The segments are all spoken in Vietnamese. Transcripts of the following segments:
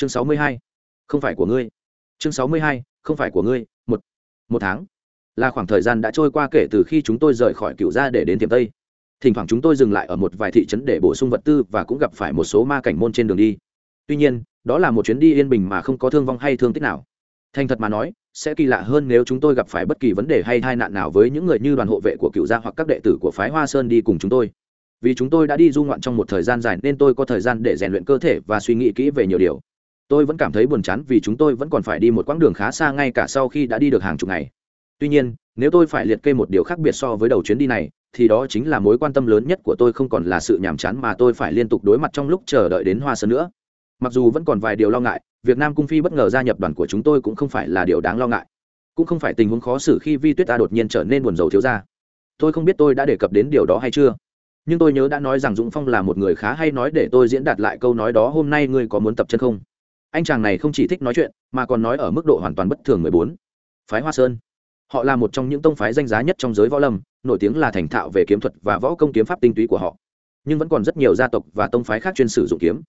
chương sáu mươi hai, không phải của ngươi. Chương sáu mươi hai, không phải của ngươi, một một tháng. Là khoảng thời gian đã trôi qua kể từ khi chúng tôi rời khỏi cựu gia để đến tiềm tây. Thỉnh thoảng chúng tôi dừng lại ở một vài thị trấn để bổ sung vật tư và cũng gặp phải một số ma cảnh môn trên đường đi. Tuy nhiên, đó là một chuyến đi yên bình mà không có thương vong hay thương tích nào. Thành thật mà nói, sẽ kỳ lạ hơn nếu chúng tôi gặp phải bất kỳ vấn đề hay tai nạn nào với những người như đoàn hộ vệ của cựu gia hoặc các đệ tử của phái hoa sơn đi cùng chúng tôi. Vì chúng tôi đã đi du ngoạn trong một thời gian dài nên tôi có thời gian để rèn luyện cơ thể và suy nghĩ kỹ về nhiều điều tôi vẫn cảm thấy buồn chán vì chúng tôi vẫn còn phải đi một quãng đường khá xa ngay cả sau khi đã đi được hàng chục ngày. Tuy nhiên, nếu tôi phải liệt kê một điều khác biệt so với đầu chuyến đi này, thì đó chính là mối quan tâm lớn nhất của tôi không còn là sự nhàm chán mà tôi phải liên tục đối mặt trong lúc chờ đợi đến hoa sơn nữa. Mặc dù vẫn còn vài điều lo ngại việc nam cung phi bất ngờ gia nhập đoàn của chúng tôi cũng không phải là điều đáng lo ngại. Cũng không phải tình huống khó xử khi vi tuyết ta đột nhiên trở nên buồn rầu thiếu ra tôi không biết tôi đã đề cập đến điều đó hay chưa, nhưng tôi nhớ đã nói rằng dũng phong là một người khá hay nói để tôi diễn đạt lại câu nói đó hôm nay ngươi có muốn tập chân không? Anh chàng này không chỉ thích nói chuyện, mà còn nói ở mức độ hoàn toàn bất thường mười bốn. Phái hoa sơn. Họ là một trong những tông phái danh giá nhất trong giới võ lâm, nổi tiếng là thành thạo về kiếm thuật và võ công kiếm pháp tinh túy của họ. Nhưng vẫn còn rất nhiều gia tộc và tông phái khác chuyên sử dụng kiếm.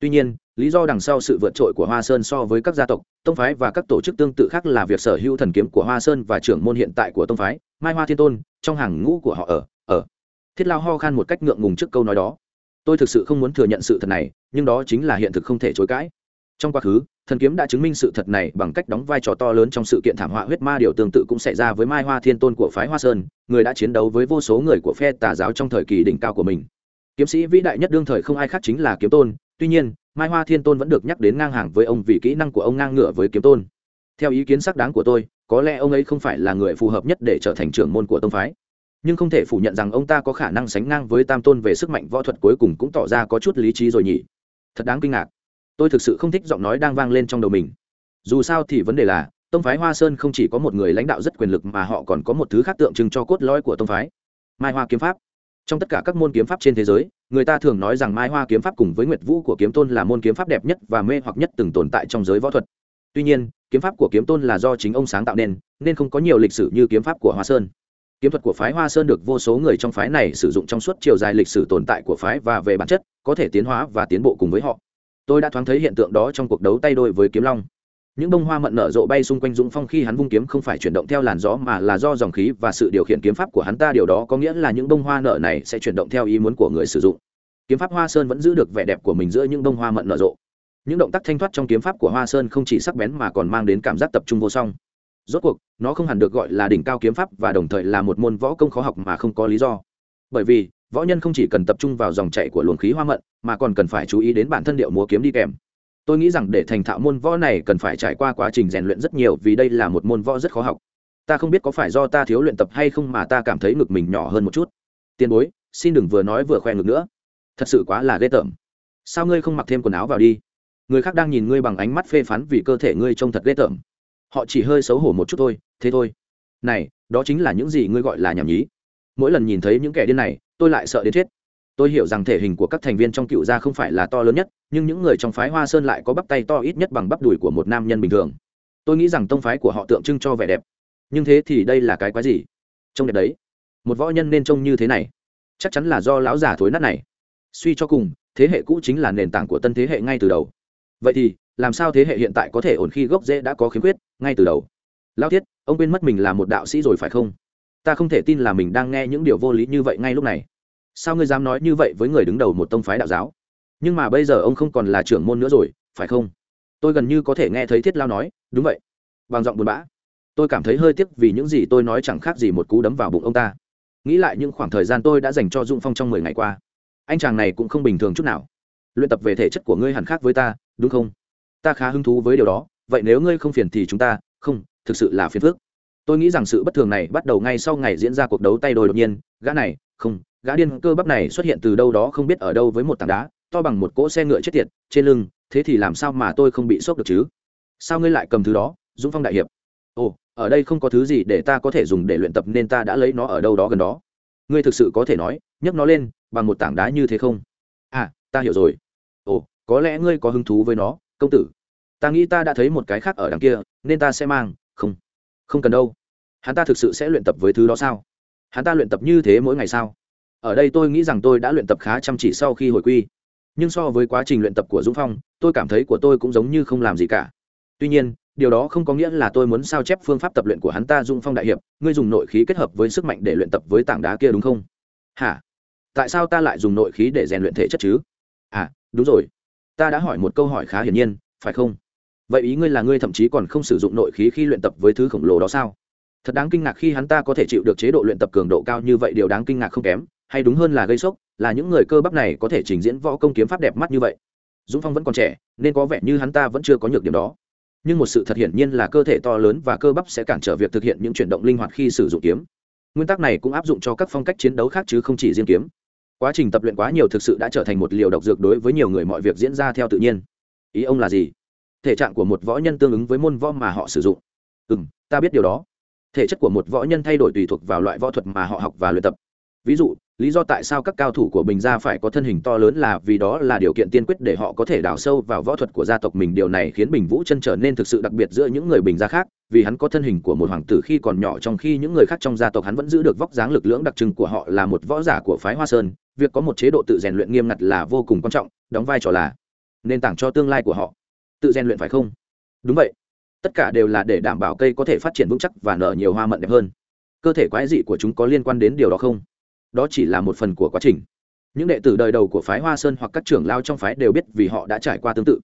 Tuy nhiên, lý do đằng sau sự vượt trội của hoa sơn so với các gia tộc, tông phái và các tổ chức tương tự khác là việc sở hữu thần kiếm của hoa sơn và trưởng môn hiện tại của tông phái, mai hoa thiên tôn, trong hàng ngũ của họ ở ở. Thiết lao ho khan một cách ngượng ngùng trước câu nói đó. Tôi thực sự không muốn thừa nhận sự thật này, nhưng đó chính là hiện thực không thể chối cãi trong quá khứ, thần kiếm đã chứng minh sự thật này bằng cách đóng vai trò to lớn trong sự kiện thảm họa huyết ma điều tương tự cũng xảy ra với mai hoa thiên tôn của phái hoa sơn, người đã chiến đấu với vô số người của phe tà giáo trong thời kỳ đỉnh cao của mình. Kiếm sĩ vĩ đại nhất đương thời không ai khác chính là kiếm tôn, tuy nhiên, mai hoa thiên tôn vẫn được nhắc đến ngang hàng với ông vì kỹ năng của ông ngang ngửa với kiếm tôn. Theo ý kiến xác đáng của tôi, có lẽ ông ấy không phải là người phù hợp nhất để trở thành trưởng môn của tông phái. Nhưng không thể phủ nhận rằng ông ta có khả năng sánh ngang với tam tôn về sức mạnh võ thuật cuối cùng cũng tỏ ra có chút lý trí rồi nhỉ. Thật đáng kinh ngạc tôi thực sự không thích giọng nói đang vang lên trong đầu mình. Dù sao thì vấn đề là, tông phái hoa sơn không chỉ có một người lãnh đạo rất quyền lực mà họ còn có một thứ khác tượng trưng cho cốt lõi của tông phái. Mai hoa kiếm pháp. Trong tất cả các môn kiếm pháp trên thế giới, người ta thường nói rằng mai hoa kiếm pháp cùng với nguyệt vũ của kiếm tôn là môn kiếm pháp đẹp nhất và mê hoặc nhất từng tồn tại trong giới võ thuật. Tuy nhiên, kiếm pháp của kiếm tôn là do chính ông sáng tạo nên nên không có nhiều lịch sử như kiếm pháp của hoa sơn. Kiếm thuật của phái hoa sơn được vô số người trong phái này sử dụng trong suốt chiều dài lịch sử tồn tại của phái và về bản chất, có thể tiến hóa và tiến bộ cùng với họ tôi đã thoáng thấy hiện tượng đó trong cuộc đấu tay đôi với kiếm long. Những bông hoa mận nở rộ bay xung quanh dũng phong khi hắn vung kiếm không phải chuyển động theo làn gió mà là do dòng khí và sự điều khiển kiếm pháp của hắn ta. Điều đó có nghĩa là những bông hoa nở này sẽ chuyển động theo ý muốn của người sử dụng. Kiếm pháp hoa sơn vẫn giữ được vẻ đẹp của mình giữa những bông hoa mận nở rộ. Những động tác thanh thoát trong kiếm pháp của hoa sơn không chỉ sắc bén mà còn mang đến cảm giác tập trung vô song. Rốt cuộc, nó không hẳn được gọi là đỉnh cao kiếm pháp và đồng thời là một môn võ công khó học mà không có lý do. Bởi vì võ nhân không chỉ cần tập trung vào dòng chảy của luồng khí hoa mận, mà còn cần phải chú ý đến bản thân điệu múa kiếm đi kèm. Tôi nghĩ rằng để thành thạo môn võ này cần phải trải qua quá trình rèn luyện rất nhiều vì đây là một môn võ rất khó học. Ta không biết có phải do ta thiếu luyện tập hay không mà ta cảm thấy ngực mình nhỏ hơn một chút. Tiền bối, xin đừng vừa nói vừa khoe ngực nữa. Thật sự quá là ghê tởm. Sao ngươi không mặc thêm quần áo vào đi? Người khác đang nhìn ngươi bằng ánh mắt phê phán vì cơ thể ngươi trông thật ghê tởm. Họ chỉ hơi xấu hổ một chút thôi, thế thôi. Này, đó chính là những gì ngươi gọi là nhảm nhí. Mỗi lần nhìn thấy những kẻ điên này tôi lại sợ đến chết. Tôi hiểu rằng thể hình của các thành viên trong cựu gia không phải là to lớn nhất, nhưng những người trong phái hoa sơn lại có bắp tay to ít nhất bằng bắp đùi của một nam nhân bình thường. Tôi nghĩ rằng tông phái của họ tượng trưng cho vẻ đẹp. Nhưng thế thì đây là cái quái gì? Trông đẹp đấy. Một võ nhân nên trông như thế này. Chắc chắn là do lão già thối nát này. Suy cho cùng, thế hệ cũ chính là nền tảng của tân thế hệ ngay từ đầu. Vậy thì, làm sao thế hệ hiện tại có thể ổn khi gốc rễ đã có khiếm khuyết ngay từ đầu? Lao thiết, ông quên mất mình là một đạo sĩ rồi phải không? Ta không thể tin là mình đang nghe những điều vô lý như vậy ngay lúc này. Sao ngươi dám nói như vậy với người đứng đầu một tông phái đạo giáo? Nhưng mà bây giờ ông không còn là trưởng môn nữa rồi, phải không? Tôi gần như có thể nghe thấy thiết lao nói, đúng vậy. Bằng giọng buồn bã. Tôi cảm thấy hơi tiếc vì những gì tôi nói chẳng khác gì một cú đấm vào bụng ông ta. Nghĩ lại những khoảng thời gian tôi đã dành cho dung phong trong mười ngày qua, anh chàng này cũng không bình thường chút nào. Luyện tập về thể chất của ngươi hẳn khác với ta, đúng không? Ta khá hứng thú với điều đó, vậy nếu ngươi không phiền thì chúng ta, không, thực sự là phiền phước tôi nghĩ rằng sự bất thường này bắt đầu ngay sau ngày diễn ra cuộc đấu tay đôi đột nhiên. Gã này, không, gã điên cơ bắp này xuất hiện từ đâu đó không biết ở đâu với một tảng đá, to bằng một cỗ xe ngựa chết tiệt, trên lưng, thế thì làm sao mà tôi không bị sốc được chứ? Sao ngươi lại cầm thứ đó, dũng phong đại hiệp? Ồ, ở đây không có thứ gì để ta có thể dùng để luyện tập nên ta đã lấy nó ở đâu đó gần đó. Ngươi thực sự có thể nói, nhấc nó lên, bằng một tảng đá như thế không? À ta hiểu rồi. Ồ, có lẽ ngươi có hứng thú với nó, công tử. Ta nghĩ ta đã thấy một cái khác ở đằng kia, nên ta sẽ mang, không không cần đâu. Hắn ta thực sự sẽ luyện tập với thứ đó sao? Hắn ta luyện tập như thế mỗi ngày sao? Ở đây tôi nghĩ rằng tôi đã luyện tập khá chăm chỉ sau khi hồi quy. Nhưng so với quá trình luyện tập của dũng phong, tôi cảm thấy của tôi cũng giống như không làm gì cả. Tuy nhiên, điều đó không có nghĩa là tôi muốn sao chép phương pháp tập luyện của hắn ta dũng phong đại hiệp, ngươi dùng nội khí kết hợp với sức mạnh để luyện tập với tảng đá kia đúng không? Hả? Tại sao ta lại dùng nội khí để rèn luyện thể chất chứ? À đúng rồi. Ta đã hỏi một câu hỏi khá hiển nhiên, phải không? Vậy ý ngươi là ngươi thậm chí còn không sử dụng nội khí khi luyện tập với thứ khổng lồ đó sao? Thật đáng kinh ngạc khi hắn ta có thể chịu được chế độ luyện tập cường độ cao như vậy, điều đáng kinh ngạc không kém, hay đúng hơn là gây sốc, là những người cơ bắp này có thể trình diễn võ công kiếm pháp đẹp mắt như vậy. Dũng phong vẫn còn trẻ, nên có vẻ như hắn ta vẫn chưa có nhược điểm đó. Nhưng một sự thật hiển nhiên là cơ thể to lớn và cơ bắp sẽ cản trở việc thực hiện những chuyển động linh hoạt khi sử dụng kiếm. Nguyên tắc này cũng áp dụng cho các phong cách chiến đấu khác chứ không chỉ riêng kiếm. Quá trình tập luyện quá nhiều thực sự đã trở thành một liều độc dược đối với nhiều người, mọi việc diễn ra theo tự nhiên. Ý ông là gì? Thể trạng của một võ nhân tương ứng với môn võ mà họ sử dụng. Ừ m ta biết điều đó. Thể chất của một võ nhân thay đổi tùy thuộc vào loại võ thuật mà họ học và luyện tập. Ví dụ, lý do tại sao các cao thủ của bình gia phải có thân hình to lớn là vì đó là điều kiện tiên quyết để họ có thể đào sâu vào võ thuật của gia tộc mình. Điều này khiến bình vũ chân trở nên thực sự đặc biệt giữa những người bình gia khác, vì hắn có thân hình của một hoàng tử khi còn nhỏ trong khi những người khác trong gia tộc hắn vẫn giữ được vóc dáng lực lưỡng đặc trưng của họ là một võ giả của phái hoa sơn. Việc có một chế độ tự rèn luyện nghiêm ngặt là vô cùng quan trọng, đóng vai trò là nền tảng cho tương lai của họ tự rèn luyện phải không? Đúng vậy. Tất cả đều là để đảm bảo cây có thể phát triển vững chắc và nở nhiều hoa mận đẹp hơn. Cơ thể quái dị của chúng có liên quan đến điều đó không? Đó chỉ là một phần của quá trình. Những đệ tử đời đầu của phái hoa sơn hoặc các trưởng lao trong phái đều biết vì họ đã trải qua tương tự.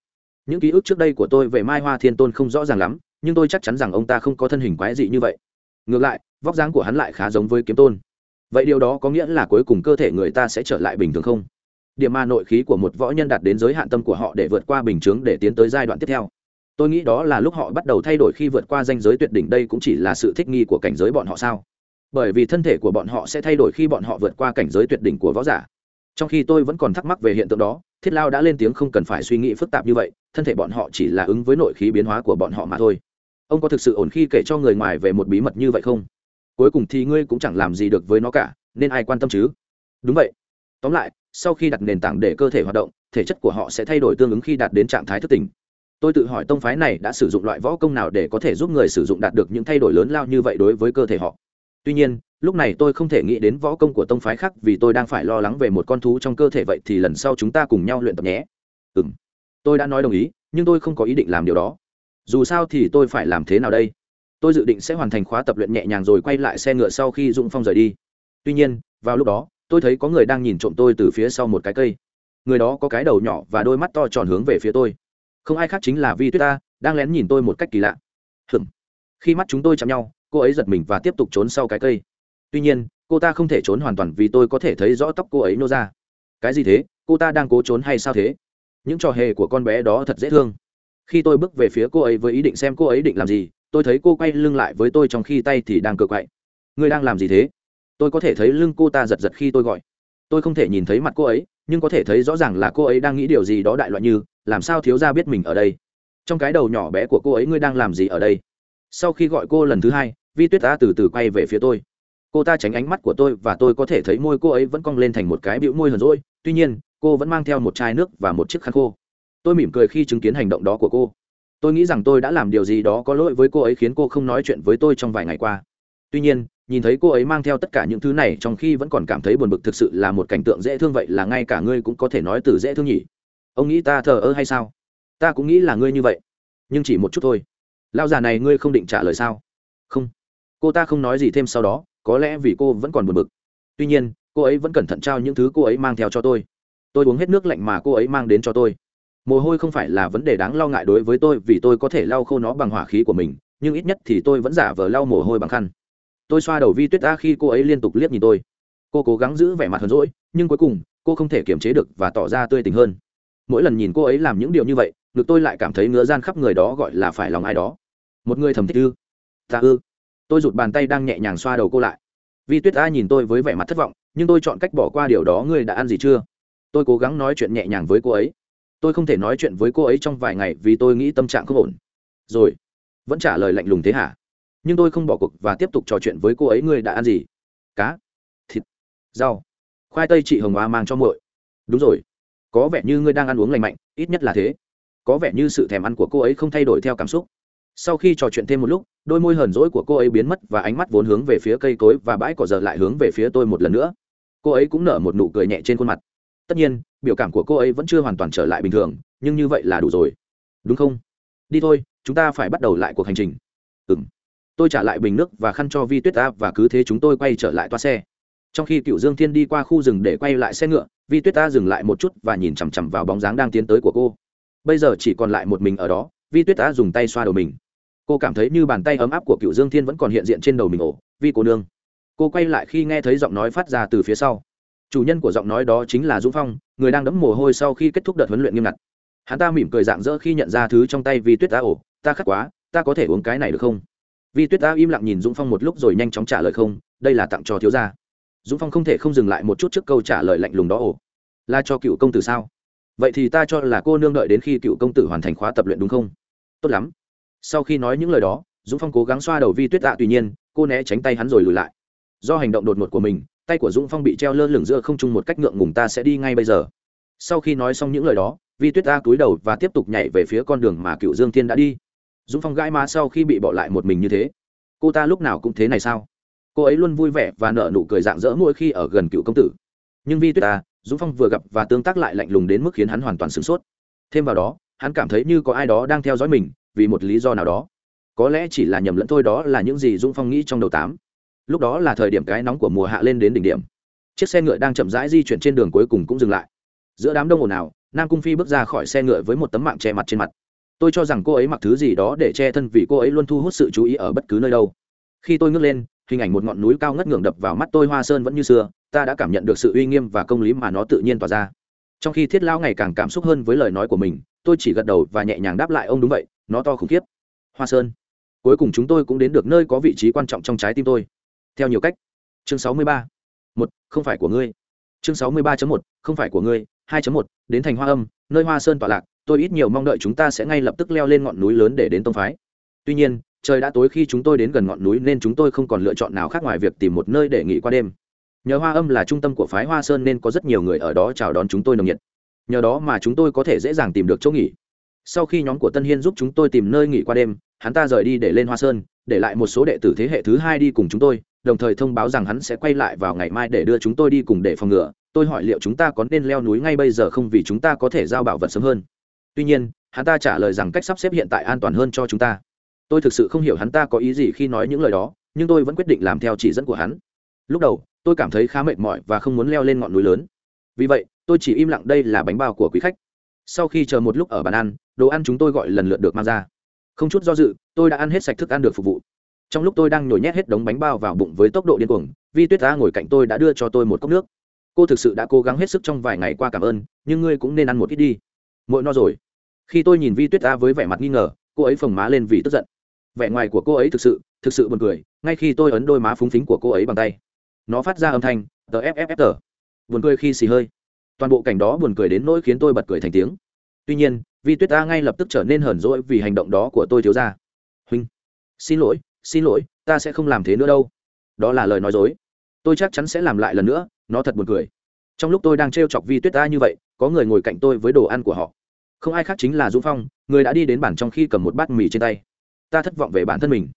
Những ký ức trước đây của tôi về mai hoa thiên tôn không rõ ràng lắm, nhưng tôi chắc chắn rằng ông ta không có thân hình quái dị như vậy. Ngược lại, vóc dáng của hắn lại khá giống với kiếm tôn. Vậy điều đó có nghĩa là cuối cùng cơ thể người ta sẽ trở lại bình thường không? Điểm ma nội khí của một võ nhân đạt đến giới hạn tâm của họ để vượt qua bình chướng để tiến tới giai đoạn tiếp theo. Tôi nghĩ đó là lúc họ bắt đầu thay đổi khi vượt qua danh giới tuyệt đỉnh, đây cũng chỉ là sự thích nghi của cảnh giới bọn họ sao? Bởi vì thân thể của bọn họ sẽ thay đổi khi bọn họ vượt qua cảnh giới tuyệt đỉnh của võ giả. Trong khi tôi vẫn còn thắc mắc về hiện tượng đó, thiết lao đã lên tiếng không cần phải suy nghĩ phức tạp như vậy, thân thể bọn họ chỉ là ứng với nội khí biến hóa của bọn họ mà thôi. Ông có thực sự ổn khi kể cho người ngoài về một bí mật như vậy không? Cuối cùng thì ngươi cũng chẳng làm gì được với nó cả, nên ai quan tâm chứ? Đúng vậy tóm lại, sau khi đặt nền tảng để cơ thể hoạt động, thể chất của họ sẽ thay đổi tương ứng khi đạt đến trạng thái thức tỉnh. Tôi tự hỏi tông phái này đã sử dụng loại võ công nào để có thể giúp người sử dụng đạt được những thay đổi lớn lao như vậy đối với cơ thể họ. Tuy nhiên, lúc này tôi không thể nghĩ đến võ công của tông phái khác vì tôi đang phải lo lắng về một con thú trong cơ thể vậy thì lần sau chúng ta cùng nhau luyện tập nhé. Ừ m tôi đã nói đồng ý, nhưng tôi không có ý định làm điều đó. Dù sao thì tôi phải làm thế nào đây? Tôi dự định sẽ hoàn thành khóa tập luyện nhẹ nhàng rồi quay lại xe ngựa sau khi dũng phong rời đi. Tuy nhiên, vào lúc đó tôi thấy có người đang nhìn trộm tôi từ phía sau một cái cây. Người đó có cái đầu nhỏ và đôi mắt to tròn hướng về phía tôi. Không ai khác chính là vi tuyết ta đang lén nhìn tôi một cách kỳ lạ. Hừm khi mắt chúng tôi chạm nhau, cô ấy giật mình và tiếp tục trốn sau cái cây. Tuy nhiên, cô ta không thể trốn hoàn toàn vì tôi có thể thấy rõ tóc cô ấy nô ra. Cái gì thế? Cô ta đang cố trốn hay sao thế? Những trò hề của con bé đó thật dễ thương. Khi tôi bước về phía cô ấy với ý định xem cô ấy định làm gì, tôi thấy cô quay lưng lại với tôi trong khi tay thì đang cờ quậy. Ngươi đang làm gì thế? Tôi có thể thấy lưng cô ta giật giật khi tôi gọi. Tôi không thể nhìn thấy mặt cô ấy, nhưng có thể thấy rõ ràng là cô ấy đang nghĩ điều gì đó đại loại như, làm sao thiếu gia biết mình ở đây? Trong cái đầu nhỏ bé của cô ấy ngươi đang làm gì ở đây? Sau khi gọi cô lần thứ hai, vi tuyết ta từ từ quay về phía tôi. Cô ta tránh ánh mắt của tôi và tôi có thể thấy môi cô ấy vẫn cong lên thành một cái bĩu môi hờn rỗi tuy nhiên, cô vẫn mang theo một chai nước và một chiếc khăn khô. Tôi mỉm cười khi chứng kiến hành động đó của cô. Tôi nghĩ rằng tôi đã làm điều gì đó có lỗi với cô ấy khiến cô không nói chuyện với tôi trong vài ngày qua. Tuy nhiên nhìn thấy cô ấy mang theo tất cả những thứ này, trong khi vẫn còn cảm thấy buồn bực thực sự là một cảnh tượng dễ thương vậy là ngay cả ngươi cũng có thể nói từ dễ thương nhỉ? Ông nghĩ ta thờ ơ hay sao? Ta cũng nghĩ là ngươi như vậy. Nhưng chỉ một chút thôi. Lao già này ngươi không định trả lời sao? Không. Cô ta không nói gì thêm sau đó, có lẽ vì cô vẫn còn buồn bực. Tuy nhiên, cô ấy vẫn cẩn thận trao những thứ cô ấy mang theo cho tôi. Tôi uống hết nước lạnh mà cô ấy mang đến cho tôi. Mồ hôi không phải là vấn đề đáng lo ngại đối với tôi vì tôi có thể lau khô nó bằng hỏa khí của mình, nhưng ít nhất thì tôi vẫn giả vờ lau mồ hôi bằng khăn tôi xoa đầu vi tuyết a khi cô ấy liên tục liếc nhìn tôi. Cô cố gắng giữ vẻ mặt hờn rỗi nhưng cuối cùng, cô không thể kiềm chế được và tỏ ra tươi tình hơn. Mỗi lần nhìn cô ấy làm những điều như vậy, ngực tôi lại cảm thấy ngứa gian khắp người đó gọi là phải lòng ai đó. Một người thầm thích ư? Ta ư? Tôi rụt bàn tay đang nhẹ nhàng xoa đầu cô lại. Vi tuyết a nhìn tôi với vẻ mặt thất vọng, nhưng tôi chọn cách bỏ qua điều đó, ngươi đã ăn gì chưa? Tôi cố gắng nói chuyện nhẹ nhàng với cô ấy. Tôi không thể nói chuyện với cô ấy trong vài ngày vì tôi nghĩ tâm trạng không ổn. Rồi, vẫn trả lời lạnh lùng thế hả? Nhưng tôi không bỏ cuộc và tiếp tục trò chuyện với cô ấy, ngươi đã ăn gì? Cá, thịt, rau. Khoai tây chị hồng hoa mang cho muội. Đúng rồi. Có vẻ như ngươi đang ăn uống lành mạnh, ít nhất là thế. Có vẻ như sự thèm ăn của cô ấy không thay đổi theo cảm xúc. Sau khi trò chuyện thêm một lúc, đôi môi hờn rỗi của cô ấy biến mất và ánh mắt vốn hướng về phía cây cối và bãi cỏ giờ lại hướng về phía tôi một lần nữa. Cô ấy cũng nở một nụ cười nhẹ trên khuôn mặt. Tất nhiên, biểu cảm của cô ấy vẫn chưa hoàn toàn trở lại bình thường, nhưng như vậy là đủ rồi. Đúng không? Đi thôi, chúng ta phải bắt đầu lại cuộc hành trình. Ừm tôi trả lại bình nước và khăn cho vi tuyết ta và cứ thế chúng tôi quay trở lại toa xe. Trong khi cựu dương thiên đi qua khu rừng để quay lại xe ngựa, vi tuyết ta dừng lại một chút và nhìn chằm chằm vào bóng dáng đang tiến tới của cô. Bây giờ chỉ còn lại một mình ở đó, vi tuyết ta dùng tay xoa đầu mình. Cô cảm thấy như bàn tay ấm áp của cựu dương thiên vẫn còn hiện diện trên đầu mình ổ, vi cô nương. Cô quay lại khi nghe thấy giọng nói phát ra từ phía sau. Chủ nhân của giọng nói đó chính là dũng phong, người đang đẫm mồ hôi sau khi kết thúc đợt huấn luyện nghiêm ngặt. Hắn ta mỉm cười dạng dỡ khi nhận ra thứ trong tay vi tuyết ta ổ, ta khát quá, ta có thể uống cái này được không? Vi tuyết ta im lặng nhìn dũng phong một lúc rồi nhanh chóng trả lời không, đây là tặng cho thiếu gia. Dũng phong không thể không dừng lại một chút trước câu trả lời lạnh lùng đó ồ. là cho cựu công tử sao? Vậy thì ta cho là cô nương đợi đến khi cựu công tử hoàn thành khóa tập luyện đúng không? Tốt lắm. Sau khi nói những lời đó, dũng phong cố gắng xoa đầu vi tuyết tạ tuy nhiên, cô né tránh tay hắn rồi lùi lại. Do hành động đột ngột của mình, tay của dũng phong bị treo lơ lửng giữa không trung một cách ngượng ngùng ta sẽ đi ngay bây giờ. Sau khi nói xong những lời đó, vi tuyết ta cúi đầu và tiếp tục nhảy về phía con đường mà cựu dương thiên đã đi dũng phong gãi má sau khi bị bỏ lại một mình như thế. Cô ta lúc nào cũng thế này sao? Cô ấy luôn vui vẻ và nở nụ cười dạng dỡ mỗi khi ở gần cựu công tử. Nhưng vi tuyết ta, dũng phong vừa gặp và tương tác lại lạnh lùng đến mức khiến hắn hoàn toàn sửng sốt. Thêm vào đó, hắn cảm thấy như có ai đó đang theo dõi mình, vì một lý do nào đó. Có lẽ chỉ là nhầm lẫn thôi đó là những gì dũng phong nghĩ trong đầu tám. Lúc đó là thời điểm cái nóng của mùa hạ lên đến đỉnh điểm. Chiếc xe ngựa đang chậm rãi di chuyển trên đường cuối cùng cũng dừng lại. Giữa đám đông ồn ào, nam cung phi bước ra khỏi xe ngựa với một tấm mạng che mặt trên mặt tôi cho rằng cô ấy mặc thứ gì đó để che thân vì cô ấy luôn thu hút sự chú ý ở bất cứ nơi đâu. Khi tôi ngước lên hình ảnh một ngọn núi cao ngất ngưỡng đập vào mắt tôi hoa sơn vẫn như xưa ta đã cảm nhận được sự uy nghiêm và công lý mà nó tự nhiên tỏa ra. Trong khi thiết lao ngày càng cảm xúc hơn với lời nói của mình tôi chỉ gật đầu và nhẹ nhàng đáp lại ông đúng vậy nó to khủng khiếp. Hoa sơn. Cuối cùng chúng tôi cũng đến được nơi có vị trí quan trọng trong trái tim tôi. Theo nhiều cách. Chương 63. một không phải của ngươi. Chương 63.1, không phải của ngươi. 2.1, đến thành hoa âm nơi hoa sơn tọa lạc tôi ít nhiều mong đợi chúng ta sẽ ngay lập tức leo lên ngọn núi lớn để đến tông phái. Tuy nhiên, trời đã tối khi chúng tôi đến gần ngọn núi nên chúng tôi không còn lựa chọn nào khác ngoài việc tìm một nơi để nghỉ qua đêm. Nhờ hoa âm là trung tâm của phái hoa sơn nên có rất nhiều người ở đó chào đón chúng tôi nồng nhiệt. Nhờ đó mà chúng tôi có thể dễ dàng tìm được chỗ nghỉ. Sau khi nhóm của tân hiên giúp chúng tôi tìm nơi nghỉ qua đêm, hắn ta rời đi để lên hoa sơn, để lại một số đệ tử thế hệ thứ hai đi cùng chúng tôi, đồng thời thông báo rằng hắn sẽ quay lại vào ngày mai để đưa chúng tôi đi cùng để phòng ngừa. Tôi hỏi liệu chúng ta có nên leo núi ngay bây giờ không vì chúng ta có thể giao bảo vật sớm hơn tuy nhiên, hắn ta trả lời rằng cách sắp xếp hiện tại an toàn hơn cho chúng ta. Tôi thực sự không hiểu hắn ta có ý gì khi nói những lời đó, nhưng tôi vẫn quyết định làm theo chỉ dẫn của hắn. Lúc đầu, tôi cảm thấy khá mệt mỏi và không muốn leo lên ngọn núi lớn. Vì vậy, tôi chỉ im lặng đây là bánh bao của quý khách. Sau khi chờ một lúc ở bàn ăn, đồ ăn chúng tôi gọi lần lượt được mang ra. Không chút do dự, tôi đã ăn hết sạch thức ăn được phục vụ. Trong lúc tôi đang nhồi nhét hết đống bánh bao vào bụng với tốc độ điên cuồng, vi tuyết ta ngồi cạnh tôi đã đưa cho tôi một cốc nước. Cô thực sự đã cố gắng hết sức trong vài ngày qua cảm ơn, nhưng ngươi cũng nên ăn một ít đi mỗi no rồi. Khi tôi nhìn vi tuyết ta với vẻ mặt nghi ngờ, cô ấy phồng má lên vì tức giận. Vẻ ngoài của cô ấy thực sự thực sự buồn cười, ngay khi tôi ấn đôi má phúng phính của cô ấy bằng tay. Nó phát ra âm thanh, tờ fff tờ buồn cười khi xì hơi. Toàn bộ cảnh đó buồn cười đến nỗi khiến tôi bật cười thành tiếng. Tuy nhiên, vi tuyết ta ngay lập tức trở nên hờn dỗi vì hành động đó của tôi thiếu ra. Huynh, xin lỗi xin lỗi, ta sẽ không làm thế nữa đâu. Đó là lời nói dối. Tôi chắc chắn sẽ làm lại lần nữa, nó thật buồn cười. Trong lúc tôi đang t chọc vi tuyết ta như vậy, có người ngồi cạnh tôi với đồ ăn của họ không ai khác chính là dũng phong, người đã đi đến bản trong khi cầm một bát mì trên tay. Ta thất vọng về bản thân mình.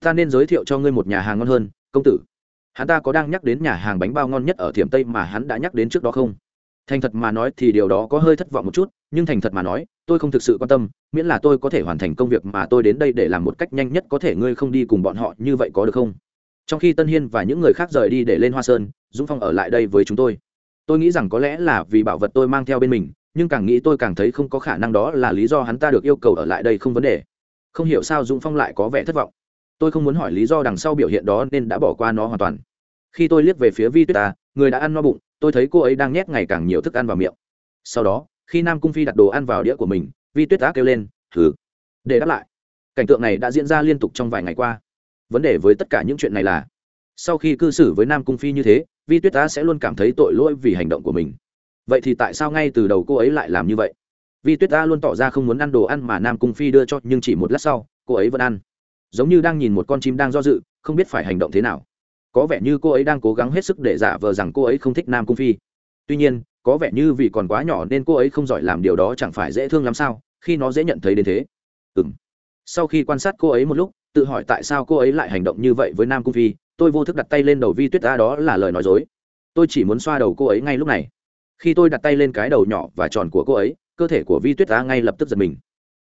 Ta nên giới thiệu cho ngươi một nhà hàng ngon hơn, công tử. Hắn ta có đang nhắc đến nhà hàng bánh bao ngon nhất ở thiểm tây mà hắn đã nhắc đến trước đó không? Thành thật mà nói thì điều đó có hơi thất vọng một chút, nhưng thành thật mà nói, tôi không thực sự quan tâm, miễn là tôi có thể hoàn thành công việc mà tôi đến đây để làm một cách nhanh nhất có thể ngươi không đi cùng bọn họ như vậy có được không? Trong khi tân hiên và những người khác rời đi để lên hoa sơn, dũng phong ở lại đây với chúng tôi. Tôi nghĩ rằng có lẽ là vì bảo vật tôi mang theo bên mình nhưng càng nghĩ tôi càng thấy không có khả năng đó là lý do hắn ta được yêu cầu ở lại đây không vấn đề. Không hiểu sao dũng phong lại có vẻ thất vọng. Tôi không muốn hỏi lý do đằng sau biểu hiện đó nên đã bỏ qua nó hoàn toàn. Khi tôi liếc về phía vi tuyết ta, người đã ăn no bụng, tôi thấy cô ấy đang nhét ngày càng nhiều thức ăn vào miệng. Sau đó, khi nam cung phi đặt đồ ăn vào đĩa của mình, vi tuyết ta kêu lên thử để đáp lại, cảnh tượng này đã diễn ra liên tục trong vài ngày qua. Vấn đề với tất cả những chuyện này là, sau khi cư xử với nam cung phi như thế, vi tuyết ta sẽ luôn cảm thấy tội lỗi vì hành động của mình vậy thì tại sao ngay từ đầu cô ấy lại làm như vậy? Vi tuyết ta luôn tỏ ra không muốn ăn đồ ăn mà nam cung phi đưa cho, nhưng chỉ một lát sau, cô ấy vẫn ăn. Giống như đang nhìn một con chim đang do dự, không biết phải hành động thế nào. Có vẻ như cô ấy đang cố gắng hết sức để giả vờ rằng cô ấy không thích nam cung phi. Tuy nhiên, có vẻ như vì còn quá nhỏ nên cô ấy không giỏi làm điều đó chẳng phải dễ thương lắm sao? Khi nó dễ nhận thấy đến thế. Ừ m sau khi quan sát cô ấy một lúc, tự hỏi tại sao cô ấy lại hành động như vậy với nam cung phi, tôi vô thức đặt tay lên đầu vi tuyết ta đó là lời nói dối. Tôi chỉ muốn xoa đầu cô ấy ngay lúc này khi tôi đặt tay lên cái đầu nhỏ và tròn của cô ấy, cơ thể của vi tuyết á ngay lập tức giật mình.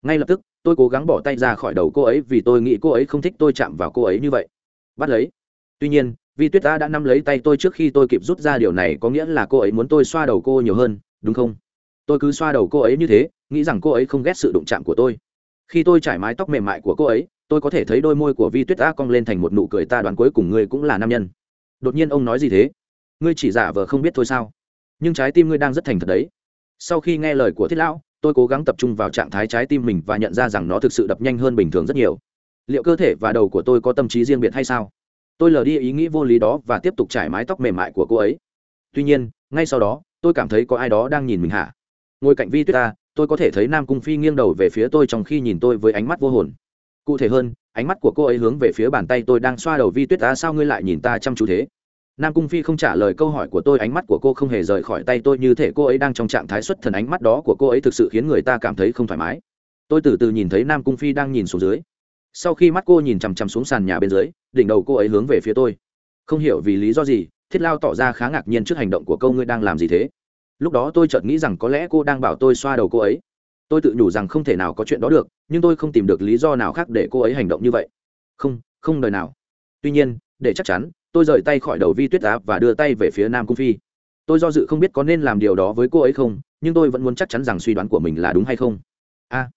Ngay lập tức, tôi cố gắng bỏ tay ra khỏi đầu cô ấy vì tôi nghĩ cô ấy không thích tôi chạm vào cô ấy như vậy. Bắt lấy. Tuy nhiên vi tuyết á đã nắm lấy tay tôi trước khi tôi kịp rút ra điều này, có nghĩa là cô ấy muốn tôi xoa đầu cô nhiều hơn, đúng không? Tôi cứ xoa đầu cô ấy như thế, nghĩ rằng cô ấy không ghét sự đụng chạm của tôi. Khi tôi trải mái tóc mềm mại của cô ấy, tôi có thể thấy đôi môi của vi tuyết á cong lên thành một nụ cười ta đoán cuối cùng ngươi cũng là nam nhân. Đột nhiên ông nói gì thế? Ngươi chỉ giả vờ không biết thôi sao? Nhưng trái tim ngươi đang rất thành thật đấy. Sau khi nghe lời của thiết lão, tôi cố gắng tập trung vào trạng thái trái tim mình và nhận ra rằng nó thực sự đập nhanh hơn bình thường rất nhiều. Liệu cơ thể và đầu của tôi có tâm trí riêng biệt hay sao? Tôi lờ đi ý nghĩ vô lý đó và tiếp tục trải mái tóc mềm mại của cô ấy. Tuy nhiên, ngay sau đó, tôi cảm thấy có ai đó đang nhìn mình hả? Ngồi cạnh vi tuyết ta, tôi có thể thấy nam cung phi nghiêng đầu về phía tôi trong khi nhìn tôi với ánh mắt vô hồn. Cụ thể hơn, ánh mắt của cô ấy hướng về phía bàn tay tôi đang xoa đầu vi tuyết ta, sao ngươi lại nhìn ta chăm chú thế? Nam cung phi không trả lời câu hỏi của tôi, ánh mắt của cô không hề rời khỏi tay tôi như thể cô ấy đang trong trạng thái xuất thần, ánh mắt đó của cô ấy thực sự khiến người ta cảm thấy không thoải mái. Tôi từ từ nhìn thấy nam cung phi đang nhìn xuống dưới. Sau khi mắt cô nhìn chằm chằm xuống sàn nhà bên dưới, đỉnh đầu cô ấy hướng về phía tôi. Không hiểu vì lý do gì, thiết lao tỏ ra khá ngạc nhiên trước hành động của câu ngươi đang làm gì thế? Lúc đó tôi chợt nghĩ rằng có lẽ cô đang bảo tôi xoa đầu cô ấy. Tôi tự nhủ rằng không thể nào có chuyện đó được, nhưng tôi không tìm được lý do nào khác để cô ấy hành động như vậy. Không không đời nào. Tuy nhiên, để chắc chắn tôi rời tay khỏi đầu vi tuyết á và đưa tay về phía nam cung phi. Tôi do dự không biết có nên làm điều đó với cô ấy không, nhưng tôi vẫn muốn chắc chắn rằng suy đoán của mình là đúng hay không. A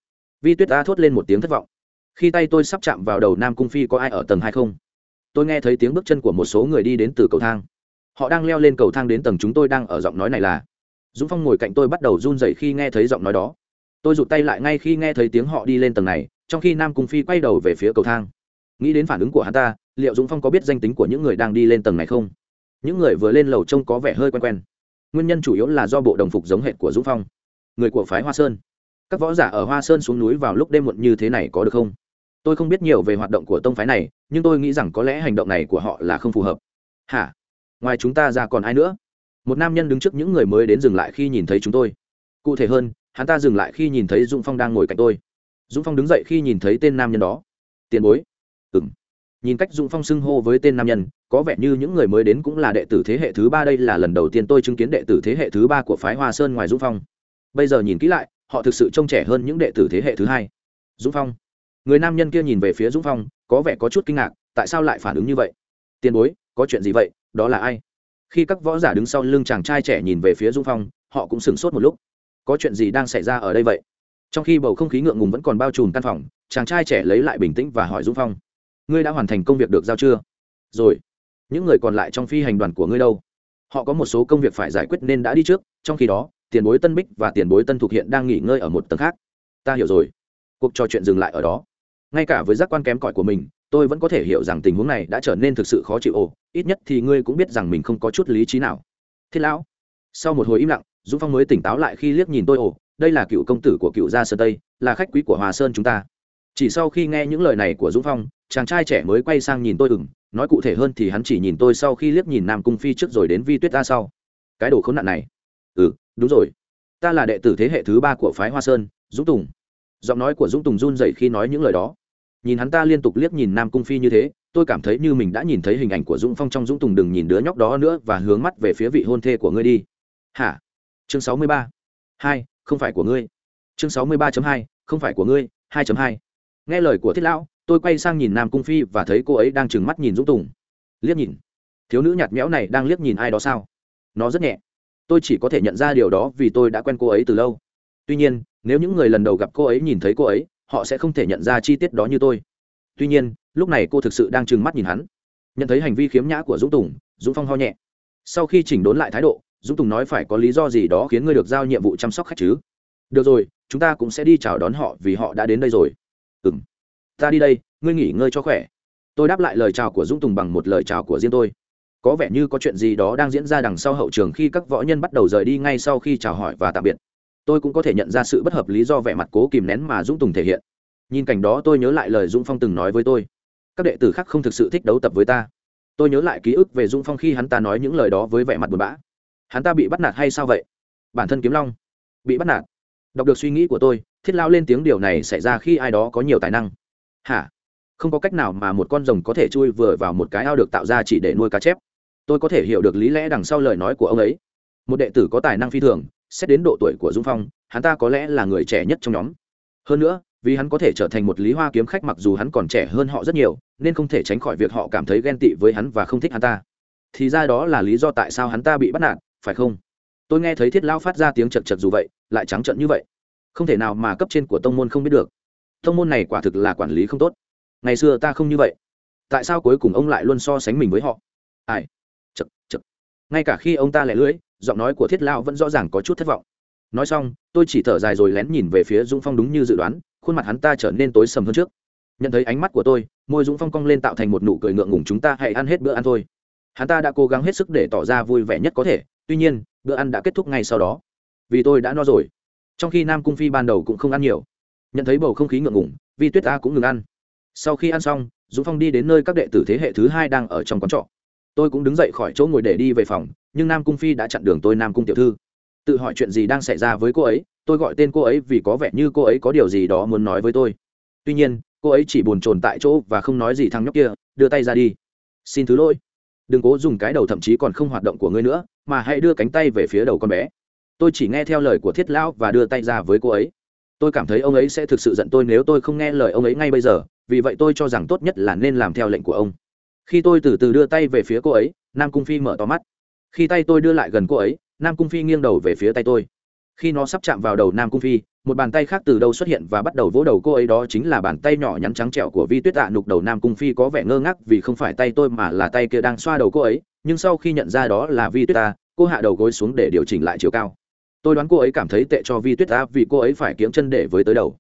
vi tuyết á thốt lên một tiếng thất vọng. Khi tay tôi sắp chạm vào đầu nam cung phi có ai ở tầng hai không? Tôi nghe thấy tiếng bước chân của một số người đi đến từ cầu thang. Họ đang leo lên cầu thang đến tầng chúng tôi đang ở giọng nói này là. Dũng phong ngồi cạnh tôi bắt đầu run dậy khi nghe thấy giọng nói đó. Tôi rụt tay lại ngay khi nghe thấy tiếng họ đi lên tầng này, trong khi nam cung phi quay đầu về phía cầu thang nghĩ đến phản ứng của hắn ta, liệu dũng phong có biết danh tính của những người đang đi lên tầng này không? Những người vừa lên lầu trông có vẻ hơi quen quen. Nguyên nhân chủ yếu là do bộ đồng phục giống hệt của dũng phong. Người của phái hoa sơn. Các võ giả ở hoa sơn xuống núi vào lúc đêm muộn như thế này có được không? Tôi không biết nhiều về hoạt động của tông phái này, nhưng tôi nghĩ rằng có lẽ hành động này của họ là không phù hợp. Hả? Ngoài chúng ta ra còn ai nữa? Một nam nhân đứng trước những người mới đến dừng lại khi nhìn thấy chúng tôi. Cụ thể hơn, hắn ta dừng lại khi nhìn thấy dũng phong đang ngồi cạnh tôi. Dũng phong đứng dậy khi nhìn thấy tên nam nhân đó. Tiền bối ừng nhìn cách dũng phong xưng hô với tên nam nhân, có vẻ như những người mới đến cũng là đệ tử thế hệ thứ ba đây là lần đầu tiên tôi chứng kiến đệ tử thế hệ thứ ba của phái hoa sơn ngoài dũng phong. Bây giờ nhìn kỹ lại, họ thực sự trông trẻ hơn những đệ tử thế hệ thứ hai. Dũng phong. Người nam nhân kia nhìn về phía dũng phong, có vẻ có chút kinh ngạc, tại sao lại phản ứng như vậy? Tiền bối, có chuyện gì vậy? Đó là ai? Khi các võ giả đứng sau lưng chàng trai trẻ nhìn về phía dũng phong, họ cũng sửng sốt một lúc. Có chuyện gì đang xảy ra ở đây vậy? Trong khi bầu không khí ngượng ngùng vẫn còn bao trùm căn phòng, chàng trai trẻ lấy lại bình tĩnh và hỏi dũng phong ngươi đã hoàn thành công việc được giao chưa? Rồi. Những người còn lại trong phi hành đoàn của ngươi đâu? Họ có một số công việc phải giải quyết nên đã đi trước, trong khi đó, tiền bối tân bích và tiền bối tân thục hiện đang nghỉ ngơi ở một tầng khác. Ta hiểu rồi. Cuộc trò chuyện dừng lại ở đó. Ngay cả với giác quan kém cỏi của mình, tôi vẫn có thể hiểu rằng tình huống này đã trở nên thực sự khó chịu ồ. Ít nhất thì ngươi cũng biết rằng mình không có chút lý trí nào. Thiết lão. Sau một hồi im lặng, dũng phong mới tỉnh táo lại khi liếc nhìn tôi ồ. Đây là cựu công tử của cựu gia sơn tây, là khách quý của hòa sơn chúng ta. Chỉ sau khi nghe những lời này của dũng phong chàng trai trẻ mới quay sang nhìn tôi ừng nói cụ thể hơn thì hắn chỉ nhìn tôi sau khi liếc nhìn nam cung phi trước rồi đến vi tuyết ta sau. Cái đồ khốn nạn này. Ừ đúng rồi. Ta là đệ tử thế hệ thứ ba của phái hoa sơn, dũng tùng. Giọng nói của dũng tùng run dậy khi nói những lời đó. Nhìn hắn ta liên tục liếc nhìn nam cung phi như thế, tôi cảm thấy như mình đã nhìn thấy hình ảnh của dũng phong trong dũng tùng đừng nhìn đứa nhóc đó nữa và hướng mắt về phía vị hôn thê của ngươi đi. Hả? Chương sáu mươi ba. Hai, không phải của ngươi. Chương sáu mươi ba hai, không phải của ngươi, hai hai. Nghe lời của thiết lão tôi quay sang nhìn nam cung phi và thấy cô ấy đang trừng mắt nhìn dũng tùng. Liếc nhìn. Thiếu nữ nhạt nhẽo này đang liếc nhìn ai đó sao? Nó rất nhẹ. Tôi chỉ có thể nhận ra điều đó vì tôi đã quen cô ấy từ lâu. Tuy nhiên, nếu những người lần đầu gặp cô ấy nhìn thấy cô ấy, họ sẽ không thể nhận ra chi tiết đó như tôi. Tuy nhiên, lúc này cô thực sự đang trừng mắt nhìn hắn. Nhận thấy hành vi khiếm nhã của dũng tùng, dũng phong ho nhẹ. Sau khi chỉnh đốn lại thái độ, dũng tùng nói phải có lý do gì đó khiến ngươi được giao nhiệm vụ chăm sóc khách chứ? Được rồi, chúng ta cũng sẽ đi chào đón họ vì họ đã đến đây rồi. Ừ m ta đi đây, ngươi nghỉ ngơi cho khỏe. Tôi đáp lại lời chào của dũng tùng bằng một lời chào của riêng tôi. Có vẻ như có chuyện gì đó đang diễn ra đằng sau hậu trường khi các võ nhân bắt đầu rời đi ngay sau khi chào hỏi và tạm biệt. Tôi cũng có thể nhận ra sự bất hợp lý do vẻ mặt cố kìm nén mà dũng tùng thể hiện. Nhìn cảnh đó tôi nhớ lại lời dũng phong từng nói với tôi. Các đệ tử khác không thực sự thích đấu tập với ta. Tôi nhớ lại ký ức về dũng phong khi hắn ta nói những lời đó với vẻ mặt buồn bã. Hắn ta bị bắt nạt hay sao vậy? Bản thân kiếm long bị bắt nạt. Đọc được suy nghĩ của tôi, thiết lao lên tiếng điều này xảy ra khi ai đó có nhiều tài năng hả? Không có cách nào mà một con rồng có thể chui vừa vào một cái ao được tạo ra chỉ để nuôi cá chép. Tôi có thể hiểu được lý lẽ đằng sau lời nói của ông ấy. Một đệ tử có tài năng phi thường, xét đến độ tuổi của dung phong, hắn ta có lẽ là người trẻ nhất trong nhóm. Hơn nữa, vì hắn có thể trở thành một lý hoa kiếm khách mặc dù hắn còn trẻ hơn họ rất nhiều, nên không thể tránh khỏi việc họ cảm thấy ghen tị với hắn và không thích hắn ta. Thì ra đó là lý do tại sao hắn ta bị bắt nạt, phải không? Tôi nghe thấy thiết lao phát ra tiếng chật chật dù vậy, lại trắng trận như vậy. Không thể nào mà cấp trên của tông môn không biết được thông môn này quả thực là quản lý không tốt. Ngày xưa ta không như vậy. Tại sao cuối cùng ông lại luôn so sánh mình với họ? Ai? Chật chật ngay cả khi ông ta lẻ lưỡi, giọng nói của thiết lao vẫn rõ ràng có chút thất vọng. Nói xong, tôi chỉ thở dài rồi lén nhìn về phía dũng phong đúng như dự đoán, khuôn mặt hắn ta trở nên tối sầm hơn trước. Nhận thấy ánh mắt của tôi, môi dũng phong cong lên tạo thành một nụ cười ngượng ngùng, chúng ta hãy ăn hết bữa ăn thôi. Hắn ta đã cố gắng hết sức để tỏ ra vui vẻ nhất có thể, tuy nhiên, bữa ăn đã kết thúc ngay sau đó. Vì tôi đã no rồi. Trong khi nam cung phi ban đầu cũng không ăn nhiều nhận thấy bầu không khí ngượng ngùng, vi tuyết ta cũng ngừng ăn. Sau khi ăn xong, dũng phong đi đến nơi các đệ tử thế hệ thứ hai đang ở trong quán trọ. Tôi cũng đứng dậy khỏi chỗ ngồi để đi về phòng, nhưng nam cung phi đã chặn đường tôi nam cung tiểu thư. Tự hỏi chuyện gì đang xảy ra với cô ấy, tôi gọi tên cô ấy vì có vẻ như cô ấy có điều gì đó muốn nói với tôi. Tuy nhiên, cô ấy chỉ buồn chồn tại chỗ và không nói gì thằng nhóc kia, đưa tay ra đi. Xin thứ lỗi. Đừng cố dùng cái đầu thậm chí còn không hoạt động của ngươi nữa, mà hãy đưa cánh tay về phía đầu con bé. Tôi chỉ nghe theo lời của thiết lão và đưa tay ra với cô ấy tôi cảm thấy ông ấy sẽ thực sự giận tôi nếu tôi không nghe lời ông ấy ngay bây giờ, vì vậy tôi cho rằng tốt nhất là nên làm theo lệnh của ông. Khi tôi từ từ đưa tay về phía cô ấy, nam cung phi mở to mắt. Khi tay tôi đưa lại gần cô ấy, nam cung phi nghiêng đầu về phía tay tôi. Khi nó sắp chạm vào đầu nam cung phi, một bàn tay khác từ đâu xuất hiện và bắt đầu vỗ đầu cô ấy đó chính là bàn tay nhỏ nhắn trắng trẻo của vi tuyết tạ nục đầu nam cung phi có vẻ ngơ ngác vì không phải tay tôi mà là tay kia đang xoa đầu cô ấy, nhưng sau khi nhận ra đó là vi tuyết ta cô hạ đầu gối xuống để điều chỉnh lại chiều cao tôi đoán cô ấy cảm thấy tệ cho vi tuyết Á vì cô ấy phải kiếng chân để với tới đầu.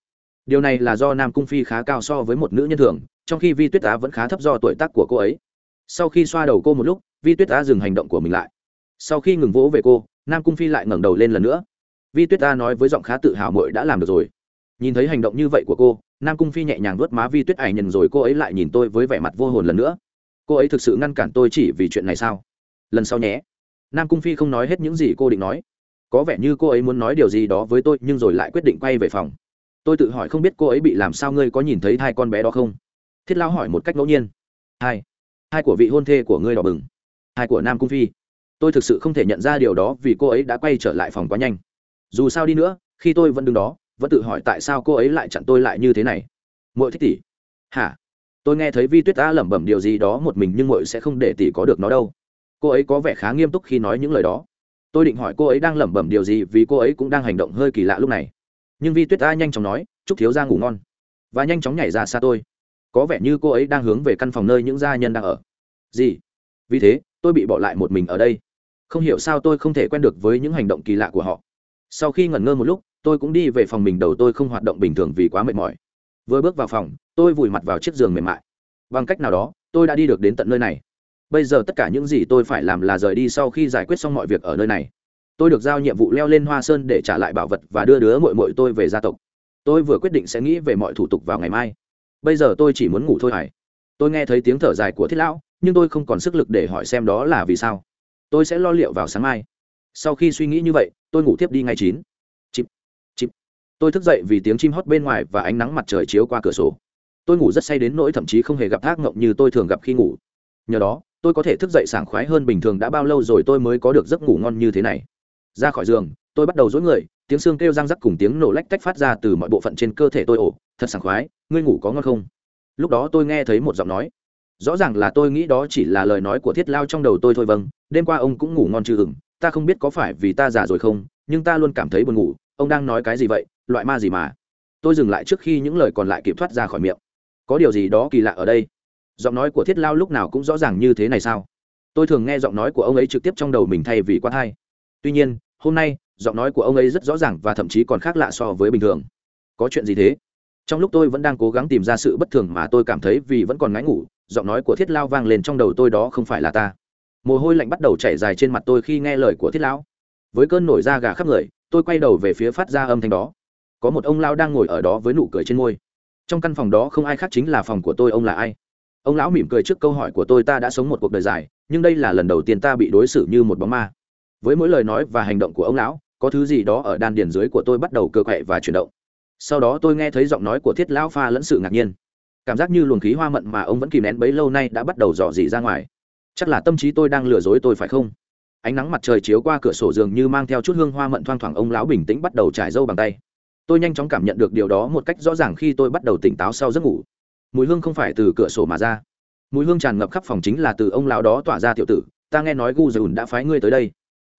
Điều này là do nam cung phi khá cao so với một nữ nhân thường, trong khi vi tuyết á vẫn khá thấp do tuổi tác của cô ấy. Sau khi xoa đầu cô một lúc, vi tuyết á dừng hành động của mình lại. Sau khi ngừng vỗ về cô, nam cung phi lại ngẩng đầu lên lần nữa. Vi tuyết á nói với giọng khá tự hào mội đã làm được rồi. Nhìn thấy hành động như vậy của cô, nam cung phi nhẹ nhàng vớt má vi tuyết ải nhìn rồi cô ấy lại nhìn tôi với vẻ mặt vô hồn lần nữa. Cô ấy thực sự ngăn cản tôi chỉ vì chuyện này sao? Lần sau nhé. Nam cung phi không nói hết những gì cô định nói có vẻ như cô ấy muốn nói điều gì đó với tôi, nhưng rồi lại quyết định quay về phòng. Tôi tự hỏi không biết cô ấy bị làm sao, ngươi có nhìn thấy hai con bé đó không? Thiết lao hỏi một cách ngẫu nhiên. Hai. Hai của vị hôn thê của ngươi đỏ bừng. Hai của nam cung phi. Tôi thực sự không thể nhận ra điều đó vì cô ấy đã quay trở lại phòng quá nhanh. Dù sao đi nữa, khi tôi vẫn đứng đó, vẫn tự hỏi tại sao cô ấy lại chặn tôi lại như thế này. Mỗi thích tỷ. Hả? Tôi nghe thấy vi tuyết ta lẩm bẩm điều gì đó một mình, nhưng mội sẽ không để tỷ có được nó đâu. Cô ấy có vẻ khá nghiêm túc khi nói những lời đó tôi định hỏi cô ấy đang lẩm bẩm điều gì vì cô ấy cũng đang hành động hơi kỳ lạ lúc này. Nhưng vi tuyết a nhanh chóng nói, chúc thiếu ra ngủ ngon. Và nhanh chóng nhảy ra xa tôi. Có vẻ như cô ấy đang hướng về căn phòng nơi những gia nhân đang ở. Gì? Vì thế, tôi bị bỏ lại một mình ở đây. Không hiểu sao tôi không thể quen được với những hành động kỳ lạ của họ. Sau khi ngẩn ngơ một lúc, tôi cũng đi về phòng mình đầu tôi không hoạt động bình thường vì quá mệt mỏi. Vừa bước vào phòng, tôi vùi mặt vào chiếc giường mềm mại. Bằng cách nào đó, tôi đã đi được đến tận nơi này bây giờ tất cả những gì tôi phải làm là rời đi sau khi giải quyết xong mọi việc ở nơi này. Tôi được giao nhiệm vụ leo lên hoa sơn để trả lại bảo vật và đưa đứa mội mội tôi về gia tộc. Tôi vừa quyết định sẽ nghĩ về mọi thủ tục vào ngày mai. Bây giờ tôi chỉ muốn ngủ thôi hải tôi nghe thấy tiếng thở dài của thiết lão, nhưng tôi không còn sức lực để hỏi xem đó là vì sao. Tôi sẽ lo liệu vào sáng mai. Sau khi suy nghĩ như vậy, tôi ngủ tiếp đi ngay chín. Chịp chịp. Tôi thức dậy vì tiếng chim hót bên ngoài và ánh nắng mặt trời chiếu qua cửa sổ. Tôi ngủ rất say đến nỗi thậm chí không hề gặp thác ngộng như tôi thường gặp khi ngủ nhờ đó, tôi có thể thức dậy sảng khoái hơn bình thường đã bao lâu rồi tôi mới có được giấc ngủ ngon như thế này. Ra khỏi giường, tôi bắt đầu dối người, tiếng xương kêu răng rắc cùng tiếng nổ lách tách phát ra từ mọi bộ phận trên cơ thể tôi. Ổ thật sảng khoái, ngươi ngủ có ngon không? Lúc đó tôi nghe thấy một giọng nói. Rõ ràng là tôi nghĩ đó chỉ là lời nói của thiết lao trong đầu tôi thôi vâng đêm qua ông cũng ngủ ngon chưa hừng ta không biết có phải vì ta già rồi không, nhưng ta luôn cảm thấy buồn ngủ, ông đang nói cái gì vậy, loại ma gì mà. Tôi dừng lại trước khi những lời còn lại kịp thoát ra khỏi miệng. Có điều gì đó kỳ lạ ở đây? Giọng nói của thiết lao lúc nào cũng rõ ràng như thế này sao? Tôi thường nghe giọng nói của ông ấy trực tiếp trong đầu mình thay vì quan hai tuy nhiên, hôm nay, giọng nói của ông ấy rất rõ ràng và thậm chí còn khác lạ so với bình thường. Có chuyện gì thế? Trong lúc tôi vẫn đang cố gắng tìm ra sự bất thường mà tôi cảm thấy vì vẫn còn ngáy ngủ, giọng nói của thiết lao vang lên trong đầu tôi đó không phải là ta. Mồ hôi lạnh bắt đầu chảy dài trên mặt tôi khi nghe lời của thiết lão với cơn nổi da gà khắp người, tôi quay đầu về phía phát ra âm thanh đó. Có một ông lao đang ngồi ở đó với nụ cười trên môi. Trong căn phòng đó không ai khác chính là phòng của tôi, ông là ai? Ông lão mỉm cười trước câu hỏi của tôi, ta đã sống một cuộc đời dài, nhưng đây là lần đầu tiên ta bị đối xử như một bóng ma. Với mỗi lời nói và hành động của ông lão, có thứ gì đó ở đan điền dưới của tôi bắt đầu cơ quậy và chuyển động. Sau đó tôi nghe thấy giọng nói của thiết lão pha lẫn sự ngạc nhiên. Cảm giác như luồng khí hoa mận mà ông vẫn kìm nén bấy lâu nay đã bắt đầu dò dỉ ra ngoài. Chắc là tâm trí tôi đang lừa dối tôi phải không? Ánh nắng mặt trời chiếu qua cửa sổ giường như mang theo chút hương hoa mận thoang thoảng ông lão bình tĩnh bắt đầu trải râu bằng tay. Tôi nhanh chóng cảm nhận được điều đó một cách rõ ràng khi tôi bắt đầu tỉnh táo sau giấc ngủ mùi hương không phải từ cửa sổ mà ra. Mùi hương tràn ngập khắp phòng chính là từ ông lão đó tỏa ra tiểu tử, ta nghe nói gu dùn đã phái ngươi tới đây.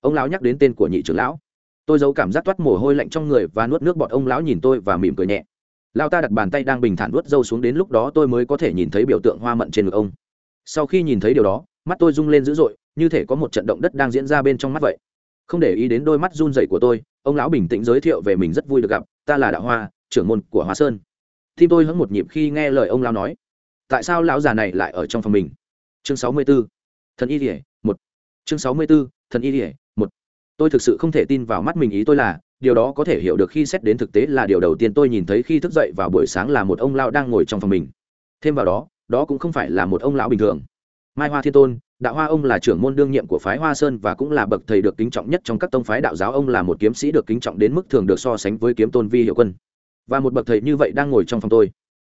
Ông lão nhắc đến tên của nhị trưởng lão. Tôi giấu cảm giác toát mồ hôi lạnh trong người và nuốt nước bọt, ông lão nhìn tôi và mỉm cười nhẹ. Lao ta đặt bàn tay đang bình thản nuốt râu xuống đến lúc đó tôi mới có thể nhìn thấy biểu tượng hoa mận trên ngực ông. Sau khi nhìn thấy điều đó, mắt tôi rung lên dữ dội, như thể có một trận động đất đang diễn ra bên trong mắt vậy. Không để ý đến đôi mắt run rẩy của tôi, ông lão bình tĩnh giới thiệu về mình rất vui được gặp. Ta là đạo hoa, trưởng môn của hoa sơn tim tôi hững một nhịp khi nghe lời ông lão nói. Tại sao lão già này lại ở trong phòng mình? Chương sáu mươi 64. thần y ỉa một. Chương sáu mươi 64, thần y ỉa một. Tôi thực sự không thể tin vào mắt mình ý tôi là điều đó có thể hiểu được khi xét đến thực tế là điều đầu tiên tôi nhìn thấy khi thức dậy vào buổi sáng là một ông lão đang ngồi trong phòng mình. Thêm vào đó đó cũng không phải là một ông lão bình thường. Mai hoa thiên tôn đạo hoa ông là trưởng môn đương nhiệm của phái hoa sơn và cũng là bậc thầy được kính trọng nhất trong các tông phái đạo giáo. Ông là một kiếm sĩ được kính trọng đến mức thường được so sánh với kiếm tôn vi hiệu quân và một bậc thầy như vậy đang ngồi trong phòng tôi.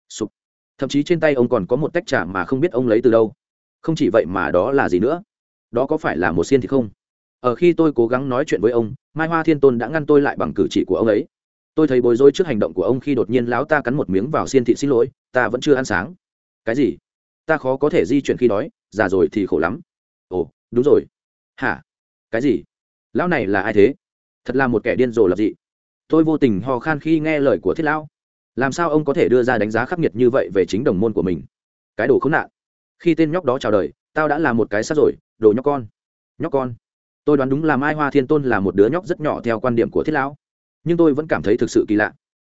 Sụp. thậm chí trên tay ông còn có một tách trà mà không biết ông lấy từ đâu. Không chỉ vậy mà đó là gì nữa? Đó có phải là một xiên thì không? Ở khi tôi cố gắng nói chuyện với ông, mai hoa thiên tôn đã ngăn tôi lại bằng cử chỉ của ông ấy. Tôi thấy bối rối trước hành động của ông khi đột nhiên lão ta cắn một miếng vào xiên thị xin lỗi, ta vẫn chưa ăn sáng. Cái gì? Ta khó có thể di chuyển khi đói, già rồi thì khổ lắm. Ồ, đúng rồi. Hả? Cái gì? Lão này là ai thế? Thật là một kẻ điên rồ lập dị tôi vô tình ho khan khi nghe lời của thiết lão. Làm sao ông có thể đưa ra đánh giá khắc nghiệt như vậy về chính đồng môn của mình? Cái đồ khốn nạn. Khi tên nhóc đó chào đời, tao đã là một cái sát rồi, đồ nhóc con. Nhóc con. Tôi đoán đúng là mai hoa thiên tôn là một đứa nhóc rất nhỏ theo quan điểm của thiết lão. Nhưng tôi vẫn cảm thấy thực sự kỳ lạ.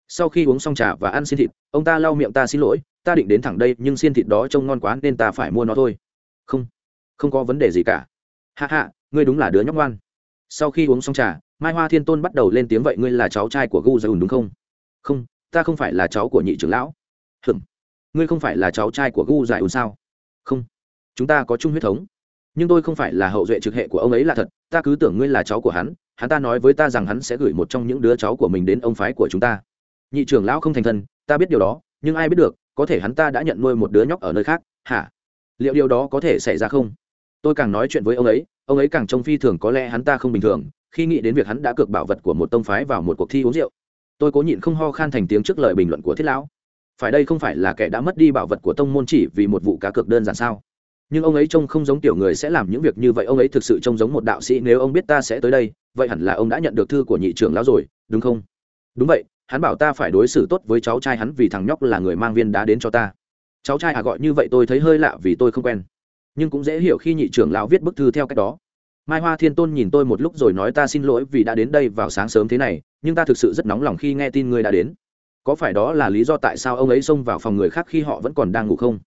Sau khi uống xong trà và ăn xin thịt, ông ta lau miệng ta xin lỗi, ta định đến thẳng đây, nhưng xiên thịt đó trông ngon quá nên ta phải mua nó thôi. Không. Không có vấn đề gì cả. Hạ hạ ngươi đúng là đứa nhóc ngoan sau khi uống xong trà, mai hoa thiên tôn bắt đầu lên tiếng vậy, ngươi là cháu trai của gu dầu đúng không? Không, ta không phải là cháu của nhị trưởng lão. Hừm, ngươi không phải là cháu trai của gu giải ùn sao? Không, chúng ta có chung huyết thống. Nhưng tôi không phải là hậu duệ trực hệ của ông ấy là thật. Ta cứ tưởng ngươi là cháu của hắn hắn ta nói với ta rằng hắn sẽ gửi một trong những đứa cháu của mình đến ông phái của chúng ta. Nhị trưởng lão không thành thân, ta biết điều đó, nhưng ai biết được, có thể hắn ta đã nhận nuôi một đứa nhóc ở nơi khác. Hả? Liệu điều đó có thể xảy ra không? Tôi càng nói chuyện với ông ấy ông ấy càng trông phi thường có lẽ hắn ta không bình thường, khi nghĩ đến việc hắn đã cược bảo vật của một tông phái vào một cuộc thi uống rượu. Tôi cố nhịn không ho khan thành tiếng trước lời bình luận của thiết lão. Phải đây không phải là kẻ đã mất đi bảo vật của tông môn chỉ vì một vụ cá cược đơn giản sao? Nhưng ông ấy trông không giống tiểu người sẽ làm những việc như vậy, ông ấy thực sự trông giống một đạo sĩ, nếu ông biết ta sẽ tới đây, vậy hẳn là ông đã nhận được thư của nhị trưởng lão rồi, đúng không? Đúng vậy, hắn bảo ta phải đối xử tốt với cháu trai hắn vì thằng nhóc là người mang viên đá đến cho ta. Cháu trai à gọi như vậy tôi thấy hơi lạ vì tôi không quen nhưng cũng dễ hiểu khi nhị trưởng lão viết bức thư theo cách đó. Mai hoa thiên tôn nhìn tôi một lúc rồi nói ta xin lỗi vì đã đến đây vào sáng sớm thế này, nhưng ta thực sự rất nóng lòng khi nghe tin ngươi đã đến. Có phải đó là lý do tại sao ông ấy xông vào phòng người khác khi họ vẫn còn đang ngủ không?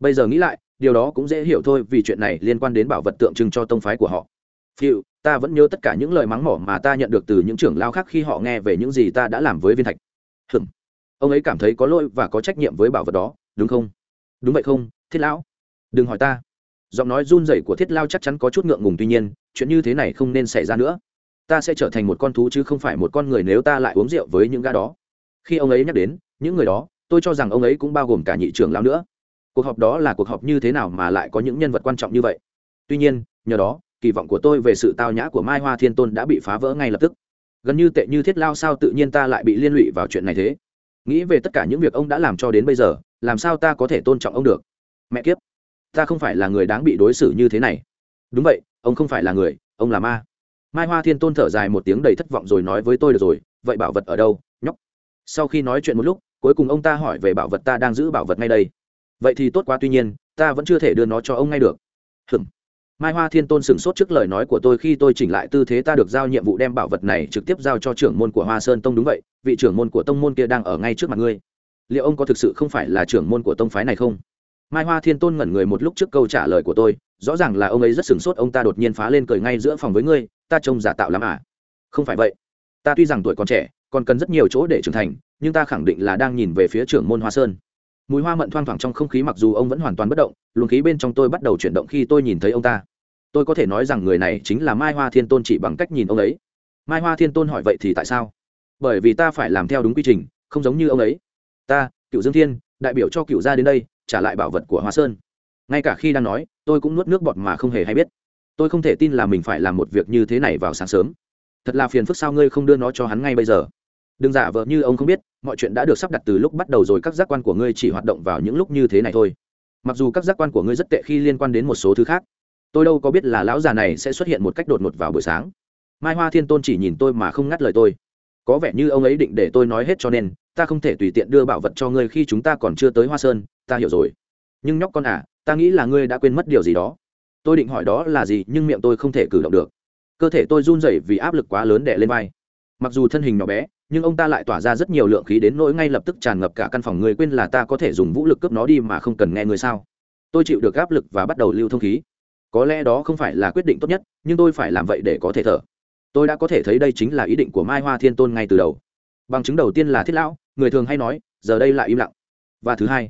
Bây giờ nghĩ lại, điều đó cũng dễ hiểu thôi vì chuyện này liên quan đến bảo vật tượng trưng cho tông phái của họ. Phiêu, ta vẫn nhớ tất cả những lời mắng mỏ mà ta nhận được từ những trưởng lao khác khi họ nghe về những gì ta đã làm với viên thạch. Hừm ông ấy cảm thấy có lỗi và có trách nhiệm với bảo vật đó, đúng không? Đúng vậy không, thiết lão? Đừng hỏi ta giọng nói run rẩy của thiết lao chắc chắn có chút ngượng ngùng tuy nhiên, chuyện như thế này không nên xảy ra nữa. Ta sẽ trở thành một con thú chứ không phải một con người nếu ta lại uống rượu với những gã đó. Khi ông ấy nhắc đến, những người đó, tôi cho rằng ông ấy cũng bao gồm cả nhị trưởng lão nữa. Cuộc họp đó là cuộc họp như thế nào mà lại có những nhân vật quan trọng như vậy? Tuy nhiên, nhờ đó, kỳ vọng của tôi về sự tao nhã của mai hoa thiên tôn đã bị phá vỡ ngay lập tức. Gần như tệ như thiết lao sao tự nhiên ta lại bị liên lụy vào chuyện này thế? Nghĩ về tất cả những việc ông đã làm cho đến bây giờ, làm sao ta có thể tôn trọng ông được? Mẹ kiếp! Ta không phải là người đáng bị đối xử như thế này. Đúng vậy, ông không phải là người, ông là ma. Mai hoa thiên tôn thở dài một tiếng đầy thất vọng rồi nói với tôi được rồi, vậy bảo vật ở đâu? Nhóc. Sau khi nói chuyện một lúc, cuối cùng ông ta hỏi về bảo vật ta đang giữ bảo vật ngay đây. Vậy thì tốt quá, tuy nhiên, ta vẫn chưa thể đưa nó cho ông ngay được. Hừm mai hoa thiên tôn sửng sốt trước lời nói của tôi khi tôi chỉnh lại tư thế ta được giao nhiệm vụ đem bảo vật này trực tiếp giao cho trưởng môn của hoa sơn tông, đúng vậy, vị trưởng môn của tông môn kia đang ở ngay trước mặt ngươi. Liệu ông có thực sự không phải là trưởng môn của tông phái này không? Mai hoa thiên tôn ngẩn người một lúc trước câu trả lời của tôi, rõ ràng là ông ấy rất sửng sốt, ông ta đột nhiên phá lên cười ngay giữa phòng với ngươi, ta trông giả tạo lắm à? Không phải vậy. Ta tuy rằng tuổi còn trẻ, còn cần rất nhiều chỗ để trưởng thành, nhưng ta khẳng định là đang nhìn về phía trưởng môn hoa sơn. Mùi hoa mận thoang thoảng trong không khí mặc dù ông vẫn hoàn toàn bất động, luồng khí bên trong tôi bắt đầu chuyển động khi tôi nhìn thấy ông ta. Tôi có thể nói rằng người này chính là mai hoa thiên tôn chỉ bằng cách nhìn ông ấy. Mai hoa thiên tôn hỏi vậy thì tại sao? Bởi vì ta phải làm theo đúng quy trình, không giống như ông ấy. Ta, cựu dương thiên, đại biểu cho cựu gia đến đây trả lại bảo vật của hoa sơn. Ngay cả khi đang nói, tôi cũng nuốt nước bọt mà không hề hay biết. Tôi không thể tin là mình phải làm một việc như thế này vào sáng sớm. Thật là phiền phức sao ngươi không đưa nó cho hắn ngay bây giờ? Đừng giả vờ như ông không biết, mọi chuyện đã được sắp đặt từ lúc bắt đầu rồi các giác quan của ngươi chỉ hoạt động vào những lúc như thế này thôi. Mặc dù các giác quan của ngươi rất tệ khi liên quan đến một số thứ khác, tôi đâu có biết là lão già này sẽ xuất hiện một cách đột ngột vào buổi sáng. Mai hoa thiên tôn chỉ nhìn tôi mà không ngắt lời tôi. Có vẻ như ông ấy định để tôi nói hết cho nên, ta không thể tùy tiện đưa bảo vật cho ngươi khi chúng ta còn chưa tới hoa sơn ta hiểu rồi. Nhưng nhóc con à ta nghĩ là ngươi đã quên mất điều gì đó. Tôi định hỏi đó là gì, nhưng miệng tôi không thể cử động được. Cơ thể tôi run rẩy vì áp lực quá lớn đè lên vai. Mặc dù thân hình nhỏ bé, nhưng ông ta lại tỏa ra rất nhiều lượng khí đến nỗi ngay lập tức tràn ngập cả căn phòng. Người quên là ta có thể dùng vũ lực cướp nó đi mà không cần nghe người sao? Tôi chịu được áp lực và bắt đầu lưu thông khí. Có lẽ đó không phải là quyết định tốt nhất, nhưng tôi phải làm vậy để có thể thở. Tôi đã có thể thấy đây chính là ý định của mai hoa thiên tôn ngay từ đầu. Bằng chứng đầu tiên là thiết lão, người thường hay nói, giờ đây lại im lặng. Và thứ hai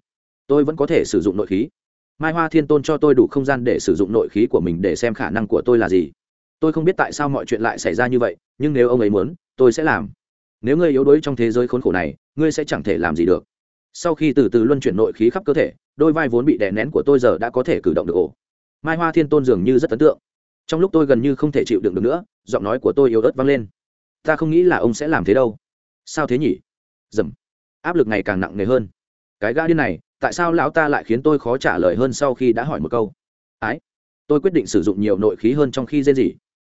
tôi vẫn có thể sử dụng nội khí. Mai hoa thiên tôn cho tôi đủ không gian để sử dụng nội khí của mình để xem khả năng của tôi là gì. Tôi không biết tại sao mọi chuyện lại xảy ra như vậy, nhưng nếu ông ấy muốn, tôi sẽ làm. Nếu ngươi yếu đuối trong thế giới khốn khổ này, ngươi sẽ chẳng thể làm gì được. Sau khi từ từ luân chuyển nội khí khắp cơ thể, đôi vai vốn bị đè nén của tôi giờ đã có thể cử động được ổ mai hoa thiên tôn dường như rất ấn tượng. Trong lúc tôi gần như không thể chịu đựng được nữa, giọng nói của tôi yếu ớt vang lên. Ta không nghĩ là ông sẽ làm thế đâu. Sao thế nhỉ? Dầm. Áp lực ngày càng nặng nề hơn. Cái gã điên này tại sao lão ta lại khiến tôi khó trả lời hơn sau khi đã hỏi một câu? Ái, tôi quyết định sử dụng nhiều nội khí hơn trong khi dê gì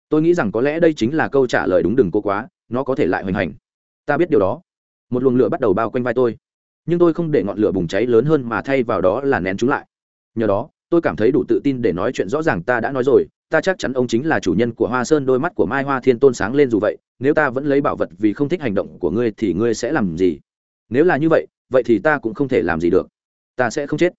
tôi nghĩ rằng có lẽ đây chính là câu trả lời đúng đừng cố quá, nó có thể lại hoành hành. Ta biết điều đó. Một luồng lửa bắt đầu bao quanh vai tôi. Nhưng tôi không để ngọn lửa bùng cháy lớn hơn mà thay vào đó là nén chúng lại. Nhờ đó, tôi cảm thấy đủ tự tin để nói chuyện rõ ràng ta đã nói rồi. Ta chắc chắn ông chính là chủ nhân của hoa sơn, đôi mắt của mai hoa thiên tôn sáng lên dù vậy, nếu ta vẫn lấy bảo vật vì không thích hành động của ngươi thì ngươi sẽ làm gì? Nếu là như vậy vậy thì ta cũng không thể làm gì được ta sẽ không chết.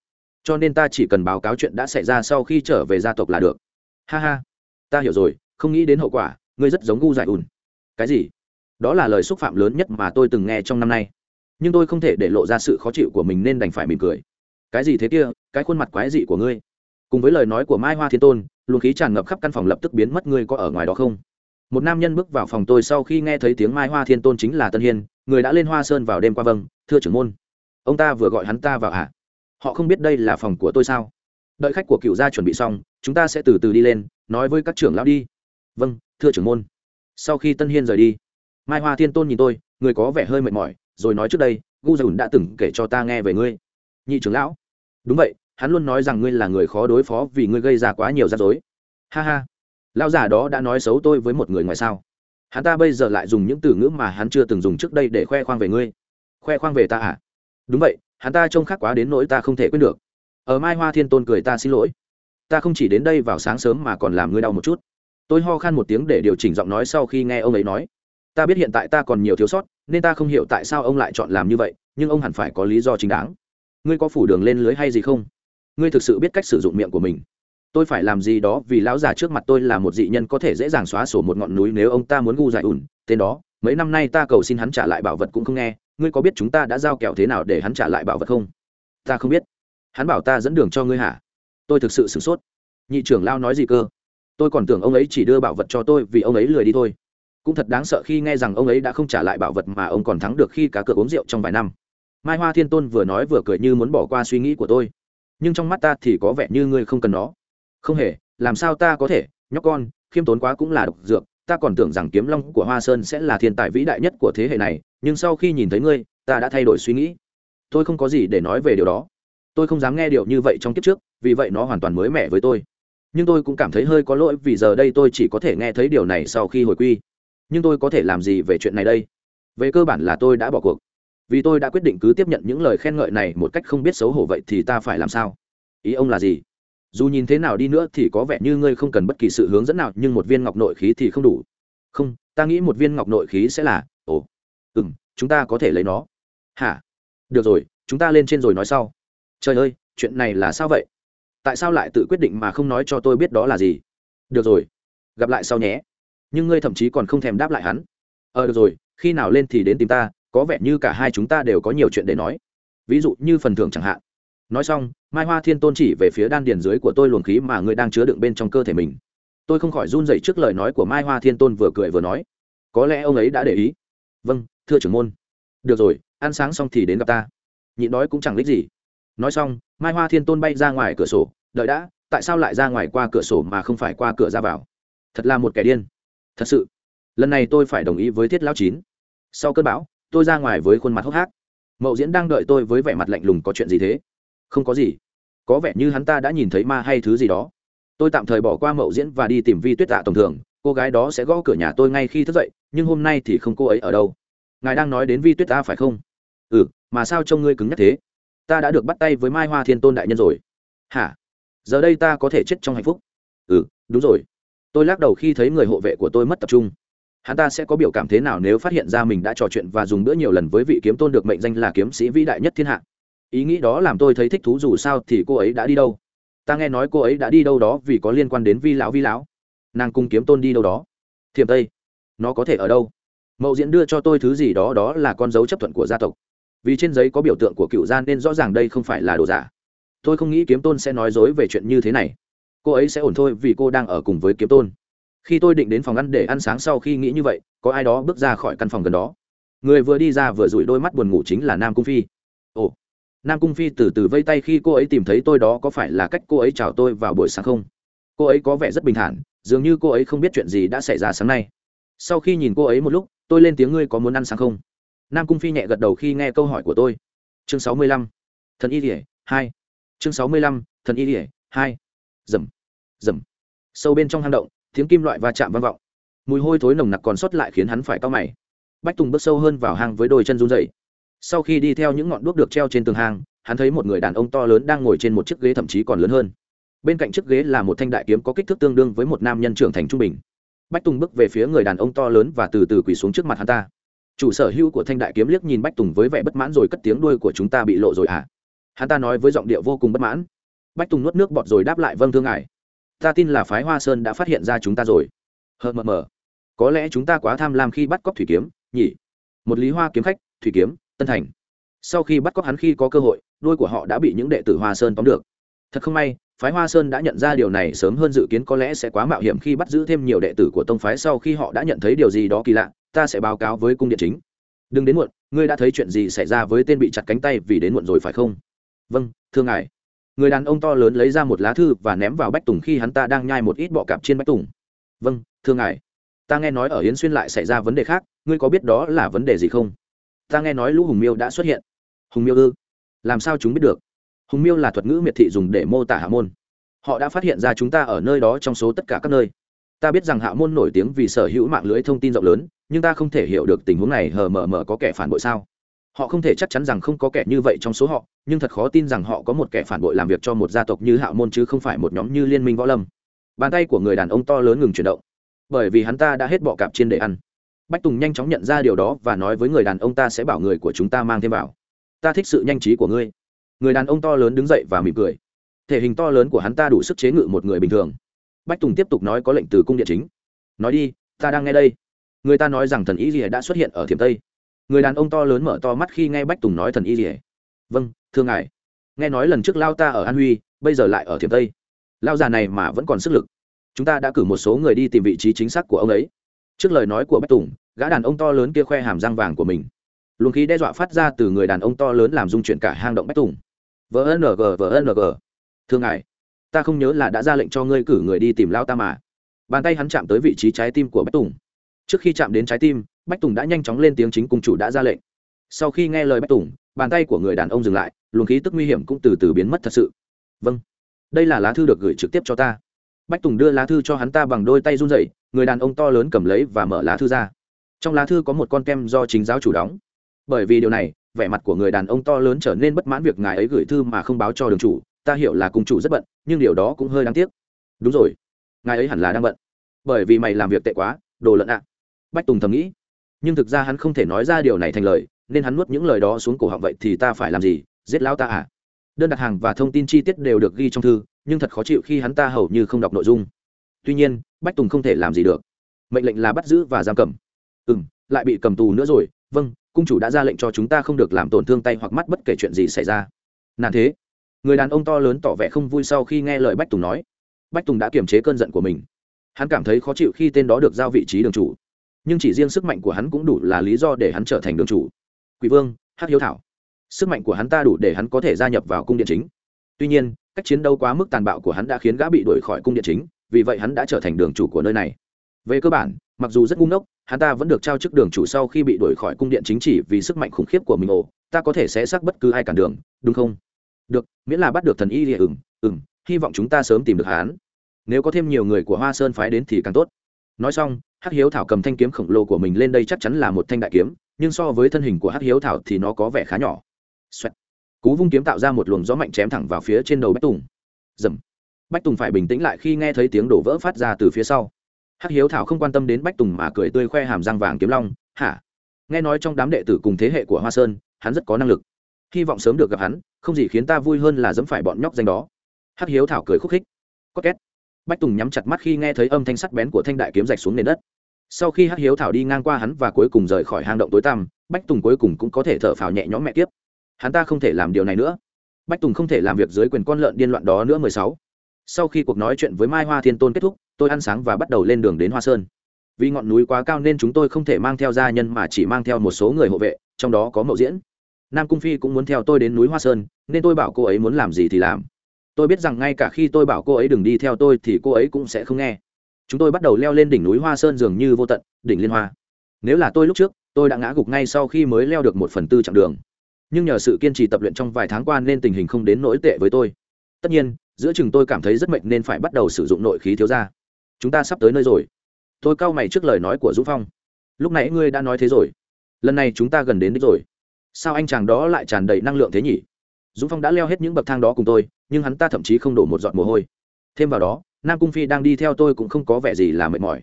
Cho nên ta chỉ cần báo cáo chuyện đã xảy ra sau khi trở về gia tộc là được. Ha ha. Ta hiểu rồi, không nghĩ đến hậu quả, ngươi rất giống gu giải ùn. Cái gì? Đó là lời xúc phạm lớn nhất mà tôi từng nghe trong năm nay. Nhưng tôi không thể để lộ ra sự khó chịu của mình nên đành phải mỉm cười. Cái gì thế kia, cái khuôn mặt quái dị của ngươi? Cùng với lời nói của mai hoa thiên tôn, luồng khí tràn ngập khắp căn phòng lập tức biến mất, ngươi có ở ngoài đó không? Một nam nhân bước vào phòng tôi sau khi nghe thấy tiếng mai hoa thiên tôn chính là tân hiên, người đã lên hoa sơn vào đêm qua vâng thưa trưởng môn. Ông ta vừa gọi hắn ta vào ạ. à? Họ không biết đây là phòng của tôi sao? Đợi khách của cựu gia chuẩn bị xong, chúng ta sẽ từ từ đi lên, nói với các trưởng lão đi. Vâng thưa trưởng môn. Sau khi tân hiên rời đi, mai hoa thiên tôn nhìn tôi, người có vẻ hơi mệt mỏi, rồi nói trước đây, gu dùn đã từng kể cho ta nghe về ngươi. Nhị trưởng lão. Đúng vậy, hắn luôn nói rằng ngươi là người khó đối phó vì ngươi gây ra quá nhiều rắc rối. Ha ha. Lão già đó đã nói xấu tôi với một người ngoài sao? Hắn ta bây giờ lại dùng những từ ngữ mà hắn chưa từng dùng trước đây để khoe khoang về ngươi. Khoe khoang về ta à? Đúng vậy hắn ta trông khác quá đến nỗi ta không thể quên được. Ở mai hoa thiên tôn cười ta xin lỗi. Ta không chỉ đến đây vào sáng sớm mà còn làm ngươi đau một chút. Tôi ho khan một tiếng để điều chỉnh giọng nói sau khi nghe ông ấy nói. Ta biết hiện tại ta còn nhiều thiếu sót, nên ta không hiểu tại sao ông lại chọn làm như vậy, nhưng ông hẳn phải có lý do chính đáng. Ngươi có phủ đường lên lưới hay gì không? Ngươi thực sự biết cách sử dụng miệng của mình. Tôi phải làm gì đó vì lão già trước mặt tôi là một dị nhân có thể dễ dàng xóa sổ một ngọn núi nếu ông ta muốn gu dại ủn tên đó, mấy năm nay ta cầu xin hắn trả lại bảo vật cũng không nghe ngươi có biết chúng ta đã giao kẹo thế nào để hắn trả lại bảo vật không? Ta không biết. Hắn bảo ta dẫn đường cho ngươi hả? Tôi thực sự sửng sốt. Nhị trưởng lao nói gì cơ? Tôi còn tưởng ông ấy chỉ đưa bảo vật cho tôi vì ông ấy lười đi thôi. Cũng thật đáng sợ khi nghe rằng ông ấy đã không trả lại bảo vật mà ông còn thắng được khi cá cược uống rượu trong vài năm. Mai hoa thiên tôn vừa nói vừa cười như muốn bỏ qua suy nghĩ của tôi. Nhưng trong mắt ta thì có vẻ như ngươi không cần nó. Không hề, làm sao ta có thể? Nhóc con, khiêm tốn quá cũng là độc dược. Ta còn tưởng rằng kiếm long của hoa sơn sẽ là thiên tài vĩ đại nhất của thế hệ này nhưng sau khi nhìn thấy ngươi, ta đã thay đổi suy nghĩ. Tôi không có gì để nói về điều đó. Tôi không dám nghe điều như vậy trong kiếp trước, vì vậy nó hoàn toàn mới mẻ với tôi. Nhưng tôi cũng cảm thấy hơi có lỗi vì giờ đây tôi chỉ có thể nghe thấy điều này sau khi hồi quy. Nhưng tôi có thể làm gì về chuyện này đây? Về cơ bản là tôi đã bỏ cuộc. Vì tôi đã quyết định cứ tiếp nhận những lời khen ngợi này một cách không biết xấu hổ vậy thì ta phải làm sao? Ý ông là gì? Dù nhìn thế nào đi nữa thì có vẻ như ngươi không cần bất kỳ sự hướng dẫn nào, nhưng một viên ngọc nội khí thì không đủ. Không, ta nghĩ một viên ngọc nội khí sẽ là ừ m chúng ta có thể lấy nó. Hả? Được rồi, chúng ta lên trên rồi nói sau. Trời ơi, chuyện này là sao vậy? Tại sao lại tự quyết định mà không nói cho tôi biết đó là gì? Được rồi, gặp lại sau nhé. Nhưng ngươi thậm chí còn không thèm đáp lại hắn. Ờ được rồi, khi nào lên thì đến tìm ta, có vẻ như cả hai chúng ta đều có nhiều chuyện để nói. Ví dụ như phần thưởng chẳng hạn. Nói xong, mai hoa thiên tôn chỉ về phía đan điền dưới của tôi luồng khí mà ngươi đang chứa đựng bên trong cơ thể mình. Tôi không khỏi run dậy trước lời nói của mai hoa thiên tôn vừa cười vừa nói. Có lẽ ông ấy đã để ý. Vâng thưa trưởng môn. Được rồi, ăn sáng xong thì đến gặp ta. Nhịn đói cũng chẳng lích gì. Nói xong, mai hoa thiên tôn bay ra ngoài cửa sổ. Đợi đã, tại sao lại ra ngoài qua cửa sổ mà không phải qua cửa ra vào? Thật là một kẻ điên. Thật sự. Lần này tôi phải đồng ý với thiết lão chín. Sau cơn bão, tôi ra ngoài với khuôn mặt hốc hác. Mậu diễn đang đợi tôi với vẻ mặt lạnh lùng có chuyện gì thế? Không có gì. Có vẻ như hắn ta đã nhìn thấy ma hay thứ gì đó. Tôi tạm thời bỏ qua mậu diễn và đi tìm vi tuyết tạ tổng thường cô gái đó sẽ gõ cửa nhà tôi ngay khi thức dậy, nhưng hôm nay thì không cô ấy ở đâu ngài đang nói đến vi tuyết ta phải không? Ừ mà sao trông ngươi cứng nhắc thế? Ta đã được bắt tay với mai hoa thiên tôn đại nhân rồi. Hả? Giờ đây ta có thể chết trong hạnh phúc. Ừ đúng rồi. Tôi lắc đầu khi thấy người hộ vệ của tôi mất tập trung. Hắn ta sẽ có biểu cảm thế nào nếu phát hiện ra mình đã trò chuyện và dùng bữa nhiều lần với vị kiếm tôn được mệnh danh là kiếm sĩ vĩ đại nhất thiên hạ? Ý nghĩ đó làm tôi thấy thích thú dù sao thì cô ấy đã đi đâu? Ta nghe nói cô ấy đã đi đâu đó vì có liên quan đến vi lão vi lão. Nàng cung kiếm tôn đi đâu đó. Thiềm tây, nó có thể ở đâu? Mậu diễn đưa cho tôi thứ gì đó đó là con dấu chấp thuận của gia tộc. Vì trên giấy có biểu tượng của cựu gia nên rõ ràng đây không phải là đồ giả. Tôi không nghĩ kiếm tôn sẽ nói dối về chuyện như thế này. Cô ấy sẽ ổn thôi vì cô đang ở cùng với kiếm tôn. Khi tôi định đến phòng ăn để ăn sáng sau khi nghĩ như vậy, có ai đó bước ra khỏi căn phòng gần đó. Người vừa đi ra vừa rủi đôi mắt buồn ngủ chính là nam cung phi. Ồ, nam cung phi từ từ vây tay khi cô ấy tìm thấy tôi đó có phải là cách cô ấy chào tôi vào buổi sáng không? Cô ấy có vẻ rất bình thản, dường như cô ấy không biết chuyện gì đã xảy ra sáng nay. Sau khi nhìn cô ấy một lúc tôi lên tiếng ngươi có muốn ăn sáng không? Nam cung phi nhẹ gật đầu khi nghe câu hỏi của tôi. Chương sáu mươi lăm, thần y rỉa hai. Chương sáu mươi lăm, thần y rỉa hai. Dầm dầm. Sâu bên trong hang động, tiếng kim loại va chạm vang vọng. Mùi hôi thối nồng nặc còn sót lại khiến hắn phải cau mày. Bách tùng bước sâu hơn vào hang với đôi chân run dậy sau khi đi theo những ngọn đuốc được treo trên tường hang, hắn thấy một người đàn ông to lớn đang ngồi trên một chiếc ghế thậm chí còn lớn hơn. Bên cạnh chiếc ghế là một thanh đại kiếm có kích thước tương đương với một nam nhân trưởng thành trung bình bách tùng bước về phía người đàn ông to lớn và từ từ quỳ xuống trước mặt hắn ta. Chủ sở hữu của thanh đại kiếm liếc nhìn bách tùng với vẻ bất mãn rồi cất tiếng đuôi của chúng ta bị lộ rồi à? Hắn ta nói với giọng điệu vô cùng bất mãn. Bách tùng nuốt nước bọt rồi đáp lại vâng thương ngài. Ta tin là phái hoa sơn đã phát hiện ra chúng ta rồi. Hờ mờ mờ. Có lẽ chúng ta quá tham lam khi bắt cóc thủy kiếm, nhỉ? Một lý hoa kiếm khách, thủy kiếm, tân thành. Sau khi bắt cóc hắn khi có cơ hội, đuôi của họ đã bị những đệ tử hoa sơn tóm được thật không may, phái hoa sơn đã nhận ra điều này sớm hơn dự kiến có lẽ sẽ quá mạo hiểm khi bắt giữ thêm nhiều đệ tử của tông phái sau khi họ đã nhận thấy điều gì đó kỳ lạ, ta sẽ báo cáo với cung điện chính. Đừng đến muộn, ngươi đã thấy chuyện gì xảy ra với tên bị chặt cánh tay vì đến muộn rồi phải không? Vâng thưa ngài. Người đàn ông to lớn lấy ra một lá thư và ném vào bách tùng khi hắn ta đang nhai một ít bọ cạp trên bách tùng. Vâng thưa ngài. Ta nghe nói ở yến xuyên lại xảy ra vấn đề khác, ngươi có biết đó là vấn đề gì không? Ta nghe nói lũ hùng miêu đã xuất hiện. Hùng miêu ư? Làm sao chúng biết được? Hùng miêu là thuật ngữ miệt thị dùng để mô tả hạ môn. Họ đã phát hiện ra chúng ta ở nơi đó trong số tất cả các nơi. Ta biết rằng hạ môn nổi tiếng vì sở hữu mạng lưới thông tin rộng lớn, nhưng ta không thể hiểu được tình huống này, hờ mờ mờ có kẻ phản bội sao? Họ không thể chắc chắn rằng không có kẻ như vậy trong số họ, nhưng thật khó tin rằng họ có một kẻ phản bội làm việc cho một gia tộc như hạ môn chứ không phải một nhóm như liên minh võ lâm. Bàn tay của người đàn ông to lớn ngừng chuyển động. Bởi vì hắn ta đã hết bọ cạp trên để ăn. Bách tùng nhanh chóng nhận ra điều đó và nói với người đàn ông, ta sẽ bảo người của chúng ta mang thêm vào. Ta thích sự nhanh trí của ngươi người đàn ông to lớn đứng dậy và mỉm cười. Thể hình to lớn của hắn ta đủ sức chế ngự một người bình thường. Bách tùng tiếp tục nói có lệnh từ cung điện chính. Nói đi, ta đang nghe đây. Người ta nói rằng thần y rìa đã xuất hiện ở thiểm tây. Người đàn ông to lớn mở to mắt khi nghe bách tùng nói thần y rìa vâng thưa ngài. Nghe nói lần trước lao ta ở an huy, bây giờ lại ở thiểm tây. Lao già này mà vẫn còn sức lực. Chúng ta đã cử một số người đi tìm vị trí chính xác của ông ấy. Trước lời nói của bách tùng, gã đàn ông to lớn kia khoe hàm răng vàng của mình. Luồng khí đe dọa phát ra từ người đàn ông to lớn làm dung chuyển cả hang động bách tùng vng vng thương ngài, ta không nhớ là đã ra lệnh cho ngươi cử người đi tìm lao ta mà bàn tay hắn chạm tới vị trí trái tim của bách tùng. Trước khi chạm đến trái tim, bách tùng đã nhanh chóng lên tiếng chính cung chủ đã ra lệnh. Sau khi nghe lời bách tùng, bàn tay của người đàn ông dừng lại, luồng khí tức nguy hiểm cũng từ từ biến mất thật sự. Vâng đây là lá thư được gửi trực tiếp cho ta. Bách tùng đưa lá thư cho hắn ta bằng đôi tay run dậy người đàn ông to lớn cầm lấy và mở lá thư ra. Trong lá thư có một con kem do chính giáo chủ đóng. Bởi vì điều này vẻ mặt của người đàn ông to lớn trở nên bất mãn việc ngài ấy gửi thư mà không báo cho đường chủ, ta hiểu là cung chủ rất bận, nhưng điều đó cũng hơi đáng tiếc. Đúng rồi, ngài ấy hẳn là đang bận. Bởi vì mày làm việc tệ quá, đồ lợn ạ. Bách tùng thầm nghĩ. Nhưng thực ra hắn không thể nói ra điều này thành lời, nên hắn nuốt những lời đó xuống cổ họng vậy thì ta phải làm gì? Giết lão ta à? Đơn đặt hàng và thông tin chi tiết đều được ghi trong thư, nhưng thật khó chịu khi hắn ta hầu như không đọc nội dung. Tuy nhiên, bách tùng không thể làm gì được. Mệnh lệnh là bắt giữ và giam cầm. Ừ m lại bị cầm tù nữa rồi. Vâng cung chủ đã ra lệnh cho chúng ta không được làm tổn thương tay hoặc mắt bất kể chuyện gì xảy ra. Nàng thế. Người đàn ông to lớn tỏ vẻ không vui sau khi nghe lời bách tùng nói. Bách tùng đã kiềm chế cơn giận của mình. Hắn cảm thấy khó chịu khi tên đó được giao vị trí đường chủ. Nhưng chỉ riêng sức mạnh của hắn cũng đủ là lý do để hắn trở thành đường chủ. Quỷ vương, hắc hiếu thảo. Sức mạnh của hắn ta đủ để hắn có thể gia nhập vào cung điện chính. Tuy nhiên, cách chiến đấu quá mức tàn bạo của hắn đã khiến gã bị đuổi khỏi cung điện chính, vì vậy hắn đã trở thành đường chủ của nơi này. Về cơ bản mặc dù rất ngu ngốc, hắn ta vẫn được trao chức đường chủ sau khi bị đuổi khỏi cung điện chính trị vì sức mạnh khủng khiếp của mình ồ, ta có thể sẽ xác bất cứ ai cản đường, đúng không? Được, miễn là bắt được thần y thì ừng ừng hy vọng chúng ta sớm tìm được hắn. Nếu có thêm nhiều người của hoa sơn phái đến thì càng tốt. Nói xong, hắc hiếu thảo cầm thanh kiếm khổng lồ của mình lên đây chắc chắn là một thanh đại kiếm, nhưng so với thân hình của hắc hiếu thảo thì nó có vẻ khá nhỏ、Xoẹt. cú vung kiếm tạo ra một luồng gió mạnh chém thẳng vào phía trên đầu bách tùng. Dầm. Bách tùng phải bình tĩnh lại khi nghe thấy tiếng đổ vỡ phát ra từ phía sau hắc hiếu thảo không quan tâm đến bách tùng mà cười tươi khoe hàm răng vàng kiếm long, hả? Nghe nói trong đám đệ tử cùng thế hệ của hoa sơn, hắn rất có năng lực. Hy vọng sớm được gặp hắn, không gì khiến ta vui hơn là dẫm phải bọn nhóc danh đó. Hắc hiếu thảo cười khúc khích. Có két. Bách tùng nhắm chặt mắt khi nghe thấy âm thanh sắt bén của thanh đại kiếm rạch xuống nền đất. Sau khi hắc hiếu thảo đi ngang qua hắn và cuối cùng rời khỏi hang động tối tăm, bách tùng cuối cùng cũng có thể thở phào nhẹ nhõm mẹ tiếp hắn ta không thể làm điều này nữa. Bách tùng không thể làm việc dưới quyền con lợn điên loạn đó nữa mười sáu sau khi cuộc nói chuyện với mai hoa thiên tôn kết thúc, tôi ăn sáng và bắt đầu lên đường đến hoa sơn. Vì ngọn núi quá cao nên chúng tôi không thể mang theo gia nhân mà chỉ mang theo một số người hộ vệ, trong đó có mậu diễn. Nam cung phi cũng muốn theo tôi đến núi hoa sơn, nên tôi bảo cô ấy muốn làm gì thì làm. Tôi biết rằng ngay cả khi tôi bảo cô ấy đừng đi theo tôi thì cô ấy cũng sẽ không nghe. Chúng tôi bắt đầu leo lên đỉnh núi hoa sơn dường như vô tận, đỉnh liên hoa. Nếu là tôi lúc trước, tôi đã ngã gục ngay sau khi mới leo được một phần tư chặng đường. Nhưng nhờ sự kiên trì tập luyện trong vài tháng qua nên tình hình không đến nỗi tệ với tôi. Tất nhiên giữa chừng tôi cảm thấy rất mệt nên phải bắt đầu sử dụng nội khí thiếu ra chúng ta sắp tới nơi rồi. Tôi cau mày trước lời nói của dũng phong. Lúc nãy ngươi đã nói thế rồi. Lần này chúng ta gần đến đích rồi. Sao anh chàng đó lại tràn đầy năng lượng thế nhỉ? Dũng phong đã leo hết những bậc thang đó cùng tôi, nhưng hắn ta thậm chí không đổ một giọt mồ hôi. Thêm vào đó, nam cung phi đang đi theo tôi cũng không có vẻ gì là mệt mỏi.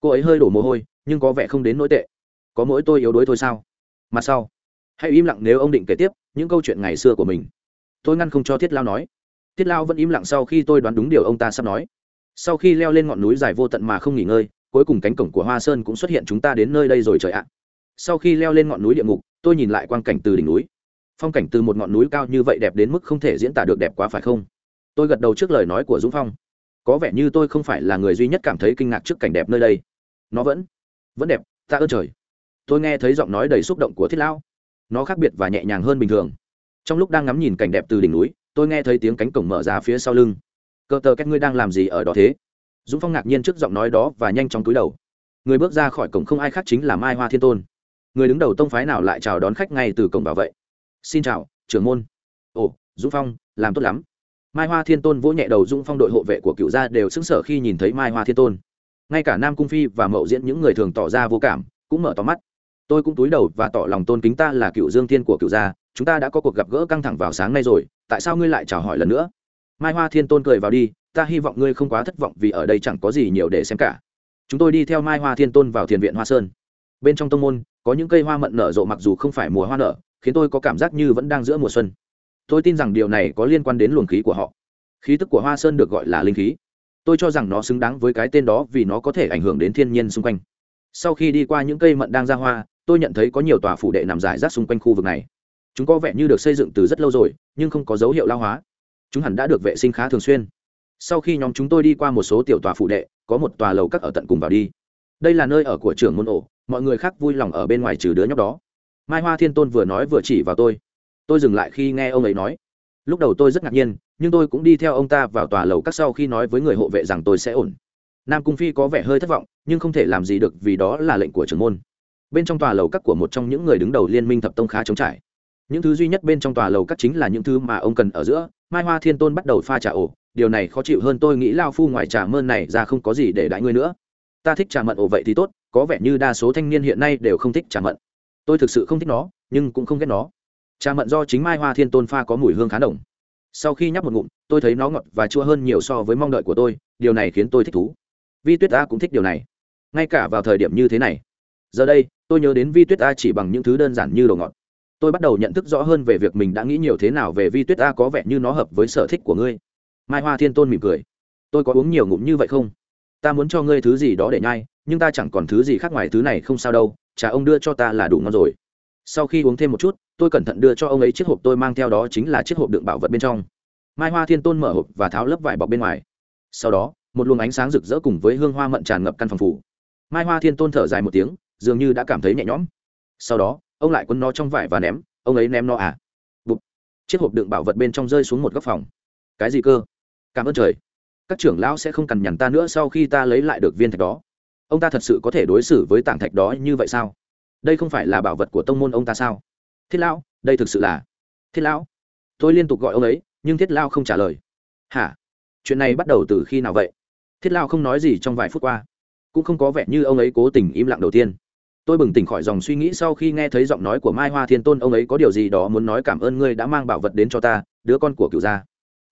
Cô ấy hơi đổ mồ hôi, nhưng có vẻ không đến nỗi tệ. Có mỗi tôi yếu đuối thôi sao? Mặt sau hãy im lặng nếu ông định kể tiếp những câu chuyện ngày xưa của mình. Tôi ngăn không cho thiết lao nói thiết lao vẫn im lặng sau khi tôi đoán đúng điều ông ta sắp nói. Sau khi leo lên ngọn núi dài vô tận mà không nghỉ ngơi, cuối cùng cánh cổng của hoa sơn cũng xuất hiện chúng ta đến nơi đây rồi trời ạ. Sau khi leo lên ngọn núi địa ngục, tôi nhìn lại quang cảnh từ đỉnh núi. Phong cảnh từ một ngọn núi cao như vậy đẹp đến mức không thể diễn tả được đẹp quá phải không? Tôi gật đầu trước lời nói của dũng phong. Có vẻ như tôi không phải là người duy nhất cảm thấy kinh ngạc trước cảnh đẹp nơi đây. Nó vẫn vẫn đẹp ta ơn trời. Tôi nghe thấy giọng nói đầy xúc động của thiết lão. Nó khác biệt và nhẹ nhàng hơn bình thường. Trong lúc đang ngắm nhìn cảnh đẹp từ đỉnh núi tôi nghe thấy tiếng cánh cổng mở ra phía sau lưng. Cơ tờ các ngươi đang làm gì ở đó thế? Dũng phong ngạc nhiên trước giọng nói đó và nhanh chóng túi đầu. Người bước ra khỏi cổng không ai khác chính là mai hoa thiên tôn. Người đứng đầu tông phái nào lại chào đón khách ngay từ cổng bảo vệ xin chào, trưởng môn. Ồ, dũng phong, làm tốt lắm. Mai hoa thiên tôn vỗ nhẹ đầu dũng phong đội hộ vệ của cựu gia đều xứng sở khi nhìn thấy mai hoa thiên tôn. Ngay cả nam cung phi và mậu diễn, những người thường tỏ ra vô cảm, cũng mở tỏ mắt. Tôi cũng túi đầu và tỏ lòng tôn kính ta là cựu dương thiên của cựu gia chúng ta đã có cuộc gặp gỡ căng thẳng vào sáng nay rồi, tại sao ngươi lại chào hỏi lần nữa? Mai hoa thiên tôn cười vào đi, ta hy vọng ngươi không quá thất vọng vì ở đây chẳng có gì nhiều để xem cả. Chúng tôi đi theo mai hoa thiên tôn vào thiền viện hoa sơn. Bên trong tông môn, có những cây hoa mận nở rộ mặc dù không phải mùa hoa nở, khiến tôi có cảm giác như vẫn đang giữa mùa xuân. Tôi tin rằng điều này có liên quan đến luồng khí của họ. Khí tức của hoa sơn được gọi là linh khí. Tôi cho rằng nó xứng đáng với cái tên đó vì nó có thể ảnh hưởng đến thiên nhiên xung quanh. Sau khi đi qua những cây mận đang ra hoa, tôi nhận thấy có nhiều tòa phủ đệ nằm rải rác xung quanh khu vực này chúng có vẻ như được xây dựng từ rất lâu rồi, nhưng không có dấu hiệu lao hóa. Chúng hẳn đã được vệ sinh khá thường xuyên. Sau khi nhóm chúng tôi đi qua một số tiểu tòa phụ đệ, có một tòa lầu các ở tận cùng vào đi. Đây là nơi ở của trưởng môn ổ, mọi người khác vui lòng ở bên ngoài trừ đứa nhóc đó. Mai hoa thiên tôn vừa nói vừa chỉ vào tôi. Tôi dừng lại khi nghe ông ấy nói. Lúc đầu tôi rất ngạc nhiên, nhưng tôi cũng đi theo ông ta vào tòa lầu các sau khi nói với người hộ vệ rằng tôi sẽ ổn. Nam cung phi có vẻ hơi thất vọng, nhưng không thể làm gì được vì đó là lệnh của trưởng môn. Bên trong tòa lầu các của một trong những người đứng đầu liên minh thập tông khá chống trải những thứ duy nhất bên trong tòa lầu các chính là những thứ mà ông cần ở giữa. Mai hoa thiên tôn bắt đầu pha trà ổ. Điều này khó chịu hơn tôi nghĩ lao phu ngoài trà mơn này ra không có gì để đãi ngươi nữa. Ta thích trà mận ổ vậy thì tốt, có vẻ như đa số thanh niên hiện nay đều không thích trà mận. Tôi thực sự không thích nó, nhưng cũng không ghét nó. Trà mận do chính mai hoa thiên tôn pha có mùi hương khá nồng. Sau khi nhấp một ngụm, tôi thấy nó ngọt và chua hơn nhiều so với mong đợi của tôi. Điều này khiến tôi thích thú. Vi tuyết ta cũng thích điều này. Ngay cả vào thời điểm như thế này, giờ đây, tôi nhớ đến vi tuyết ta chỉ bằng những thứ đơn giản như đồ ngọt tôi bắt đầu nhận thức rõ hơn về việc mình đã nghĩ nhiều thế nào về vi tuyết ta có vẻ như nó hợp với sở thích của ngươi. Mai hoa thiên tôn mỉm cười. Tôi có uống nhiều ngụm như vậy không? Ta muốn cho ngươi thứ gì đó để nhai, nhưng ta chẳng còn thứ gì khác ngoài thứ này không sao đâu. Trà ông đưa cho ta là đủ ngon rồi. Sau khi uống thêm một chút, tôi cẩn thận đưa cho ông ấy chiếc hộp tôi mang theo đó chính là chiếc hộp đựng bảo vật bên trong. Mai hoa thiên tôn mở hộp và tháo lớp vải bọc bên ngoài. Sau đó, một luồng ánh sáng rực rỡ cùng với hương hoa mận tràn ngập căn phòng phủ. Mai hoa thiên tôn thở dài một tiếng, dường như đã cảm thấy nhẹ nhõm. Sau đó ông lại quấn nó trong vải và ném, ông ấy ném nó à? Bụt. chiếc hộp đựng bảo vật bên trong rơi xuống một góc phòng. Cái gì cơ? Cảm ơn trời. Các trưởng lão sẽ không cằn nhằn ta nữa sau khi ta lấy lại được viên thạch đó. Ông ta thật sự có thể đối xử với tảng thạch đó như vậy sao? Đây không phải là bảo vật của tông môn ông ta sao? Thiết lão, đây thực sự là thiết lão. Tôi liên tục gọi ông ấy, nhưng thiết lão không trả lời. Hả? Chuyện này bắt đầu từ khi nào vậy? Thiết lão không nói gì trong vài phút qua. Cũng không có vẻ như ông ấy cố tình im lặng đầu tiên tôi bừng tỉnh khỏi dòng suy nghĩ sau khi nghe thấy giọng nói của mai hoa thiên tôn, ông ấy có điều gì đó muốn nói cảm ơn ngươi đã mang bảo vật đến cho ta, đứa con của cựu gia.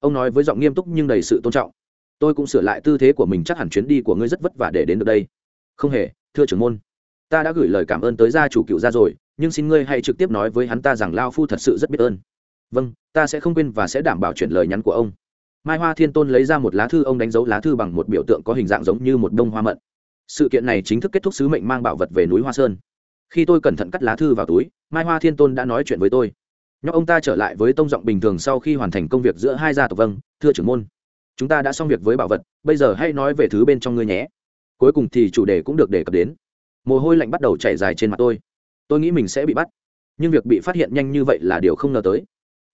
Ông nói với giọng nghiêm túc nhưng đầy sự tôn trọng. Tôi cũng sửa lại tư thế của mình, chắc hẳn chuyến đi của ngươi rất vất vả để đến được đây. Không hề, thưa trưởng môn. Ta đã gửi lời cảm ơn tới gia chủ cựu gia rồi, nhưng xin ngươi hãy trực tiếp nói với hắn ta rằng lao phu thật sự rất biết ơn. Vâng ta sẽ không quên và sẽ đảm bảo chuyển lời nhắn của ông. Mai hoa thiên tôn lấy ra một lá thư, ông đánh dấu lá thư bằng một biểu tượng có hình dạng giống như một đông hoa mận sự kiện này chính thức kết thúc sứ mệnh mang bảo vật về núi hoa sơn. Khi tôi cẩn thận cắt lá thư vào túi, mai hoa thiên tôn đã nói chuyện với tôi. Nhóc ông ta trở lại với tông giọng bình thường sau khi hoàn thành công việc giữa hai gia tộc vâng thưa trưởng môn. Chúng ta đã xong việc với bảo vật, bây giờ hãy nói về thứ bên trong ngươi nhé. Cuối cùng thì chủ đề cũng được đề cập đến. Mồ hôi lạnh bắt đầu chảy dài trên mặt tôi. Tôi nghĩ mình sẽ bị bắt. Nhưng việc bị phát hiện nhanh như vậy là điều không ngờ tới.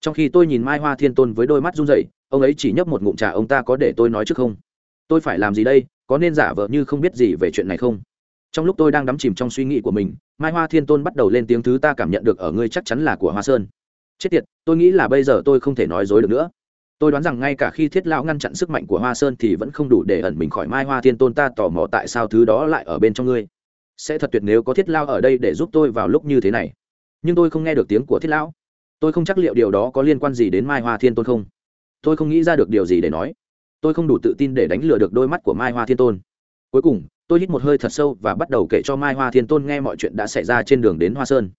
Trong khi tôi nhìn mai hoa thiên tôn với đôi mắt run rẩy, ông ấy chỉ nhấp một ngụm trà ông ta có để tôi nói trước không? Tôi phải làm gì đây? Có nên giả vờ như không biết gì về chuyện này không? Trong lúc tôi đang đắm chìm trong suy nghĩ của mình, mai hoa thiên tôn bắt đầu lên tiếng thứ ta cảm nhận được ở ngươi chắc chắn là của hoa sơn. Chết tiệt, tôi nghĩ là bây giờ tôi không thể nói dối được nữa. Tôi đoán rằng ngay cả khi thiết lão ngăn chặn sức mạnh của hoa sơn thì vẫn không đủ để ẩn mình khỏi mai hoa thiên tôn ta tò mò tại sao thứ đó lại ở bên trong ngươi. Sẽ thật tuyệt nếu có thiết lao ở đây để giúp tôi vào lúc như thế này. Nhưng tôi không nghe được tiếng của thiết lão. Tôi không chắc liệu điều đó có liên quan gì đến mai hoa thiên tôn không. Tôi không nghĩ ra được điều gì để nói tôi không đủ tự tin để đánh lừa được đôi mắt của mai hoa thiên tôn. Cuối cùng, tôi hít một hơi thật sâu và bắt đầu kể cho mai hoa thiên tôn nghe mọi chuyện đã xảy ra trên đường đến hoa sơn.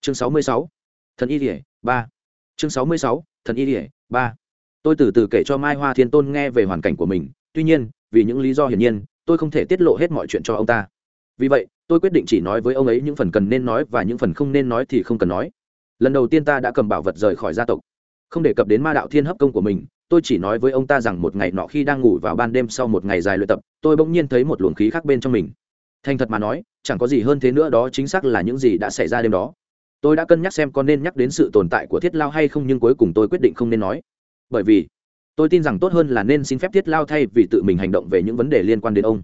Chương 66. thần y rỉa ba. Chương 66. thần y rỉa ba. Tôi từ từ kể cho mai hoa thiên tôn nghe về hoàn cảnh của mình. Tuy nhiên, vì những lý do hiển nhiên, tôi không thể tiết lộ hết mọi chuyện cho ông ta. Vì vậy, tôi quyết định chỉ nói với ông ấy những phần cần nên nói và những phần không nên nói thì không cần nói. Lần đầu tiên ta đã cầm bảo vật rời khỏi gia tộc. Không đề cập đến ma đạo thiên hấp công của mình tôi chỉ nói với ông ta rằng một ngày nọ khi đang ngủ vào ban đêm sau một ngày dài luyện tập, tôi bỗng nhiên thấy một luồng khí khác bên trong mình. Thành thật mà nói, chẳng có gì hơn thế nữa đó chính xác là những gì đã xảy ra đêm đó. Tôi đã cân nhắc xem có nên nhắc đến sự tồn tại của thiết lao hay không nhưng cuối cùng tôi quyết định không nên nói. Bởi vì, tôi tin rằng tốt hơn là nên xin phép thiết lao thay vì tự mình hành động về những vấn đề liên quan đến ông.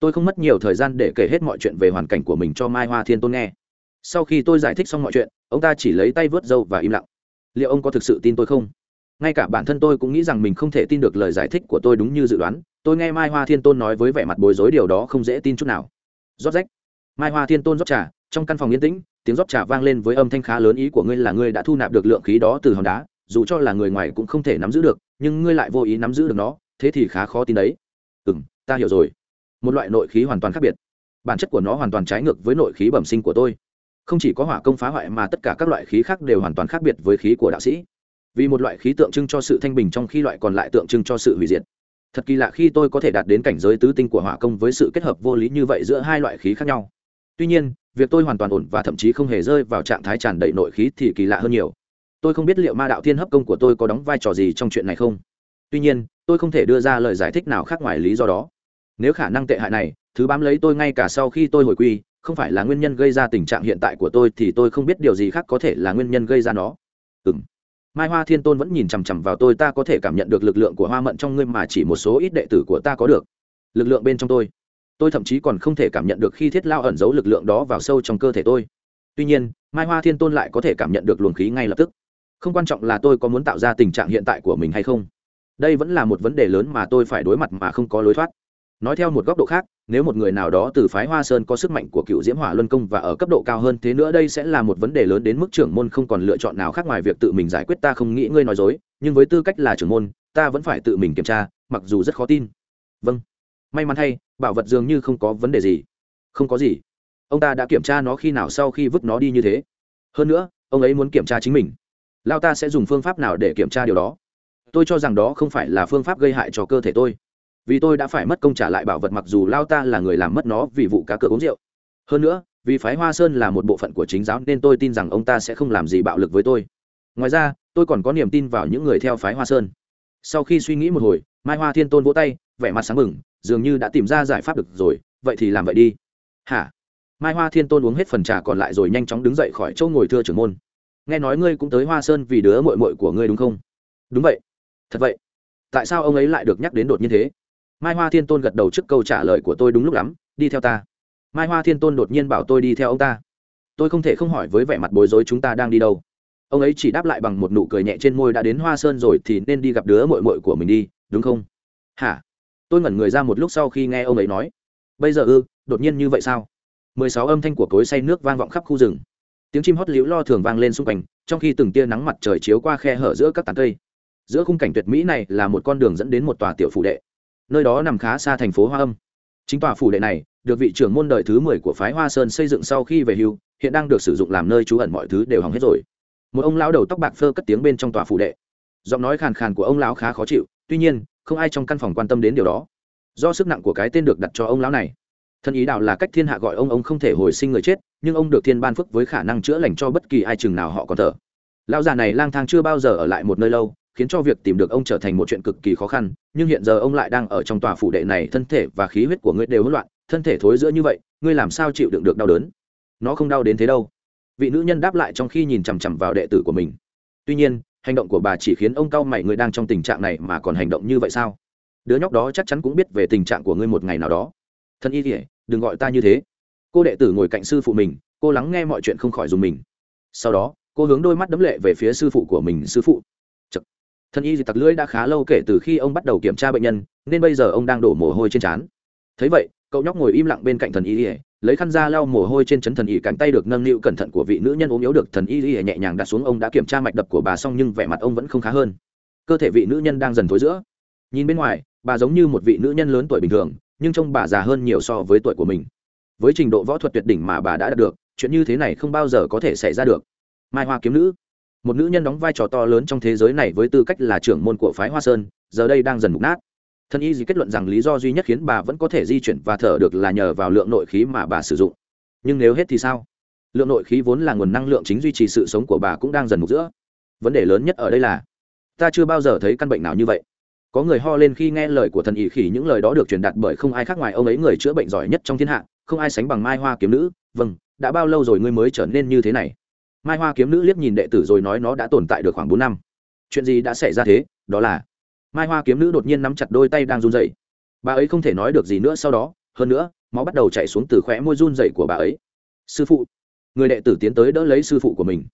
Tôi không mất nhiều thời gian để kể hết mọi chuyện về hoàn cảnh của mình cho mai hoa thiên tôn nghe. Sau khi tôi giải thích xong mọi chuyện, ông ta chỉ lấy tay vớt râu và im lặng. Liệu ông có thực sự tin tôi không? Ngay cả bản thân tôi cũng nghĩ rằng mình không thể tin được lời giải thích của tôi đúng như dự đoán. Tôi nghe mai hoa thiên tôn nói với vẻ mặt bối rối điều đó không dễ tin chút nào. Rót rách. Mai hoa thiên tôn rót trà. Trong căn phòng yên tĩnh, tiếng rót trà vang lên với âm thanh khá lớn ý của ngươi là ngươi đã thu nạp được lượng khí đó từ hòn đá. Dù cho là người ngoài cũng không thể nắm giữ được, nhưng ngươi lại vô ý nắm giữ được nó. Thế thì khá khó tin đấy. Ừ m ta hiểu rồi. Một loại nội khí hoàn toàn khác biệt. Bản chất của nó hoàn toàn trái ngược với nội khí bẩm sinh của tôi. Không chỉ có hỏa công phá hoại mà tất cả các loại khí khác đều hoàn toàn khác biệt với khí của đạo sĩ vì một loại khí tượng trưng cho sự thanh bình trong khi loại còn lại tượng trưng cho sự hủy diệt. Thật kỳ lạ khi tôi có thể đạt đến cảnh giới tứ tinh của hỏa công với sự kết hợp vô lý như vậy giữa hai loại khí khác nhau. Tuy nhiên, việc tôi hoàn toàn ổn và thậm chí không hề rơi vào trạng thái tràn đầy nội khí thì kỳ lạ hơn nhiều. Tôi không biết liệu ma đạo thiên hấp công của tôi có đóng vai trò gì trong chuyện này không. Tuy nhiên, tôi không thể đưa ra lời giải thích nào khác ngoài lý do đó. Nếu khả năng tệ hại này, thứ bám lấy tôi ngay cả sau khi tôi hồi quy, không phải là nguyên nhân gây ra tình trạng hiện tại của tôi thì tôi không biết điều gì khác có thể là nguyên nhân gây ra nó. Ừ m mai hoa thiên tôn vẫn nhìn chằm chằm vào tôi, ta có thể cảm nhận được lực lượng của hoa mận trong ngươi mà chỉ một số ít đệ tử của ta có được. Lực lượng bên trong tôi. Tôi thậm chí còn không thể cảm nhận được khi thiết lao ẩn giấu lực lượng đó vào sâu trong cơ thể tôi. Tuy nhiên, mai hoa thiên tôn lại có thể cảm nhận được luồng khí ngay lập tức. Không quan trọng là tôi có muốn tạo ra tình trạng hiện tại của mình hay không. Đây vẫn là một vấn đề lớn mà tôi phải đối mặt mà không có lối thoát nói theo một góc độ khác, nếu một người nào đó từ phái hoa sơn có sức mạnh của cựu diễm hỏa luân công và ở cấp độ cao hơn thế nữa đây sẽ là một vấn đề lớn đến mức trưởng môn không còn lựa chọn nào khác ngoài việc tự mình giải quyết ta không nghĩ ngươi nói dối, nhưng với tư cách là trưởng môn, ta vẫn phải tự mình kiểm tra, mặc dù rất khó tin. Vâng. May mắn thay bảo vật dường như không có vấn đề gì. Không có gì. Ông ta đã kiểm tra nó khi nào sau khi vứt nó đi như thế. Hơn nữa, ông ấy muốn kiểm tra chính mình. Lao ta sẽ dùng phương pháp nào để kiểm tra điều đó? Tôi cho rằng đó không phải là phương pháp gây hại cho cơ thể tôi vì tôi đã phải mất công trả lại bảo vật mặc dù lao ta là người làm mất nó vì vụ cá cược uống rượu. Hơn nữa, vì phái hoa sơn là một bộ phận của chính giáo nên tôi tin rằng ông ta sẽ không làm gì bạo lực với tôi. Ngoài ra, tôi còn có niềm tin vào những người theo phái hoa sơn. Sau khi suy nghĩ một hồi, mai hoa thiên tôn vỗ tay, vẻ mặt sáng mừng dường như đã tìm ra giải pháp được rồi, vậy thì làm vậy đi. Hả? Mai hoa thiên tôn uống hết phần trà còn lại rồi nhanh chóng đứng dậy khỏi chỗ ngồi thưa trưởng môn. Nghe nói ngươi cũng tới hoa sơn vì đứa mội mội của ngươi đúng không? Đúng vậy. Thật vậy? Tại sao ông ấy lại được nhắc đến đột nhiên thế? Mai hoa thiên tôn gật đầu trước câu trả lời của tôi đúng lúc lắm, đi theo ta. Mai hoa thiên tôn đột nhiên bảo tôi đi theo ông ta. Tôi không thể không hỏi với vẻ mặt bối rối chúng ta đang đi đâu. Ông ấy chỉ đáp lại bằng một nụ cười nhẹ trên môi đã đến hoa sơn rồi thì nên đi gặp đứa mội mội của mình đi, đúng không? Hả? Tôi ngẩn người ra một lúc sau khi nghe ông ấy nói. Bây giờ ư, đột nhiên như vậy sao? Mười sáu âm thanh của cối say nước vang vọng khắp khu rừng. Tiếng chim hót liễu lo thường vang lên xung quanh, trong khi từng tia nắng mặt trời chiếu qua khe hở giữa các tán cây. Giữa khung cảnh tuyệt mỹ này là một con đường dẫn đến một tòa tiểu phủ đệ nơi đó nằm khá xa thành phố hoa âm. Chính tòa phủ đệ này được vị trưởng môn đời thứ mười của phái hoa sơn xây dựng sau khi về hưu, hiện đang được sử dụng làm nơi trú ẩn mọi thứ đều hỏng hết rồi. Một ông lão đầu tóc bạc phơ cất tiếng bên trong tòa phủ đệ. Giọng nói khàn khàn của ông lão khá khó chịu, tuy nhiên, không ai trong căn phòng quan tâm đến điều đó. Do sức nặng của cái tên được đặt cho ông lão này thân ý đạo là cách thiên hạ gọi ông ông không thể hồi sinh người chết, nhưng ông được thiên ban phước với khả năng chữa lành cho bất kỳ ai chừng nào họ còn thở. Lão già này lang thang chưa bao giờ ở lại một nơi lâu khiến cho việc tìm được ông trở thành một chuyện cực kỳ khó khăn, nhưng hiện giờ ông lại đang ở trong tòa phủ đệ này, thân thể và khí huyết của ngươi đều hỗn loạn, thân thể thối giữa như vậy, ngươi làm sao chịu đựng được đau đớn? Nó không đau đến thế đâu. Vị nữ nhân đáp lại trong khi nhìn chằm chằm vào đệ tử của mình. Tuy nhiên, hành động của bà chỉ khiến ông cao mày người đang trong tình trạng này mà còn hành động như vậy sao? Đứa nhóc đó chắc chắn cũng biết về tình trạng của ngươi một ngày nào đó. Thân y kỉa đừng gọi ta như thế. Cô đệ tử ngồi cạnh sư phụ mình, cô lắng nghe mọi chuyện không khỏi dùng mình. Sau đó, cô hướng đôi mắt đấm lệ về phía sư phụ của mình, sư phụ thân y dịch tặc lưỡi đã khá lâu kể từ khi ông bắt đầu kiểm tra bệnh nhân, nên bây giờ ông đang đổ mồ hôi trên trán. Thấy vậy, cậu nhóc ngồi im lặng bên cạnh thần y ỉa lấy khăn ra lau mồ hôi trên chấn thần y, cánh tay được nâng niu cẩn thận của vị nữ nhân ốm yếu được thần y ỉa nhẹ nhàng đặt xuống ông đã kiểm tra mạch đập của bà xong nhưng vẻ mặt ông vẫn không khá hơn. Cơ thể vị nữ nhân đang dần thối giữa. Nhìn bên ngoài, bà giống như một vị nữ nhân lớn tuổi bình thường, nhưng trông bà già hơn nhiều so với tuổi của mình. Với trình độ võ thuật tuyệt đỉnh mà bà đã đạt được, chuyện như thế này không bao giờ có thể xảy ra được. Mai hoa kiếm nữ một nữ nhân đóng vai trò to lớn trong thế giới này với tư cách là trưởng môn của phái hoa sơn, giờ đây đang dần mục nát. Thân y gì kết luận rằng lý do duy nhất khiến bà vẫn có thể di chuyển và thở được là nhờ vào lượng nội khí mà bà sử dụng. Nhưng nếu hết thì sao? Lượng nội khí vốn là nguồn năng lượng chính duy trì sự sống của bà cũng đang dần mục giữa. Vấn đề lớn nhất ở đây là, ta chưa bao giờ thấy căn bệnh nào như vậy. Có người ho lên khi nghe lời của thần Y khỉ, những lời đó được truyền đạt bởi không ai khác ngoài ông ấy người chữa bệnh giỏi nhất trong thiên hạ, không ai sánh bằng mai hoa kiếm nữ. Vâng đã bao lâu rồi ngươi mới trở nên như thế này? Mai hoa kiếm nữ liếc nhìn đệ tử rồi nói nó đã tồn tại được khoảng bốn năm. Chuyện gì đã xảy ra thế? Đó là, mai hoa kiếm nữ đột nhiên nắm chặt đôi tay đang run dậy bà ấy không thể nói được gì nữa sau đó, hơn nữa, máu bắt đầu chạy xuống từ khóe môi run dậy của bà ấy. Sư phụ, người đệ tử tiến tới đỡ lấy sư phụ của mình.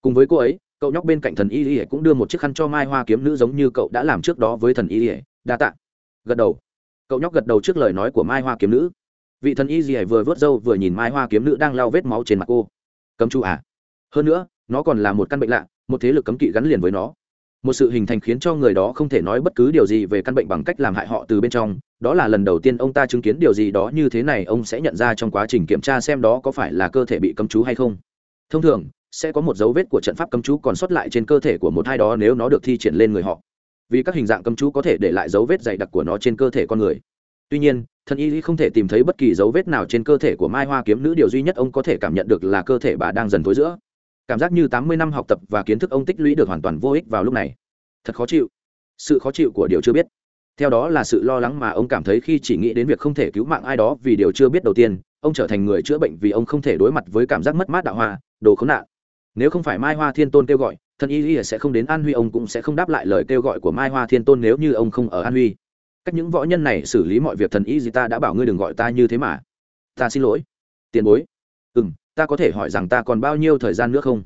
Cùng với cô ấy, cậu nhóc bên cạnh thần y ỉa cũng đưa một chiếc khăn cho mai hoa kiếm nữ giống như cậu đã làm trước đó với thần y ỉa đa t ạ gật đầu. Cậu nhóc gật đầu trước lời nói của mai hoa kiếm nữ. Vị thần y ỉa vừa vớt râu vừa nhìn mai hoa kiếm nữ đang lau vết máu trên mặt cô. Cấm chú à? Hơn nữa, nó còn là một căn bệnh lạ, một thế lực cấm kỵ gắn liền với nó. Một sự hình thành khiến cho người đó không thể nói bất cứ điều gì về căn bệnh bằng cách làm hại họ từ bên trong, đó là lần đầu tiên ông ta chứng kiến điều gì đó như thế này, ông sẽ nhận ra trong quá trình kiểm tra xem đó có phải là cơ thể bị cấm chú hay không. Thông thường, sẽ có một dấu vết của trận pháp cấm chú còn sót lại trên cơ thể của một hai đó nếu nó được thi triển lên người họ. Vì các hình dạng cấm chú có thể để lại dấu vết dày đặc của nó trên cơ thể con người. Tuy nhiên, thần y không thể tìm thấy bất kỳ dấu vết nào trên cơ thể của mai hoa kiếm nữ, điều duy nhất ông có thể cảm nhận được là cơ thể bà đang dần thối giữa cảm giác như tám mươi năm học tập và kiến thức ông tích lũy được hoàn toàn vô ích vào lúc này. Thật khó chịu. Sự khó chịu của điều chưa biết. Theo đó là sự lo lắng mà ông cảm thấy khi chỉ nghĩ đến việc không thể cứu mạng ai đó vì điều chưa biết đầu tiên, ông trở thành người chữa bệnh vì ông không thể đối mặt với cảm giác mất mát đạo hoa, đồ khốn nạn. Nếu không phải mai hoa thiên tôn kêu gọi thần y y sẽ không đến an huy, ông cũng sẽ không đáp lại lời kêu gọi của mai hoa thiên tôn nếu như ông không ở an huy. Cách những võ nhân này xử lý mọi việc, thần y gì ta đã bảo ngươi đừng gọi ta như thế mà. Ta xin lỗi. Tiền bối ta có thể hỏi rằng ta còn bao nhiêu thời gian nữa không?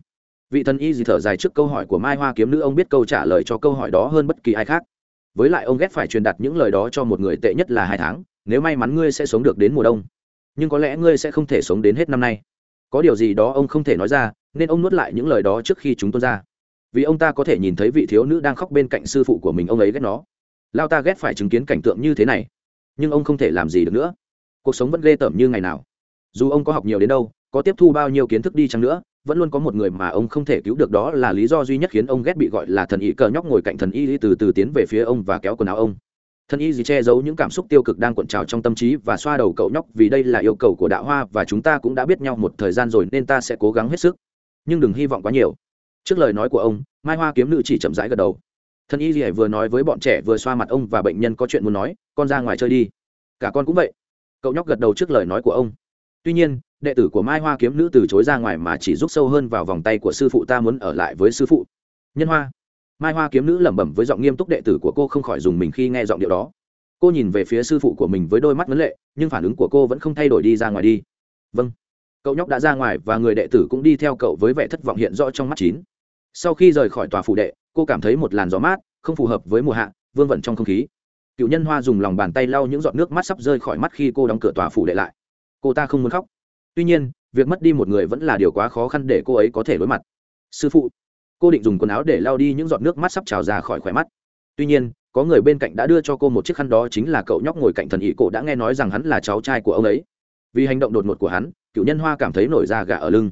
Vị thần y gì thở dài trước câu hỏi của mai hoa kiếm nữ, ông biết câu trả lời cho câu hỏi đó hơn bất kỳ ai khác. Với lại ông ghét phải truyền đặt những lời đó cho một người tệ nhất là hai tháng, nếu may mắn ngươi sẽ sống được đến mùa đông. Nhưng có lẽ ngươi sẽ không thể sống đến hết năm nay. Có điều gì đó ông không thể nói ra, nên ông nuốt lại những lời đó trước khi chúng tuôn ra. Vì ông ta có thể nhìn thấy vị thiếu nữ đang khóc bên cạnh sư phụ của mình, ông ấy ghét nó. Lao ta ghét phải chứng kiến cảnh tượng như thế này. Nhưng ông không thể làm gì được nữa. Cuộc sống vẫn ghê tởm như ngày nào. Dù ông có học nhiều đến đâu có tiếp thu bao nhiêu kiến thức đi chăng nữa, vẫn luôn có một người mà ông không thể cứu được đó là lý do duy nhất khiến ông ghét bị gọi là thần y cờ nhóc ngồi cạnh thần y từ từ tiến về phía ông và kéo quần áo ông. Thần y gì che giấu những cảm xúc tiêu cực đang cuộn trào trong tâm trí và xoa đầu cậu nhóc vì đây là yêu cầu của đạo hoa và chúng ta cũng đã biết nhau một thời gian rồi nên ta sẽ cố gắng hết sức. Nhưng đừng hy vọng quá nhiều. Trước lời nói của ông, mai hoa kiếm nữ chỉ chậm rãi gật đầu. Thần y gì vừa nói với bọn trẻ vừa xoa mặt ông và bệnh nhân có chuyện muốn nói, con ra ngoài chơi đi. Cả con cũng vậy. Cậu nhóc gật đầu trước lời nói của ông tuy nhiên, đệ tử của mai hoa kiếm nữ từ chối ra ngoài mà chỉ rút sâu hơn vào vòng tay của sư phụ ta muốn ở lại với sư phụ. Nhân hoa. Mai hoa kiếm nữ lẩm bẩm với giọng nghiêm túc đệ tử của cô không khỏi dùng mình khi nghe giọng điệu đó. Cô nhìn về phía sư phụ của mình với đôi mắt vấn lệ, nhưng phản ứng của cô vẫn không thay đổi đi ra ngoài đi. Vâng. Cậu nhóc đã ra ngoài và người đệ tử cũng đi theo cậu với vẻ thất vọng hiện rõ trong mắt chín. Sau khi rời khỏi tòa phủ đệ, cô cảm thấy một làn gió mát, không phù hợp với mùa hạ, vương vẩn trong không khí. Cựu nhân hoa dùng lòng bàn tay lau những giọt nước mắt sắp rơi khỏi mắt khi cô đóng cửa tòa phủ đệ lại cô ta không muốn khóc. Tuy nhiên, việc mất đi một người vẫn là điều quá khó khăn để cô ấy có thể đối mặt. Sư phụ, cô định dùng quần áo để lau đi những giọt nước mắt sắp trào ra khỏi khỏe mắt. Tuy nhiên, có người bên cạnh đã đưa cho cô một chiếc khăn đó chính là cậu nhóc ngồi cạnh thần ý cổ đã nghe nói rằng hắn là cháu trai của ông ấy. Vì hành động đột ngột của hắn, cựu nhân hoa cảm thấy nổi da gà ở lưng.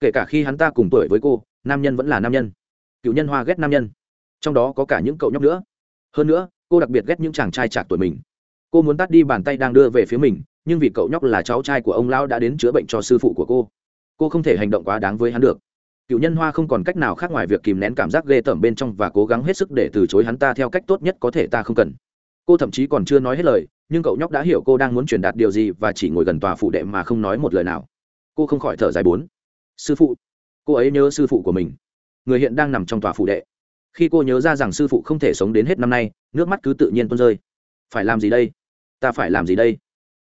Kể cả khi hắn ta cùng tuổi với cô, nam nhân vẫn là nam nhân. Cựu nhân hoa ghét nam nhân. Trong đó có cả những cậu nhóc nữa. Hơn nữa, cô đặc biệt ghét những chàng trai chạc tuổi mình. Cô muốn tắt đi bàn tay đang đưa về phía mình nhưng vì cậu nhóc là cháu trai của ông lão đã đến chữa bệnh cho sư phụ của cô. Cô không thể hành động quá đáng với hắn được. Cựu nhân hoa không còn cách nào khác ngoài việc kìm nén cảm giác ghê tởm bên trong và cố gắng hết sức để từ chối hắn ta theo cách tốt nhất có thể ta không cần. Cô thậm chí còn chưa nói hết lời, nhưng cậu nhóc đã hiểu cô đang muốn truyền đạt điều gì và chỉ ngồi gần tòa phủ đệ mà không nói một lời nào. Cô không khỏi thở dài bốn. Sư phụ. Cô ấy nhớ sư phụ của mình. Người hiện đang nằm trong tòa phủ đệ. Khi cô nhớ ra rằng sư phụ không thể sống đến hết năm nay, nước mắt cứ tự nhiên tuôn rơi. Phải làm gì đây? Ta phải làm gì đây?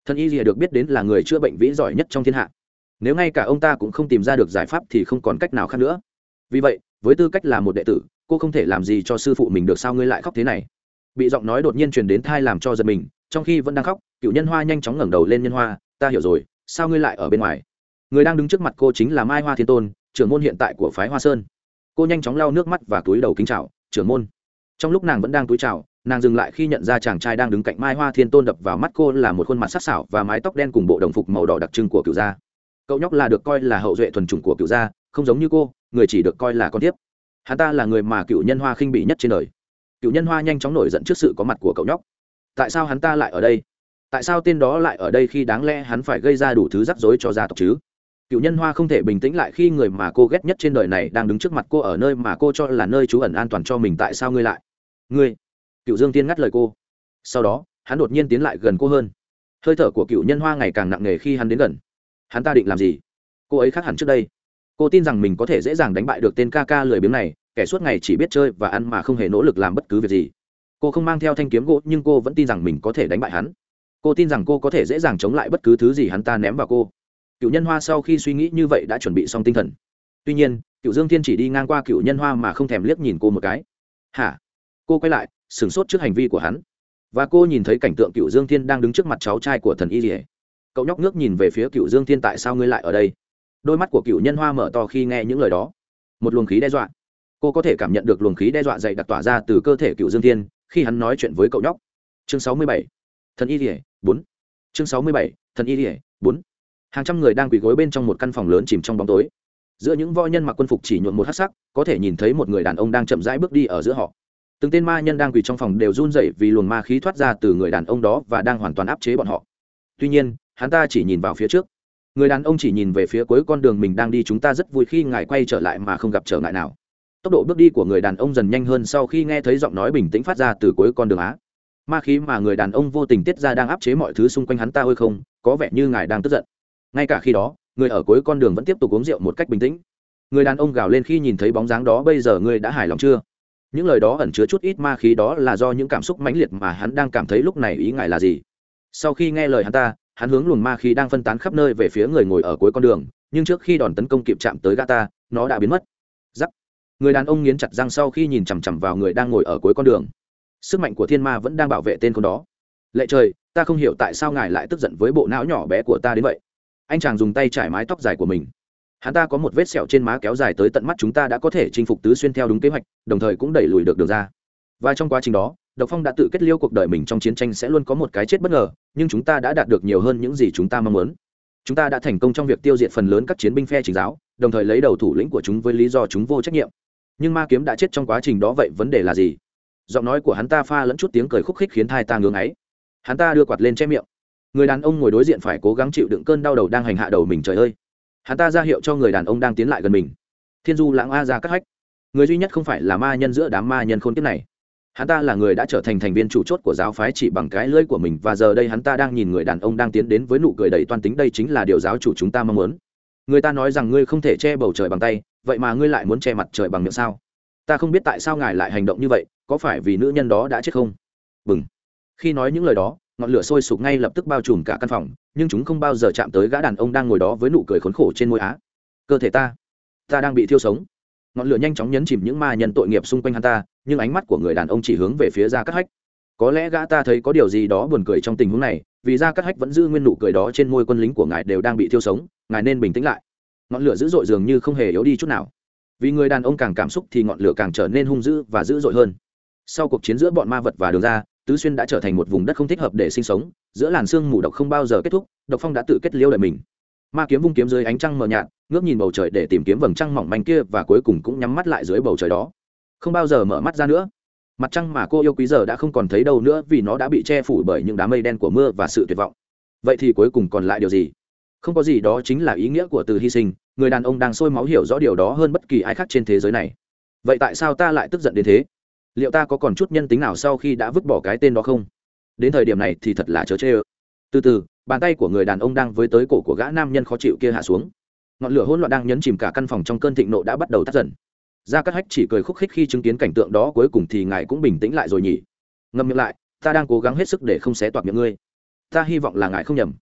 Thần y rìa được biết đến là người chữa bệnh vĩ giỏi nhất trong thiên hạ. Nếu ngay cả ông ta cũng không tìm ra được giải pháp thì không còn cách nào khác nữa. Vì vậy, với tư cách là một đệ tử, cô không thể làm gì cho sư phụ mình được sao ngươi lại khóc thế này? Bị giọng nói đột nhiên truyền đến thai làm cho giật mình, trong khi vẫn đang khóc, cựu nhân hoa nhanh chóng ngẩng đầu lên nhân hoa, ta hiểu rồi, sao ngươi lại ở bên ngoài? Người đang đứng trước mặt cô chính là mai hoa thiên tôn, trưởng môn hiện tại của phái hoa sơn. Cô nhanh chóng lau nước mắt và túi đầu kính chào, trưởng môn. Trong lúc nàng vẫn đang túi chào nàng dừng lại khi nhận ra chàng trai đang đứng cạnh mai hoa thiên tôn đập vào mắt cô là một khuôn mặt sắc sảo và mái tóc đen cùng bộ đồng phục màu đỏ đặc trưng của cựu gia cậu nhóc là được coi là hậu duệ thuần chủng của cựu gia không giống như cô, người chỉ được coi là con tiếp hắn ta là người mà cựu nhân hoa khinh bị nhất trên đời. Cựu nhân hoa nhanh chóng nổi giận trước sự có mặt của cậu nhóc. Tại sao hắn ta lại ở đây? Tại sao tên đó lại ở đây khi đáng lẽ hắn phải gây ra đủ thứ rắc rối cho gia tộc chứ? Cựu nhân hoa không thể bình tĩnh lại khi người mà cô ghét nhất trên đời này đang đứng trước mặt cô ở nơi mà cô cho là nơi trú ẩn an toàn cho mình tại sao ngươi lại? Ngươi! Cựu dương tiên ngắt lời cô. Sau đó, hắn đột nhiên tiến lại gần cô hơn. Hơi thở của cựu nhân hoa ngày càng nặng nề khi hắn đến gần. Hắn ta định làm gì? Cô ấy khác hẳn trước đây. Cô tin rằng mình có thể dễ dàng đánh bại được tên ca ca lười biếng này, kẻ suốt ngày chỉ biết chơi và ăn mà không hề nỗ lực làm bất cứ việc gì. Cô không mang theo thanh kiếm gỗ, nhưng cô vẫn tin rằng mình có thể đánh bại hắn. Cô tin rằng cô có thể dễ dàng chống lại bất cứ thứ gì hắn ta ném vào cô. Cựu nhân hoa sau khi suy nghĩ như vậy đã chuẩn bị xong tinh thần. Tuy nhiên, cựu dương thiên chỉ đi ngang qua cựu nhân hoa mà không thèm liếc nhìn cô một cái. Hả? Cô quay lại sửng sốt trước hành vi của hắn. Và cô nhìn thấy cảnh tượng cựu dương thiên đang đứng trước mặt cháu trai của thần y dỉa cậu nhóc nước nhìn về phía cựu dương thiên tại sao ngươi lại ở đây? Đôi mắt của cựu nhân hoa mở to khi nghe những lời đó. Một luồng khí đe dọa. Cô có thể cảm nhận được luồng khí đe dọa dày đặc tỏa ra từ cơ thể cựu dương thiên khi hắn nói chuyện với cậu nhóc. Chương sáu mươi bảy. Thần y dỉa bốn. Chương sáu mươi bảy. Thần y dỉa bốn. Hàng trăm người đang quỳ gối bên trong một căn phòng lớn chìm trong bóng tối. Giữa những võ nhân mặc quân phục chỉ nhuộn một hát sắc, có thể nhìn thấy một người đàn ông đang chậm rãi bước đi ở giữa họ từng tên ma nhân đang quỳ trong phòng đều run rẩy vì luồng ma khí thoát ra từ người đàn ông đó và đang hoàn toàn áp chế bọn họ. Tuy nhiên, hắn ta chỉ nhìn vào phía trước. Người đàn ông chỉ nhìn về phía cuối con đường mình đang đi chúng ta rất vui khi ngài quay trở lại mà không gặp trở ngại nào. Tốc độ bước đi của người đàn ông dần nhanh hơn sau khi nghe thấy giọng nói bình tĩnh phát ra từ cuối con đường á. Ma khí mà người đàn ông vô tình tiết ra đang áp chế mọi thứ xung quanh hắn ta hơi không, có vẻ như ngài đang tức giận. Ngay cả khi đó, người ở cuối con đường vẫn tiếp tục uống rượu một cách bình tĩnh. Người đàn ông gào lên khi nhìn thấy bóng dáng đó, bây giờ ngươi đã hài lòng chưa? Những lời đó ẩn chứa chút ít ma khí đó là do những cảm xúc mãnh liệt mà hắn đang cảm thấy lúc này ý ngại là gì. Sau khi nghe lời hắn ta, hắn hướng luồng ma khí đang phân tán khắp nơi về phía người ngồi ở cuối con đường, nhưng trước khi đòn tấn công kịp chạm tới gã ta, nó đã biến mất. Giắc. Người đàn ông nghiến chặt răng sau khi nhìn chằm chằm vào người đang ngồi ở cuối con đường. Sức mạnh của thiên ma vẫn đang bảo vệ tên con đó. Lệ trời, ta không hiểu tại sao ngài lại tức giận với bộ não nhỏ bé của ta đến vậy. Anh chàng dùng tay trải mái tóc dài của mình hắn ta có một vết sẹo trên má kéo dài tới tận mắt chúng ta đã có thể chinh phục tứ xuyên theo đúng kế hoạch, đồng thời cũng đẩy lùi được đường ra. Và trong quá trình đó, độc phong đã tự kết liêu cuộc đời mình trong chiến tranh sẽ luôn có một cái chết bất ngờ, nhưng chúng ta đã đạt được nhiều hơn những gì chúng ta mong muốn. Chúng ta đã thành công trong việc tiêu diệt phần lớn các chiến binh phe chính giáo, đồng thời lấy đầu thủ lĩnh của chúng với lý do chúng vô trách nhiệm. Nhưng ma kiếm đã chết trong quá trình đó vậy vấn đề là gì? Giọng nói của hắn ta pha lẫn chút tiếng cười khúc khích khiến thai ta ngưng ấy hắn ta đưa quạt lên che miệng. Người đàn ông ngồi đối diện phải cố gắng chịu đựng cơn đau đầu đang hành hạ đầu mình, trời ơi hắn ta ra hiệu cho người đàn ông đang tiến lại gần mình. Thiên du lãng a ra cắt hách. Người duy nhất không phải là ma nhân giữa đám ma nhân khôn kiếp này. Hắn ta là người đã trở thành thành viên chủ chốt của giáo phái chỉ bằng cái lưỡi của mình và giờ đây hắn ta đang nhìn người đàn ông đang tiến đến với nụ cười đầy toan tính, đây chính là điều giáo chủ chúng ta mong muốn. Người ta nói rằng ngươi không thể che bầu trời bằng tay, vậy mà ngươi lại muốn che mặt trời bằng miệng sao? Ta không biết tại sao ngài lại hành động như vậy, có phải vì nữ nhân đó đã chết không? Bừng. Khi nói những lời đó ngọn lửa sôi sục ngay lập tức bao trùm cả căn phòng, nhưng chúng không bao giờ chạm tới gã đàn ông đang ngồi đó với nụ cười khốn khổ trên môi á. Cơ thể ta ta đang bị thiêu sống. Ngọn lửa nhanh chóng nhấn chìm những ma nhân tội nghiệp xung quanh hắn ta, nhưng ánh mắt của người đàn ông chỉ hướng về phía ra cắt hách. Có lẽ gã ta thấy có điều gì đó buồn cười trong tình huống này, vì ra cắt hách vẫn giữ nguyên nụ cười đó trên môi quân lính của ngài đều đang bị thiêu sống, ngài nên bình tĩnh lại. Ngọn lửa dữ dội dường như không hề yếu đi chút nào. Vì người đàn ông càng cảm xúc thì ngọn lửa càng trở nên hung dữ và dữ dội hơn. Sau cuộc chiến giữa bọn ma vật và đường ra tứ xuyên đã trở thành một vùng đất không thích hợp để sinh sống, giữa làn sương mù độc không bao giờ kết thúc, độc phong đã tự kết liêu đời mình. Ma kiếm vung kiếm dưới ánh trăng mờ nhạt, ngước nhìn bầu trời để tìm kiếm vầng trăng mỏng manh kia và cuối cùng cũng nhắm mắt lại dưới bầu trời đó. Không bao giờ mở mắt ra nữa. Mặt trăng mà cô yêu quý giờ đã không còn thấy đâu nữa vì nó đã bị che phủ bởi những đám mây đen của mưa và sự tuyệt vọng. Vậy thì cuối cùng còn lại điều gì? Không có gì, đó chính là ý nghĩa của từ hy sinh. Người đàn ông đang sôi máu hiểu rõ điều đó hơn bất kỳ ai khác trên thế giới này. Vậy tại sao ta lại tức giận đến thế? Liệu ta có còn chút nhân tính nào sau khi đã vứt bỏ cái tên đó không? Đến thời điểm này thì thật là chớ chê ơ. Từ từ, bàn tay của người đàn ông đang với tới cổ của gã nam nhân khó chịu kia hạ xuống. Ngọn lửa hỗn loạn đang nhấn chìm cả căn phòng trong cơn thịnh nộ đã bắt đầu tắt dần. Gia cát hách chỉ cười khúc khích khi chứng kiến cảnh tượng đó, cuối cùng thì ngài cũng bình tĩnh lại rồi nhỉ. Ngâm miệng lại, ta đang cố gắng hết sức để không xé toạc miệng ngươi. Ta hy vọng là ngài không nhầm.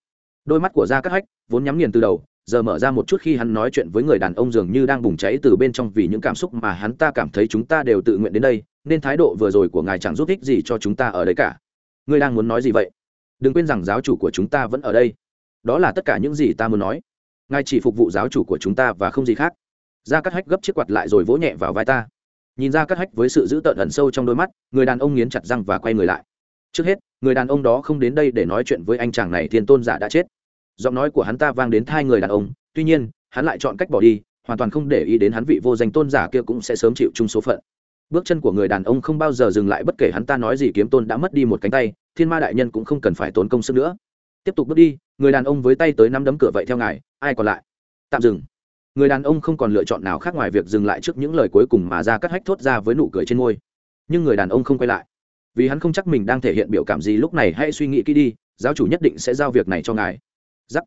Đôi mắt của gia cát hách vốn nhắm nghiền từ đầu giờ mở ra một chút khi hắn nói chuyện với người đàn ông dường như đang bùng cháy từ bên trong vì những cảm xúc mà hắn ta cảm thấy chúng ta đều tự nguyện đến đây, nên thái độ vừa rồi của ngài chẳng giúp ích gì cho chúng ta ở đây cả. Ngươi đang muốn nói gì vậy? Đừng quên rằng giáo chủ của chúng ta vẫn ở đây. Đó là tất cả những gì ta muốn nói. Ngài chỉ phục vụ giáo chủ của chúng ta và không gì khác. Ra cắt hách gấp chiếc quạt lại rồi vỗ nhẹ vào vai ta. Nhìn ra cắt hách với sự dữ tợn ẩn sâu trong đôi mắt, người đàn ông nghiến chặt răng và quay người lại. Trước hết, người đàn ông đó không đến đây để nói chuyện với anh chàng này, thiên tôn giả đã chết giọng nói của hắn ta vang đến thai người đàn ông, tuy nhiên, hắn lại chọn cách bỏ đi, hoàn toàn không để ý đến hắn vị vô danh tôn giả kia cũng sẽ sớm chịu chung số phận. Bước chân của người đàn ông không bao giờ dừng lại bất kể hắn ta nói gì kiếm tôn đã mất đi một cánh tay, thiên ma đại nhân cũng không cần phải tốn công sức nữa. Tiếp tục bước đi, người đàn ông với tay tới nắm đấm cửa vậy theo ngài, ai còn lại? Tạm dừng. Người đàn ông không còn lựa chọn nào khác ngoài việc dừng lại trước những lời cuối cùng mà ra cắt hách thốt ra với nụ cười trên môi. Nhưng người đàn ông không quay lại. Vì hắn không chắc mình đang thể hiện biểu cảm gì lúc này, hãy suy nghĩ kỹ đi, giáo chủ nhất định sẽ giao việc này cho ngài giắc.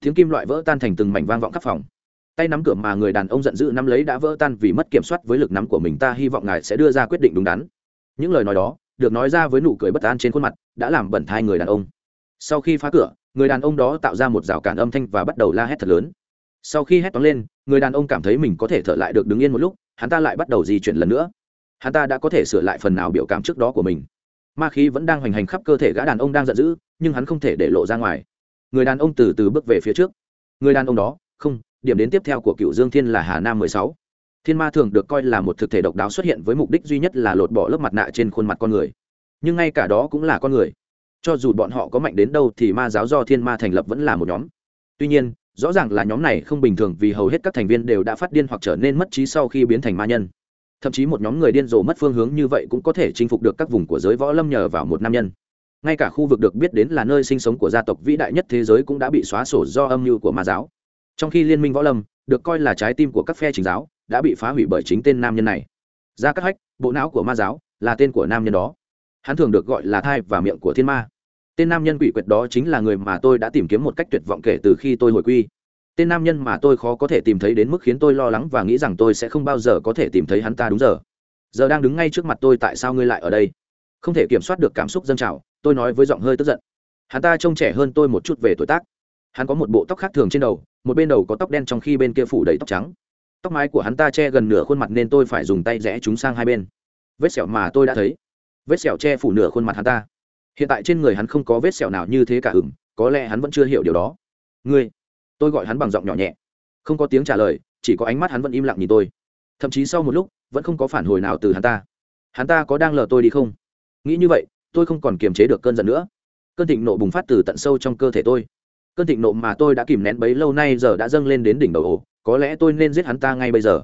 Tiếng kim loại vỡ tan thành từng mảnh vang vọng khắp phòng. Tay nắm cửa mà người đàn ông giận dữ nắm lấy đã vỡ tan vì mất kiểm soát với lực nắm của mình, ta hy vọng ngài sẽ đưa ra quyết định đúng đắn. Những lời nói đó, được nói ra với nụ cười bất an trên khuôn mặt, đã làm bẩn thai người đàn ông. Sau khi phá cửa, người đàn ông đó tạo ra một rào cản âm thanh và bắt đầu la hét thật lớn. Sau khi hét toán lên, người đàn ông cảm thấy mình có thể thở lại được đứng yên một lúc, hắn ta lại bắt đầu di chuyển lần nữa. Hắn ta đã có thể sửa lại phần nào biểu cảm trước đó của mình. Ma khí vẫn đang hoành hành khắp cơ thể gã đàn ông đang giận dữ, nhưng hắn không thể để lộ ra ngoài người đàn ông từ từ bước về phía trước. Người đàn ông đó, không, điểm đến tiếp theo của cựu dương thiên là hà nam mười sáu. Thiên ma thường được coi là một thực thể độc đáo xuất hiện với mục đích duy nhất là lột bỏ lớp mặt nạ trên khuôn mặt con người. Nhưng ngay cả đó cũng là con người. Cho dù bọn họ có mạnh đến đâu thì ma giáo do thiên ma thành lập vẫn là một nhóm. Tuy nhiên, rõ ràng là nhóm này không bình thường vì hầu hết các thành viên đều đã phát điên hoặc trở nên mất trí sau khi biến thành ma nhân. Thậm chí một nhóm người điên rồ mất phương hướng như vậy cũng có thể chinh phục được các vùng của giới võ lâm nhờ vào một nam nhân ngay cả khu vực được biết đến là nơi sinh sống của gia tộc vĩ đại nhất thế giới cũng đã bị xóa sổ do âm mưu của ma giáo. Trong khi liên minh võ lâm, được coi là trái tim của các phe chính giáo, đã bị phá hủy bởi chính tên nam nhân này. Gia cắt hách, bộ não của ma giáo, là tên của nam nhân đó. Hắn thường được gọi là thai và miệng của thiên ma. Tên nam nhân quỷ quyệt đó chính là người mà tôi đã tìm kiếm một cách tuyệt vọng kể từ khi tôi hồi quy. Tên nam nhân mà tôi khó có thể tìm thấy đến mức khiến tôi lo lắng và nghĩ rằng tôi sẽ không bao giờ có thể tìm thấy hắn ta đúng giờ. Giờ đang đứng ngay trước mặt tôi tại sao ngươi lại ở đây? Không thể kiểm soát được cảm xúc dân trào tôi nói với giọng hơi tức giận. Hắn ta trông trẻ hơn tôi một chút về tuổi tác. Hắn có một bộ tóc khác thường trên đầu, một bên đầu có tóc đen trong khi bên kia phủ đầy tóc trắng. Tóc mái của hắn ta che gần nửa khuôn mặt nên tôi phải dùng tay rẽ chúng sang hai bên. Vết sẹo mà tôi đã thấy. Vết sẹo che phủ nửa khuôn mặt hắn ta. Hiện tại trên người hắn không có vết sẹo nào như thế cả ửng, có lẽ hắn vẫn chưa hiểu điều đó. Ngươi, tôi gọi hắn bằng giọng nhỏ nhẹ. Không có tiếng trả lời, chỉ có ánh mắt hắn vẫn im lặng nhìn tôi. Thậm chí sau một lúc, vẫn không có phản hồi nào từ hắn ta. Hắn ta có đang lờ tôi đi không? Nghĩ như vậy tôi không còn kiềm chế được cơn giận nữa. Cơn thịnh nộ bùng phát từ tận sâu trong cơ thể tôi. Cơn thịnh nộ mà tôi đã kìm nén bấy lâu nay giờ đã dâng lên đến đỉnh đầu ổ. Có lẽ tôi nên giết hắn ta ngay bây giờ.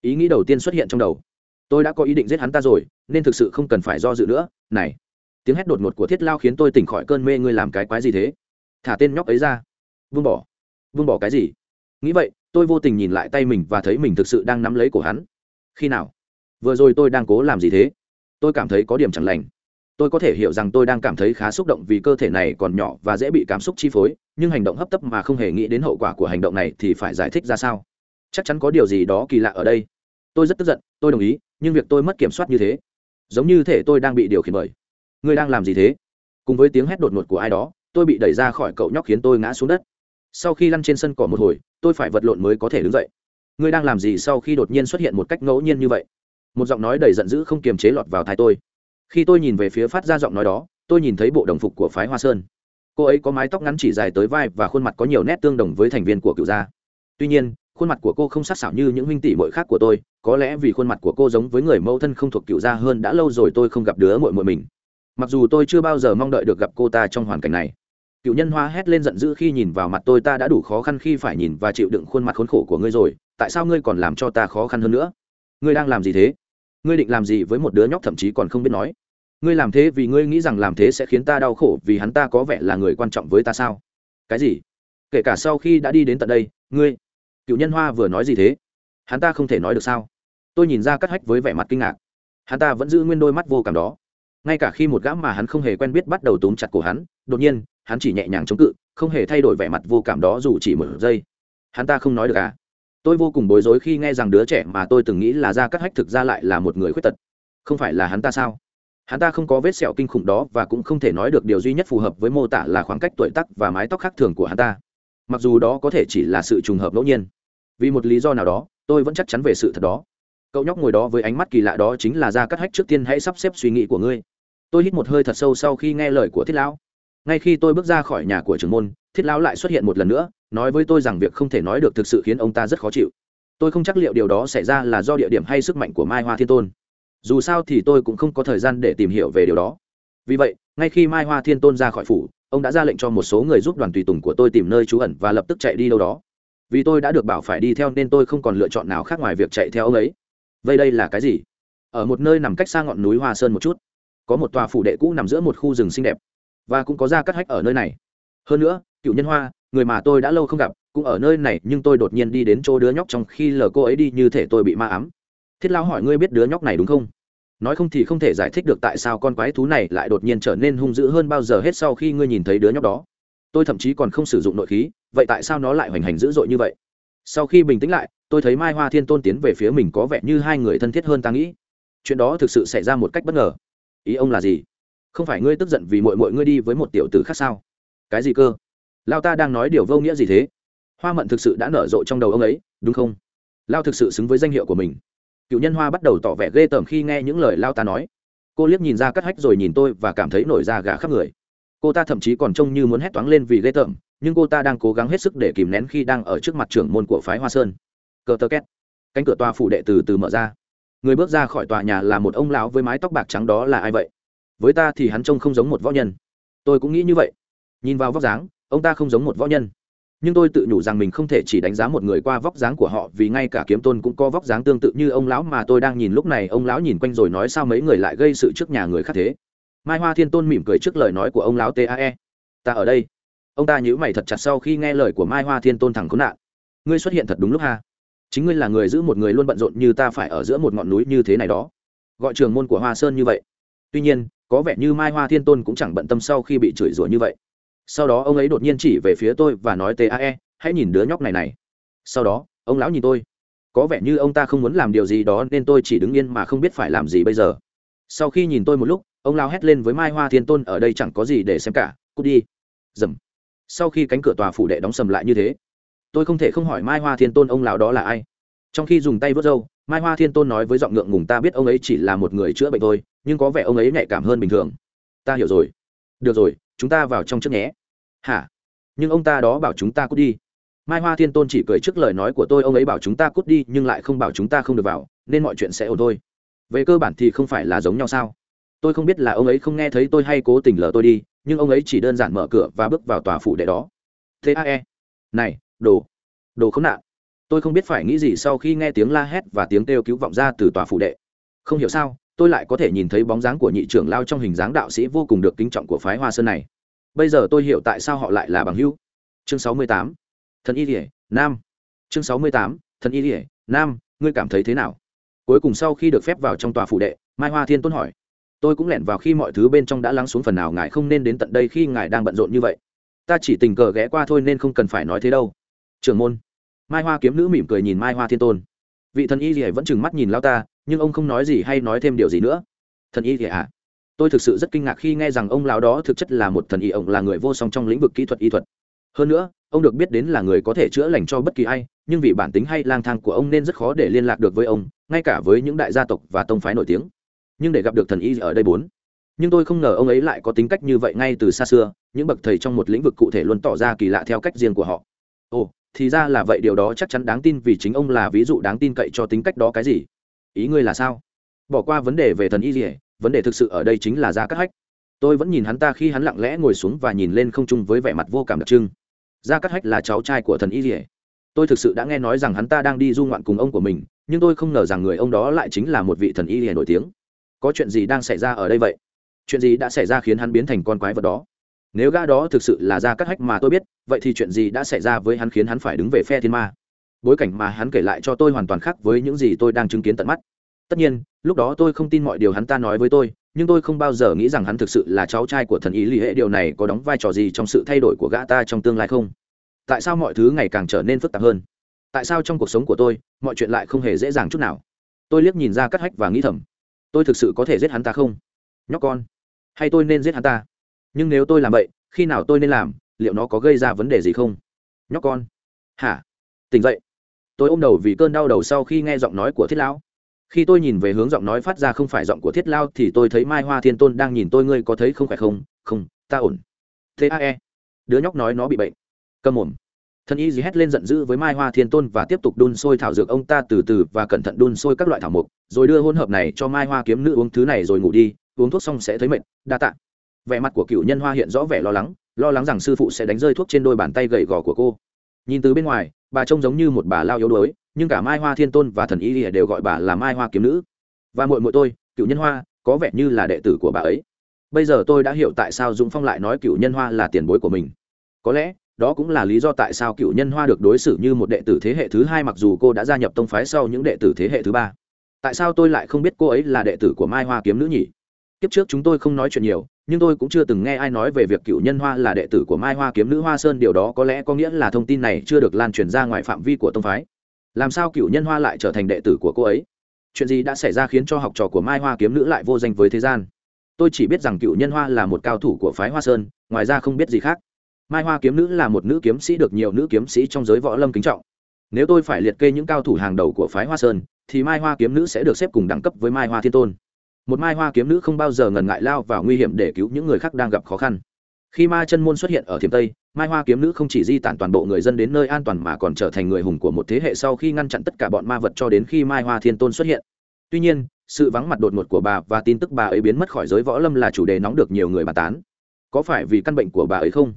Ý nghĩ đầu tiên xuất hiện trong đầu. Tôi đã có ý định giết hắn ta rồi, nên thực sự không cần phải do dự nữa. Này, tiếng hét đột ngột của thiết lao khiến tôi tỉnh khỏi cơn mê ngươi làm cái quái gì thế? Thả tên nhóc ấy ra. Vung bỏ. Vung bỏ cái gì? Nghĩ vậy, tôi vô tình nhìn lại tay mình và thấy mình thực sự đang nắm lấy cổ hắn. Khi nào? Vừa rồi tôi đang cố làm gì thế? Tôi cảm thấy có điểm chẳng lành tôi có thể hiểu rằng tôi đang cảm thấy khá xúc động vì cơ thể này còn nhỏ và dễ bị cảm xúc chi phối, nhưng hành động hấp tấp mà không hề nghĩ đến hậu quả của hành động này thì phải giải thích ra sao? Chắc chắn có điều gì đó kỳ lạ ở đây. Tôi rất tức giận, tôi đồng ý, nhưng việc tôi mất kiểm soát như thế, giống như thể tôi đang bị điều khiển bởi. Ngươi đang làm gì thế? Cùng với tiếng hét đột ngột của ai đó, tôi bị đẩy ra khỏi cậu nhóc khiến tôi ngã xuống đất. Sau khi lăn trên sân cỏ một hồi, tôi phải vật lộn mới có thể đứng dậy. Ngươi đang làm gì sau khi đột nhiên xuất hiện một cách ngẫu nhiên như vậy? Một giọng nói đầy giận dữ không kiềm chế lọt vào tai tôi khi tôi nhìn về phía phát ra giọng nói đó, tôi nhìn thấy bộ đồng phục của phái hoa sơn. Cô ấy có mái tóc ngắn chỉ dài tới vai và khuôn mặt có nhiều nét tương đồng với thành viên của cựu gia. Tuy nhiên, khuôn mặt của cô không sắc sảo như những huynh tỷ muội khác của tôi, có lẽ vì khuôn mặt của cô giống với người mẫu thân không thuộc cựu gia hơn đã lâu rồi tôi không gặp đứa muội muội mình. Mặc dù tôi chưa bao giờ mong đợi được gặp cô ta trong hoàn cảnh này. Cựu nhân hoa hét lên giận dữ khi nhìn vào mặt tôi, ta đã đủ khó khăn khi phải nhìn và chịu đựng khuôn mặt khốn khổ của ngươi rồi, tại sao ngươi còn làm cho ta khó khăn hơn nữa? Ngươi đang làm gì thế? Ngươi định làm gì với một đứa nhóc thậm chí còn không biết nói. Ngươi làm thế vì ngươi nghĩ rằng làm thế sẽ khiến ta đau khổ vì hắn ta có vẻ là người quan trọng với ta sao? Cái gì? Kể cả sau khi đã đi đến tận đây, ngươi, cựu nhân hoa vừa nói gì thế? Hắn ta không thể nói được sao? Tôi nhìn ra cắt hách với vẻ mặt kinh ngạc. Hắn ta vẫn giữ nguyên đôi mắt vô cảm đó. Ngay cả khi một gã mà hắn không hề quen biết bắt đầu túm chặt cổ hắn, đột nhiên, hắn chỉ nhẹ nhàng chống cự, không hề thay đổi vẻ mặt vô cảm đó dù chỉ một giây. Hắn ta không nói được à? Tôi vô cùng bối rối khi nghe rằng đứa trẻ mà tôi từng nghĩ là ra cắt hách thực ra lại là một người khuyết tật. Không phải là hắn ta sao? Hắn ta không có vết sẹo kinh khủng đó và cũng không thể nói được điều duy nhất phù hợp với mô tả là khoảng cách tuổi tắc và mái tóc khác thường của hắn ta. Mặc dù đó có thể chỉ là sự trùng hợp ngẫu nhiên. Vì một lý do nào đó, tôi vẫn chắc chắn về sự thật đó. Cậu nhóc ngồi đó với ánh mắt kỳ lạ đó chính là ra cắt hách trước tiên hãy sắp xếp suy nghĩ của ngươi. Tôi hít một hơi thật sâu sau khi nghe lời của thiết lão ngay khi tôi bước ra khỏi nhà của trưởng môn, thiết lão lại xuất hiện một lần nữa, nói với tôi rằng việc không thể nói được thực sự khiến ông ta rất khó chịu. Tôi không chắc liệu điều đó xảy ra là do địa điểm hay sức mạnh của mai hoa thiên tôn. Dù sao thì tôi cũng không có thời gian để tìm hiểu về điều đó. Vì vậy, ngay khi mai hoa thiên tôn ra khỏi phủ, ông đã ra lệnh cho một số người giúp đoàn tùy tùng của tôi tìm nơi trú ẩn và lập tức chạy đi đâu đó. Vì tôi đã được bảo phải đi theo nên tôi không còn lựa chọn nào khác ngoài việc chạy theo ông ấy. Vậy đây là cái gì? Ở một nơi nằm cách xa ngọn núi hoa sơn một chút, có một tòa phủ đệ cũ nằm giữa một khu rừng xinh đẹp và cũng có ra cắt hách ở nơi này. Hơn nữa, cựu nhân hoa, người mà tôi đã lâu không gặp, cũng ở nơi này, nhưng tôi đột nhiên đi đến chỗ đứa nhóc trong khi lờ cô ấy đi như thể tôi bị ma ám. Thiết lao hỏi ngươi biết đứa nhóc này đúng không? Nói không thì không thể giải thích được tại sao con quái thú này lại đột nhiên trở nên hung dữ hơn bao giờ hết sau khi ngươi nhìn thấy đứa nhóc đó. Tôi thậm chí còn không sử dụng nội khí, vậy tại sao nó lại hoành hành dữ dội như vậy? Sau khi bình tĩnh lại, tôi thấy mai hoa thiên tôn tiến về phía mình có vẻ như hai người thân thiết hơn ta nghĩ. Chuyện đó thực sự xảy ra một cách bất ngờ. Ý ông là gì? Không phải ngươi tức giận vì mội mội ngươi đi với một tiểu tử khác sao? Cái gì cơ? Lao ta đang nói điều vô nghĩa gì thế? Hoa mận thực sự đã nở rộ trong đầu ông ấy, đúng không? Lao thực sự xứng với danh hiệu của mình. Cựu nhân hoa bắt đầu tỏ vẻ ghê tởm khi nghe những lời lao ta nói. Cô liếc nhìn ra cắt hách rồi nhìn tôi và cảm thấy nổi da gà khắp người. Cô ta thậm chí còn trông như muốn hét toáng lên vì ghê tởm, nhưng cô ta đang cố gắng hết sức để kìm nén khi đang ở trước mặt trưởng môn của phái hoa sơn. Cờ tơ két. Cánh cửa tòa phủ đệ từ từ mở ra. Người bước ra khỏi tòa nhà là một ông lão với mái tóc bạc trắng đó là ai vậy? Với ta thì hắn trông không giống một võ nhân. Tôi cũng nghĩ như vậy. Nhìn vào vóc dáng, ông ta không giống một võ nhân. Nhưng tôi tự nhủ rằng mình không thể chỉ đánh giá một người qua vóc dáng của họ vì ngay cả kiếm tôn cũng có vóc dáng tương tự như ông lão mà tôi đang nhìn lúc này ông lão nhìn quanh rồi nói sao mấy người lại gây sự trước nhà người khác thế. Mai hoa thiên tôn mỉm cười trước lời nói của ông lão tae ta ở đây. Ông ta nhíu mày thật chặt sau khi nghe lời của mai hoa thiên tôn thẳng khốn nạn. Ngươi xuất hiện thật đúng lúc ha. Chính ngươi là người giữ một người luôn bận rộn như ta phải ở giữa một ngọn núi như thế này đó. Gọi trường môn của hoa sơn như vậy. Tuy nhiên có vẻ như mai hoa thiên tôn cũng chẳng bận tâm sau khi bị chửi rủa như vậy. Sau đó ông ấy đột nhiên chỉ về phía tôi và nói tae hãy nhìn đứa nhóc này này. Sau đó, ông lão nhìn tôi. Có vẻ như ông ta không muốn làm điều gì đó nên tôi chỉ đứng yên mà không biết phải làm gì bây giờ. Sau khi nhìn tôi một lúc, ông lao hét lên với mai hoa thiên tôn, ở đây chẳng có gì để xem cả, cút đi. Dầm. Sau khi cánh cửa tòa phủ đệ đóng sầm lại như thế, tôi không thể không hỏi mai hoa thiên tôn ông lão đó là ai. Trong khi dùng tay vớt râu mai hoa thiên tôn nói với giọng ngượng ngùng, ta biết ông ấy chỉ là một người chữa bệnh thôi, nhưng có vẻ ông ấy nhạy cảm hơn bình thường. Ta hiểu rồi. Được rồi, chúng ta vào trong trước nhé. Hả? Nhưng ông ta đó bảo chúng ta cút đi. Mai hoa thiên tôn chỉ cười trước lời nói của tôi, ông ấy bảo chúng ta cút đi, nhưng lại không bảo chúng ta không được vào, nên mọi chuyện sẽ ổn thôi. Về cơ bản thì không phải là giống nhau sao? Tôi không biết là ông ấy không nghe thấy tôi hay cố tình lờ tôi đi, nhưng ông ấy chỉ đơn giản mở cửa và bước vào tòa phủ đệ đó. Thế ae này, đồ đồ khốn nạn tôi không biết phải nghĩ gì sau khi nghe tiếng la hét và tiếng kêu cứu vọng ra từ tòa phủ đệ. Không hiểu sao, tôi lại có thể nhìn thấy bóng dáng của nhị trưởng lao trong hình dáng đạo sĩ vô cùng được kính trọng của phái hoa sơn này. Bây giờ tôi hiểu tại sao họ lại là bằng hữu. Chương sáu mươi tám. Thần y rỉa nam. Chương sáu mươi tám. Thần y rỉa nam, ngươi cảm thấy thế nào? Cuối cùng sau khi được phép vào trong tòa phủ đệ, mai hoa thiên tôn hỏi. Tôi cũng lẻn vào khi mọi thứ bên trong đã lắng xuống phần nào ngài không nên đến tận đây khi ngài đang bận rộn như vậy. Ta chỉ tình cờ ghé qua thôi nên không cần phải nói thế đâu. Trưởng môn mai hoa kiếm nữ mỉm cười nhìn mai hoa thiên tôn. Vị thần y gì vẫn chừng mắt nhìn lao ta, nhưng ông không nói gì hay nói thêm điều gì nữa. Thần y thì à? Tôi thực sự rất kinh ngạc khi nghe rằng ông lão đó thực chất là một thần y, ông là người vô song trong lĩnh vực kỹ thuật y thuật. Hơn nữa, ông được biết đến là người có thể chữa lành cho bất kỳ ai, nhưng vì bản tính hay lang thang của ông nên rất khó để liên lạc được với ông, ngay cả với những đại gia tộc và tông phái nổi tiếng. Nhưng để gặp được thần y ở đây bốn. Nhưng tôi không ngờ ông ấy lại có tính cách như vậy ngay từ xa xưa, những bậc thầy trong một lĩnh vực cụ thể luôn tỏ ra kỳ lạ theo cách riêng của họ. Ồ thì ra là vậy, điều đó chắc chắn đáng tin vì chính ông là ví dụ đáng tin cậy cho tính cách đó cái gì. Ý ngươi là sao? Bỏ qua vấn đề về thần y dỉa vấn đề thực sự ở đây chính là gia cắt hách. Tôi vẫn nhìn hắn ta khi hắn lặng lẽ ngồi xuống và nhìn lên không trung với vẻ mặt vô cảm đặc trưng. Gia cắt hách là cháu trai của thần y dỉa tôi thực sự đã nghe nói rằng hắn ta đang đi du ngoạn cùng ông của mình, nhưng tôi không ngờ rằng người ông đó lại chính là một vị thần y dỉa nổi tiếng. Có chuyện gì đang xảy ra ở đây vậy? Chuyện gì đã xảy ra khiến hắn biến thành con quái vật đó? Nếu gã đó thực sự là Ra cắt hách mà tôi biết, vậy thì chuyện gì đã xảy ra với hắn khiến hắn phải đứng về phe thiên ma? Bối cảnh mà hắn kể lại cho tôi hoàn toàn khác với những gì tôi đang chứng kiến tận mắt. Tất nhiên, lúc đó tôi không tin mọi điều hắn ta nói với tôi, nhưng tôi không bao giờ nghĩ rằng hắn thực sự là cháu trai của thần ý lý hệ. Điều này có đóng vai trò gì trong sự thay đổi của gã ta trong tương lai không? Tại sao mọi thứ ngày càng trở nên phức tạp hơn? Tại sao trong cuộc sống của tôi, mọi chuyện lại không hề dễ dàng chút nào? Tôi liếc nhìn ra cắt hách và nghĩ thầm, tôi thực sự có thể giết hắn ta không? Nhóc con, hay tôi nên giết hắn ta? Nhưng nếu tôi làm vậy, khi nào tôi nên làm, liệu nó có gây ra vấn đề gì không? Nhóc con. Hả? Tỉnh dậy. Tôi ôm đầu vì cơn đau đầu sau khi nghe giọng nói của thiết lão. Khi tôi nhìn về hướng giọng nói phát ra không phải giọng của thiết lao thì tôi thấy mai hoa thiên tôn đang nhìn tôi, ngươi có thấy không phải không? Không, ta ổn. Thế ae đứa nhóc nói nó bị bệnh. Cầm mồm. Thân y dì hét lên giận dữ với mai hoa thiên tôn và tiếp tục đun sôi thảo dược. Ông ta từ từ và cẩn thận đun sôi các loại thảo mộc, rồi đưa hỗn hợp này cho mai hoa kiếm nữ uống thứ này rồi ngủ đi. Uống thuốc xong sẽ thấy mệt. Đa tạ vẻ mặt của cựu nhân hoa hiện rõ vẻ lo lắng lo lắng rằng sư phụ sẽ đánh rơi thuốc trên đôi bàn tay gầy gò của cô. Nhìn từ bên ngoài, bà trông giống như một bà lao yếu đuối, nhưng cả mai hoa thiên tôn và thần y lìa đều gọi bà là mai hoa kiếm nữ. Và mội mội tôi, cựu nhân hoa, có vẻ như là đệ tử của bà ấy. Bây giờ tôi đã hiểu tại sao dũng phong lại nói cựu nhân hoa là tiền bối của mình. Có lẽ, đó cũng là lý do tại sao cựu nhân hoa được đối xử như một đệ tử thế hệ thứ hai mặc dù cô đã gia nhập tông phái sau những đệ tử thế hệ thứ ba. Tại sao tôi lại không biết cô ấy là đệ tử của mai hoa kiếm nữ nhỉ? Kiếp trước chúng tôi không nói chuyện nhiều, nhưng tôi cũng chưa từng nghe ai nói về việc cựu nhân hoa là đệ tử của mai hoa kiếm nữ hoa sơn. Điều đó có lẽ có nghĩa là thông tin này chưa được lan truyền ra ngoài phạm vi của tông phái. Làm sao cựu nhân hoa lại trở thành đệ tử của cô ấy? Chuyện gì đã xảy ra khiến cho học trò của mai hoa kiếm nữ lại vô danh với thế gian? Tôi chỉ biết rằng cựu nhân hoa là một cao thủ của phái hoa sơn, ngoài ra không biết gì khác. Mai hoa kiếm nữ là một nữ kiếm sĩ được nhiều nữ kiếm sĩ trong giới võ lâm kính trọng. Nếu tôi phải liệt kê những cao thủ hàng đầu của phái hoa sơn, thì mai hoa kiếm nữ sẽ được xếp cùng đẳng cấp với mai hoa thiên tôn một mai hoa kiếm nữ không bao giờ ngần ngại lao vào nguy hiểm để cứu những người khác đang gặp khó khăn. Khi ma chân môn xuất hiện ở thiểm tây, mai hoa kiếm nữ không chỉ di tản toàn bộ người dân đến nơi an toàn mà còn trở thành người hùng của một thế hệ sau khi ngăn chặn tất cả bọn ma vật cho đến khi mai hoa thiên tôn xuất hiện. Tuy nhiên, sự vắng mặt đột ngột của bà và tin tức bà ấy biến mất khỏi giới võ lâm là chủ đề nóng được nhiều người bàn tán. Có phải vì căn bệnh của bà ấy không?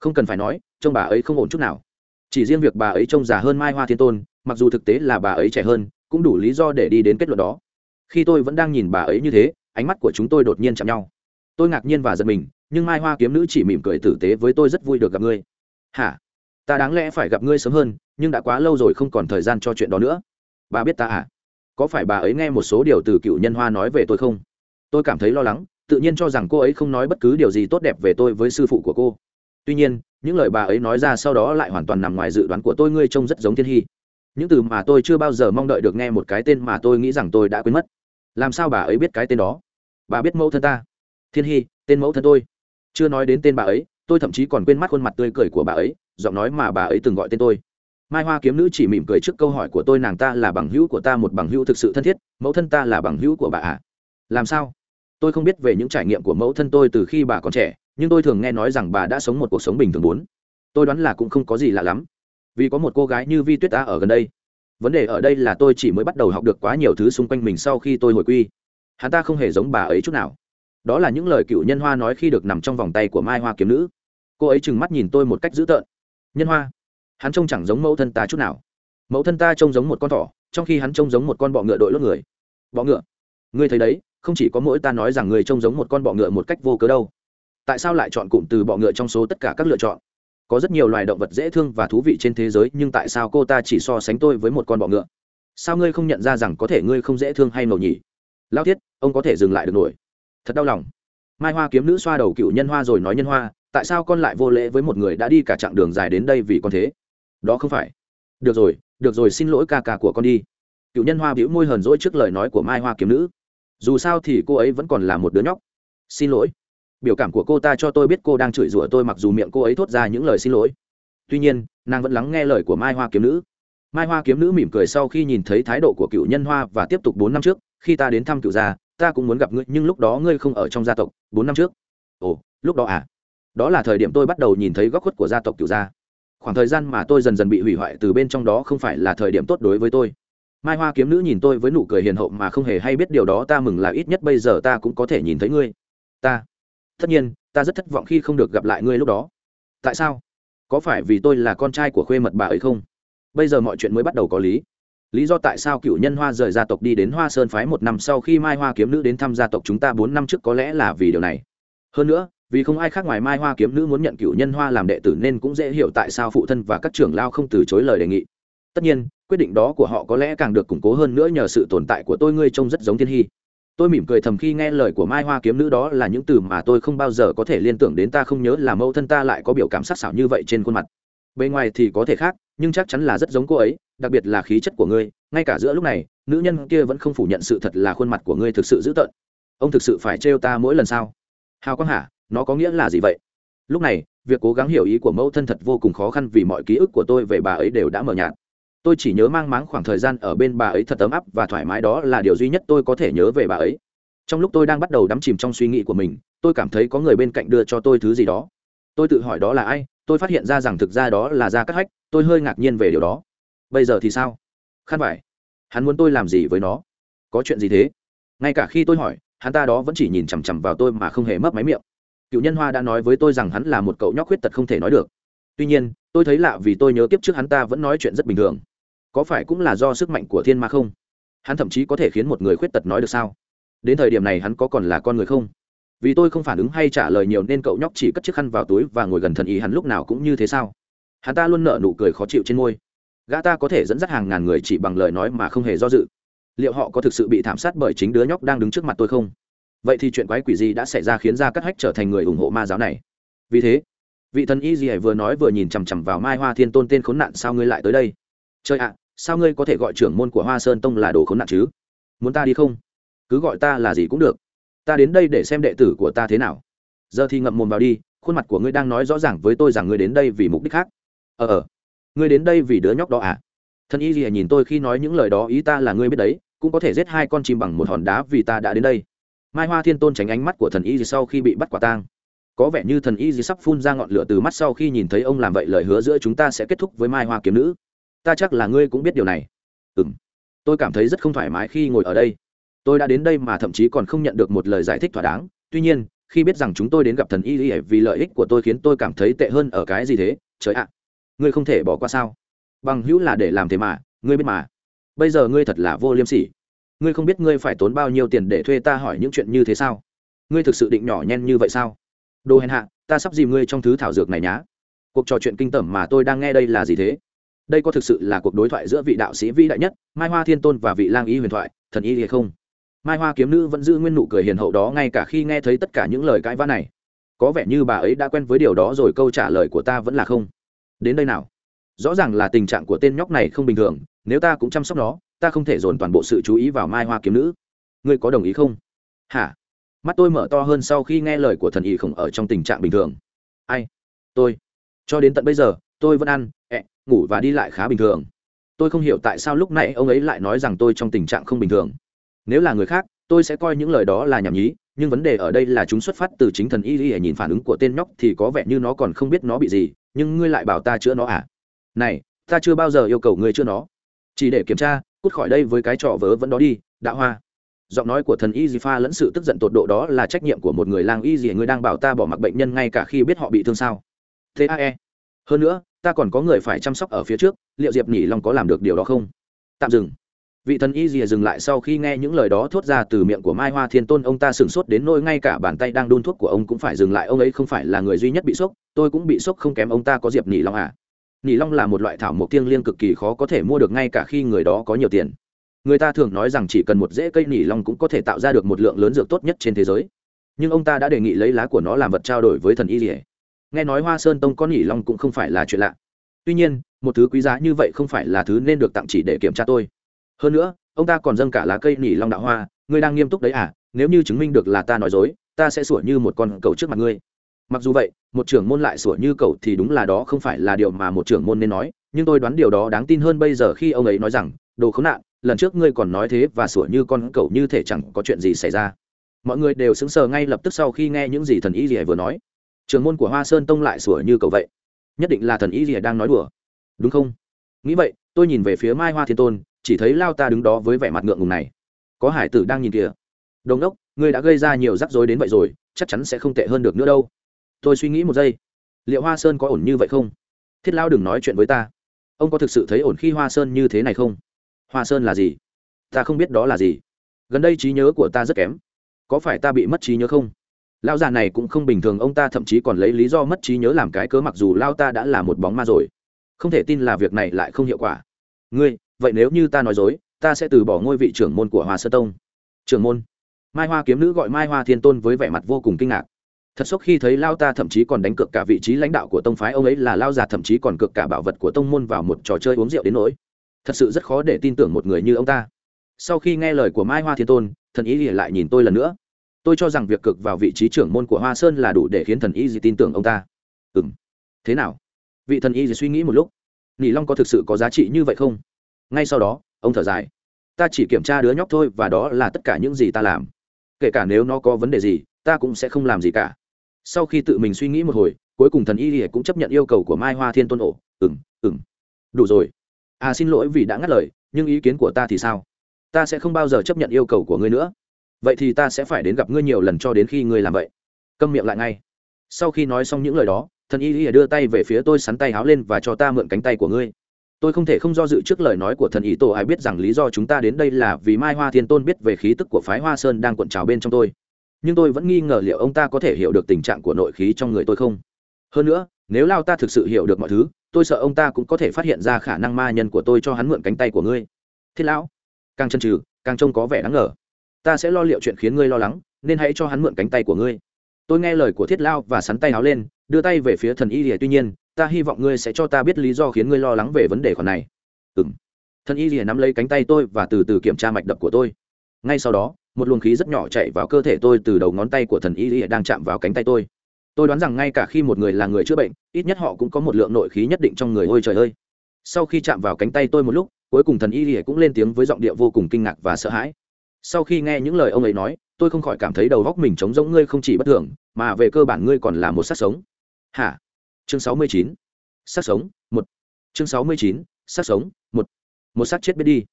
Không cần phải nói, trông bà ấy không ổn chút nào. Chỉ riêng việc bà ấy trông già hơn mai hoa thiên tôn, mặc dù thực tế là bà ấy trẻ hơn, cũng đủ lý do để đi đến kết luận đó khi tôi vẫn đang nhìn bà ấy như thế, ánh mắt của chúng tôi đột nhiên chạm nhau. Tôi ngạc nhiên và giật mình, nhưng mai hoa kiếm nữ chỉ mỉm cười tử tế với tôi rất vui được gặp ngươi. Hả? Ta đáng lẽ phải gặp ngươi sớm hơn, nhưng đã quá lâu rồi không còn thời gian cho chuyện đó nữa. Bà biết ta à? Có phải bà ấy nghe một số điều từ cựu nhân hoa nói về tôi không? Tôi cảm thấy lo lắng, tự nhiên cho rằng cô ấy không nói bất cứ điều gì tốt đẹp về tôi với sư phụ của cô. Tuy nhiên, những lời bà ấy nói ra sau đó lại hoàn toàn nằm ngoài dự đoán của tôi, ngươi trông rất giống thiên hy. Những từ mà tôi chưa bao giờ mong đợi được nghe một cái tên mà tôi nghĩ rằng tôi đã quên mất làm sao bà ấy biết cái tên đó? Bà biết mẫu thân ta. Thiên hy tên mẫu thân tôi. Chưa nói đến tên bà ấy, tôi thậm chí còn quên mắt khuôn mặt tươi cười của bà ấy, giọng nói mà bà ấy từng gọi tên tôi. Mai hoa kiếm nữ chỉ mỉm cười trước câu hỏi của tôi, nàng ta là bằng hữu của ta, một bằng hữu thực sự thân thiết, mẫu thân ta là bằng hữu của bà ạ. À? làm sao? Tôi không biết về những trải nghiệm của mẫu thân tôi từ khi bà còn trẻ, nhưng tôi thường nghe nói rằng bà đã sống một cuộc sống bình thường bốn. Tôi đoán là cũng không có gì lạ lắm. Vì có một cô gái như vi tuyết ta ở gần đây vấn đề ở đây là tôi chỉ mới bắt đầu học được quá nhiều thứ xung quanh mình sau khi tôi hồi quy. Hắn ta không hề giống bà ấy chút nào. Đó là những lời cựu nhân hoa nói khi được nằm trong vòng tay của mai hoa kiếm nữ. Cô ấy trừng mắt nhìn tôi một cách dữ tợn. Nhân hoa, hắn trông chẳng giống mẫu thân ta chút nào. Mẫu thân ta trông giống một con thỏ, trong khi hắn trông giống một con bọ ngựa đội lốt người. Bọ ngựa? Ngươi thấy đấy, không chỉ có mỗi ta nói rằng người trông giống một con bọ ngựa một cách vô cớ đâu. Tại sao lại chọn cụm từ bọ ngựa trong số tất cả các lựa chọn? Có rất nhiều loài động vật dễ thương và thú vị trên thế giới, nhưng tại sao cô ta chỉ so sánh tôi với một con bọ ngựa? Sao ngươi không nhận ra rằng có thể ngươi không dễ thương hay ngầu nhỉ? Lao thiết, ông có thể dừng lại được nổi. Thật đau lòng. Mai hoa kiếm nữ xoa đầu cựu nhân hoa rồi nói nhân hoa, tại sao con lại vô lễ với một người đã đi cả chặng đường dài đến đây vì con thế? Đó không phải. Được rồi được rồi, xin lỗi ca ca của con đi. Cựu nhân hoa bĩu môi hờn dỗi trước lời nói của mai hoa kiếm nữ. Dù sao thì cô ấy vẫn còn là một đứa nhóc. Xin lỗi biểu cảm của cô ta cho tôi biết cô đang chửi rủa tôi mặc dù miệng cô ấy thốt ra những lời xin lỗi. Tuy nhiên, nàng vẫn lắng nghe lời của mai hoa kiếm nữ. Mai hoa kiếm nữ mỉm cười sau khi nhìn thấy thái độ của cựu nhân hoa và tiếp tục bốn năm trước, khi ta đến thăm cựu gia, ta cũng muốn gặp ngươi, nhưng lúc đó ngươi không ở trong gia tộc, bốn năm trước. Ồ, lúc đó à? Đó là thời điểm tôi bắt đầu nhìn thấy góc khuất của gia tộc cựu gia. Khoảng thời gian mà tôi dần dần bị hủy hoại từ bên trong đó không phải là thời điểm tốt đối với tôi. Mai hoa kiếm nữ nhìn tôi với nụ cười hiền hậu mà không hề hay biết điều đó, ta mừng là ít nhất bây giờ ta cũng có thể nhìn thấy ngươi. Ta tất nhiên, ta rất thất vọng khi không được gặp lại ngươi lúc đó. Tại sao? Có phải vì tôi là con trai của khuê mật bà ấy không? Bây giờ mọi chuyện mới bắt đầu có lý. Lý do tại sao cựu nhân hoa rời gia tộc đi đến hoa sơn phái một năm sau khi mai hoa kiếm nữ đến thăm gia tộc chúng ta bốn năm trước có lẽ là vì điều này. Hơn nữa, vì không ai khác ngoài mai hoa kiếm nữ muốn nhận cựu nhân hoa làm đệ tử nên cũng dễ hiểu tại sao phụ thân và các trưởng lao không từ chối lời đề nghị. Tất nhiên, quyết định đó của họ có lẽ càng được củng cố hơn nữa nhờ sự tồn tại của tôi, ngươi trông rất giống thiên hy tôi mỉm cười thầm khi nghe lời của mai hoa kiếm nữ đó là những từ mà tôi không bao giờ có thể liên tưởng đến ta không nhớ là mẫu thân ta lại có biểu cảm sắc sảo như vậy trên khuôn mặt. Bề ngoài thì có thể khác, nhưng chắc chắn là rất giống cô ấy, đặc biệt là khí chất của ngươi, ngay cả giữa lúc này, nữ nhân kia vẫn không phủ nhận sự thật là khuôn mặt của ngươi thực sự dữ tợn. Ông thực sự phải trêu ta mỗi lần sao? Hào quang hả? Nó có nghĩa là gì vậy? Lúc này, việc cố gắng hiểu ý của mẫu thân thật vô cùng khó khăn vì mọi ký ức của tôi về bà ấy đều đã mờ nhạt tôi chỉ nhớ mang máng khoảng thời gian ở bên bà ấy thật ấm áp và thoải mái đó là điều duy nhất tôi có thể nhớ về bà ấy. Trong lúc tôi đang bắt đầu đắm chìm trong suy nghĩ của mình, tôi cảm thấy có người bên cạnh đưa cho tôi thứ gì đó. Tôi tự hỏi đó là ai, tôi phát hiện ra rằng thực ra đó là da cắt hách, tôi hơi ngạc nhiên về điều đó. Bây giờ thì sao? Khăn vải, hắn muốn tôi làm gì với nó? Có chuyện gì thế? Ngay cả khi tôi hỏi, hắn ta đó vẫn chỉ nhìn chằm chằm vào tôi mà không hề mấp máy miệng. Cựu nhân hoa đã nói với tôi rằng hắn là một cậu nhóc khuyết tật không thể nói được. Tuy nhiên, tôi thấy lạ vì tôi nhớ kiếp trước hắn ta vẫn nói chuyện rất bình thường có phải cũng là do sức mạnh của thiên ma không? Hắn thậm chí có thể khiến một người khuyết tật nói được sao? Đến thời điểm này hắn có còn là con người không? Vì tôi không phản ứng hay trả lời nhiều nên cậu nhóc chỉ cất chiếc khăn vào túi và ngồi gần thần ý hắn lúc nào cũng như thế sao? Hắn ta luôn nở nụ cười khó chịu trên môi. Gã ta có thể dẫn dắt hàng ngàn người chỉ bằng lời nói mà không hề do dự. Liệu họ có thực sự bị thảm sát bởi chính đứa nhóc đang đứng trước mặt tôi không? Vậy thì chuyện quái quỷ gì đã xảy ra khiến ra cắt hách trở thành người ủng hộ ma giáo này? Vì thế, vị thần y gì vừa nói vừa nhìn chằm chằm vào mai hoa thiên tôn tên khốn nạn sao ngươi lại tới đây? Chơi ạ sao ngươi có thể gọi trưởng môn của hoa sơn tông là đồ khốn nạn chứ? Muốn ta đi không? Cứ gọi ta là gì cũng được. Ta đến đây để xem đệ tử của ta thế nào. Giờ thì ngậm mồm vào đi, khuôn mặt của ngươi đang nói rõ ràng với tôi rằng ngươi đến đây vì mục đích khác. Ờ ờ. Ngươi đến đây vì đứa nhóc đó à? Thân y gì nhìn tôi khi nói những lời đó, ý ta là ngươi biết đấy, cũng có thể giết hai con chim bằng một hòn đá vì ta đã đến đây. Mai hoa thiên tôn tránh ánh mắt của thần y gì sau khi bị bắt quả tang. Có vẻ như thần y gì sắp phun ra ngọn lửa từ mắt sau khi nhìn thấy ông làm vậy lời hứa giữa chúng ta sẽ kết thúc với mai hoa kiếm nữ ta chắc là ngươi cũng biết điều này. Ừ m tôi cảm thấy rất không thoải mái khi ngồi ở đây. Tôi đã đến đây mà thậm chí còn không nhận được một lời giải thích thỏa đáng. Tuy nhiên, khi biết rằng chúng tôi đến gặp thần y y vì lợi ích của tôi khiến tôi cảm thấy tệ hơn ở cái gì thế? Trời ạ. Ngươi không thể bỏ qua sao? Bằng hữu là để làm thế mà, ngươi biết mà. Bây giờ ngươi thật là vô liêm sỉ. Ngươi không biết ngươi phải tốn bao nhiêu tiền để thuê ta hỏi những chuyện như thế sao? Ngươi thực sự định nhỏ nhen như vậy sao? Đồ hèn hạ, ta sắp dìm ngươi trong thứ thảo dược này nhá. Cuộc trò chuyện kinh tởm mà tôi đang nghe đây là gì thế? Đây có thực sự là cuộc đối thoại giữa vị đạo sĩ vĩ đại nhất, mai hoa thiên tôn và vị lang y huyền thoại, thần y hay không? Mai hoa kiếm nữ vẫn giữ nguyên nụ cười hiền hậu đó ngay cả khi nghe thấy tất cả những lời cãi vã này. Có vẻ như bà ấy đã quen với điều đó rồi, câu trả lời của ta vẫn là không. Đến đây nào. Rõ ràng là tình trạng của tên nhóc này không bình thường, nếu ta cũng chăm sóc nó, ta không thể dồn toàn bộ sự chú ý vào mai hoa kiếm nữ. Ngươi có đồng ý không? Hả? Mắt tôi mở to hơn sau khi nghe lời của thần y không ở trong tình trạng bình thường. Ai? Tôi. Cho đến tận bây giờ, tôi vẫn ăn ngủ và đi lại khá bình thường. Tôi không hiểu tại sao lúc này ông ấy lại nói rằng tôi trong tình trạng không bình thường. Nếu là người khác, tôi sẽ coi những lời đó là nhảm nhí, nhưng vấn đề ở đây là chúng xuất phát từ chính thần y y nhìn phản ứng của tên nhóc thì có vẻ như nó còn không biết nó bị gì, nhưng ngươi lại bảo ta chữa nó à? Này, ta chưa bao giờ yêu cầu ngươi chữa nó. Chỉ để kiểm tra, cút khỏi đây với cái trò vớ vẫn đó đi, đạo hoa. Giọng nói của thần y di pha lẫn sự tức giận tột độ đó là trách nhiệm của một người lang y dì ngươi đang bảo ta bỏ mặc bệnh nhân ngay cả khi biết họ bị thương sao? Thế ae hơn nữa ta còn có người phải chăm sóc ở phía trước, liệu diệp nhỉ long có làm được điều đó không? Tạm dừng. Vị thần y rìa dừng lại sau khi nghe những lời đó thốt ra từ miệng của mai hoa thiên tôn, ông ta sửng sốt đến nôi ngay cả bàn tay đang đun thuốc của ông cũng phải dừng lại, ông ấy không phải là người duy nhất bị sốc, tôi cũng bị sốc không kém ông ta có diệp nỉ long à. Nỉ long là một loại thảo mộc thiêng liêng cực kỳ khó có thể mua được ngay cả khi người đó có nhiều tiền. Người ta thường nói rằng chỉ cần một rễ cây nỉ long cũng có thể tạo ra được một lượng lớn dược tốt nhất trên thế giới. Nhưng ông ta đã đề nghị lấy lá của nó làm vật trao đổi với thần y rìa nghe nói hoa sơn tông có nhỉ long cũng không phải là chuyện lạ. Tuy nhiên, một thứ quý giá như vậy không phải là thứ nên được tặng chỉ để kiểm tra tôi. Hơn nữa, ông ta còn dâng cả lá cây nỉ long đạo hoa, ngươi đang nghiêm túc đấy à nếu như chứng minh được là ta nói dối, ta sẽ sủa như một con cầu trước mặt ngươi. Mặc dù vậy, một trưởng môn lại sủa như cầu thì đúng là đó không phải là điều mà một trưởng môn nên nói, nhưng tôi đoán điều đó đáng tin hơn bây giờ khi ông ấy nói rằng, đồ khốn nạn, lần trước ngươi còn nói thế và sủa như con cầu như thể chẳng có chuyện gì xảy ra. Mọi người đều sững sờ ngay lập tức sau khi nghe những gì thần y rỉa vừa nói. Trường môn của hoa sơn tông lại sủa như cậu vậy. Nhất định là thần ý rỉa đang nói đùa. Đúng không? Nghĩ vậy, tôi nhìn về phía mai hoa thiên tôn, chỉ thấy lao ta đứng đó với vẻ mặt ngượng ngùng này. Có hải tử đang nhìn kìa. Đồng đốc, ngươi đã gây ra nhiều rắc rối đến vậy rồi, chắc chắn sẽ không tệ hơn được nữa đâu. Tôi suy nghĩ một giây. Liệu hoa sơn có ổn như vậy không? Thiết lao đừng nói chuyện với ta. Ông có thực sự thấy ổn khi hoa sơn như thế này không? Hoa sơn là gì? Ta không biết đó là gì. Gần đây trí nhớ của ta rất kém. Có phải ta bị mất trí nhớ không? Lão già này cũng không bình thường, ông ta thậm chí còn lấy lý do mất trí nhớ làm cái cớ mặc dù lao ta đã là một bóng ma rồi. Không thể tin là việc này lại không hiệu quả. Ngươi, vậy nếu như ta nói dối, ta sẽ từ bỏ ngôi vị trưởng môn của hoa sơ tông. Trưởng môn? Mai hoa kiếm nữ gọi mai hoa thiên tôn với vẻ mặt vô cùng kinh ngạc. Thật sốc khi thấy lao ta thậm chí còn đánh cược cả vị trí lãnh đạo của tông phái, ông ấy là lao già thậm chí còn cược cả bảo vật của tông môn vào một trò chơi uống rượu đến nỗi. Thật sự rất khó để tin tưởng một người như ông ta. Sau khi nghe lời của mai hoa thiên tôn, thần ý ỉa lại nhìn tôi lần nữa tôi cho rằng việc cực vào vị trí trưởng môn của hoa sơn là đủ để khiến thần y gì tin tưởng ông ta. Ừ m thế nào? Vị thần y gì suy nghĩ một lúc. Nỉ long có thực sự có giá trị như vậy không? Ngay sau đó, ông thở dài. Ta chỉ kiểm tra đứa nhóc thôi và đó là tất cả những gì ta làm. Kể cả nếu nó có vấn đề gì, ta cũng sẽ không làm gì cả. Sau khi tự mình suy nghĩ một hồi, cuối cùng thần y thì cũng chấp nhận yêu cầu của mai hoa thiên tôn ổ. Ừng ừng đủ rồi. À xin lỗi vì đã ngắt lời, nhưng ý kiến của ta thì sao? Ta sẽ không bao giờ chấp nhận yêu cầu của ngươi nữa vậy thì ta sẽ phải đến gặp ngươi nhiều lần cho đến khi ngươi làm vậy. Câm miệng lại ngay. Sau khi nói xong những lời đó, thần y lìa đưa tay về phía tôi sắn tay háo lên và cho ta mượn cánh tay của ngươi. Tôi không thể không do dự trước lời nói của thần ý tổ ai biết rằng lý do chúng ta đến đây là vì mai hoa thiên tôn biết về khí tức của phái hoa sơn đang cuộn trào bên trong tôi. Nhưng tôi vẫn nghi ngờ liệu ông ta có thể hiểu được tình trạng của nội khí trong người tôi không. Hơn nữa, nếu lao ta thực sự hiểu được mọi thứ, tôi sợ ông ta cũng có thể phát hiện ra khả năng ma nhân của tôi cho hắn mượn cánh tay của ngươi. Thiết lão, càng chân trừ càng trông có vẻ đáng ngờ ta sẽ lo liệu chuyện khiến ngươi lo lắng, nên hãy cho hắn mượn cánh tay của ngươi. Tôi nghe lời của thiết lao và sắn tay áo lên, đưa tay về phía thần y lìa. Tuy nhiên, ta hy vọng ngươi sẽ cho ta biết lý do khiến ngươi lo lắng về vấn đề khoản này. Ừ m thần y lìa nắm lấy cánh tay tôi và từ từ kiểm tra mạch đập của tôi. Ngay sau đó, một luồng khí rất nhỏ chạy vào cơ thể tôi từ đầu ngón tay của thần y lìa đang chạm vào cánh tay tôi. Tôi đoán rằng ngay cả khi một người là người chữa bệnh, ít nhất họ cũng có một lượng nội khí nhất định trong người. Ôi trời ơi! Sau khi chạm vào cánh tay tôi một lúc, cuối cùng thần y lìa cũng lên tiếng với giọng điệu vô cùng kinh ngạc và sợ hãi sau khi nghe những lời ông ấy nói, tôi không khỏi cảm thấy đầu góc mình trống rỗng, ngươi không chỉ bất thường, mà về cơ bản ngươi còn là một sát sống. Hả? Chương sáu mươi chín. Sát sống, một. Chương sáu mươi chín. Sát sống, một. Một sát chết biết đi.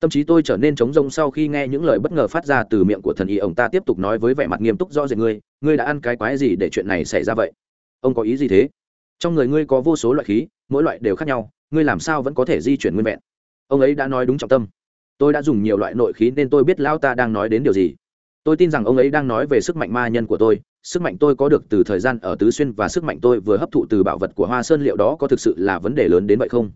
Tâm trí tôi trở nên trống rỗng sau khi nghe những lời bất ngờ phát ra từ miệng của thần y ông ta tiếp tục nói với vẻ mặt nghiêm túc rõ rệt ngươi ngươi đã ăn cái quái gì để chuyện này xảy ra vậy? Ông có ý gì thế? Trong người ngươi có vô số loại khí, mỗi loại đều khác nhau, ngươi làm sao vẫn có thể di chuyển nguyên vẹn? Ông ấy đã nói đúng trọng tâm tôi đã dùng nhiều loại nội khí nên tôi biết lão ta đang nói đến điều gì. Tôi tin rằng ông ấy đang nói về sức mạnh ma nhân của tôi, sức mạnh tôi có được từ thời gian ở tứ xuyên và sức mạnh tôi vừa hấp thụ từ bảo vật của hoa sơn liệu đó có thực sự là vấn đề lớn đến vậy không?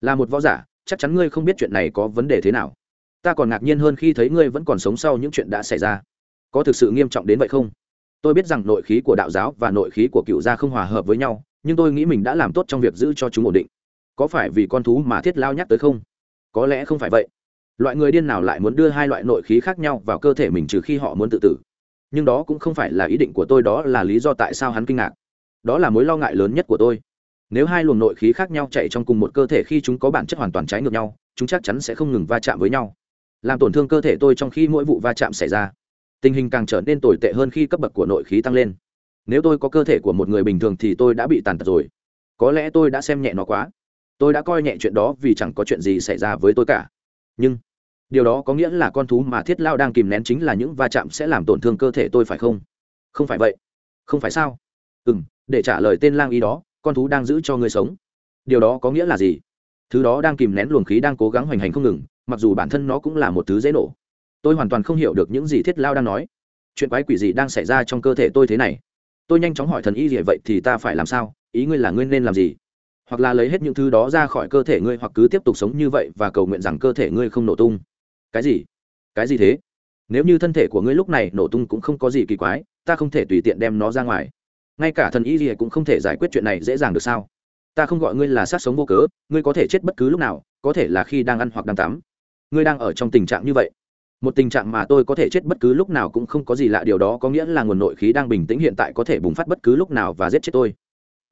Là một võ giả, chắc chắn ngươi không biết chuyện này có vấn đề thế nào. Ta còn ngạc nhiên hơn khi thấy ngươi vẫn còn sống sau những chuyện đã xảy ra. Có thực sự nghiêm trọng đến vậy không? Tôi biết rằng nội khí của đạo giáo và nội khí của cựu gia không hòa hợp với nhau, nhưng tôi nghĩ mình đã làm tốt trong việc giữ cho chúng ổn định. Có phải vì con thú mà thiết lao nhắc tới không? Có lẽ không phải vậy loại người điên nào lại muốn đưa hai loại nội khí khác nhau vào cơ thể mình trừ khi họ muốn tự tử? Nhưng đó cũng không phải là ý định của tôi, đó là lý do tại sao hắn kinh ngạc. Đó là mối lo ngại lớn nhất của tôi. Nếu hai luồng nội khí khác nhau chạy trong cùng một cơ thể khi chúng có bản chất hoàn toàn trái ngược nhau, chúng chắc chắn sẽ không ngừng va chạm với nhau. Làm tổn thương cơ thể tôi trong khi mỗi vụ va chạm xảy ra, tình hình càng trở nên tồi tệ hơn khi cấp bậc của nội khí tăng lên. Nếu tôi có cơ thể của một người bình thường thì tôi đã bị tàn tật rồi. Có lẽ tôi đã xem nhẹ nó quá. Tôi đã coi nhẹ chuyện đó vì chẳng có chuyện gì xảy ra với tôi cả nhưng điều đó có nghĩa là con thú mà thiết lao đang kìm nén chính là những va chạm sẽ làm tổn thương cơ thể tôi phải không? Không phải vậy. Không phải sao? Ừ m để trả lời tên lang y đó, con thú đang giữ cho ngươi sống. Điều đó có nghĩa là gì? Thứ đó đang kìm nén luồng khí đang cố gắng hoành hành không ngừng, mặc dù bản thân nó cũng là một thứ dễ nổ. Tôi hoàn toàn không hiểu được những gì thiết lao đang nói. Chuyện quái quỷ gì đang xảy ra trong cơ thể tôi thế này? Tôi nhanh chóng hỏi thần y gì vậy thì ta phải làm sao? Ý ngươi là ngươi nên làm gì? Hoặc là lấy hết những thứ đó ra khỏi cơ thể ngươi hoặc cứ tiếp tục sống như vậy và cầu nguyện rằng cơ thể ngươi không nổ tung. Cái gì? Cái gì thế? Nếu như thân thể của ngươi lúc này nổ tung cũng không có gì kỳ quái, ta không thể tùy tiện đem nó ra ngoài. Ngay cả thần y gì cũng không thể giải quyết chuyện này dễ dàng được sao? Ta không gọi ngươi là sát sống vô cớ, ngươi có thể chết bất cứ lúc nào, có thể là khi đang ăn hoặc đang tắm. Ngươi đang ở trong tình trạng như vậy. Một tình trạng mà tôi có thể chết bất cứ lúc nào cũng không có gì lạ, điều đó có nghĩa là nguồn nội khí đang bình tĩnh hiện tại có thể bùng phát bất cứ lúc nào và giết chết tôi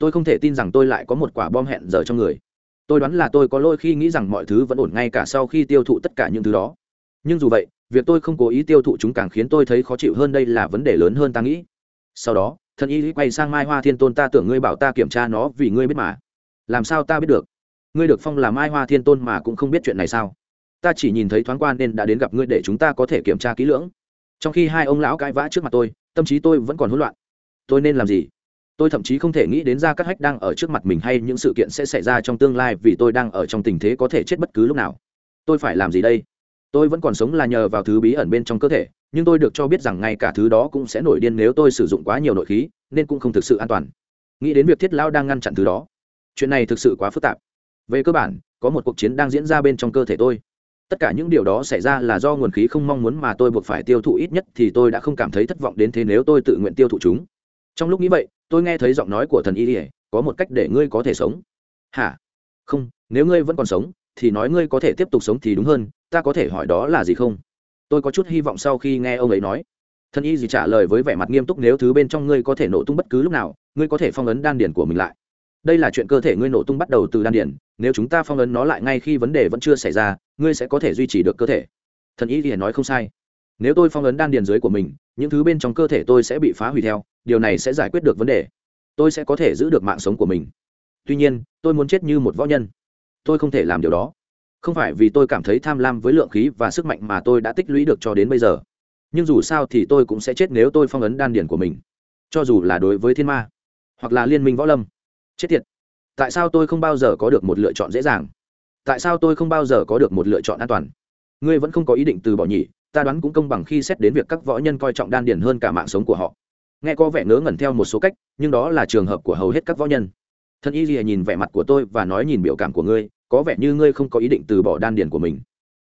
tôi không thể tin rằng tôi lại có một quả bom hẹn giờ trong người. Tôi đoán là tôi có lỗi khi nghĩ rằng mọi thứ vẫn ổn ngay cả sau khi tiêu thụ tất cả những thứ đó. Nhưng dù vậy, việc tôi không cố ý tiêu thụ chúng càng khiến tôi thấy khó chịu hơn đây là vấn đề lớn hơn ta nghĩ. Sau đó, thân y quay sang mai hoa thiên tôn, ta tưởng ngươi bảo ta kiểm tra nó vì ngươi biết mà. Làm sao ta biết được? Ngươi được phong là mai hoa thiên tôn mà cũng không biết chuyện này sao? Ta chỉ nhìn thấy thoáng qua nên đã đến gặp ngươi để chúng ta có thể kiểm tra kỹ lưỡng. Trong khi hai ông lão cãi vã trước mặt tôi, tâm trí tôi vẫn còn hỗn loạn. Tôi nên làm gì? Tôi thậm chí không thể nghĩ đến ra các hách đang ở trước mặt mình hay những sự kiện sẽ xảy ra trong tương lai vì tôi đang ở trong tình thế có thể chết bất cứ lúc nào. Tôi phải làm gì đây? Tôi vẫn còn sống là nhờ vào thứ bí ẩn bên trong cơ thể, nhưng tôi được cho biết rằng ngay cả thứ đó cũng sẽ nổi điên nếu tôi sử dụng quá nhiều nội khí, nên cũng không thực sự an toàn. Nghĩ đến việc thiết lão đang ngăn chặn thứ đó. Chuyện này thực sự quá phức tạp. Về cơ bản, có một cuộc chiến đang diễn ra bên trong cơ thể tôi. Tất cả những điều đó xảy ra là do nguồn khí không mong muốn mà tôi buộc phải tiêu thụ ít nhất thì tôi đã không cảm thấy thất vọng đến thế nếu tôi tự nguyện tiêu thụ chúng. Trong lúc nghĩ vậy tôi nghe thấy giọng nói của thần y ỉa có một cách để ngươi có thể sống. Hả? Không, nếu ngươi vẫn còn sống, thì nói ngươi có thể tiếp tục sống thì đúng hơn, ta có thể hỏi đó là gì không? Tôi có chút hy vọng sau khi nghe ông ấy nói. Thần y gì trả lời với vẻ mặt nghiêm túc, nếu thứ bên trong ngươi có thể nổ tung bất cứ lúc nào, ngươi có thể phong ấn đan điển của mình lại. Đây là chuyện cơ thể ngươi nổ tung bắt đầu từ đan điển nếu chúng ta phong ấn nó lại ngay khi vấn đề vẫn chưa xảy ra, ngươi sẽ có thể duy trì được cơ thể. Thần y thì nói không sai nếu tôi phong ấn đan điền dưới của mình, những thứ bên trong cơ thể tôi sẽ bị phá hủy theo, điều này sẽ giải quyết được vấn đề. Tôi sẽ có thể giữ được mạng sống của mình. Tuy nhiên, tôi muốn chết như một võ nhân. Tôi không thể làm điều đó. Không phải vì tôi cảm thấy tham lam với lượng khí và sức mạnh mà tôi đã tích lũy được cho đến bây giờ. Nhưng dù sao thì tôi cũng sẽ chết nếu tôi phong ấn đan điền của mình. Cho dù là đối với thiên ma, hoặc là liên minh võ lâm. Chết tiệt. Tại sao tôi không bao giờ có được một lựa chọn dễ dàng? Tại sao tôi không bao giờ có được một lựa chọn an toàn? Ngươi vẫn không có ý định từ bỏ nhỉ? Ta đoán cũng công bằng khi xét đến việc các võ nhân coi trọng đan điền hơn cả mạng sống của họ. Nghe có vẻ ngớ ngẩn theo một số cách, nhưng đó là trường hợp của hầu hết các võ nhân. Thân y lìa nhìn vẻ mặt của tôi và nói nhìn biểu cảm của ngươi, có vẻ như ngươi không có ý định từ bỏ đan điền của mình.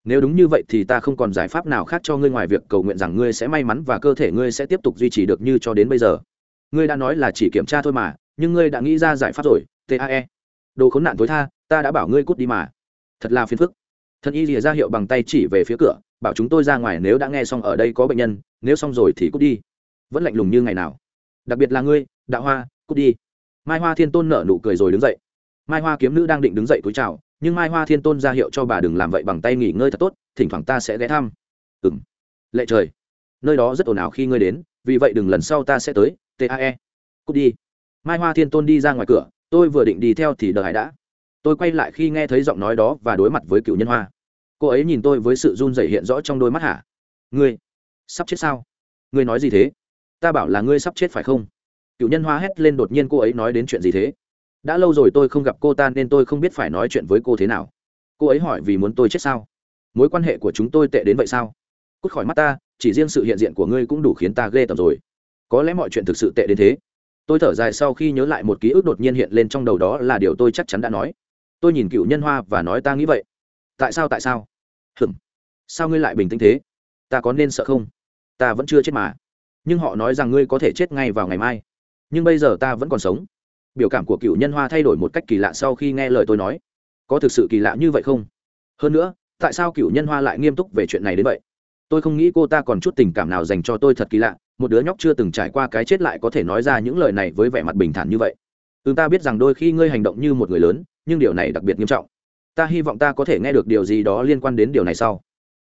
Nếu đúng như vậy thì ta không còn giải pháp nào khác cho ngươi ngoài việc cầu nguyện rằng ngươi sẽ may mắn và cơ thể ngươi sẽ tiếp tục duy trì được như cho đến bây giờ. Ngươi đã nói là chỉ kiểm tra thôi mà, nhưng ngươi đã nghĩ ra giải pháp rồi tae đồ khốn nạn tối tha, ta đã bảo ngươi cút đi mà. Thật là phiền phức. Thân y lìa ra hiệu bằng tay chỉ về phía cửa bảo chúng tôi ra ngoài nếu đã nghe xong ở đây có bệnh nhân, nếu xong rồi thì cút đi. Vẫn lạnh lùng như ngày nào. Đặc biệt là ngươi, đạo hoa, cút đi. Mai hoa thiên tôn nở nụ cười rồi đứng dậy. Mai hoa kiếm nữ đang định đứng dậy túi chào, nhưng mai hoa thiên tôn ra hiệu cho bà đừng làm vậy bằng tay nghỉ ngơi thật tốt, thỉnh thoảng ta sẽ ghé thăm. Ừ m lệ trời. Nơi đó rất ồn ào khi ngươi đến, vì vậy đừng lần sau ta sẽ tới tae cút đi. Mai hoa thiên tôn đi ra ngoài cửa, tôi vừa định đi theo thì đợi hải đã. Tôi quay lại khi nghe thấy giọng nói đó và đối mặt với cựu nhân hoa cô ấy nhìn tôi với sự run rẩy hiện rõ trong đôi mắt hả? Ngươi, sắp chết sao? Ngươi nói gì thế? Ta bảo là ngươi sắp chết phải không? Cựu nhân hoa hét lên đột nhiên cô ấy nói đến chuyện gì thế? Đã lâu rồi tôi không gặp cô ta nên tôi không biết phải nói chuyện với cô thế nào. Cô ấy hỏi vì muốn tôi chết sao? Mối quan hệ của chúng tôi tệ đến vậy sao? Cút khỏi mắt ta, chỉ riêng sự hiện diện của ngươi cũng đủ khiến ta ghê tởm rồi. Có lẽ mọi chuyện thực sự tệ đến thế. Tôi thở dài sau khi nhớ lại một ký ức đột nhiên hiện lên trong đầu đó là điều tôi chắc chắn đã nói. Tôi nhìn cựu nhân hoa và nói ta nghĩ vậy. Tại sao tại sao? Hừm sao ngươi lại bình tĩnh thế? Ta có nên sợ không? Ta vẫn chưa chết mà. Nhưng họ nói rằng ngươi có thể chết ngay vào ngày mai. Nhưng bây giờ ta vẫn còn sống. Biểu cảm của cựu nhân hoa thay đổi một cách kỳ lạ sau khi nghe lời tôi nói. Có thực sự kỳ lạ như vậy không? Hơn nữa, tại sao cựu nhân hoa lại nghiêm túc về chuyện này đến vậy? Tôi không nghĩ cô ta còn chút tình cảm nào dành cho tôi thật kỳ lạ. Một đứa nhóc chưa từng trải qua cái chết lại có thể nói ra những lời này với vẻ mặt bình thản như vậy. Ừ ta biết rằng đôi khi ngươi hành động như một người lớn, nhưng điều này đặc biệt nghiêm trọng ta hy vọng ta có thể nghe được điều gì đó liên quan đến điều này sau.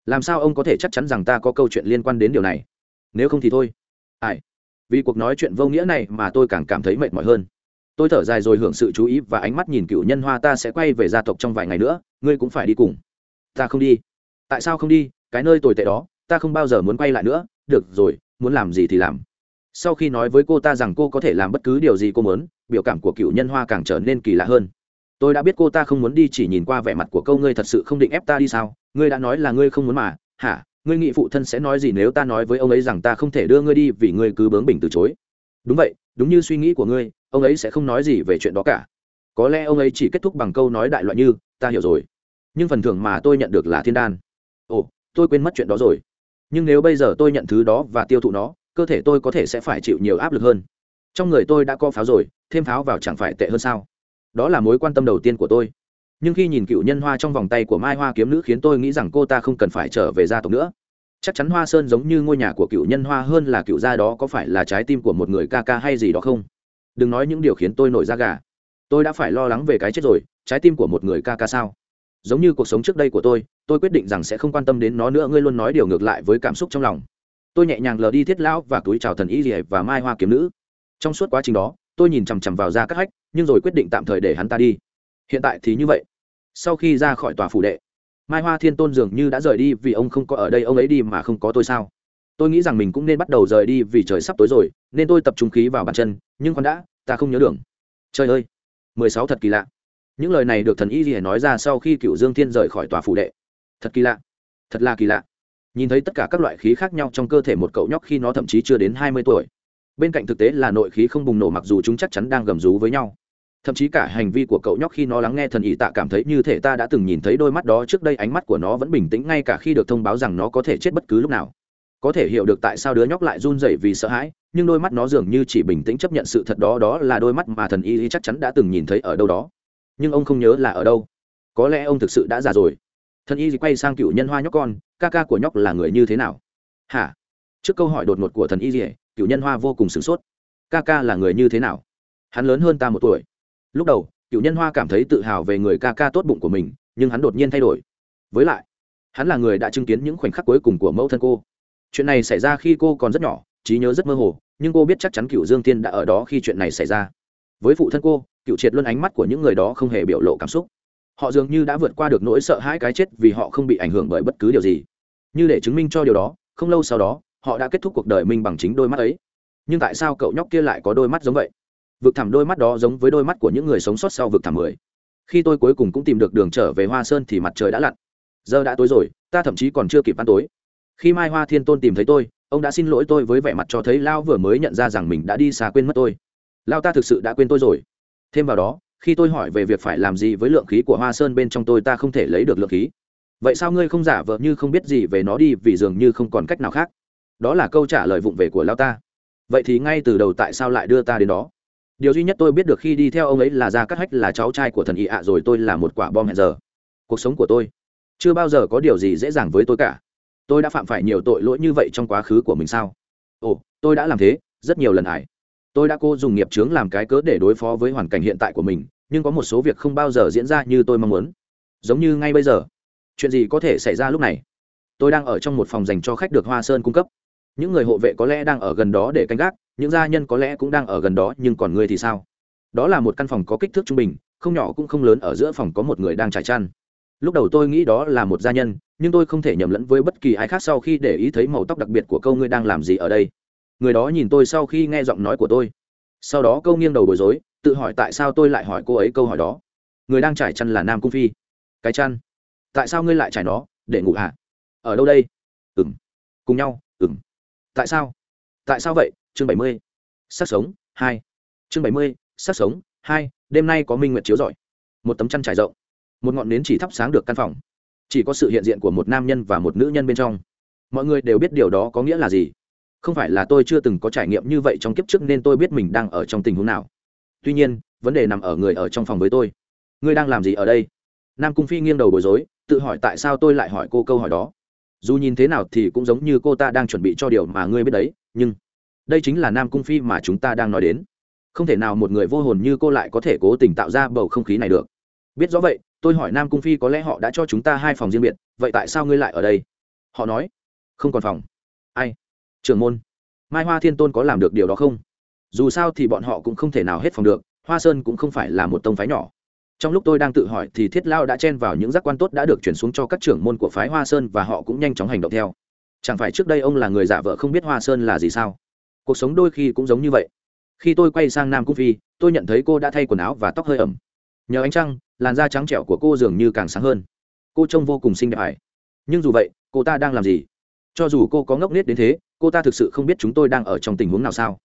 Làm sao ông có thể chắc chắn rằng ta có câu chuyện liên quan đến điều này? Nếu không thì thôi. Ai? Vì cuộc nói chuyện vô nghĩa này mà tôi càng cảm thấy mệt mỏi hơn. Tôi thở dài rồi hưởng sự chú ý và ánh mắt nhìn cựu nhân hoa ta sẽ quay về gia tộc trong vài ngày nữa, ngươi cũng phải đi cùng. Ta không đi. Tại sao không đi? Cái nơi tồi tệ đó, ta không bao giờ muốn quay lại nữa. Được rồi, muốn làm gì thì làm. Sau khi nói với cô ta rằng cô có thể làm bất cứ điều gì cô muốn, biểu cảm của cựu nhân hoa càng trở nên kỳ lạ hơn tôi đã biết cô ta không muốn đi chỉ nhìn qua vẻ mặt của câu ngươi thật sự không định ép ta đi sao? Ngươi đã nói là ngươi không muốn mà. Hả? Ngươi nghị phụ thân sẽ nói gì nếu ta nói với ông ấy rằng ta không thể đưa ngươi đi vì ngươi cứ bướng bỉnh từ chối? Đúng vậy, đúng như suy nghĩ của ngươi, ông ấy sẽ không nói gì về chuyện đó cả. Có lẽ ông ấy chỉ kết thúc bằng câu nói đại loại như, ta hiểu rồi. Nhưng phần thưởng mà tôi nhận được là thiên đan. Ồ, tôi quên mất chuyện đó rồi. Nhưng nếu bây giờ tôi nhận thứ đó và tiêu thụ nó, cơ thể tôi có thể sẽ phải chịu nhiều áp lực hơn. Trong người tôi đã có pháo rồi, thêm pháo vào chẳng phải tệ hơn sao? Đó là mối quan tâm đầu tiên của tôi. Nhưng khi nhìn cựu nhân hoa trong vòng tay của mai hoa kiếm nữ khiến tôi nghĩ rằng cô ta không cần phải trở về gia tộc nữa. Chắc chắn hoa sơn giống như ngôi nhà của cựu nhân hoa hơn là cựu gia đó, có phải là trái tim của một người ca ca hay gì đó không? Đừng nói những điều khiến tôi nổi da gà. Tôi đã phải lo lắng về cái chết rồi, trái tim của một người ca ca sao? Giống như cuộc sống trước đây của tôi tôi quyết định rằng sẽ không quan tâm đến nó nữa, ngươi luôn nói điều ngược lại với cảm xúc trong lòng. Tôi nhẹ nhàng lờ đi thiết lão và túi chào thần y rỉa và mai hoa kiếm nữ. Trong suốt quá trình đó tôi nhìn chằm chằm vào ra các hách, nhưng rồi quyết định tạm thời để hắn ta đi. Hiện tại thì như vậy. Sau khi ra khỏi tòa phủ đệ, mai hoa thiên tôn dường như đã rời đi vì ông không có ở đây, ông ấy đi mà không có tôi sao? Tôi nghĩ rằng mình cũng nên bắt đầu rời đi vì trời sắp tối rồi, nên tôi tập trung khí vào bàn chân, nhưng con đã, ta không nhớ đường. Trời ơi, mười sáu thật kỳ lạ. Những lời này được thần y gì nói ra sau khi cựu dương thiên rời khỏi tòa phủ đệ. Thật kỳ lạ, thật là kỳ lạ. Nhìn thấy tất cả các loại khí khác nhau trong cơ thể một cậu nhóc khi nó thậm chí chưa đến hai mươi tuổi bên cạnh thực tế là nội khí không bùng nổ mặc dù chúng chắc chắn đang gầm rú với nhau. Thậm chí cả hành vi của cậu nhóc khi nó lắng nghe thần ý tạ cảm thấy như thể ta đã từng nhìn thấy đôi mắt đó trước đây, ánh mắt của nó vẫn bình tĩnh ngay cả khi được thông báo rằng nó có thể chết bất cứ lúc nào. Có thể hiểu được tại sao đứa nhóc lại run rẩy vì sợ hãi, nhưng đôi mắt nó dường như chỉ bình tĩnh chấp nhận sự thật đó đó là đôi mắt mà thần y chắc chắn đã từng nhìn thấy ở đâu đó. Nhưng ông không nhớ là ở đâu. Có lẽ ông thực sự đã già rồi. Thần y quay sang cựu nhân hoa nhóc con, ca ca của nhóc là người như thế nào? Hả? Trước câu hỏi đột ngột của thần y cựu nhân hoa vô cùng sửng sốt. Ca ca là người như thế nào? Hắn lớn hơn ta một tuổi. Lúc đầu, cựu nhân hoa cảm thấy tự hào về người ca ca tốt bụng của mình, nhưng hắn đột nhiên thay đổi. Với lại, hắn là người đã chứng kiến những khoảnh khắc cuối cùng của mẫu thân cô. Chuyện này xảy ra khi cô còn rất nhỏ, trí nhớ rất mơ hồ, nhưng cô biết chắc chắn cựu dương tiên đã ở đó khi chuyện này xảy ra. Với phụ thân cô, cựu triệt luôn ánh mắt của những người đó không hề biểu lộ cảm xúc. Họ dường như đã vượt qua được nỗi sợ hãi cái chết vì họ không bị ảnh hưởng bởi bất cứ điều gì. Như để chứng minh cho điều đó, không lâu sau đó họ đã kết thúc cuộc đời mình bằng chính đôi mắt ấy. Nhưng tại sao cậu nhóc kia lại có đôi mắt giống vậy? Vực thẳm đôi mắt đó giống với đôi mắt của những người sống sót sau vực thẳm mười. Khi tôi cuối cùng cũng tìm được đường trở về hoa sơn thì mặt trời đã lặn. Giờ đã tối rồi, ta thậm chí còn chưa kịp ăn tối. Khi mai hoa thiên tôn tìm thấy tôi, ông đã xin lỗi tôi với vẻ mặt cho thấy lao vừa mới nhận ra rằng mình đã đi xa quên mất tôi. Lao ta thực sự đã quên tôi rồi. Thêm vào đó, khi tôi hỏi về việc phải làm gì với lượng khí của hoa sơn bên trong tôi, ta không thể lấy được lượng khí. Vậy sao ngươi không giả vờ như không biết gì về nó đi, vì dường như không còn cách nào khác? Đó là câu trả lời vụng về của lao ta. Vậy thì ngay từ đầu tại sao lại đưa ta đến đó? Điều duy nhất tôi biết được khi đi theo ông ấy là ra cắt hách là cháu trai của thần ị ạ, rồi tôi là một quả bom hẹn giờ. Cuộc sống của tôi chưa bao giờ có điều gì dễ dàng với tôi cả. Tôi đã phạm phải nhiều tội lỗi như vậy trong quá khứ của mình sao? Ồ, tôi đã làm thế rất nhiều lần ải tôi đã cố dùng nghiệp chướng làm cái cớ để đối phó với hoàn cảnh hiện tại của mình, nhưng có một số việc không bao giờ diễn ra như tôi mong muốn. Giống như ngay bây giờ, chuyện gì có thể xảy ra lúc này? Tôi đang ở trong một phòng dành cho khách được hoa sơn cung cấp những người hộ vệ có lẽ đang ở gần đó để canh gác, những gia nhân có lẽ cũng đang ở gần đó, nhưng còn ngươi thì sao? Đó là một căn phòng có kích thước trung bình, không nhỏ cũng không lớn, ở giữa phòng có một người đang trải chăn. Lúc đầu tôi nghĩ đó là một gia nhân, nhưng tôi không thể nhầm lẫn với bất kỳ ai khác sau khi để ý thấy màu tóc đặc biệt của câu ngươi đang làm gì ở đây. Người đó nhìn tôi sau khi nghe giọng nói của tôi. Sau đó câu nghiêng đầu bối rối, tự hỏi tại sao tôi lại hỏi cô ấy câu hỏi đó. Người đang trải chăn là nam cung phi. Cái chăn? Tại sao ngươi lại trải nó? Để ngủ hả? À? ở đâu đây? Ừng cùng nhau? Ừng tại sao? Tại sao vậy? Chương bảy mươi. Sắc sống, hai. Chương bảy mươi sắc sống, hai. Đêm nay có minh nguyệt chiếu rọi. Một tấm chăn trải rộng. Một ngọn nến chỉ thắp sáng được căn phòng. Chỉ có sự hiện diện của một nam nhân và một nữ nhân bên trong. Mọi người đều biết điều đó có nghĩa là gì. Không phải là tôi chưa từng có trải nghiệm như vậy trong kiếp trước nên tôi biết mình đang ở trong tình huống nào. Tuy nhiên, vấn đề nằm ở người ở trong phòng với tôi. Ngươi đang làm gì ở đây? Nam cung phi nghiêng đầu bối rối, tự hỏi tại sao tôi lại hỏi cô câu hỏi đó dù nhìn thế nào thì cũng giống như cô ta đang chuẩn bị cho điều mà ngươi biết đấy, nhưng đây chính là nam cung phi mà chúng ta đang nói đến. Không thể nào một người vô hồn như cô lại có thể cố tình tạo ra bầu không khí này được. Biết rõ vậy, tôi hỏi nam cung phi có lẽ họ đã cho chúng ta hai phòng riêng biệt, vậy tại sao ngươi lại ở đây? Họ nói, không còn phòng. Ai? Trưởng môn. Mai hoa thiên tôn có làm được điều đó không? Dù sao thì bọn họ cũng không thể nào hết phòng được, hoa sơn cũng không phải là một tông phái nhỏ trong lúc tôi đang tự hỏi thì thiết lao đã chen vào những giác quan tốt đã được chuyển xuống cho các trưởng môn của phái hoa sơn và họ cũng nhanh chóng hành động theo. Chẳng phải trước đây ông là người giả vợ không biết hoa sơn là gì sao? Cuộc sống đôi khi cũng giống như vậy. Khi tôi quay sang nam cung phi, tôi nhận thấy cô đã thay quần áo và tóc hơi ẩm. Nhờ ánh trăng, làn da trắng trẻo của cô dường như càng sáng hơn. Cô trông vô cùng xinh đẹp ải. nhưng dù vậy, cô ta đang làm gì? Cho dù cô có ngốc nghếch đến thế, cô ta thực sự không biết chúng tôi đang ở trong tình huống nào sao?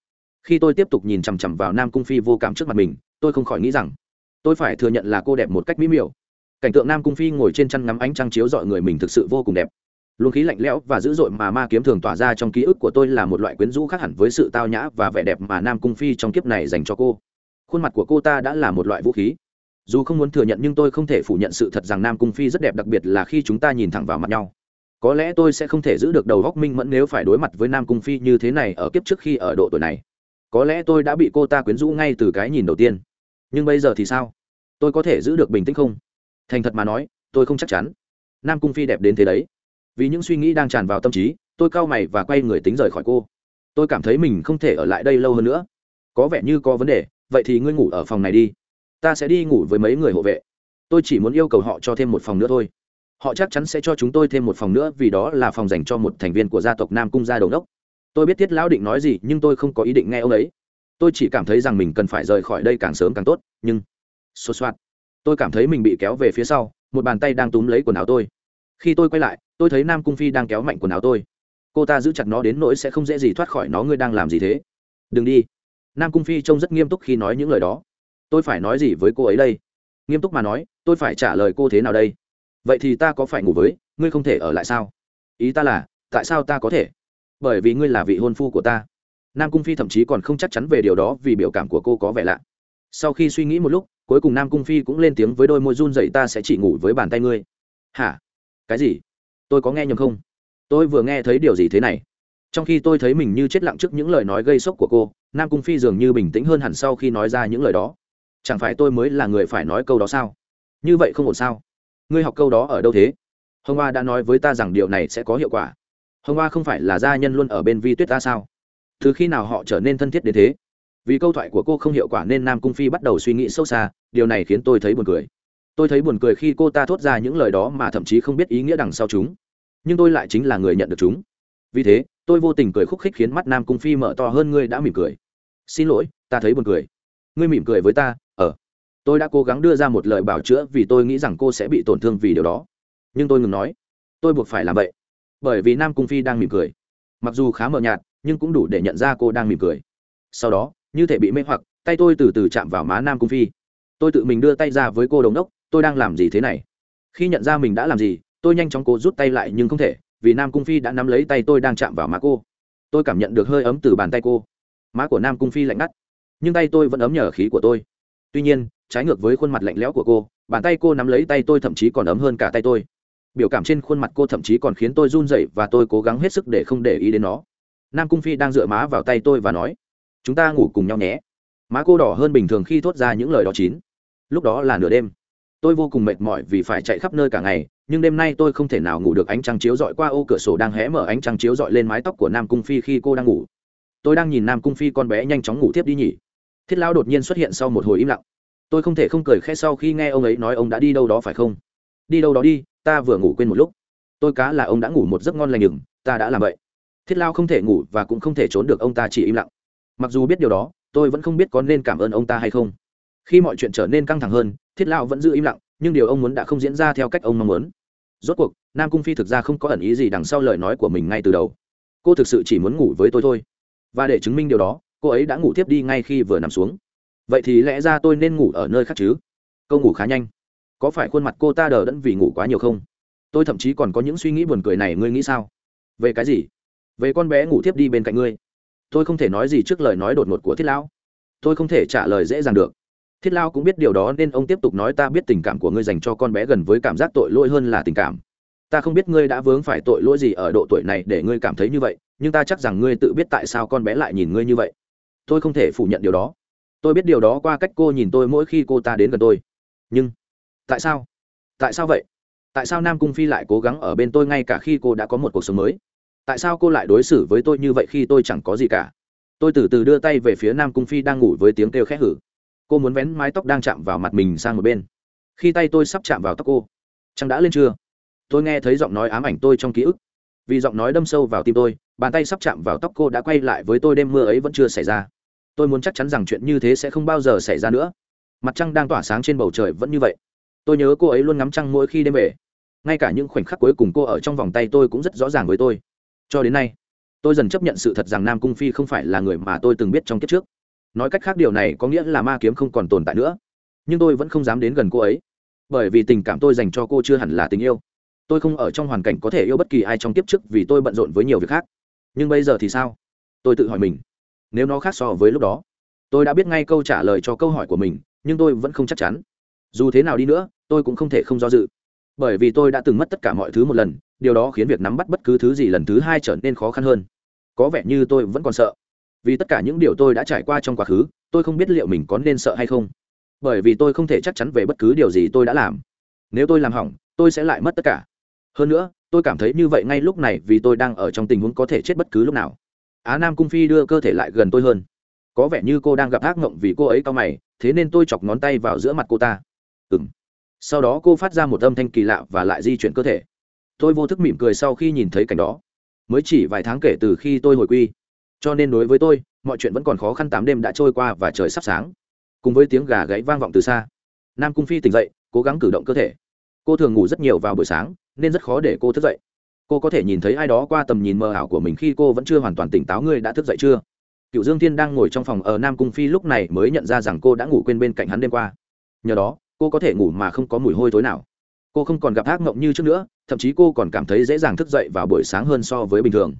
Khi tôi tiếp tục nhìn chằm chằm vào nam cung phi vô cảm trước mặt mình, tôi không khỏi nghĩ rằng tôi phải thừa nhận là cô đẹp một cách mỹ miều. Cảnh tượng nam cung phi ngồi trên chăn ngắm ánh trăng chiếu dọi người mình thực sự vô cùng đẹp. Luồng khí lạnh lẽo và dữ dội mà ma kiếm thường tỏa ra trong ký ức của tôi là một loại quyến rũ khác hẳn với sự tao nhã và vẻ đẹp mà nam cung phi trong kiếp này dành cho cô. Khuôn mặt của cô ta đã là một loại vũ khí. Dù không muốn thừa nhận nhưng tôi không thể phủ nhận sự thật rằng nam cung phi rất đẹp đặc biệt là khi chúng ta nhìn thẳng vào mặt nhau. Có lẽ tôi sẽ không thể giữ được đầu góc minh mẫn nếu phải đối mặt với nam cung phi như thế này ở kiếp trước khi ở độ tuổi này. Có lẽ tôi đã bị cô ta quyến rũ ngay từ cái nhìn đầu tiên nhưng bây giờ thì sao? Tôi có thể giữ được bình tĩnh không? Thành thật mà nói, tôi không chắc chắn. Nam cung phi đẹp đến thế đấy. Vì những suy nghĩ đang tràn vào tâm trí, tôi cau mày và quay người tính rời khỏi cô. Tôi cảm thấy mình không thể ở lại đây lâu hơn nữa. Có vẻ như có vấn đề, vậy thì ngươi ngủ ở phòng này đi. Ta sẽ đi ngủ với mấy người hộ vệ. Tôi chỉ muốn yêu cầu họ cho thêm một phòng nữa thôi. Họ chắc chắn sẽ cho chúng tôi thêm một phòng nữa vì đó là phòng dành cho một thành viên của gia tộc nam cung gia đầu đốc. Tôi biết thiết lão định nói gì, nhưng tôi không có ý định nghe ông ấy tôi chỉ cảm thấy rằng mình cần phải rời khỏi đây càng sớm càng tốt, nhưng sốt xoát tôi cảm thấy mình bị kéo về phía sau, một bàn tay đang túm lấy quần áo tôi. Khi tôi quay lại, tôi thấy nam cung phi đang kéo mạnh quần áo tôi. Cô ta giữ chặt nó đến nỗi sẽ không dễ gì thoát khỏi nó, ngươi đang làm gì thế? Đừng đi. Nam cung phi trông rất nghiêm túc khi nói những lời đó. Tôi phải nói gì với cô ấy đây? Nghiêm túc mà nói, tôi phải trả lời cô thế nào đây? Vậy thì ta có phải ngủ với, ngươi không thể ở lại sao? Ý ta là, tại sao ta có thể? Bởi vì ngươi là vị hôn phu của ta nam cung phi thậm chí còn không chắc chắn về điều đó vì biểu cảm của cô có vẻ lạ. Sau khi suy nghĩ một lúc, cuối cùng nam cung phi cũng lên tiếng với đôi môi run dậy ta sẽ chỉ ngủ với bàn tay ngươi. Hả? Cái gì? Tôi có nghe nhầm không? Tôi vừa nghe thấy điều gì thế này. Trong khi tôi thấy mình như chết lặng trước những lời nói gây sốc của cô, nam cung phi dường như bình tĩnh hơn hẳn sau khi nói ra những lời đó. Chẳng phải tôi mới là người phải nói câu đó sao? Như vậy không ổn sao? Ngươi học câu đó ở đâu thế? Hồng hoa đã nói với ta rằng điều này sẽ có hiệu quả. Hồng hoa không phải là gia nhân luôn ở bên vi tuyết ta sao? Từ khi nào họ trở nên thân thiết đến thế? Vì câu thoại của cô không hiệu quả nên nam cung phi bắt đầu suy nghĩ sâu xa, điều này khiến tôi thấy buồn cười. Tôi thấy buồn cười khi cô ta thốt ra những lời đó mà thậm chí không biết ý nghĩa đằng sau chúng. Nhưng tôi lại chính là người nhận được chúng. Vì thế, tôi vô tình cười khúc khích khiến mắt nam cung phi mở to hơn ngươi đã mỉm cười. Xin lỗi, ta thấy buồn cười. Ngươi mỉm cười với ta ờ. Tôi đã cố gắng đưa ra một lời bảo chữa vì tôi nghĩ rằng cô sẽ bị tổn thương vì điều đó. Nhưng tôi ngừng nói. Tôi buộc phải làm vậy. Bởi vì nam cung phi đang mỉm cười. Mặc dù khá mờ nhạt nhưng cũng đủ để nhận ra cô đang mỉm cười. Sau đó, như thể bị mê hoặc, tay tôi từ từ chạm vào má nam cung phi. Tôi tự mình đưa tay ra với cô đồng đốc, tôi đang làm gì thế này? Khi nhận ra mình đã làm gì, tôi nhanh chóng cố rút tay lại nhưng không thể, vì nam cung phi đã nắm lấy tay tôi đang chạm vào má cô. Tôi cảm nhận được hơi ấm từ bàn tay cô. Má của nam cung phi lạnh ngắt, nhưng tay tôi vẫn ấm nhờ khí của tôi. Tuy nhiên, trái ngược với khuôn mặt lạnh lẽo của cô, bàn tay cô nắm lấy tay tôi thậm chí còn ấm hơn cả tay tôi. Biểu cảm trên khuôn mặt cô thậm chí còn khiến tôi run dậy và tôi cố gắng hết sức để không để ý đến nó nam cung phi đang dựa má vào tay tôi và nói, chúng ta ngủ cùng nhau nhé. Má cô đỏ hơn bình thường khi thốt ra những lời đó chín. Lúc đó là nửa đêm. Tôi vô cùng mệt mỏi vì phải chạy khắp nơi cả ngày, nhưng đêm nay tôi không thể nào ngủ được ánh trăng chiếu dọi qua ô cửa sổ đang hé mở ánh trăng chiếu dọi lên mái tóc của nam cung phi khi cô đang ngủ. Tôi đang nhìn nam cung phi con bé nhanh chóng ngủ tiếp đi nhỉ. Thiết lão đột nhiên xuất hiện sau một hồi im lặng. Tôi không thể không cười khẽ sau khi nghe ông ấy nói ông đã đi đâu đó phải không? Đi đâu đó đi, ta vừa ngủ quên một lúc. Tôi cá là ông đã ngủ một giấc ngon lành nhừng, ta đã làm vậy thiết lao không thể ngủ và cũng không thể trốn được ông ta chỉ im lặng. Mặc dù biết điều đó, tôi vẫn không biết có nên cảm ơn ông ta hay không. Khi mọi chuyện trở nên căng thẳng hơn, thiết lao vẫn giữ im lặng, nhưng điều ông muốn đã không diễn ra theo cách ông mong muốn. Rốt cuộc, nam cung phi thực ra không có ẩn ý gì đằng sau lời nói của mình ngay từ đầu. Cô thực sự chỉ muốn ngủ với tôi thôi. Và để chứng minh điều đó, cô ấy đã ngủ tiếp đi ngay khi vừa nằm xuống. Vậy thì lẽ ra tôi nên ngủ ở nơi khác chứ? Câu ngủ khá nhanh. Có phải khuôn mặt cô ta đờ đẫn vì ngủ quá nhiều không? Tôi thậm chí còn có những suy nghĩ buồn cười này, ngươi nghĩ sao? Về cái gì? Về con bé ngủ tiếp đi bên cạnh ngươi. Tôi không thể nói gì trước lời nói đột ngột của thiết lão. Tôi không thể trả lời dễ dàng được. Thiết lao cũng biết điều đó nên ông tiếp tục nói ta biết tình cảm của ngươi dành cho con bé gần với cảm giác tội lỗi hơn là tình cảm. Ta không biết ngươi đã vướng phải tội lỗi gì ở độ tuổi này để ngươi cảm thấy như vậy, nhưng ta chắc rằng ngươi tự biết tại sao con bé lại nhìn ngươi như vậy. Tôi không thể phủ nhận điều đó. Tôi biết điều đó qua cách cô nhìn tôi mỗi khi cô ta đến gần tôi. Nhưng tại sao? Tại sao vậy? Tại sao nam cung phi lại cố gắng ở bên tôi ngay cả khi cô đã có một cuộc sống mới? Tại sao cô lại đối xử với tôi như vậy khi tôi chẳng có gì cả? Tôi từ từ đưa tay về phía nam cung phi đang ngủ với tiếng kêu khẽ hử. Cô muốn vén mái tóc đang chạm vào mặt mình sang một bên. Khi tay tôi sắp chạm vào tóc cô, trăng đã lên chưa? Tôi nghe thấy giọng nói ám ảnh tôi trong ký ức. Vì giọng nói đâm sâu vào tim tôi, bàn tay sắp chạm vào tóc cô đã quay lại với tôi, đêm mưa ấy vẫn chưa xảy ra. Tôi muốn chắc chắn rằng chuyện như thế sẽ không bao giờ xảy ra nữa. Mặt trăng đang tỏa sáng trên bầu trời vẫn như vậy. Tôi nhớ cô ấy luôn ngắm trăng mỗi khi đêm về. Ngay cả những khoảnh khắc cuối cùng cô ở trong vòng tay tôi cũng rất rõ ràng với tôi cho đến nay. Tôi dần chấp nhận sự thật rằng nam cung phi không phải là người mà tôi từng biết trong kiếp trước. Nói cách khác điều này có nghĩa là ma kiếm không còn tồn tại nữa. Nhưng tôi vẫn không dám đến gần cô ấy, bởi vì tình cảm tôi dành cho cô chưa hẳn là tình yêu. Tôi không ở trong hoàn cảnh có thể yêu bất kỳ ai trong kiếp trước vì tôi bận rộn với nhiều việc khác. Nhưng bây giờ thì sao? Tôi tự hỏi mình. Nếu nó khác so với lúc đó, tôi đã biết ngay câu trả lời cho câu hỏi của mình, nhưng tôi vẫn không chắc chắn. Dù thế nào đi nữa, tôi cũng không thể không do dự. Bởi vì tôi đã từng mất tất cả mọi thứ một lần điều đó khiến việc nắm bắt bất cứ thứ gì lần thứ hai trở nên khó khăn hơn. Có vẻ như tôi vẫn còn sợ. Vì tất cả những điều tôi đã trải qua trong quá khứ, tôi không biết liệu mình có nên sợ hay không. Bởi vì tôi không thể chắc chắn về bất cứ điều gì tôi đã làm. Nếu tôi làm hỏng, tôi sẽ lại mất tất cả. Hơn nữa, tôi cảm thấy như vậy ngay lúc này vì tôi đang ở trong tình huống có thể chết bất cứ lúc nào. Á nam cung phi đưa cơ thể lại gần tôi hơn. Có vẻ như cô đang gặp ác mộng vì cô ấy cao mày, thế nên tôi chọc ngón tay vào giữa mặt cô ta. Ừ m sau đó cô phát ra một âm thanh kỳ lạ và lại di chuyển cơ thể tôi vô thức mỉm cười sau khi nhìn thấy cảnh đó. Mới chỉ vài tháng kể từ khi tôi hồi quy. Cho nên đối với tôi, mọi chuyện vẫn còn khó khăn tám đêm đã trôi qua và trời sắp sáng. Cùng với tiếng gà gáy vang vọng từ xa, nam cung phi tỉnh dậy, cố gắng cử động cơ thể. Cô thường ngủ rất nhiều vào buổi sáng, nên rất khó để cô thức dậy. Cô có thể nhìn thấy ai đó qua tầm nhìn mờ ảo của mình khi cô vẫn chưa hoàn toàn tỉnh táo ngươi đã thức dậy chưa? Cựu dương thiên đang ngồi trong phòng ở nam cung phi lúc này mới nhận ra rằng cô đã ngủ quên bên cạnh hắn đêm qua. Nhờ đó, cô có thể ngủ mà không có mùi hôi tối nào cô không còn gặp ác mộng như trước nữa, thậm chí cô còn cảm thấy dễ dàng thức dậy vào buổi sáng hơn so với bình thường.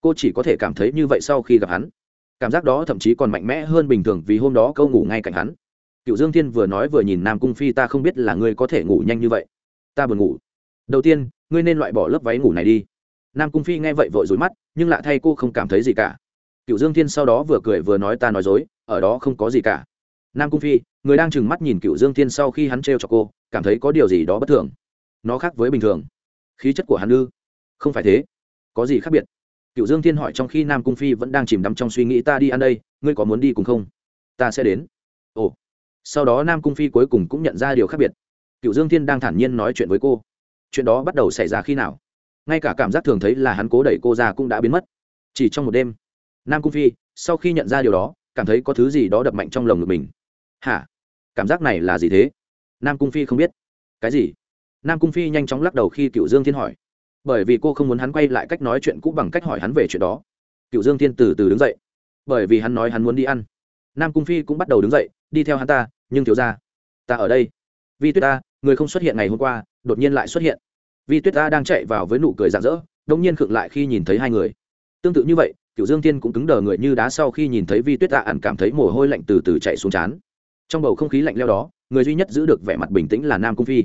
Cô chỉ có thể cảm thấy như vậy sau khi gặp hắn. Cảm giác đó thậm chí còn mạnh mẽ hơn bình thường vì hôm đó câu ngủ ngay cạnh hắn. Cựu dương thiên vừa nói vừa nhìn nam cung phi, ta không biết là ngươi có thể ngủ nhanh như vậy. Ta buồn ngủ. Đầu tiên, ngươi nên loại bỏ lớp váy ngủ này đi. Nam cung phi nghe vậy vội rối mắt, nhưng lạ thay cô không cảm thấy gì cả. Cựu dương thiên sau đó vừa cười vừa nói, ta nói dối, ở đó không có gì cả. Nam cung phi người đang trừng mắt nhìn cựu dương thiên sau khi hắn t cho cô, cảm thấy có điều gì đó bất thường. Nó khác với bình thường. Khí chất của hắn ư? Không phải thế. Có gì khác biệt? Cựu dương thiên hỏi trong khi nam cung phi vẫn đang chìm đắm trong suy nghĩ, ta đi ăn đây, ngươi có muốn đi cùng không? Ta sẽ đến. Ồ. Sau đó nam cung phi cuối cùng cũng nhận ra điều khác biệt. Cựu dương thiên đang thản nhiên nói chuyện với cô. Chuyện đó bắt đầu xảy ra khi nào? Ngay cả cảm giác thường thấy là hắn cố đẩy cô ra cũng đã biến mất. Chỉ trong một đêm, nam cung phi, sau khi nhận ra điều đó, cảm thấy có thứ gì đó đập mạnh trong lồng ngực mình. Hả? Cảm giác này là gì thế? Nam cung phi không biết. Cái gì? Nam cung phi nhanh chóng lắc đầu khi cựu dương thiên hỏi. Bởi vì cô không muốn hắn quay lại cách nói chuyện cũ bằng cách hỏi hắn về chuyện đó. Cựu dương thiên từ từ đứng dậy. Bởi vì hắn nói hắn muốn đi ăn. Nam cung phi cũng bắt đầu đứng dậy, đi theo hắn ta, nhưng thiếu ra ta ở đây. Vi tuyết ta người không xuất hiện ngày hôm qua, đột nhiên lại xuất hiện. Vi tuyết ta đang chạy vào với nụ cười rạng rỡ đông nhiên khựng lại khi nhìn thấy hai người. Tương tự như vậy, cựu dương thiên cũng cứng đờ người như đá sau khi nhìn thấy vi tuyết ta ẩn cảm thấy mồ hôi lạnh từ từ chạy xuống trán trong bầu không khí lạnh leo đó, người duy nhất giữ được vẻ mặt bình tĩnh là nam cung phi.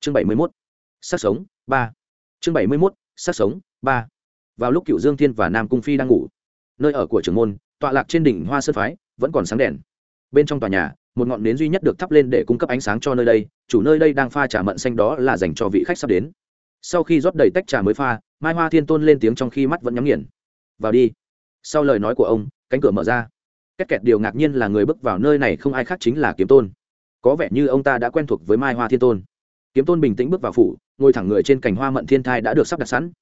Chương bảy mươi mốt sắc sống, ba. Chương bảy mươi mốt sắc sống, ba. Vào lúc cựu dương thiên và nam cung phi đang ngủ, nơi ở của trưởng môn, tọa lạc trên đỉnh hoa sơn phái, vẫn còn sáng đèn. Bên trong tòa nhà, một ngọn nến duy nhất được thắp lên để cung cấp ánh sáng cho nơi đây, chủ nơi đây đang pha trà mận xanh đó là dành cho vị khách sắp đến. Sau khi rót đầy tách trà mới pha, mai hoa thiên tôn lên tiếng trong khi mắt vẫn nhắm nghiền. Vào đi. Sau lời nói của ông, cánh cửa mở ra cách kẹt điều ngạc nhiên là người bước vào nơi này không ai khác chính là kiếm tôn. Có vẻ như ông ta đã quen thuộc với mai hoa thiên tôn. Kiếm tôn bình tĩnh bước vào phủ, ngồi thẳng người trên cành hoa mận thiên thai đã được sắp đặt sẵn.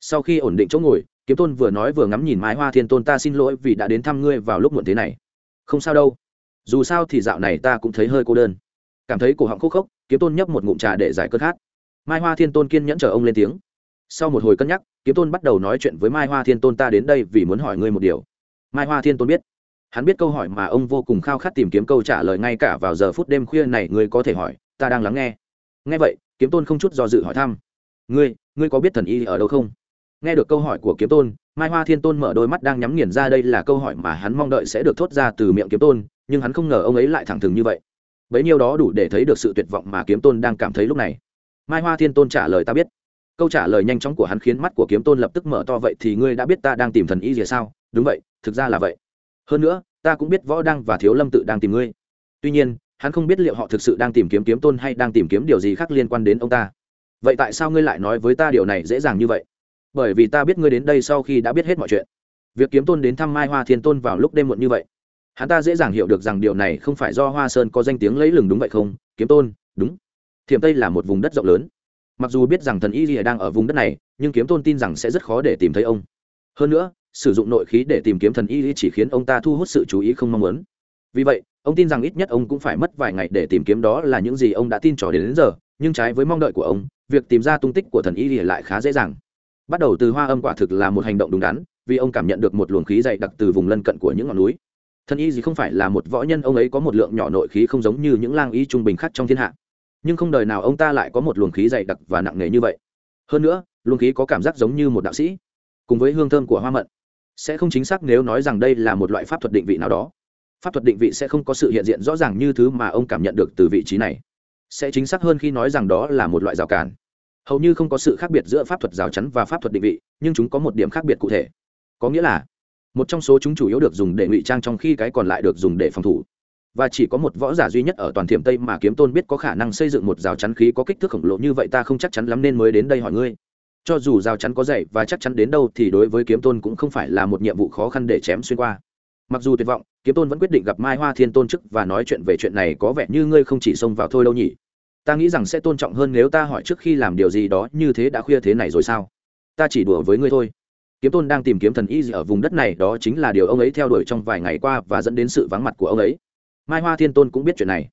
Sau khi ổn định chỗ ngồi, kiếm tôn vừa nói vừa ngắm nhìn mai hoa thiên tôn, ta xin lỗi vì đã đến thăm ngươi vào lúc muộn thế này. Không sao đâu. Dù sao thì dạo này ta cũng thấy hơi cô đơn. Cảm thấy cổ họng khúc khốc, kiếm tôn nhấp một ngụm trà để giải cơn khát. Mai hoa thiên tôn kiên nhẫn chờ ông lên tiếng. Sau một hồi cân nhắc, kiếm tôn bắt đầu nói chuyện với mai hoa thiên tôn, ta đến đây vì muốn hỏi ngươi một điều. Mai hoa thiên tôn biết hắn biết câu hỏi mà ông vô cùng khao khát tìm kiếm câu trả lời ngay cả vào giờ phút đêm khuya này, ngươi có thể hỏi, ta đang lắng nghe. Nghe vậy, kiếm tôn không chút do dự hỏi thăm. Ngươi ngươi có biết thần y ở đâu không? Nghe được câu hỏi của kiếm tôn, mai hoa thiên tôn mở đôi mắt đang nhắm nghiền ra đây là câu hỏi mà hắn mong đợi sẽ được thốt ra từ miệng kiếm tôn, nhưng hắn không ngờ ông ấy lại thẳng thừng như vậy. Bấy nhiêu đó đủ để thấy được sự tuyệt vọng mà kiếm tôn đang cảm thấy lúc này. Mai hoa thiên tôn trả lời ta biết. Câu trả lời nhanh chóng của hắn khiến mắt của kiếm tôn lập tức mở to, vậy thì ngươi đã biết ta đang tìm thần y gì sao? Đúng vậy, thực ra là vậy hơn nữa, ta cũng biết võ đăng và thiếu lâm tự đang tìm ngươi. Tuy nhiên, hắn không biết liệu họ thực sự đang tìm kiếm kiếm tôn hay đang tìm kiếm điều gì khác liên quan đến ông ta. Vậy tại sao ngươi lại nói với ta điều này dễ dàng như vậy? Bởi vì ta biết ngươi đến đây sau khi đã biết hết mọi chuyện. Việc kiếm tôn đến thăm mai hoa thiên tôn vào lúc đêm muộn như vậy. Hắn ta dễ dàng hiểu được rằng điều này không phải do hoa sơn có danh tiếng lấy lừng đúng vậy không? Kiếm tôn, đúng. Thiểm tây là một vùng đất rộng lớn. Mặc dù biết rằng thần y lìa đang ở vùng đất này, nhưng kiếm tôn tin rằng sẽ rất khó để tìm thấy ông. Hơn nữa sử dụng nội khí để tìm kiếm thần y chỉ khiến ông ta thu hút sự chú ý không mong muốn. Vì vậy ông tin rằng ít nhất ông cũng phải mất vài ngày để tìm kiếm đó là những gì ông đã tin trò đến, đến giờ nhưng trái với mong đợi của ông việc tìm ra tung tích của thần y lại khá dễ dàng. Bắt đầu từ hoa âm quả thực là một hành động đúng đắn vì ông cảm nhận được một luồng khí dày đặc từ vùng lân cận của những ngọn núi. Thần y gì không phải là một võ nhân ông ấy có một lượng nhỏ nội khí không giống như những lang y trung bình khác trong thiên hạ. Nhưng không đời nào ông ta lại có một luồng khí dày đặc và nặng nề như vậy. Hơn nữa luồng khí có cảm giác giống như một đạo sĩ. Cùng với hương thơm của hoa mận sẽ không chính xác nếu nói rằng đây là một loại pháp thuật định vị nào đó. Pháp thuật định vị sẽ không có sự hiện diện rõ ràng như thứ mà ông cảm nhận được từ vị trí này. Sẽ chính xác hơn khi nói rằng đó là một loại rào cản. Hầu như không có sự khác biệt giữa pháp thuật rào chắn và pháp thuật định vị, nhưng chúng có một điểm khác biệt cụ thể. Có nghĩa là, một trong số chúng chủ yếu được dùng để ngụy trang trong khi cái còn lại được dùng để phòng thủ. Và chỉ có một võ giả duy nhất ở toàn thiểm tây mà kiếm tôn biết có khả năng xây dựng một rào chắn khí có kích thước khổng lồ như vậy ta không chắc chắn lắm nên mới đến đây hỏi ngươi cho dù rào chắn có dày và chắc chắn đến đâu thì đối với kiếm tôn cũng không phải là một nhiệm vụ khó khăn để chém xuyên qua. Mặc dù tuyệt vọng, kiếm tôn vẫn quyết định gặp mai hoa thiên tôn chức và nói chuyện về chuyện này có vẻ như ngươi không chỉ xông vào thôi đâu nhỉ? Ta nghĩ rằng sẽ tôn trọng hơn nếu ta hỏi trước khi làm điều gì đó, như thế đã khuya thế này rồi sao? Ta chỉ đùa với ngươi thôi. Kiếm tôn đang tìm kiếm thần y gì ở vùng đất này, đó chính là điều ông ấy theo đuổi trong vài ngày qua và dẫn đến sự vắng mặt của ông ấy. Mai hoa thiên tôn cũng biết chuyện này.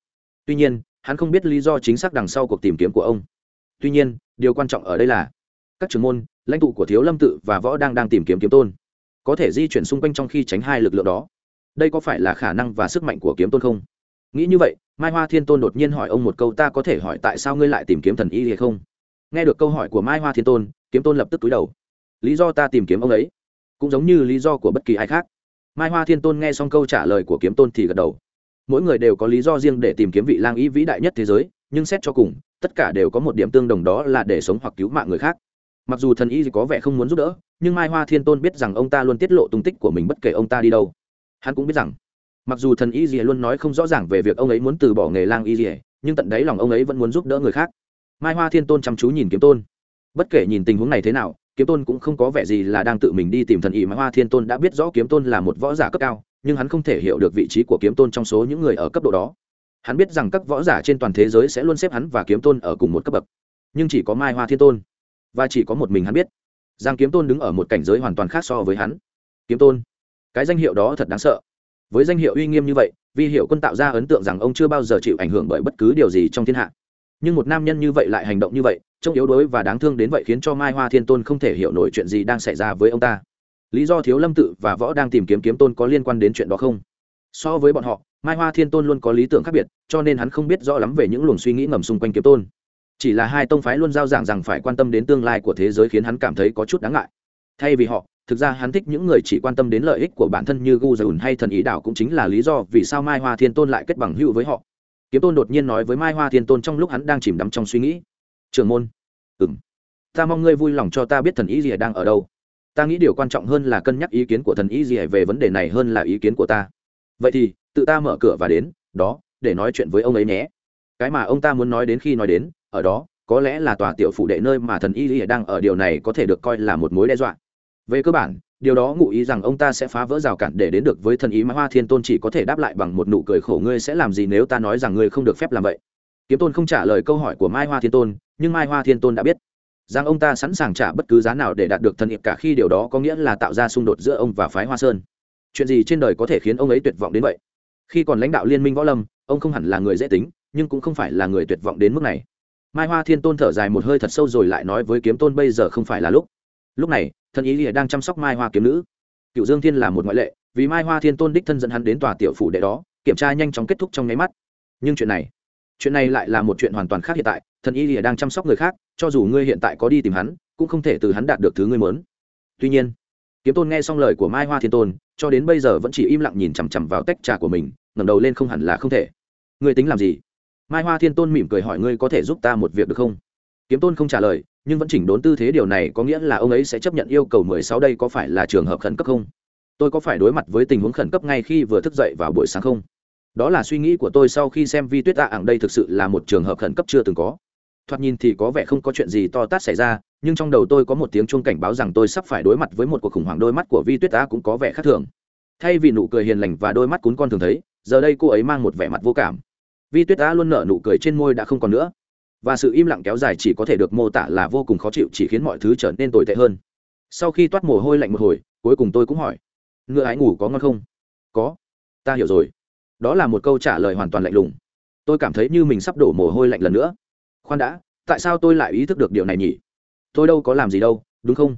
Tuy nhiên, hắn không biết lý do chính xác đằng sau cuộc tìm kiếm của ông. Tuy nhiên, điều quan trọng ở đây là các trưởng môn, lãnh tụ của thiếu lâm tự và võ đang đang tìm kiếm kiếm tôn. Có thể di chuyển xung quanh trong khi tránh hai lực lượng đó. Đây có phải là khả năng và sức mạnh của kiếm tôn không? Nghĩ như vậy, mai hoa thiên tôn đột nhiên hỏi ông một câu ta có thể hỏi tại sao ngươi lại tìm kiếm thần y hay không? Nghe được câu hỏi của mai hoa thiên tôn, kiếm tôn lập tức túi đầu. Lý do ta tìm kiếm ông ấy, cũng giống như lý do của bất kỳ ai khác. Mai hoa thiên tôn nghe xong câu trả lời của kiếm tôn thì gật đầu. Mỗi người đều có lý do riêng để tìm kiếm vị lang y vĩ đại nhất thế giới, nhưng xét cho cùng, tất cả đều có một điểm tương đồng đó là để sống hoặc cứu mạng người khác mặc dù thần y có vẻ không muốn giúp đỡ, nhưng mai hoa thiên tôn biết rằng ông ta luôn tiết lộ tung tích của mình bất kể ông ta đi đâu. Hắn cũng biết rằng, mặc dù thần y dìa luôn nói không rõ ràng về việc ông ấy muốn từ bỏ nghề lang y dìa nhưng tận đáy lòng ông ấy vẫn muốn giúp đỡ người khác. Mai hoa thiên tôn chăm chú nhìn kiếm tôn. Bất kể nhìn tình huống này thế nào, kiếm tôn cũng không có vẻ gì là đang tự mình đi tìm thần y mai hoa thiên tôn đã biết rõ kiếm tôn là một võ giả cấp cao, nhưng hắn không thể hiểu được vị trí của kiếm tôn trong số những người ở cấp độ đó. Hắn biết rằng các võ giả trên toàn thế giới sẽ luôn xếp hắn và kiếm tôn ở cùng một cấp bậc, nhưng chỉ có mai hoa thiên tôn và chỉ có một mình hắn biết. Giang kiếm tôn đứng ở một cảnh giới hoàn toàn khác so với hắn. Kiếm tôn, cái danh hiệu đó thật đáng sợ. Với danh hiệu uy nghiêm như vậy, vi hiệu quân tạo ra ấn tượng rằng ông chưa bao giờ chịu ảnh hưởng bởi bất cứ điều gì trong thiên hạ. Nhưng một nam nhân như vậy lại hành động như vậy, trông yếu đuối và đáng thương đến vậy khiến cho mai hoa thiên tôn không thể hiểu nổi chuyện gì đang xảy ra với ông ta. Lý do thiếu lâm tự và võ đang tìm kiếm kiếm tôn có liên quan đến chuyện đó không? So với bọn họ, mai hoa thiên tôn luôn có lý tưởng khác biệt, cho nên hắn không biết rõ lắm về những luồng suy nghĩ ngầm xung quanh kiếm tôn chỉ là hai tông phái luôn giao giảng rằng phải quan tâm đến tương lai của thế giới khiến hắn cảm thấy có chút đáng ngại. Thay vì họ, thực ra hắn thích những người chỉ quan tâm đến lợi ích của bản thân như gu dùn hay thần ý đảo cũng chính là lý do vì sao mai hoa thiên tôn lại kết bằng hữu với họ. Kiếm tôn đột nhiên nói với mai hoa thiên tôn trong lúc hắn đang chìm đắm trong suy nghĩ. Trường môn. Ừ m ta mong ngươi vui lòng cho ta biết thần ý gì đang ở đâu. Ta nghĩ điều quan trọng hơn là cân nhắc ý kiến của thần ý gì về vấn đề này hơn là ý kiến của ta. Vậy thì, tự ta mở cửa và đến, đó, để nói chuyện với ông ấy nhé. Cái mà ông ta muốn nói đến khi nói đến ở đó, có lẽ là tòa tiểu phủ đệ nơi mà thần y lìa đang ở, điều này có thể được coi là một mối đe dọa. Về cơ bản, điều đó ngụ ý rằng ông ta sẽ phá vỡ rào cản để đến được với thần ý mã hoa thiên tôn chỉ có thể đáp lại bằng một nụ cười khổ, ngươi sẽ làm gì nếu ta nói rằng ngươi không được phép làm vậy? Kiếm tôn không trả lời câu hỏi của mai hoa thiên tôn, nhưng mai hoa thiên tôn đã biết rằng ông ta sẵn sàng trả bất cứ giá nào để đạt được thần ý cả khi điều đó có nghĩa là tạo ra xung đột giữa ông và phái hoa sơn. Chuyện gì trên đời có thể khiến ông ấy tuyệt vọng đến vậy? Khi còn lãnh đạo liên minh võ lâm, ông không hẳn là người dễ tính, nhưng cũng không phải là người tuyệt vọng đến mức này mai hoa thiên tôn thở dài một hơi thật sâu rồi lại nói với kiếm tôn bây giờ không phải là lúc. Lúc này, thần ý lìa đang chăm sóc mai hoa kiếm nữ. Cựu dương thiên là một ngoại lệ, vì mai hoa thiên tôn đích thân dẫn hắn đến tòa tiểu phủ đệ đó, kiểm tra nhanh chóng kết thúc trong nháy mắt. Nhưng chuyện này chuyện này lại là một chuyện hoàn toàn khác hiện tại, thần y lìa đang chăm sóc người khác, cho dù ngươi hiện tại có đi tìm hắn, cũng không thể từ hắn đạt được thứ ngươi muốn. Tuy nhiên, kiếm tôn nghe xong lời của mai hoa thiên tôn, cho đến bây giờ vẫn chỉ im lặng nhìn chằm chằm vào tách trà của mình, ngẩng đầu lên không hẳn là không thể. Ngươi tính làm gì? Mai hoa thiên tôn mỉm cười hỏi ngươi có thể giúp ta một việc được không? Kiếm tôn không trả lời, nhưng vẫn chỉnh đốn tư thế điều này có nghĩa là ông ấy sẽ chấp nhận yêu cầu mười sáu đây có phải là trường hợp khẩn cấp không? Tôi có phải đối mặt với tình huống khẩn cấp ngay khi vừa thức dậy vào buổi sáng không? Đó là suy nghĩ của tôi sau khi xem vi tuyết tạ ảng đây thực sự là một trường hợp khẩn cấp chưa từng có. Thoạt nhìn thì có vẻ không có chuyện gì to tát xảy ra, nhưng trong đầu tôi có một tiếng chuông cảnh báo rằng tôi sắp phải đối mặt với một cuộc khủng hoảng đôi mắt của vi tuyết tạ cũng có vẻ khác thường. Thay vì nụ cười hiền lành và đôi mắt cún con thường thấy, giờ đây cô ấy mang một vẻ mặt vô cảm vi tuyết đã luôn nở nụ cười trên môi đã không còn nữa. Và sự im lặng kéo dài chỉ có thể được mô tả là vô cùng khó chịu, chỉ khiến mọi thứ trở nên tồi tệ hơn. Sau khi toát mồ hôi lạnh một hồi, cuối cùng tôi cũng hỏi, ngựa ái ngủ có ngon không? Có. Ta hiểu rồi. Đó là một câu trả lời hoàn toàn lạnh lùng. Tôi cảm thấy như mình sắp đổ mồ hôi lạnh lần nữa. Khoan đã, tại sao tôi lại ý thức được điều này nhỉ? Tôi đâu có làm gì đâu, đúng không?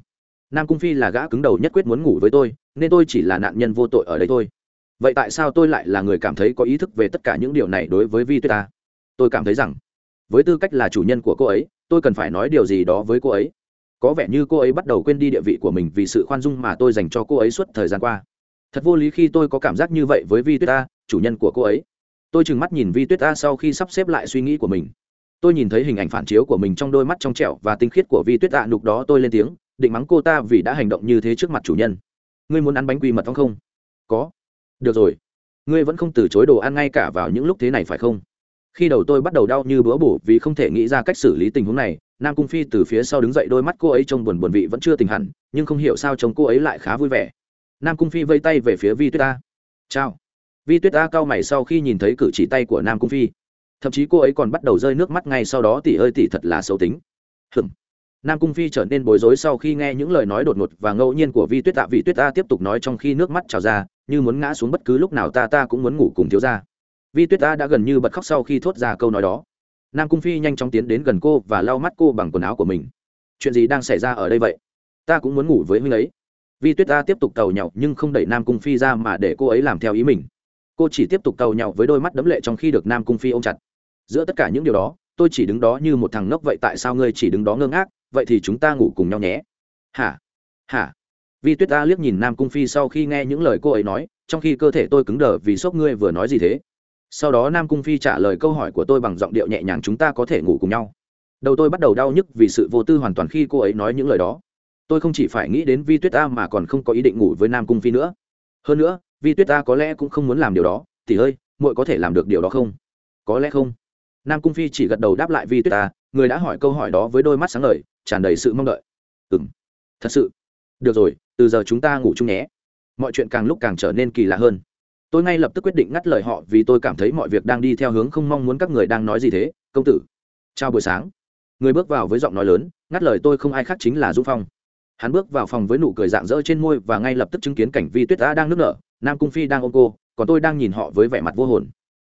Nam cung phi là gã cứng đầu nhất quyết muốn ngủ với tôi, nên tôi chỉ là nạn nhân vô tội ở đây thôi vậy tại sao tôi lại là người cảm thấy có ý thức về tất cả những điều này đối với vi tuyết ta? Tôi cảm thấy rằng, với tư cách là chủ nhân của cô ấy, tôi cần phải nói điều gì đó với cô ấy. Có vẻ như cô ấy bắt đầu quên đi địa vị của mình vì sự khoan dung mà tôi dành cho cô ấy suốt thời gian qua. Thật vô lý khi tôi có cảm giác như vậy với vi tuyết ta, chủ nhân của cô ấy. Tôi trừng mắt nhìn vi tuyết ta sau khi sắp xếp lại suy nghĩ của mình. Tôi nhìn thấy hình ảnh phản chiếu của mình trong đôi mắt trong trẻo và tinh khiết của vi tuyết tạ nục đó tôi lên tiếng, định mắng cô ta vì đã hành động như thế trước mặt chủ nhân. Ngươi muốn ăn bánh quy mật ong không? Có được rồi. Ngươi vẫn không từ chối đồ ăn ngay cả vào những lúc thế này phải không? Khi đầu tôi bắt đầu đau như bữa bổ vì không thể nghĩ ra cách xử lý tình huống này, nam cung phi từ phía sau đứng dậy đôi mắt cô ấy trông buồn buồn vị vẫn chưa tỉnh hẳn, nhưng không hiểu sao chồng cô ấy lại khá vui vẻ. Nam cung phi vây tay về phía vi tuyết ta chào. Vi tuyết ta cau mày sau khi nhìn thấy cử chỉ tay của nam cung phi. Thậm chí cô ấy còn bắt đầu rơi nước mắt ngay sau đó tỉ ơi tỉ thật là xấu tính nam cung phi trở nên bối rối sau khi nghe những lời nói đột ngột và ngẫu nhiên của vi tuyết tạ. Vị tuyết ta tiếp tục nói trong khi nước mắt trào ra, như muốn ngã xuống bất cứ lúc nào, ta ta cũng muốn ngủ cùng thiếu gia. Vi tuyết ta đã gần như bật khóc sau khi thốt ra câu nói đó. Nam cung phi nhanh chóng tiến đến gần cô và lau mắt cô bằng quần áo của mình. Chuyện gì đang xảy ra ở đây vậy? Ta cũng muốn ngủ với huynh ấy. Vi tuyết ta tiếp tục tàu nhậu nhưng không đẩy nam cung phi ra mà để cô ấy làm theo ý mình. Cô chỉ tiếp tục tàu nhậu với đôi mắt đấm lệ trong khi được nam cung phi ôm chặt. Giữa tất cả những điều đó, tôi chỉ đứng đó như một thằng ngốc vậy, tại sao ngươi chỉ đứng đó ngơ ngác? Vậy thì chúng ta ngủ cùng nhau nhé. Hả? Hả? Vi tuyết ta liếc nhìn nam cung phi sau khi nghe những lời cô ấy nói, trong khi cơ thể tôi cứng đờ vì sốc ngươi vừa nói gì thế? Sau đó nam cung phi trả lời câu hỏi của tôi bằng giọng điệu nhẹ nhàng, chúng ta có thể ngủ cùng nhau. Đầu tôi bắt đầu đau nhức vì sự vô tư hoàn toàn khi cô ấy nói những lời đó. Tôi không chỉ phải nghĩ đến vi tuyết ta mà còn không có ý định ngủ với nam cung phi nữa. Hơn nữa, vi tuyết ta có lẽ cũng không muốn làm điều đó. Thì ơi, muội có thể làm được điều đó không? Có lẽ không. Nam cung phi chỉ gật đầu đáp lại vi tuyết ta người đã hỏi câu hỏi đó với đôi mắt sáng lời tràn đầy sự mong đợi. Ừ m thật sự. Được rồi, từ giờ chúng ta ngủ chung nhé. Mọi chuyện càng lúc càng trở nên kỳ lạ hơn. Tôi ngay lập tức quyết định ngắt lời họ vì tôi cảm thấy mọi việc đang đi theo hướng không mong muốn các người đang nói gì thế. Công tử, chào buổi sáng. Người bước vào với giọng nói lớn, ngắt lời tôi không ai khác chính là dũng phong. Hắn bước vào phòng với nụ cười rạng rỡ trên môi và ngay lập tức chứng kiến cảnh vi tuyết đã đang nức nở. Nam cung phi đang ôm cô, còn tôi đang nhìn họ với vẻ mặt vô hồn.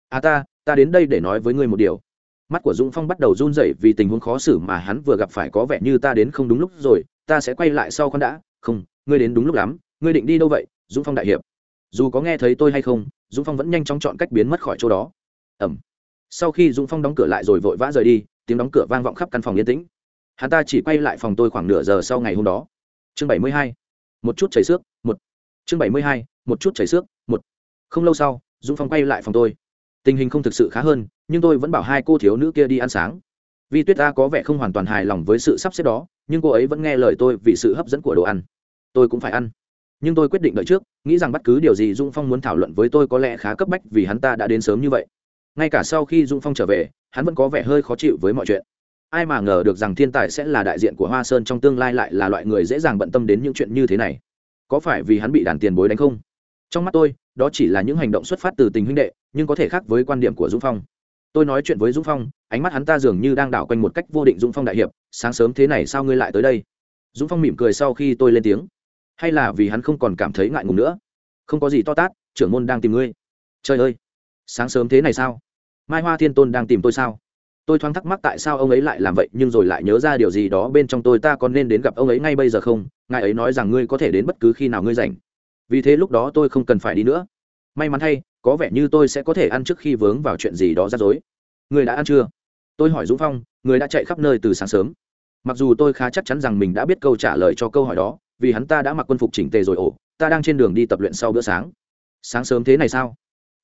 À ta ta đến đây để nói với ngươi một điều mắt của dũng phong bắt đầu run rẩy vì tình huống khó xử mà hắn vừa gặp phải có vẻ như ta đến không đúng lúc rồi, ta sẽ quay lại sau con đã. Không, ngươi đến đúng lúc lắm, ngươi định đi đâu vậy? Dũng phong đại hiệp. Dù có nghe thấy tôi hay không dũng phong vẫn nhanh chóng chọn cách biến mất khỏi chỗ đó. Ẩm. Sau khi dũng phong đóng cửa lại rồi vội vã rời đi, tiếng đóng cửa vang vọng khắp căn phòng yên tĩnh. Hắn ta chỉ quay lại phòng tôi khoảng nửa giờ sau ngày hôm đó. Chương bảy mươi hai. Một chút chảy xước, một. Chương bảy mươi hai, một chút chảy xước, một. Không lâu sau dũng phong quay lại phòng tôi tình hình không thực sự khá hơn, nhưng tôi vẫn bảo hai cô thiếu nữ kia đi ăn sáng. Vì tuyết ta có vẻ không hoàn toàn hài lòng với sự sắp xếp đó, nhưng cô ấy vẫn nghe lời tôi vì sự hấp dẫn của đồ ăn. Tôi cũng phải ăn. Nhưng tôi quyết định đợi trước, nghĩ rằng bất cứ điều gì dung phong muốn thảo luận với tôi có lẽ khá cấp bách vì hắn ta đã đến sớm như vậy. Ngay cả sau khi dung phong trở về, hắn vẫn có vẻ hơi khó chịu với mọi chuyện. Ai mà ngờ được rằng thiên tài sẽ là đại diện của hoa sơn trong tương lai lại là loại người dễ dàng bận tâm đến những chuyện như thế này. Có phải vì hắn bị đàn tiền bối đánh không? Trong mắt tôi, đó chỉ là những hành động xuất phát từ tình huynh đệ nhưng có thể khác với quan điểm của dũng phong. Tôi nói chuyện với dũng phong, ánh mắt hắn ta dường như đang đảo quanh một cách vô định dũng phong đại hiệp, sáng sớm thế này sao ngươi lại tới đây? Dũng phong mỉm cười sau khi tôi lên tiếng. Hay là vì hắn không còn cảm thấy ngại ngùng nữa? Không có gì to tát, trưởng môn đang tìm ngươi. Trời ơi, sáng sớm thế này sao? Mai hoa thiên tôn đang tìm tôi sao? Tôi thoáng thắc mắc tại sao ông ấy lại làm vậy, nhưng rồi lại nhớ ra điều gì đó bên trong tôi, ta còn nên đến gặp ông ấy ngay bây giờ không? Ngài ấy nói rằng ngươi có thể đến bất cứ khi nào ngươi rảnh. Vì thế lúc đó tôi không cần phải đi nữa. May mắn thay có vẻ như tôi sẽ có thể ăn trước khi vướng vào chuyện gì đó rắc rối. Người đã ăn chưa? Tôi hỏi dũng phong, người đã chạy khắp nơi từ sáng sớm. Mặc dù tôi khá chắc chắn rằng mình đã biết câu trả lời cho câu hỏi đó, vì hắn ta đã mặc quân phục chỉnh tề rồi ổ, ta đang trên đường đi tập luyện sau bữa sáng. Sáng sớm thế này sao?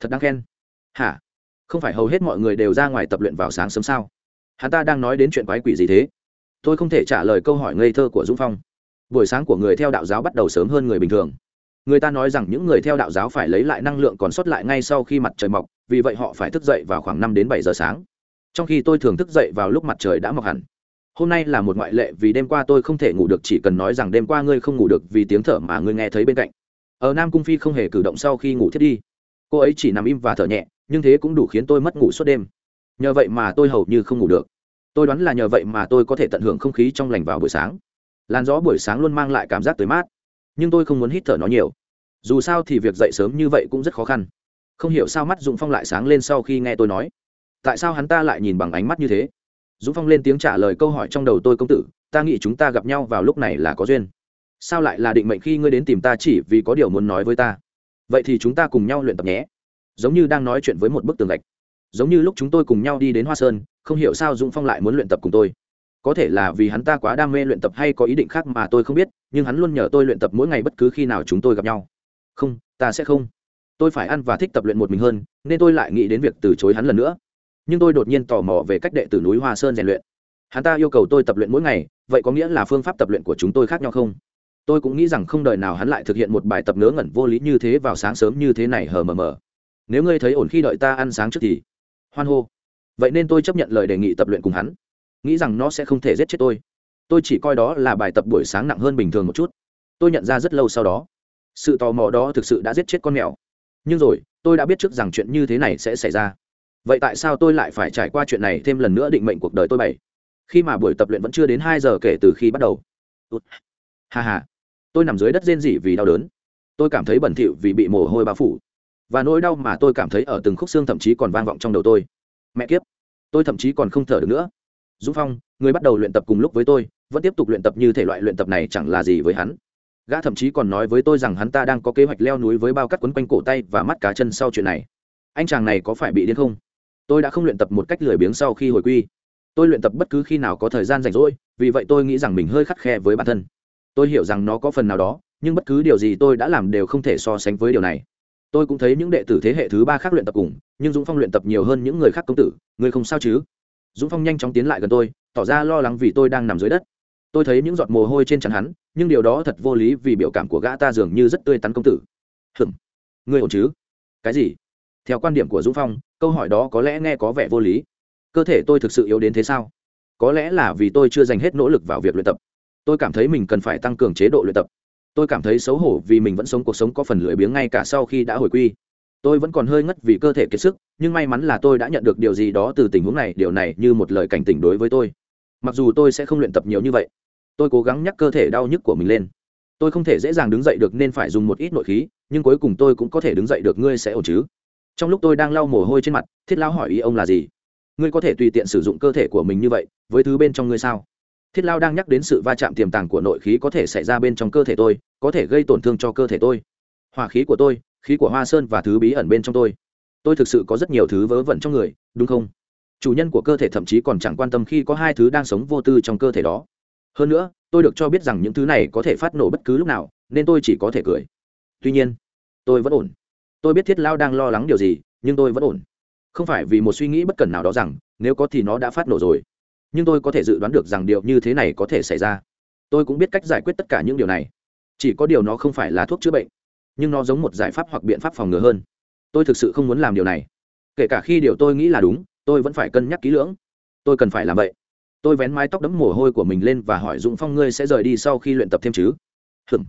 Thật đáng khen. Hả? Không phải hầu hết mọi người đều ra ngoài tập luyện vào sáng sớm sao? Hắn ta đang nói đến chuyện quái quỷ gì thế? Tôi không thể trả lời câu hỏi ngây thơ của dũng phong. Buổi sáng của người theo đạo giáo bắt đầu sớm hơn người bình thường người ta nói rằng những người theo đạo giáo phải lấy lại năng lượng còn sót lại ngay sau khi mặt trời mọc, vì vậy họ phải thức dậy vào khoảng năm đến bảy giờ sáng. Trong khi tôi thường thức dậy vào lúc mặt trời đã mọc hẳn. Hôm nay là một ngoại lệ vì đêm qua tôi không thể ngủ được, chỉ cần nói rằng đêm qua ngươi không ngủ được vì tiếng thở mà ngươi nghe thấy bên cạnh. Ở nam cung phi không hề cử động sau khi ngủ thiết đi. Cô ấy chỉ nằm im và thở nhẹ, nhưng thế cũng đủ khiến tôi mất ngủ suốt đêm. Nhờ vậy mà tôi hầu như không ngủ được. Tôi đoán là nhờ vậy mà tôi có thể tận hưởng không khí trong lành vào buổi sáng. Làn gió buổi sáng luôn mang lại cảm giác tới mát nhưng tôi không muốn hít thở nó nhiều. Dù sao thì việc dậy sớm như vậy cũng rất khó khăn. Không hiểu sao mắt dũng phong lại sáng lên sau khi nghe tôi nói. Tại sao hắn ta lại nhìn bằng ánh mắt như thế? Dũng phong lên tiếng trả lời câu hỏi trong đầu tôi công tử, ta nghĩ chúng ta gặp nhau vào lúc này là có duyên. Sao lại là định mệnh khi ngươi đến tìm ta chỉ vì có điều muốn nói với ta? Vậy thì chúng ta cùng nhau luyện tập nhé. Giống như đang nói chuyện với một bức tường gạch. Giống như lúc chúng tôi cùng nhau đi đến hoa sơn, không hiểu sao dũng phong lại muốn luyện tập cùng tôi. Có thể là vì hắn ta quá đam mê luyện tập hay có ý định khác mà tôi không biết nhưng hắn luôn nhờ tôi luyện tập mỗi ngày bất cứ khi nào chúng tôi gặp nhau. Không, ta sẽ không. Tôi phải ăn và thích tập luyện một mình hơn, nên tôi lại nghĩ đến việc từ chối hắn lần nữa. Nhưng tôi đột nhiên tò mò về cách đệ tử núi hoa sơn rèn luyện. Hắn ta yêu cầu tôi tập luyện mỗi ngày, vậy có nghĩa là phương pháp tập luyện của chúng tôi khác nhau không? Tôi cũng nghĩ rằng không đời nào hắn lại thực hiện một bài tập ngớ ngẩn vô lý như thế vào sáng sớm như thế này hờ mờ mờ. Nếu ngươi thấy ổn khi đợi ta ăn sáng trước thì hoan hô. Vậy nên tôi chấp nhận lời đề nghị tập luyện cùng hắn. Nghĩ rằng nó sẽ không thể giết chết tôi tôi chỉ coi đó là bài tập buổi sáng nặng hơn bình thường một chút. Tôi nhận ra rất lâu sau đó, sự tò mò đó thực sự đã giết chết con mèo. Nhưng rồi, tôi đã biết trước rằng chuyện như thế này sẽ xảy ra. Vậy tại sao tôi lại phải trải qua chuyện này thêm lần nữa định mệnh cuộc đời tôi bảy? Khi mà buổi tập luyện vẫn chưa đến hai giờ kể từ khi bắt đầu. Hà hà tôi nằm dưới đất rên rỉ vì đau đớn. Tôi cảm thấy bẩn thỉu vì bị mồ hôi bao phủ. Và nỗi đau mà tôi cảm thấy ở từng khúc xương thậm chí còn vang vọng trong đầu tôi. Mẹ kiếp. Tôi thậm chí còn không thở được nữa. Dũng phong, người bắt đầu luyện tập cùng lúc với tôi vẫn tiếp tục luyện tập như thể loại luyện tập này chẳng là gì với hắn. Gã thậm chí còn nói với tôi rằng hắn ta đang có kế hoạch leo núi với bao cắt quấn quanh cổ tay và mắt cá chân sau chuyện này. Anh chàng này có phải bị điên không? Tôi đã không luyện tập một cách lười biếng sau khi hồi quy. Tôi luyện tập bất cứ khi nào có thời gian rảnh rỗi, vì vậy tôi nghĩ rằng mình hơi khắt khe với bản thân. Tôi hiểu rằng nó có phần nào đó, nhưng bất cứ điều gì tôi đã làm đều không thể so sánh với điều này. Tôi cũng thấy những đệ tử thế hệ thứ ba khác luyện tập cùng, nhưng dũng phong luyện tập nhiều hơn những người khác công tử, người không sao chứ? Dũng phong nhanh chóng tiến lại gần tôi, tỏ ra lo lắng vì tôi đang nằm dưới đất tôi thấy những giọt mồ hôi trên chắn hắn, nhưng điều đó thật vô lý vì biểu cảm của gã ta dường như rất tươi tắn công tử. Hừm người ổn chứ? Cái gì? Theo quan điểm của dũng phong, câu hỏi đó có lẽ nghe có vẻ vô lý. Cơ thể tôi thực sự yếu đến thế sao? Có lẽ là vì tôi chưa dành hết nỗ lực vào việc luyện tập. Tôi cảm thấy mình cần phải tăng cường chế độ luyện tập. Tôi cảm thấy xấu hổ vì mình vẫn sống cuộc sống có phần lười biếng ngay cả sau khi đã hồi quy. Tôi vẫn còn hơi ngất vì cơ thể kiệt sức, nhưng may mắn là tôi đã nhận được điều gì đó từ tình huống này, điều này như một lời cảnh tỉnh đối với tôi. Mặc dù tôi sẽ không luyện tập nhiều như vậy tôi cố gắng nhắc cơ thể đau nhức của mình lên. Tôi không thể dễ dàng đứng dậy được nên phải dùng một ít nội khí, nhưng cuối cùng tôi cũng có thể đứng dậy được, ngươi sẽ ổn chứ? Trong lúc tôi đang lau mồ hôi trên mặt, thiết lao hỏi ý ông là gì? Ngươi có thể tùy tiện sử dụng cơ thể của mình như vậy, với thứ bên trong ngươi sao? Thiết lao đang nhắc đến sự va chạm tiềm tàng của nội khí có thể xảy ra bên trong cơ thể tôi, có thể gây tổn thương cho cơ thể tôi. Hòa khí của tôi, khí của hoa sơn và thứ bí ẩn bên trong tôi. Tôi thực sự có rất nhiều thứ vớ vẩn trong người, đúng không? Chủ nhân của cơ thể thậm chí còn chẳng quan tâm khi có hai thứ đang sống vô tư trong cơ thể đó hơn nữa, tôi được cho biết rằng những thứ này có thể phát nổ bất cứ lúc nào, nên tôi chỉ có thể cười. Tuy nhiên, tôi vẫn ổn. Tôi biết thiết lao đang lo lắng điều gì, nhưng tôi vẫn ổn. Không phải vì một suy nghĩ bất cần nào đó rằng, nếu có thì nó đã phát nổ rồi. Nhưng tôi có thể dự đoán được rằng điều như thế này có thể xảy ra. Tôi cũng biết cách giải quyết tất cả những điều này. Chỉ có điều nó không phải là thuốc chữa bệnh, nhưng nó giống một giải pháp hoặc biện pháp phòng ngừa hơn. Tôi thực sự không muốn làm điều này. Kể cả khi điều tôi nghĩ là đúng, tôi vẫn phải cân nhắc kỹ lưỡng. Tôi cần phải làm vậy tôi vén mái tóc đẫm mồ hôi của mình lên và hỏi dũng phong, ngươi sẽ rời đi sau khi luyện tập thêm chứ? Hừm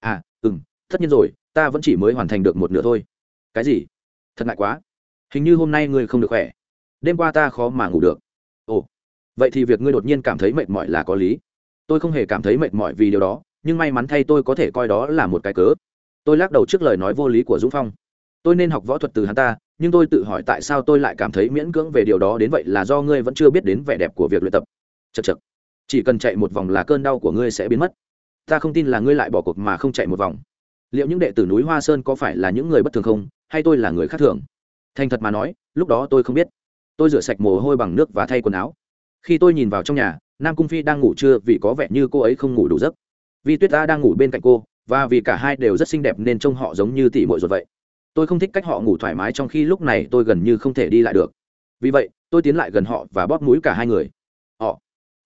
à ừm, tất nhiên rồi, ta vẫn chỉ mới hoàn thành được một nửa thôi. Cái gì? Thật ngại quá. Hình như hôm nay ngươi không được khỏe. Đêm qua ta khó mà ngủ được. Ồ, vậy thì việc ngươi đột nhiên cảm thấy mệt mỏi là có lý. Tôi không hề cảm thấy mệt mỏi vì điều đó, nhưng may mắn thay tôi có thể coi đó là một cái cớ. Tôi lắc đầu trước lời nói vô lý của dũng phong. Tôi nên học võ thuật từ hắn ta, nhưng tôi tự hỏi tại sao tôi lại cảm thấy miễn cưỡng về điều đó đến vậy là do ngươi vẫn chưa biết đến vẻ đẹp của việc luyện tập chật chật chỉ cần chạy một vòng là cơn đau của ngươi sẽ biến mất. Ta không tin là ngươi lại bỏ cuộc mà không chạy một vòng. Liệu những đệ tử núi hoa sơn có phải là những người bất thường không, hay tôi là người khác thường? Thành thật mà nói, lúc đó tôi không biết. Tôi rửa sạch mồ hôi bằng nước và thay quần áo. Khi tôi nhìn vào trong nhà, nam cung phi đang ngủ trưa vì có vẻ như cô ấy không ngủ đủ giấc. Vì tuyết ta đang ngủ bên cạnh cô, và vì cả hai đều rất xinh đẹp nên trông họ giống như tỷ mội ruột vậy. Tôi không thích cách họ ngủ thoải mái trong khi lúc này tôi gần như không thể đi lại được. Vì vậy, tôi tiến lại gần họ và bóp mũi cả hai người. Họ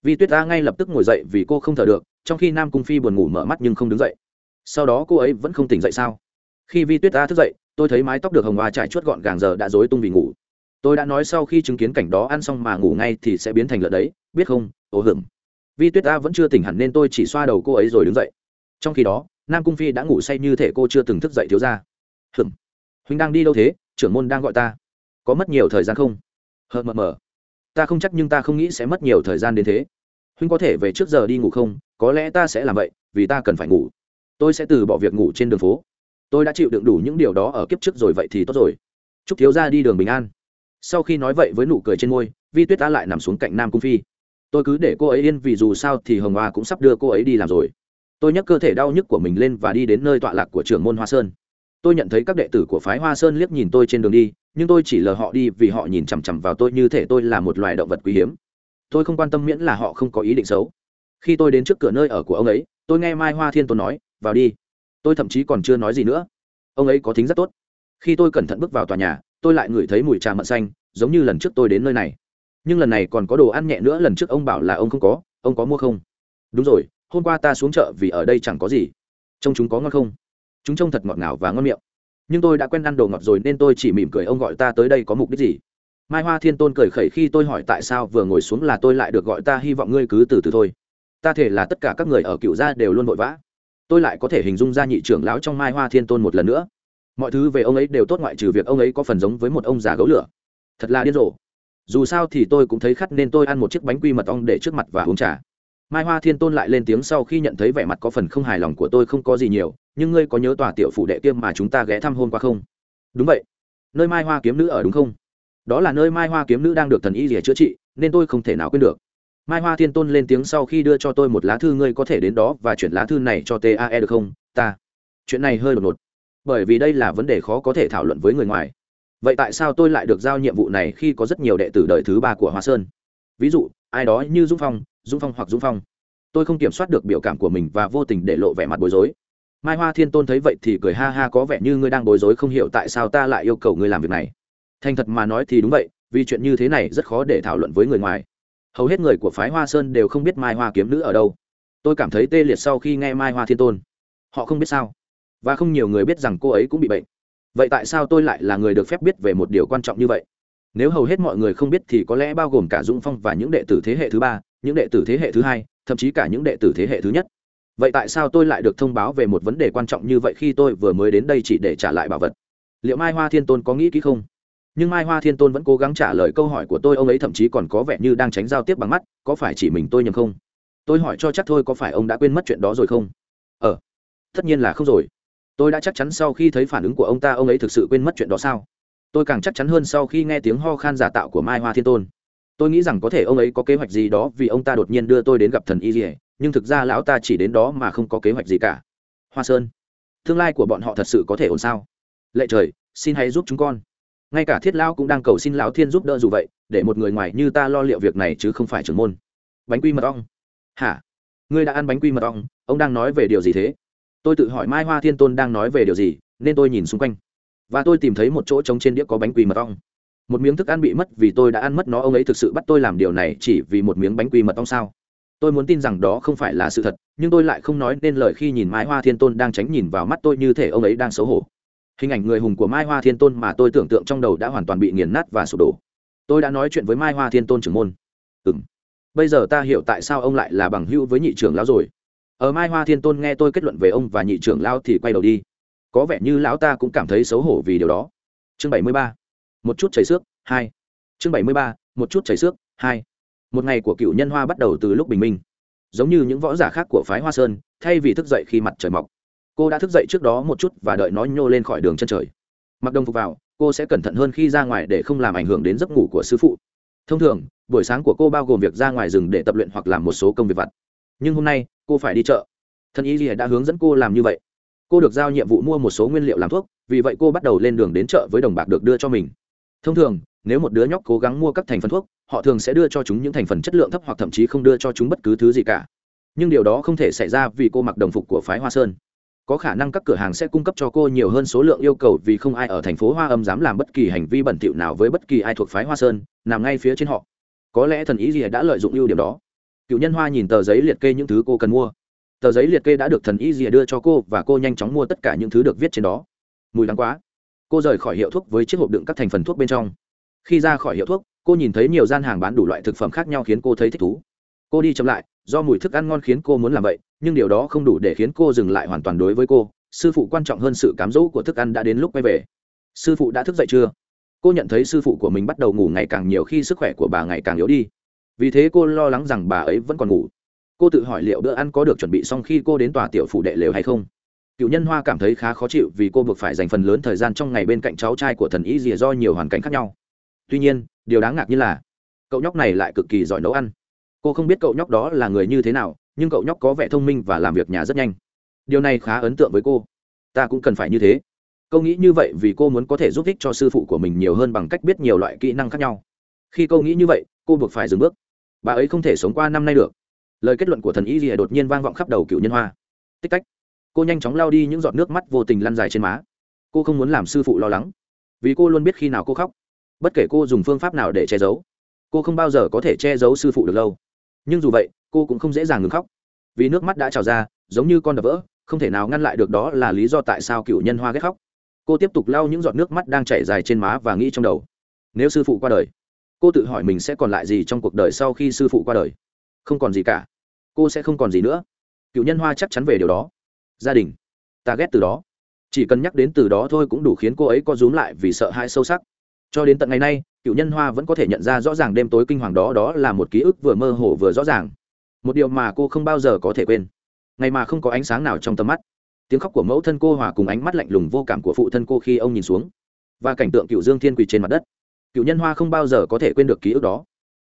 Vi tuyết ta ngay lập tức ngồi dậy vì cô không thở được, trong khi nam cung phi buồn ngủ mở mắt nhưng không đứng dậy. Sau đó cô ấy vẫn không tỉnh dậy sao? Khi vi tuyết ta thức dậy, tôi thấy mái tóc được hồng hoa trải chuốt gọn gàng giờ đã dối tung vì ngủ. Tôi đã nói sau khi chứng kiến cảnh đó ăn xong mà ngủ ngay thì sẽ biến thành lợn đấy, biết không? Ồ Hưởng? vi tuyết ta vẫn chưa tỉnh hẳn nên tôi chỉ xoa đầu cô ấy rồi đứng dậy. Trong khi đó, nam cung phi đã ngủ say như thể cô chưa từng thức dậy thiếu ra hừm huynh đang đi đâu thế? Trưởng môn đang gọi ta. Có mất nhiều thời gian không? Hờ mờ mờ. Ta không chắc nhưng ta không nghĩ sẽ mất nhiều thời gian đến thế huynh có thể về trước giờ đi ngủ không? Có lẽ ta sẽ làm vậy, vì ta cần phải ngủ. Tôi sẽ từ bỏ việc ngủ trên đường phố. Tôi đã chịu đựng đủ những điều đó ở kiếp trước rồi, vậy thì tốt rồi. Chúc thiếu ra đi đường bình an. Sau khi nói vậy với nụ cười trên môi, vi tuyết ta lại nằm xuống cạnh nam cung phi. Tôi cứ để cô ấy yên vì dù sao thì hồng hoa cũng sắp đưa cô ấy đi làm rồi. Tôi nhấc cơ thể đau nhức của mình lên và đi đến nơi tọa lạc của trưởng môn hoa sơn. Tôi nhận thấy các đệ tử của phái hoa sơn liếc nhìn tôi trên đường đi, nhưng tôi chỉ lờ họ đi vì họ nhìn chằm chằm vào tôi như thể tôi là một loài động vật quý hiếm tôi không quan tâm miễn là họ không có ý định xấu. Khi tôi đến trước cửa nơi ở của ông ấy, tôi nghe mai hoa thiên tôn nói, vào đi. Tôi thậm chí còn chưa nói gì nữa. Ông ấy có thính rất tốt. Khi tôi cẩn thận bước vào tòa nhà, tôi lại ngửi thấy mùi trà mận xanh, giống như lần trước tôi đến nơi này. Nhưng lần này còn có đồ ăn nhẹ nữa, lần trước ông bảo là ông không có, ông có mua không? Đúng rồi, hôm qua ta xuống chợ vì ở đây chẳng có gì. Trông chúng có ngon không? Chúng trông thật ngọt ngào và ngon miệng. Nhưng tôi đã quen ăn đồ ngọt rồi nên tôi chỉ mỉm cười ông gọi ta tới đây có mục đích gì? Mai hoa thiên tôn cười khẩy khi tôi hỏi tại sao vừa ngồi xuống là tôi lại được gọi ta hy vọng ngươi cứ từ từ thôi. Ta thể là tất cả các người ở cựu gia đều luôn vội vã. Tôi lại có thể hình dung ra nhị trưởng lão trong mai hoa thiên tôn một lần nữa. Mọi thứ về ông ấy đều tốt ngoại trừ việc ông ấy có phần giống với một ông già gấu lửa. Thật là điên rồ. Dù sao thì tôi cũng thấy khắt nên tôi ăn một chiếc bánh quy mật ong để trước mặt và uống trà. Mai hoa thiên tôn lại lên tiếng sau khi nhận thấy vẻ mặt có phần không hài lòng của tôi không có gì nhiều, nhưng ngươi có nhớ tòa tiểu phủ đệ kiêm mà chúng ta ghé thăm hôm qua không? Đúng vậy. Nơi mai hoa kiếm nữ ở đúng không? Đó là nơi mai hoa kiếm nữ đang được thần y rỉa chữa trị, nên tôi không thể nào quên được. Mai hoa thiên tôn lên tiếng sau khi đưa cho tôi một lá thư, ngươi có thể đến đó và chuyển lá thư này cho tae được không? Ta. Chuyện này hơi đột ngột. Bởi vì đây là vấn đề khó có thể thảo luận với người ngoài. Vậy tại sao tôi lại được giao nhiệm vụ này khi có rất nhiều đệ tử đời thứ ba của hoa sơn? Ví dụ, ai đó như dung phong dung phong hoặc dung phong. Tôi không kiểm soát được biểu cảm của mình và vô tình để lộ vẻ mặt bối rối. Mai hoa thiên tôn thấy vậy thì cười ha ha, có vẻ như ngươi đang bối rối không hiểu tại sao ta lại yêu cầu ngươi làm việc này thành thật mà nói thì đúng vậy, vì chuyện như thế này rất khó để thảo luận với người ngoài. Hầu hết người của phái hoa sơn đều không biết mai hoa kiếm nữ ở đâu. Tôi cảm thấy tê liệt sau khi nghe mai hoa thiên tôn. Họ không biết sao. Và không nhiều người biết rằng cô ấy cũng bị bệnh. Vậy tại sao tôi lại là người được phép biết về một điều quan trọng như vậy? Nếu hầu hết mọi người không biết thì có lẽ bao gồm cả dũng phong và những đệ tử thế hệ thứ ba, những đệ tử thế hệ thứ hai, thậm chí cả những đệ tử thế hệ thứ nhất. Vậy tại sao tôi lại được thông báo về một vấn đề quan trọng như vậy khi tôi vừa mới đến đây chỉ để trả lại bảo vật? Liệu mai hoa thiên tôn có nghĩ kỹ không? Nhưng mai hoa thiên tôn vẫn cố gắng trả lời câu hỏi của tôi, ông ấy thậm chí còn có vẻ như đang tránh giao tiếp bằng mắt, có phải chỉ mình tôi nhầm không? Tôi hỏi cho chắc thôi, có phải ông đã quên mất chuyện đó rồi không? Ờ tất nhiên là không rồi. Tôi đã chắc chắn sau khi thấy phản ứng của ông ta, ông ấy thực sự quên mất chuyện đó sao? Tôi càng chắc chắn hơn sau khi nghe tiếng ho khan giả tạo của mai hoa thiên tôn. Tôi nghĩ rằng có thể ông ấy có kế hoạch gì đó vì ông ta đột nhiên đưa tôi đến gặp thần y dỉa nhưng thực ra lão ta chỉ đến đó mà không có kế hoạch gì cả. Hoa sơn, tương lai của bọn họ thật sự có thể ổn sao? Lệ trời, xin hãy giúp chúng con ngay cả thiết lão cũng đang cầu xin lão thiên giúp đỡ dù vậy, để một người ngoài như ta lo liệu việc này chứ không phải trưởng môn. Bánh quy mật ong. Hả? Ngươi đã ăn bánh quy mật ong, ông đang nói về điều gì thế? Tôi tự hỏi mai hoa thiên tôn đang nói về điều gì, nên tôi nhìn xung quanh. Và tôi tìm thấy một chỗ trống trên đĩa có bánh quy mật ong. Một miếng thức ăn bị mất vì tôi đã ăn mất nó, ông ấy thực sự bắt tôi làm điều này chỉ vì một miếng bánh quy mật ong sao? Tôi muốn tin rằng đó không phải là sự thật, nhưng tôi lại không nói nên lời khi nhìn mai hoa thiên tôn đang tránh nhìn vào mắt tôi như thể ông ấy đang xấu hổ hình ảnh người hùng của mai hoa thiên tôn mà tôi tưởng tượng trong đầu đã hoàn toàn bị nghiền nát và sụp đổ. Tôi đã nói chuyện với mai hoa thiên tôn trưởng môn. Ừ m bây giờ ta hiểu tại sao ông lại là bằng hữu với nhị trưởng lão rồi. Ở mai hoa thiên tôn nghe tôi kết luận về ông và nhị trưởng lão thì quay đầu đi. Có vẻ như lão ta cũng cảm thấy xấu hổ vì điều đó. Chương bảy mươi ba. Một chút chảy xước, hai. Chương bảy mươi ba, một chút chảy xước, hai. Một ngày của cựu nhân hoa bắt đầu từ lúc bình minh. Giống như những võ giả khác của phái hoa sơn, thay vì thức dậy khi mặt trời mọc cô đã thức dậy trước đó một chút và đợi nó nhô lên khỏi đường chân trời. Mặc đồng phục vào, cô sẽ cẩn thận hơn khi ra ngoài để không làm ảnh hưởng đến giấc ngủ của sư phụ. Thông thường, buổi sáng của cô bao gồm việc ra ngoài rừng để tập luyện hoặc làm một số công việc vặt. Nhưng hôm nay, cô phải đi chợ. Thân y gì đã hướng dẫn cô làm như vậy. Cô được giao nhiệm vụ mua một số nguyên liệu làm thuốc, vì vậy cô bắt đầu lên đường đến chợ với đồng bạc được đưa cho mình. Thông thường, nếu một đứa nhóc cố gắng mua các thành phần thuốc, họ thường sẽ đưa cho chúng những thành phần chất lượng thấp hoặc thậm chí không đưa cho chúng bất cứ thứ gì cả. Nhưng điều đó không thể xảy ra vì cô mặc đồng phục của phái hoa sơn có khả năng các cửa hàng sẽ cung cấp cho cô nhiều hơn số lượng yêu cầu vì không ai ở thành phố hoa âm dám làm bất kỳ hành vi bẩn thỉu nào với bất kỳ ai thuộc phái hoa sơn, nằm ngay phía trên họ. Có lẽ thần ý gì đã lợi dụng ưu điểm đó. Cựu nhân hoa nhìn tờ giấy liệt kê những thứ cô cần mua. Tờ giấy liệt kê đã được thần ý dìa đưa cho cô và cô nhanh chóng mua tất cả những thứ được viết trên đó. Mùi đắng quá. Cô rời khỏi hiệu thuốc với chiếc hộp đựng các thành phần thuốc bên trong. Khi ra khỏi hiệu thuốc, cô nhìn thấy nhiều gian hàng bán đủ loại thực phẩm khác nhau khiến cô thấy thích thú. Cô đi chậm lại do mùi thức ăn ngon khiến cô muốn làm vậy, nhưng điều đó không đủ để khiến cô dừng lại hoàn toàn đối với cô. Sư phụ quan trọng hơn sự cám dỗ của thức ăn đã đến lúc quay về. Sư phụ đã thức dậy chưa? Cô nhận thấy sư phụ của mình bắt đầu ngủ ngày càng nhiều khi sức khỏe của bà ngày càng yếu đi. Vì thế cô lo lắng rằng bà ấy vẫn còn ngủ. Cô tự hỏi liệu bữa ăn có được chuẩn bị xong khi cô đến tòa tiểu phủ đệ lều hay không? Cựu nhân hoa cảm thấy khá khó chịu vì cô buộc phải dành phần lớn thời gian trong ngày bên cạnh cháu trai của thần ý rìa do nhiều hoàn cảnh khác nhau. Tuy nhiên, điều đáng ngạc như là, cậu nhóc này lại cực kỳ giỏi nấu ăn cô không biết cậu nhóc đó là người như thế nào, nhưng cậu nhóc có vẻ thông minh và làm việc nhà rất nhanh. Điều này khá ấn tượng với cô. Ta cũng cần phải như thế. Cô nghĩ như vậy vì cô muốn có thể giúp ích cho sư phụ của mình nhiều hơn bằng cách biết nhiều loại kỹ năng khác nhau. Khi cô nghĩ như vậy, cô buộc phải dừng bước. Bà ấy không thể sống qua năm nay được. Lời kết luận của thần y rìa đột nhiên vang vọng khắp đầu cựu nhân hoa. Tích tách cô nhanh chóng lao đi những giọt nước mắt vô tình lăn dài trên má. Cô không muốn làm sư phụ lo lắng. Vì cô luôn biết khi nào cô khóc. Bất kể cô dùng phương pháp nào để che giấu, cô không bao giờ có thể che giấu sư phụ được lâu nhưng dù vậy, cô cũng không dễ dàng ngừng khóc. Vì nước mắt đã trào ra, giống như con đập vỡ, không thể nào ngăn lại được đó là lý do tại sao cựu nhân hoa ghét khóc. Cô tiếp tục lau những giọt nước mắt đang chảy dài trên má và nghĩ trong đầu. Nếu sư phụ qua đời, cô tự hỏi mình sẽ còn lại gì trong cuộc đời sau khi sư phụ qua đời. Không còn gì cả. Cô sẽ không còn gì nữa. Cựu nhân hoa chắc chắn về điều đó. Gia đình. Ta ghét từ đó. Chỉ cần nhắc đến từ đó thôi cũng đủ khiến cô ấy co rúm lại vì sợ hãi sâu sắc cho đến tận ngày nay, cựu nhân hoa vẫn có thể nhận ra rõ ràng đêm tối kinh hoàng đó đó là một ký ức vừa mơ hồ vừa rõ ràng. Một điều mà cô không bao giờ có thể quên. Ngày mà không có ánh sáng nào trong tầm mắt. Tiếng khóc của mẫu thân cô hòa cùng ánh mắt lạnh lùng vô cảm của phụ thân cô khi ông nhìn xuống. Và cảnh tượng cựu dương thiên quỳ trên mặt đất. Cựu nhân hoa không bao giờ có thể quên được ký ức đó.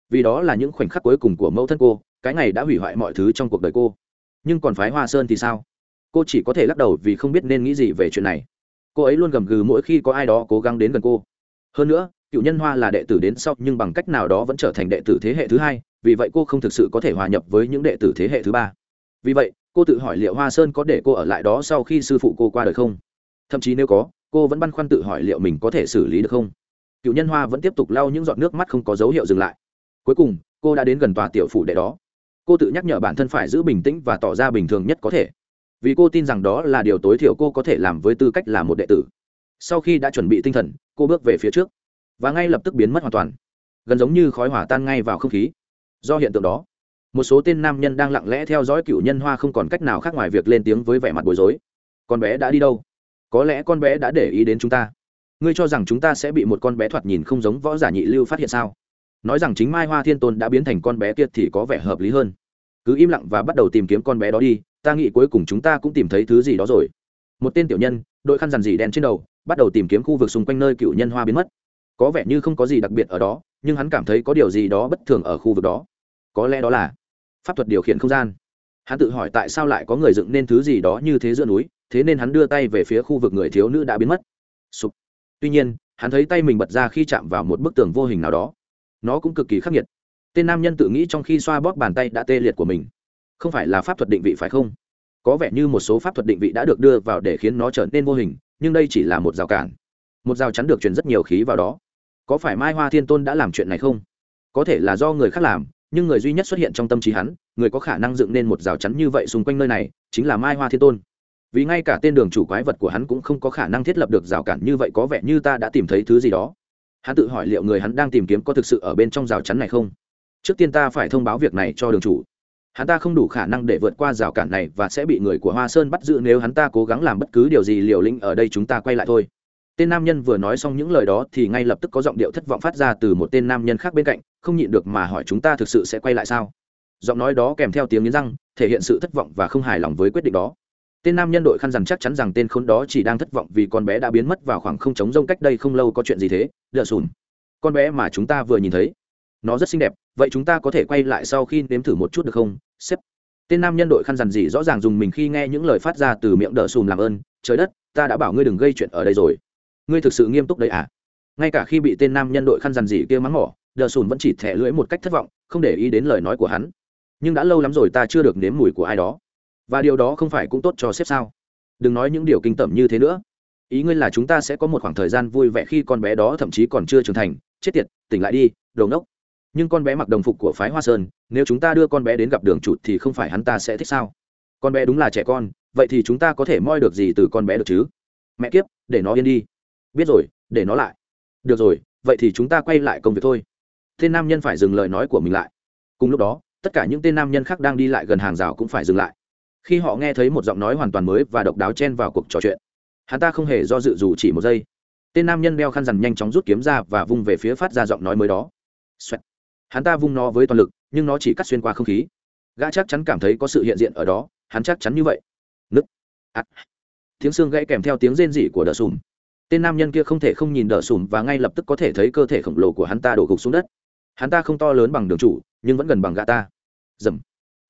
Vì đó là những khoảnh khắc cuối cùng của mẫu thân cô, cái ngày đã hủy hoại mọi thứ trong cuộc đời cô. Nhưng còn phái hoa sơn thì sao? Cô chỉ có thể lắc đầu vì không biết nên nghĩ gì về chuyện này. Cô ấy luôn gầm gừ mỗi khi có ai đó cố gắng đến gần cô hơn nữa, cựu nhân hoa là đệ tử đến sau, nhưng bằng cách nào đó vẫn trở thành đệ tử thế hệ thứ hai, vì vậy cô không thực sự có thể hòa nhập với những đệ tử thế hệ thứ ba. Vì vậy, cô tự hỏi liệu hoa sơn có để cô ở lại đó sau khi sư phụ cô qua đời không? Thậm chí nếu có, cô vẫn băn khoăn tự hỏi liệu mình có thể xử lý được không? Cựu nhân hoa vẫn tiếp tục lau những giọt nước mắt không có dấu hiệu dừng lại. Cuối cùng, cô đã đến gần tòa tiểu phủ đệ đó. Cô tự nhắc nhở bản thân phải giữ bình tĩnh và tỏ ra bình thường nhất có thể. Vì cô tin rằng đó là điều tối thiểu cô có thể làm với tư cách là một đệ tử sau khi đã chuẩn bị tinh thần, cô bước về phía trước. Và ngay lập tức biến mất hoàn toàn. Gần giống như khói hỏa tan ngay vào không khí. Do hiện tượng đó, một số tên nam nhân đang lặng lẽ theo dõi cựu nhân hoa không còn cách nào khác ngoài việc lên tiếng với vẻ mặt bối rối. Con bé đã đi đâu? Có lẽ con bé đã để ý đến chúng ta. Ngươi cho rằng chúng ta sẽ bị một con bé thoạt nhìn không giống võ giả nhị lưu phát hiện sao? Nói rằng chính mai hoa thiên tôn đã biến thành con bé kia thì có vẻ hợp lý hơn. Cứ im lặng và bắt đầu tìm kiếm con bé đó đi, ta nghĩ cuối cùng chúng ta cũng tìm thấy thứ gì đó rồi. Một tên tiểu nhân, đội khăn rằn dì đen trên đầu bắt đầu tìm kiếm khu vực xung quanh nơi cựu nhân hoa biến mất. Có vẻ như không có gì đặc biệt ở đó, nhưng hắn cảm thấy có điều gì đó bất thường ở khu vực đó. Có lẽ đó là pháp thuật điều khiển không gian. Hắn tự hỏi tại sao lại có người dựng nên thứ gì đó như thế giữa núi, thế nên hắn đưa tay về phía khu vực người thiếu nữ đã biến mất. Sụp. tuy nhiên, hắn thấy tay mình bật ra khi chạm vào một bức tường vô hình nào đó. Nó cũng cực kỳ khắc nghiệt. Tên nam nhân tự nghĩ trong khi xoa bóp bàn tay đã tê liệt của mình. Không phải là pháp thuật định vị phải không? Có vẻ như một số pháp thuật định vị đã được đưa vào để khiến nó trở nên vô hình nhưng đây chỉ là một rào cản. Một rào chắn được truyền rất nhiều khí vào đó. Có phải mai hoa thiên tôn đã làm chuyện này không? Có thể là do người khác làm, nhưng người duy nhất xuất hiện trong tâm trí hắn, người có khả năng dựng nên một rào chắn như vậy xung quanh nơi này, chính là mai hoa thiên tôn. Vì ngay cả tên đường chủ quái vật của hắn cũng không có khả năng thiết lập được rào cản như vậy, có vẻ như ta đã tìm thấy thứ gì đó. Hắn tự hỏi liệu người hắn đang tìm kiếm có thực sự ở bên trong rào chắn này không? Trước tiên ta phải thông báo việc này cho đường chủ hắn ta không đủ khả năng để vượt qua rào cản này và sẽ bị người của hoa sơn bắt giữ nếu hắn ta cố gắng làm bất cứ điều gì liều lĩnh ở đây chúng ta quay lại thôi. Tên nam nhân vừa nói xong những lời đó thì ngay lập tức có giọng điệu thất vọng phát ra từ một tên nam nhân khác bên cạnh, không nhịn được mà hỏi chúng ta thực sự sẽ quay lại sao? Giọng nói đó kèm theo tiếng nghiến răng, thể hiện sự thất vọng và không hài lòng với quyết định đó. Tên nam nhân đội khăn rằng chắc chắn rằng tên khốn đó chỉ đang thất vọng vì con bé đã biến mất vào khoảng không trống rông cách đây không lâu có chuyện gì thế? Đỡ sùn. Con bé mà chúng ta vừa nhìn thấy. Nó rất xinh đẹp, vậy chúng ta có thể quay lại sau khi nếm thử một chút được không? Sếp. Tên nam nhân đội khăn rằn gì rõ ràng dùng mình khi nghe những lời phát ra từ miệng đỡ sùn làm ơn, trời đất, ta đã bảo ngươi đừng gây chuyện ở đây rồi. Ngươi thực sự nghiêm túc đấy à? Ngay cả khi bị tên nam nhân đội khăn rằn gì kia mắng mỏ đờ sùn vẫn chỉ thẻ lưỡi một cách thất vọng, không để ý đến lời nói của hắn. Nhưng đã lâu lắm rồi ta chưa được nếm mùi của ai đó. Và điều đó không phải cũng tốt cho sếp sao? Đừng nói những điều kinh tởm như thế nữa. Ý ngươi là chúng ta sẽ có một khoảng thời gian vui vẻ khi con bé đó thậm chí còn chưa trưởng thành. Chết tiệt, tỉnh lại đi, đồ ngốc nhưng con bé mặc đồng phục của phái hoa sơn, nếu chúng ta đưa con bé đến gặp đường chủ thì không phải hắn ta sẽ thích sao? Con bé đúng là trẻ con, vậy thì chúng ta có thể moi được gì từ con bé được chứ? Mẹ kiếp, để nó yên đi. Biết rồi, để nó lại. Được rồi, vậy thì chúng ta quay lại công việc thôi. Tên nam nhân phải dừng lời nói của mình lại. Cùng lúc đó, tất cả những tên nam nhân khác đang đi lại gần hàng rào cũng phải dừng lại. Khi họ nghe thấy một giọng nói hoàn toàn mới và độc đáo chen vào cuộc trò chuyện, hắn ta không hề do dự dù chỉ một giây. Tên nam nhân đeo khăn rằn nhanh chóng rút kiếm ra và vung về phía phát ra giọng nói mới đó. Xoẹt hắn ta vung nó với toàn lực, nhưng nó chỉ cắt xuyên qua không khí. Gã chắc chắn cảm thấy có sự hiện diện ở đó, hắn chắc chắn như vậy. Nứt. À. tiếng xương gãy kèm theo tiếng rên rỉ của đờ sùm. Tên nam nhân kia không thể không nhìn đờ sùm và ngay lập tức có thể thấy cơ thể khổng lồ của hắn ta đổ gục xuống đất. Hắn ta không to lớn bằng đường chủ, nhưng vẫn gần bằng gã ta. Dầm.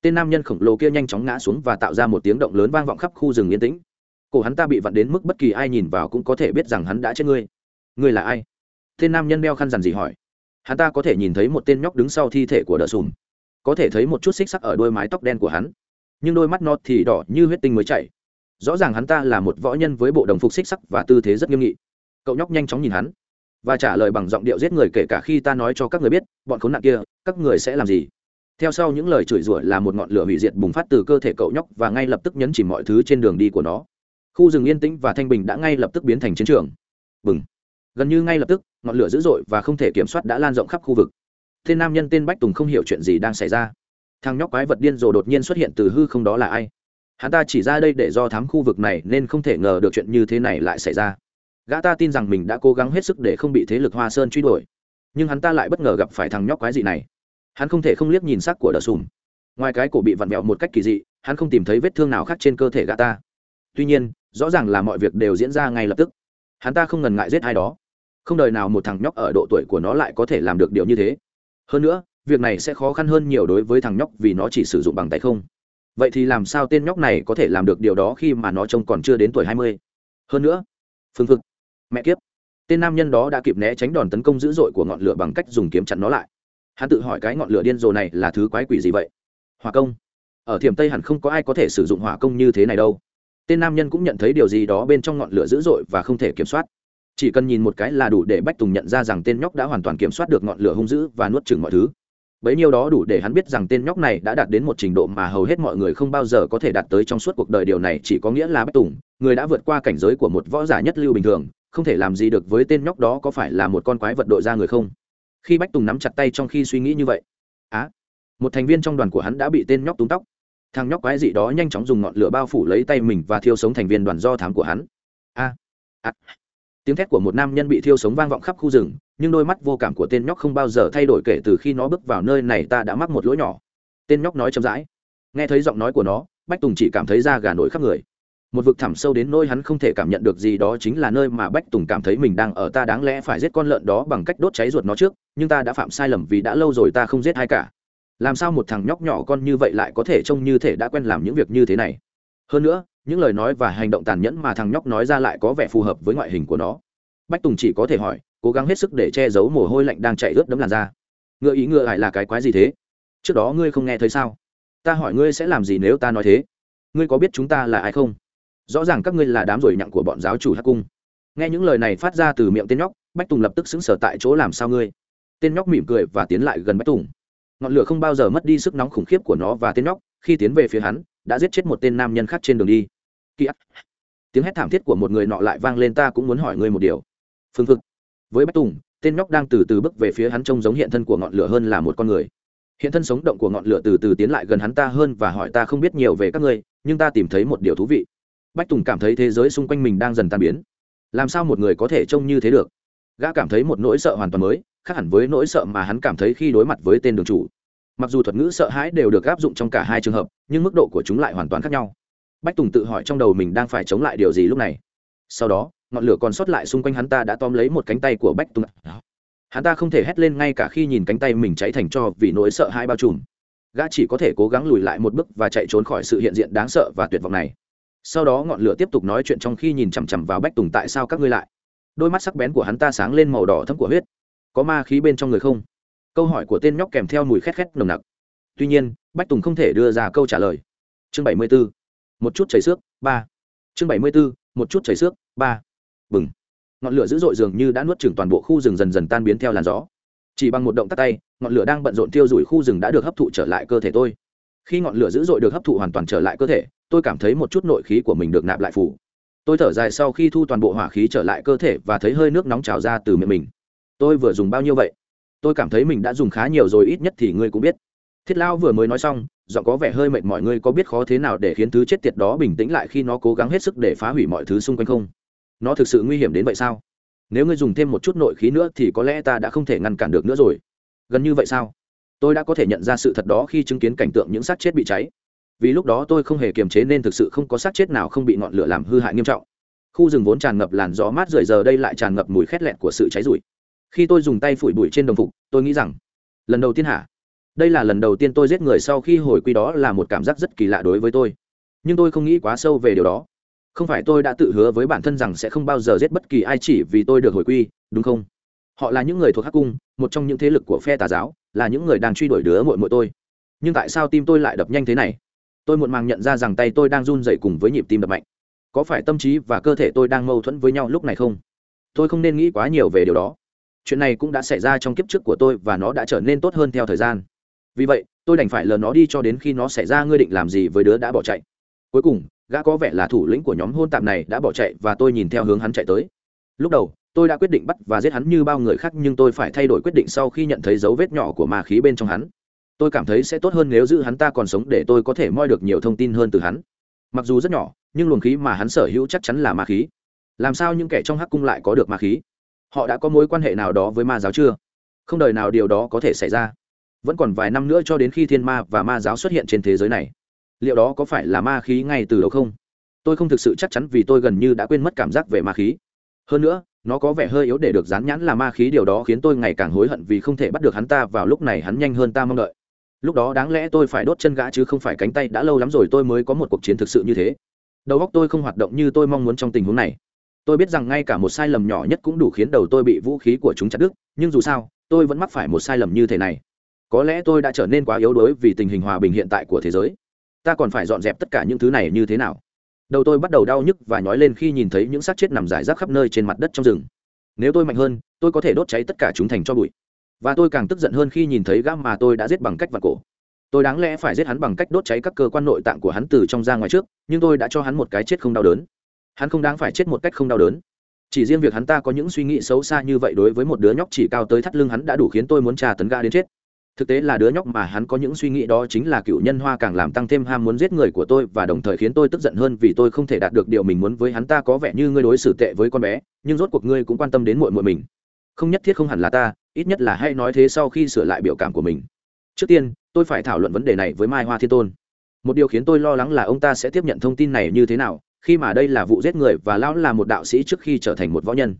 Tên nam nhân khổng lồ kia nhanh chóng ngã xuống và tạo ra một tiếng động lớn vang vọng khắp khu rừng yên tĩnh. Cổ hắn ta bị vặn đến mức bất kỳ ai nhìn vào cũng có thể biết rằng hắn đã chết ngươi. Ngươi là ai? Tên nam nhân đeo khăn dằn gì hỏi hắn ta có thể nhìn thấy một tên nhóc đứng sau thi thể của đờ sùm. Có thể thấy một chút xích sắc ở đôi mái tóc đen của hắn. Nhưng đôi mắt nó thì đỏ như huyết tinh mới chảy. Rõ ràng hắn ta là một võ nhân với bộ đồng phục xích sắc và tư thế rất nghiêm nghị. Cậu nhóc nhanh chóng nhìn hắn và trả lời bằng giọng điệu giết người kể cả khi ta nói cho các người biết, bọn khốn nạn kia, các người sẽ làm gì? Theo sau những lời chửi rủa là một ngọn lửa hủy diệt bùng phát từ cơ thể cậu nhóc và ngay lập tức nhấn chìm mọi thứ trên đường đi của nó. Khu rừng yên tĩnh và thanh bình đã ngay lập tức biến thành chiến trường. Bừng gần như ngay lập tức, ngọn lửa dữ dội và không thể kiểm soát đã lan rộng khắp khu vực. Tên nam nhân tên bách tùng không hiểu chuyện gì đang xảy ra. Thằng nhóc quái vật điên rồ đột nhiên xuất hiện từ hư không đó là ai? Hắn ta chỉ ra đây để do thám khu vực này nên không thể ngờ được chuyện như thế này lại xảy ra. Gã ta tin rằng mình đã cố gắng hết sức để không bị thế lực hoa sơn truy đuổi. Nhưng hắn ta lại bất ngờ gặp phải thằng nhóc quái dị này. Hắn không thể không liếc nhìn sắc của đờ sùm. Ngoài cái cổ bị vặn vẹo một cách kỳ dị, hắn không tìm thấy vết thương nào khác trên cơ thể gã ta. Tuy nhiên, rõ ràng là mọi việc đều diễn ra ngay lập tức hắn ta không ngần ngại giết ai đó. Không đời nào một thằng nhóc ở độ tuổi của nó lại có thể làm được điều như thế. Hơn nữa, việc này sẽ khó khăn hơn nhiều đối với thằng nhóc vì nó chỉ sử dụng bằng tay không. Vậy thì làm sao tên nhóc này có thể làm được điều đó khi mà nó trông còn chưa đến tuổi hai mươi? Hơn nữa, phương phực, mẹ kiếp, tên nam nhân đó đã kịp né tránh đòn tấn công dữ dội của ngọn lửa bằng cách dùng kiếm chặn nó lại. Hắn tự hỏi cái ngọn lửa điên rồ này là thứ quái quỷ gì vậy? Hỏa công. Ở thiểm tây hẳn không có ai có thể sử dụng hỏa công như thế này đâu tên nam nhân cũng nhận thấy điều gì đó bên trong ngọn lửa dữ dội và không thể kiểm soát. Chỉ cần nhìn một cái là đủ để bách tùng nhận ra rằng tên nhóc đã hoàn toàn kiểm soát được ngọn lửa hung dữ và nuốt chừng mọi thứ. Bấy nhiêu đó đủ để hắn biết rằng tên nhóc này đã đạt đến một trình độ mà hầu hết mọi người không bao giờ có thể đạt tới trong suốt cuộc đời điều này chỉ có nghĩa là bách tùng, người đã vượt qua cảnh giới của một võ giả nhất lưu bình thường, không thể làm gì được với tên nhóc đó có phải là một con quái vật đội ra người không? Khi bách tùng nắm chặt tay trong khi suy nghĩ như vậy, á, một thành viên trong đoàn của hắn đã bị tên nhóc túm tóc thằng nhóc quái dị đó nhanh chóng dùng ngọn lửa bao phủ lấy tay mình và thiêu sống thành viên đoàn do thám của hắn. A à. tiếng thét của một nam nhân bị thiêu sống vang vọng khắp khu rừng, nhưng đôi mắt vô cảm của tên nhóc không bao giờ thay đổi kể từ khi nó bước vào nơi này ta đã mắc một lỗi nhỏ. Tên nhóc nói chậm rãi. Nghe thấy giọng nói của nó, bách tùng chỉ cảm thấy da gà nổi khắp người. Một vực thẳm sâu đến nỗi hắn không thể cảm nhận được gì đó chính là nơi mà bách tùng cảm thấy mình đang ở. Ta đáng lẽ phải giết con lợn đó bằng cách đốt cháy ruột nó trước, nhưng ta đã phạm sai lầm vì đã lâu rồi ta không giết ai cả làm sao một thằng nhóc nhỏ con như vậy lại có thể trông như thể đã quen làm những việc như thế này? Hơn nữa, những lời nói và hành động tàn nhẫn mà thằng nhóc nói ra lại có vẻ phù hợp với ngoại hình của nó. Bách tùng chỉ có thể hỏi, cố gắng hết sức để che giấu mồ hôi lạnh đang chạy ướt đấm làn da. Ngựa ý ngựa lại là cái quái gì thế? Trước đó ngươi không nghe thấy sao? Ta hỏi ngươi sẽ làm gì nếu ta nói thế? Ngươi có biết chúng ta là ai không? Rõ ràng các ngươi là đám rồi nhặng của bọn giáo chủ hắc cung. Nghe những lời này phát ra từ miệng tên nhóc, bách tùng lập tức xứng sở tại chỗ làm sao ngươi? Tên nhóc mỉm cười và tiến lại gần bách tùng ngọn lửa không bao giờ mất đi sức nóng khủng khiếp của nó và tên nóc khi tiến về phía hắn đã giết chết một tên nam nhân khác trên đường đi. Kỳ tiếng hét thảm thiết của một người nọ lại vang lên ta cũng muốn hỏi ngươi một điều. Phương Phực, với bách tùng tên nhóc đang từ từ bước về phía hắn trông giống hiện thân của ngọn lửa hơn là một con người. Hiện thân sống động của ngọn lửa từ từ tiến lại gần hắn ta hơn và hỏi ta không biết nhiều về các ngươi nhưng ta tìm thấy một điều thú vị. Bách tùng cảm thấy thế giới xung quanh mình đang dần tan biến. Làm sao một người có thể trông như thế được? Gã cảm thấy một nỗi sợ hoàn toàn mới khác hẳn với nỗi sợ mà hắn cảm thấy khi đối mặt với tên đường chủ. Mặc dù thuật ngữ sợ hãi đều được áp dụng trong cả hai trường hợp, nhưng mức độ của chúng lại hoàn toàn khác nhau. Bách tùng tự hỏi trong đầu mình đang phải chống lại điều gì lúc này. Sau đó, ngọn lửa còn sót lại xung quanh hắn ta đã tóm lấy một cánh tay của bách tùng. Hắn ta không thể hét lên ngay cả khi nhìn cánh tay mình cháy thành cho vì nỗi sợ hãi bao trùm. Gã chỉ có thể cố gắng lùi lại một bước và chạy trốn khỏi sự hiện diện đáng sợ và tuyệt vọng này. Sau đó ngọn lửa tiếp tục nói chuyện trong khi nhìn chằm chằm vào bách tùng tại sao các ngươi lại. Đôi mắt sắc bén của hắn ta sáng lên màu đỏ thấm của huyết có ma khí bên trong người không? Câu hỏi của tên nhóc kèm theo mùi khét khét nồng nặc. Tuy nhiên, bách tùng không thể đưa ra câu trả lời. Chương bảy mươi b ố một chút chảy xước, ba. Chương bảy mươi b ố một chút chảy xước, ba. Bừng. Ngọn lửa dữ dội dường như đã nuốt chừng toàn bộ khu rừng dần dần tan biến theo làn gió. Chỉ bằng một động tắt tay, ngọn lửa đang bận rộn tiêu rủi khu rừng đã được hấp thụ trở lại cơ thể tôi. Khi ngọn lửa dữ dội được hấp thụ hoàn toàn trở lại cơ thể, tôi cảm thấy một chút nội khí của mình được nạp lại phủ. Tôi thở dài sau khi thu toàn bộ hỏa khí trở lại cơ thể và thấy hơi nước nóng trào ra từ miệng mình tôi vừa dùng bao nhiêu vậy? Tôi cảm thấy mình đã dùng khá nhiều rồi, ít nhất thì ngươi cũng biết. Thiết lao vừa mới nói xong, giọng có vẻ hơi mệt mọi ngươi có biết khó thế nào để khiến thứ chết tiệt đó bình tĩnh lại khi nó cố gắng hết sức để phá hủy mọi thứ xung quanh không? Nó thực sự nguy hiểm đến vậy sao? Nếu ngươi dùng thêm một chút nội khí nữa thì có lẽ ta đã không thể ngăn cản được nữa rồi. Gần như vậy sao? Tôi đã có thể nhận ra sự thật đó khi chứng kiến cảnh tượng những xác chết bị cháy. Vì lúc đó tôi không hề kiềm chế nên thực sự không có xác chết nào không bị ngọn lửa làm hư hại nghiêm trọng. Khu rừng vốn tràn ngập làn gió mát rời giờ đây lại tràn ngập mùi khét lẹt của sự cháy rụi khi tôi dùng tay phủi bụi trên đồng phục, tôi nghĩ rằng, lần đầu tiên hả? Đây là lần đầu tiên tôi giết người sau khi hồi quy đó là một cảm giác rất kỳ lạ đối với tôi. Nhưng tôi không nghĩ quá sâu về điều đó. Không phải tôi đã tự hứa với bản thân rằng sẽ không bao giờ giết bất kỳ ai chỉ vì tôi được hồi quy, đúng không? Họ là những người thuộc hắc cung, một trong những thế lực của phe tà giáo, là những người đang truy đuổi đứa mội mội tôi. Nhưng tại sao tim tôi lại đập nhanh thế này? Tôi muộn màng nhận ra rằng tay tôi đang run dậy cùng với nhịp tim đập mạnh. Có phải tâm trí và cơ thể tôi đang mâu thuẫn với nhau lúc này không? Tôi không nên nghĩ quá nhiều về điều đó chuyện này cũng đã xảy ra trong kiếp trước của tôi và nó đã trở nên tốt hơn theo thời gian. Vì vậy, tôi đành phải lờ nó đi cho đến khi nó xảy ra, ngươi định làm gì với đứa đã bỏ chạy. Cuối cùng, gã có vẻ là thủ lĩnh của nhóm hôn tạp này đã bỏ chạy và tôi nhìn theo hướng hắn chạy tới. Lúc đầu, tôi đã quyết định bắt và giết hắn như bao người khác, nhưng tôi phải thay đổi quyết định sau khi nhận thấy dấu vết nhỏ của ma khí bên trong hắn. Tôi cảm thấy sẽ tốt hơn nếu giữ hắn ta còn sống để tôi có thể moi được nhiều thông tin hơn từ hắn. Mặc dù rất nhỏ, nhưng luồng khí mà hắn sở hữu chắc chắn là ma khí. Làm sao những kẻ trong hắc cung lại có được ma khí? Họ đã có mối quan hệ nào đó với ma giáo chưa? Không đời nào điều đó có thể xảy ra. Vẫn còn vài năm nữa cho đến khi thiên ma và ma giáo xuất hiện trên thế giới này. Liệu đó có phải là ma khí ngay từ đầu không? Tôi không thực sự chắc chắn vì tôi gần như đã quên mất cảm giác về ma khí. Hơn nữa, nó có vẻ hơi yếu để được dán nhãn là ma khí, điều đó khiến tôi ngày càng hối hận vì không thể bắt được hắn ta vào lúc này, hắn nhanh hơn ta mong đợi. Lúc đó đáng lẽ tôi phải đốt chân gã chứ không phải cánh tay, đã lâu lắm rồi tôi mới có một cuộc chiến thực sự như thế. Đầu óc tôi không hoạt động như tôi mong muốn trong tình huống này tôi biết rằng ngay cả một sai lầm nhỏ nhất cũng đủ khiến đầu tôi bị vũ khí của chúng chặt đứt, nhưng dù sao, tôi vẫn mắc phải một sai lầm như thế này. Có lẽ tôi đã trở nên quá yếu đuối vì tình hình hòa bình hiện tại của thế giới. Ta còn phải dọn dẹp tất cả những thứ này như thế nào? Đầu tôi bắt đầu đau nhức và nhói lên khi nhìn thấy những xác chết nằm rải rác khắp nơi trên mặt đất trong rừng. Nếu tôi mạnh hơn, tôi có thể đốt cháy tất cả chúng thành cho bụi. Và tôi càng tức giận hơn khi nhìn thấy gã mà tôi đã giết bằng cách vặt cổ. Tôi đáng lẽ phải giết hắn bằng cách đốt cháy các cơ quan nội tạng của hắn từ trong ra ngoài trước, nhưng tôi đã cho hắn một cái chết không đau đớn hắn không đáng phải chết một cách không đau đớn. Chỉ riêng việc hắn ta có những suy nghĩ xấu xa như vậy đối với một đứa nhóc chỉ cao tới thắt lưng hắn đã đủ khiến tôi muốn trà tấn ga đến chết. Thực tế là đứa nhóc mà hắn có những suy nghĩ đó chính là cựu nhân hoa càng làm tăng thêm ham muốn giết người của tôi và đồng thời khiến tôi tức giận hơn vì tôi không thể đạt được điều mình muốn với hắn ta có vẻ như ngươi đối xử tệ với con bé, nhưng rốt cuộc ngươi cũng quan tâm đến muội muội mình. Không nhất thiết không hẳn là ta, ít nhất là hãy nói thế sau khi sửa lại biểu cảm của mình. Trước tiên, tôi phải thảo luận vấn đề này với mai hoa thiên tôn. Một điều khiến tôi lo lắng là ông ta sẽ tiếp nhận thông tin này như thế nào khi mà đây là vụ giết người và lão là một đạo sĩ trước khi trở thành một võ nhân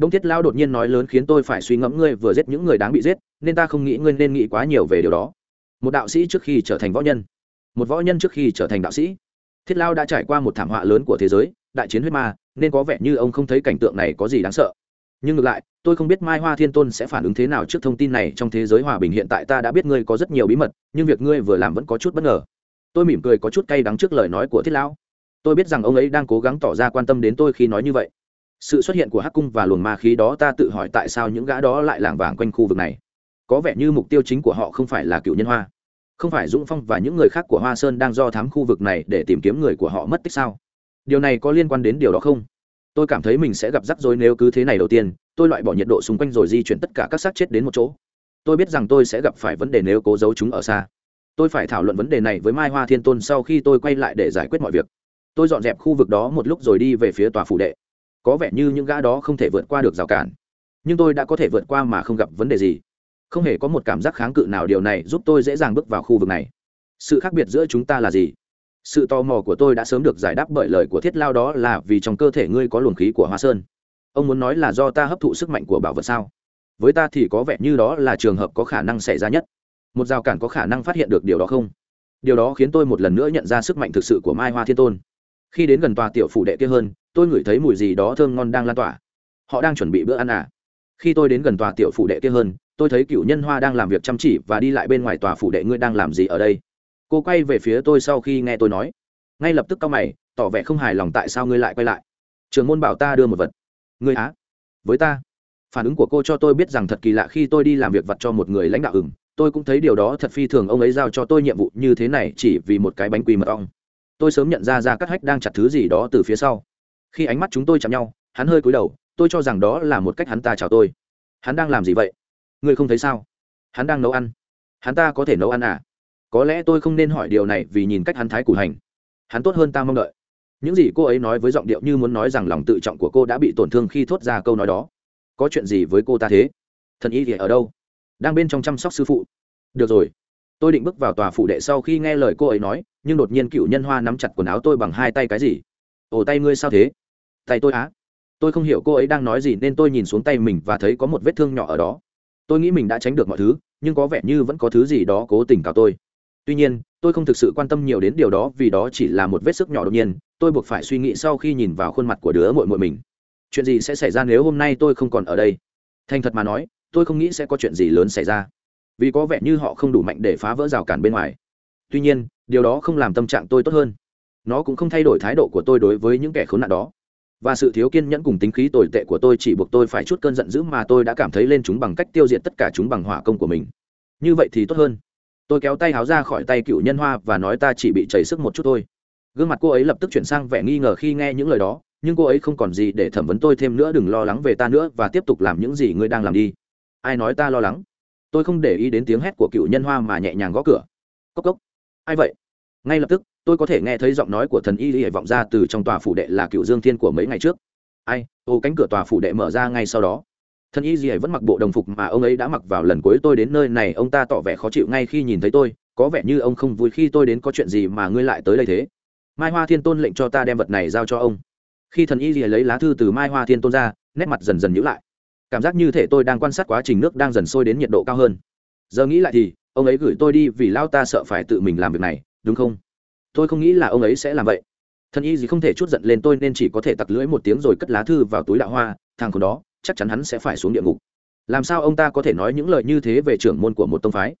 Đông Thiết Lão đột nhiên nói lớn khiến tôi phải suy ngẫm ngươi vừa giết những người đáng bị giết, nên ta không nghĩ ngươi nên nghĩ quá nhiều về điều đó. Một đạo sĩ trước khi trở thành võ nhân, một võ nhân trước khi trở thành đạo sĩ. Thiết Lão đã trải qua một thảm họa lớn của thế giới, đại chiến huyết ma, nên có vẻ như ông không thấy cảnh tượng này có gì đáng sợ. Nhưng ngược lại, tôi không biết Mai Hoa Thiên Tôn sẽ phản ứng thế nào trước thông tin này trong thế giới hòa bình hiện tại ta đã biết ngươi có rất nhiều bí mật, nhưng việc ngươi vừa làm vẫn có chút bất ngờ. Tôi mỉm cười có chút cay đắng trước lời nói của Thiết Lão. Tôi biết rằng ông ấy đang cố gắng tỏ ra quan tâm đến tôi khi nói như vậy. Sự xuất hiện của hắc cung và luồng ma khí đó ta tự hỏi tại sao những gã đó lại lảng vảng quanh khu vực này. Có vẻ như mục tiêu chính của họ không phải là cựu nhân hoa. Không phải dũng phong và những người khác của hoa sơn đang do thám khu vực này để tìm kiếm người của họ mất tích sao? Điều này có liên quan đến điều đó không? Tôi cảm thấy mình sẽ gặp rắc rối nếu cứ thế này đầu tiên, tôi loại bỏ nhiệt độ xung quanh rồi di chuyển tất cả các xác chết đến một chỗ. Tôi biết rằng tôi sẽ gặp phải vấn đề nếu cố giấu chúng ở xa. Tôi phải thảo luận vấn đề này với mai hoa thiên tôn sau khi tôi quay lại để giải quyết mọi việc tôi dọn dẹp khu vực đó một lúc rồi đi về phía tòa phủ đệ. Có vẻ như những gã đó không thể vượt qua được rào cản. Nhưng tôi đã có thể vượt qua mà không gặp vấn đề gì. Không hề có một cảm giác kháng cự nào điều này giúp tôi dễ dàng bước vào khu vực này. Sự khác biệt giữa chúng ta là gì? Sự tò mò của tôi đã sớm được giải đáp bởi lời của thiết lao đó là vì trong cơ thể ngươi có luồng khí của hoa sơn. Ông muốn nói là do ta hấp thụ sức mạnh của bảo vật sao? Với ta thì có vẻ như đó là trường hợp có khả năng xảy ra nhất. Một rào cản có khả năng phát hiện được điều đó không? Điều đó khiến tôi một lần nữa nhận ra sức mạnh thực sự của mai hoa thiên tôn khi đến gần tòa tiểu phủ đệ kia hơn, tôi ngửi thấy mùi gì đó thơm ngon đang lan tỏa. Họ đang chuẩn bị bữa ăn à? Khi tôi đến gần tòa tiểu phủ đệ kia hơn, tôi thấy cựu nhân hoa đang làm việc chăm chỉ và đi lại bên ngoài tòa phủ đệ ngươi đang làm gì ở đây? Cô quay về phía tôi sau khi nghe tôi nói. Ngay lập tức cau mày, tỏ vẻ không hài lòng tại sao ngươi lại quay lại. Trường môn bảo ta đưa một vật. Ngươi á? Với ta. Phản ứng của cô cho tôi biết rằng thật kỳ lạ khi tôi đi làm việc vặt cho một người lãnh đạo ừng tôi cũng thấy điều đó thật phi thường, ông ấy giao cho tôi nhiệm vụ như thế này chỉ vì một cái bánh quy mật ong tôi sớm nhận ra ra các hách đang chặt thứ gì đó từ phía sau. Khi ánh mắt chúng tôi chạm nhau, hắn hơi cúi đầu, tôi cho rằng đó là một cách hắn ta chào tôi. Hắn đang làm gì vậy? Ngươi không thấy sao? Hắn đang nấu ăn. Hắn ta có thể nấu ăn à? Có lẽ tôi không nên hỏi điều này vì nhìn cách hắn thái củ hành. Hắn tốt hơn ta mong đợi. Những gì cô ấy nói với giọng điệu như muốn nói rằng lòng tự trọng của cô đã bị tổn thương khi thốt ra câu nói đó. Có chuyện gì với cô ta thế? Thần y thì ở đâu? Đang bên trong chăm sóc sư phụ. Được rồi tôi định bước vào tòa phụ đệ sau khi nghe lời cô ấy nói, nhưng đột nhiên cựu nhân hoa nắm chặt quần áo tôi bằng hai tay cái gì? Ồ, tay ngươi sao thế? Tay tôi á? Tôi không hiểu cô ấy đang nói gì nên tôi nhìn xuống tay mình và thấy có một vết thương nhỏ ở đó. Tôi nghĩ mình đã tránh được mọi thứ, nhưng có vẻ như vẫn có thứ gì đó cố tình cào tôi. Tuy nhiên, tôi không thực sự quan tâm nhiều đến điều đó vì đó chỉ là một vết sức nhỏ đột nhiên. Tôi buộc phải suy nghĩ sau khi nhìn vào khuôn mặt của đứa mội mội mình. Chuyện gì sẽ xảy ra nếu hôm nay tôi không còn ở đây? Thành thật mà nói, tôi không nghĩ sẽ có chuyện gì lớn xảy ra vì có vẻ như họ không đủ mạnh để phá vỡ rào cản bên ngoài. Tuy nhiên, điều đó không làm tâm trạng tôi tốt hơn. Nó cũng không thay đổi thái độ của tôi đối với những kẻ khốn nạn đó. Và sự thiếu kiên nhẫn cùng tính khí tồi tệ của tôi chỉ buộc tôi phải chút cơn giận dữ mà tôi đã cảm thấy lên chúng bằng cách tiêu diệt tất cả chúng bằng hỏa công của mình. Như vậy thì tốt hơn. Tôi kéo tay háo ra khỏi tay cựu nhân hoa và nói ta chỉ bị chảy sức một chút thôi. Gương mặt cô ấy lập tức chuyển sang vẻ nghi ngờ khi nghe những lời đó, nhưng cô ấy không còn gì để thẩm vấn tôi thêm nữa, đừng lo lắng về ta nữa và tiếp tục làm những gì ngươi đang làm đi. Ai nói ta lo lắng? Tôi không để ý đến tiếng hét của cựu nhân hoa mà nhẹ nhàng gõ cửa. Cốc cốc. Ai vậy? Ngay lập tức, tôi có thể nghe thấy giọng nói của thần y hy vọng ra từ trong tòa phủ đệ là cựu dương thiên của mấy ngày trước. Ai, ô, cánh cửa tòa phủ đệ mở ra ngay sau đó. Thần y dì vẫn mặc bộ đồng phục mà ông ấy đã mặc vào lần cuối tôi đến nơi này, ông ta tỏ vẻ khó chịu ngay khi nhìn thấy tôi, có vẻ như ông không vui khi tôi đến có chuyện gì mà ngươi lại tới đây thế. Mai hoa thiên tôn lệnh cho ta đem vật này giao cho ông. Khi thần y dì lấy lá thư từ mai hoa thiên tôn ra, nét mặt dần dần nhữ lại cảm giác như thể tôi đang quan sát quá trình nước đang dần sôi đến nhiệt độ cao hơn. Giờ nghĩ lại thì, ông ấy gửi tôi đi vì lao ta sợ phải tự mình làm việc này, đúng không? Tôi không nghĩ là ông ấy sẽ làm vậy. Thân y gì không thể chút giận lên tôi nên chỉ có thể tặc lưỡi một tiếng rồi cất lá thư vào túi đạo hoa, thằng của đó, chắc chắn hắn sẽ phải xuống địa ngục. Làm sao ông ta có thể nói những lời như thế về trưởng môn của một tông phái?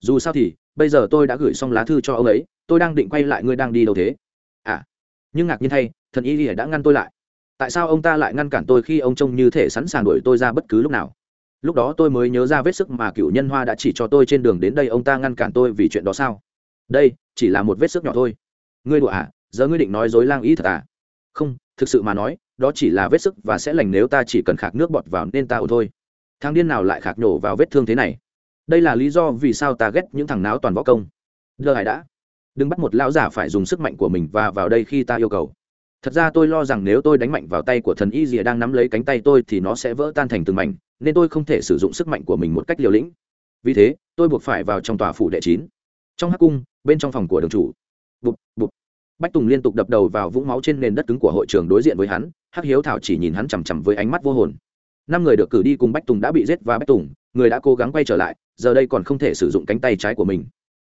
Dù sao thì, bây giờ tôi đã gửi xong lá thư cho ông ấy, tôi đang định quay lại, ngươi đang đi đâu thế? À nhưng ngạc nhiên thay, thần y gì đã ngăn tôi lại tại sao ông ta lại ngăn cản tôi khi ông trông như thể sẵn sàng đuổi tôi ra bất cứ lúc nào? Lúc đó tôi mới nhớ ra vết sức mà cựu nhân hoa đã chỉ cho tôi trên đường đến đây, ông ta ngăn cản tôi vì chuyện đó sao? Đây, chỉ là một vết sức nhỏ thôi. Ngươi đùa à? Giờ ngươi định nói dối lang ý thật à? Không, thực sự mà nói, đó chỉ là vết sức và sẽ lành nếu ta chỉ cần khạc nước bọt vào nên ta ổn thôi. Thằng điên nào lại khạc nhổ vào vết thương thế này? Đây là lý do vì sao ta ghét những thằng náo toàn võ công. Lơ hải đã. Đừng bắt một lão giả phải dùng sức mạnh của mình và vào đây khi ta yêu cầu thật ra tôi lo rằng nếu tôi đánh mạnh vào tay của thần y rìa đang nắm lấy cánh tay tôi thì nó sẽ vỡ tan thành từng mảnh, nên tôi không thể sử dụng sức mạnh của mình một cách liều lĩnh. Vì thế, tôi buộc phải vào trong tòa phủ đệ chín. Trong hắc cung, bên trong phòng của đường chủ. Bụp bụp. Bách tùng liên tục đập đầu vào vũng máu trên nền đất cứng của hội trường đối diện với hắn, hắc hiếu thảo chỉ nhìn hắn chằm chằm với ánh mắt vô hồn. Năm người được cử đi cùng bách tùng đã bị giết và bách tùng, người đã cố gắng quay trở lại, giờ đây còn không thể sử dụng cánh tay trái của mình.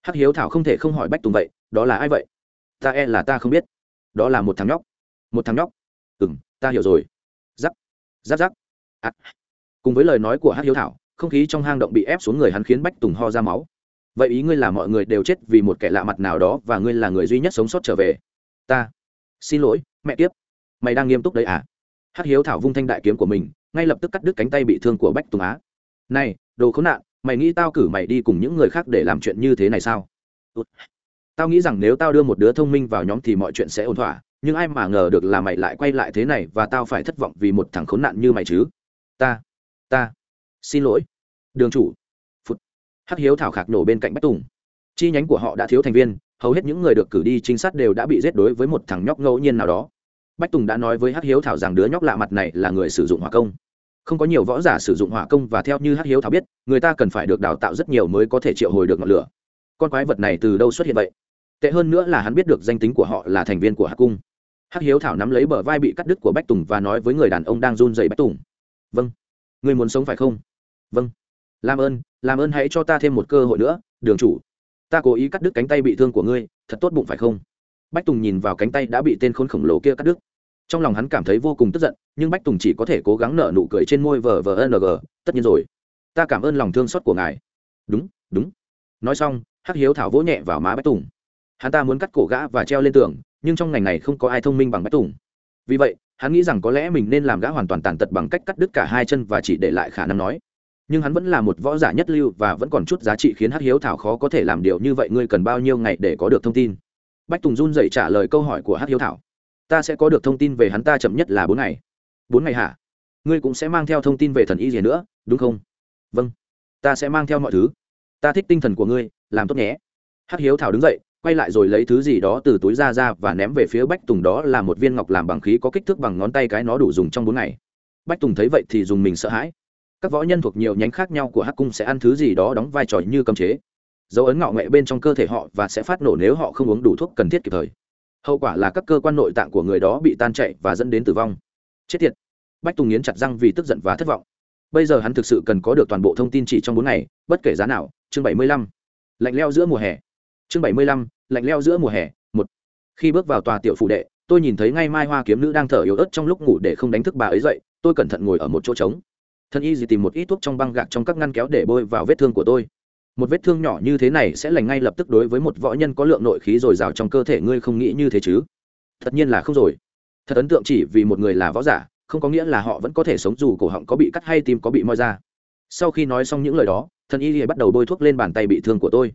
Hắc hiếu thảo không thể không hỏi bách tùng vậy, đó là ai vậy? Ta e là ta không biết. Đó là một thằng nhóc một thằng nhóc. Ừ m ta hiểu rồi. Giắc giáp giáp à. cùng với lời nói của hắc hiếu thảo, không khí trong hang động bị ép xuống người hắn khiến bách tùng ho ra máu. Vậy ý ngươi là mọi người đều chết vì một kẻ lạ mặt nào đó và ngươi là người duy nhất sống sót trở về? Ta. Xin lỗi, mẹ tiếp mày đang nghiêm túc đấy à? Hắc hiếu thảo vung thanh đại kiếm của mình, ngay lập tức cắt đứt cánh tay bị thương của bách tùng á. Này, đồ khốn nạn, mày nghĩ tao cử mày đi cùng những người khác để làm chuyện như thế này sao? Tao nghĩ rằng nếu tao đưa một đứa thông minh vào nhóm thì mọi chuyện sẽ ổn thỏa nhưng ai mà ngờ được là mày lại quay lại thế này và tao phải thất vọng vì một thằng khốn nạn như mày chứ? Ta ta, xin lỗi. Đường chủ. Phút hắc hiếu thảo khạc nổ bên cạnh bách tùng. Chi nhánh của họ đã thiếu thành viên, hầu hết những người được cử đi trinh sát đều đã bị giết đối với một thằng nhóc ngẫu nhiên nào đó. Bách tùng đã nói với hắc hiếu thảo rằng đứa nhóc lạ mặt này là người sử dụng hỏa công. Không có nhiều võ giả sử dụng hỏa công và theo như hắc hiếu thảo biết, người ta cần phải được đào tạo rất nhiều mới có thể triệu hồi được ngọn lửa. Con quái vật này từ đâu xuất hiện vậy? Tệ hơn nữa là hắn biết được danh tính của họ là thành viên của hắc cung hắc hiếu thảo nắm lấy bờ vai bị cắt đứt của bách tùng và nói với người đàn ông đang run dày bách tùng. Vâng. Người muốn sống phải không? Vâng. Làm ơn làm ơn hãy cho ta thêm một cơ hội nữa, đường chủ. Ta cố ý cắt đứt cánh tay bị thương của ngươi, thật tốt bụng phải không? Bách tùng nhìn vào cánh tay đã bị tên khốn khổng lồ kia cắt đứt. Trong lòng hắn cảm thấy vô cùng tức giận, nhưng bách tùng chỉ có thể cố gắng nở nụ cười trên môi vờ vờ ng tất nhiên rồi. Ta cảm ơn lòng thương xót của ngài. Đúng đúng. Nói xong, hắc hiếu thảo vỗ nhẹ vào má bách tùng hắn ta muốn cắt cổ gã và treo lên tường, nhưng trong ngành này không có ai thông minh bằng bách tùng. Vì vậy, hắn nghĩ rằng có lẽ mình nên làm gã hoàn toàn tàn tật bằng cách cắt đứt cả hai chân và chỉ để lại khả năng nói. Nhưng hắn vẫn là một võ giả nhất lưu và vẫn còn chút giá trị khiến hắc hiếu thảo khó có thể làm điều như vậy. Ngươi cần bao nhiêu ngày để có được thông tin? Bách tùng run dậy trả lời câu hỏi của hắc hiếu thảo. Ta sẽ có được thông tin về hắn ta chậm nhất là bốn ngày. Bốn ngày hả? Ngươi cũng sẽ mang theo thông tin về thần y gì nữa, đúng không? Vâng. Ta sẽ mang theo mọi thứ. Ta thích tinh thần của ngươi, làm tốt nhé. Hắc hiếu thảo đứng dậy quay lại rồi lấy thứ gì đó từ túi ra ra và ném về phía bách tùng. Đó là một viên ngọc làm bằng khí có kích thước bằng ngón tay cái nó đủ dùng trong bốn ngày. Bách tùng thấy vậy thì dùng mình sợ hãi. Các võ nhân thuộc nhiều nhánh khác nhau của hắc cung sẽ ăn thứ gì đó đóng vai trò như cấm chế. Dấu ấn ngọ nghệ bên trong cơ thể họ và sẽ phát nổ nếu họ không uống đủ thuốc cần thiết kịp thời. Hậu quả là các cơ quan nội tạng của người đó bị tan chạy và dẫn đến tử vong. Chết tiệt. Bách tùng nghiến chặt răng vì tức giận và thất vọng. Bây giờ hắn thực sự cần có được toàn bộ thông tin chỉ trong bốn ngày, bất kể giá nào, chương bảy mươi lăm. Lạnh leo giữa mùa hè chương bảy mươi lăm, lạnh leo giữa mùa hè, một. Khi bước vào tòa tiểu phụ đệ, tôi nhìn thấy ngay mai hoa kiếm nữ đang thở yếu ớt trong lúc ngủ để không đánh thức bà ấy dậy, tôi cẩn thận ngồi ở một chỗ trống. Thân y gì tìm một ít thuốc trong băng gạc trong các ngăn kéo để bôi vào vết thương của tôi. Một vết thương nhỏ như thế này sẽ lành ngay lập tức đối với một võ nhân có lượng nội khí dồi dào trong cơ thể, ngươi không nghĩ như thế chứ? Tất nhiên là không rồi. Thật ấn tượng chỉ vì một người là võ giả, không có nghĩa là họ vẫn có thể sống dù cổ họng có bị cắt hay tim có bị moi ra. Sau khi nói xong những lời đó thần y thì bắt đầu bôi thuốc lên bàn tay bị thương của tôi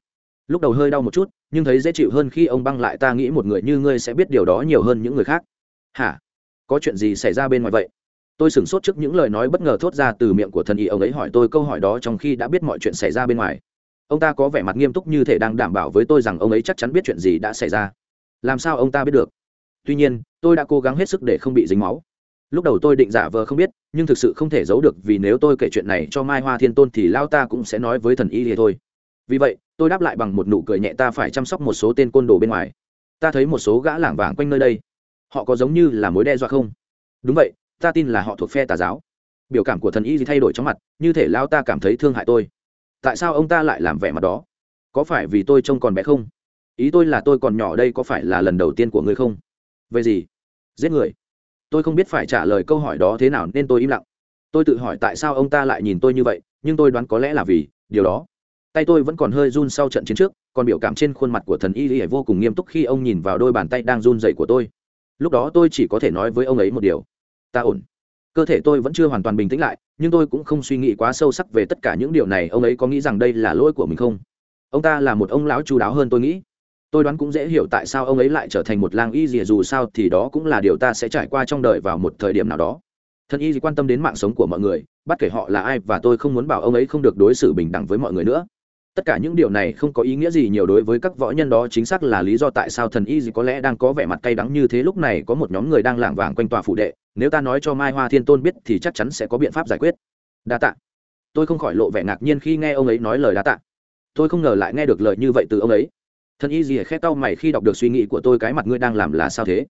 lúc đầu hơi đau một chút, nhưng thấy dễ chịu hơn khi ông băng lại ta nghĩ một người như ngươi sẽ biết điều đó nhiều hơn những người khác. Hả? Có chuyện gì xảy ra bên ngoài vậy? Tôi sửng sốt trước những lời nói bất ngờ thốt ra từ miệng của thần y ông ấy hỏi tôi câu hỏi đó trong khi đã biết mọi chuyện xảy ra bên ngoài. Ông ta có vẻ mặt nghiêm túc như thể đang đảm bảo với tôi rằng ông ấy chắc chắn biết chuyện gì đã xảy ra. Làm sao ông ta biết được? Tuy nhiên, tôi đã cố gắng hết sức để không bị dính máu. Lúc đầu tôi định giả vờ không biết, nhưng thực sự không thể giấu được vì nếu tôi kể chuyện này cho mai hoa thiên tôn thì lao ta cũng sẽ nói với thần y thì thôi vì vậy, tôi đáp lại bằng một nụ cười nhẹ ta phải chăm sóc một số tên côn đồ bên ngoài. Ta thấy một số gã lảng vảng quanh nơi đây. Họ có giống như là mối đe dọa không? Đúng vậy, ta tin là họ thuộc phe tà giáo. Biểu cảm của thần y thay đổi trong mặt, như thể lao ta cảm thấy thương hại tôi. Tại sao ông ta lại làm vẻ mặt đó? Có phải vì tôi trông còn bé không? Ý tôi là tôi còn nhỏ đây có phải là lần đầu tiên của ngươi không? Về gì? Giết người. Tôi không biết phải trả lời câu hỏi đó thế nào nên tôi im lặng. Tôi tự hỏi tại sao ông ta lại nhìn tôi như vậy, nhưng tôi đoán có lẽ là vì điều đó tay tôi vẫn còn hơi run sau trận chiến trước, còn biểu cảm trên khuôn mặt của thần y lý vô cùng nghiêm túc khi ông nhìn vào đôi bàn tay đang run dậy của tôi. Lúc đó tôi chỉ có thể nói với ông ấy một điều. Ta ổn. Cơ thể tôi vẫn chưa hoàn toàn bình tĩnh lại, nhưng tôi cũng không suy nghĩ quá sâu sắc về tất cả những điều này, ông ấy có nghĩ rằng đây là lỗi của mình không? Ông ta là một ông lão chú đáo hơn tôi nghĩ. Tôi đoán cũng dễ hiểu tại sao ông ấy lại trở thành một lang y gì dù sao thì đó cũng là điều ta sẽ trải qua trong đời vào một thời điểm nào đó. Thần y quan tâm đến mạng sống của mọi người, bất kể họ là ai và tôi không muốn bảo ông ấy không được đối xử bình đẳng với mọi người nữa tất cả những điều này không có ý nghĩa gì nhiều đối với các võ nhân đó, chính xác là lý do tại sao thần y gì có lẽ đang có vẻ mặt cay đắng như thế. Lúc này có một nhóm người đang lảng vảng quanh tòa phủ đệ. Nếu ta nói cho mai hoa thiên tôn biết thì chắc chắn sẽ có biện pháp giải quyết. Đa tạ. Tôi không khỏi lộ vẻ ngạc nhiên khi nghe ông ấy nói lời đa tạ. Tôi không ngờ lại nghe được lời như vậy từ ông ấy. Thần y gì khét tao mày khi đọc được suy nghĩ của tôi, cái mặt ngươi đang làm là sao thế?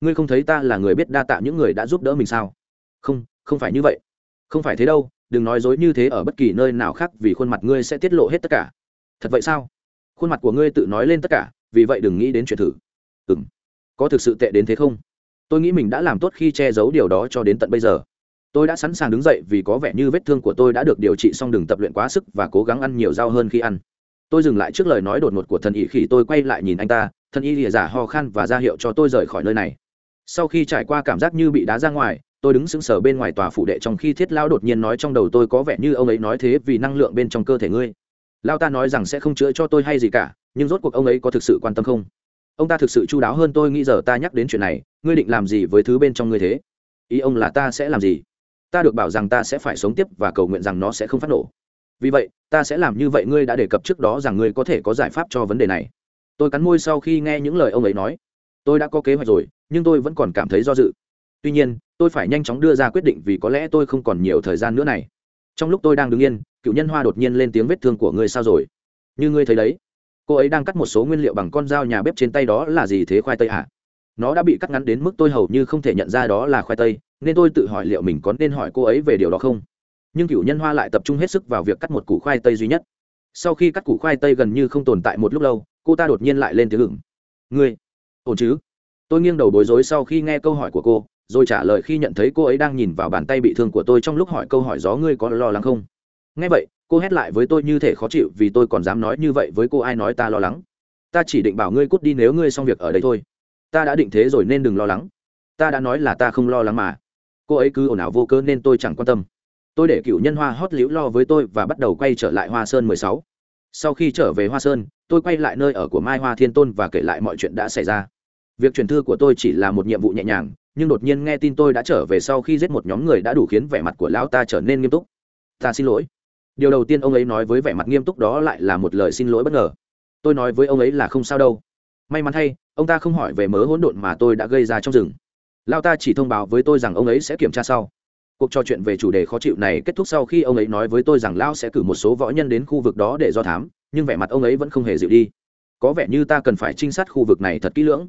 Ngươi không thấy ta là người biết đa tạ những người đã giúp đỡ mình sao? Không không phải như vậy. Không phải thế đâu đừng nói dối như thế ở bất kỳ nơi nào khác vì khuôn mặt ngươi sẽ tiết lộ hết tất cả. Thật vậy sao? Khuôn mặt của ngươi tự nói lên tất cả, vì vậy đừng nghĩ đến chuyện thử. Ừ m có thực sự tệ đến thế không? Tôi nghĩ mình đã làm tốt khi che giấu điều đó cho đến tận bây giờ. Tôi đã sẵn sàng đứng dậy vì có vẻ như vết thương của tôi đã được điều trị xong đừng tập luyện quá sức và cố gắng ăn nhiều rau hơn khi ăn. Tôi dừng lại trước lời nói đột ngột của thần y khi tôi quay lại nhìn anh ta, thần y lìa giả ho khan và ra hiệu cho tôi rời khỏi nơi này. Sau khi trải qua cảm giác như bị đá ra ngoài tôi đứng sững sờ bên ngoài tòa phủ đệ trong khi thiết lao đột nhiên nói trong đầu tôi có vẻ như ông ấy nói thế vì năng lượng bên trong cơ thể ngươi. Lao ta nói rằng sẽ không chữa cho tôi hay gì cả, nhưng rốt cuộc ông ấy có thực sự quan tâm không? Ông ta thực sự chu đáo hơn tôi nghĩ giờ ta nhắc đến chuyện này, ngươi định làm gì với thứ bên trong ngươi thế? Ý ông là ta sẽ làm gì? Ta được bảo rằng ta sẽ phải sống tiếp và cầu nguyện rằng nó sẽ không phát nổ. Vì vậy, ta sẽ làm như vậy, ngươi đã đề cập trước đó rằng ngươi có thể có giải pháp cho vấn đề này. Tôi cắn môi sau khi nghe những lời ông ấy nói. Tôi đã có kế hoạch rồi, nhưng tôi vẫn còn cảm thấy do dự. Tuy nhiên tôi phải nhanh chóng đưa ra quyết định vì có lẽ tôi không còn nhiều thời gian nữa này. Trong lúc tôi đang đứng yên, cựu nhân hoa đột nhiên lên tiếng vết thương của ngươi sao rồi? Như ngươi thấy đấy, cô ấy đang cắt một số nguyên liệu bằng con dao nhà bếp trên tay đó là gì thế khoai tây hả? À? nó đã bị cắt ngắn đến mức tôi hầu như không thể nhận ra đó là khoai tây, nên tôi tự hỏi liệu mình có nên hỏi cô ấy về điều đó không? Nhưng cựu nhân hoa lại tập trung hết sức vào việc cắt một củ khoai tây duy nhất. Sau khi cắt củ khoai tây gần như không tồn tại một lúc lâu, cô ta đột nhiên lại lên tiếng ngừng ngươi, ổn chứ? Tôi nghiêng đầu bối rối sau khi nghe câu hỏi của cô rồi trả lời khi nhận thấy cô ấy đang nhìn vào bàn tay bị thương của tôi trong lúc hỏi câu hỏi gió ngươi có lo lắng không? Nghe vậy, cô hét lại với tôi như thể khó chịu vì tôi còn dám nói như vậy với cô ai nói ta lo lắng. Ta chỉ định bảo ngươi cút đi nếu ngươi xong việc ở đây thôi. Ta đã định thế rồi nên đừng lo lắng. Ta đã nói là ta không lo lắng mà. Cô ấy cứ ồn ào vô cơ nên tôi chẳng quan tâm. Tôi để cựu nhân hoa hót liễu lo với tôi và bắt đầu quay trở lại hoa sơn mười sáu. Sau khi trở về hoa sơn, tôi quay lại nơi ở của mai hoa thiên tôn và kể lại mọi chuyện đã xảy ra. Việc truyền thư của tôi chỉ là một nhiệm vụ nhẹ nhàng nhưng đột nhiên nghe tin tôi đã trở về sau khi giết một nhóm người đã đủ khiến vẻ mặt của lão ta trở nên nghiêm túc. Ta xin lỗi. Điều đầu tiên ông ấy nói với vẻ mặt nghiêm túc đó lại là một lời xin lỗi bất ngờ. Tôi nói với ông ấy là không sao đâu. May mắn thay, ông ta không hỏi về mớ hỗn độn mà tôi đã gây ra trong rừng. Lao ta chỉ thông báo với tôi rằng ông ấy sẽ kiểm tra sau. Cuộc trò chuyện về chủ đề khó chịu này kết thúc sau khi ông ấy nói với tôi rằng lao sẽ cử một số võ nhân đến khu vực đó để do thám, nhưng vẻ mặt ông ấy vẫn không hề dịu đi. Có vẻ như ta cần phải trinh sát khu vực này thật kỹ lưỡng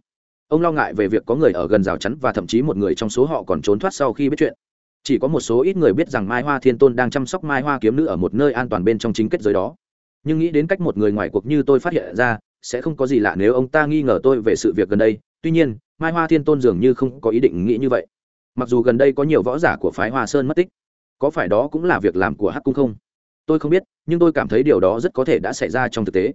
ông lo ngại về việc có người ở gần rào chắn và thậm chí một người trong số họ còn trốn thoát sau khi biết chuyện. Chỉ có một số ít người biết rằng mai hoa thiên tôn đang chăm sóc mai hoa kiếm nữ ở một nơi an toàn bên trong chính kết giới đó. Nhưng nghĩ đến cách một người ngoài cuộc như tôi phát hiện ra, sẽ không có gì lạ nếu ông ta nghi ngờ tôi về sự việc gần đây. Tuy nhiên, mai hoa thiên tôn dường như không có ý định nghĩ như vậy. Mặc dù gần đây có nhiều võ giả của phái hoa sơn mất tích, có phải đó cũng là việc làm của hắc cung không? Tôi không biết, nhưng tôi cảm thấy điều đó rất có thể đã xảy ra trong thực tế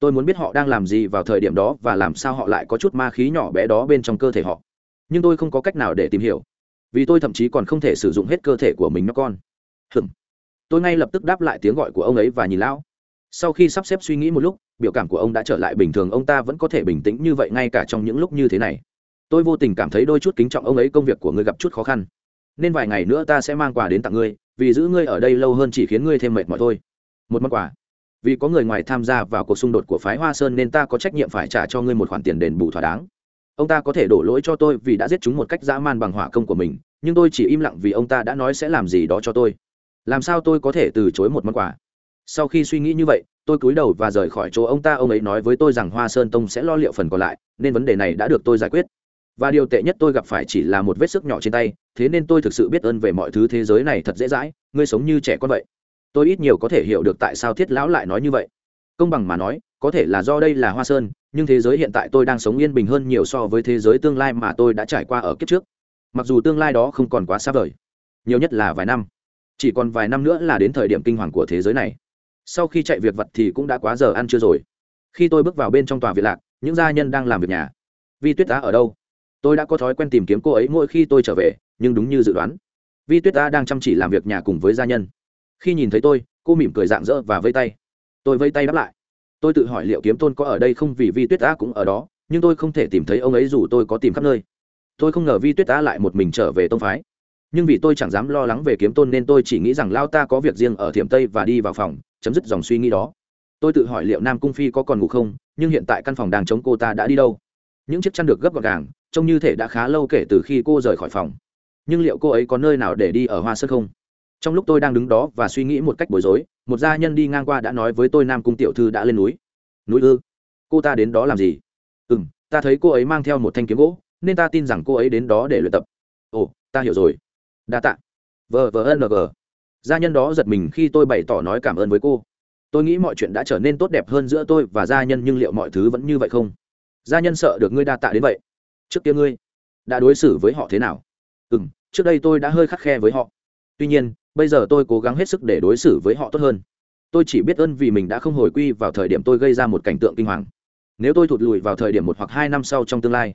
tôi muốn biết họ đang làm gì vào thời điểm đó và làm sao họ lại có chút ma khí nhỏ bé đó bên trong cơ thể họ. Nhưng tôi không có cách nào để tìm hiểu, vì tôi thậm chí còn không thể sử dụng hết cơ thể của mình nó con. Hừm tôi ngay lập tức đáp lại tiếng gọi của ông ấy và nhìn lão. Sau khi sắp xếp suy nghĩ một lúc, biểu cảm của ông đã trở lại bình thường, ông ta vẫn có thể bình tĩnh như vậy ngay cả trong những lúc như thế này. Tôi vô tình cảm thấy đôi chút kính trọng ông ấy, công việc của ngươi gặp chút khó khăn. Nên vài ngày nữa ta sẽ mang quà đến tặng ngươi, vì giữ ngươi ở đây lâu hơn chỉ khiến ngươi thêm mệt mỏi thôi. Một món quà vì có người ngoài tham gia vào cuộc xung đột của phái hoa sơn nên ta có trách nhiệm phải trả cho ngươi một khoản tiền đền bù thỏa đáng. Ông ta có thể đổ lỗi cho tôi vì đã giết chúng một cách dã man bằng hỏa công của mình, nhưng tôi chỉ im lặng vì ông ta đã nói sẽ làm gì đó cho tôi. Làm sao tôi có thể từ chối một món quà? Sau khi suy nghĩ như vậy, tôi cúi đầu và rời khỏi chỗ ông ta. Ông ấy nói với tôi rằng hoa sơn tông sẽ lo liệu phần còn lại, nên vấn đề này đã được tôi giải quyết. Và điều tệ nhất tôi gặp phải chỉ là một vết sức nhỏ trên tay, thế nên tôi thực sự biết ơn về mọi thứ thế giới này thật dễ dãi. Ngươi sống như trẻ con vậy tôi ít nhiều có thể hiểu được tại sao thiết lão lại nói như vậy. Công bằng mà nói, có thể là do đây là hoa sơn, nhưng thế giới hiện tại tôi đang sống yên bình hơn nhiều so với thế giới tương lai mà tôi đã trải qua ở kiếp trước. Mặc dù tương lai đó không còn quá xa vời, nhiều nhất là vài năm. Chỉ còn vài năm nữa là đến thời điểm kinh hoàng của thế giới này. Sau khi chạy việc vật thì cũng đã quá giờ ăn chưa rồi. Khi tôi bước vào bên trong tòa viện lạc, những gia nhân đang làm việc nhà. Vi tuyết á ở đâu? Tôi đã có thói quen tìm kiếm cô ấy mỗi khi tôi trở về, nhưng đúng như dự đoán. Vi tuyết á đang chăm chỉ làm việc nhà cùng với gia nhân khi nhìn thấy tôi, cô mỉm cười rạng rỡ và vây tay. Tôi vây tay đáp lại. Tôi tự hỏi liệu kiếm tôn có ở đây không vì vi tuyết á cũng ở đó, nhưng tôi không thể tìm thấy ông ấy dù tôi có tìm khắp nơi. Tôi không ngờ vi tuyết á lại một mình trở về tông phái. Nhưng vì tôi chẳng dám lo lắng về kiếm tôn nên tôi chỉ nghĩ rằng lao ta có việc riêng ở thiểm tây và đi vào phòng, chấm dứt dòng suy nghĩ đó. Tôi tự hỏi liệu nam cung phi có còn ngủ không, nhưng hiện tại căn phòng đang chống cô ta đã đi đâu. Những chiếc chăn được gấp gọn gàng, trông như thể đã khá lâu kể từ khi cô rời khỏi phòng. Nhưng liệu cô ấy có nơi nào để đi ở hoa sơn không? Trong lúc tôi đang đứng đó và suy nghĩ một cách bối rối, một gia nhân đi ngang qua đã nói với tôi nam cung tiểu thư đã lên núi. Núi ư? Cô ta đến đó làm gì? Ừ m ta thấy cô ấy mang theo một thanh kiếm gỗ, nên ta tin rằng cô ấy đến đó để luyện tập. Ồ, ta hiểu rồi. Đa t ạ vờ vờ ng gia nhân đó giật mình khi tôi bày tỏ nói cảm ơn với cô. Tôi nghĩ mọi chuyện đã trở nên tốt đẹp hơn giữa tôi và gia nhân, nhưng liệu mọi thứ vẫn như vậy không? Gia nhân sợ được ngươi đa tạ đến vậy. Trước kia ngươi đã đối xử với họ thế nào? Ừ m trước đây tôi đã hơi khắc khe với họ. Tuy nhiên bây giờ tôi cố gắng hết sức để đối xử với họ tốt hơn. Tôi chỉ biết ơn vì mình đã không hồi quy vào thời điểm tôi gây ra một cảnh tượng kinh hoàng. Nếu tôi thụt lùi vào thời điểm một hoặc hai năm sau trong tương lai,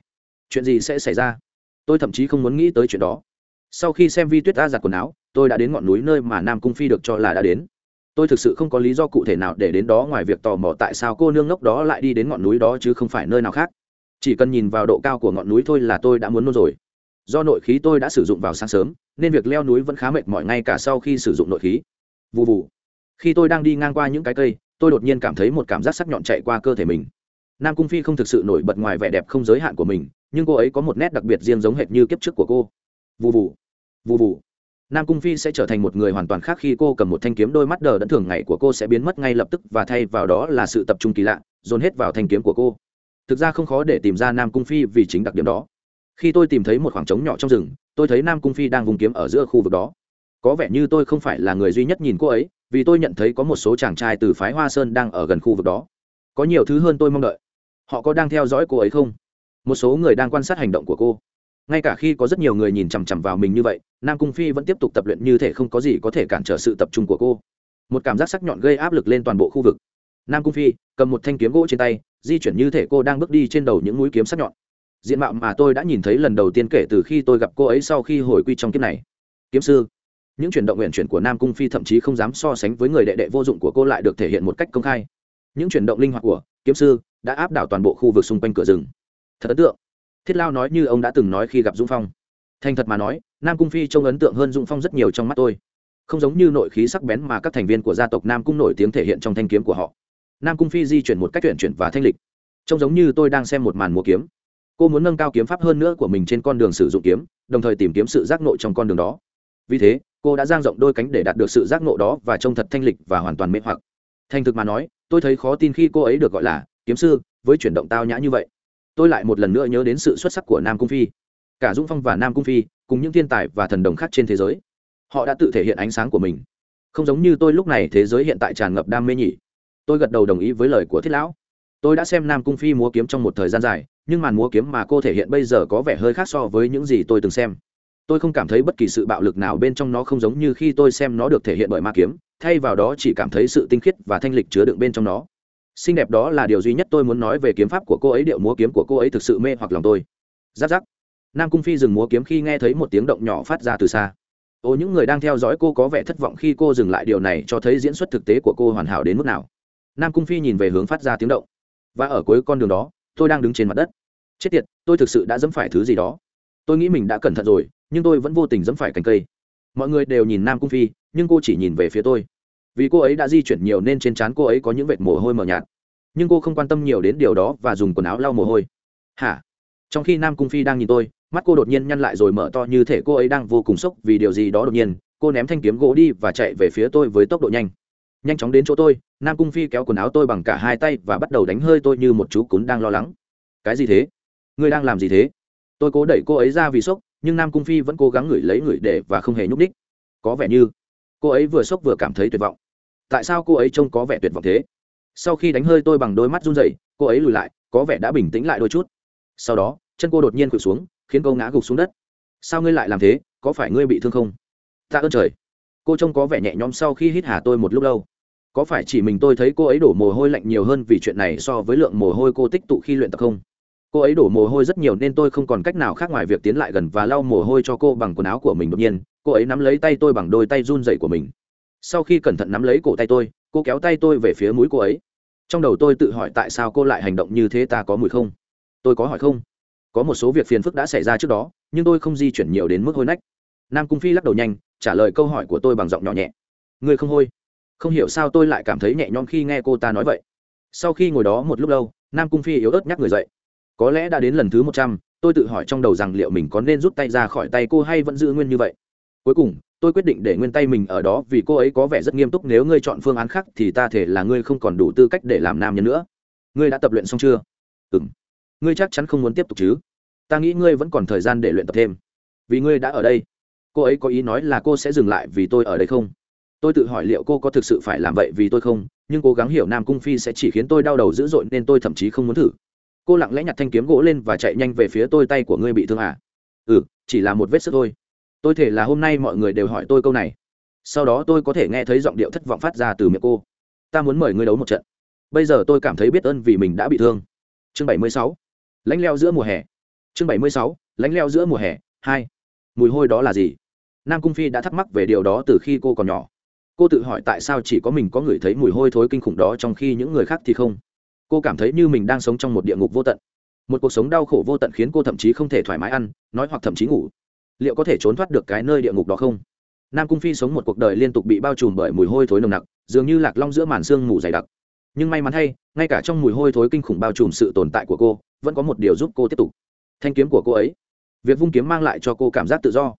chuyện gì sẽ xảy ra? Tôi thậm chí không muốn nghĩ tới chuyện đó. Sau khi xem vi tuyết ta giặt quần áo, tôi đã đến ngọn núi nơi mà nam cung phi được cho là đã đến. Tôi thực sự không có lý do cụ thể nào để đến đó ngoài việc tò mò tại sao cô nương ngốc đó lại đi đến ngọn núi đó chứ không phải nơi nào khác. Chỉ cần nhìn vào độ cao của ngọn núi thôi là tôi đã muốn nôn rồi do nội khí tôi đã sử dụng vào sáng sớm, nên việc leo núi vẫn khá mệt mỏi ngay cả sau khi sử dụng nội khí. Vụ vụ khi tôi đang đi ngang qua những cái cây, tôi đột nhiên cảm thấy một cảm giác sắc nhọn chạy qua cơ thể mình. Nam cung phi không thực sự nổi bật ngoài vẻ đẹp không giới hạn của mình, nhưng cô ấy có một nét đặc biệt riêng giống hệt như kiếp trước của cô. Vụ vụ vụ vụ nam cung phi sẽ trở thành một người hoàn toàn khác khi cô cầm một thanh kiếm đôi mắt đờ đẫn thường ngày của cô sẽ biến mất ngay lập tức và thay vào đó là sự tập trung kỳ lạ, dồn hết vào thanh kiếm của cô. Thực ra không khó để tìm ra nam cung phi vì chính đặc điểm đó khi tôi tìm thấy một khoảng trống nhỏ trong rừng, tôi thấy nam cung phi đang vùng kiếm ở giữa khu vực đó. Có vẻ như tôi không phải là người duy nhất nhìn cô ấy, vì tôi nhận thấy có một số chàng trai từ phái hoa sơn đang ở gần khu vực đó. Có nhiều thứ hơn tôi mong đợi. Họ có đang theo dõi cô ấy không? Một số người đang quan sát hành động của cô. Ngay cả khi có rất nhiều người nhìn chằm chằm vào mình như vậy, nam cung phi vẫn tiếp tục tập luyện như thể không có gì có thể cản trở sự tập trung của cô. Một cảm giác sắc nhọn gây áp lực lên toàn bộ khu vực. Nam cung phi, cầm một thanh kiếm gỗ trên tay, di chuyển như thể cô đang bước đi trên đầu những mũi kiếm sắc nhọn diện mạo mà tôi đã nhìn thấy lần đầu tiên kể từ khi tôi gặp cô ấy sau khi hồi quy trong kiếp này. Kiếm sư, những chuyển động nguyện chuyển của nam cung phi thậm chí không dám so sánh với người đệ đệ vô dụng của cô lại được thể hiện một cách công khai. Những chuyển động linh hoạt của kiếm sư đã áp đảo toàn bộ khu vực xung quanh cửa rừng. Thật ấn tượng. Thiết lao nói như ông đã từng nói khi gặp dung phong. Thành thật mà nói, nam cung phi trông ấn tượng hơn dung phong rất nhiều trong mắt tôi. Không giống như nội khí sắc bén mà các thành viên của gia tộc nam cung nổi tiếng thể hiện trong thanh kiếm của họ. Nam cung phi di chuyển một cách tuyển chuyển và thanh lịch. Trông giống như tôi đang xem một màn múa kiếm cô muốn nâng cao kiếm pháp hơn nữa của mình trên con đường sử dụng kiếm, đồng thời tìm kiếm sự giác nộ trong con đường đó. Vì thế, cô đã giang rộng đôi cánh để đạt được sự giác nộ đó và trông thật thanh lịch và hoàn toàn mê hoặc. Thành thực mà nói, tôi thấy khó tin khi cô ấy được gọi là kiếm sư với chuyển động tao nhã như vậy. Tôi lại một lần nữa nhớ đến sự xuất sắc của nam cung phi. Cả dũng phong và nam cung phi cùng những thiên tài và thần đồng khác trên thế giới, họ đã tự thể hiện ánh sáng của mình. Không giống như tôi lúc này, thế giới hiện tại tràn ngập đam mê nhỉ. Tôi gật đầu đồng ý với lời của thiết lão tôi đã xem nam cung phi múa kiếm trong một thời gian dài, nhưng màn múa kiếm mà cô thể hiện bây giờ có vẻ hơi khác so với những gì tôi từng xem. Tôi không cảm thấy bất kỳ sự bạo lực nào bên trong nó không giống như khi tôi xem nó được thể hiện bởi ma kiếm, thay vào đó chỉ cảm thấy sự tinh khiết và thanh lịch chứa đựng bên trong nó. Xinh đẹp đó là điều duy nhất tôi muốn nói về kiếm pháp của cô ấy, điệu múa kiếm của cô ấy thực sự mê hoặc lòng tôi. Giáp giáp. Nam cung phi dừng múa kiếm khi nghe thấy một tiếng động nhỏ phát ra từ xa. Ô, những người đang theo dõi cô có vẻ thất vọng khi cô dừng lại, điều này cho thấy diễn xuất thực tế của cô hoàn hảo đến mức nào. Nam cung phi nhìn về hướng phát ra tiếng động và ở cuối con đường đó, tôi đang đứng trên mặt đất. Chết tiệt, tôi thực sự đã dẫm phải thứ gì đó. Tôi nghĩ mình đã cẩn thận rồi, nhưng tôi vẫn vô tình dẫm phải cành cây. Mọi người đều nhìn nam cung phi, nhưng cô chỉ nhìn về phía tôi. Vì cô ấy đã di chuyển nhiều nên trên trán cô ấy có những vệt mồ hôi mờ nhạt. Nhưng cô không quan tâm nhiều đến điều đó và dùng quần áo lau mồ hôi. Hả? Trong khi nam cung phi đang nhìn tôi, mắt cô đột nhiên nhăn lại rồi mở to như thể cô ấy đang vô cùng sốc vì điều gì đó đột nhiên. Cô ném thanh kiếm gỗ đi và chạy về phía tôi với tốc độ nhanh nhanh chóng đến chỗ tôi, nam cung phi kéo quần áo tôi bằng cả hai tay và bắt đầu đánh hơi tôi như một chú cún đang lo lắng. Cái gì thế? Ngươi đang làm gì thế? Tôi cố đẩy cô ấy ra vì sốc, nhưng nam cung phi vẫn cố gắng ngửi lấy ngửi để và không hề nhúc ních có vẻ như cô ấy vừa sốc vừa cảm thấy tuyệt vọng. Tại sao cô ấy trông có vẻ tuyệt vọng thế? Sau khi đánh hơi tôi bằng đôi mắt run rẩy, cô ấy lùi lại, có vẻ đã bình tĩnh lại đôi chút. Sau đó, chân cô đột nhiên khuỵu xuống, khiến cô ngã gục xuống đất. Sao ngươi lại làm thế? Có phải ngươi bị thương không? Tạ ơn trời. Cô trông có vẻ nhẹ nhõm sau khi hít hà tôi một lúc lâu có phải chỉ mình tôi thấy cô ấy đổ mồ hôi lạnh nhiều hơn vì chuyện này so với lượng mồ hôi cô tích tụ khi luyện tập không? Cô ấy đổ mồ hôi rất nhiều nên tôi không còn cách nào khác ngoài việc tiến lại gần và lau mồ hôi cho cô bằng quần áo của mình đột nhiên. Cô ấy nắm lấy tay tôi bằng đôi tay run dậy của mình. Sau khi cẩn thận nắm lấy cổ tay tôi, cô kéo tay tôi về phía mũi cô ấy. Trong đầu tôi tự hỏi tại sao cô lại hành động như thế, ta có mùi không? Tôi có hỏi không? Có một số việc phiền phức đã xảy ra trước đó, nhưng tôi không di chuyển nhiều đến mức hôi nách. Nam cung phi lắc đầu nhanh, trả lời câu hỏi của tôi bằng giọng nhỏ nhẹ. Người không hôi? Không hiểu sao tôi lại cảm thấy nhẹ nhõm khi nghe cô ta nói vậy. Sau khi ngồi đó một lúc lâu, nam cung phi yếu ớt nhắc người dậy. Có lẽ đã đến lần thứ một trăm, tôi tự hỏi trong đầu rằng liệu mình có nên rút tay ra khỏi tay cô hay vẫn giữ nguyên như vậy. Cuối cùng, tôi quyết định để nguyên tay mình ở đó vì cô ấy có vẻ rất nghiêm túc. Nếu ngươi chọn phương án khác thì ta thể là ngươi, không còn đủ tư cách để làm nam nhân nữa. Ngươi đã tập luyện xong chưa? Ừ m ngươi chắc chắn không muốn tiếp tục chứ? Ta nghĩ ngươi vẫn còn thời gian để luyện tập thêm. Vì ngươi đã ở đây. Cô ấy có ý nói là cô sẽ dừng lại vì tôi ở đây không? Tôi tự hỏi liệu cô có thực sự phải làm vậy vì tôi không? Nhưng cố gắng hiểu nam cung phi sẽ chỉ khiến tôi đau đầu dữ dội nên tôi thậm chí không muốn thử. Cô lặng lẽ nhặt thanh kiếm gỗ lên và chạy nhanh về phía tôi, tay của ngươi bị thương à? Ừ chỉ là một vết sức thôi. Tôi thể là hôm nay mọi người đều hỏi tôi câu này. Sau đó tôi có thể nghe thấy giọng điệu thất vọng phát ra từ miệng cô. Ta muốn mời ngươi đấu một trận. Bây giờ tôi cảm thấy biết ơn vì mình đã bị thương. Chương bảy mươi sáu. Lãnh leo giữa mùa hè. Chương bảy mươi sáu. Lãnh leo giữa mùa hè. Hai. Mùi hôi đó là gì? Nam cung phi đã thắc mắc về điều đó từ khi cô còn nhỏ cô tự hỏi tại sao chỉ có mình có người thấy mùi hôi thối kinh khủng đó trong khi những người khác thì không. Cô cảm thấy như mình đang sống trong một địa ngục vô tận. Một cuộc sống đau khổ vô tận khiến cô thậm chí không thể thoải mái ăn nói hoặc thậm chí ngủ. Liệu có thể trốn thoát được cái nơi địa ngục đó không? Nam cung phi sống một cuộc đời liên tục bị bao trùm bởi mùi hôi thối nồng nặc dường như lạc long giữa màn sương mù dày đặc. Nhưng may mắn hay, ngay cả trong mùi hôi thối kinh khủng bao trùm sự tồn tại của cô vẫn có một điều giúp cô tiếp tục. Thanh kiếm của cô ấy. Việc vung kiếm mang lại cho cô cảm giác tự do.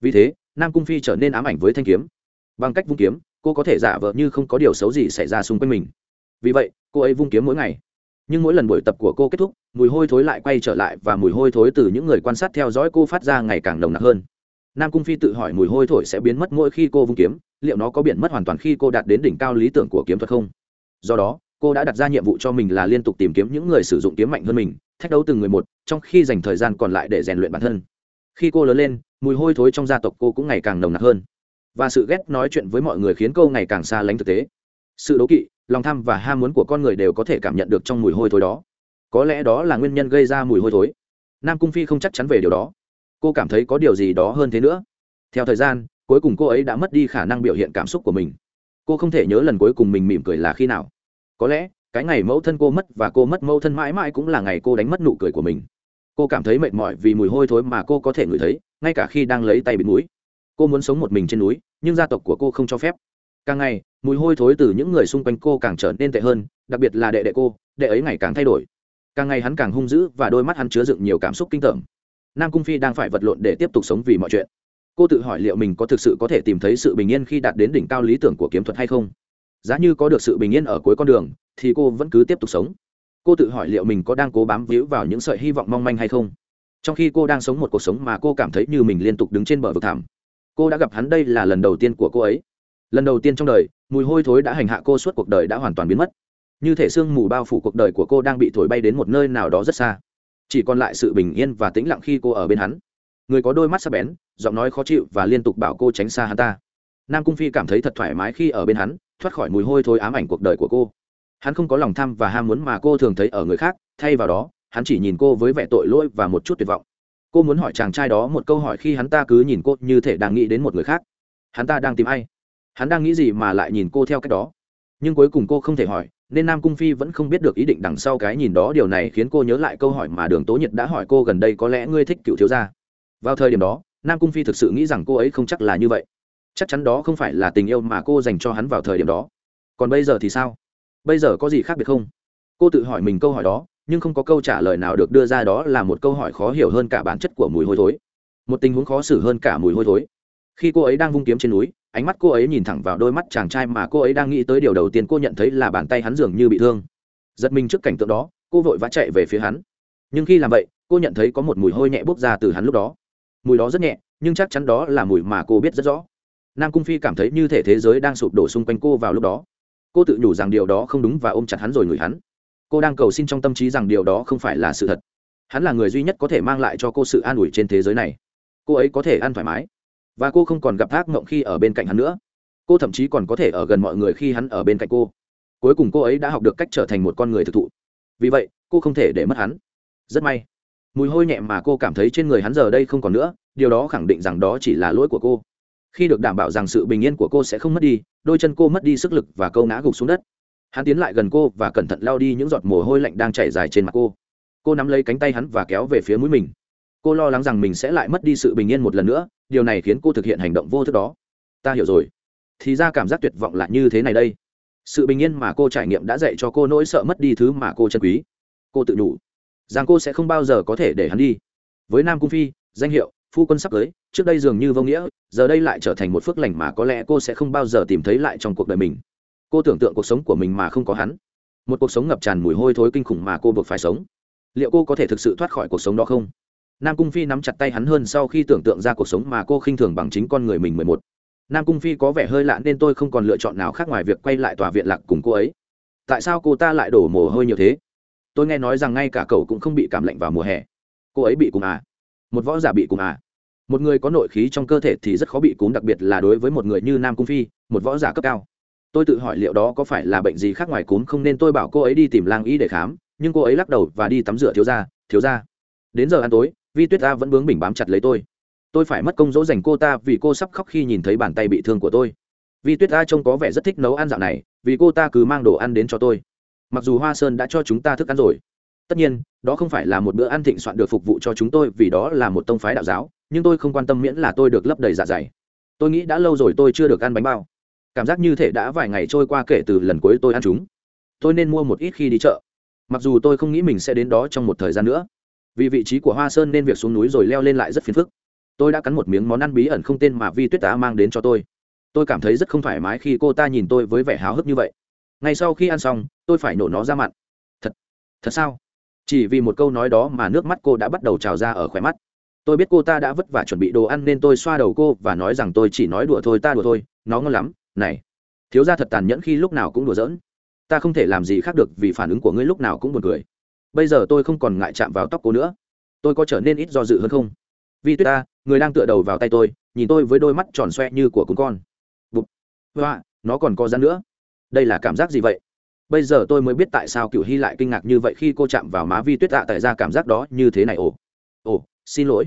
Vì thế nam cung phi trở nên ám ảnh với thanh kiếm bằng cách vung kiếm, cô có thể giả vờ như không có điều xấu gì xảy ra xung quanh mình. Vì vậy, cô ấy vung kiếm mỗi ngày. Nhưng mỗi lần buổi tập của cô kết thúc, mùi hôi thối lại quay trở lại và mùi hôi thối từ những người quan sát theo dõi cô phát ra ngày càng nồng nặc hơn. Nam cung phi tự hỏi mùi hôi thổi sẽ biến mất mỗi khi cô vung kiếm, liệu nó có biến mất hoàn toàn khi cô đạt đến đỉnh cao lý tưởng của kiếm thuật không? Do đó, cô đã đặt ra nhiệm vụ cho mình là liên tục tìm kiếm những người sử dụng kiếm mạnh hơn mình, thách đấu từng người một, trong khi dành thời gian còn lại để rèn luyện bản thân. Khi cô lớn lên, mùi hôi thối trong gia tộc cô cũng ngày càng nồng nặc hơn và sự ghét nói chuyện với mọi người khiến cô ngày càng xa lánh thực tế. Sự đố kỵ, lòng tham và ham muốn của con người đều có thể cảm nhận được trong mùi hôi thối đó. Có lẽ đó là nguyên nhân gây ra mùi hôi thối. Nam cung phi không chắc chắn về điều đó. Cô cảm thấy có điều gì đó hơn thế nữa. Theo thời gian, cuối cùng cô ấy đã mất đi khả năng biểu hiện cảm xúc của mình. Cô không thể nhớ lần cuối cùng mình mỉm cười là khi nào. Có lẽ, cái ngày mẫu thân cô mất và cô mất mẫu thân mãi mãi cũng là ngày cô đánh mất nụ cười của mình. Cô cảm thấy mệt mỏi vì mùi hôi thối mà cô có thể ngửi thấy, ngay cả khi đang lấy tay bịt mũi cô muốn sống một mình trên núi, nhưng gia tộc của cô không cho phép. Càng ngày, mùi hôi thối từ những người xung quanh cô càng trở nên tệ hơn, đặc biệt là đệ đệ cô, đệ ấy ngày càng thay đổi. Càng ngày hắn càng hung dữ và đôi mắt hắn chứa đựng nhiều cảm xúc kinh tởm. Nam cung phi đang phải vật lộn để tiếp tục sống vì mọi chuyện. Cô tự hỏi liệu mình có thực sự có thể tìm thấy sự bình yên khi đạt đến đỉnh cao lý tưởng của kiếm thuật hay không. Giá như có được sự bình yên ở cuối con đường, thì cô vẫn cứ tiếp tục sống. Cô tự hỏi liệu mình có đang cố bám víu vào những sợi hy vọng mong manh hay không. Trong khi cô đang sống một cuộc sống mà cô cảm thấy như mình liên tục đứng trên bờ vực thảm cô đã gặp hắn đây là lần đầu tiên của cô ấy. Lần đầu tiên trong đời, mùi hôi thối đã hành hạ cô suốt cuộc đời đã hoàn toàn biến mất. Như thể sương mù bao phủ cuộc đời của cô đang bị thổi bay đến một nơi nào đó rất xa. Chỉ còn lại sự bình yên và tĩnh lặng khi cô ở bên hắn. Người có đôi mắt sắc bén, giọng nói khó chịu và liên tục bảo cô tránh xa hắn ta. Nam cung phi cảm thấy thật thoải mái khi ở bên hắn, thoát khỏi mùi hôi thối ám ảnh cuộc đời của cô. Hắn không có lòng tham và ham muốn mà cô thường thấy ở người khác, thay vào đó, hắn chỉ nhìn cô với vẻ tội lỗi và một chút tuyệt vọng cô muốn hỏi chàng trai đó một câu hỏi khi hắn ta cứ nhìn cô như thể đang nghĩ đến một người khác. Hắn ta đang tìm ai? Hắn đang nghĩ gì mà lại nhìn cô theo cách đó? Nhưng cuối cùng cô không thể hỏi, nên nam cung phi vẫn không biết được ý định đằng sau cái nhìn đó. Điều này khiến cô nhớ lại câu hỏi mà đường tố nhiệt đã hỏi cô gần đây có lẽ ngươi thích cựu thiếu gia. Vào thời điểm đó, nam cung phi thực sự nghĩ rằng cô ấy không chắc là như vậy. Chắc chắn đó không phải là tình yêu mà cô dành cho hắn vào thời điểm đó. Còn bây giờ thì sao? Bây giờ có gì khác biệt không? Cô tự hỏi mình câu hỏi đó nhưng không có câu trả lời nào được đưa ra đó là một câu hỏi khó hiểu hơn cả bản chất của mùi hôi thối. Một tình huống khó xử hơn cả mùi hôi thối. Khi cô ấy đang vung kiếm trên núi, ánh mắt cô ấy nhìn thẳng vào đôi mắt chàng trai mà cô ấy đang nghĩ tới điều đầu tiên cô nhận thấy là bàn tay hắn dường như bị thương. Giật mình trước cảnh tượng đó, cô vội vã chạy về phía hắn. Nhưng khi làm vậy, cô nhận thấy có một mùi hôi nhẹ bốc ra từ hắn lúc đó. Mùi đó rất nhẹ, nhưng chắc chắn đó là mùi mà cô biết rất rõ. Nam cung phi cảm thấy như thể thế giới đang sụp đổ xung quanh cô vào lúc đó. Cô tự nhủ rằng điều đó không đúng và ôm chặt hắn rồi ngửi hắn cô đang cầu xin trong tâm trí rằng điều đó không phải là sự thật. Hắn là người duy nhất có thể mang lại cho cô sự an ủi trên thế giới này. Cô ấy có thể ăn thoải mái. Và cô không còn gặp ác mộng khi ở bên cạnh hắn nữa. Cô thậm chí còn có thể ở gần mọi người khi hắn ở bên cạnh cô. Cuối cùng cô ấy đã học được cách trở thành một con người thực thụ. Vì vậy, cô không thể để mất hắn. Rất may. Mùi hôi nhẹ mà cô cảm thấy trên người hắn giờ đây không còn nữa, điều đó khẳng định rằng đó chỉ là lỗi của cô. Khi được đảm bảo rằng sự bình yên của cô sẽ không mất đi, đôi chân cô mất đi sức lực và câu ngã gục xuống đất hắn tiến lại gần cô và cẩn thận lao đi những giọt mồ hôi lạnh đang chảy dài trên mặt cô. Cô nắm lấy cánh tay hắn và kéo về phía mũi mình. Cô lo lắng rằng mình sẽ lại mất đi sự bình yên một lần nữa, điều này khiến cô thực hiện hành động vô thức đó. Ta hiểu rồi. Thì ra cảm giác tuyệt vọng là như thế này đây. Sự bình yên mà cô trải nghiệm đã dạy cho cô nỗi sợ mất đi thứ mà cô chân quý. Cô tự đủ. Rằng cô sẽ không bao giờ có thể để hắn đi. Với nam cung phi, danh hiệu, phu quân sắp tới, trước đây dường như vô nghĩa, giờ đây lại trở thành một phước lành mà có lẽ cô sẽ không bao giờ tìm thấy lại trong cuộc đời mình cô tưởng tượng cuộc sống của mình mà không có hắn. Một cuộc sống ngập tràn mùi hôi thối kinh khủng mà cô buộc phải sống. Liệu cô có thể thực sự thoát khỏi cuộc sống đó không? Nam cung phi nắm chặt tay hắn hơn sau khi tưởng tượng ra cuộc sống mà cô khinh thường bằng chính con người mình mười một. Nam cung phi có vẻ hơi lạ nên tôi không còn lựa chọn nào khác ngoài việc quay lại tòa viện lạc cùng cô ấy. Tại sao cô ta lại đổ mồ hôi nhiều thế? Tôi nghe nói rằng ngay cả cậu cũng không bị cảm lạnh vào mùa hè. Cô ấy bị cúm à? Một võ giả bị cúm à? Một người có nội khí trong cơ thể thì rất khó bị cúm, đặc biệt là đối với một người như nam cung phi, một võ giả cấp cao tôi tự hỏi liệu đó có phải là bệnh gì khác ngoài cúm không nên tôi bảo cô ấy đi tìm lang y để khám, nhưng cô ấy lắc đầu và đi tắm rửa thiếu ra thiếu ra đến giờ ăn tối, vi tuyết ta vẫn bướng bỉnh bám chặt lấy tôi. Tôi phải mất công dỗ dành cô ta vì cô sắp khóc khi nhìn thấy bàn tay bị thương của tôi. Vi tuyết ta trông có vẻ rất thích nấu ăn dạo này, vì cô ta cứ mang đồ ăn đến cho tôi. Mặc dù hoa sơn đã cho chúng ta thức ăn rồi. Tất nhiên, đó không phải là một bữa ăn thịnh soạn được phục vụ cho chúng tôi vì đó là một tông phái đạo giáo, nhưng tôi không quan tâm miễn là tôi được lấp đầy dạ dày. Tôi nghĩ đã lâu rồi tôi chưa được ăn bánh bao cảm giác như thể đã vài ngày trôi qua kể từ lần cuối tôi ăn chúng. Tôi nên mua một ít khi đi chợ. Mặc dù tôi không nghĩ mình sẽ đến đó trong một thời gian nữa. Vì vị trí của hoa sơn nên việc xuống núi rồi leo lên lại rất phiền phức. Tôi đã cắn một miếng món ăn bí ẩn không tên mà vi tuyết tá mang đến cho tôi. Tôi cảm thấy rất không thoải mái khi cô ta nhìn tôi với vẻ háo hức như vậy. Ngay sau khi ăn xong, tôi phải nổ nó ra mặn thật thật sao? Chỉ vì một câu nói đó mà nước mắt cô đã bắt đầu trào ra ở khỏe mắt. Tôi biết cô ta đã vất vả chuẩn bị đồ ăn nên tôi xoa đầu cô và nói rằng tôi chỉ nói đùa thôi, ta đùa thôi, nó ngon lắm này, thiếu gia thật tàn nhẫn khi lúc nào cũng đùa giỡn. Ta không thể làm gì khác được vì phản ứng của ngươi lúc nào cũng buồn cười. Bây giờ tôi không còn ngại chạm vào tóc cô nữa. Tôi có trở nên ít do dự hơn không? Vì tuyết ta, người đang tựa đầu vào tay tôi, nhìn tôi với đôi mắt tròn xoe như của cún con. Bụp. Hoa, nó còn có rắn nữa. Đây là cảm giác gì vậy? Bây giờ tôi mới biết tại sao cựu hy lại kinh ngạc như vậy khi cô chạm vào má vi tuyết tạ tại ra cảm giác đó như thế này ồ. Ồ, xin lỗi.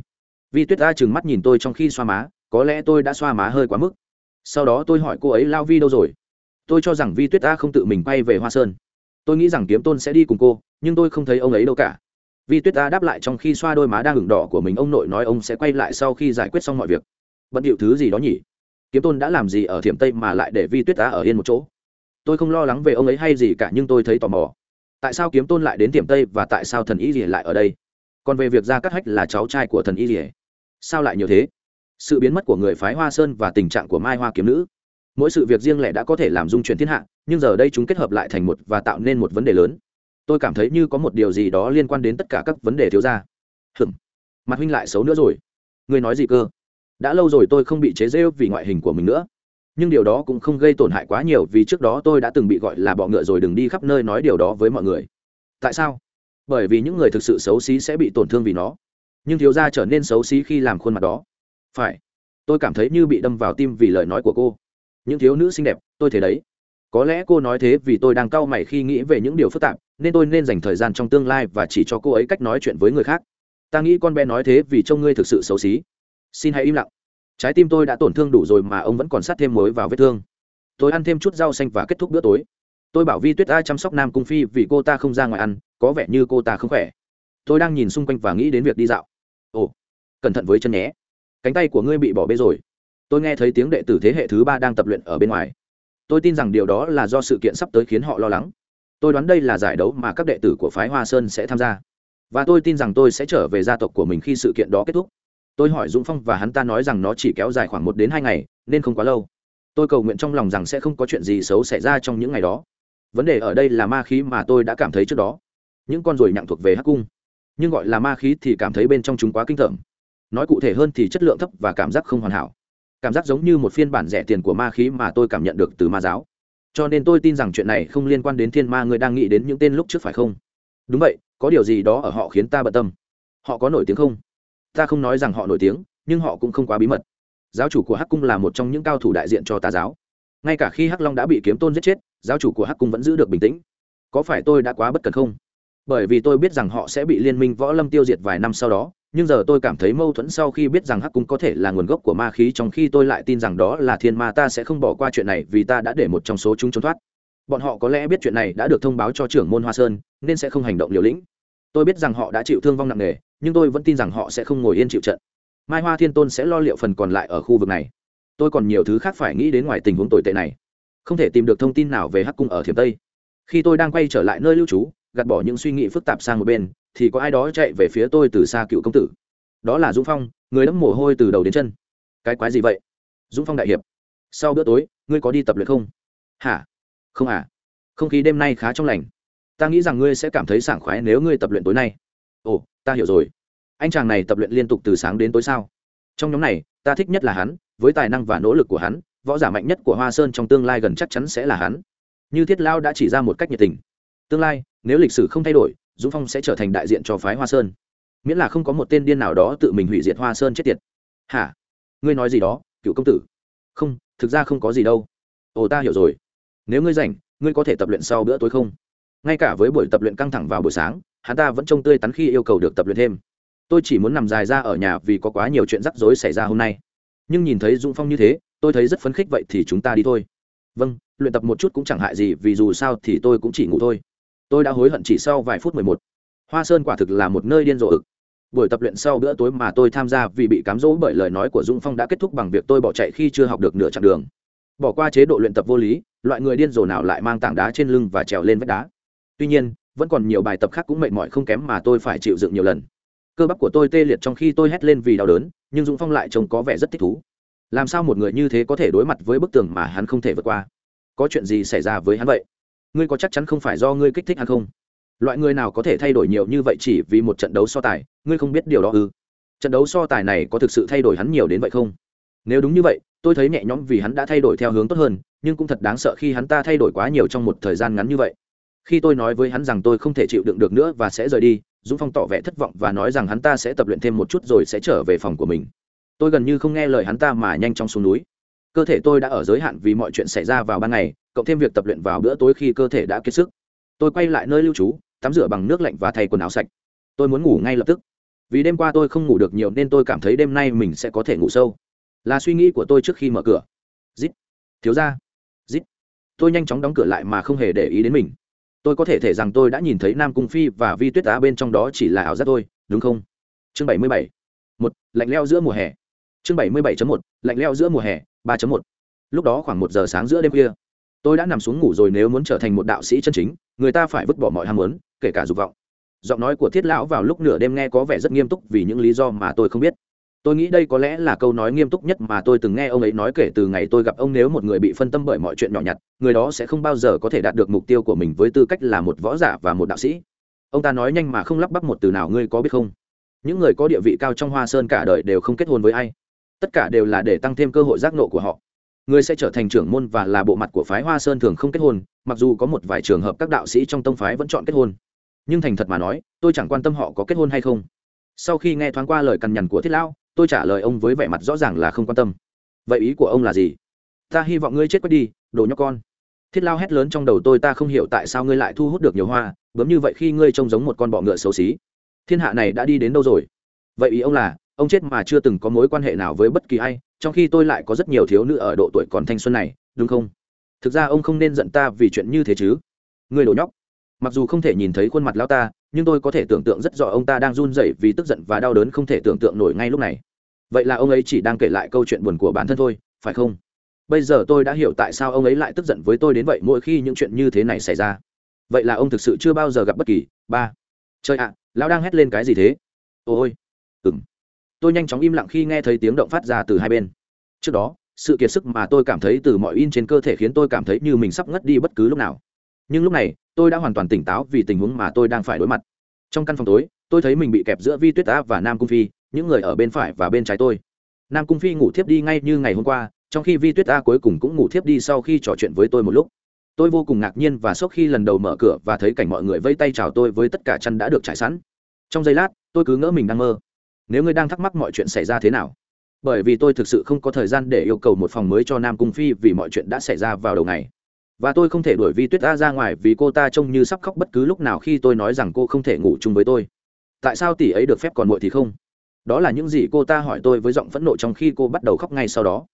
Vi tuyết ta trừng mắt nhìn tôi trong khi xoa má, có lẽ tôi đã xoa má hơi quá mức sau đó tôi hỏi cô ấy lao vi đâu rồi? Tôi cho rằng vi tuyết ta không tự mình quay về hoa sơn. Tôi nghĩ rằng kiếm tôn sẽ đi cùng cô, nhưng tôi không thấy ông ấy đâu cả. Vi tuyết ta đáp lại trong khi xoa đôi má đang hửng đỏ của mình, ông nội nói ông sẽ quay lại sau khi giải quyết xong mọi việc. Bận điệu thứ gì đó nhỉ? Kiếm tôn đã làm gì ở thiểm tây mà lại để vi tuyết ta ở yên một chỗ? Tôi không lo lắng về ông ấy hay gì cả, nhưng tôi thấy tò mò. Tại sao kiếm tôn lại đến Thiểm tây và tại sao thần y rỉa lại ở đây? Còn về việc ra cắt hách là cháu trai của thần y rỉa sao lại nhiều thế? Sự biến mất của người phái hoa sơn và tình trạng của mai hoa kiếm nữ. Mỗi sự việc riêng lẻ đã có thể làm dung chuyển thiên hạ, nhưng giờ đây chúng kết hợp lại thành một và tạo nên một vấn đề lớn. Tôi cảm thấy như có một điều gì đó liên quan đến tất cả các vấn đề thiếu ra hừm mặt huynh lại xấu nữa rồi. Ngươi nói gì cơ? Đã lâu rồi tôi không bị chế rêu vì ngoại hình của mình nữa. Nhưng điều đó cũng không gây tổn hại quá nhiều vì trước đó tôi đã từng bị gọi là bọ ngựa rồi đừng đi khắp nơi nói điều đó với mọi người. Tại sao? Bởi vì những người thực sự xấu xí sẽ bị tổn thương vì nó. Nhưng thiếu gia trở nên xấu xí khi làm khuôn mặt đó phải. Tôi cảm thấy như bị đâm vào tim vì lời nói của cô. Những thiếu nữ xinh đẹp, tôi thấy đấy. Có lẽ cô nói thế vì tôi đang cau mày khi nghĩ về những điều phức tạp, nên tôi nên dành thời gian trong tương lai và chỉ cho cô ấy cách nói chuyện với người khác. Ta nghĩ con bé nói thế vì trông ngươi thực sự xấu xí. Xin hãy im lặng. Trái tim tôi đã tổn thương đủ rồi mà ông vẫn còn sát thêm mối vào vết thương. Tôi ăn thêm chút rau xanh và kết thúc bữa tối. Tôi bảo vi tuyết a chăm sóc nam cung phi vì cô ta không ra ngoài ăn, có vẻ như cô ta không khỏe. Tôi đang nhìn xung quanh và nghĩ đến việc đi dạo. Ồ, cẩn thận với chân nhé cánh tay của ngươi bị bỏ bê rồi. Tôi nghe thấy tiếng đệ tử thế hệ thứ ba đang tập luyện ở bên ngoài. Tôi tin rằng điều đó là do sự kiện sắp tới khiến họ lo lắng. Tôi đoán đây là giải đấu mà các đệ tử của phái hoa sơn sẽ tham gia. Và tôi tin rằng tôi sẽ trở về gia tộc của mình khi sự kiện đó kết thúc. Tôi hỏi dũng phong và hắn ta nói rằng nó chỉ kéo dài khoảng một đến hai ngày, nên không quá lâu. Tôi cầu nguyện trong lòng rằng sẽ không có chuyện gì xấu xảy ra trong những ngày đó. Vấn đề ở đây là ma khí mà tôi đã cảm thấy trước đó. Những con ruồi nhặng thuộc về hắc cung. Nhưng gọi là ma khí thì cảm thấy bên trong chúng quá kinh tởm nói cụ thể hơn thì chất lượng thấp và cảm giác không hoàn hảo. Cảm giác giống như một phiên bản rẻ tiền của ma khí mà tôi cảm nhận được từ ma giáo. Cho nên tôi tin rằng chuyện này không liên quan đến thiên ma người đang nghĩ đến những tên lúc trước phải không? Đúng vậy, có điều gì đó ở họ khiến ta bận tâm. Họ có nổi tiếng không? Ta không nói rằng họ nổi tiếng, nhưng họ cũng không quá bí mật. Giáo chủ của hắc cung là một trong những cao thủ đại diện cho tà giáo. Ngay cả khi hắc long đã bị kiếm tôn giết chết, giáo chủ của hắc cung vẫn giữ được bình tĩnh. Có phải tôi đã quá bất cần không? Bởi vì tôi biết rằng họ sẽ bị liên minh võ lâm tiêu diệt vài năm sau đó nhưng giờ tôi cảm thấy mâu thuẫn sau khi biết rằng hắc cung có thể là nguồn gốc của ma khí trong khi tôi lại tin rằng đó là thiên ma, ta sẽ không bỏ qua chuyện này vì ta đã để một trong số chúng trốn thoát. Bọn họ có lẽ biết chuyện này đã được thông báo cho trưởng môn hoa sơn, nên sẽ không hành động liều lĩnh. Tôi biết rằng họ đã chịu thương vong nặng nề, nhưng tôi vẫn tin rằng họ sẽ không ngồi yên chịu trận. Mai hoa thiên tôn sẽ lo liệu phần còn lại ở khu vực này. Tôi còn nhiều thứ khác phải nghĩ đến ngoài tình huống tồi tệ này. Không thể tìm được thông tin nào về hắc cung ở thiểm tây. Khi tôi đang quay trở lại nơi lưu trú, gạt bỏ những suy nghĩ phức tạp sang một bên thì có ai đó chạy về phía tôi từ xa cựu công tử. Đó là dũng phong, người đẫm mồ hôi từ đầu đến chân. Cái quái gì vậy? Dũng phong đại hiệp, sau bữa tối, ngươi có đi tập luyện không? Hả? Không à. Không khí đêm nay khá trong lành. Ta nghĩ rằng ngươi sẽ cảm thấy sảng khoái nếu ngươi tập luyện tối nay. Ồ, ta hiểu rồi. Anh chàng này tập luyện liên tục từ sáng đến tối sao? Trong nhóm này, ta thích nhất là hắn, với tài năng và nỗ lực của hắn, võ giả mạnh nhất của hoa sơn trong tương lai gần chắc chắn sẽ là hắn. Như thiết lao đã chỉ ra một cách nhiệt tình. Tương lai, nếu lịch sử không thay đổi dũng phong sẽ trở thành đại diện cho phái hoa sơn. Miễn là không có một tên điên nào đó tự mình hủy diệt hoa sơn chết tiệt. Hả? Ngươi nói gì đó, cựu công tử. Không, thực ra không có gì đâu. Ồ, ta hiểu rồi. Nếu ngươi rảnh, ngươi có thể tập luyện sau bữa tối không? Ngay cả với buổi tập luyện căng thẳng vào buổi sáng, hắn ta vẫn trông tươi tắn khi yêu cầu được tập luyện thêm. Tôi chỉ muốn nằm dài ra ở nhà vì có quá nhiều chuyện rắc rối xảy ra hôm nay. Nhưng nhìn thấy dũng phong như thế, tôi thấy rất phấn khích vậy thì chúng ta đi thôi. Vâng luyện tập một chút cũng chẳng hại gì vì dù sao thì tôi cũng chỉ ngủ thôi tôi đã hối hận chỉ sau vài phút mười một. Hoa sơn quả thực là một nơi điên rồ ực. Buổi tập luyện sau bữa tối mà tôi tham gia vì bị cám dỗ bởi lời nói của dũng phong đã kết thúc bằng việc tôi bỏ chạy khi chưa học được nửa chặng đường. Bỏ qua chế độ luyện tập vô lý, loại người điên rồ nào lại mang tảng đá trên lưng và trèo lên vách đá. Tuy nhiên, vẫn còn nhiều bài tập khác cũng mệt mỏi không kém mà tôi phải chịu dựng nhiều lần. Cơ bắp của tôi tê liệt trong khi tôi hét lên vì đau đớn, nhưng dũng phong lại trông có vẻ rất thích thú. Làm sao một người như thế có thể đối mặt với bức tường mà hắn không thể vượt qua? Có chuyện gì xảy ra với hắn vậy? Ngươi có chắc chắn không phải do ngươi kích thích hay không? Loại người nào có thể thay đổi nhiều như vậy chỉ vì một trận đấu so tài? Ngươi không biết điều đó ư? Trận đấu so tài này có thực sự thay đổi hắn nhiều đến vậy không? Nếu đúng như vậy, tôi thấy nhẹ nhõm vì hắn đã thay đổi theo hướng tốt hơn, nhưng cũng thật đáng sợ khi hắn ta thay đổi quá nhiều trong một thời gian ngắn như vậy. Khi tôi nói với hắn rằng tôi không thể chịu đựng được nữa và sẽ rời đi, dũng phong tỏ vẻ thất vọng và nói rằng hắn ta sẽ tập luyện thêm một chút rồi sẽ trở về phòng của mình. Tôi gần như không nghe lời hắn ta mà nhanh chóng xuống núi cơ thể tôi đã ở giới hạn vì mọi chuyện xảy ra vào ban ngày, cộng thêm việc tập luyện vào bữa tối khi cơ thể đã kiệt sức. Tôi quay lại nơi lưu trú, tắm rửa bằng nước lạnh và thay quần áo sạch. Tôi muốn ngủ ngay lập tức. Vì đêm qua tôi không ngủ được nhiều nên tôi cảm thấy đêm nay mình sẽ có thể ngủ sâu. Là suy nghĩ của tôi trước khi mở cửa. Rít thiếu ra. Rít tôi nhanh chóng đóng cửa lại mà không hề để ý đến mình. Tôi có thể thể rằng tôi đã nhìn thấy nam cung phi và vi tuyết á bên trong đó chỉ là ảo giác thôi, đúng không? Chương bảy mươi bảy. Một, lạnh leo giữa mùa hè. Chương bảy mươi bảy một, lạnh leo giữa mùa hè ba một. Lúc đó khoảng một giờ sáng giữa đêm khuya, tôi đã nằm xuống ngủ rồi nếu muốn trở thành một đạo sĩ chân chính, người ta phải vứt bỏ mọi ham muốn, kể cả dục vọng. Giọng nói của thiết lão vào lúc nửa đêm nghe có vẻ rất nghiêm túc vì những lý do mà tôi không biết. Tôi nghĩ đây có lẽ là câu nói nghiêm túc nhất mà tôi từng nghe ông ấy nói kể từ ngày tôi gặp ông nếu một người bị phân tâm bởi mọi chuyện nhỏ nhặt, người đó sẽ không bao giờ có thể đạt được mục tiêu của mình với tư cách là một võ giả và một đạo sĩ. Ông ta nói nhanh mà không lắp bắp một từ nào, ngươi có biết không? Những người có địa vị cao trong hoa sơn cả đời đều không kết hôn với ai tất cả đều là để tăng thêm cơ hội giác nộ của họ. Người sẽ trở thành trưởng môn và là bộ mặt của phái hoa sơn thường không kết hôn, mặc dù có một vài trường hợp các đạo sĩ trong tông phái vẫn chọn kết hôn. Nhưng thành thật mà nói, tôi chẳng quan tâm họ có kết hôn hay không. Sau khi nghe thoáng qua lời cằn nhằn của thiết lão, tôi trả lời ông với vẻ mặt rõ ràng là không quan tâm. Vậy ý của ông là gì? Ta hy vọng ngươi chết quét đi, đồ nhóc con. Thiết lao hét lớn trong đầu tôi, ta không hiểu tại sao ngươi lại thu hút được nhiều hoa bướm như vậy khi ngươi trông giống một con bọ ngựa xấu xí. Thiên hạ này đã đi đến đâu rồi? Vậy ý ông là ông chết mà chưa từng có mối quan hệ nào với bất kỳ ai, trong khi tôi lại có rất nhiều thiếu nữ ở độ tuổi còn thanh xuân này, đúng không? Thực ra ông không nên giận ta vì chuyện như thế chứ. Người đổ nhóc. Mặc dù không thể nhìn thấy khuôn mặt lao ta, nhưng tôi có thể tưởng tượng rất rõ ông ta đang run rẩy vì tức giận và đau đớn không thể tưởng tượng nổi ngay lúc này. Vậy là ông ấy chỉ đang kể lại câu chuyện buồn của bản thân thôi, phải không? Bây giờ tôi đã hiểu tại sao ông ấy lại tức giận với tôi đến vậy mỗi khi những chuyện như thế này xảy ra. Vậy là ông thực sự chưa bao giờ gặp bất kỳ. Ba. Trời ạ, lão đang hét lên cái gì thế? Ôi. Ừng tôi nhanh chóng im lặng khi nghe thấy tiếng động phát ra từ hai bên. Trước đó, sự kiệt sức mà tôi cảm thấy từ mọi in trên cơ thể khiến tôi cảm thấy như mình sắp ngất đi bất cứ lúc nào. Nhưng lúc này, tôi đã hoàn toàn tỉnh táo vì tình huống mà tôi đang phải đối mặt. Trong căn phòng tối, tôi thấy mình bị kẹp giữa vi tuyết á và nam cung phi, những người ở bên phải và bên trái tôi. Nam cung phi ngủ thiếp đi ngay như ngày hôm qua, trong khi vi tuyết Ta cuối cùng cũng ngủ thiếp đi sau khi trò chuyện với tôi một lúc. Tôi vô cùng ngạc nhiên và sốc khi lần đầu mở cửa và thấy cảnh mọi người vây tay chào tôi với tất cả chăn đã được trải sẵn. Trong giây lát, tôi cứ ngỡ mình đang mơ nếu ngươi đang thắc mắc mọi chuyện xảy ra thế nào? Bởi vì tôi thực sự không có thời gian để yêu cầu một phòng mới cho nam cung phi vì mọi chuyện đã xảy ra vào đầu ngày. Và tôi không thể đuổi vi tuyết a ra ngoài vì cô ta trông như sắp khóc bất cứ lúc nào khi tôi nói rằng cô không thể ngủ chung với tôi. Tại sao tỷ ấy được phép còn muội thì không? Đó là những gì cô ta hỏi tôi với giọng phẫn nộ trong khi cô bắt đầu khóc ngay sau đó.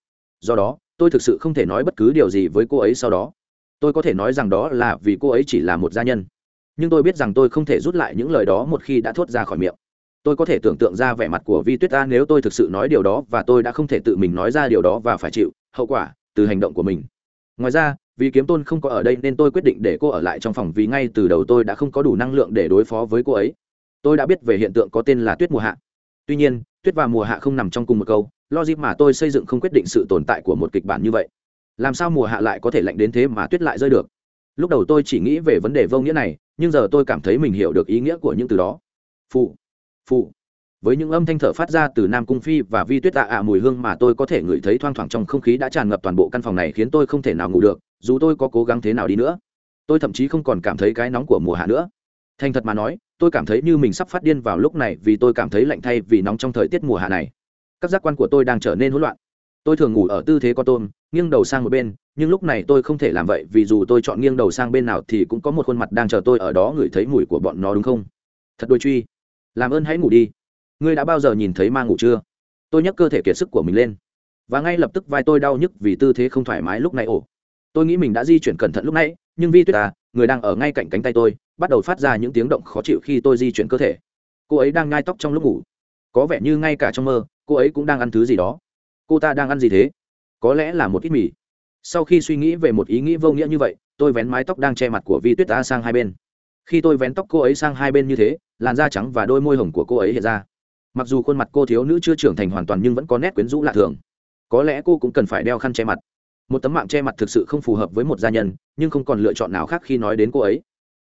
Do đó, tôi thực sự không thể nói bất cứ điều gì với cô ấy sau đó. Tôi có thể nói rằng đó là vì cô ấy chỉ là một gia nhân. Nhưng tôi biết rằng tôi không thể rút lại những lời đó một khi đã thốt ra khỏi miệng tôi có thể tưởng tượng ra vẻ mặt của vi tuyết ta nếu tôi thực sự nói điều đó và tôi đã không thể tự mình nói ra điều đó và phải chịu hậu quả từ hành động của mình. Ngoài ra, vì kiếm tôn không có ở đây nên tôi quyết định để cô ở lại trong phòng vì ngay từ đầu tôi đã không có đủ năng lượng để đối phó với cô ấy. Tôi đã biết về hiện tượng có tên là tuyết mùa hạ. Tuy nhiên, tuyết và mùa hạ không nằm trong cùng một câu, logic mà tôi xây dựng không quyết định sự tồn tại của một kịch bản như vậy. Làm sao mùa hạ lại có thể lạnh đến thế mà tuyết lại rơi được? Lúc đầu tôi chỉ nghĩ về vấn đề vô nghĩa này, nhưng giờ tôi cảm thấy mình hiểu được ý nghĩa của những từ đó. Phụ phụ. Với những âm thanh thở phát ra từ nam cung phi và vi tuyết tạ ạ mùi hương mà tôi có thể ngửi thấy thoang thoảng trong không khí đã tràn ngập toàn bộ căn phòng này khiến tôi không thể nào ngủ được, dù tôi có cố gắng thế nào đi nữa. Tôi thậm chí không còn cảm thấy cái nóng của mùa hạ nữa. Thành thật mà nói, tôi cảm thấy như mình sắp phát điên vào lúc này vì tôi cảm thấy lạnh thay vì nóng trong thời tiết mùa hạ này. Các giác quan của tôi đang trở nên hỗn loạn. Tôi thường ngủ ở tư thế con tôm, nghiêng đầu sang một bên, nhưng lúc này tôi không thể làm vậy vì dù tôi chọn nghiêng đầu sang bên nào thì cũng có một khuôn mặt đang chờ tôi ở đó ngửi thấy mùi của bọn nó đúng không? Thật đôi truy làm ơn hãy ngủ đi. Ngươi đã bao giờ nhìn thấy ma ngủ chưa? Tôi nhấc cơ thể kiệt sức của mình lên. Và ngay lập tức vai tôi đau nhức vì tư thế không thoải mái lúc này ổ tôi nghĩ mình đã di chuyển cẩn thận lúc nãy, nhưng vi tuyết à người đang ở ngay cạnh cánh tay tôi, bắt đầu phát ra những tiếng động khó chịu khi tôi di chuyển cơ thể. Cô ấy đang ngai tóc trong lúc ngủ. Có vẻ như ngay cả trong mơ, cô ấy cũng đang ăn thứ gì đó. Cô ta đang ăn gì thế? Có lẽ là một ít mì. Sau khi suy nghĩ về một ý nghĩ vô nghĩa như vậy, tôi vén mái tóc đang che mặt của vi tuyết ta sang hai bên. Khi tôi vén tóc cô ấy sang hai bên như thế làn da trắng và đôi môi hồng của cô ấy hiện ra. Mặc dù khuôn mặt cô thiếu nữ chưa trưởng thành hoàn toàn nhưng vẫn có nét quyến rũ lạ thường. Có lẽ cô cũng cần phải đeo khăn che mặt. Một tấm mạng che mặt thực sự không phù hợp với một gia nhân, nhưng không còn lựa chọn nào khác khi nói đến cô ấy.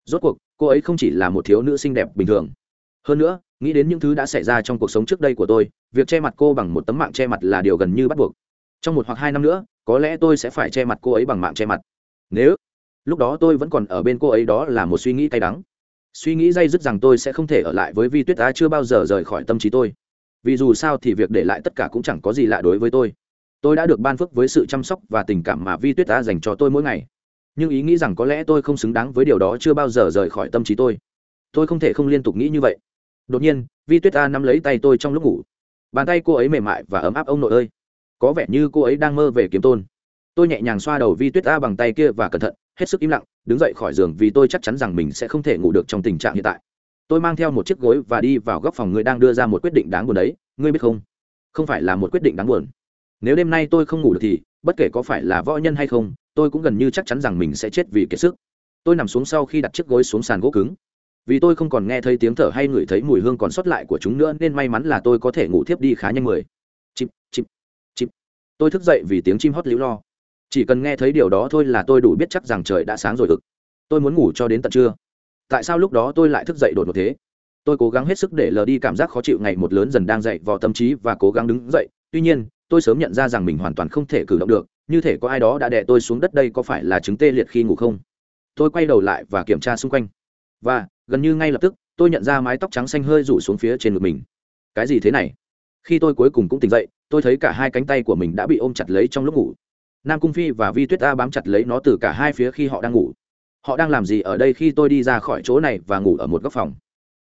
Rốt cuộc, cô ấy không chỉ là một thiếu nữ xinh đẹp bình thường. Hơn nữa, nghĩ đến những thứ đã xảy ra trong cuộc sống trước đây của tôi, việc che mặt cô bằng một tấm mạng che mặt là điều gần như bắt buộc. Trong một hoặc hai năm nữa, có lẽ tôi sẽ phải che mặt cô ấy bằng mạng che mặt. Nếu, lúc đó tôi vẫn còn ở bên cô ấy đó là một suy nghĩ cay đắng suy nghĩ dây dứt rằng tôi sẽ không thể ở lại với vi tuyết á chưa bao giờ rời khỏi tâm trí tôi. Vì dù sao thì việc để lại tất cả cũng chẳng có gì lạ đối với tôi. Tôi đã được ban phước với sự chăm sóc và tình cảm mà vi tuyết á dành cho tôi mỗi ngày. Nhưng ý nghĩ rằng có lẽ tôi không xứng đáng với điều đó chưa bao giờ rời khỏi tâm trí tôi. Tôi không thể không liên tục nghĩ như vậy. Đột nhiên, vi tuyết a nắm lấy tay tôi trong lúc ngủ. Bàn tay cô ấy mềm mại và ấm áp ông nội ơi. Có vẻ như cô ấy đang mơ về kiếm tôn. Tôi nhẹ nhàng xoa đầu vi tuyết a bằng tay kia và cẩn thận hết sức im lặng, đứng dậy khỏi giường vì tôi chắc chắn rằng mình sẽ không thể ngủ được trong tình trạng hiện tại. Tôi mang theo một chiếc gối và đi vào góc phòng Ngươi đang đưa ra một quyết định đáng buồn đấy, ngươi biết không? Không phải là một quyết định đáng buồn. Nếu đêm nay tôi không ngủ được thì, bất kể có phải là võ nhân hay không, tôi cũng gần như chắc chắn rằng mình sẽ chết vì kiệt sức. Tôi nằm xuống sau khi đặt chiếc gối xuống sàn gỗ cứng. Vì tôi không còn nghe thấy tiếng thở hay ngửi thấy mùi hương còn sót lại của chúng nữa nên may mắn là tôi có thể ngủ thiếp đi khá nhanh mười. Chịp chịp chịp. Tôi thức dậy vì tiếng chim hót líu lo chỉ cần nghe thấy điều đó thôi là tôi đủ biết chắc rằng trời đã sáng rồi ực. Tôi muốn ngủ cho đến tận trưa. Tại sao lúc đó tôi lại thức dậy đột ngột thế? Tôi cố gắng hết sức để lờ đi cảm giác khó chịu ngày một lớn dần đang dậy vào tâm trí và cố gắng đứng dậy. Tuy nhiên, tôi sớm nhận ra rằng mình hoàn toàn không thể cử động được. Như thể có ai đó đã đè tôi xuống đất đây có phải là chứng tê liệt khi ngủ không? Tôi quay đầu lại và kiểm tra xung quanh. Và, gần như ngay lập tức, tôi nhận ra mái tóc trắng xanh hơi rủ xuống phía trên ngực mình. Cái gì thế này? Khi tôi cuối cùng cũng tỉnh dậy, tôi thấy cả hai cánh tay của mình đã bị ôm chặt lấy trong lúc ngủ nam cung phi và vi tuyết a bám chặt lấy nó từ cả hai phía khi họ đang ngủ. Họ đang làm gì ở đây khi tôi đi ra khỏi chỗ này và ngủ ở một góc phòng?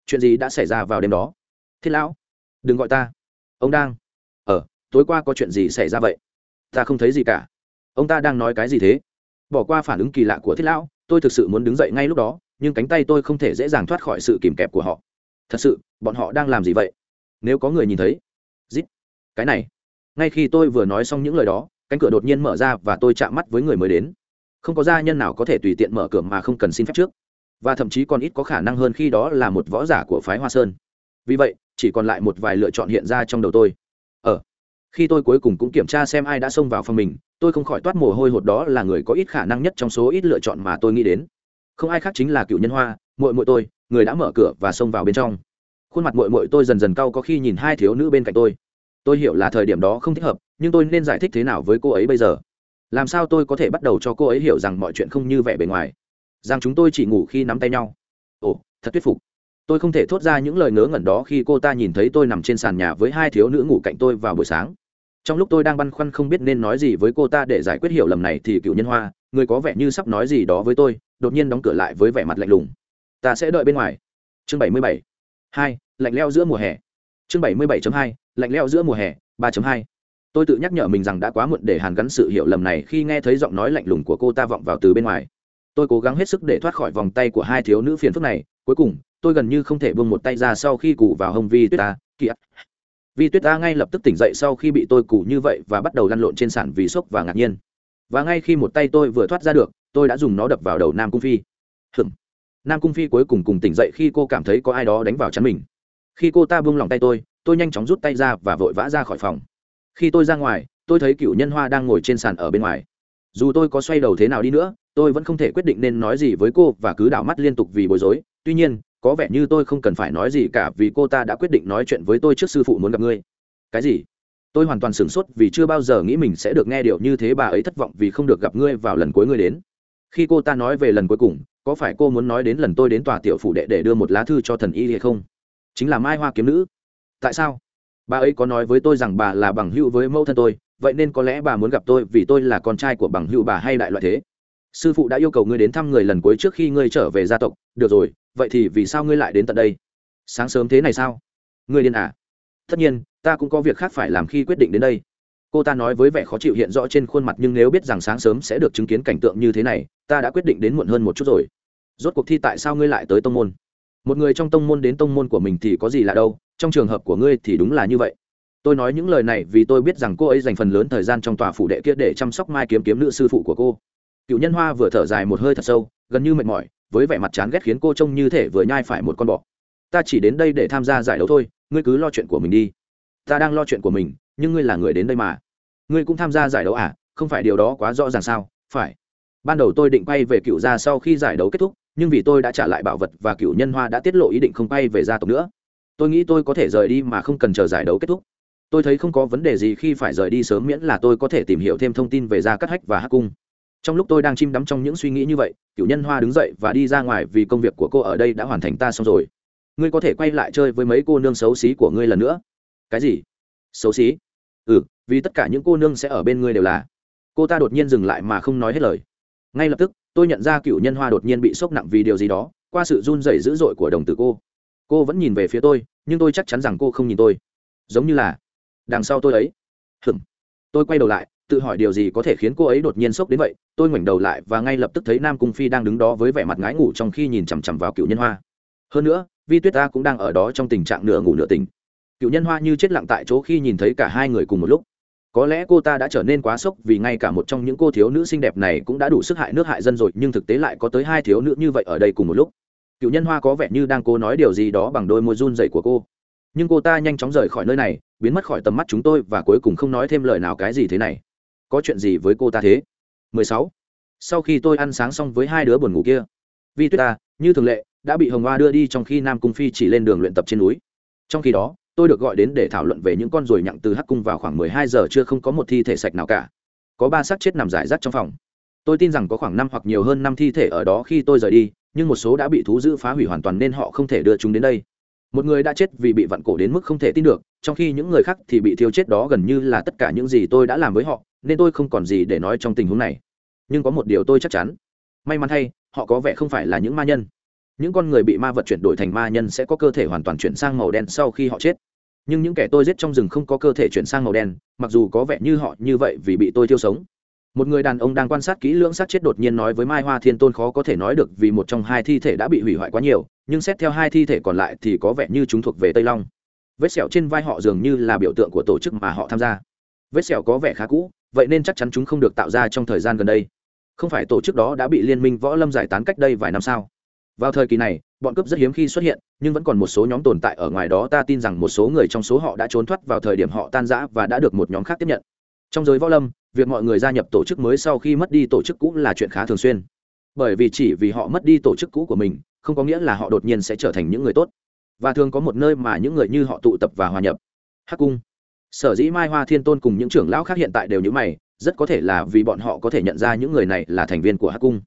Chuyện gì đã xảy ra vào đêm đó? Thiết lão, đừng gọi ta. Ông đang. Ờ tối qua có chuyện gì xảy ra vậy? Ta không thấy gì cả. Ông ta đang nói cái gì thế? Bỏ qua phản ứng kỳ lạ của thiết lão, tôi thực sự muốn đứng dậy ngay lúc đó, nhưng cánh tay tôi không thể dễ dàng thoát khỏi sự kìm kẹp của họ. Thật sự, bọn họ đang làm gì vậy? Nếu có người nhìn thấy rít cái này. Ngay khi tôi vừa nói xong những lời đó cánh cửa đột nhiên mở ra và tôi chạm mắt với người mới đến. Không có gia nhân nào có thể tùy tiện mở cửa mà không cần xin phép trước. Và thậm chí còn ít có khả năng hơn khi đó là một võ giả của phái hoa sơn. Vì vậy, chỉ còn lại một vài lựa chọn hiện ra trong đầu tôi. Ờ khi tôi cuối cùng cũng kiểm tra xem ai đã xông vào phòng mình, tôi không khỏi toát mồ hôi hột đó là người có ít khả năng nhất trong số ít lựa chọn mà tôi nghĩ đến. Không ai khác chính là cựu nhân hoa mội mội tôi, người đã mở cửa và xông vào bên trong. Khuôn mặt mội mội tôi dần dần cau có khi nhìn hai thiếu nữ bên cạnh tôi. Tôi hiểu là thời điểm đó không thích hợp nhưng tôi nên giải thích thế nào với cô ấy bây giờ? Làm sao tôi có thể bắt đầu cho cô ấy hiểu rằng mọi chuyện không như vẻ bề ngoài? Rằng chúng tôi chỉ ngủ khi nắm tay nhau. Ồ, thật thuyết phục. Tôi không thể thốt ra những lời ngớ ngẩn đó khi cô ta nhìn thấy tôi nằm trên sàn nhà với hai thiếu nữ ngủ cạnh tôi vào buổi sáng. Trong lúc tôi đang băn khoăn không biết nên nói gì với cô ta để giải quyết hiểu lầm này thì cựu nhân hoa, người có vẻ như sắp nói gì đó với tôi, đột nhiên đóng cửa lại với vẻ mặt lạnh lùng. Ta sẽ đợi bên ngoài. Chương bảy mươi bảy. Hai, lạnh leo giữa mùa hè. Chương bảy mươi bảy hai, lạnh leo giữa mùa hè, ba hai tôi tự nhắc nhở mình rằng đã quá muộn để hàn gắn sự hiểu lầm này khi nghe thấy giọng nói lạnh lùng của cô ta vọng vào từ bên ngoài. Tôi cố gắng hết sức để thoát khỏi vòng tay của hai thiếu nữ phiền phức này. Cuối cùng, tôi gần như không thể buông một tay ra sau khi cụ vào hông vi tuyết ta kìa. Vi tuyết ta ngay lập tức tỉnh dậy sau khi bị tôi cụ như vậy và bắt đầu lăn lộn trên sàn vì sốc và ngạc nhiên. Và ngay khi một tay tôi vừa thoát ra được, tôi đã dùng nó đập vào đầu nam cung phi. Hừm nam cung phi cuối cùng cùng tỉnh dậy khi cô cảm thấy có ai đó đánh vào chắn mình. Khi cô ta buông lòng tay tôi tôi nhanh chóng rút tay ra và vội vã ra khỏi phòng khi tôi ra ngoài, tôi thấy cựu nhân hoa đang ngồi trên sàn ở bên ngoài. Dù tôi có xoay đầu thế nào đi nữa, tôi vẫn không thể quyết định nên nói gì với cô và cứ đảo mắt liên tục vì bối rối. Tuy nhiên, có vẻ như tôi không cần phải nói gì cả vì cô ta đã quyết định nói chuyện với tôi trước sư phụ muốn gặp ngươi. Cái gì? Tôi hoàn toàn sửng sốt vì chưa bao giờ nghĩ mình sẽ được nghe điều như thế, bà ấy thất vọng vì không được gặp ngươi vào lần cuối ngươi đến. Khi cô ta nói về lần cuối cùng, có phải cô muốn nói đến lần tôi đến tòa tiểu phủ đệ để đưa một lá thư cho thần y hay không? Chính là mai hoa kiếm nữ. Tại sao? Bà ấy có nói với tôi rằng bà là bằng hữu với mẫu thân tôi, vậy nên có lẽ bà muốn gặp tôi vì tôi là con trai của bằng hữu bà hay đại loại thế. Sư phụ đã yêu cầu ngươi đến thăm người lần cuối trước khi ngươi trở về gia tộc. Được rồi, vậy thì vì sao ngươi lại đến tận đây? Sáng sớm thế này sao? Ngươi điên à? Tất nhiên, ta cũng có việc khác phải làm khi quyết định đến đây. Cô ta nói với vẻ khó chịu hiện rõ trên khuôn mặt nhưng nếu biết rằng sáng sớm sẽ được chứng kiến cảnh tượng như thế này, ta đã quyết định đến muộn hơn một chút rồi. Rốt cuộc thi tại sao ngươi lại tới tông môn? Một người trong tông môn đến tông môn của mình thì có gì là đâu, trong trường hợp của ngươi thì đúng là như vậy. Tôi nói những lời này vì tôi biết rằng cô ấy dành phần lớn thời gian trong tòa phủ đệ kia để chăm sóc mai kiếm kiếm nữ sư phụ của cô. Cựu nhân hoa vừa thở dài một hơi thật sâu, gần như mệt mỏi, với vẻ mặt chán ghét khiến cô trông như thể vừa nhai phải một con bọ. Ta chỉ đến đây để tham gia giải đấu thôi, ngươi cứ lo chuyện của mình đi. Ta đang lo chuyện của mình, nhưng ngươi là người đến đây mà. Ngươi cũng tham gia giải đấu à? Không phải điều đó quá rõ ràng sao? Phải. Ban đầu tôi định quay về cựu gia sau khi giải đấu kết thúc nhưng vì tôi đã trả lại bảo vật và cựu nhân hoa đã tiết lộ ý định không bay về gia tộc nữa. Tôi nghĩ tôi có thể rời đi mà không cần chờ giải đấu kết thúc. Tôi thấy không có vấn đề gì khi phải rời đi sớm miễn là tôi có thể tìm hiểu thêm thông tin về gia cắt hách và hắc cung. Trong lúc tôi đang chim đắm trong những suy nghĩ như vậy, cựu nhân hoa đứng dậy và đi ra ngoài vì công việc của cô ở đây đã hoàn thành ta xong rồi. Ngươi có thể quay lại chơi với mấy cô nương xấu xí của ngươi lần nữa. Cái gì? Xấu xí? Ừ vì tất cả những cô nương sẽ ở bên ngươi đều là. Cô ta đột nhiên dừng lại mà không nói hết lời. Ngay lập tức tôi nhận ra cựu nhân hoa đột nhiên bị sốc nặng vì điều gì đó, qua sự run rẩy dữ dội của đồng tử cô. Cô vẫn nhìn về phía tôi, nhưng tôi chắc chắn rằng cô không nhìn tôi. Giống như là, đằng sau tôi ấy. Hừm tôi quay đầu lại, tự hỏi điều gì có thể khiến cô ấy đột nhiên sốc đến vậy. Tôi ngoảnh đầu lại và ngay lập tức thấy nam cung phi đang đứng đó với vẻ mặt ngái ngủ trong khi nhìn chằm chằm vào cựu nhân hoa. Hơn nữa, vi tuyết ta cũng đang ở đó trong tình trạng nửa ngủ nửa tỉnh. Cựu nhân hoa như chết lặng tại chỗ khi nhìn thấy cả hai người cùng một lúc có lẽ cô ta đã trở nên quá sốc vì ngay cả một trong những cô thiếu nữ xinh đẹp này cũng đã đủ sức hại nước hại dân rồi, nhưng thực tế lại có tới hai thiếu nữ như vậy ở đây cùng một lúc. Cựu nhân hoa có vẻ như đang cố nói điều gì đó bằng đôi môi run dậy của cô. Nhưng cô ta nhanh chóng rời khỏi nơi này, biến mất khỏi tầm mắt chúng tôi và cuối cùng không nói thêm lời nào cái gì thế này. Có chuyện gì với cô ta thế? 16. sau khi tôi ăn sáng xong với hai đứa buồn ngủ kia, vi tuyết ta như thường lệ, đã bị hồng hoa đưa đi trong khi nam cung phi chỉ lên đường luyện tập trên núi. Trong khi đó tôi được gọi đến để thảo luận về những con ruồi nhặng từ hắc cung vào khoảng 12 giờ chưa không có một thi thể sạch nào cả. Có ba xác chết nằm rải rác trong phòng. Tôi tin rằng có khoảng năm hoặc nhiều hơn năm thi thể ở đó khi tôi rời đi, nhưng một số đã bị thú dữ phá hủy hoàn toàn nên họ không thể đưa chúng đến đây. Một người đã chết vì bị vặn cổ đến mức không thể tin được, trong khi những người khác thì bị thiêu chết đó gần như là tất cả những gì tôi đã làm với họ, nên tôi không còn gì để nói trong tình huống này. Nhưng có một điều tôi chắc chắn. May mắn thay, họ có vẻ không phải là những ma nhân những con người bị ma vật chuyển đổi thành ma nhân sẽ có cơ thể hoàn toàn chuyển sang màu đen sau khi họ chết. Nhưng những kẻ tôi giết trong rừng không có cơ thể chuyển sang màu đen, mặc dù có vẻ như họ như vậy vì bị tôi thiêu sống. Một người đàn ông đang quan sát kỹ lưỡng sát chết đột nhiên nói với mai hoa thiên tôn khó có thể nói được vì một trong hai thi thể đã bị hủy hoại quá nhiều, nhưng xét theo hai thi thể còn lại thì có vẻ như chúng thuộc về tây long. Vết sẹo trên vai họ dường như là biểu tượng của tổ chức mà họ tham gia. Vết sẹo có vẻ khá cũ, vậy nên chắc chắn chúng không được tạo ra trong thời gian gần đây. Không phải tổ chức đó đã bị liên minh võ lâm giải tán cách đây vài năm sao? Vào thời kỳ này, bọn cướp rất hiếm khi xuất hiện, nhưng vẫn còn một số nhóm tồn tại ở ngoài đó, ta tin rằng một số người trong số họ đã trốn thoát vào thời điểm họ tan rã và đã được một nhóm khác tiếp nhận. Trong giới võ lâm, việc mọi người gia nhập tổ chức mới sau khi mất đi tổ chức cũ là chuyện khá thường xuyên. Bởi vì chỉ vì họ mất đi tổ chức cũ của mình, không có nghĩa là họ đột nhiên sẽ trở thành những người tốt. Và thường có một nơi mà những người như họ tụ tập và hòa nhập. Hắc cung. Sở dĩ mai hoa thiên tôn cùng những trưởng lão khác hiện tại đều như mày, rất có thể là vì bọn họ có thể nhận ra những người này là thành viên của hắc cung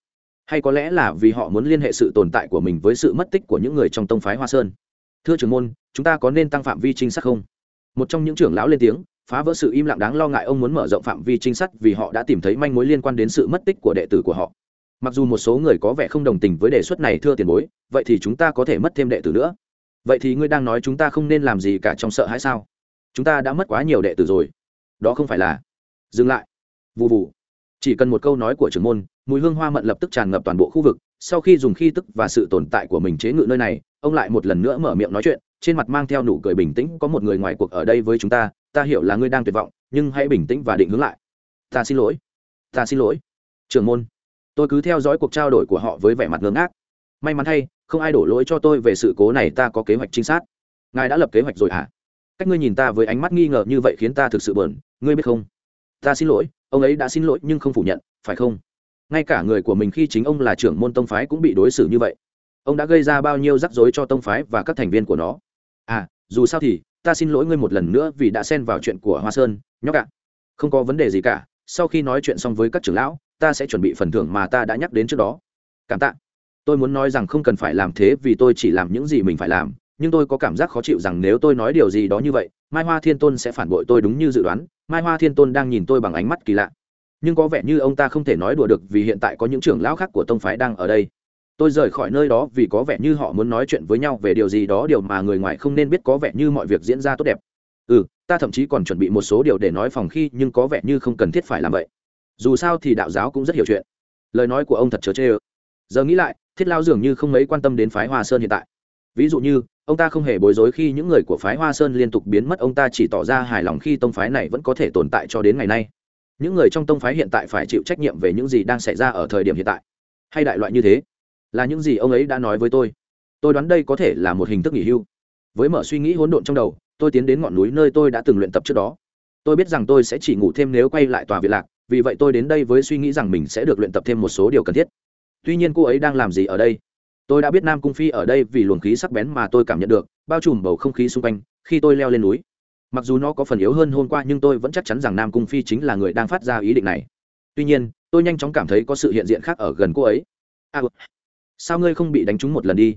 hay có lẽ là vì họ muốn liên hệ sự tồn tại của mình với sự mất tích của những người trong tông phái hoa sơn. Thưa trưởng môn, chúng ta có nên tăng phạm vi trinh sát không? Một trong những trưởng lão lên tiếng, phá vỡ sự im lặng đáng lo ngại ông muốn mở rộng phạm vi trinh sát vì họ đã tìm thấy manh mối liên quan đến sự mất tích của đệ tử của họ. Mặc dù một số người có vẻ không đồng tình với đề xuất này, thưa tiền bối, vậy thì chúng ta có thể mất thêm đệ tử nữa. Vậy thì ngươi đang nói chúng ta không nên làm gì cả trong sợ hãi sao? Chúng ta đã mất quá nhiều đệ tử rồi. Đó không phải là dừng lại. Vụ vụ chỉ cần một câu nói của trưởng môn mùi hương hoa mận lập tức tràn ngập toàn bộ khu vực, sau khi dùng khi tức và sự tồn tại của mình chế ngự nơi này, ông lại một lần nữa mở miệng nói chuyện, trên mặt mang theo nụ cười bình tĩnh, có một người ngoài cuộc ở đây với chúng ta ta hiểu là ngươi đang tuyệt vọng, nhưng hãy bình tĩnh và định hướng lại. Ta xin lỗi. Ta xin lỗi. Trưởng môn, tôi cứ theo dõi cuộc trao đổi của họ với vẻ mặt ngơ ngác. May mắn thay, không ai đổ lỗi cho tôi về sự cố này, ta có kế hoạch trinh sát. Ngài đã lập kế hoạch rồi hả? Cách ngươi nhìn ta với ánh mắt nghi ngờ như vậy khiến ta thực sự bờn ngươi biết không? Ta xin lỗi, ông ấy đã xin lỗi nhưng không phủ nhận, phải không? Ngay cả người của mình khi chính ông là trưởng môn tông phái cũng bị đối xử như vậy. Ông đã gây ra bao nhiêu rắc rối cho tông phái và các thành viên của nó? À dù sao thì, ta xin lỗi ngươi một lần nữa vì đã xen vào chuyện của hoa sơn, nhóc ạ. Không có vấn đề gì cả, sau khi nói chuyện xong với các trưởng lão, ta sẽ chuẩn bị phần thưởng mà ta đã nhắc đến trước đó. Cảm tạ. Tôi muốn nói rằng không cần phải làm thế vì tôi chỉ làm những gì mình phải làm, nhưng tôi có cảm giác khó chịu rằng nếu tôi nói điều gì đó như vậy, mai hoa thiên tôn sẽ phản bội tôi đúng như dự đoán. Mai hoa thiên tôn đang nhìn tôi bằng ánh mắt kỳ lạ nhưng có vẻ như ông ta không thể nói đùa được vì hiện tại có những trưởng lão khác của tông phái đang ở đây. Tôi rời khỏi nơi đó vì có vẻ như họ muốn nói chuyện với nhau về điều gì đó, điều mà người ngoài không nên biết có vẻ như mọi việc diễn ra tốt đẹp. Ừ ta thậm chí còn chuẩn bị một số điều để nói phòng khi nhưng có vẻ như không cần thiết phải làm vậy. Dù sao thì đạo giáo cũng rất hiểu chuyện. Lời nói của ông thật chớ chê ơ. Giờ nghĩ lại, thiết lao dường như không mấy quan tâm đến phái hoa sơn hiện tại. Ví dụ như, ông ta không hề bối rối khi những người của phái hoa sơn liên tục biến mất, ông ta chỉ tỏ ra hài lòng khi tông phái này vẫn có thể tồn tại cho đến ngày nay những người trong tông phái hiện tại phải chịu trách nhiệm về những gì đang xảy ra ở thời điểm hiện tại. Hay đại loại như thế, là những gì ông ấy đã nói với tôi. Tôi đoán đây có thể là một hình thức nghỉ hưu. Với mở suy nghĩ hỗn độn trong đầu, tôi tiến đến ngọn núi nơi tôi đã từng luyện tập trước đó. Tôi biết rằng tôi sẽ chỉ ngủ thêm nếu quay lại tòa việt lạc, vì vậy tôi đến đây với suy nghĩ rằng mình sẽ được luyện tập thêm một số điều cần thiết. Tuy nhiên cô ấy đang làm gì ở đây? Tôi đã biết nam cung phi ở đây vì luồng khí sắc bén mà tôi cảm nhận được, bao trùm bầu không khí xung quanh, khi tôi leo lên núi mặc dù nó có phần yếu hơn hôm qua nhưng tôi vẫn chắc chắn rằng nam cung phi chính là người đang phát ra ý định này. Tuy nhiên tôi nhanh chóng cảm thấy có sự hiện diện khác ở gần cô ấy. À, ừ. sao ngươi không bị đánh trúng một lần đi?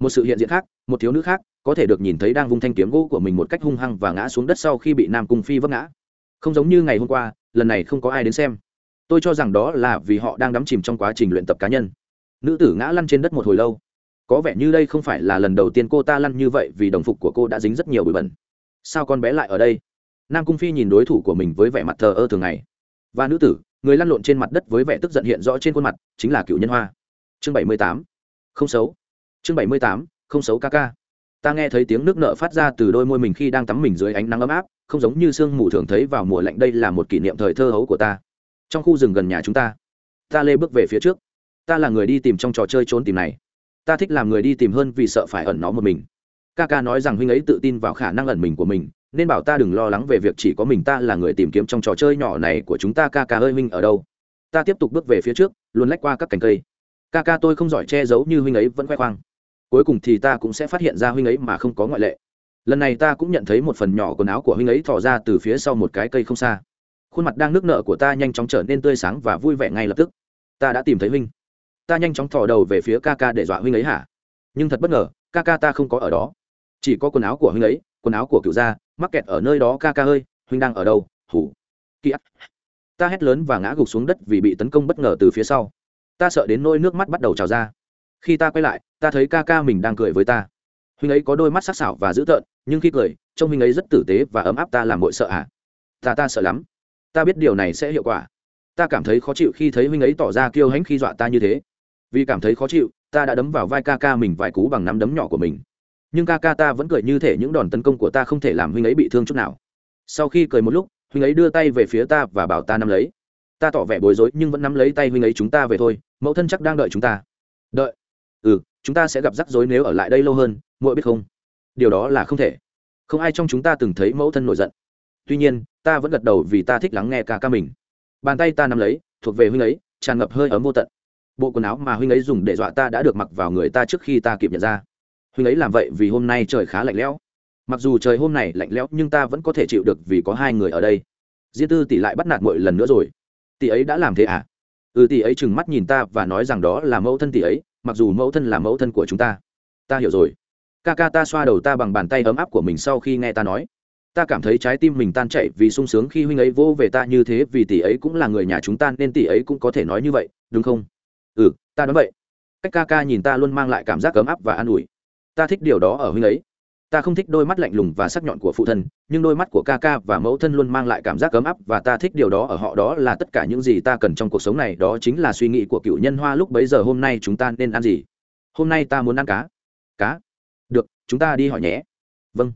Một sự hiện diện khác một thiếu nữ khác có thể được nhìn thấy đang vung thanh kiếm gỗ của mình một cách hung hăng và ngã xuống đất sau khi bị nam cung phi vấp ngã. Không giống như ngày hôm qua lần này không có ai đến xem. Tôi cho rằng đó là vì họ đang đắm chìm trong quá trình luyện tập cá nhân. Nữ tử ngã lăn trên đất một hồi lâu. Có vẻ như đây không phải là lần đầu tiên cô ta lăn như vậy vì đồng phục của cô đã dính rất nhiều bụi bẩn sao con bé lại ở đây? Nam cung phi nhìn đối thủ của mình với vẻ mặt thờ ơ thường ngày. Và nữ tử, người lăn lộn trên mặt đất với vẻ tức giận hiện rõ trên khuôn mặt, chính là cựu nhân hoa. Chương bảy mươi tám. Không xấu. Chương bảy mươi tám, không xấu ca ca. Ta nghe thấy tiếng nước nợ phát ra từ đôi môi mình khi đang tắm mình dưới ánh nắng ấm áp, không giống như sương mù thường thấy vào mùa lạnh đây là một kỷ niệm thời thơ hấu của ta. Trong khu rừng gần nhà chúng ta ta lê bước về phía trước. Ta là người đi tìm trong trò chơi trốn tìm này. Ta thích làm người đi tìm hơn vì sợ phải ẩn nó một mình ca ca nói rằng huynh ấy tự tin vào khả năng ẩn mình của mình, nên bảo ta đừng lo lắng về việc chỉ có mình ta là người tìm kiếm trong trò chơi nhỏ này của chúng ta ca ca ơi huynh ở đâu. Ta tiếp tục bước về phía trước luôn lách qua các cành cây. Ca ca tôi không giỏi che giấu như huynh ấy vẫn khoe khoang. Cuối cùng thì ta cũng sẽ phát hiện ra huynh ấy mà không có ngoại lệ. Lần này ta cũng nhận thấy một phần nhỏ quần áo của huynh ấy thò ra từ phía sau một cái cây không xa. Khuôn mặt đang nước nợ của ta nhanh chóng trở nên tươi sáng và vui vẻ ngay lập tức. Ta đã tìm thấy huynh. Ta nhanh chóng thò đầu về phía ca ca để dọa huynh ấy hả? Nhưng thật bất ngờ, ca ca ta không có ở đó chỉ có quần áo của huynh ấy, quần áo của cựu gia, mắc kẹt ở nơi đó ca ca ơi, huynh đang ở đâu, hủ. Kia ta hét lớn và ngã gục xuống đất vì bị tấn công bất ngờ từ phía sau. Ta sợ đến nỗi nước mắt bắt đầu trào ra. Khi ta quay lại, ta thấy ca ca mình đang cười với ta. Huynh ấy có đôi mắt sắc sảo và dữ tợn, nhưng khi cười, trông huynh ấy rất tử tế và ấm áp ta làm bội sợ à? Ta ta sợ lắm. Ta biết điều này sẽ hiệu quả. Ta cảm thấy khó chịu khi thấy huynh ấy tỏ ra kiêu hãnh khi dọa ta như thế. Vì cảm thấy khó chịu, ta đã đấm vào vai ca ca mình vài cú bằng nắm đấm nhỏ của mình nhưng ca ca ta vẫn cười như thể những đòn tấn công của ta không thể làm huynh ấy bị thương chút nào. Sau khi cười một lúc, huynh ấy đưa tay về phía ta và bảo ta nắm lấy. Ta tỏ vẻ bối rối nhưng vẫn nắm lấy tay huynh ấy chúng ta về thôi, mẫu thân chắc đang đợi chúng ta. Đợi? Ừ chúng ta sẽ gặp rắc rối nếu ở lại đây lâu hơn, muội biết không? Điều đó là không thể. Không ai trong chúng ta từng thấy mẫu thân nổi giận. Tuy nhiên, ta vẫn gật đầu vì ta thích lắng nghe ca ca mình. Bàn tay ta nắm lấy, thuộc về huynh ấy, tràn ngập hơi ấm vô tận. Bộ quần áo mà huynh ấy dùng để dọa ta đã được mặc vào người ta trước khi ta kịp nhận ra huynh ấy làm vậy vì hôm nay trời khá lạnh lẽo. Mặc dù trời hôm này lạnh lẽo, nhưng ta vẫn có thể chịu được vì có hai người ở đây. Diên tư tỷ lại bắt nạt mọi lần nữa rồi. Tỷ ấy đã làm thế à? Ừ tỷ ấy trừng mắt nhìn ta và nói rằng đó là mẫu thân tỷ ấy, mặc dù mẫu thân là mẫu thân của chúng ta. Ta hiểu rồi. Ca ca ta xoa đầu ta bằng bàn tay ấm áp của mình sau khi nghe ta nói. Ta cảm thấy trái tim mình tan chảy vì sung sướng khi huynh ấy vô về ta như thế, vì tỷ ấy cũng là người nhà chúng ta nên tỷ ấy cũng có thể nói như vậy, đúng không? Ừ ta nói vậy. Cách ca ca nhìn ta luôn mang lại cảm giác ấm áp và an ủi ta thích điều đó ở huynh ấy. Ta không thích đôi mắt lạnh lùng và sắc nhọn của phụ thân, nhưng đôi mắt của ca ca và mẫu thân luôn mang lại cảm giác ấm áp và ta thích điều đó ở họ. Đó là tất cả những gì ta cần trong cuộc sống này. Đó chính là suy nghĩ của cựu nhân hoa lúc bấy giờ. Hôm nay chúng ta nên ăn gì? Hôm nay ta muốn ăn cá. Cá? Được, chúng ta đi hỏi nhé. Vâng.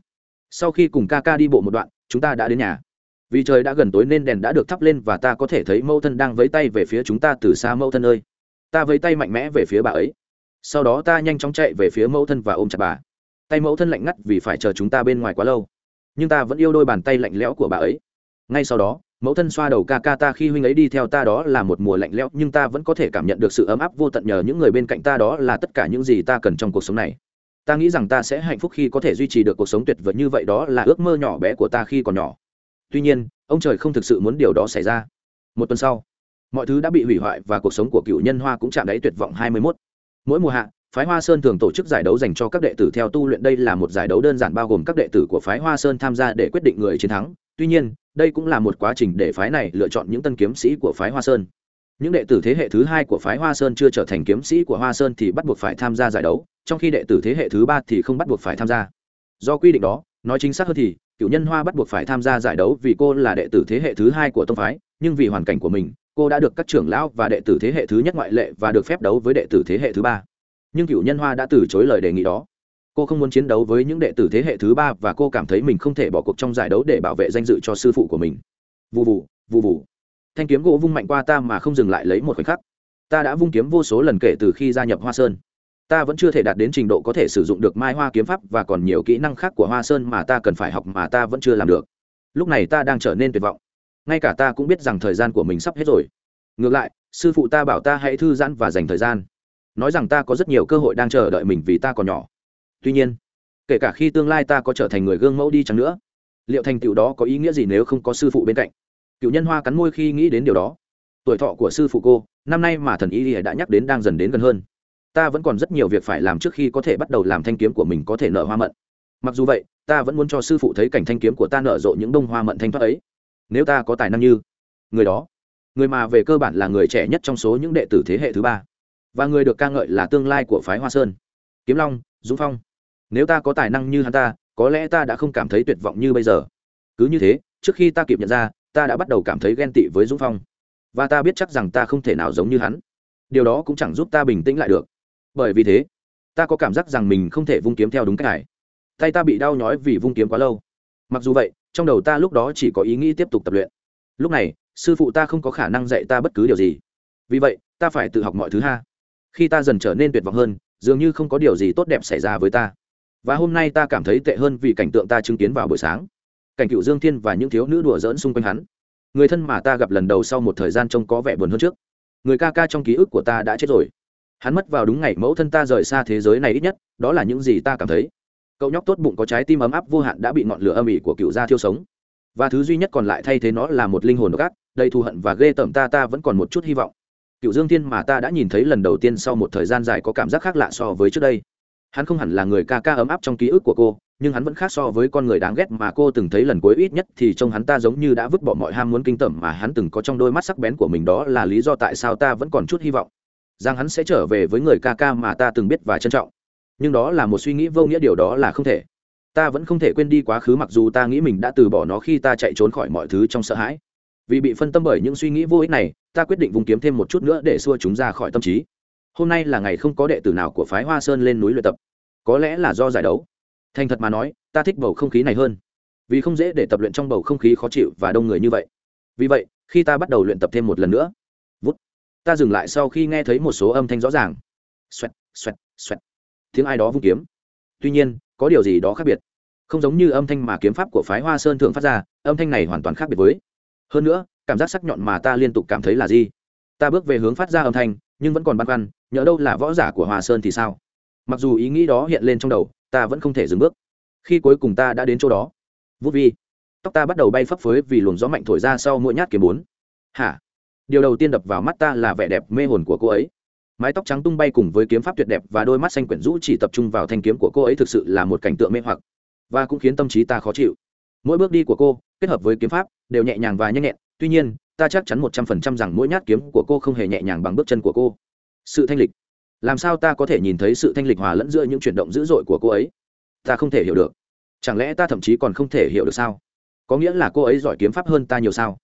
Sau khi cùng ca ca đi bộ một đoạn, chúng ta đã đến nhà. Vì trời đã gần tối nên đèn đã được thắp lên và ta có thể thấy mẫu thân đang vẫy tay về phía chúng ta. Từ xa mẫu thân ơi. Ta vẫy tay mạnh mẽ về phía bà ấy sau đó ta nhanh chóng chạy về phía mẫu thân và ôm chặt bà. Tay mẫu thân lạnh ngắt vì phải chờ chúng ta bên ngoài quá lâu. Nhưng ta vẫn yêu đôi bàn tay lạnh lẽo của bà ấy. Ngay sau đó, mẫu thân xoa đầu ca ca ta khi huynh ấy đi theo ta đó là một mùa lạnh lẽo, nhưng ta vẫn có thể cảm nhận được sự ấm áp vô tận nhờ những người bên cạnh ta đó là tất cả những gì ta cần trong cuộc sống này. Ta nghĩ rằng ta sẽ hạnh phúc khi có thể duy trì được cuộc sống tuyệt vời như vậy đó là ước mơ nhỏ bé của ta khi còn nhỏ. Tuy nhiên, ông trời không thực sự muốn điều đó xảy ra. Một tuần sau, mọi thứ đã bị hủy hoại và cuộc sống của cựu nhân hoa cũng chạm đáy tuyệt vọng 21 mỗi mùa hạ, phái hoa sơn thường tổ chức giải đấu dành cho các đệ tử theo tu luyện. Đây là một giải đấu đơn giản bao gồm các đệ tử của phái hoa sơn tham gia để quyết định người chiến thắng. Tuy nhiên, đây cũng là một quá trình để phái này lựa chọn những tân kiếm sĩ của phái hoa sơn. Những đệ tử thế hệ thứ hai của phái hoa sơn chưa trở thành kiếm sĩ của hoa sơn thì bắt buộc phải tham gia giải đấu, trong khi đệ tử thế hệ thứ ba thì không bắt buộc phải tham gia. Do quy định đó, nói chính xác hơn thì, cựu nhân hoa bắt buộc phải tham gia giải đấu vì cô là đệ tử thế hệ thứ hai của tông phái, nhưng vì hoàn cảnh của mình cô đã được các trưởng lão và đệ tử thế hệ thứ nhất ngoại lệ và được phép đấu với đệ tử thế hệ thứ ba. Nhưng cựu nhân hoa đã từ chối lời đề nghị đó. Cô không muốn chiến đấu với những đệ tử thế hệ thứ ba và cô cảm thấy mình không thể bỏ cuộc trong giải đấu để bảo vệ danh dự cho sư phụ của mình. Vụ vụ vụ vụ thanh kiếm gỗ vung mạnh qua ta mà không dừng lại lấy một khoảnh khắc. Ta đã vung kiếm vô số lần kể từ khi gia nhập hoa sơn. Ta vẫn chưa thể đạt đến trình độ có thể sử dụng được mai hoa kiếm pháp và còn nhiều kỹ năng khác của hoa sơn mà ta cần phải học mà ta vẫn chưa làm được. Lúc này ta đang trở nên tuyệt vọng ngay cả ta cũng biết rằng thời gian của mình sắp hết rồi. Ngược lại, sư phụ ta bảo ta hãy thư giãn và dành thời gian. Nói rằng ta có rất nhiều cơ hội đang chờ đợi mình vì ta còn nhỏ. Tuy nhiên, kể cả khi tương lai ta có trở thành người gương mẫu đi chăng nữa, liệu thành tựu đó có ý nghĩa gì nếu không có sư phụ bên cạnh? Cựu nhân hoa cắn môi khi nghĩ đến điều đó. Tuổi thọ của sư phụ cô, năm nay mà thần y đã nhắc đến đang dần đến gần hơn. Ta vẫn còn rất nhiều việc phải làm trước khi có thể bắt đầu làm thanh kiếm của mình có thể nở hoa mận. Mặc dù vậy, ta vẫn muốn cho sư phụ thấy cảnh thanh kiếm của ta nở rộ những bông hoa mận thanh thoát ấy nếu ta có tài năng như người đó, người mà về cơ bản là người trẻ nhất trong số những đệ tử thế hệ thứ ba, và người được ca ngợi là tương lai của phái hoa sơn. Kiếm long, dũng phong, nếu ta có tài năng như hắn ta, có lẽ ta đã không cảm thấy tuyệt vọng như bây giờ. Cứ như thế, trước khi ta kịp nhận ra, ta đã bắt đầu cảm thấy ghen tị với dũng phong, và ta biết chắc rằng ta không thể nào giống như hắn. Điều đó cũng chẳng giúp ta bình tĩnh lại được. Bởi vì thế, ta có cảm giác rằng mình không thể vung kiếm theo đúng cách này. Tay ta bị đau nhói vì vung kiếm quá lâu. Mặc dù vậy trong đầu ta lúc đó chỉ có ý nghĩ tiếp tục tập luyện. Lúc này, sư phụ ta không có khả năng dạy ta bất cứ điều gì. Vì vậy, ta phải tự học mọi thứ ha. Khi ta dần trở nên tuyệt vọng hơn, dường như không có điều gì tốt đẹp xảy ra với ta. Và hôm nay ta cảm thấy tệ hơn vì cảnh tượng ta chứng kiến vào buổi sáng. Cảnh cựu dương thiên và những thiếu nữ đùa dỡn xung quanh hắn. Người thân mà ta gặp lần đầu sau một thời gian trông có vẻ buồn hơn trước. Người ca ca trong ký ức của ta đã chết rồi. Hắn mất vào đúng ngày mẫu thân ta rời xa thế giới này ít nhất, đó là những gì ta cảm thấy cậu nhóc tốt bụng có trái tim ấm áp vô hạn đã bị ngọn lửa âm ỉ của cựu gia thiêu sống. Và thứ duy nhất còn lại thay thế nó là một linh hồn độc ác, đầy thù hận và ghê tởm ta ta vẫn còn một chút hy vọng. Cựu dương thiên mà ta đã nhìn thấy lần đầu tiên sau một thời gian dài có cảm giác khác lạ so với trước đây. Hắn không hẳn là người ca ca ấm áp trong ký ức của cô, nhưng hắn vẫn khác so với con người đáng ghét mà cô từng thấy lần cuối ít nhất thì trông hắn ta giống như đã vứt bỏ mọi ham muốn kinh tởm mà hắn từng có trong đôi mắt sắc bén của mình đó là lý do tại sao ta vẫn còn chút hy vọng. Rằng hắn sẽ trở về với người ca ca mà ta từng biết và trân trọng nhưng đó là một suy nghĩ vô nghĩa, điều đó là không thể. Ta vẫn không thể quên đi quá khứ, mặc dù ta nghĩ mình đã từ bỏ nó khi ta chạy trốn khỏi mọi thứ trong sợ hãi. Vì bị phân tâm bởi những suy nghĩ vô ích này, ta quyết định vùng kiếm thêm một chút nữa để xua chúng ra khỏi tâm trí. Hôm nay là ngày không có đệ tử nào của phái hoa sơn lên núi luyện tập. Có lẽ là do giải đấu. Thành thật mà nói, ta thích bầu không khí này hơn. Vì không dễ để tập luyện trong bầu không khí khó chịu và đông người như vậy. Vì vậy, khi ta bắt đầu luyện tập thêm một lần nữa, vút, ta dừng lại sau khi nghe thấy một số âm thanh rõ ràng. Xoẹt xoẹt xoẹt tiếng ai đó vung kiếm. Tuy nhiên, có điều gì đó khác biệt. Không giống như âm thanh mà kiếm pháp của phái hoa sơn thường phát ra, âm thanh này hoàn toàn khác biệt với. Hơn nữa, cảm giác sắc nhọn mà ta liên tục cảm thấy là gì? Ta bước về hướng phát ra âm thanh, nhưng vẫn còn băn khoăn nhớ đâu là võ giả của hoa sơn thì sao? Mặc dù ý nghĩ đó hiện lên trong đầu, ta vẫn không thể dừng bước. Khi cuối cùng ta đã đến chỗ đó, vút vi, tóc ta bắt đầu bay phấp phới vì luồng gió mạnh thổi ra sau mỗi nhát kiếm bốn. Hả? Điều đầu tiên đập vào mắt ta là vẻ đẹp mê hồn của cô ấy mái tóc trắng tung bay cùng với kiếm pháp tuyệt đẹp và đôi mắt xanh quyển rũ chỉ tập trung vào thanh kiếm của cô ấy thực sự là một cảnh tượng mê hoặc và cũng khiến tâm trí ta khó chịu. Mỗi bước đi của cô, kết hợp với kiếm pháp, đều nhẹ nhàng và nhanh nhẹn. Tuy nhiên, ta chắc chắn một trăm phần trăm rằng mỗi nhát kiếm của cô không hề nhẹ nhàng bằng bước chân của cô. Sự thanh lịch. Làm sao ta có thể nhìn thấy sự thanh lịch hòa lẫn giữa những chuyển động dữ dội của cô ấy? Ta không thể hiểu được. Chẳng lẽ ta thậm chí còn không thể hiểu được sao? Có nghĩa là cô ấy giỏi kiếm pháp hơn ta nhiều sao?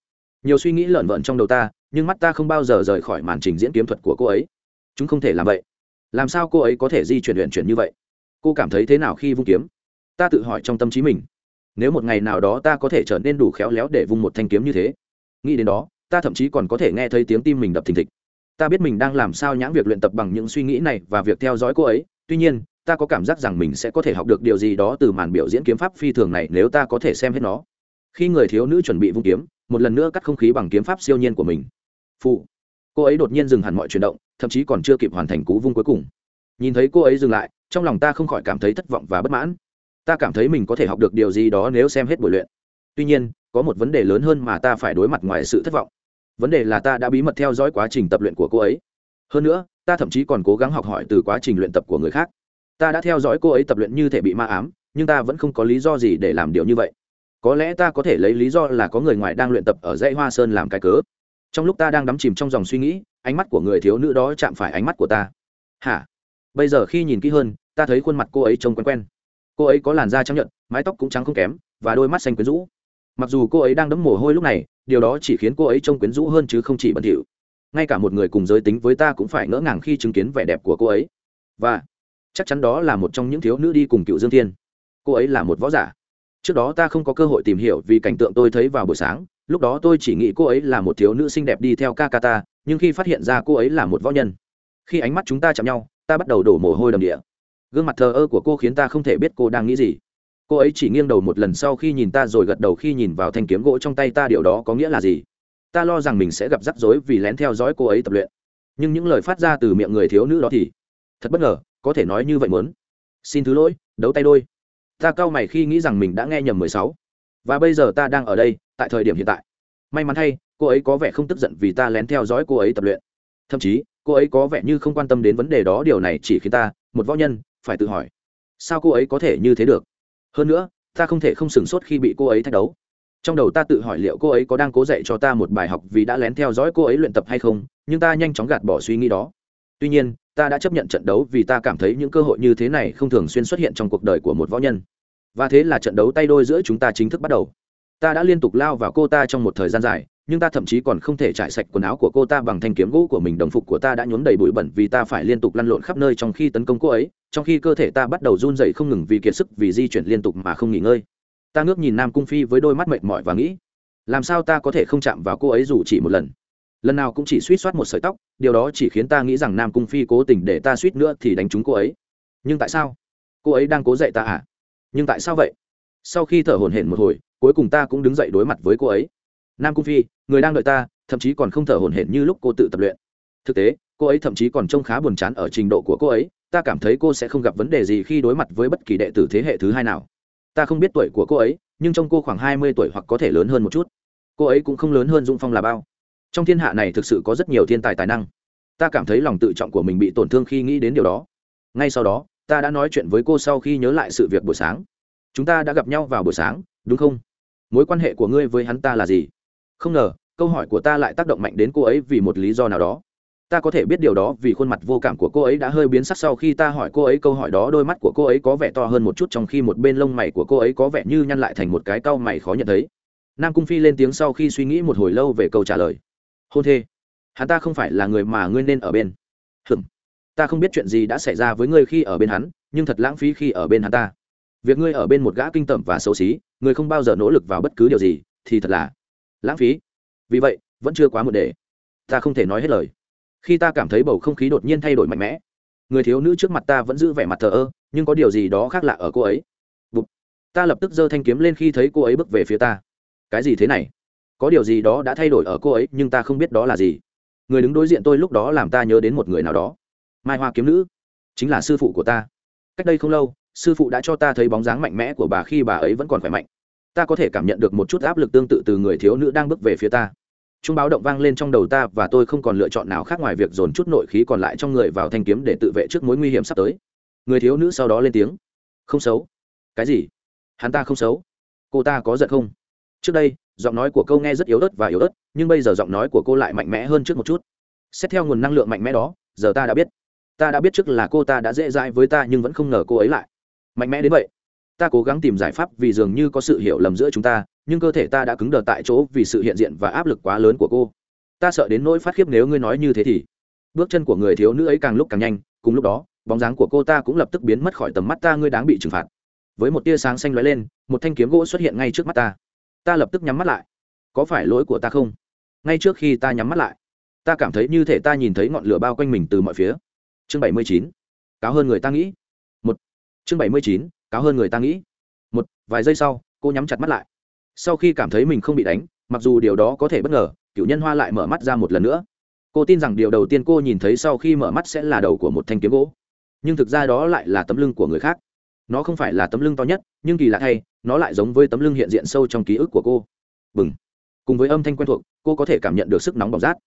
Nhiều suy nghĩ lợn vợn trong đầu ta, nhưng mắt ta không bao giờ rời khỏi màn trình diễn kiếm thuật của cô ấy chúng không thể làm vậy. Làm sao cô ấy có thể di chuyển luyện chuyển như vậy? Cô cảm thấy thế nào khi vung kiếm? Ta tự hỏi trong tâm trí mình. Nếu một ngày nào đó ta có thể trở nên đủ khéo léo để vung một thanh kiếm như thế, nghĩ đến đó, ta thậm chí còn có thể nghe thấy tiếng tim mình đập thình thịch. Ta biết mình đang làm sao nhãng việc luyện tập bằng những suy nghĩ này và việc theo dõi cô ấy, tuy nhiên, ta có cảm giác rằng mình sẽ có thể học được điều gì đó từ màn biểu diễn kiếm pháp phi thường này nếu ta có thể xem hết nó. Khi người thiếu nữ chuẩn bị vung kiếm, một lần nữa cắt không khí bằng kiếm pháp siêu nhiên của mình. Phụ. Cô ấy đột nhiên dừng hẳn mọi chuyển động thậm chí còn chưa kịp hoàn thành cú vung cuối cùng. Nhìn thấy cô ấy dừng lại, trong lòng ta không khỏi cảm thấy thất vọng và bất mãn. Ta cảm thấy mình có thể học được điều gì đó nếu xem hết buổi luyện. Tuy nhiên, có một vấn đề lớn hơn mà ta phải đối mặt ngoài sự thất vọng. Vấn đề là ta đã bí mật theo dõi quá trình tập luyện của cô ấy. Hơn nữa, ta thậm chí còn cố gắng học hỏi từ quá trình luyện tập của người khác. Ta đã theo dõi cô ấy tập luyện như thể bị ma ám, nhưng ta vẫn không có lý do gì để làm điều như vậy. Có lẽ ta có thể lấy lý do là có người ngoài đang luyện tập ở dãy hoa sơn làm cái cớ trong lúc ta đang đắm chìm trong dòng suy nghĩ, ánh mắt của người thiếu nữ đó chạm phải ánh mắt của ta. Hả? Bây giờ khi nhìn kỹ hơn, ta thấy khuôn mặt cô ấy trông quen quen. Cô ấy có làn da trắng nhận mái tóc cũng trắng không kém, và đôi mắt xanh quyến rũ. Mặc dù cô ấy đang đấm mồ hôi lúc này, điều đó chỉ khiến cô ấy trông quyến rũ hơn chứ không chỉ bẩn thỉu. Ngay cả một người cùng giới tính với ta cũng phải ngỡ ngàng khi chứng kiến vẻ đẹp của cô ấy. Và chắc chắn đó là một trong những thiếu nữ đi cùng cựu dương thiên. Cô ấy là một võ giả trước đó ta không có cơ hội tìm hiểu vì cảnh tượng tôi thấy vào buổi sáng, lúc đó tôi chỉ nghĩ cô ấy là một thiếu nữ xinh đẹp đi theo ca ca ta nhưng khi phát hiện ra cô ấy là một võ nhân, khi ánh mắt chúng ta chạm nhau, ta bắt đầu đổ mồ hôi đầm địa. Gương mặt thờ ơ của cô khiến ta không thể biết cô đang nghĩ gì. Cô ấy chỉ nghiêng đầu một lần sau khi nhìn ta rồi gật đầu khi nhìn vào thanh kiếm gỗ trong tay ta, điều đó có nghĩa là gì? Ta lo rằng mình sẽ gặp rắc rối vì lén theo dõi cô ấy tập luyện. Nhưng những lời phát ra từ miệng người thiếu nữ đó thì thật bất ngờ, có thể nói như vậy muốn. Xin thứ lỗi, đấu tay đôi ta cau mày khi nghĩ rằng mình đã nghe nhầm mười sáu. Và bây giờ ta đang ở đây, tại thời điểm hiện tại. May mắn thay, cô ấy có vẻ không tức giận vì ta lén theo dõi cô ấy tập luyện. Thậm chí, cô ấy có vẻ như không quan tâm đến vấn đề đó, điều này chỉ khiến ta, một võ nhân, phải tự hỏi, sao cô ấy có thể như thế được? Hơn nữa, ta không thể không sửng sốt khi bị cô ấy thách đấu. Trong đầu ta tự hỏi liệu cô ấy có đang cố dạy cho ta một bài học vì đã lén theo dõi cô ấy luyện tập hay không, nhưng ta nhanh chóng gạt bỏ suy nghĩ đó. Tuy nhiên ta đã chấp nhận trận đấu vì ta cảm thấy những cơ hội như thế này không thường xuyên xuất hiện trong cuộc đời của một võ nhân. Và thế là trận đấu tay đôi giữa chúng ta chính thức bắt đầu. Ta đã liên tục lao vào cô ta trong một thời gian dài, nhưng ta thậm chí còn không thể trải sạch quần áo của cô ta bằng thanh kiếm gỗ của mình. Đồng phục của ta đã nhuốm đầy bụi bẩn vì ta phải liên tục lăn lộn khắp nơi trong khi tấn công cô ấy, trong khi cơ thể ta bắt đầu run dậy không ngừng vì kiệt sức, vì di chuyển liên tục mà không nghỉ ngơi. Ta ngước nhìn nam cung phi với đôi mắt mệt mỏi và nghĩ, làm sao ta có thể không chạm vào cô ấy dù chỉ một lần? Lần nào cũng chỉ suýt soát một sợi tóc, điều đó chỉ khiến ta nghĩ rằng nam cung phi cố tình để ta suýt nữa thì đánh trúng cô ấy. Nhưng tại sao? Cô ấy đang cố dạy ta à? Nhưng tại sao vậy? Sau khi thở hổn hển một hồi, cuối cùng ta cũng đứng dậy đối mặt với cô ấy. Nam cung phi, người đang đợi ta, thậm chí còn không thở hổn hển như lúc cô tự tập luyện. Thực tế, cô ấy thậm chí còn trông khá buồn chán ở trình độ của cô ấy. Ta cảm thấy cô sẽ không gặp vấn đề gì khi đối mặt với bất kỳ đệ tử thế hệ thứ hai nào. Ta không biết tuổi của cô ấy, nhưng trông cô khoảng hai mươi tuổi hoặc có thể lớn hơn một chút. Cô ấy cũng không lớn hơn dung phong là bao trong thiên hạ này thực sự có rất nhiều thiên tài tài năng. Ta cảm thấy lòng tự trọng của mình bị tổn thương khi nghĩ đến điều đó. Ngay sau đó, ta đã nói chuyện với cô sau khi nhớ lại sự việc buổi sáng. Chúng ta đã gặp nhau vào buổi sáng, đúng không? Mối quan hệ của ngươi với hắn ta là gì? Không ngờ, câu hỏi của ta lại tác động mạnh đến cô ấy vì một lý do nào đó. Ta có thể biết điều đó vì khuôn mặt vô cảm của cô ấy đã hơi biến sắc sau khi ta hỏi cô ấy câu hỏi đó. Đôi mắt của cô ấy có vẻ to hơn một chút trong khi một bên lông mày của cô ấy có vẻ như nhăn lại thành một cái cau mày khó nhận thấy. Nam cung phi lên tiếng sau khi suy nghĩ một hồi lâu về câu trả lời hôn thê. Hắn ta không phải là người mà ngươi nên ở bên. Hừm ta không biết chuyện gì đã xảy ra với ngươi khi ở bên hắn, nhưng thật lãng phí khi ở bên hắn ta. Việc ngươi ở bên một gã kinh tởm và xấu xí, ngươi không bao giờ nỗ lực vào bất cứ điều gì, thì thật là lãng phí. Vì vậy, vẫn chưa quá một để. Ta không thể nói hết lời. Khi ta cảm thấy bầu không khí đột nhiên thay đổi mạnh mẽ, người thiếu nữ trước mặt ta vẫn giữ vẻ mặt thờ ơ, nhưng có điều gì đó khác lạ ở cô ấy. Bụt. ta lập tức giơ thanh kiếm lên khi thấy cô ấy bước về phía ta. Cái gì thế này? Có điều gì đó đã thay đổi ở cô ấy, nhưng ta không biết đó là gì. Người đứng đối diện tôi lúc đó làm ta nhớ đến một người nào đó. Mai hoa kiếm nữ, chính là sư phụ của ta. Cách đây không lâu, sư phụ đã cho ta thấy bóng dáng mạnh mẽ của bà khi bà ấy vẫn còn khỏe mạnh. Ta có thể cảm nhận được một chút áp lực tương tự từ người thiếu nữ đang bước về phía ta. Trung báo động vang lên trong đầu ta và tôi không còn lựa chọn nào khác ngoài việc dồn chút nội khí còn lại trong người vào thanh kiếm để tự vệ trước mối nguy hiểm sắp tới. Người thiếu nữ sau đó lên tiếng. Không xấu. Cái gì? Hắn ta không xấu. Cô ta có giận không? Trước đây giọng nói của câu nghe rất yếu ớt và yếu ớt, nhưng bây giờ giọng nói của cô lại mạnh mẽ hơn trước một chút. Xét theo nguồn năng lượng mạnh mẽ đó, giờ ta đã biết. Ta đã biết trước là cô ta đã dễ dãi với ta nhưng vẫn không ngờ cô ấy lại mạnh mẽ đến vậy. Ta cố gắng tìm giải pháp vì dường như có sự hiểu lầm giữa chúng ta, nhưng cơ thể ta đã cứng đờ tại chỗ vì sự hiện diện và áp lực quá lớn của cô. Ta sợ đến nỗi phát khiếp nếu ngươi nói như thế thì. Bước chân của người thiếu nữ ấy càng lúc càng nhanh, cùng lúc đó, bóng dáng của cô ta cũng lập tức biến mất khỏi tầm mắt ta, ngươi đáng bị trừng phạt. Với một tia sáng xanh lóe lên, một thanh kiếm gỗ xuất hiện ngay trước mắt ta ta lập tức nhắm mắt lại. Có phải lỗi của ta không? Ngay trước khi ta nhắm mắt lại, ta cảm thấy như thể ta nhìn thấy ngọn lửa bao quanh mình từ mọi phía. Chương bảy mươi chín, cáo hơn người ta nghĩ. Một. Chương bảy mươi chín, cáo hơn người ta nghĩ. Một, vài giây sau, cô nhắm chặt mắt lại. Sau khi cảm thấy mình không bị đánh, mặc dù điều đó có thể bất ngờ, cựu nhân hoa lại mở mắt ra một lần nữa. Cô tin rằng điều đầu tiên cô nhìn thấy sau khi mở mắt sẽ là đầu của một thanh kiếm gỗ. Nhưng thực ra đó lại là tấm lưng của người khác nó không phải là tấm lưng to nhất, nhưng kỳ lạ thay, nó lại giống với tấm lưng hiện diện sâu trong ký ức của cô. Bừng. Cùng với âm thanh quen thuộc, cô có thể cảm nhận được sức nóng bỏng rát.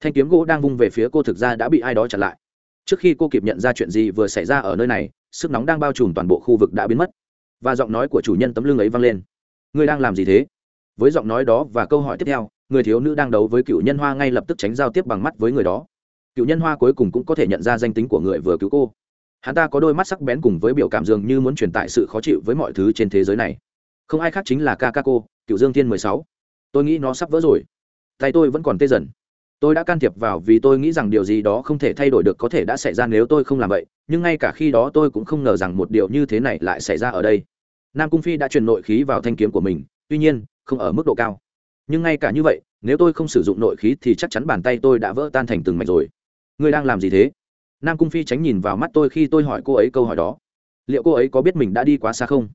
Thanh kiếm gỗ đang vung về phía cô thực ra đã bị ai đó chặn lại. Trước khi cô kịp nhận ra chuyện gì vừa xảy ra ở nơi này, sức nóng đang bao trùm toàn bộ khu vực đã biến mất. Và giọng nói của chủ nhân tấm lưng ấy vang lên. Ngươi đang làm gì thế? Với giọng nói đó và câu hỏi tiếp theo, người thiếu nữ đang đấu với cựu nhân hoa ngay lập tức tránh giao tiếp bằng mắt với người đó. Cựu nhân hoa cuối cùng cũng có thể nhận ra danh tính của người vừa cứu cô hắn ta có đôi mắt sắc bén cùng với biểu cảm dường như muốn truyền tải sự khó chịu với mọi thứ trên thế giới này. Không ai khác chính là ca ca cô cựu dương thiên mười sáu. Tôi nghĩ nó sắp vỡ rồi. Tay tôi vẫn còn tê dần. Tôi đã can thiệp vào vì tôi nghĩ rằng điều gì đó không thể thay đổi được có thể đã xảy ra nếu tôi không làm vậy, nhưng ngay cả khi đó tôi cũng không ngờ rằng một điều như thế này lại xảy ra ở đây. Nam cung phi đã truyền nội khí vào thanh kiếm của mình, tuy nhiên, không ở mức độ cao. Nhưng ngay cả như vậy, nếu tôi không sử dụng nội khí thì chắc chắn bàn tay tôi đã vỡ tan thành từng mạch rồi. Ngươi đang làm gì thế? Nam cung phi tránh nhìn vào mắt tôi khi tôi hỏi cô ấy câu hỏi đó. Liệu cô ấy có biết mình đã đi quá xa không?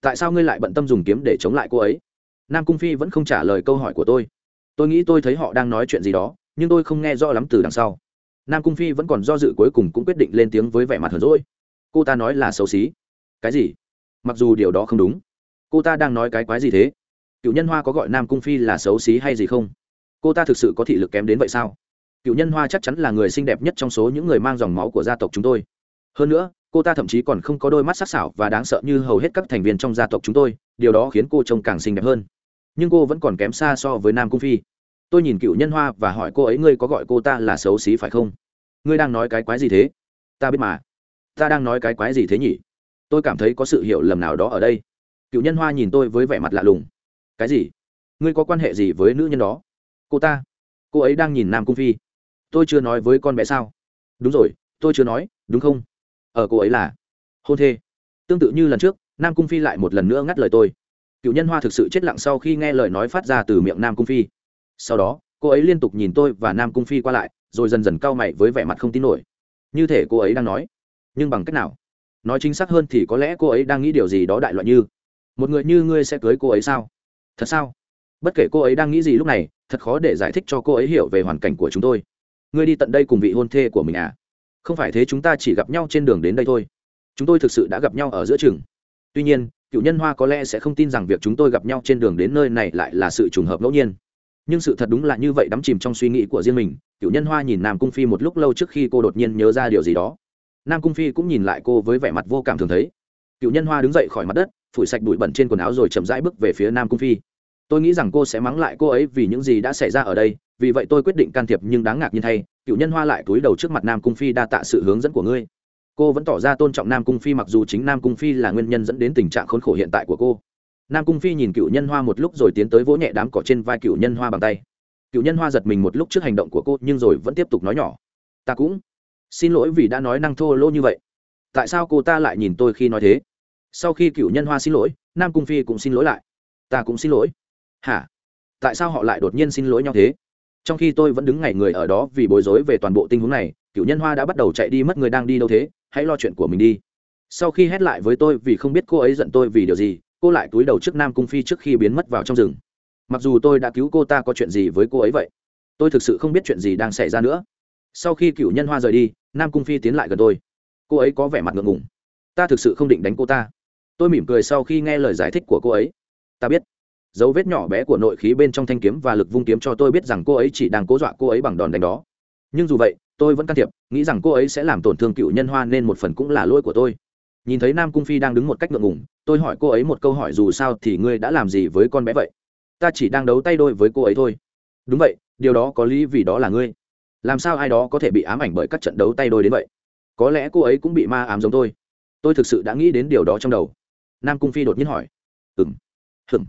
Tại sao ngươi lại bận tâm dùng kiếm để chống lại cô ấy? Nam cung phi vẫn không trả lời câu hỏi của tôi. Tôi nghĩ tôi thấy họ đang nói chuyện gì đó, nhưng tôi không nghe rõ lắm từ đằng sau. Nam cung phi vẫn còn do dự cuối cùng cũng quyết định lên tiếng với vẻ mặt hờn rỗi cô ta nói là xấu xí. Cái gì? Mặc dù điều đó không đúng. Cô ta đang nói cái quái gì thế? Cựu nhân hoa có gọi nam cung phi là xấu xí hay gì không? Cô ta thực sự có thị lực kém đến vậy sao? Cựu nhân hoa chắc chắn là người xinh đẹp nhất trong số những người mang dòng máu của gia tộc chúng tôi. Hơn nữa, cô ta thậm chí còn không có đôi mắt sắc sảo và đáng sợ như hầu hết các thành viên trong gia tộc chúng tôi, điều đó khiến cô trông càng xinh đẹp hơn. Nhưng cô vẫn còn kém xa so với nam cung phi. Tôi nhìn cựu nhân hoa và hỏi cô ấy, ngươi có gọi cô ta là xấu xí phải không? Ngươi đang nói cái quái gì thế? Ta biết mà. Ta đang nói cái quái gì thế nhỉ? Tôi cảm thấy có sự hiểu lầm nào đó ở đây. Cựu nhân hoa nhìn tôi với vẻ mặt lạ lùng. Cái gì? Ngươi có quan hệ gì với nữ nhân đó? Cô ta. Cô ấy đang nhìn nam cung phi tôi chưa nói với con bé sao? Đúng rồi, tôi chưa nói, đúng không? Ở cô ấy là hôn thê. Tương tự như lần trước, nam cung phi lại một lần nữa ngắt lời tôi. Cựu nhân hoa thực sự chết lặng sau khi nghe lời nói phát ra từ miệng nam cung phi. Sau đó, cô ấy liên tục nhìn tôi và nam cung phi qua lại, rồi dần dần cau mày với vẻ mặt không tin nổi. Như thể cô ấy đang nói. Nhưng bằng cách nào? Nói chính xác hơn thì có lẽ cô ấy đang nghĩ điều gì đó đại loại như, một người như ngươi sẽ cưới cô ấy sao? Thật sao? Bất kể cô ấy đang nghĩ gì lúc này, thật khó để giải thích cho cô ấy hiểu về hoàn cảnh của chúng tôi ngươi đi tận đây cùng vị hôn thê của mình à? Không phải thế chúng ta chỉ gặp nhau trên đường đến đây thôi. Chúng tôi thực sự đã gặp nhau ở giữa trường tuy nhiên, cựu nhân hoa có lẽ sẽ không tin rằng việc chúng tôi gặp nhau trên đường đến nơi này lại là sự trùng hợp ngẫu nhiên. Nhưng sự thật đúng là như vậy đắm chìm trong suy nghĩ của riêng mình, cựu nhân hoa nhìn nam cung phi một lúc lâu trước khi cô đột nhiên nhớ ra điều gì đó. Nam cung phi cũng nhìn lại cô với vẻ mặt vô cảm thường thấy. Cựu nhân hoa đứng dậy khỏi mặt đất, phủi sạch bụi bẩn trên quần áo rồi chậm rãi bước về phía nam cung phi tôi nghĩ rằng cô sẽ mắng lại cô ấy vì những gì đã xảy ra ở đây, vì vậy tôi quyết định can thiệp nhưng đáng ngạc nhiên thay, cựu nhân hoa lại cúi đầu trước mặt nam cung phi đa tạ sự hướng dẫn của ngươi. Cô vẫn tỏ ra tôn trọng nam cung phi mặc dù chính nam cung phi là nguyên nhân dẫn đến tình trạng khốn khổ hiện tại của cô. Nam cung phi nhìn cựu nhân hoa một lúc rồi tiến tới vỗ nhẹ đám cỏ trên vai cựu nhân hoa bằng tay. Cựu nhân hoa giật mình một lúc trước hành động của cô nhưng rồi vẫn tiếp tục nói nhỏ. Ta cũng xin lỗi vì đã nói năng thô lỗ như vậy. Tại sao cô ta lại nhìn tôi khi nói thế? Sau khi cựu nhân hoa xin lỗi, nam cung phi cũng xin lỗi lại. Ta cũng xin lỗi hả? Tại sao họ lại đột nhiên xin lỗi nhau thế? Trong khi tôi vẫn đứng ngày người ở đó vì bối rối về toàn bộ tình huống này, cựu nhân hoa đã bắt đầu chạy đi mất người đang đi đâu thế? Hãy lo chuyện của mình đi. Sau khi hét lại với tôi vì không biết cô ấy giận tôi vì điều gì, cô lại túi đầu trước nam cung phi trước khi biến mất vào trong rừng. Mặc dù tôi đã cứu cô ta có chuyện gì với cô ấy vậy, tôi thực sự không biết chuyện gì đang xảy ra nữa. Sau khi cựu nhân hoa rời đi, nam cung phi tiến lại gần tôi. Cô ấy có vẻ mặt ngượng ngùng. Ta thực sự không định đánh cô ta. Tôi mỉm cười sau khi nghe lời giải thích của cô ấy. Ta biết dấu vết nhỏ bé của nội khí bên trong thanh kiếm và lực vung kiếm cho tôi biết rằng cô ấy chỉ đang cố dọa cô ấy bằng đòn đánh đó. Nhưng dù vậy, tôi vẫn can thiệp, nghĩ rằng cô ấy sẽ làm tổn thương cựu nhân hoa nên một phần cũng là lỗi của tôi. Nhìn thấy nam cung phi đang đứng một cách ngượng ngùng, tôi hỏi cô ấy một câu hỏi dù sao thì ngươi đã làm gì với con bé vậy? Ta chỉ đang đấu tay đôi với cô ấy thôi. Đúng vậy, điều đó có lý vì đó là ngươi. Làm sao ai đó có thể bị ám ảnh bởi các trận đấu tay đôi đến vậy? Có lẽ cô ấy cũng bị ma ám giống tôi. Tôi thực sự đã nghĩ đến điều đó trong đầu. Nam cung phi đột nhiên hỏi. Ừng hừng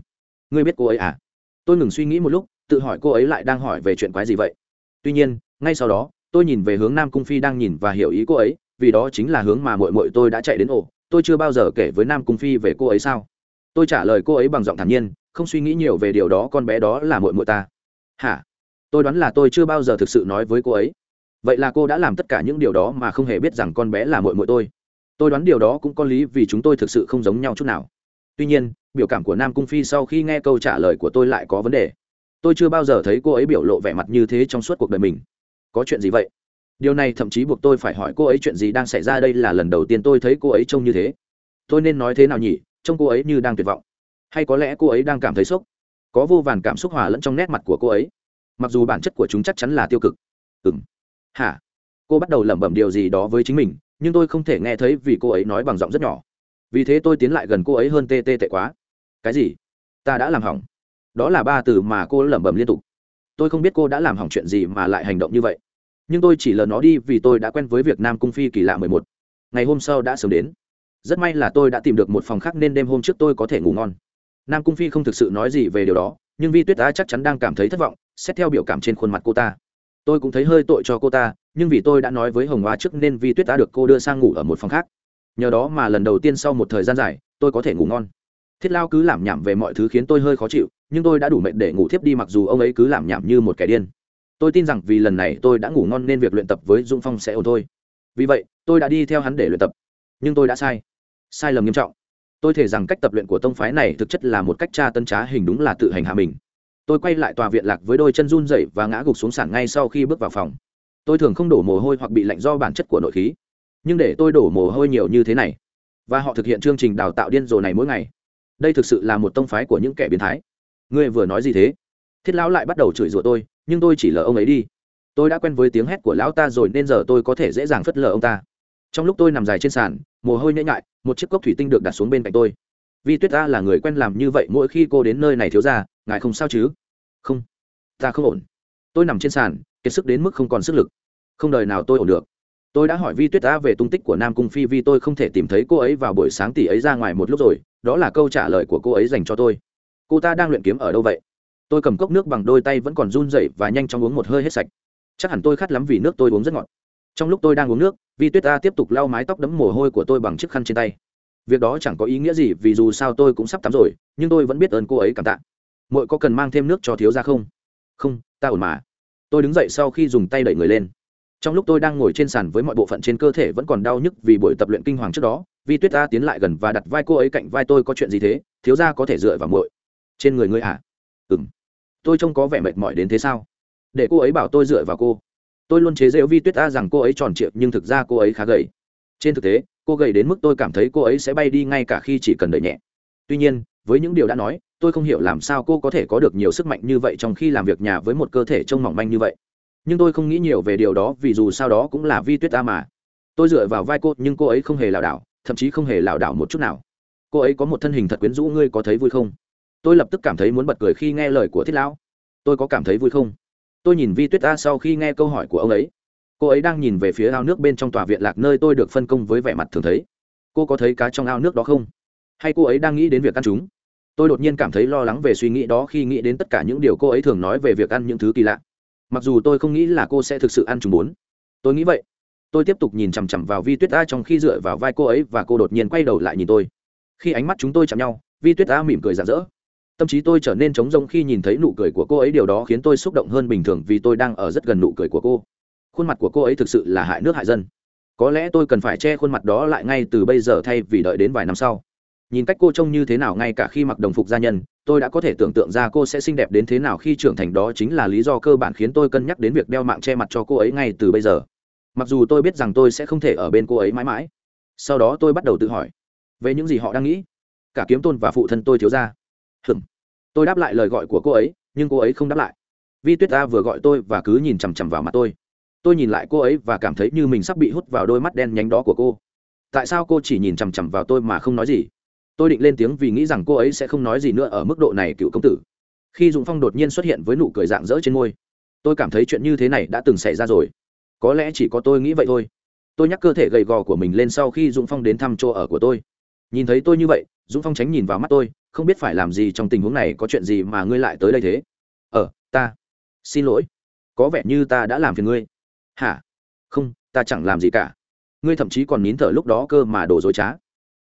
ngươi biết cô ấy à? Tôi ngừng suy nghĩ một lúc, tự hỏi cô ấy lại đang hỏi về chuyện quái gì vậy. Tuy nhiên, ngay sau đó, tôi nhìn về hướng nam cung phi đang nhìn và hiểu ý cô ấy, vì đó chính là hướng mà mội mội tôi đã chạy đến ổ. Tôi chưa bao giờ kể với nam cung phi về cô ấy sao? Tôi trả lời cô ấy bằng giọng thản nhiên, không suy nghĩ nhiều về điều đó, con bé đó là mội mội ta. Hả? Tôi đoán là tôi chưa bao giờ thực sự nói với cô ấy. Vậy là cô đã làm tất cả những điều đó mà không hề biết rằng con bé là mội mội tôi. Tôi đoán điều đó cũng có lý vì chúng tôi thực sự không giống nhau chút nào tuy nhiên, biểu cảm của nam cung phi sau khi nghe câu trả lời của tôi lại có vấn đề. Tôi chưa bao giờ thấy cô ấy biểu lộ vẻ mặt như thế trong suốt cuộc đời mình. Có chuyện gì vậy? Điều này thậm chí buộc tôi phải hỏi cô ấy chuyện gì đang xảy ra đây là lần đầu tiên tôi thấy cô ấy trông như thế. Tôi nên nói thế nào nhỉ? Trông cô ấy như đang tuyệt vọng. Hay có lẽ cô ấy đang cảm thấy sốc? Có vô vàn cảm xúc hòa lẫn trong nét mặt của cô ấy. Mặc dù bản chất của chúng chắc chắn là tiêu cực. Ừ m hả? Cô bắt đầu lẩm bẩm điều gì đó với chính mình, nhưng tôi không thể nghe thấy vì cô ấy nói bằng giọng rất nhỏ vì thế tôi tiến lại gần cô ấy hơn tê tê tệ quá. Cái gì? Ta đã làm hỏng. Đó là ba từ mà cô lẩm bẩm liên tục. Tôi không biết cô đã làm hỏng chuyện gì mà lại hành động như vậy. Nhưng tôi chỉ lờ nó đi vì tôi đã quen với việc nam cung phi kỳ lạ mười một. Ngày hôm sau đã sớm đến. Rất may là tôi đã tìm được một phòng khác nên đêm hôm trước tôi có thể ngủ ngon. Nam cung phi không thực sự nói gì về điều đó, nhưng vi tuyết ta chắc chắn đang cảm thấy thất vọng, xét theo biểu cảm trên khuôn mặt cô ta. Tôi cũng thấy hơi tội cho cô ta, nhưng vì tôi đã nói với hồng hoa trước nên vi tuyết ta được cô đưa sang ngủ ở một phòng khác nhờ đó mà lần đầu tiên sau một thời gian dài, tôi có thể ngủ ngon. Thiết lao cứ làm nhảm về mọi thứ khiến tôi hơi khó chịu, nhưng tôi đã đủ mệt để ngủ thiếp đi mặc dù ông ấy cứ làm nhảm như một kẻ điên. Tôi tin rằng vì lần này tôi đã ngủ ngon nên việc luyện tập với dung phong sẽ ổn thôi. Vì vậy, tôi đã đi theo hắn để luyện tập. Nhưng tôi đã sai. Sai lầm nghiêm trọng. Tôi thể rằng cách tập luyện của tông phái này thực chất là một cách tra tân trá hình đúng là tự hành hạ mình. Tôi quay lại tòa viện lạc với đôi chân run rẩy và ngã gục xuống sàn ngay sau khi bước vào phòng. Tôi thường không đổ mồ hôi hoặc bị lạnh do bản chất của nội khí nhưng để tôi đổ mồ hôi nhiều như thế này. Và họ thực hiện chương trình đào tạo điên rồ này mỗi ngày. Đây thực sự là một tông phái của những kẻ biến thái. Ngươi vừa nói gì thế? Thiết lão lại bắt đầu chửi rủa tôi, nhưng tôi chỉ lờ ông ấy đi. Tôi đã quen với tiếng hét của lão ta rồi nên giờ tôi có thể dễ dàng phất lờ ông ta. Trong lúc tôi nằm dài trên sàn, mồ hôi nhễ nhại, một chiếc cốc thủy tinh được đặt xuống bên cạnh tôi. Vì tuyết ta là người quen làm như vậy mỗi khi cô đến nơi này thiếu ra, ngài không sao chứ? Không. Ta không ổn. Tôi nằm trên sàn, kiệt sức đến mức không còn sức lực. Không đời nào tôi ổn được tôi đã hỏi vi tuyết ta về tung tích của nam cung phi vi, tôi không thể tìm thấy cô ấy vào buổi sáng tỷ ấy ra ngoài một lúc rồi, đó là câu trả lời của cô ấy dành cho tôi. Cô ta đang luyện kiếm ở đâu vậy? Tôi cầm cốc nước bằng đôi tay vẫn còn run rẩy và nhanh chóng uống một hơi hết sạch. Chắc hẳn tôi khát lắm vì nước tôi uống rất ngọt. Trong lúc tôi đang uống nước, vi tuyết ta tiếp tục lau mái tóc đấm mồ hôi của tôi bằng chiếc khăn trên tay. Việc đó chẳng có ý nghĩa gì vì dù sao tôi cũng sắp tắm rồi, nhưng tôi vẫn biết ơn cô ấy cảm tạ. Mội có cần mang thêm nước cho thiếu ra không? Không, ta ổn mà. Tôi đứng dậy sau khi dùng tay đẩy người lên trong lúc tôi đang ngồi trên sàn với mọi bộ phận trên cơ thể vẫn còn đau nhức vì buổi tập luyện kinh hoàng trước đó vi tuyết ta tiến lại gần và đặt vai cô ấy cạnh vai tôi có chuyện gì thế? Thiếu ra có thể dựa vào muội. Trên người ngươi à? Ừ m tôi trông có vẻ mệt mỏi đến thế sao? Để cô ấy bảo tôi dựa vào cô. Tôi luôn chế rễu vi tuyết ta rằng cô ấy tròn trịa, nhưng thực ra cô ấy khá gầy. Trên thực tế, cô gầy đến mức tôi cảm thấy cô ấy sẽ bay đi ngay cả khi chỉ cần đợi nhẹ. Tuy nhiên, với những điều đã nói, tôi không hiểu làm sao cô có thể có được nhiều sức mạnh như vậy trong khi làm việc nhà với một cơ thể trông mỏng manh như vậy nhưng tôi không nghĩ nhiều về điều đó, vì dù sao đó cũng là vi tuyết ta mà. Tôi dựa vào vai cô, nhưng cô ấy không hề lảo đảo, thậm chí không hề lảo đảo một chút nào. Cô ấy có một thân hình thật quyến rũ, ngươi có thấy vui không? Tôi lập tức cảm thấy muốn bật cười khi nghe lời của thiết lão. Tôi có cảm thấy vui không? Tôi nhìn vi tuyết a sau khi nghe câu hỏi của ông ấy. Cô ấy đang nhìn về phía ao nước bên trong tòa viện lạc nơi tôi được phân công với vẻ mặt thường thấy. Cô có thấy cá trong ao nước đó không? Hay cô ấy đang nghĩ đến việc ăn chúng? Tôi đột nhiên cảm thấy lo lắng về suy nghĩ đó khi nghĩ đến tất cả những điều cô ấy thường nói về việc ăn những thứ kỳ lạ mặc dù tôi không nghĩ là cô sẽ thực sự ăn chúng bốn. Tôi nghĩ vậy. Tôi tiếp tục nhìn chằm chằm vào vi tuyết a trong khi dựa vào vai cô ấy và cô đột nhiên quay đầu lại nhìn tôi. Khi ánh mắt chúng tôi chạm nhau, vi tuyết a mỉm cười rạng rỡ. Tâm trí tôi trở nên trống rông khi nhìn thấy nụ cười của cô ấy, điều đó khiến tôi xúc động hơn bình thường vì tôi đang ở rất gần nụ cười của cô. Khuôn mặt của cô ấy thực sự là hại nước hại dân. Có lẽ tôi cần phải che khuôn mặt đó lại ngay từ bây giờ thay vì đợi đến vài năm sau nhìn cách cô trông như thế nào ngay cả khi mặc đồng phục gia nhân, tôi đã có thể tưởng tượng ra cô sẽ xinh đẹp đến thế nào khi trưởng thành. Đó chính là lý do cơ bản khiến tôi cân nhắc đến việc đeo mạng che mặt cho cô ấy ngay từ bây giờ. Mặc dù tôi biết rằng tôi sẽ không thể ở bên cô ấy mãi mãi. Sau đó tôi bắt đầu tự hỏi, về những gì họ đang nghĩ? Cả kiếm tôn và phụ thân tôi thiếu ra. Hừng tôi đáp lại lời gọi của cô ấy, nhưng cô ấy không đáp lại. Vi tuyết ta vừa gọi tôi và cứ nhìn chằm chằm vào mặt tôi. Tôi nhìn lại cô ấy và cảm thấy như mình sắp bị hút vào đôi mắt đen nhánh đó của cô. Tại sao cô chỉ nhìn chằm chằm vào tôi mà không nói gì? Tôi định lên tiếng vì nghĩ rằng cô ấy sẽ không nói gì nữa ở mức độ này, cựu công tử. Khi dũng phong đột nhiên xuất hiện với nụ cười dạng dỡ trên môi, tôi cảm thấy chuyện như thế này đã từng xảy ra rồi. Có lẽ chỉ có tôi nghĩ vậy thôi. Tôi nhắc cơ thể gầy gò của mình lên sau khi dũng phong đến thăm chỗ ở của tôi. Nhìn thấy tôi như vậy, dũng phong tránh nhìn vào mắt tôi, không biết phải làm gì trong tình huống này, có chuyện gì mà ngươi lại tới đây thế? Ờ ta. Xin lỗi. Có vẻ như ta đã làm phiền ngươi. Hả? Không, ta chẳng làm gì cả. Ngươi thậm chí còn nín thở lúc đó cơ mà đồ dối trá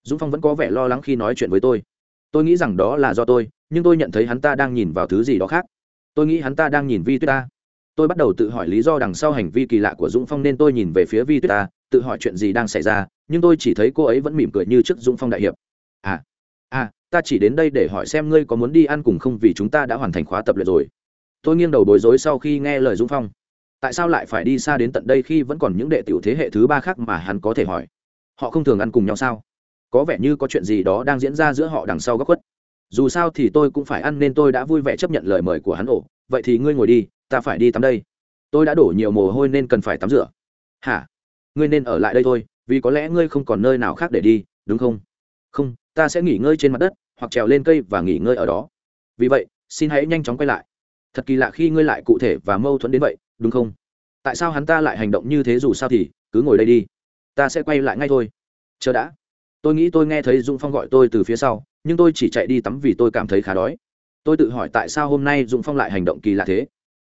dũng phong vẫn có vẻ lo lắng khi nói chuyện với tôi. Tôi nghĩ rằng đó là do tôi, nhưng tôi nhận thấy hắn ta đang nhìn vào thứ gì đó khác. Tôi nghĩ hắn ta đang nhìn vi tuyết ta tôi bắt đầu tự hỏi lý do đằng sau hành vi kỳ lạ của dũng phong nên tôi nhìn về phía vi tuyết ta tự hỏi chuyện gì đang xảy ra, nhưng tôi chỉ thấy cô ấy vẫn mỉm cười như trước dũng phong đại hiệp. À à ta chỉ đến đây để hỏi xem ngươi có muốn đi ăn cùng không vì chúng ta đã hoàn thành khóa tập luyện rồi. Tôi nghiêng đầu bối rối sau khi nghe lời dũng phong. Tại sao lại phải đi xa đến tận đây khi vẫn còn những đệ tiểu thế hệ thứ ba khác mà hắn có thể hỏi? Họ không thường ăn cùng nhau sao? Có vẻ như có chuyện gì đó đang diễn ra giữa họ đằng sau góc khuất. Dù sao thì tôi cũng phải ăn nên tôi đã vui vẻ chấp nhận lời mời của hắn ổ. Vậy thì ngươi ngồi đi, ta phải đi tắm đây. Tôi đã đổ nhiều mồ hôi nên cần phải tắm rửa. Hả? Ngươi nên ở lại đây thôi, vì có lẽ ngươi không còn nơi nào khác để đi, đúng không? Không, ta sẽ nghỉ ngơi trên mặt đất, hoặc trèo lên cây và nghỉ ngơi ở đó. Vì vậy, xin hãy nhanh chóng quay lại. Thật kỳ lạ khi ngươi lại cụ thể và mâu thuẫn đến vậy, đúng không? Tại sao hắn ta lại hành động như thế dù sao thì, cứ ngồi đây đi. Ta sẽ quay lại ngay thôi. Chờ đã tôi nghĩ tôi nghe thấy dũng phong gọi tôi từ phía sau, nhưng tôi chỉ chạy đi tắm vì tôi cảm thấy khá đói. Tôi tự hỏi tại sao hôm nay dũng phong lại hành động kỳ lạ thế.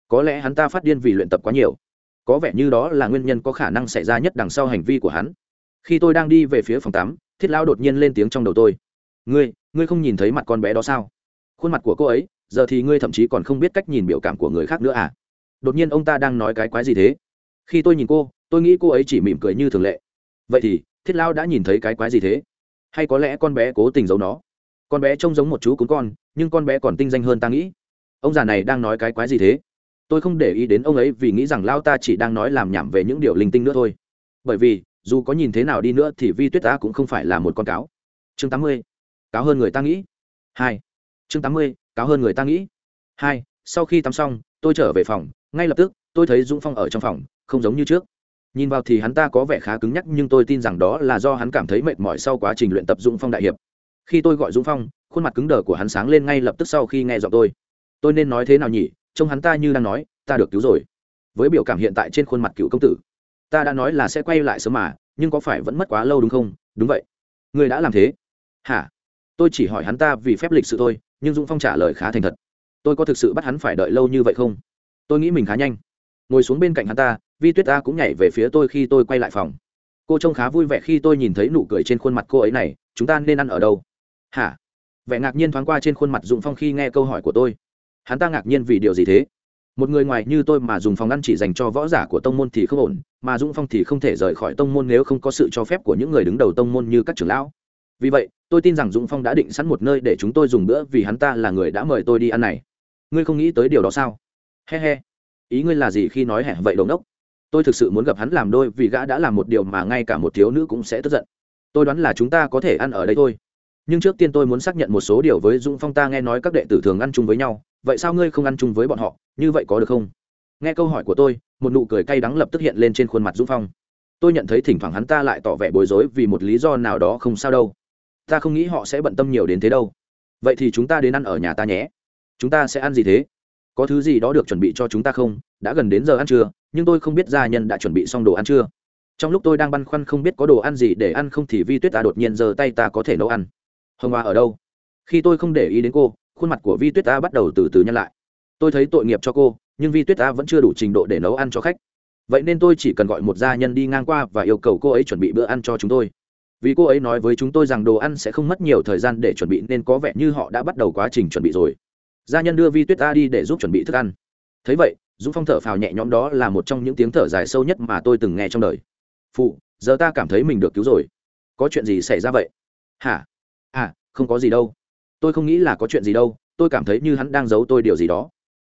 Có lẽ hắn ta phát điên vì luyện tập quá nhiều. Có vẻ như đó là nguyên nhân có khả năng xảy ra nhất đằng sau hành vi của hắn. Khi tôi đang đi về phía phòng tắm, thiết lao đột nhiên lên tiếng trong đầu tôi. Ngươi ngươi không nhìn thấy mặt con bé đó sao? Khuôn mặt của cô ấy, giờ thì ngươi thậm chí còn không biết cách nhìn biểu cảm của người khác nữa à? Đột nhiên ông ta đang nói cái quái gì thế? Khi tôi nhìn cô, tôi nghĩ cô ấy chỉ mỉm cười như thường lệ. Vậy thì thiết lao đã nhìn thấy cái quái gì thế? Hay có lẽ con bé cố tình giấu nó? Con bé trông giống một chú cún con, nhưng con bé còn tinh danh hơn ta nghĩ. Ông già này đang nói cái quái gì thế? Tôi không để ý đến ông ấy vì nghĩ rằng lao ta chỉ đang nói làm nhảm về những điều linh tinh nữa thôi. Bởi vì, dù có nhìn thế nào đi nữa thì vi tuyết ta cũng không phải là một con cáo. Chương tám mươi. Cáo hơn người ta nghĩ. Hai. Chương tám mươi, cáo hơn người ta nghĩ. Hai, sau khi tắm xong, tôi trở về phòng. Ngay lập tức, tôi thấy dũng phong ở trong phòng, không giống như trước nhìn vào thì hắn ta có vẻ khá cứng nhắc, nhưng tôi tin rằng đó là do hắn cảm thấy mệt mỏi sau quá trình luyện tập dũng phong đại hiệp. Khi tôi gọi dũng phong, khuôn mặt cứng đờ của hắn sáng lên ngay lập tức sau khi nghe giọng tôi. Tôi nên nói thế nào nhỉ? Trông hắn ta như đang nói, ta được cứu rồi. Với biểu cảm hiện tại trên khuôn mặt cựu công tử, ta đã nói là sẽ quay lại sớm mà, nhưng có phải vẫn mất quá lâu đúng không? Đúng vậy. Người đã làm thế? Hả? Tôi chỉ hỏi hắn ta vì phép lịch sự thôi, nhưng dũng phong trả lời khá thành thật. Tôi có thực sự bắt hắn phải đợi lâu như vậy không? Tôi nghĩ mình khá nhanh. Ngồi xuống bên cạnh hắn ta vi tuyết ta cũng nhảy về phía tôi khi tôi quay lại phòng. Cô trông khá vui vẻ khi tôi nhìn thấy nụ cười trên khuôn mặt cô ấy này, chúng ta nên ăn ở đâu? Hả? Vẻ ngạc nhiên thoáng qua trên khuôn mặt dụng phong khi nghe câu hỏi của tôi. Hắn ta ngạc nhiên vì điều gì thế? Một người ngoài như tôi mà dùng phòng ăn chỉ dành cho võ giả của tông môn thì không ổn, mà dũng phong thì không thể rời khỏi tông môn nếu không có sự cho phép của những người đứng đầu tông môn như các trưởng lão. Vì vậy, tôi tin rằng dũng phong đã định sẵn một nơi để chúng tôi dùng bữa vì hắn ta là người đã mời tôi đi ăn này. Ngươi không nghĩ tới điều đó sao? He he. Ý ngươi là gì khi nói hẹn vậy đồn đốc tôi thực sự muốn gặp hắn làm đôi vì gã đã làm một điều mà ngay cả một thiếu nữ cũng sẽ tức giận. Tôi đoán là chúng ta có thể ăn ở đây thôi. Nhưng trước tiên tôi muốn xác nhận một số điều với dũng phong ta nghe nói các đệ tử thường ăn chung với nhau. Vậy sao ngươi không ăn chung với bọn họ? Như vậy có được không? Nghe câu hỏi của tôi, một nụ cười cay đắng lập tức hiện lên trên khuôn mặt dũng phong. Tôi nhận thấy thỉnh thoảng hắn ta lại tỏ vẻ bối rối vì một lý do nào đó không sao đâu. Ta không nghĩ họ sẽ bận tâm nhiều đến thế đâu. Vậy thì chúng ta đến ăn ở nhà ta nhé. Chúng ta sẽ ăn gì thế? Có thứ gì đó được chuẩn bị cho chúng ta không? Đã gần đến giờ ăn trưa nhưng tôi không biết gia nhân đã chuẩn bị xong đồ ăn chưa. Trong lúc tôi đang băn khoăn không biết có đồ ăn gì để ăn không thì vi tuyết ta đột nhiên giơ tay ta có thể nấu ăn. Hồng hoa ở đâu? Khi tôi không để ý đến cô, khuôn mặt của vi tuyết ta bắt đầu từ từ nhăn lại. Tôi thấy tội nghiệp cho cô, nhưng vi tuyết ta vẫn chưa đủ trình độ để nấu ăn cho khách. Vậy nên tôi chỉ cần gọi một gia nhân đi ngang qua và yêu cầu cô ấy chuẩn bị bữa ăn cho chúng tôi. Vì cô ấy nói với chúng tôi rằng đồ ăn sẽ không mất nhiều thời gian để chuẩn bị nên có vẻ như họ đã bắt đầu quá trình chuẩn bị rồi. Gia nhân đưa vi tuyết ta đi để giúp chuẩn bị thức ăn. Thấy vậy dũng phong thở phào nhẹ nhõm đó là một trong những tiếng thở dài sâu nhất mà tôi từng nghe trong đời. Phụ, giờ ta cảm thấy mình được cứu rồi. Có chuyện gì xảy ra vậy? Hả? À không có gì đâu. Tôi không nghĩ là có chuyện gì đâu, tôi cảm thấy như hắn đang giấu tôi điều gì đó.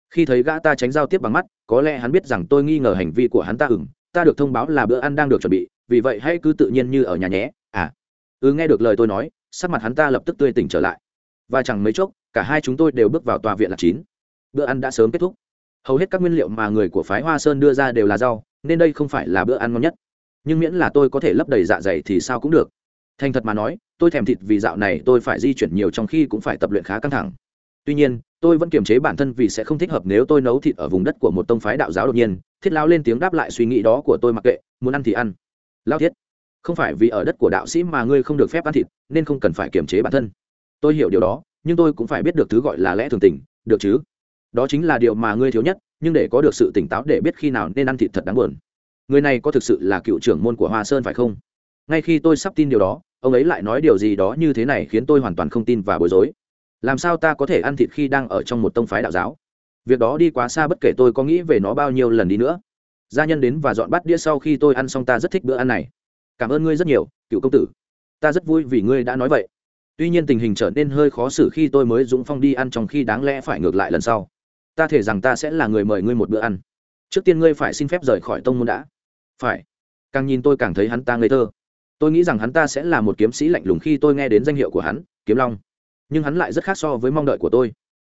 Khi thấy gã ta tránh giao tiếp bằng mắt, có lẽ hắn biết rằng tôi nghi ngờ hành vi của hắn ta ừng ta được thông báo là bữa ăn đang được chuẩn bị, vì vậy hãy cứ tự nhiên như ở nhà nhé. À. Ừ nghe được lời tôi nói, sắc mặt hắn ta lập tức tươi tỉnh trở lại. Và chẳng mấy chốc, cả hai chúng tôi đều bước vào tòa viện là chín. Bữa ăn đã sớm kết thúc hầu hết các nguyên liệu mà người của phái hoa sơn đưa ra đều là rau, nên đây không phải là bữa ăn ngon nhất. Nhưng miễn là tôi có thể lấp đầy dạ dày thì sao cũng được. Thành thật mà nói, tôi thèm thịt vì dạo này tôi phải di chuyển nhiều trong khi cũng phải tập luyện khá căng thẳng. Tuy nhiên, tôi vẫn kiềm chế bản thân vì sẽ không thích hợp nếu tôi nấu thịt ở vùng đất của một tông phái đạo giáo đột nhiên, thiết lao lên tiếng đáp lại suy nghĩ đó của tôi mặc kệ, muốn ăn thì ăn. Lao thiết, không phải vì ở đất của đạo sĩ mà ngươi không được phép ăn thịt, nên không cần phải kiềm chế bản thân. Tôi hiểu điều đó, nhưng tôi cũng phải biết được thứ gọi là lẽ thường tình, được chứ? Đó chính là điều mà ngươi thiếu nhất, nhưng để có được sự tỉnh táo để biết khi nào nên ăn thịt thật đáng buồn. Người này có thực sự là cựu trưởng môn của hoa sơn phải không? Ngay khi tôi sắp tin điều đó, ông ấy lại nói điều gì đó như thế này khiến tôi hoàn toàn không tin và bối rối. Làm sao ta có thể ăn thịt khi đang ở trong một tông phái đạo giáo? Việc đó đi quá xa bất kể tôi có nghĩ về nó bao nhiêu lần đi nữa. Gia nhân đến và dọn bát đĩa sau khi tôi ăn xong ta rất thích bữa ăn này. Cảm ơn ngươi rất nhiều, cựu công tử. Ta rất vui vì ngươi đã nói vậy. Tuy nhiên tình hình trở nên hơi khó xử khi tôi mới dũng phong đi ăn trong khi đáng lẽ phải ngược lại lần sau ta thể rằng ta sẽ là người mời ngươi một bữa ăn. Trước tiên ngươi phải xin phép rời khỏi tông môn đã. Phải. Càng nhìn tôi càng thấy hắn ta ngây thơ. Tôi nghĩ rằng hắn ta sẽ là một kiếm sĩ lạnh lùng khi tôi nghe đến danh hiệu của hắn, kiếm long. Nhưng hắn lại rất khác so với mong đợi của tôi.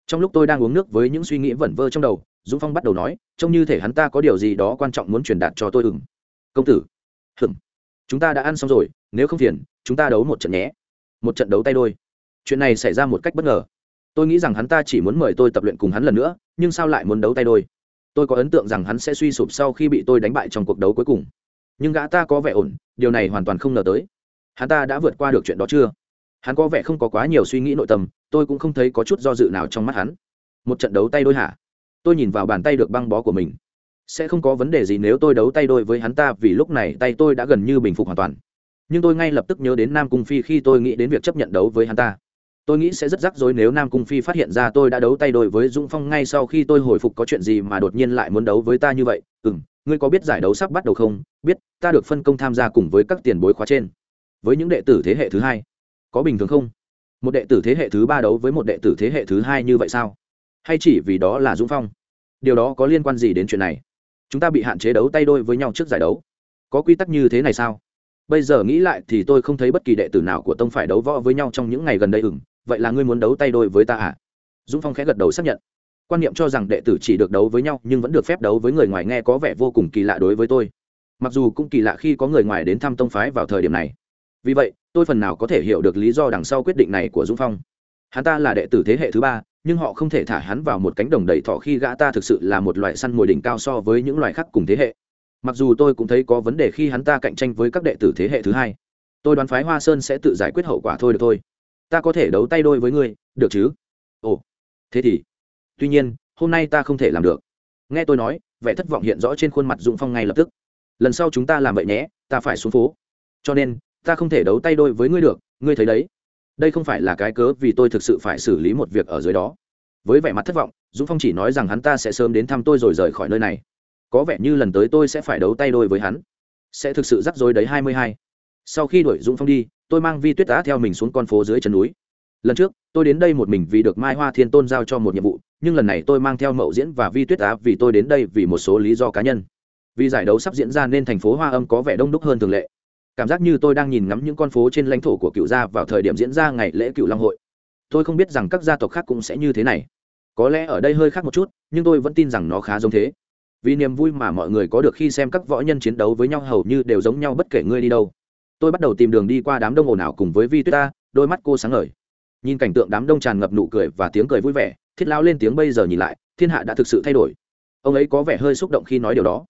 Trong lúc tôi đang uống nước với những suy nghĩ vẩn vơ trong đầu, dũng phong bắt đầu nói, trông như thể hắn ta có điều gì đó quan trọng muốn truyền đạt cho tôi ừng. Công tử. Hừm. Chúng ta đã ăn xong rồi, nếu không phiền, chúng ta đấu một trận nhé. Một trận đấu tay đôi. Chuyện này xảy ra một cách bất ngờ tôi nghĩ rằng hắn ta chỉ muốn mời tôi tập luyện cùng hắn lần nữa, nhưng sao lại muốn đấu tay đôi? Tôi có ấn tượng rằng hắn sẽ suy sụp sau khi bị tôi đánh bại trong cuộc đấu cuối cùng. Nhưng gã ta có vẻ ổn, điều này hoàn toàn không ngờ tới. Hắn ta đã vượt qua được chuyện đó chưa? Hắn có vẻ không có quá nhiều suy nghĩ nội tâm, tôi cũng không thấy có chút do dự nào trong mắt hắn. Một trận đấu tay đôi hả? Tôi nhìn vào bàn tay được băng bó của mình. Sẽ không có vấn đề gì nếu tôi đấu tay đôi với hắn ta vì lúc này tay tôi đã gần như bình phục hoàn toàn. Nhưng tôi ngay lập tức nhớ đến nam cung phi khi tôi nghĩ đến việc chấp nhận đấu với hắn ta tôi nghĩ sẽ rất rắc rối nếu nam cung phi phát hiện ra tôi đã đấu tay đôi với dũng phong ngay sau khi tôi hồi phục có chuyện gì mà đột nhiên lại muốn đấu với ta như vậy. Ừ m ngươi có biết giải đấu sắp bắt đầu không? Biết, ta được phân công tham gia cùng với các tiền bối khóa trên. Với những đệ tử thế hệ thứ hai, có bình thường không? Một đệ tử thế hệ thứ ba đấu với một đệ tử thế hệ thứ hai như vậy sao? Hay chỉ vì đó là dũng phong? Điều đó có liên quan gì đến chuyện này? Chúng ta bị hạn chế đấu tay đôi với nhau trước giải đấu. Có quy tắc như thế này sao? Bây giờ nghĩ lại thì tôi không thấy bất kỳ đệ tử nào của tông phải đấu võ với nhau trong những ngày gần đây ừng vậy là ngươi muốn đấu tay đôi với ta à? Dũng phong khẽ gật đầu xác nhận. Quan niệm cho rằng đệ tử chỉ được đấu với nhau, nhưng vẫn được phép đấu với người ngoài nghe có vẻ vô cùng kỳ lạ đối với tôi. Mặc dù cũng kỳ lạ khi có người ngoài đến thăm tông phái vào thời điểm này. Vì vậy, tôi phần nào có thể hiểu được lý do đằng sau quyết định này của dũng phong. Hắn ta là đệ tử thế hệ thứ ba, nhưng họ không thể thả hắn vào một cánh đồng đầy thọ khi gã ta thực sự là một loại săn mồi đỉnh cao so với những loài khác cùng thế hệ. Mặc dù tôi cũng thấy có vấn đề khi hắn ta cạnh tranh với các đệ tử thế hệ thứ hai. Tôi đoán phái hoa sơn sẽ tự giải quyết hậu quả thôi được thôi ta có thể đấu tay đôi với ngươi, được chứ? Ồ, thế thì, tuy nhiên, hôm nay ta không thể làm được. Nghe tôi nói, vẻ thất vọng hiện rõ trên khuôn mặt dũng phong ngay lập tức. Lần sau chúng ta làm vậy nhé, ta phải xuống phố. Cho nên, ta không thể đấu tay đôi với ngươi được, ngươi thấy đấy. Đây không phải là cái cớ vì tôi thực sự phải xử lý một việc ở dưới đó. Với vẻ mặt thất vọng, dũng phong chỉ nói rằng hắn ta sẽ sớm đến thăm tôi rồi rời khỏi nơi này. Có vẻ như lần tới tôi sẽ phải đấu tay đôi với hắn. Sẽ thực sự rắc rối đấy hai mươi hai. Sau khi đuổi dũng phong đi tôi mang vi tuyết đã theo mình xuống con phố dưới chân núi. Lần trước, tôi đến đây một mình vì được mai hoa thiên tôn giao cho một nhiệm vụ, nhưng lần này tôi mang theo mậu diễn và vi tuyết á vì tôi đến đây vì một số lý do cá nhân. Vì giải đấu sắp diễn ra nên thành phố hoa âm có vẻ đông đúc hơn thường lệ. Cảm giác như tôi đang nhìn ngắm những con phố trên lãnh thổ của cựu gia vào thời điểm diễn ra ngày lễ cựu long hội. Tôi không biết rằng các gia tộc khác cũng sẽ như thế này. Có lẽ ở đây hơi khác một chút, nhưng tôi vẫn tin rằng nó khá giống thế. Vì niềm vui mà mọi người có được khi xem các võ nhân chiến đấu với nhau hầu như đều giống nhau bất kể ngươi đi đâu tôi bắt đầu tìm đường đi qua đám đông ồn ào cùng với vi tuyết ta, đôi mắt cô sáng ngời. Nhìn cảnh tượng đám đông tràn ngập nụ cười và tiếng cười vui vẻ, thiết lao lên tiếng bây giờ nhìn lại, thiên hạ đã thực sự thay đổi. Ông ấy có vẻ hơi xúc động khi nói điều đó.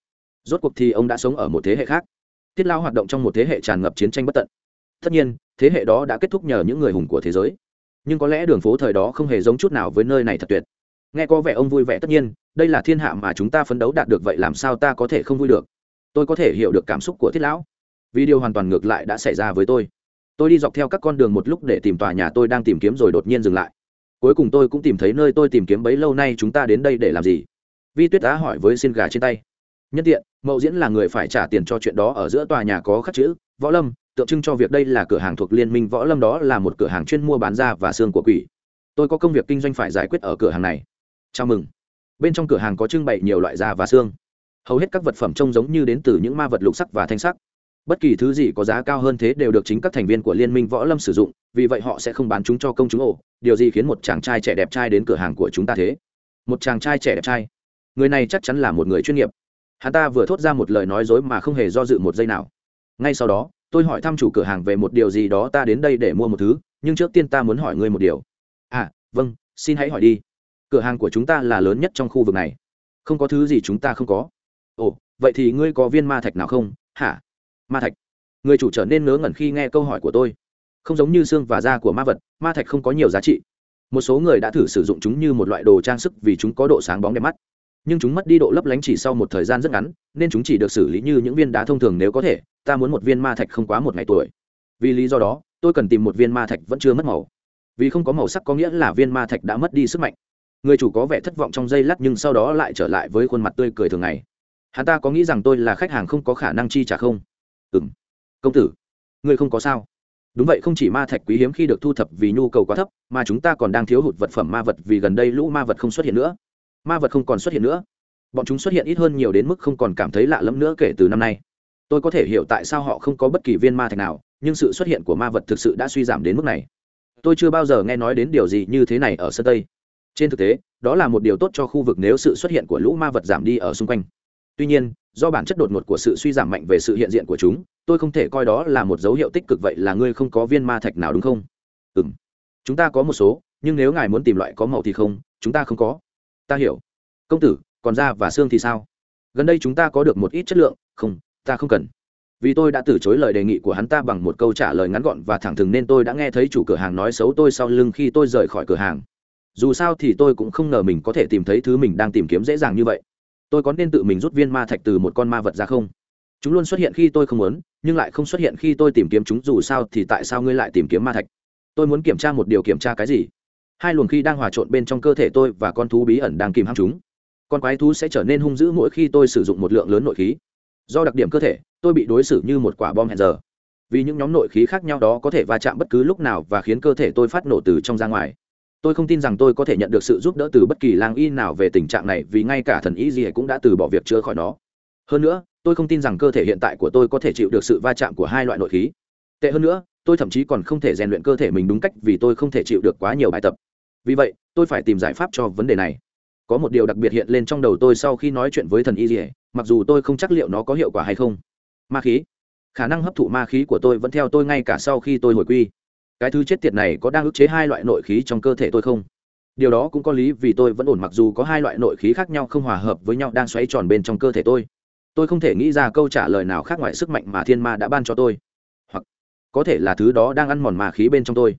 Rốt cuộc thì ông đã sống ở một thế hệ khác. Thiết lao hoạt động trong một thế hệ tràn ngập chiến tranh bất tận. Tất nhiên, thế hệ đó đã kết thúc nhờ những người hùng của thế giới. Nhưng có lẽ đường phố thời đó không hề giống chút nào với nơi này thật tuyệt. Nghe có vẻ ông vui vẻ, tất nhiên, đây là thiên hạ mà chúng ta phấn đấu đạt được, vậy làm sao ta có thể không vui được? Tôi có thể hiểu được cảm xúc của thiết lão vì điều hoàn toàn ngược lại đã xảy ra với tôi. Tôi đi dọc theo các con đường một lúc để tìm tòa nhà tôi đang tìm kiếm rồi đột nhiên dừng lại. Cuối cùng tôi cũng tìm thấy nơi tôi tìm kiếm bấy lâu nay chúng ta đến đây để làm gì? Vi tuyết Á hỏi với xin gà trên tay. Nhân tiện, mậu diễn là người phải trả tiền cho chuyện đó ở giữa tòa nhà có khắc chữ, võ lâm, tượng trưng cho việc đây là cửa hàng thuộc liên minh, võ lâm đó là một cửa hàng chuyên mua bán da và xương của quỷ. Tôi có công việc kinh doanh phải giải quyết ở cửa hàng này. Chào mừng. Bên trong cửa hàng có trưng bày nhiều loại da và xương. Hầu hết các vật phẩm trông giống như đến từ những ma vật lục sắc và thanh sắc bất kỳ thứ gì có giá cao hơn thế đều được chính các thành viên của liên minh võ lâm sử dụng, vì vậy họ sẽ không bán chúng cho công chúng ổ. Điều gì khiến một chàng trai trẻ đẹp trai đến cửa hàng của chúng ta thế? Một chàng trai trẻ đẹp trai. Người này chắc chắn là một người chuyên nghiệp. Hắn ta vừa thốt ra một lời nói dối mà không hề do dự một giây nào. Ngay sau đó, tôi hỏi thăm chủ cửa hàng về một điều gì đó ta đến đây để mua một thứ, nhưng trước tiên ta muốn hỏi ngươi một điều. À vâng xin hãy hỏi đi. Cửa hàng của chúng ta là lớn nhất trong khu vực này. Không có thứ gì chúng ta không có. Ồ, vậy thì ngươi có viên ma thạch nào không? Hả? Ma thạch. Người chủ trở nên ngớ ngẩn khi nghe câu hỏi của tôi. Không giống như xương và da của ma vật, ma thạch không có nhiều giá trị. Một số người đã thử sử dụng chúng như một loại đồ trang sức vì chúng có độ sáng bóng đẹp mắt. Nhưng chúng mất đi độ lấp lánh chỉ sau một thời gian rất ngắn, nên chúng chỉ được xử lý như những viên đá thông thường nếu có thể, ta muốn một viên ma thạch không quá một ngày tuổi. Vì lý do đó, tôi cần tìm một viên ma thạch vẫn chưa mất màu. Vì không có màu sắc có nghĩa là viên ma thạch đã mất đi sức mạnh. Người chủ có vẻ thất vọng trong giây lát nhưng sau đó lại trở lại với khuôn mặt tươi cười thường ngày. Hắn ta có nghĩ rằng tôi là khách hàng không có khả năng chi trả không? Ừng công tử, ngươi không có sao. Đúng vậy, không chỉ ma thạch quý hiếm khi được thu thập vì nhu cầu quá thấp, mà chúng ta còn đang thiếu hụt vật phẩm ma vật vì gần đây lũ ma vật không xuất hiện nữa. Ma vật không còn xuất hiện nữa. Bọn chúng xuất hiện ít hơn nhiều đến mức không còn cảm thấy lạ lẫm nữa kể từ năm nay. Tôi có thể hiểu tại sao họ không có bất kỳ viên ma thạch nào, nhưng sự xuất hiện của ma vật thực sự đã suy giảm đến mức này. Tôi chưa bao giờ nghe nói đến điều gì như thế này ở sân tây. Trên thực tế, đó là một điều tốt cho khu vực nếu sự xuất hiện của lũ ma vật giảm đi ở xung quanh. Tuy nhiên do bản chất đột ngột của sự suy giảm mạnh về sự hiện diện của chúng, tôi không thể coi đó là một dấu hiệu tích cực vậy là ngươi không có viên ma thạch nào đúng không? Ừ m chúng ta có một số, nhưng nếu ngài muốn tìm loại có màu thì không, chúng ta không có. Ta hiểu. Công tử, còn da và xương thì sao? Gần đây chúng ta có được một ít chất lượng. Không, ta không cần. Vì tôi đã từ chối lời đề nghị của hắn ta bằng một câu trả lời ngắn gọn và thẳng thừng nên tôi đã nghe thấy chủ cửa hàng nói xấu tôi sau lưng khi tôi rời khỏi cửa hàng. Dù sao thì tôi cũng không ngờ mình có thể tìm thấy thứ mình đang tìm kiếm dễ dàng như vậy tôi có nên tự mình rút viên ma thạch từ một con ma vật ra không? Chúng luôn xuất hiện khi tôi không muốn, nhưng lại không xuất hiện khi tôi tìm kiếm chúng, dù sao thì tại sao ngươi lại tìm kiếm ma thạch? Tôi muốn kiểm tra một điều kiểm tra cái gì? Hai luồng khi đang hòa trộn bên trong cơ thể tôi và con thú bí ẩn đang kìm hãm chúng. Con quái thú sẽ trở nên hung dữ mỗi khi tôi sử dụng một lượng lớn nội khí. Do đặc điểm cơ thể, tôi bị đối xử như một quả bom hẹn giờ. Vì những nhóm nội khí khác nhau đó có thể va chạm bất cứ lúc nào và khiến cơ thể tôi phát nổ từ trong ra ngoài tôi không tin rằng tôi có thể nhận được sự giúp đỡ từ bất kỳ lang y nào về tình trạng này vì ngay cả thần y gì cũng đã từ bỏ việc chữa khỏi nó. Hơn nữa, tôi không tin rằng cơ thể hiện tại của tôi có thể chịu được sự va chạm của hai loại nội khí. Tệ hơn nữa, tôi thậm chí còn không thể rèn luyện cơ thể mình đúng cách vì tôi không thể chịu được quá nhiều bài tập. Vì vậy, tôi phải tìm giải pháp cho vấn đề này. Có một điều đặc biệt hiện lên trong đầu tôi sau khi nói chuyện với thần y dỉa mặc dù tôi không chắc liệu nó có hiệu quả hay không. Ma khí. Khả năng hấp thụ ma khí của tôi vẫn theo tôi ngay cả sau khi tôi hồi quy cái thứ chết tiệt này có đang ức chế hai loại nội khí trong cơ thể tôi không? Điều đó cũng có lý vì tôi vẫn ổn mặc dù có hai loại nội khí khác nhau không hòa hợp với nhau đang xoáy tròn bên trong cơ thể tôi. Tôi không thể nghĩ ra câu trả lời nào khác ngoài sức mạnh mà thiên ma đã ban cho tôi. Hoặc có thể là thứ đó đang ăn mòn ma khí bên trong tôi.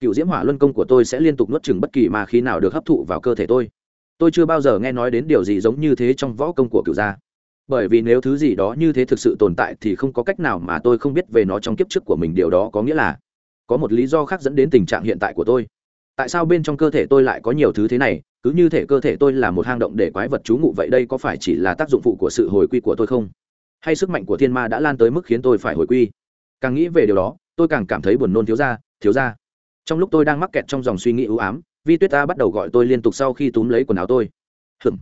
Cựu diễm hỏa luân công của tôi sẽ liên tục nuốt chừng bất kỳ ma khí nào được hấp thụ vào cơ thể tôi. Tôi chưa bao giờ nghe nói đến điều gì giống như thế trong võ công của cựu gia. Bởi vì nếu thứ gì đó như thế thực sự tồn tại thì không có cách nào mà tôi không biết về nó trong kiếp trước của mình, điều đó có nghĩa là có một lý do khác dẫn đến tình trạng hiện tại của tôi. Tại sao bên trong cơ thể tôi lại có nhiều thứ thế này? Cứ như thể cơ thể tôi là một hang động để quái vật trú ngụ vậy đây có phải chỉ là tác dụng phụ của sự hồi quy của tôi không? Hay sức mạnh của thiên ma đã lan tới mức khiến tôi phải hồi quy? Càng nghĩ về điều đó, tôi càng cảm thấy buồn nôn thiếu ra thiếu ra trong lúc tôi đang mắc kẹt trong dòng suy nghĩ ưu ám, vi tuyết ta bắt đầu gọi tôi liên tục sau khi túm lấy quần áo tôi. Hừm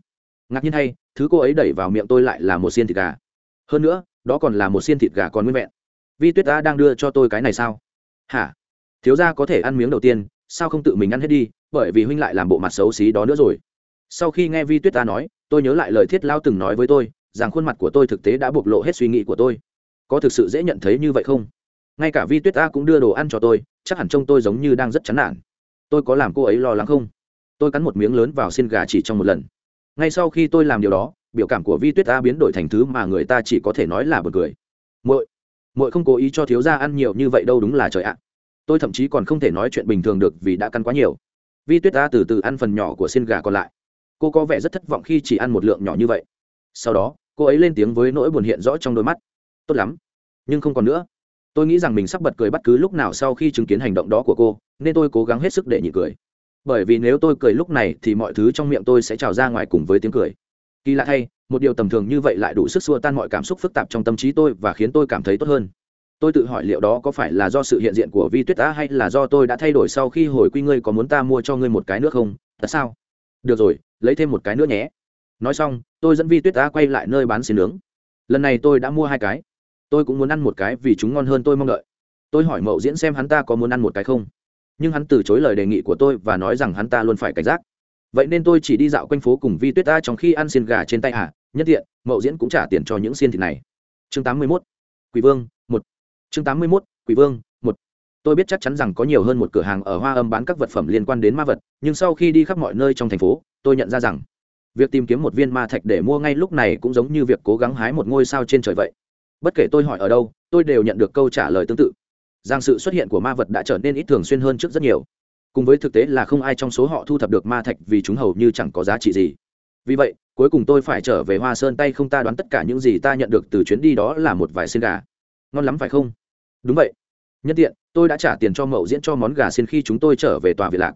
ngạc nhiên hay, thứ cô ấy đẩy vào miệng tôi lại là một xiên thịt gà. Hơn nữa, đó còn là một xiên thịt gà còn nguyên vẹn. Vi tuyết ta đang đưa cho tôi cái này sao? Hả? Thiếu gia có thể ăn miếng đầu tiên, sao không tự mình ăn hết đi, bởi vì huynh lại làm bộ mặt xấu xí đó nữa rồi. Sau khi nghe vi tuyết ta nói, tôi nhớ lại lời thiết lao từng nói với tôi, rằng khuôn mặt của tôi thực tế đã bộc lộ hết suy nghĩ của tôi. Có thực sự dễ nhận thấy như vậy không? Ngay cả vi tuyết ta cũng đưa đồ ăn cho tôi, chắc hẳn trông tôi giống như đang rất chán nản. Tôi có làm cô ấy lo lắng không? Tôi cắn một miếng lớn vào xin gà chỉ trong một lần. Ngay sau khi tôi làm điều đó, biểu cảm của vi tuyết Ta biến đổi thành thứ mà người ta chỉ có thể nói là bật cười. Muội Mọi không cố ý cho thiếu gia ăn nhiều như vậy đâu đúng là trời ạ. Tôi thậm chí còn không thể nói chuyện bình thường được vì đã căn quá nhiều. Vi tuyết ta từ từ ăn phần nhỏ của xin gà còn lại. Cô có vẻ rất thất vọng khi chỉ ăn một lượng nhỏ như vậy. Sau đó, cô ấy lên tiếng với nỗi buồn hiện rõ trong đôi mắt. Tốt lắm. Nhưng không còn nữa. Tôi nghĩ rằng mình sắp bật cười bất cứ lúc nào sau khi chứng kiến hành động đó của cô, nên tôi cố gắng hết sức để nhịn cười. Bởi vì nếu tôi cười lúc này thì mọi thứ trong miệng tôi sẽ trào ra ngoài cùng với tiếng cười kỳ lạ thay, một điều tầm thường như vậy lại đủ sức xua tan mọi cảm xúc phức tạp trong tâm trí tôi và khiến tôi cảm thấy tốt hơn. Tôi tự hỏi liệu đó có phải là do sự hiện diện của vi tuyết á hay là do tôi đã thay đổi sau khi hồi quy ngươi có muốn ta mua cho ngươi một cái nước không? Tại sao? Được rồi, lấy thêm một cái nữa nhé. Nói xong, tôi dẫn vi tuyết á quay lại nơi bán xì nướng. Lần này tôi đã mua hai cái. Tôi cũng muốn ăn một cái vì chúng ngon hơn tôi mong đợi. Tôi hỏi mậu diễn xem hắn ta có muốn ăn một cái không? Nhưng hắn từ chối lời đề nghị của tôi và nói rằng hắn ta luôn phải cảnh giác vậy nên tôi chỉ đi dạo quanh phố cùng vi tuyết ta trong khi ăn xiên gà trên tay à? Nhất tiện, mậu diễn cũng trả tiền cho những xiên thịt này. Chương 81. quỷ vương, một. Chương 81. quỷ vương, một. Tôi biết chắc chắn rằng có nhiều hơn một cửa hàng ở hoa âm bán các vật phẩm liên quan đến ma vật, nhưng sau khi đi khắp mọi nơi trong thành phố, tôi nhận ra rằng việc tìm kiếm một viên ma thạch để mua ngay lúc này cũng giống như việc cố gắng hái một ngôi sao trên trời vậy. Bất kể tôi hỏi ở đâu, tôi đều nhận được câu trả lời tương tự. Rằng sự xuất hiện của ma vật đã trở nên ít thường xuyên hơn trước rất nhiều cùng với thực tế là không ai trong số họ thu thập được ma thạch vì chúng hầu như chẳng có giá trị gì. Vì vậy, cuối cùng tôi phải trở về hoa sơn tay không ta đoán tất cả những gì ta nhận được từ chuyến đi đó là một vài xin gà. Ngon lắm phải không? Đúng vậy. Nhân tiện, tôi đã trả tiền cho mậu diễn cho món gà xin khi chúng tôi trở về tòa việt lạc.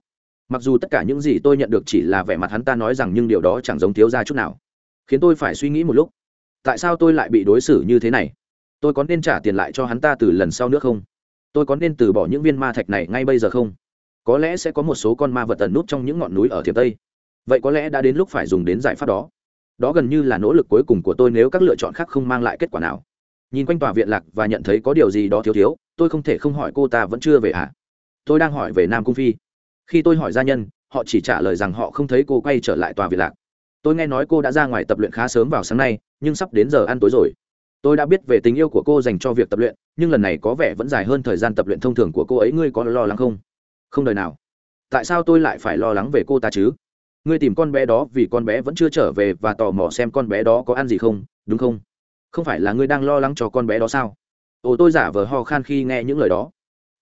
Mặc dù tất cả những gì tôi nhận được chỉ là vẻ mặt hắn ta nói rằng nhưng điều đó chẳng giống thiếu ra chút nào. Khiến tôi phải suy nghĩ một lúc. Tại sao tôi lại bị đối xử như thế này? Tôi có nên trả tiền lại cho hắn ta từ lần sau nữa không? Tôi có nên từ bỏ những viên ma thạch này ngay bây giờ không? Có lẽ sẽ có một số con ma vật tần nút trong những ngọn núi ở thiểm tây. Vậy có lẽ đã đến lúc phải dùng đến giải pháp đó. Đó gần như là nỗ lực cuối cùng của tôi nếu các lựa chọn khác không mang lại kết quả nào. Nhìn quanh tòa viện lạc và nhận thấy có điều gì đó thiếu thiếu, tôi không thể không hỏi cô ta vẫn chưa về ạ. À? tôi đang hỏi về nam cung phi. Khi tôi hỏi gia nhân, họ chỉ trả lời rằng họ không thấy cô quay trở lại tòa viện lạc. Tôi nghe nói cô đã ra ngoài tập luyện khá sớm vào sáng nay, nhưng sắp đến giờ ăn tối rồi. Tôi đã biết về tình yêu của cô dành cho việc tập luyện, nhưng lần này có vẻ vẫn dài hơn thời gian tập luyện thông thường của cô ấy, ngươi có lo lắng không? Không đời nào. Tại sao tôi lại phải lo lắng về cô ta chứ? Ngươi tìm con bé đó vì con bé vẫn chưa trở về và tò mò xem con bé đó có ăn gì không, đúng không? Không phải là ngươi đang lo lắng cho con bé đó sao? Ồ, tôi giả vờ ho khan khi nghe những lời đó.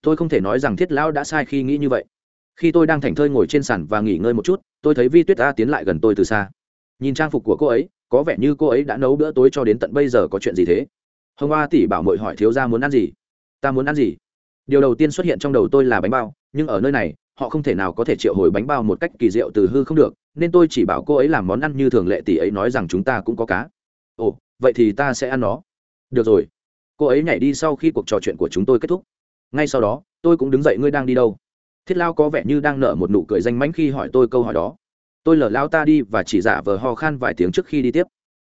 Tôi không thể nói rằng thiết lão đã sai khi nghĩ như vậy. Khi tôi đang thảnh thơi ngồi trên sàn và nghỉ ngơi một chút, tôi thấy vi tuyết a tiến lại gần tôi từ xa. Nhìn trang phục của cô ấy, có vẻ như cô ấy đã nấu bữa tối cho đến tận bây giờ có chuyện gì thế? Hồng hoa tỷ bảo mội hỏi thiếu ra muốn ăn gì? Ta muốn ăn gì? Điều đầu tiên xuất hiện trong đầu tôi là bánh bao nhưng ở nơi này, họ không thể nào có thể triệu hồi bánh bao một cách kỳ diệu từ hư không được, nên tôi chỉ bảo cô ấy làm món ăn như thường lệ tỷ ấy nói rằng chúng ta cũng có cá. Ồ, vậy thì ta sẽ ăn nó. Được rồi. Cô ấy nhảy đi sau khi cuộc trò chuyện của chúng tôi kết thúc. Ngay sau đó, tôi cũng đứng dậy, ngươi đang đi đâu? Thiết lao có vẻ như đang nở một nụ cười danh mãnh khi hỏi tôi câu hỏi đó. Tôi lờ lao ta đi và chỉ giả vờ ho khan vài tiếng trước khi đi tiếp.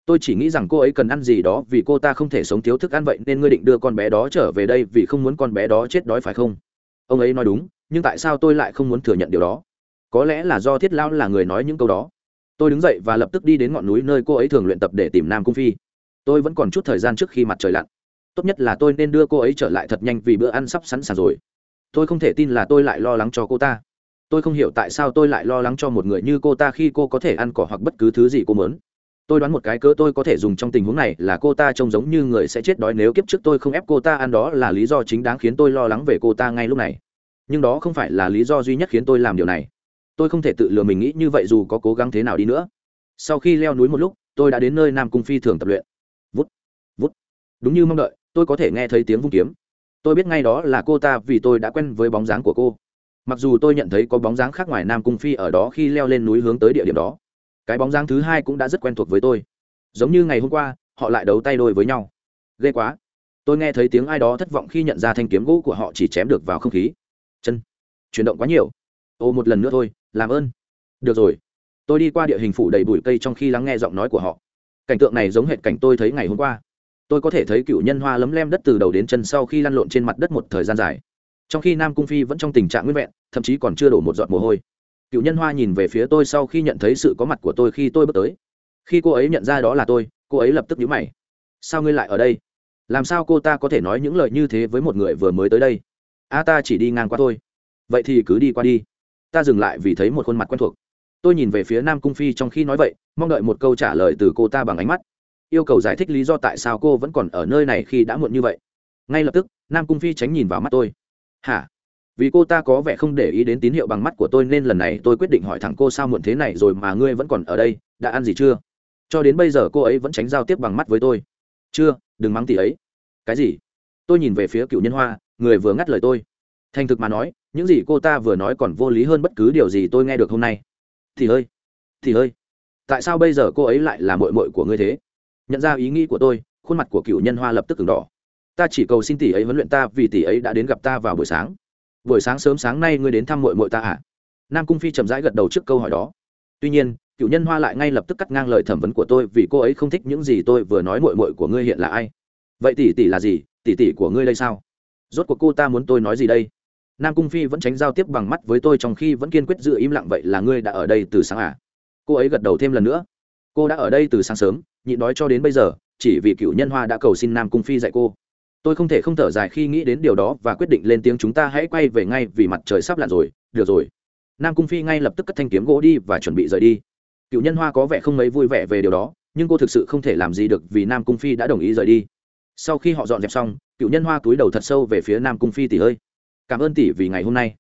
Tôi chỉ nghĩ rằng cô ấy cần ăn gì đó vì cô ta không thể sống thiếu thức ăn vậy nên ngươi định đưa con bé đó trở về đây vì không muốn con bé đó chết đói phải không? Ông ấy nói đúng nhưng tại sao tôi lại không muốn thừa nhận điều đó? Có lẽ là do thiết lao là người nói những câu đó. Tôi đứng dậy và lập tức đi đến ngọn núi nơi cô ấy thường luyện tập để tìm nam cung phi. Tôi vẫn còn chút thời gian trước khi mặt trời lặn. Tốt nhất là tôi nên đưa cô ấy trở lại thật nhanh vì bữa ăn sắp sẵn sàng rồi. Tôi không thể tin là tôi lại lo lắng cho cô ta. Tôi không hiểu tại sao tôi lại lo lắng cho một người như cô ta khi cô có thể ăn cỏ hoặc bất cứ thứ gì cô muốn. Tôi đoán một cái cớ tôi có thể dùng trong tình huống này là cô ta trông giống như người sẽ chết đói nếu kiếp trước tôi không ép cô ta ăn đó là lý do chính đáng khiến tôi lo lắng về cô ta ngay lúc này nhưng đó không phải là lý do duy nhất khiến tôi làm điều này. Tôi không thể tự lừa mình nghĩ như vậy dù có cố gắng thế nào đi nữa. Sau khi leo núi một lúc, tôi đã đến nơi nam cung phi thường tập luyện. Vút vút. Đúng như mong đợi, tôi có thể nghe thấy tiếng vung kiếm. Tôi biết ngay đó là cô ta vì tôi đã quen với bóng dáng của cô. Mặc dù tôi nhận thấy có bóng dáng khác ngoài nam cung phi ở đó khi leo lên núi hướng tới địa điểm đó, cái bóng dáng thứ hai cũng đã rất quen thuộc với tôi. Giống như ngày hôm qua, họ lại đấu tay đôi với nhau. Ghê quá. Tôi nghe thấy tiếng ai đó thất vọng khi nhận ra thanh kiếm gỗ của họ chỉ chém được vào không khí chuyển động quá nhiều. Ô, một lần nữa thôi, làm ơn. Được rồi. Tôi đi qua địa hình phủ đầy bụi cây trong khi lắng nghe giọng nói của họ. Cảnh tượng này giống hệt cảnh tôi thấy ngày hôm qua. Tôi có thể thấy cựu nhân hoa lấm lem đất từ đầu đến chân sau khi lăn lộn trên mặt đất một thời gian dài. Trong khi nam cung phi vẫn trong tình trạng nguyên vẹn, thậm chí còn chưa đổ một giọt mồ hôi. Cựu nhân hoa nhìn về phía tôi sau khi nhận thấy sự có mặt của tôi khi tôi bước tới. Khi cô ấy nhận ra đó là tôi, cô ấy lập tức nhíu mày. Sao ngươi lại ở đây? Làm sao cô ta có thể nói những lời như thế với một người vừa mới tới đây? A, ta chỉ đi ngang qua thôi vậy thì cứ đi qua đi. Ta dừng lại vì thấy một khuôn mặt quen thuộc. Tôi nhìn về phía nam cung phi trong khi nói vậy, mong đợi một câu trả lời từ cô ta bằng ánh mắt. Yêu cầu giải thích lý do tại sao cô vẫn còn ở nơi này khi đã muộn như vậy. Ngay lập tức, nam cung phi tránh nhìn vào mắt tôi. Hả? Vì cô ta có vẻ không để ý đến tín hiệu bằng mắt của tôi nên lần này tôi quyết định hỏi thẳng cô sao muộn thế này rồi mà ngươi vẫn còn ở đây, đã ăn gì chưa? Cho đến bây giờ cô ấy vẫn tránh giao tiếp bằng mắt với tôi. Chưa, đừng mắng tỷ ấy. Cái gì? Tôi nhìn về phía cựu nhân hoa, người vừa ngắt lời tôi. Thành thực mà nói những gì cô ta vừa nói còn vô lý hơn bất cứ điều gì tôi nghe được hôm nay. Thì ơi thì ơi, tại sao bây giờ cô ấy lại là mội mội của ngươi thế? Nhận ra ý nghĩ của tôi, khuôn mặt của cựu nhân hoa lập tức từng đỏ. Ta chỉ cầu xin tỷ ấy huấn luyện ta vì tỷ ấy đã đến gặp ta vào buổi sáng. Buổi sáng sớm sáng nay ngươi đến thăm mội mội ta à? Nam cung phi chậm rãi gật đầu trước câu hỏi đó. Tuy nhiên, cựu nhân hoa lại ngay lập tức cắt ngang lời thẩm vấn của tôi vì cô ấy không thích những gì tôi vừa nói mội mội của ngươi hiện là ai. Vậy tỷ tỷ là gì? Tỷ tỷ của ngươi đây sao? Rốt cuộc cô ta muốn tôi nói gì đây? Nam cung phi vẫn tránh giao tiếp bằng mắt với tôi trong khi vẫn kiên quyết giữ im lặng, vậy là ngươi đã ở đây từ sáng à? Cô ấy gật đầu thêm lần nữa. Cô đã ở đây từ sáng sớm nhịn đói cho đến bây giờ, chỉ vì cựu nhân hoa đã cầu xin nam cung phi dạy cô. Tôi không thể không thở dài khi nghĩ đến điều đó và quyết định lên tiếng, chúng ta hãy quay về ngay vì mặt trời sắp lặn rồi, được rồi. Nam cung phi ngay lập tức cất thanh kiếm gỗ đi và chuẩn bị rời đi. Cựu nhân hoa có vẻ không mấy vui vẻ về điều đó, nhưng cô thực sự không thể làm gì được vì nam cung phi đã đồng ý rời đi. Sau khi họ dọn dẹp xong, cựu nhân hoa túi đầu thật sâu về phía nam cung phi tỉ hơi cảm ơn tỷ vì ngày hôm nay.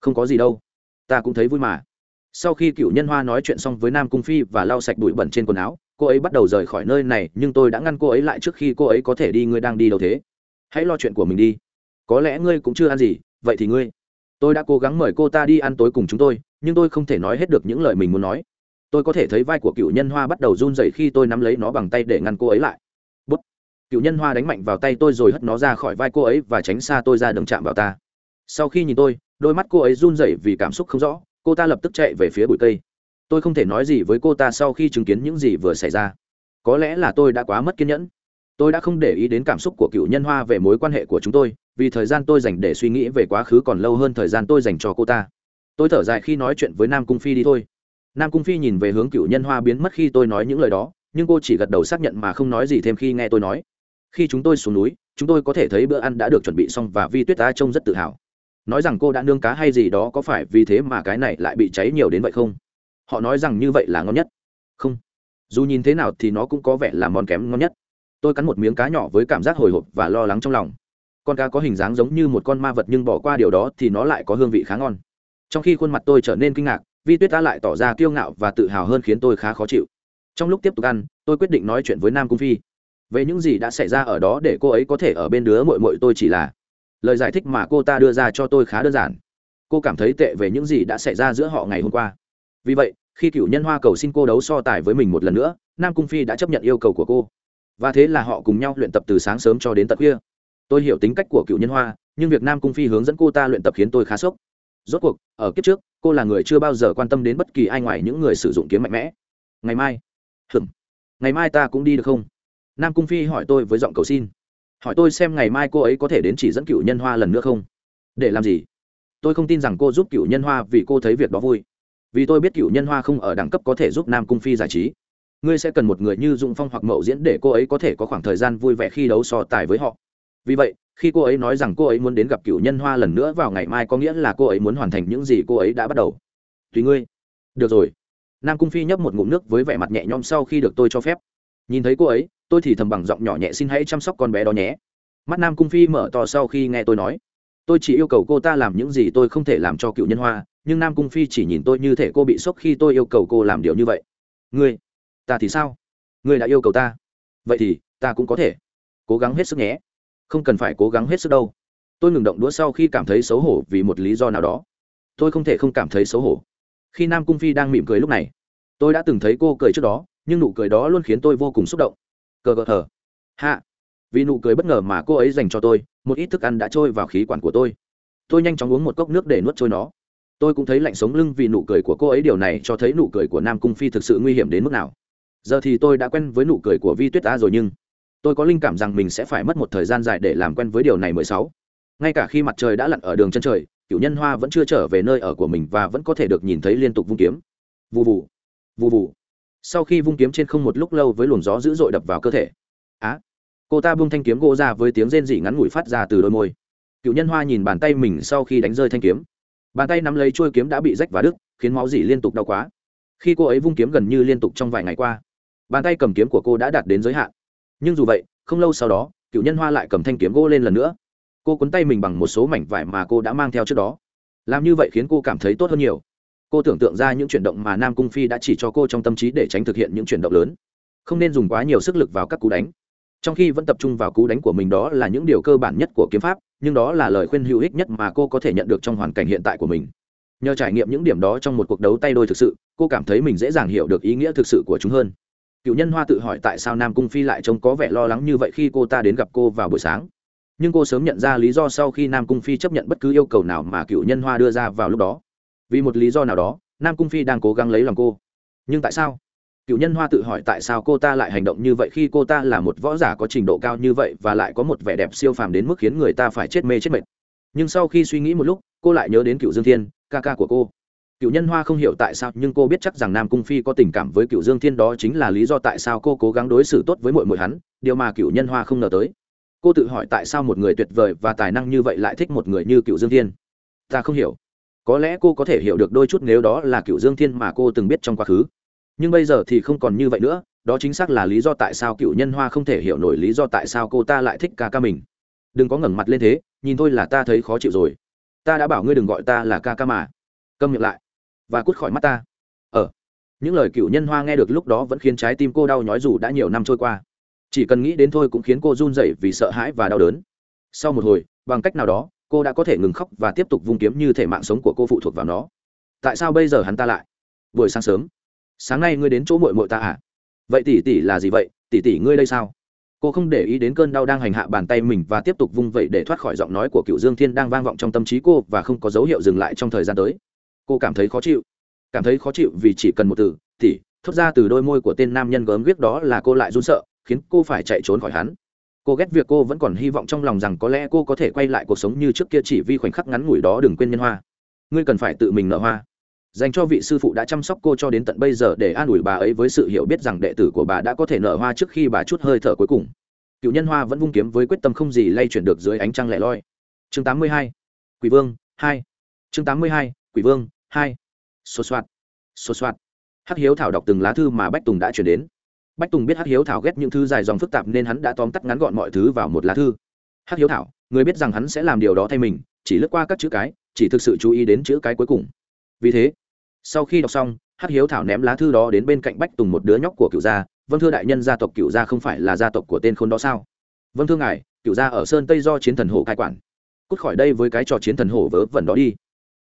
Không có gì đâu. Ta cũng thấy vui mà. Sau khi cựu nhân hoa nói chuyện xong với nam cung phi và lau sạch bụi bẩn trên quần áo, cô ấy bắt đầu rời khỏi nơi này, nhưng tôi đã ngăn cô ấy lại trước khi cô ấy có thể đi, ngươi đang đi đâu thế? Hãy lo chuyện của mình đi. Có lẽ ngươi cũng chưa ăn gì, vậy thì ngươi. Tôi đã cố gắng mời cô ta đi ăn tối cùng chúng tôi, nhưng tôi không thể nói hết được những lời mình muốn nói. Tôi có thể thấy vai của cựu nhân hoa bắt đầu run dậy khi tôi nắm lấy nó bằng tay để ngăn cô ấy lại. Bút. Cựu nhân hoa đánh mạnh vào tay tôi rồi hất nó ra khỏi vai cô ấy và tránh xa tôi ra đừng chạm vào ta sau khi nhìn tôi, đôi mắt cô ấy run rẩy vì cảm xúc không rõ, cô ta lập tức chạy về phía bụi cây. Tôi không thể nói gì với cô ta sau khi chứng kiến những gì vừa xảy ra. Có lẽ là tôi đã quá mất kiên nhẫn. Tôi đã không để ý đến cảm xúc của cựu nhân hoa về mối quan hệ của chúng tôi, vì thời gian tôi dành để suy nghĩ về quá khứ còn lâu hơn thời gian tôi dành cho cô ta. Tôi thở dài khi nói chuyện với nam cung phi đi thôi. Nam cung phi nhìn về hướng cựu nhân hoa biến mất khi tôi nói những lời đó, nhưng cô chỉ gật đầu xác nhận mà không nói gì thêm khi nghe tôi nói. Khi chúng tôi xuống núi, chúng tôi có thể thấy bữa ăn đã được chuẩn bị xong và vi tuyết ta trông rất tự hào nói rằng cô đã nương cá hay gì đó có phải vì thế mà cái này lại bị cháy nhiều đến vậy không? Họ nói rằng như vậy là ngon nhất. Không. Dù nhìn thế nào thì nó cũng có vẻ là món kém ngon nhất. Tôi cắn một miếng cá nhỏ với cảm giác hồi hộp và lo lắng trong lòng. Con cá có hình dáng giống như một con ma vật nhưng bỏ qua điều đó thì nó lại có hương vị khá ngon. Trong khi khuôn mặt tôi trở nên kinh ngạc, vi tuyết ta lại tỏ ra kiêu ngạo và tự hào hơn khiến tôi khá khó chịu. Trong lúc tiếp tục ăn, tôi quyết định nói chuyện với nam cung phi. Về những gì đã xảy ra ở đó để cô ấy có thể ở bên đứa mội mội tôi chỉ là lời giải thích mà cô ta đưa ra cho tôi khá đơn giản. Cô cảm thấy tệ về những gì đã xảy ra giữa họ ngày hôm qua. Vì vậy, khi cựu nhân hoa cầu xin cô đấu so tài với mình một lần nữa, nam cung phi đã chấp nhận yêu cầu của cô. Và thế là họ cùng nhau luyện tập từ sáng sớm cho đến tận khuya. Tôi hiểu tính cách của cựu nhân hoa, nhưng việc nam cung phi hướng dẫn cô ta luyện tập khiến tôi khá sốc. Rốt cuộc, ở kiếp trước, cô là người chưa bao giờ quan tâm đến bất kỳ ai ngoài những người sử dụng kiếm mạnh mẽ. Ngày mai. Hừm ngày mai ta cũng đi được không? Nam cung phi hỏi tôi với giọng cầu xin hỏi tôi xem ngày mai cô ấy có thể đến chỉ dẫn cựu nhân hoa lần nữa không? Để làm gì? Tôi không tin rằng cô giúp cựu nhân hoa vì cô thấy việc đó vui. Vì tôi biết cựu nhân hoa không ở đẳng cấp có thể giúp nam cung phi giải trí. Ngươi sẽ cần một người như dụng phong hoặc mậu diễn để cô ấy có thể có khoảng thời gian vui vẻ khi đấu so tài với họ. Vì vậy, khi cô ấy nói rằng cô ấy muốn đến gặp cựu nhân hoa lần nữa vào ngày mai có nghĩa là cô ấy muốn hoàn thành những gì cô ấy đã bắt đầu. Tùy ngươi. Được rồi. Nam cung phi nhấp một ngụm nước với vẻ mặt nhẹ nhõm sau khi được tôi cho phép. Nhìn thấy cô ấy tôi thì thầm bằng giọng nhỏ nhẹ, xin hãy chăm sóc con bé đó nhé. Mắt nam cung phi mở to sau khi nghe tôi nói. Tôi chỉ yêu cầu cô ta làm những gì tôi không thể làm cho cựu nhân hoa, nhưng nam cung phi chỉ nhìn tôi như thể cô bị sốc khi tôi yêu cầu cô làm điều như vậy. Ngươi, ta thì sao? Ngươi đã yêu cầu ta. Vậy thì, ta cũng có thể. Cố gắng hết sức nhé. Không cần phải cố gắng hết sức đâu. Tôi ngừng động đũa sau khi cảm thấy xấu hổ vì một lý do nào đó. Tôi không thể không cảm thấy xấu hổ. Khi nam cung phi đang mỉm cười lúc này, tôi đã từng thấy cô cười trước đó, nhưng nụ cười đó luôn khiến tôi vô cùng xúc động cờ gờ thờ. Hạ. Vì nụ cười bất ngờ mà cô ấy dành cho tôi, một ít thức ăn đã trôi vào khí quản của tôi. Tôi nhanh chóng uống một cốc nước để nuốt trôi nó. Tôi cũng thấy lạnh sống lưng vì nụ cười của cô ấy, điều này cho thấy nụ cười của nam cung phi thực sự nguy hiểm đến mức nào. Giờ thì tôi đã quen với nụ cười của vi tuyết ta rồi nhưng tôi có linh cảm rằng mình sẽ phải mất một thời gian dài để làm quen với điều này mười sáu. Ngay cả khi mặt trời đã lặn ở đường chân trời cựu nhân hoa vẫn chưa trở về nơi ở của mình và vẫn có thể được nhìn thấy liên tục vung kiếm. Vù vù. Vù vù sau khi vung kiếm trên không một lúc lâu với luồng gió dữ dội đập vào cơ thể. Á, cô ta bung thanh kiếm gỗ ra với tiếng rên rỉ ngắn ngủi phát ra từ đôi môi. Cựu nhân hoa nhìn bàn tay mình sau khi đánh rơi thanh kiếm. Bàn tay nắm lấy trôi kiếm đã bị rách và đứt, khiến máu dỉ liên tục đau quá. Khi cô ấy vung kiếm gần như liên tục trong vài ngày qua, bàn tay cầm kiếm của cô đã đạt đến giới hạn. Nhưng dù vậy, không lâu sau đó, cựu nhân hoa lại cầm thanh kiếm gỗ lên lần nữa. Cô cuốn tay mình bằng một số mảnh vải mà cô đã mang theo trước đó. Làm như vậy khiến cô cảm thấy tốt hơn nhiều cô tưởng tượng ra những chuyển động mà nam cung phi đã chỉ cho cô trong tâm trí để tránh thực hiện những chuyển động lớn. Không nên dùng quá nhiều sức lực vào các cú đánh. Trong khi vẫn tập trung vào cú đánh của mình đó là những điều cơ bản nhất của kiếm pháp, nhưng đó là lời khuyên hữu ích nhất mà cô có thể nhận được trong hoàn cảnh hiện tại của mình. Nhờ trải nghiệm những điểm đó trong một cuộc đấu tay đôi thực sự, cô cảm thấy mình dễ dàng hiểu được ý nghĩa thực sự của chúng hơn. Cựu nhân hoa tự hỏi tại sao nam cung phi lại trông có vẻ lo lắng như vậy khi cô ta đến gặp cô vào buổi sáng. Nhưng cô sớm nhận ra lý do sau khi nam cung phi chấp nhận bất cứ yêu cầu nào mà cựu nhân hoa đưa ra vào lúc đó vì một lý do nào đó, nam cung phi đang cố gắng lấy lòng cô. Nhưng tại sao? Cựu nhân hoa tự hỏi tại sao cô ta lại hành động như vậy khi cô ta là một võ giả có trình độ cao như vậy và lại có một vẻ đẹp siêu phàm đến mức khiến người ta phải chết mê chết mệt. Nhưng sau khi suy nghĩ một lúc, cô lại nhớ đến cựu dương thiên, ca ca của cô. Cựu nhân hoa không hiểu tại sao, nhưng cô biết chắc rằng nam cung phi có tình cảm với cựu dương thiên đó chính là lý do tại sao cô cố gắng đối xử tốt với mội mội hắn, điều mà cựu nhân hoa không ngờ tới. Cô tự hỏi tại sao một người tuyệt vời và tài năng như vậy lại thích một người như cựu dương thiên. Ta không hiểu có lẽ cô có thể hiểu được đôi chút nếu đó là cựu dương thiên mà cô từng biết trong quá khứ. Nhưng bây giờ thì không còn như vậy nữa, đó chính xác là lý do tại sao cựu nhân hoa không thể hiểu nổi lý do tại sao cô ta lại thích ca ca mình. Đừng có ngẩng mặt lên thế, nhìn thôi là ta thấy khó chịu rồi. Ta đã bảo ngươi đừng gọi ta là ca ca mà. Câm miệng lại. Và cút khỏi mắt ta. Ờ. Những lời cựu nhân hoa nghe được lúc đó vẫn khiến trái tim cô đau nhói dù đã nhiều năm trôi qua. Chỉ cần nghĩ đến thôi cũng khiến cô run rẩy vì sợ hãi và đau đớn. Sau một hồi, bằng cách nào đó cô đã có thể ngừng khóc và tiếp tục vung kiếm như thể mạng sống của cô phụ thuộc vào nó. Tại sao bây giờ hắn ta lại? Buổi sáng sớm. Sáng nay ngươi đến chỗ mội mội ta à? Vậy tỷ tỷ là gì vậy? Tỷ tỷ ngươi đây sao? Cô không để ý đến cơn đau đang hành hạ bàn tay mình và tiếp tục vung vậy để thoát khỏi giọng nói của cựu dương thiên đang vang vọng trong tâm trí cô và không có dấu hiệu dừng lại trong thời gian tới. Cô cảm thấy khó chịu. Cảm thấy khó chịu vì chỉ cần một từ, tỷ, thốt ra từ đôi môi của tên nam nhân gớm ghiếc đó là cô lại run sợ, khiến cô phải chạy trốn khỏi hắn cô ghét việc cô vẫn còn hy vọng trong lòng rằng có lẽ cô có thể quay lại cuộc sống như trước kia chỉ vì khoảnh khắc ngắn ngủi đó đừng quên nhân hoa ngươi cần phải tự mình nở hoa dành cho vị sư phụ đã chăm sóc cô cho đến tận bây giờ để an ủi bà ấy với sự hiểu biết rằng đệ tử của bà đã có thể nở hoa trước khi bà chút hơi thở cuối cùng cựu nhân hoa vẫn vung kiếm với quyết tâm không gì lay chuyển được dưới ánh trăng lẻ loi chương 82. quỷ vương 2. chương 82. quỷ vương 2. số soạt số soạt hắc hiếu thảo đọc từng lá thư mà bách tùng đã chuyển đến bách tùng biết hắc hiếu thảo ghét những thư dài dòng phức tạp nên hắn đã tóm tắt ngắn gọn mọi thứ vào một lá thư. Hắc hiếu thảo, người biết rằng hắn sẽ làm điều đó thay mình, chỉ lướt qua các chữ cái, chỉ thực sự chú ý đến chữ cái cuối cùng. Vì thế, sau khi đọc xong, hắc hiếu thảo ném lá thư đó đến bên cạnh bách tùng một đứa nhóc của cựu gia vâng thưa đại nhân, gia tộc cựu gia không phải là gia tộc của tên khôn đó sao? Vâng thưa ngài, cựu gia ở sơn tây do chiến thần hổ cai quản. Cút khỏi đây với cái trò chiến thần hổ vớ vẩn đó đi.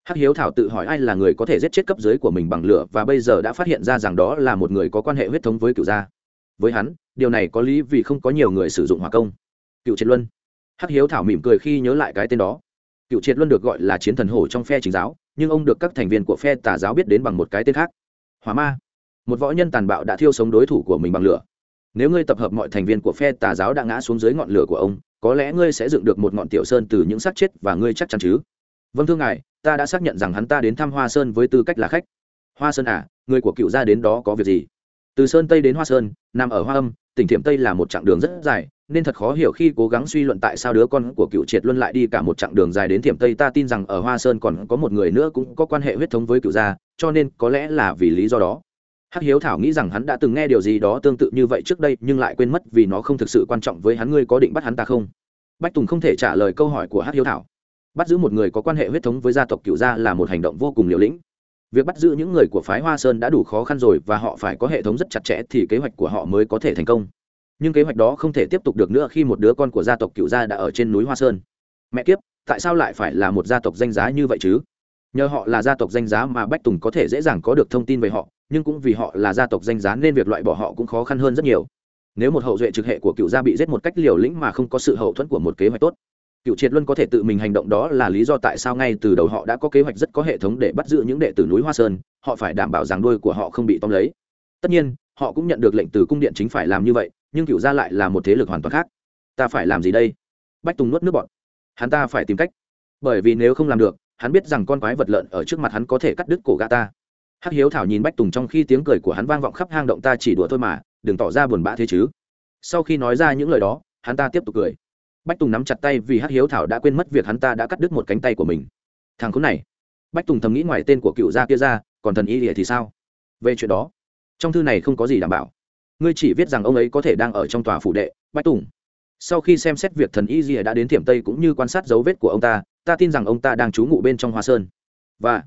Hắc hiếu thảo tự hỏi ai là người có thể giết chết cấp dưới của mình bằng lửa và bây giờ đã phát hiện ra rằng đó là một người có quan hệ huyết thống với cựu gia với hắn, điều này có lý vì không có nhiều người sử dụng hỏa công. Cựu triệt luân. Hắc hiếu thảo mỉm cười khi nhớ lại cái tên đó. Cựu triệt luân được gọi là chiến thần hổ trong phe chính giáo, nhưng ông được các thành viên của phe tà giáo biết đến bằng một cái tên khác. Hỏa ma. Một võ nhân tàn bạo đã thiêu sống đối thủ của mình bằng lửa. Nếu ngươi tập hợp mọi thành viên của phe tà giáo đã ngã xuống dưới ngọn lửa của ông, có lẽ ngươi sẽ dựng được một ngọn tiểu sơn từ những xác chết và ngươi chắc chắn chứ? Vâng thưa ngài, ta đã xác nhận rằng hắn ta đến thăm hoa sơn với tư cách là khách. Hoa sơn à người của cựu gia đến đó có việc gì? Từ sơn tây đến hoa sơn, nằm ở hoa âm, tỉnh thiểm tây là một chặng đường rất dài, nên thật khó hiểu khi cố gắng suy luận tại sao đứa con của cựu triệt luân lại đi cả một chặng đường dài đến thiểm tây. Ta tin rằng ở hoa sơn còn có một người nữa cũng có quan hệ huyết thống với cựu gia, cho nên có lẽ là vì lý do đó. Hắc hiếu thảo nghĩ rằng hắn đã từng nghe điều gì đó tương tự như vậy trước đây, nhưng lại quên mất vì nó không thực sự quan trọng với hắn. Ngươi có định bắt hắn ta không? Bách tùng không thể trả lời câu hỏi của hắc hiếu thảo. Bắt giữ một người có quan hệ huyết thống với gia tộc cựu gia là một hành động vô cùng liều lĩnh việc bắt giữ những người của phái hoa sơn đã đủ khó khăn rồi và họ phải có hệ thống rất chặt chẽ thì kế hoạch của họ mới có thể thành công. Nhưng kế hoạch đó không thể tiếp tục được nữa khi một đứa con của gia tộc cựu gia đã ở trên núi hoa sơn. Mẹ kiếp, tại sao lại phải là một gia tộc danh giá như vậy chứ? Nhờ họ là gia tộc danh giá mà bách tùng có thể dễ dàng có được thông tin về họ, nhưng cũng vì họ là gia tộc danh giá nên việc loại bỏ họ cũng khó khăn hơn rất nhiều. Nếu một hậu duệ trực hệ của cựu gia bị giết một cách liều lĩnh mà không có sự hậu thuẫn của một kế hoạch tốt cựu triệt luân có thể tự mình hành động đó là lý do tại sao ngay từ đầu họ đã có kế hoạch rất có hệ thống để bắt giữ những đệ tử núi hoa sơn, họ phải đảm bảo rằng đuôi của họ không bị tóm lấy. Tất nhiên, họ cũng nhận được lệnh từ cung điện chính phải làm như vậy, nhưng cựu gia lại là một thế lực hoàn toàn khác. Ta phải làm gì đây? Bách tùng nuốt nước bọn hắn ta phải tìm cách. Bởi vì nếu không làm được, hắn biết rằng con quái vật lợn ở trước mặt hắn có thể cắt đứt cổ gã ta. Hắc hiếu thảo nhìn bách tùng trong khi tiếng cười của hắn vang vọng khắp hang động ta chỉ đùa thôi mà, đừng tỏ ra buồn bã thế chứ. Sau khi nói ra những lời đó, hắn ta tiếp tục cười bách tùng nắm chặt tay vì hắc hiếu thảo đã quên mất việc hắn ta đã cắt đứt một cánh tay của mình. Thằng khốn này. Bách tùng thầm nghĩ ngoài tên của cựu gia kia ra, còn thần y lìa thì sao? Về chuyện đó, trong thư này không có gì đảm bảo. Ngươi chỉ viết rằng ông ấy có thể đang ở trong tòa phủ đệ, bách tùng. Sau khi xem xét việc thần y lìa đã đến thiểm tây cũng như quan sát dấu vết của ông ta ta tin rằng ông ta đang trú ngụ bên trong hoa sơn. Và,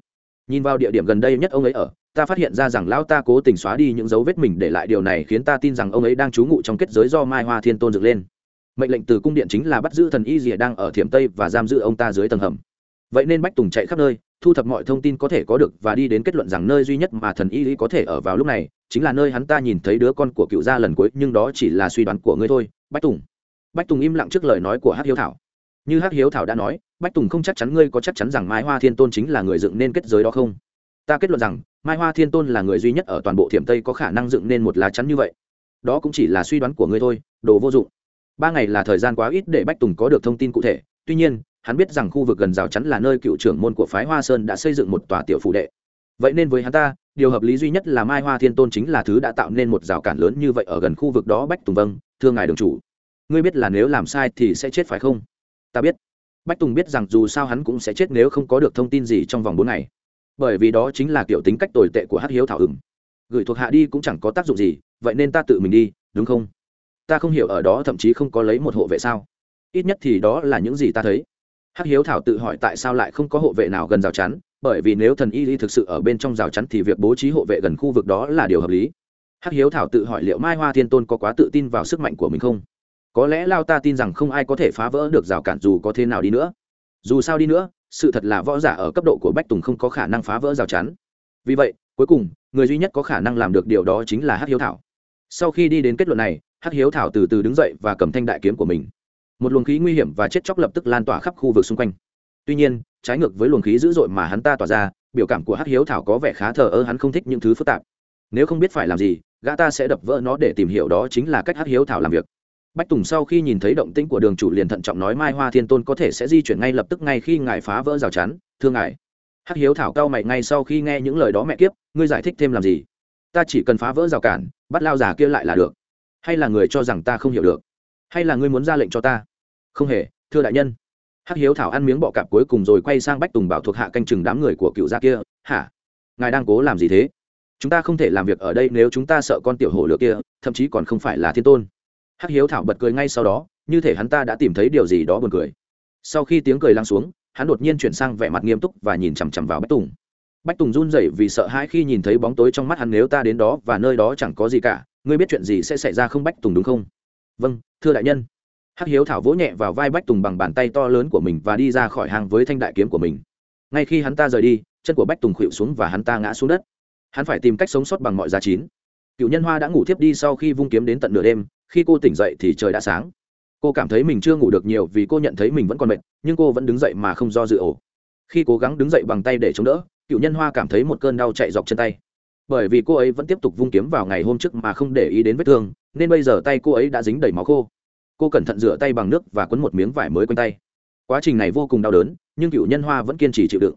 nhìn vào địa điểm gần đây nhất ông ấy ở, ta phát hiện ra rằng lão ta cố tình xóa đi những dấu vết mình để lại điều này khiến ta tin rằng ông ấy đang trú ngụ trong kết giới do mai hoa thiên tôn dựng lên mệnh lệnh từ cung điện chính là bắt giữ thần y rìa đang ở thiểm tây và giam giữ ông ta dưới tầng hầm. Vậy nên bách tùng chạy khắp nơi, thu thập mọi thông tin có thể có được và đi đến kết luận rằng nơi duy nhất mà thần y lý có thể ở vào lúc này, chính là nơi hắn ta nhìn thấy đứa con của cựu gia lần cuối, nhưng đó chỉ là suy đoán của ngươi thôi, bách tùng. Bách tùng im lặng trước lời nói của hát hiếu thảo. Như hát hiếu thảo đã nói, bách tùng không chắc chắn ngươi có chắc chắn rằng mai hoa thiên tôn chính là người dựng nên kết giới đó không? Ta kết luận rằng, mai hoa thiên tôn là người duy nhất ở toàn bộ thiểm tây có khả năng dựng nên một lá chắn như vậy. Đó cũng chỉ là suy đoán của ngươi thôi, đồ vô dụng ba ngày là thời gian quá ít để bách tùng có được thông tin cụ thể, tuy nhiên, hắn biết rằng khu vực gần rào chắn là nơi cựu trưởng môn của phái hoa sơn đã xây dựng một tòa tiểu phụ đệ. Vậy nên với hắn ta, điều hợp lý duy nhất là mai hoa thiên tôn chính là thứ đã tạo nên một rào cản lớn như vậy ở gần khu vực đó, bách tùng vâng thưa ngài đường chủ. Ngươi biết là nếu làm sai thì sẽ chết phải không? Ta biết. Bách tùng biết rằng dù sao hắn cũng sẽ chết nếu không có được thông tin gì trong vòng bốn ngày. Bởi vì đó chính là kiểu tính cách tồi tệ của Hát hiếu thảo ửng. Gửi thuộc hạ đi cũng chẳng có tác dụng gì, vậy nên ta tự mình đi, đúng không? Ta không hiểu ở đó thậm chí không có lấy một hộ vệ sao? Ít nhất thì đó là những gì ta thấy. Hắc hiếu thảo tự hỏi tại sao lại không có hộ vệ nào gần rào chắn, bởi vì nếu thần y lý thực sự ở bên trong rào chắn thì việc bố trí hộ vệ gần khu vực đó là điều hợp lý. Hắc hiếu thảo tự hỏi liệu mai hoa thiên tôn có quá tự tin vào sức mạnh của mình không? Có lẽ lao ta tin rằng không ai có thể phá vỡ được rào cản dù có thế nào đi nữa. Dù sao đi nữa, sự thật là võ giả ở cấp độ của bách tùng không có khả năng phá vỡ rào chắn. Vì vậy, cuối cùng, người duy nhất có khả năng làm được điều đó chính là hắc hiếu thảo. Sau khi đi đến kết luận này hắc hiếu thảo từ từ đứng dậy và cầm thanh đại kiếm của mình. Một luồng khí nguy hiểm và chết chóc lập tức lan tỏa khắp khu vực xung quanh. Tuy nhiên, trái ngược với luồng khí dữ dội mà hắn ta tỏa ra, biểu cảm của hắc hiếu thảo có vẻ khá thờ ơ, hắn không thích những thứ phức tạp. Nếu không biết phải làm gì, gã ta sẽ đập vỡ nó để tìm hiểu đó chính là cách hắc hiếu thảo làm việc. Bách tùng sau khi nhìn thấy động tĩnh của đường chủ liền thận trọng nói mai hoa thiên tôn có thể sẽ di chuyển ngay lập tức ngay khi ngài phá vỡ rào chắn. Thưa ngài. Hắc hiếu thảo cao mày ngay sau khi nghe những lời đó mẹ kiếp, ngươi giải thích thêm làm gì? Ta chỉ cần phá vỡ rào cản, bắt lao già kia lại là được hay là người cho rằng ta không hiểu được? Hay là ngươi muốn ra lệnh cho ta? Không hề, thưa đại nhân. Hắc hiếu thảo ăn miếng bọ cạp cuối cùng rồi quay sang bách tùng bảo thuộc hạ canh chừng đám người của cựu gia kia. Hả? Ngài đang cố làm gì thế? Chúng ta không thể làm việc ở đây nếu chúng ta sợ con tiểu hổ lửa kia, thậm chí còn không phải là thiên tôn. Hắc hiếu thảo bật cười ngay sau đó, như thể hắn ta đã tìm thấy điều gì đó buồn cười. Sau khi tiếng cười lắng xuống, hắn đột nhiên chuyển sang vẻ mặt nghiêm túc và nhìn chằm chằm vào bách tùng. Bách tùng run rẩy vì sợ hãi khi nhìn thấy bóng tối trong mắt hắn nếu ta đến đó và nơi đó chẳng có gì cả ngươi biết chuyện gì sẽ xảy ra không bách tùng đúng không? Vâng thưa đại nhân. Hắc hiếu thảo vỗ nhẹ vào vai bách tùng bằng bàn tay to lớn của mình và đi ra khỏi hàng với thanh đại kiếm của mình. Ngay khi hắn ta rời đi, chân của bách tùng khuỵu xuống và hắn ta ngã xuống đất. Hắn phải tìm cách sống sót bằng mọi giá chín. Cựu nhân hoa đã ngủ thiếp đi sau khi vung kiếm đến tận nửa đêm, khi cô tỉnh dậy thì trời đã sáng. Cô cảm thấy mình chưa ngủ được nhiều vì cô nhận thấy mình vẫn còn mệt, nhưng cô vẫn đứng dậy mà không do dự ổ khi cố gắng đứng dậy bằng tay để chống đỡ, cựu nhân hoa cảm thấy một cơn đau chạy dọc chân tay bởi vì cô ấy vẫn tiếp tục vung kiếm vào ngày hôm trước mà không để ý đến vết thương, nên bây giờ tay cô ấy đã dính đầy máu khô. Cô cẩn thận rửa tay bằng nước và quấn một miếng vải mới quanh tay. Quá trình này vô cùng đau đớn, nhưng cựu nhân hoa vẫn kiên trì chịu đựng.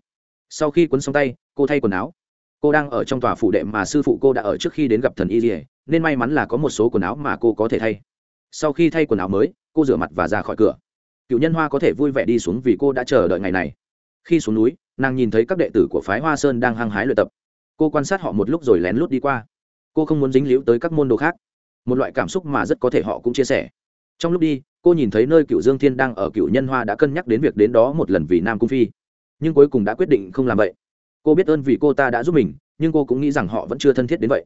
Sau khi quấn xong tay, cô thay quần áo. Cô đang ở trong tòa phủ đệ mà sư phụ cô đã ở trước khi đến gặp thần y dỉa nên may mắn là có một số quần áo mà cô có thể thay. Sau khi thay quần áo mới, cô rửa mặt và ra khỏi cửa. Cựu nhân hoa có thể vui vẻ đi xuống vì cô đã chờ đợi ngày này. Khi xuống núi, nàng nhìn thấy các đệ tử của phái hoa sơn đang hăng hái luyện tập cô quan sát họ một lúc rồi lén lút đi qua. Cô không muốn dính líu tới các môn đồ khác. Một loại cảm xúc mà rất có thể họ cũng chia sẻ. Trong lúc đi, cô nhìn thấy nơi cựu dương thiên đang ở cựu nhân hoa đã cân nhắc đến việc đến đó một lần vì nam cung phi. Nhưng cuối cùng đã quyết định không làm vậy. Cô biết ơn vì cô ta đã giúp mình, nhưng cô cũng nghĩ rằng họ vẫn chưa thân thiết đến vậy.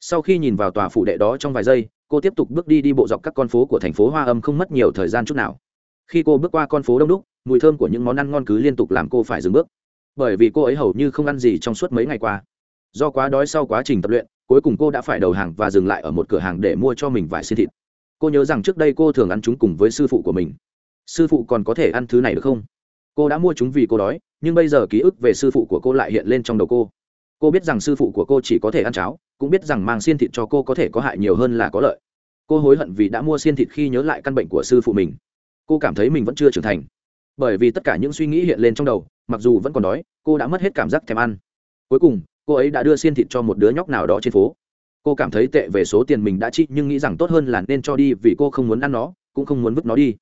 Sau khi nhìn vào tòa phủ đệ đó trong vài giây, cô tiếp tục bước đi đi bộ dọc các con phố của thành phố hoa âm không mất nhiều thời gian chút nào. Khi cô bước qua con phố đông đúc, mùi thơm của những món ăn ngon cứ liên tục làm cô phải dừng bước. Bởi vì cô ấy hầu như không ăn gì trong suốt mấy ngày qua do quá đói sau quá trình tập luyện, cuối cùng cô đã phải đầu hàng và dừng lại ở một cửa hàng để mua cho mình vài xiên thịt. Cô nhớ rằng trước đây cô thường ăn chúng cùng với sư phụ của mình. Sư phụ còn có thể ăn thứ này được không? Cô đã mua chúng vì cô đói, nhưng bây giờ ký ức về sư phụ của cô lại hiện lên trong đầu cô. Cô biết rằng sư phụ của cô chỉ có thể ăn cháo, cũng biết rằng mang xiên thịt cho cô có thể có hại nhiều hơn là có lợi. Cô hối hận vì đã mua xiên thịt khi nhớ lại căn bệnh của sư phụ mình. Cô cảm thấy mình vẫn chưa trưởng thành. Bởi vì tất cả những suy nghĩ hiện lên trong đầu, mặc dù vẫn còn đói, cô đã mất hết cảm giác thèm ăn. Cuối cùng cô ấy đã đưa xiên thịt cho một đứa nhóc nào đó trên phố. Cô cảm thấy tệ về số tiền mình đã chi, nhưng nghĩ rằng tốt hơn là nên cho đi vì cô không muốn ăn nó, cũng không muốn vứt nó đi.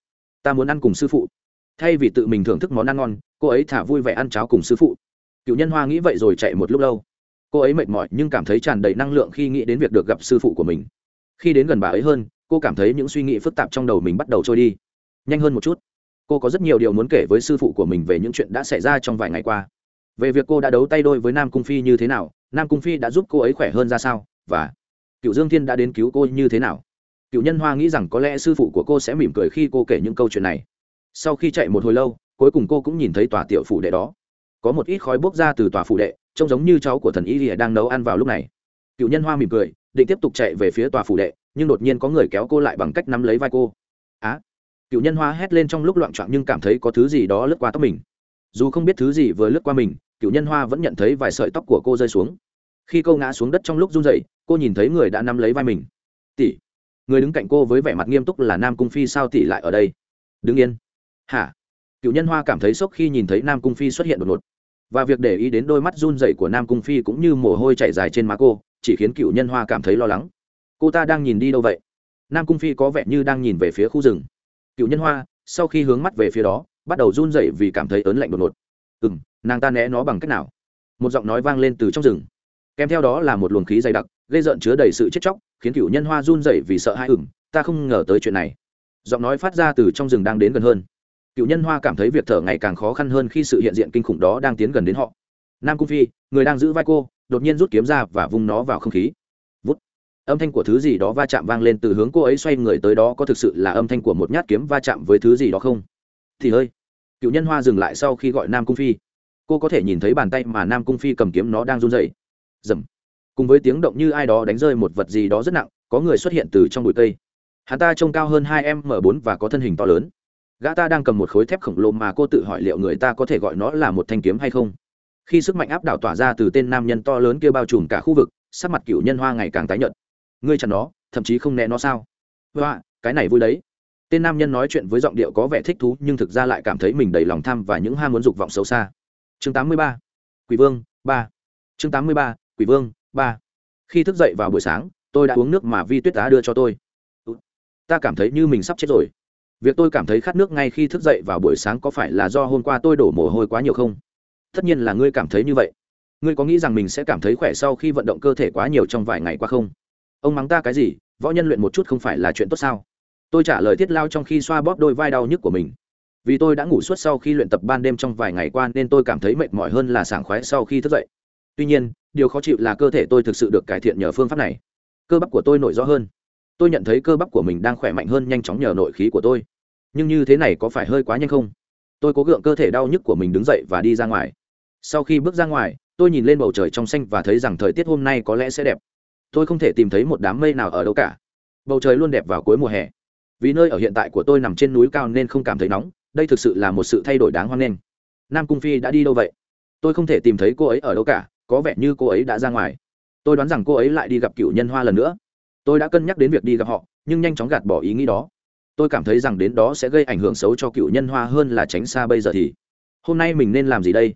Ta muốn ăn cùng sư phụ. Thay vì tự mình thưởng thức món ăn ngon, cô ấy thả vui vẻ ăn cháo cùng sư phụ. Cựu nhân hoa nghĩ vậy rồi chạy một lúc lâu. Cô ấy mệt mỏi nhưng cảm thấy tràn đầy năng lượng khi nghĩ đến việc được gặp sư phụ của mình. Khi đến gần bà ấy hơn, cô cảm thấy những suy nghĩ phức tạp trong đầu mình bắt đầu trôi đi. Nhanh hơn một chút. Cô có rất nhiều điều muốn kể với sư phụ của mình về những chuyện đã xảy ra trong vài ngày qua về việc cô đã đấu tay đôi với nam cung phi như thế nào, nam cung phi đã giúp cô ấy khỏe hơn ra sao, và cựu dương thiên đã đến cứu cô như thế nào? Cựu nhân hoa nghĩ rằng có lẽ sư phụ của cô sẽ mỉm cười khi cô kể những câu chuyện này. Sau khi chạy một hồi lâu, cuối cùng cô cũng nhìn thấy tòa tiểu phủ đệ đó. Có một ít khói bốc ra từ tòa phủ đệ, trông giống như cháu của thần y lìa đang nấu ăn vào lúc này. Cựu nhân hoa mỉm cười, định tiếp tục chạy về phía tòa phủ đệ, nhưng đột nhiên có người kéo cô lại bằng cách nắm lấy vai cô. Á! Cựu nhân hoa hét lên trong lúc loạn trọn nhưng cảm thấy có thứ gì đó lướt qua tóc mình dù không biết thứ gì vừa lướt qua mình, cựu nhân hoa vẫn nhận thấy vài sợi tóc của cô rơi xuống. Khi cô ngã xuống đất trong lúc run rẩy, cô nhìn thấy người đã nắm lấy vai mình. Tỷ, người đứng cạnh cô với vẻ mặt nghiêm túc là nam cung phi sao tỷ lại ở đây? Đứng yên. Hả? Cựu nhân hoa cảm thấy sốc khi nhìn thấy nam cung phi xuất hiện đột ngột. Và việc để ý đến đôi mắt run rẩy của nam cung phi cũng như mồ hôi chảy dài trên má cô, chỉ khiến cựu nhân hoa cảm thấy lo lắng. Cô ta đang nhìn đi đâu vậy? Nam cung phi có vẻ như đang nhìn về phía khu rừng. Cựu nhân hoa, sau khi hướng mắt về phía đó bắt đầu run rẩy vì cảm thấy ớn lạnh đột ngột. Ừ m nàng ta né nó bằng cách nào? Một giọng nói vang lên từ trong rừng. Kèm theo đó là một luồng khí dày đặc, gây rợn chứa đầy sự chết chóc, khiến cựu nhân hoa run rẩy vì sợ hãi ửng ta không ngờ tới chuyện này. Giọng nói phát ra từ trong rừng đang đến gần hơn. Cựu nhân hoa cảm thấy việc thở ngày càng khó khăn hơn khi sự hiện diện kinh khủng đó đang tiến gần đến họ. Nam cung phi, người đang giữ vai cô, đột nhiên rút kiếm ra và vung nó vào không khí. Vút. Âm thanh của thứ gì đó va chạm vang lên từ hướng cô ấy xoay người tới đó có thực sự là âm thanh của một nhát kiếm va chạm với thứ gì đó không? Thì ơi cựu nhân hoa dừng lại sau khi gọi nam cung phi. Cô có thể nhìn thấy bàn tay mà nam cung phi cầm kiếm nó đang run dậy dầm. Cùng với tiếng động như ai đó đánh rơi một vật gì đó rất nặng, có người xuất hiện từ trong bụi cây. Hắn ta trông cao hơn hai m bốn và có thân hình to lớn. Gã ta đang cầm một khối thép khổng lồ mà cô tự hỏi liệu người ta có thể gọi nó là một thanh kiếm hay không. Khi sức mạnh áp đảo tỏa ra từ tên nam nhân to lớn kia bao trùm cả khu vực, sắc mặt cựu nhân hoa ngày càng tái nhợt. Ngươi chặn nó, thậm chí không né nó sao? Hoa, cái này vui đấy tên nam nhân nói chuyện với giọng điệu có vẻ thích thú, nhưng thực ra lại cảm thấy mình đầy lòng tham và những ham muốn dục vọng xấu xa. Chương 83. quỷ vương, ba. Chương 83. quỷ vương, ba. Khi thức dậy vào buổi sáng, tôi đã uống nước mà vi tuyết á đưa cho tôi. Ta cảm thấy như mình sắp chết rồi. Việc tôi cảm thấy khát nước ngay khi thức dậy vào buổi sáng có phải là do hôm qua tôi đổ mồ hôi quá nhiều không? Tất nhiên là ngươi cảm thấy như vậy. Ngươi có nghĩ rằng mình sẽ cảm thấy khỏe sau khi vận động cơ thể quá nhiều trong vài ngày qua không? Ông mắng ta cái gì? Võ nhân luyện một chút không phải là chuyện tốt sao? Tôi trả lời thiết lao trong khi xoa bóp đôi vai đau nhức của mình. Vì tôi đã ngủ suốt sau khi luyện tập ban đêm trong vài ngày qua nên tôi cảm thấy mệt mỏi hơn là sảng khoái sau khi thức dậy. Tuy nhiên, điều khó chịu là cơ thể tôi thực sự được cải thiện nhờ phương pháp này. Cơ bắp của tôi nổi rõ hơn. Tôi nhận thấy cơ bắp của mình đang khỏe mạnh hơn nhanh chóng nhờ nội khí của tôi. Nhưng như thế này có phải hơi quá nhanh không? Tôi cố gượng cơ thể đau nhức của mình đứng dậy và đi ra ngoài. Sau khi bước ra ngoài, tôi nhìn lên bầu trời trong xanh và thấy rằng thời tiết hôm nay có lẽ sẽ đẹp. Tôi không thể tìm thấy một đám mây nào ở đâu cả. Bầu trời luôn đẹp vào cuối mùa hè vì nơi ở hiện tại của tôi nằm trên núi cao nên không cảm thấy nóng, đây thực sự là một sự thay đổi đáng hoan nghênh. Nam cung phi đã đi đâu vậy? Tôi không thể tìm thấy cô ấy ở đâu cả, có vẻ như cô ấy đã ra ngoài. Tôi đoán rằng cô ấy lại đi gặp cựu nhân hoa lần nữa. Tôi đã cân nhắc đến việc đi gặp họ, nhưng nhanh chóng gạt bỏ ý nghĩ đó. Tôi cảm thấy rằng đến đó sẽ gây ảnh hưởng xấu cho cựu nhân hoa hơn là tránh xa bây giờ thì. Hôm nay mình nên làm gì đây?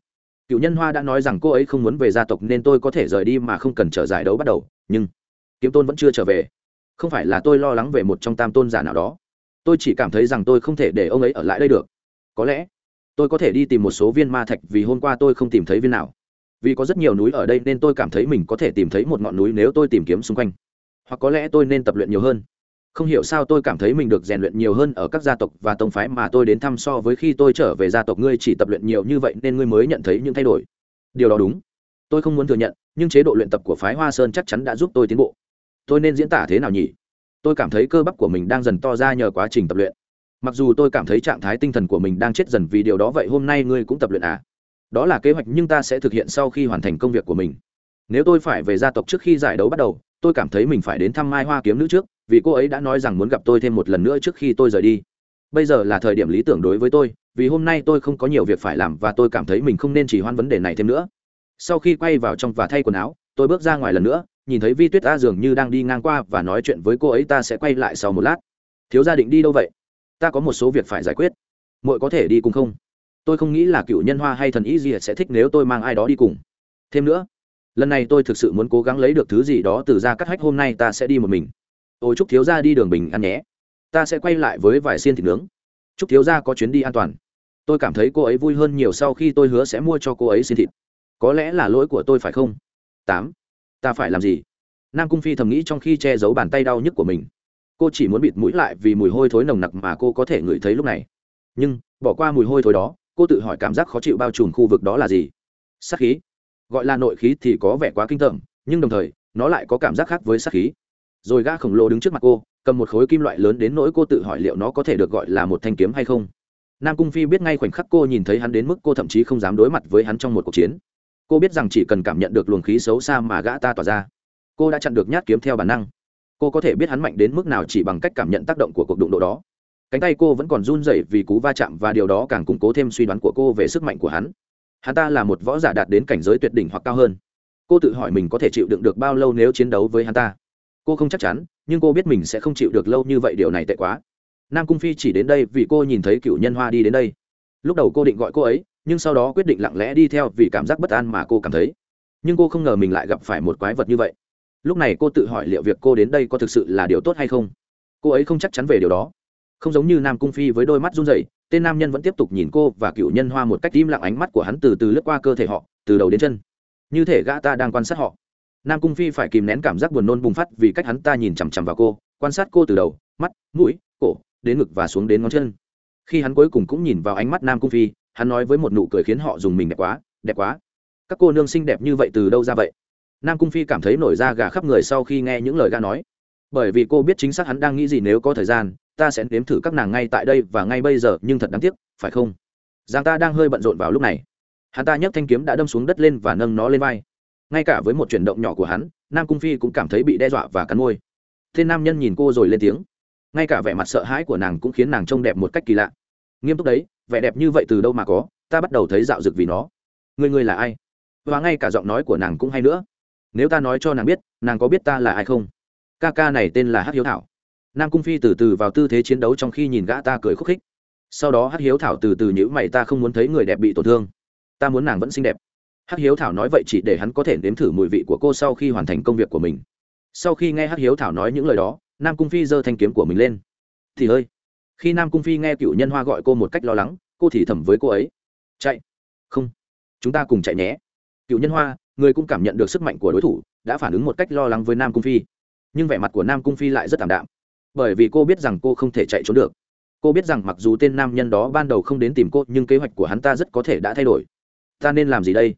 Cựu nhân hoa đã nói rằng cô ấy không muốn về gia tộc nên tôi có thể rời đi mà không cần trở giải đấu bắt đầu, nhưng kiếm tôn vẫn chưa trở về không phải là tôi lo lắng về một trong tam tôn giả nào đó. Tôi chỉ cảm thấy rằng tôi không thể để ông ấy ở lại đây được. Có lẽ, tôi có thể đi tìm một số viên ma thạch vì hôm qua tôi không tìm thấy viên nào. Vì có rất nhiều núi ở đây nên tôi cảm thấy mình có thể tìm thấy một ngọn núi nếu tôi tìm kiếm xung quanh. Hoặc có lẽ tôi nên tập luyện nhiều hơn. Không hiểu sao tôi cảm thấy mình được rèn luyện nhiều hơn ở các gia tộc và tông phái mà tôi đến thăm so với khi tôi trở về gia tộc. Ngươi chỉ tập luyện nhiều như vậy nên ngươi mới nhận thấy những thay đổi. Điều đó đúng. Tôi không muốn thừa nhận, nhưng chế độ luyện tập của phái hoa sơn chắc chắn đã giúp tôi tiến bộ tôi nên diễn tả thế nào nhỉ? Tôi cảm thấy cơ bắp của mình đang dần to ra nhờ quá trình tập luyện. Mặc dù tôi cảm thấy trạng thái tinh thần của mình đang chết dần vì điều đó, vậy hôm nay ngươi cũng tập luyện à? Đó là kế hoạch nhưng ta sẽ thực hiện sau khi hoàn thành công việc của mình. Nếu tôi phải về gia tộc trước khi giải đấu bắt đầu, tôi cảm thấy mình phải đến thăm mai hoa kiếm nữ trước, vì cô ấy đã nói rằng muốn gặp tôi thêm một lần nữa trước khi tôi rời đi. Bây giờ là thời điểm lý tưởng đối với tôi, vì hôm nay tôi không có nhiều việc phải làm và tôi cảm thấy mình không nên chỉ hoan vấn đề này thêm nữa. Sau khi quay vào trong và thay quần áo, tôi bước ra ngoài lần nữa nhìn thấy vi tuyết ta dường như đang đi ngang qua và nói chuyện với cô ấy ta sẽ quay lại sau một lát. Thiếu gia định đi đâu vậy? Ta có một số việc phải giải quyết. Muội có thể đi cùng không? Tôi không nghĩ là cựu nhân hoa hay thần ý gì sẽ thích nếu tôi mang ai đó đi cùng. Thêm nữa, lần này tôi thực sự muốn cố gắng lấy được thứ gì đó từ ra cắt hách, hôm nay ta sẽ đi một mình. Ôi, chúc thiếu gia đi đường bình ăn nhé. Ta sẽ quay lại với vài xiên thịt nướng. Chúc thiếu gia có chuyến đi an toàn. Tôi cảm thấy cô ấy vui hơn nhiều sau khi tôi hứa sẽ mua cho cô ấy xiên thịt. Có lẽ là lỗi của tôi phải không? Tám ta phải làm gì? Nam cung phi thầm nghĩ trong khi che giấu bàn tay đau nhức của mình. Cô chỉ muốn bịt mũi lại vì mùi hôi thối nồng nặc mà cô có thể ngửi thấy lúc này. Nhưng, bỏ qua mùi hôi thối đó, cô tự hỏi cảm giác khó chịu bao trùm khu vực đó là gì? Sát khí. Gọi là nội khí thì có vẻ quá kinh tởm, nhưng đồng thời, nó lại có cảm giác khác với sát khí. Rồi gã khổng lồ đứng trước mặt cô, cầm một khối kim loại lớn đến nỗi cô tự hỏi liệu nó có thể được gọi là một thanh kiếm hay không. Nam cung phi biết ngay khoảnh khắc cô nhìn thấy hắn đến mức cô thậm chí không dám đối mặt với hắn trong một cuộc chiến cô biết rằng chỉ cần cảm nhận được luồng khí xấu xa mà gã ta tỏa ra. Cô đã chặn được nhát kiếm theo bản năng. Cô có thể biết hắn mạnh đến mức nào chỉ bằng cách cảm nhận tác động của cuộc đụng độ đó. Cánh tay cô vẫn còn run rẩy vì cú va chạm và điều đó càng củng cố thêm suy đoán của cô về sức mạnh của hắn. Hắn ta là một võ giả đạt đến cảnh giới tuyệt đỉnh hoặc cao hơn. Cô tự hỏi mình có thể chịu đựng được bao lâu nếu chiến đấu với hắn ta. Cô không chắc chắn, nhưng cô biết mình sẽ không chịu được lâu như vậy, điều này tệ quá. Nam cung phi chỉ đến đây vì cô nhìn thấy cựu nhân hoa đi đến đây. Lúc đầu cô định gọi cô ấy nhưng sau đó quyết định lặng lẽ đi theo vì cảm giác bất an mà cô cảm thấy. Nhưng cô không ngờ mình lại gặp phải một quái vật như vậy. Lúc này cô tự hỏi liệu việc cô đến đây có thực sự là điều tốt hay không? Cô ấy không chắc chắn về điều đó. Không giống như nam cung phi với đôi mắt run rẩy, tên nam nhân vẫn tiếp tục nhìn cô và cựu nhân hoa một cách im lặng ánh mắt của hắn từ từ lướt qua cơ thể họ, từ đầu đến chân. Như thể gã ta đang quan sát họ. Nam cung phi phải kìm nén cảm giác buồn nôn bùng phát vì cách hắn ta nhìn chằm chằm vào cô, quan sát cô từ đầu, mắt, mũi, cổ, đến ngực và xuống đến ngón chân. Khi hắn cuối cùng cũng nhìn vào ánh mắt nam cung phi hắn nói với một nụ cười khiến họ dùng mình đẹp quá đẹp quá. Các cô nương xinh đẹp như vậy từ đâu ra vậy? Nam cung phi cảm thấy nổi da gà khắp người sau khi nghe những lời gã nói. Bởi vì cô biết chính xác hắn đang nghĩ gì nếu có thời gian, ta sẽ nếm thử các nàng ngay tại đây và ngay bây giờ, nhưng thật đáng tiếc, phải không? Giang ta đang hơi bận rộn vào lúc này. Hắn ta nhấc thanh kiếm đã đâm xuống đất lên và nâng nó lên vai. Ngay cả với một chuyển động nhỏ của hắn, nam cung phi cũng cảm thấy bị đe dọa và cắn môi. Tên nam nhân nhìn cô rồi lên tiếng. Ngay cả vẻ mặt sợ hãi của nàng cũng khiến nàng trông đẹp một cách kỳ lạ. Nghiêm túc đấy vẻ đẹp như vậy từ đâu mà có, ta bắt đầu thấy dạo rực vì nó. Người người là ai? Và ngay cả giọng nói của nàng cũng hay nữa. Nếu ta nói cho nàng biết, nàng có biết ta là ai không? Ca ca này tên là hắc hiếu thảo. Nam cung phi từ từ vào tư thế chiến đấu trong khi nhìn gã ta cười khúc khích. Sau đó hắc hiếu thảo từ từ nhữ mày, ta không muốn thấy người đẹp bị tổn thương. Ta muốn nàng vẫn xinh đẹp. Hắc hiếu thảo nói vậy chỉ để hắn có thể nếm thử mùi vị của cô sau khi hoàn thành công việc của mình. Sau khi nghe hắc hiếu thảo nói những lời đó, nam cung phi giơ thanh kiếm của mình lên. Thì ơi! Khi nam cung phi nghe cựu nhân hoa gọi cô một cách lo lắng, cô thì thầm với cô ấy. Chạy. Không. Chúng ta cùng chạy nhé. Cựu nhân hoa, người cũng cảm nhận được sức mạnh của đối thủ, đã phản ứng một cách lo lắng với nam cung phi. Nhưng vẻ mặt của nam cung phi lại rất thảm đạm. Bởi vì cô biết rằng cô không thể chạy trốn được. Cô biết rằng mặc dù tên nam nhân đó ban đầu không đến tìm cô, nhưng kế hoạch của hắn ta rất có thể đã thay đổi. Ta nên làm gì đây?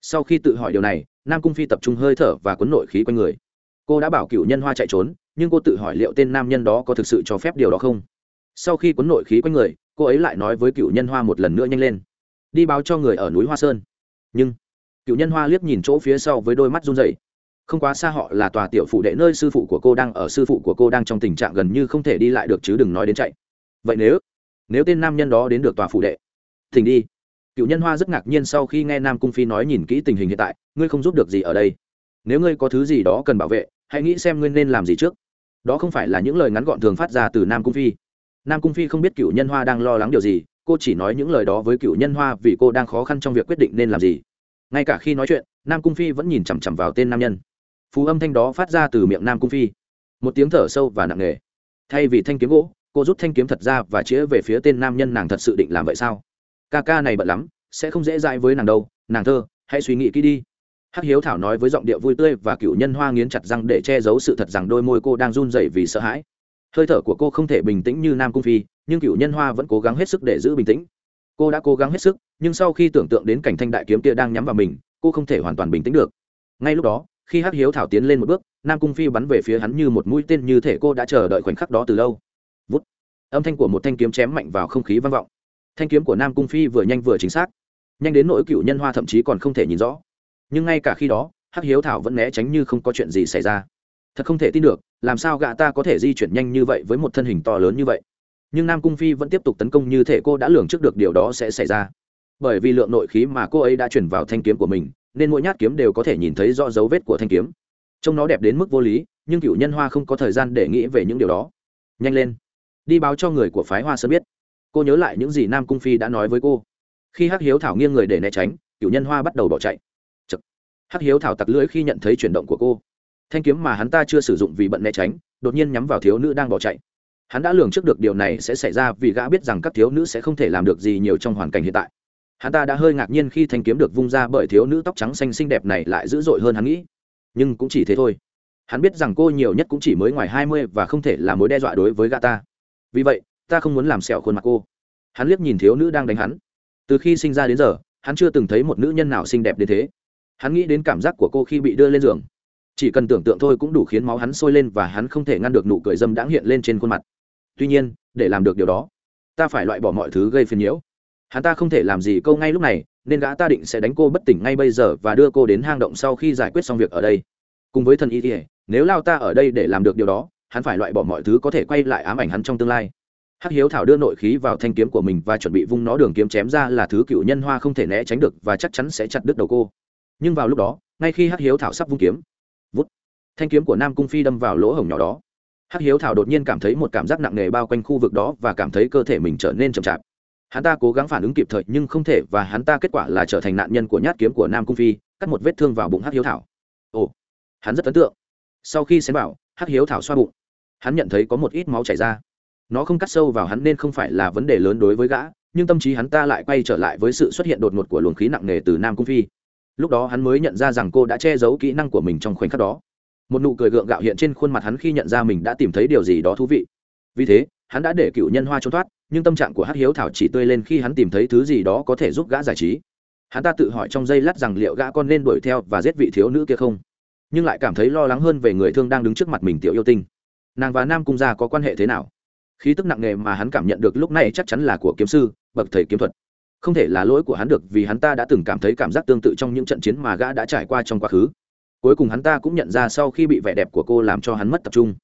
Sau khi tự hỏi điều này, nam cung phi tập trung hơi thở và cuốn nội khí quanh người. Cô đã bảo cựu nhân hoa chạy trốn, nhưng cô tự hỏi liệu tên nam nhân đó có thực sự cho phép điều đó không? Sau khi cuốn nội khí quanh người, cô ấy lại nói với cựu nhân hoa một lần nữa nhanh lên. Đi báo cho người ở núi hoa sơn. Nhưng, cựu nhân hoa liếc nhìn chỗ phía sau với đôi mắt run rẩy. Không quá xa họ là tòa tiểu phụ đệ nơi sư phụ của cô đang ở, sư phụ của cô đang trong tình trạng gần như không thể đi lại được chứ đừng nói đến chạy. Vậy nếu nếu tên nam nhân đó đến được tòa phụ đệ, thỉnh đi. Cựu nhân hoa rất ngạc nhiên sau khi nghe nam cung phi nói nhìn kỹ tình hình hiện tại, ngươi không giúp được gì ở đây. Nếu ngươi có thứ gì đó cần bảo vệ, hãy nghĩ xem ngươi nên làm gì trước. Đó không phải là những lời ngắn gọn thường phát ra từ nam cung phi nam cung phi không biết cựu nhân hoa đang lo lắng điều gì, cô chỉ nói những lời đó với cựu nhân hoa vì cô đang khó khăn trong việc quyết định nên làm gì. Ngay cả khi nói chuyện, nam cung phi vẫn nhìn chằm chằm vào tên nam nhân. Phú âm thanh đó phát ra từ miệng nam cung phi. Một tiếng thở sâu và nặng nề. Thay vì thanh kiếm gỗ, cô rút thanh kiếm thật ra và chĩa về phía tên nam nhân nàng thật sự định làm vậy sao? Ca ca này bận lắm, sẽ không dễ dãi với nàng đâu, nàng thơ, hãy suy nghĩ kỹ đi. Hắc hiếu thảo nói với giọng điệu vui tươi và cựu nhân hoa nghiến chặt răng để che giấu sự thật rằng đôi môi cô đang run rẩy vì sợ hãi hơi thở của cô không thể bình tĩnh như nam cung phi, nhưng cựu nhân hoa vẫn cố gắng hết sức để giữ bình tĩnh. Cô đã cố gắng hết sức, nhưng sau khi tưởng tượng đến cảnh thanh đại kiếm kia đang nhắm vào mình, cô không thể hoàn toàn bình tĩnh được. Ngay lúc đó, khi hắc hiếu thảo tiến lên một bước, nam cung phi bắn về phía hắn như một mũi tên như thể cô đã chờ đợi khoảnh khắc đó từ lâu. Vút! Âm thanh của một thanh kiếm chém mạnh vào không khí vang vọng. Thanh kiếm của nam cung phi vừa nhanh vừa chính xác. Nhanh đến nỗi cựu nhân hoa thậm chí còn không thể nhìn rõ. Nhưng ngay cả khi đó, hắc hiếu thảo vẫn né tránh như không có chuyện gì xảy ra. Thật không thể tin được làm sao gã ta có thể di chuyển nhanh như vậy với một thân hình to lớn như vậy? Nhưng nam cung phi vẫn tiếp tục tấn công như thể cô đã lường trước được điều đó sẽ xảy ra. Bởi vì lượng nội khí mà cô ấy đã chuyển vào thanh kiếm của mình, nên mỗi nhát kiếm đều có thể nhìn thấy rõ dấu vết của thanh kiếm. Trông nó đẹp đến mức vô lý, nhưng cựu nhân hoa không có thời gian để nghĩ về những điều đó. Nhanh lên. Đi báo cho người của phái hoa sơn biết. Cô nhớ lại những gì nam cung phi đã nói với cô. Khi hắc hiếu thảo nghiêng người để né tránh, cựu nhân hoa bắt đầu bỏ chạy. Chật. hắc hiếu thảo tặc lưỡi khi nhận thấy chuyển động của cô thanh kiếm mà hắn ta chưa sử dụng vì bận né tránh, đột nhiên nhắm vào thiếu nữ đang bỏ chạy. Hắn đã lường trước được điều này sẽ xảy ra vì gã biết rằng các thiếu nữ sẽ không thể làm được gì nhiều trong hoàn cảnh hiện tại. Hắn ta đã hơi ngạc nhiên khi thanh kiếm được vung ra bởi thiếu nữ tóc trắng xanh xinh đẹp này lại dữ dội hơn hắn nghĩ. Nhưng cũng chỉ thế thôi. Hắn biết rằng cô nhiều nhất cũng chỉ mới ngoài hai mươi và không thể là mối đe dọa đối với gã ta. Vì vậy, ta không muốn làm sẹo khuôn mặt cô. Hắn liếc nhìn thiếu nữ đang đánh hắn. Từ khi sinh ra đến giờ, hắn chưa từng thấy một nữ nhân nào xinh đẹp đến thế. Hắn nghĩ đến cảm giác của cô khi bị đưa lên giường chỉ cần tưởng tượng thôi cũng đủ khiến máu hắn sôi lên và hắn không thể ngăn được nụ cười dâm đãng hiện lên trên khuôn mặt. Tuy nhiên, để làm được điều đó, ta phải loại bỏ mọi thứ gây phiền nhiễu. Hắn ta không thể làm gì câu ngay lúc này, nên gã ta định sẽ đánh cô bất tỉnh ngay bây giờ và đưa cô đến hang động sau khi giải quyết xong việc ở đây. Cùng với thần y ỉa nếu lao ta ở đây để làm được điều đó, hắn phải loại bỏ mọi thứ có thể quay lại ám ảnh hắn trong tương lai. Hắc hiếu thảo đưa nội khí vào thanh kiếm của mình và chuẩn bị vung nó đường kiếm chém ra là thứ cựu nhân hoa không thể né tránh được và chắc chắn sẽ chặt đứt đầu cô. Nhưng vào lúc đó, ngay khi hắc hiếu thảo sắp vung kiếm thanh kiếm của nam cung phi đâm vào lỗ hổng nhỏ đó. Hắc hiếu thảo đột nhiên cảm thấy một cảm giác nặng nề bao quanh khu vực đó và cảm thấy cơ thể mình trở nên chậm chạp. Hắn ta cố gắng phản ứng kịp thời nhưng không thể và hắn ta kết quả là trở thành nạn nhân của nhát kiếm của nam cung phi, cắt một vết thương vào bụng hắc hiếu thảo. Ồ, hắn rất ấn tượng. Sau khi xén bảo, hắc hiếu thảo xoa bụng. Hắn nhận thấy có một ít máu chảy ra. Nó không cắt sâu vào hắn nên không phải là vấn đề lớn đối với gã, nhưng tâm trí hắn ta lại quay trở lại với sự xuất hiện đột ngột của luồng khí nặng nề từ nam cung phi. Lúc đó hắn mới nhận ra rằng cô đã che giấu kỹ năng của mình trong khoảnh khắc đó một nụ cười gượng gạo hiện trên khuôn mặt hắn khi nhận ra mình đã tìm thấy điều gì đó thú vị. Vì thế, hắn đã để cựu nhân hoa trốn thoát, nhưng tâm trạng của hát hiếu thảo chỉ tươi lên khi hắn tìm thấy thứ gì đó có thể giúp gã giải trí. Hắn ta tự hỏi trong giây lát rằng liệu gã con nên đuổi theo và giết vị thiếu nữ kia không? Nhưng lại cảm thấy lo lắng hơn về người thương đang đứng trước mặt mình tiểu yêu tinh. Nàng và nam cung gia có quan hệ thế nào? Khí tức nặng nề mà hắn cảm nhận được lúc này chắc chắn là của kiếm sư, bậc thầy kiếm thuật. Không thể là lỗi của hắn được vì hắn ta đã từng cảm thấy cảm giác tương tự trong những trận chiến mà gã đã trải qua trong quá khứ cuối cùng hắn ta cũng nhận ra sau khi bị vẻ đẹp của cô làm cho hắn mất tập trung.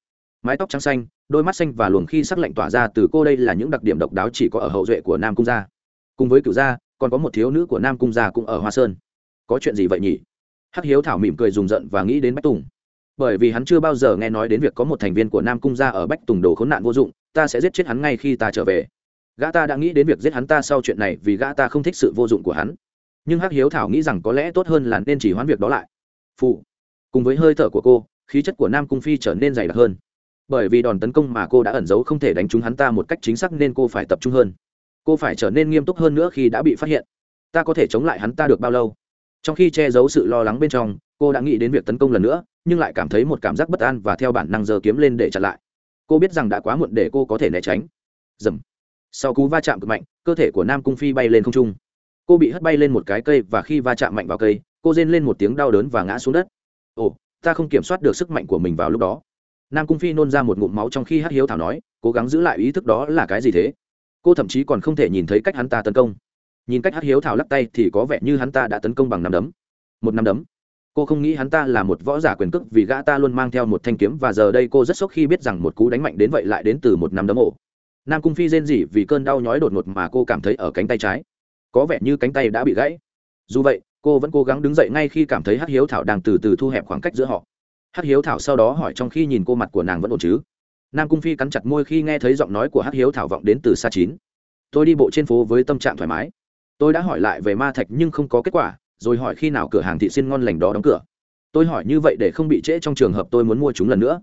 Mái tóc trắng xanh, đôi mắt xanh và luồng khi sắc lạnh tỏa ra từ cô đây là những đặc điểm độc đáo chỉ có ở hậu duệ của nam cung gia. Cùng với cựu gia, còn có một thiếu nữ của nam cung gia cũng ở hoa sơn. Có chuyện gì vậy nhỉ? Hắc hiếu thảo mỉm cười rùng rợn và nghĩ đến bách tùng. Bởi vì hắn chưa bao giờ nghe nói đến việc có một thành viên của nam cung gia ở bách tùng đồ khốn nạn vô dụng, ta sẽ giết chết hắn ngay khi ta trở về. Gã ta đã nghĩ đến việc giết hắn ta sau chuyện này vì gã ta không thích sự vô dụng của hắn. Nhưng hắc hiếu thảo nghĩ rằng có lẽ tốt hơn là nên chỉ hoãn việc đó lại. Phụ cùng với hơi thở của cô, khí chất của nam cung phi trở nên dày đặc hơn. Bởi vì đòn tấn công mà cô đã ẩn giấu không thể đánh trúng hắn ta một cách chính xác nên cô phải tập trung hơn. Cô phải trở nên nghiêm túc hơn nữa khi đã bị phát hiện. Ta có thể chống lại hắn ta được bao lâu? Trong khi che giấu sự lo lắng bên trong, cô đã nghĩ đến việc tấn công lần nữa, nhưng lại cảm thấy một cảm giác bất an và theo bản năng giờ kiếm lên để chặn lại. Cô biết rằng đã quá muộn để cô có thể né tránh. Dầm. Sau cú va chạm cực mạnh, cơ thể của nam cung phi bay lên không trung. Cô bị hất bay lên một cái cây và khi va chạm mạnh vào cây, cô rên lên một tiếng đau đớn và ngã xuống đất ồ, ta không kiểm soát được sức mạnh của mình vào lúc đó. Nam cung phi nôn ra một ngụm máu trong khi Hát hiếu thảo nói, cố gắng giữ lại ý thức đó là cái gì thế? Cô thậm chí còn không thể nhìn thấy cách hắn ta tấn công. Nhìn cách Hát hiếu thảo lắc tay thì có vẻ như hắn ta đã tấn công bằng năm đấm. Một năm đấm. Cô không nghĩ hắn ta là một võ giả quyền cước vì gã ta luôn mang theo một thanh kiếm và giờ đây cô rất sốc khi biết rằng một cú đánh mạnh đến vậy lại đến từ một năm đấm ổ. Nam cung phi rên rỉ vì cơn đau nhói đột ngột mà cô cảm thấy ở cánh tay trái. Có vẻ như cánh tay đã bị gãy. Dù vậy cô vẫn cố gắng đứng dậy ngay khi cảm thấy hắc hiếu thảo đang từ từ thu hẹp khoảng cách giữa họ. Hắc hiếu thảo sau đó hỏi trong khi nhìn cô mặt của nàng vẫn ổn chứ? Nam cung phi cắn chặt môi khi nghe thấy giọng nói của hắc hiếu thảo vọng đến từ xa chín. Tôi đi bộ trên phố với tâm trạng thoải mái. Tôi đã hỏi lại về ma thạch nhưng không có kết quả, rồi hỏi khi nào cửa hàng thị xin ngon lành đó đóng cửa. Tôi hỏi như vậy để không bị trễ trong trường hợp tôi muốn mua chúng lần nữa.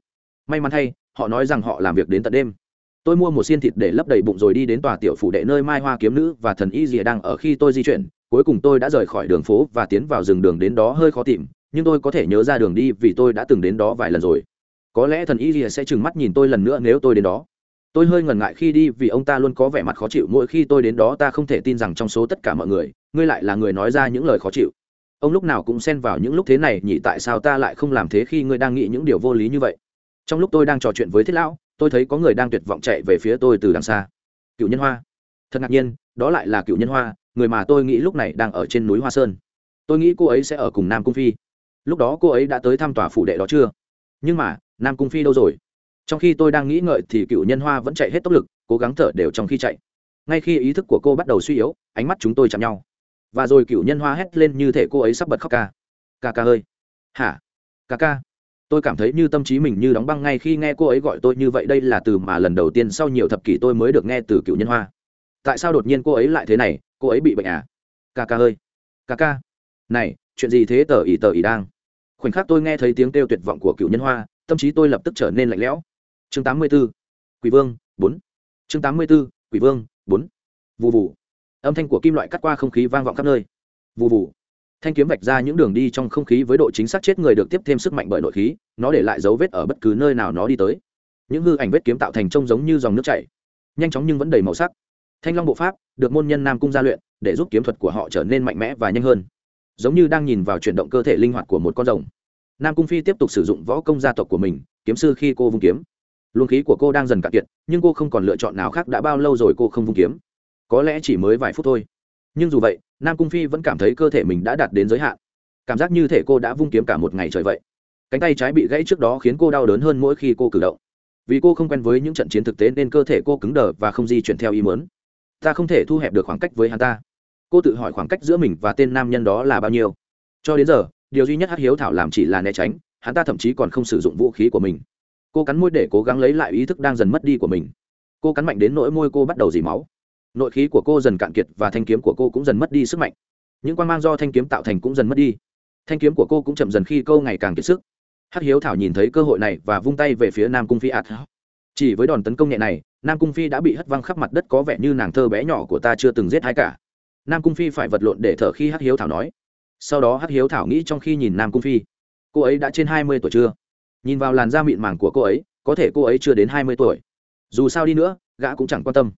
May mắn thay, họ nói rằng họ làm việc đến tận đêm. Tôi mua một xiên thịt để lấp đầy bụng rồi đi đến tòa tiểu phủ đệ nơi mai hoa kiếm nữ và thần y rìa đang ở khi tôi di chuyển cuối cùng tôi đã rời khỏi đường phố và tiến vào rừng đường đến đó hơi khó tìm, nhưng tôi có thể nhớ ra đường đi vì tôi đã từng đến đó vài lần rồi. Có lẽ thần y rìa sẽ trừng mắt nhìn tôi lần nữa nếu tôi đến đó. Tôi hơi ngần ngại khi đi vì ông ta luôn có vẻ mặt khó chịu, mỗi khi tôi đến đó ta không thể tin rằng trong số tất cả mọi người, ngươi lại là người nói ra những lời khó chịu. Ông lúc nào cũng xen vào những lúc thế này, nhỉ, tại sao ta lại không làm thế khi ngươi đang nghĩ những điều vô lý như vậy? Trong lúc tôi đang trò chuyện với thiết lão, tôi thấy có người đang tuyệt vọng chạy về phía tôi từ đằng xa. Cựu nhân hoa. Thật ngạc nhiên, đó lại là cựu nhân hoa người mà tôi nghĩ lúc này đang ở trên núi hoa sơn. Tôi nghĩ cô ấy sẽ ở cùng nam cung phi. Lúc đó cô ấy đã tới thăm tòa phủ đệ đó chưa? Nhưng mà, nam cung phi đâu rồi? Trong khi tôi đang nghĩ ngợi thì cựu nhân hoa vẫn chạy hết tốc lực, cố gắng thở đều trong khi chạy. Ngay khi ý thức của cô bắt đầu suy yếu, ánh mắt chúng tôi chạm nhau. Và rồi cựu nhân hoa hét lên như thể cô ấy sắp bật khóc ca. Ca ca ơi! Hả? Ca ca! Tôi cảm thấy như tâm trí mình như đóng băng ngay khi nghe cô ấy gọi tôi như vậy. Đây là từ mà lần đầu tiên sau nhiều thập kỷ tôi mới được nghe từ cựu nhân hoa tại sao đột nhiên cô ấy lại thế này, cô ấy bị bệnh à? Ca ca ơi, ca ca. Này, chuyện gì thế tờ ỉ tờ ỉ đang? Khoảnh khắc tôi nghe thấy tiếng kêu tuyệt vọng của cựu nhân hoa, tâm trí tôi lập tức trở nên lạnh lẽo. Chương 84. quỷ vương, bốn. Chương 84. quỷ vương, bốn. Vụ vụ âm thanh của kim loại cắt qua không khí vang vọng khắp nơi. Vụ vụ thanh kiếm vạch ra những đường đi trong không khí với độ chính xác chết người được tiếp thêm sức mạnh bởi nội khí, nó để lại dấu vết ở bất cứ nơi nào nó đi tới. Những hư ảnh vết kiếm tạo thành trông giống như dòng nước chảy, nhanh chóng nhưng vẫn đầy màu sắc thanh long bộ pháp được môn nhân nam cung gia luyện để giúp kiếm thuật của họ trở nên mạnh mẽ và nhanh hơn. Giống như đang nhìn vào chuyển động cơ thể linh hoạt của một con rồng. Nam cung phi tiếp tục sử dụng võ công gia tộc của mình, kiếm sư khi cô vung kiếm. Luồng khí của cô đang dần cạn kiệt, nhưng cô không còn lựa chọn nào khác đã bao lâu rồi cô không vung kiếm. Có lẽ chỉ mới vài phút thôi. Nhưng dù vậy, nam cung phi vẫn cảm thấy cơ thể mình đã đạt đến giới hạn. Cảm giác như thể cô đã vung kiếm cả một ngày trời vậy. Cánh tay trái bị gãy trước đó khiến cô đau đớn hơn mỗi khi cô cử động. Vì cô không quen với những trận chiến thực tế nên cơ thể cô cứng đờ và không di chuyển theo ý mớn ta không thể thu hẹp được khoảng cách với hắn ta. Cô tự hỏi khoảng cách giữa mình và tên nam nhân đó là bao nhiêu. Cho đến giờ, điều duy nhất Hát hiếu thảo làm chỉ là né tránh, hắn ta thậm chí còn không sử dụng vũ khí của mình. Cô cắn môi để cố gắng lấy lại ý thức đang dần mất đi của mình. Cô cắn mạnh đến nỗi môi cô bắt đầu dì máu. Nội khí của cô dần cạn kiệt và thanh kiếm của cô cũng dần mất đi sức mạnh. Những quan mang do thanh kiếm tạo thành cũng dần mất đi. Thanh kiếm của cô cũng chậm dần khi cô ngày càng kiệt sức. Hát hiếu thảo nhìn thấy cơ hội này và vung tay về phía nam cung phi ạt chỉ với đòn tấn công nhẹ này, nam cung phi đã bị hất văng khắp mặt đất có vẻ như nàng thơ bé nhỏ của ta chưa từng giết ai cả. Nam cung phi phải vật lộn để thở khi hắc hiếu thảo nói. Sau đó hắc hiếu thảo nghĩ trong khi nhìn nam cung phi. Cô ấy đã trên hai mươi tuổi chưa? Nhìn vào làn da mịn màng của cô ấy, có thể cô ấy chưa đến hai mươi tuổi. Dù sao đi nữa, gã cũng chẳng quan tâm.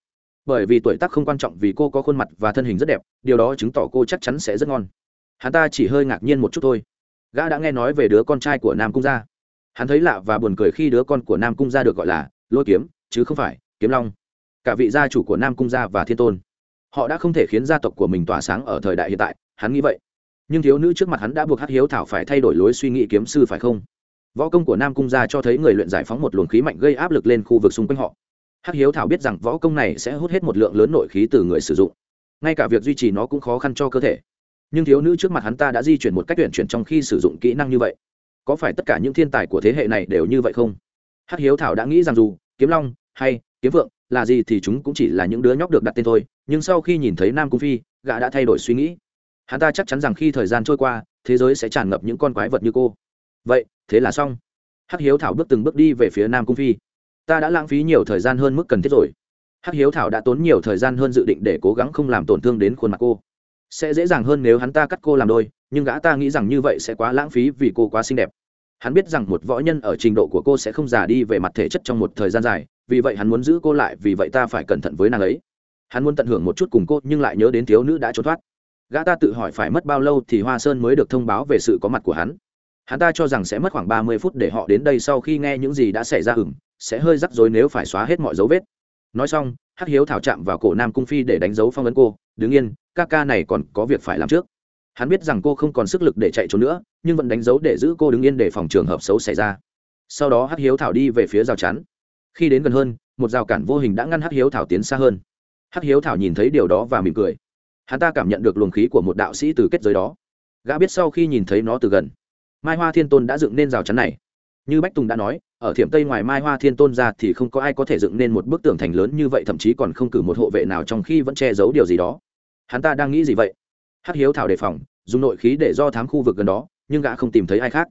Bởi vì tuổi tác không quan trọng vì cô có khuôn mặt và thân hình rất đẹp, điều đó chứng tỏ cô chắc chắn sẽ rất ngon. Hắn ta chỉ hơi ngạc nhiên một chút thôi. Gã đã nghe nói về đứa con trai của nam cung gia. Hắn thấy lạ và buồn cười khi đứa con của nam cung gia được gọi là lôi kiếm, chứ không phải, kiếm long. Cả vị gia chủ của nam cung gia và thiên tôn. Họ đã không thể khiến gia tộc của mình tỏa sáng ở thời đại hiện tại, hắn nghĩ vậy. Nhưng thiếu nữ trước mặt hắn đã buộc hát hiếu thảo phải thay đổi lối suy nghĩ kiếm sư phải không? Võ công của nam cung gia cho thấy người luyện giải phóng một luồng khí mạnh gây áp lực lên khu vực xung quanh họ. Hắc hiếu thảo biết rằng võ công này sẽ hút hết một lượng lớn nội khí từ người sử dụng. Ngay cả việc duy trì nó cũng khó khăn cho cơ thể. Nhưng thiếu nữ trước mặt hắn ta đã di chuyển một cách tuyển chuyển trong khi sử dụng kỹ năng như vậy. Có phải tất cả những thiên tài của thế hệ này đều như vậy không? Hắc hiếu thảo đã nghĩ rằng dù kiếm long hay kiếm vượng là gì thì chúng cũng chỉ là những đứa nhóc được đặt tên thôi, nhưng sau khi nhìn thấy nam cung phi, gã đã thay đổi suy nghĩ. Hắn ta chắc chắn rằng khi thời gian trôi qua, thế giới sẽ tràn ngập những con quái vật như cô. Vậy, thế là xong. Hắc hiếu thảo bước từng bước đi về phía nam cung phi. Ta đã lãng phí nhiều thời gian hơn mức cần thiết rồi. Hắc hiếu thảo đã tốn nhiều thời gian hơn dự định để cố gắng không làm tổn thương đến khuôn mặt cô. Sẽ dễ dàng hơn nếu hắn ta cắt cô làm đôi, nhưng gã ta nghĩ rằng như vậy sẽ quá lãng phí vì cô quá xinh đẹp hắn biết rằng một võ nhân ở trình độ của cô sẽ không già đi về mặt thể chất trong một thời gian dài, vì vậy hắn muốn giữ cô lại, vì vậy ta phải cẩn thận với nàng ấy. Hắn muốn tận hưởng một chút cùng cô, nhưng lại nhớ đến thiếu nữ đã trốn thoát. Gã ta tự hỏi phải mất bao lâu thì hoa sơn mới được thông báo về sự có mặt của hắn. Hắn ta cho rằng sẽ mất khoảng ba mươi phút để họ đến đây sau khi nghe những gì đã xảy ra ửng sẽ hơi rắc rối nếu phải xóa hết mọi dấu vết. Nói xong, hắc hiếu thảo chạm vào cổ nam cung phi để đánh dấu phong ấn cô. Đứng yên, ca ca này còn có việc phải làm trước hắn biết rằng cô không còn sức lực để chạy trốn nữa, nhưng vẫn đánh dấu để giữ cô đứng yên để phòng trường hợp xấu xảy ra. Sau đó hắc hiếu thảo đi về phía rào chắn. Khi đến gần hơn, một rào cản vô hình đã ngăn hắc hiếu thảo tiến xa hơn. Hắc hiếu thảo nhìn thấy điều đó và mỉm cười. Hắn ta cảm nhận được luồng khí của một đạo sĩ từ kết giới đó. Gã biết sau khi nhìn thấy nó từ gần, mai hoa thiên tôn đã dựng nên rào chắn này. Như bách tùng đã nói, ở thiểm tây ngoài mai hoa thiên tôn ra thì không có ai có thể dựng nên một bức tường thành lớn như vậy, thậm chí còn không cử một hộ vệ nào trong khi vẫn che giấu điều gì đó. Hắn ta đang nghĩ gì vậy? Hắc hiếu thảo đề phòng, dùng nội khí để do thám khu vực gần đó, nhưng gã không tìm thấy ai khác.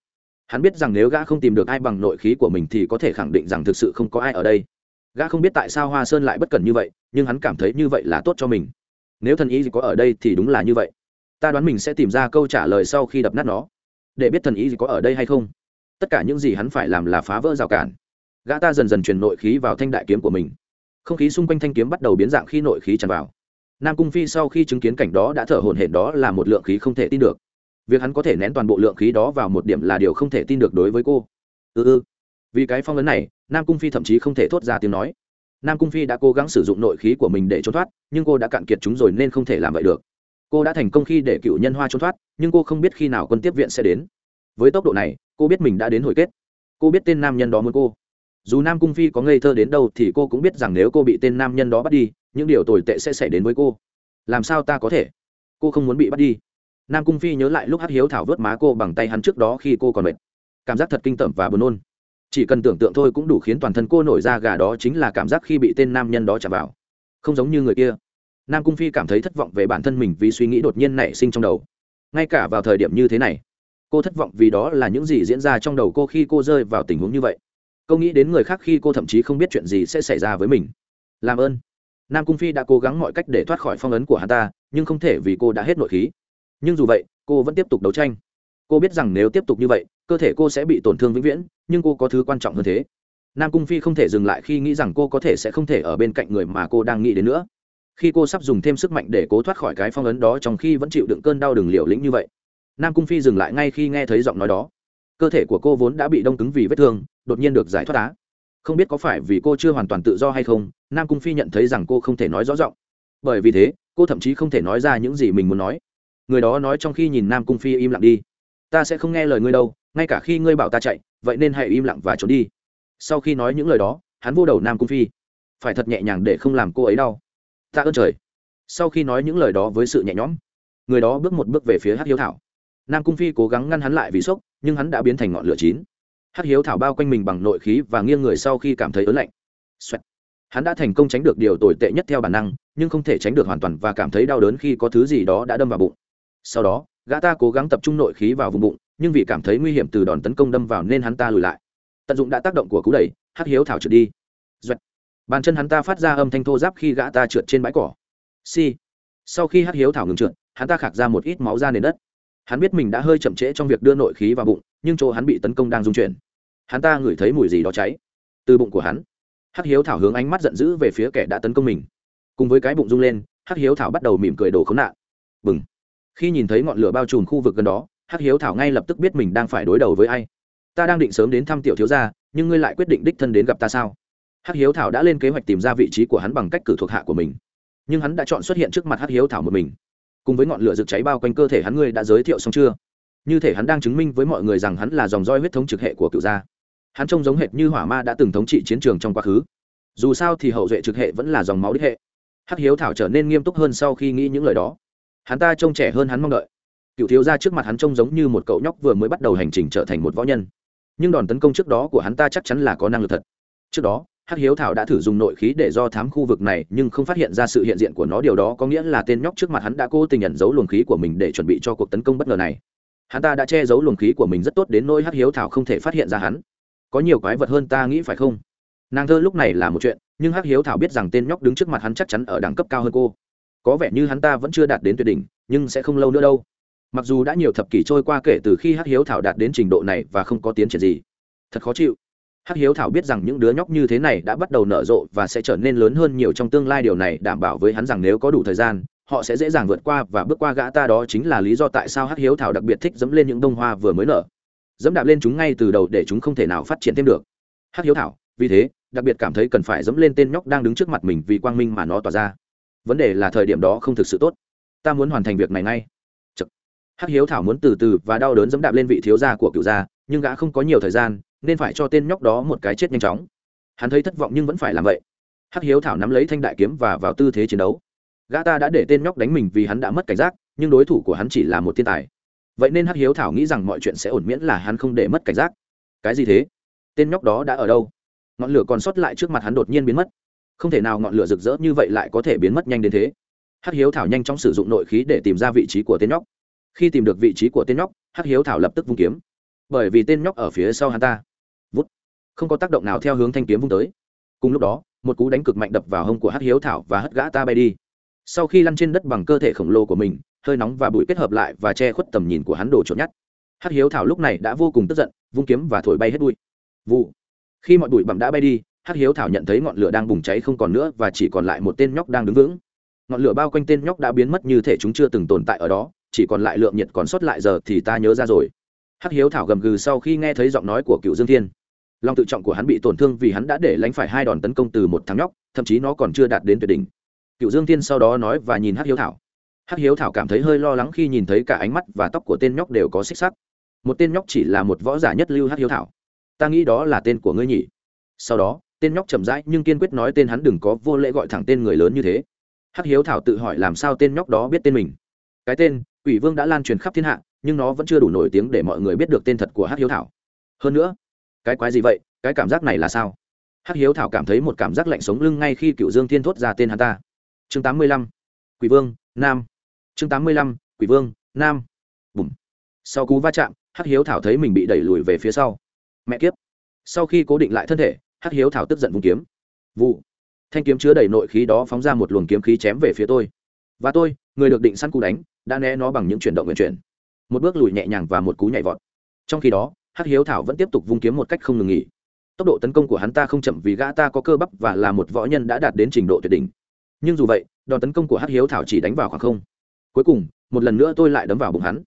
Hắn biết rằng nếu gã không tìm được ai bằng nội khí của mình thì có thể khẳng định rằng thực sự không có ai ở đây. Gã không biết tại sao hoa sơn lại bất cần như vậy, nhưng hắn cảm thấy như vậy là tốt cho mình. Nếu thần ý gì có ở đây thì đúng là như vậy. Ta đoán mình sẽ tìm ra câu trả lời sau khi đập nát nó. Để biết thần ý gì có ở đây hay không. Tất cả những gì hắn phải làm là phá vỡ rào cản. Gã ta dần dần truyền nội khí vào thanh đại kiếm của mình. Không khí xung quanh thanh kiếm bắt đầu biến dạng khi nội khí tràn vào nam cung phi sau khi chứng kiến cảnh đó đã thở hổn hển, đó là một lượng khí không thể tin được. Việc hắn có thể nén toàn bộ lượng khí đó vào một điểm là điều không thể tin được đối với cô. Ừ ừ. Vì cái phong ấn này, nam cung phi thậm chí không thể thốt ra tiếng nói. Nam cung phi đã cố gắng sử dụng nội khí của mình để trốn thoát, nhưng cô đã cạn kiệt chúng rồi nên không thể làm vậy được. Cô đã thành công khi để cựu nhân hoa trốn thoát, nhưng cô không biết khi nào quân tiếp viện sẽ đến. Với tốc độ này, cô biết mình đã đến hồi kết. Cô biết tên nam nhân đó muốn cô. Dù nam cung phi có ngây thơ đến đâu thì cô cũng biết rằng nếu cô bị tên nam nhân đó bắt đi những điều tồi tệ sẽ xảy đến với cô. Làm sao ta có thể? Cô không muốn bị bắt đi. Nam cung phi nhớ lại lúc hát hiếu thảo vớt má cô bằng tay hắn trước đó khi cô còn mệt. Cảm giác thật kinh tởm và buồn nôn. Chỉ cần tưởng tượng thôi cũng đủ khiến toàn thân cô nổi ra gà đó chính là cảm giác khi bị tên nam nhân đó chạm vào. Không giống như người kia. Nam cung phi cảm thấy thất vọng về bản thân mình vì suy nghĩ đột nhiên nảy sinh trong đầu. Ngay cả vào thời điểm như thế này, cô thất vọng vì đó là những gì diễn ra trong đầu cô khi cô rơi vào tình huống như vậy. Cô nghĩ đến người khác khi cô thậm chí không biết chuyện gì sẽ xảy ra với mình. Làm ơn nam cung phi đã cố gắng mọi cách để thoát khỏi phong ấn của hắn ta, nhưng không thể vì cô đã hết nội khí. Nhưng dù vậy, cô vẫn tiếp tục đấu tranh. Cô biết rằng nếu tiếp tục như vậy, cơ thể cô sẽ bị tổn thương vĩnh viễn, nhưng cô có thứ quan trọng hơn thế. Nam cung phi không thể dừng lại khi nghĩ rằng cô có thể sẽ không thể ở bên cạnh người mà cô đang nghĩ đến nữa. Khi cô sắp dùng thêm sức mạnh để cố thoát khỏi cái phong ấn đó trong khi vẫn chịu đựng cơn đau đừng liều lĩnh như vậy, nam cung phi dừng lại ngay khi nghe thấy giọng nói đó. Cơ thể của cô vốn đã bị đông cứng vì vết thương, đột nhiên được giải thoát á không biết có phải vì cô chưa hoàn toàn tự do hay không, nam cung phi nhận thấy rằng cô không thể nói rõ giọng. Bởi vì thế, cô thậm chí không thể nói ra những gì mình muốn nói. Người đó nói trong khi nhìn nam cung phi im lặng đi. Ta sẽ không nghe lời ngươi đâu, ngay cả khi ngươi bảo ta chạy, vậy nên hãy im lặng và trốn đi. Sau khi nói những lời đó, hắn vô đầu nam cung phi. Phải thật nhẹ nhàng để không làm cô ấy đau. Ta ơn trời. Sau khi nói những lời đó với sự nhẹ nhõm, người đó bước một bước về phía hát hiếu thảo. Nam cung phi cố gắng ngăn hắn lại vì sốc, nhưng hắn đã biến thành ngọn lửa chín hát hiếu thảo bao quanh mình bằng nội khí và nghiêng người sau khi cảm thấy ớn lạnh、Xoẹt. hắn đã thành công tránh được điều tồi tệ nhất theo bản năng, nhưng không thể tránh được hoàn toàn và cảm thấy đau đớn khi có thứ gì đó đã đâm vào bụng. Sau đó, gã ta cố gắng tập trung nội khí vào vùng bụng, nhưng vì cảm thấy nguy hiểm từ đòn tấn công đâm vào nên hắn ta lùi lại. Tận dụng đã tác động của cú đẩy, hắc hiếu thảo trượt đi. Doạch. bàn chân hắn ta phát ra âm thanh thô giáp khi gã ta trượt trên bãi cỏ. Si. Sau khi hắc hiếu thảo ngừng trượt, hắn ta khạc ra một ít máu ra nền đất. Hắn biết mình đã hơi chậm trễ trong việc đưa nội khí vào bụng, nhưng chỗ hắn bị tấn công đang dung chuyển hắn ta ngửi thấy mùi gì đó cháy từ bụng của hắn hắc hiếu thảo hướng ánh mắt giận dữ về phía kẻ đã tấn công mình cùng với cái bụng rung lên hắc hiếu thảo bắt đầu mỉm cười đồ khốn nạn bừng khi nhìn thấy ngọn lửa bao trùm khu vực gần đó hắc hiếu thảo ngay lập tức biết mình đang phải đối đầu với ai ta đang định sớm đến thăm tiểu thiếu gia nhưng ngươi lại quyết định đích thân đến gặp ta sao hắc hiếu thảo đã lên kế hoạch tìm ra vị trí của hắn bằng cách cử thuộc hạ của mình nhưng hắn đã chọn xuất hiện trước mặt hắc hiếu thảo một mình cùng với ngọn lửa rực cháy bao quanh cơ thể hắn ngươi đã giới thiệu xong chưa như thể hắn đang chứng minh với mọi người rằng hắn là dòng roi huyết thống trực hệ của cựu gia hắn trông giống hệt như hỏa ma đã từng thống trị chiến trường trong quá khứ. Dù sao thì hậu duệ trực hệ vẫn là dòng máu đích hệ. Hắc hiếu thảo trở nên nghiêm túc hơn sau khi nghĩ những lời đó. Hắn ta trông trẻ hơn hắn mong đợi. Cựu thiếu gia trước mặt hắn trông giống như một cậu nhóc vừa mới bắt đầu hành trình trở thành một võ nhân. Nhưng đòn tấn công trước đó của hắn ta chắc chắn là có năng lực thật. Trước đó, hắc hiếu thảo đã thử dùng nội khí để do thám khu vực này, nhưng không phát hiện ra sự hiện diện của nó. Điều đó có nghĩa là tên nhóc trước mặt hắn đã cố tình nhận giấu luồng khí của mình để chuẩn bị cho cuộc tấn công bất ngờ này. Hắn ta đã che giấu luồng khí của mình rất tốt đến nỗi hắc hiếu thảo không thể phát hiện ra hắn có nhiều quái vật hơn ta nghĩ phải không? Nàng thơ lúc này là một chuyện, nhưng hắc hiếu thảo biết rằng tên nhóc đứng trước mặt hắn chắc chắn ở đẳng cấp cao hơn cô. Có vẻ như hắn ta vẫn chưa đạt đến tuyệt đỉnh, nhưng sẽ không lâu nữa đâu. Mặc dù đã nhiều thập kỷ trôi qua kể từ khi hắc hiếu thảo đạt đến trình độ này và không có tiến triển gì. Thật khó chịu. Hắc hiếu thảo biết rằng những đứa nhóc như thế này đã bắt đầu nở rộ và sẽ trở nên lớn hơn nhiều trong tương lai. Điều này đảm bảo với hắn rằng nếu có đủ thời gian, họ sẽ dễ dàng vượt qua và bước qua gã ta. Đó chính là lý do tại sao hắc hiếu thảo đặc biệt thích dẫm lên những bông hoa vừa mới nở dẫm đạp lên chúng ngay từ đầu để chúng không thể nào phát triển thêm được. Hắc hiếu thảo, vì thế, đặc biệt cảm thấy cần phải dẫm lên tên nhóc đang đứng trước mặt mình vì quang minh mà nó tỏa ra. Vấn đề là thời điểm đó không thực sự tốt. Ta muốn hoàn thành việc này ngay. Chật. hắc hiếu thảo muốn từ từ và đau đớn dẫm đạp lên vị thiếu gia của cựu gia, nhưng gã không có nhiều thời gian, nên phải cho tên nhóc đó một cái chết nhanh chóng. Hắn thấy thất vọng nhưng vẫn phải làm vậy. Hắc hiếu thảo nắm lấy thanh đại kiếm và vào tư thế chiến đấu. Gã ta đã để tên nhóc đánh mình vì hắn đã mất cảnh giác, nhưng đối thủ của hắn chỉ là một thiên tài vậy nên hắc hiếu thảo nghĩ rằng mọi chuyện sẽ ổn miễn là hắn không để mất cảnh giác. Cái gì thế? Tên nhóc đó đã ở đâu? Ngọn lửa còn sót lại trước mặt hắn đột nhiên biến mất. Không thể nào ngọn lửa rực rỡ như vậy lại có thể biến mất nhanh đến thế. Hắc hiếu thảo nhanh chóng sử dụng nội khí để tìm ra vị trí của tên nhóc. Khi tìm được vị trí của tên nhóc, hắc hiếu thảo lập tức vung kiếm. Bởi vì tên nhóc ở phía sau hắn ta. Vút. Không có tác động nào theo hướng thanh kiếm vung tới. Cùng lúc đó, một cú đánh cực mạnh đập vào hông của hắc hiếu thảo và hất gã ta bay đi. Sau khi lăn trên đất bằng cơ thể khổng lồ của mình hơi nóng và bụi kết hợp lại và che khuất tầm nhìn của hắn đồ trộn nhát. hắc hiếu thảo lúc này đã vô cùng tức giận, vung kiếm và thổi bay hết bụi. Vụ. Khi mọi bụi bặm đã bay đi, hắc hiếu thảo nhận thấy ngọn lửa đang bùng cháy không còn nữa và chỉ còn lại một tên nhóc đang đứng vững. Ngọn lửa bao quanh tên nhóc đã biến mất như thể chúng chưa từng tồn tại ở đó, chỉ còn lại lượng nhiệt còn sót lại giờ thì ta nhớ ra rồi. Hắc hiếu thảo gầm gừ sau khi nghe thấy giọng nói của cựu dương thiên. Lòng tự trọng của hắn bị tổn thương vì hắn đã để lánh phải hai đòn tấn công từ một thằng nhóc, thậm chí nó còn chưa đạt đến tuyệt đỉnh. Cựu dương thiên sau đó nói và nhìn hắc hiếu thảo hắc hiếu thảo cảm thấy hơi lo lắng khi nhìn thấy cả ánh mắt và tóc của tên nhóc đều có xích sắc. Một tên nhóc chỉ là một võ giả nhất lưu hắc hiếu thảo. Ta nghĩ đó là tên của ngươi nhỉ? Sau đó, tên nhóc chậm rãi nhưng kiên quyết nói tên hắn đừng có vô lễ gọi thẳng tên người lớn như thế. Hắc hiếu thảo tự hỏi làm sao tên nhóc đó biết tên mình. Cái tên, quỷ vương đã lan truyền khắp thiên hạ, nhưng nó vẫn chưa đủ nổi tiếng để mọi người biết được tên thật của hắc hiếu thảo. Hơn nữa, cái quái gì vậy? Cái cảm giác này là sao? Hắc hiếu thảo cảm thấy một cảm giác lạnh sống lưng ngay khi cựu dương thiên thốt ra tên hắn ta. Chương tám mươi lăm, quỷ vương, nam chương tám mươi lăm, quỷ vương, nam. Bùm. Sau cú va chạm, hắc hiếu thảo thấy mình bị đẩy lùi về phía sau. Mẹ kiếp. Sau khi cố định lại thân thể, hắc hiếu thảo tức giận vùng kiếm. Vụ. Thanh kiếm chứa đầy nội khí đó phóng ra một luồng kiếm khí chém về phía tôi. Và tôi, người được định săn cú đánh, đã né nó bằng những chuyển động nguyện chuyển. Một bước lùi nhẹ nhàng và một cú nhảy vọt. Trong khi đó, hắc hiếu thảo vẫn tiếp tục vung kiếm một cách không ngừng nghỉ. Tốc độ tấn công của hắn ta không chậm vì gã ta có cơ bắp và là một võ nhân đã đạt đến trình độ tuyệt đỉnh. Nhưng dù vậy, đòn tấn công của hắc hiếu thảo chỉ đánh vào khoảng không cuối cùng, một lần nữa tôi lại đấm vào bụng hắn.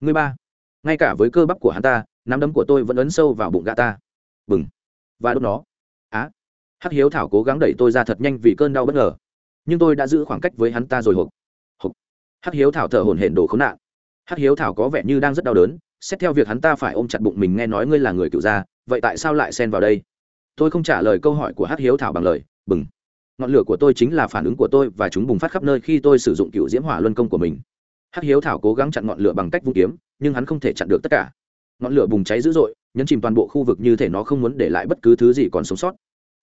Người ba, ngay cả với cơ bắp của hắn ta, nắm đấm của tôi vẫn ấn sâu vào bụng gã ta. Bừng. Và đốt nó. Á. Hắc hiếu thảo cố gắng đẩy tôi ra thật nhanh vì cơn đau bất ngờ. Nhưng tôi đã giữ khoảng cách với hắn ta rồi hộp hộp hắc hiếu thảo thở hổn hển đổ khốn nạn. Hắc hiếu thảo có vẻ như đang rất đau đớn, xét theo việc hắn ta phải ôm chặt bụng mình nghe nói ngươi là người cựu gia, vậy tại sao lại xen vào đây? Tôi không trả lời câu hỏi của hắc hiếu thảo bằng lời. Bừng ngọn lửa của tôi chính là phản ứng của tôi và chúng bùng phát khắp nơi khi tôi sử dụng cựu diễm hỏa luân công của mình. Hắc hiếu thảo cố gắng chặn ngọn lửa bằng cách vung kiếm, nhưng hắn không thể chặn được tất cả. Ngọn lửa bùng cháy dữ dội, nhấn chìm toàn bộ khu vực như thể nó không muốn để lại bất cứ thứ gì còn sống sót.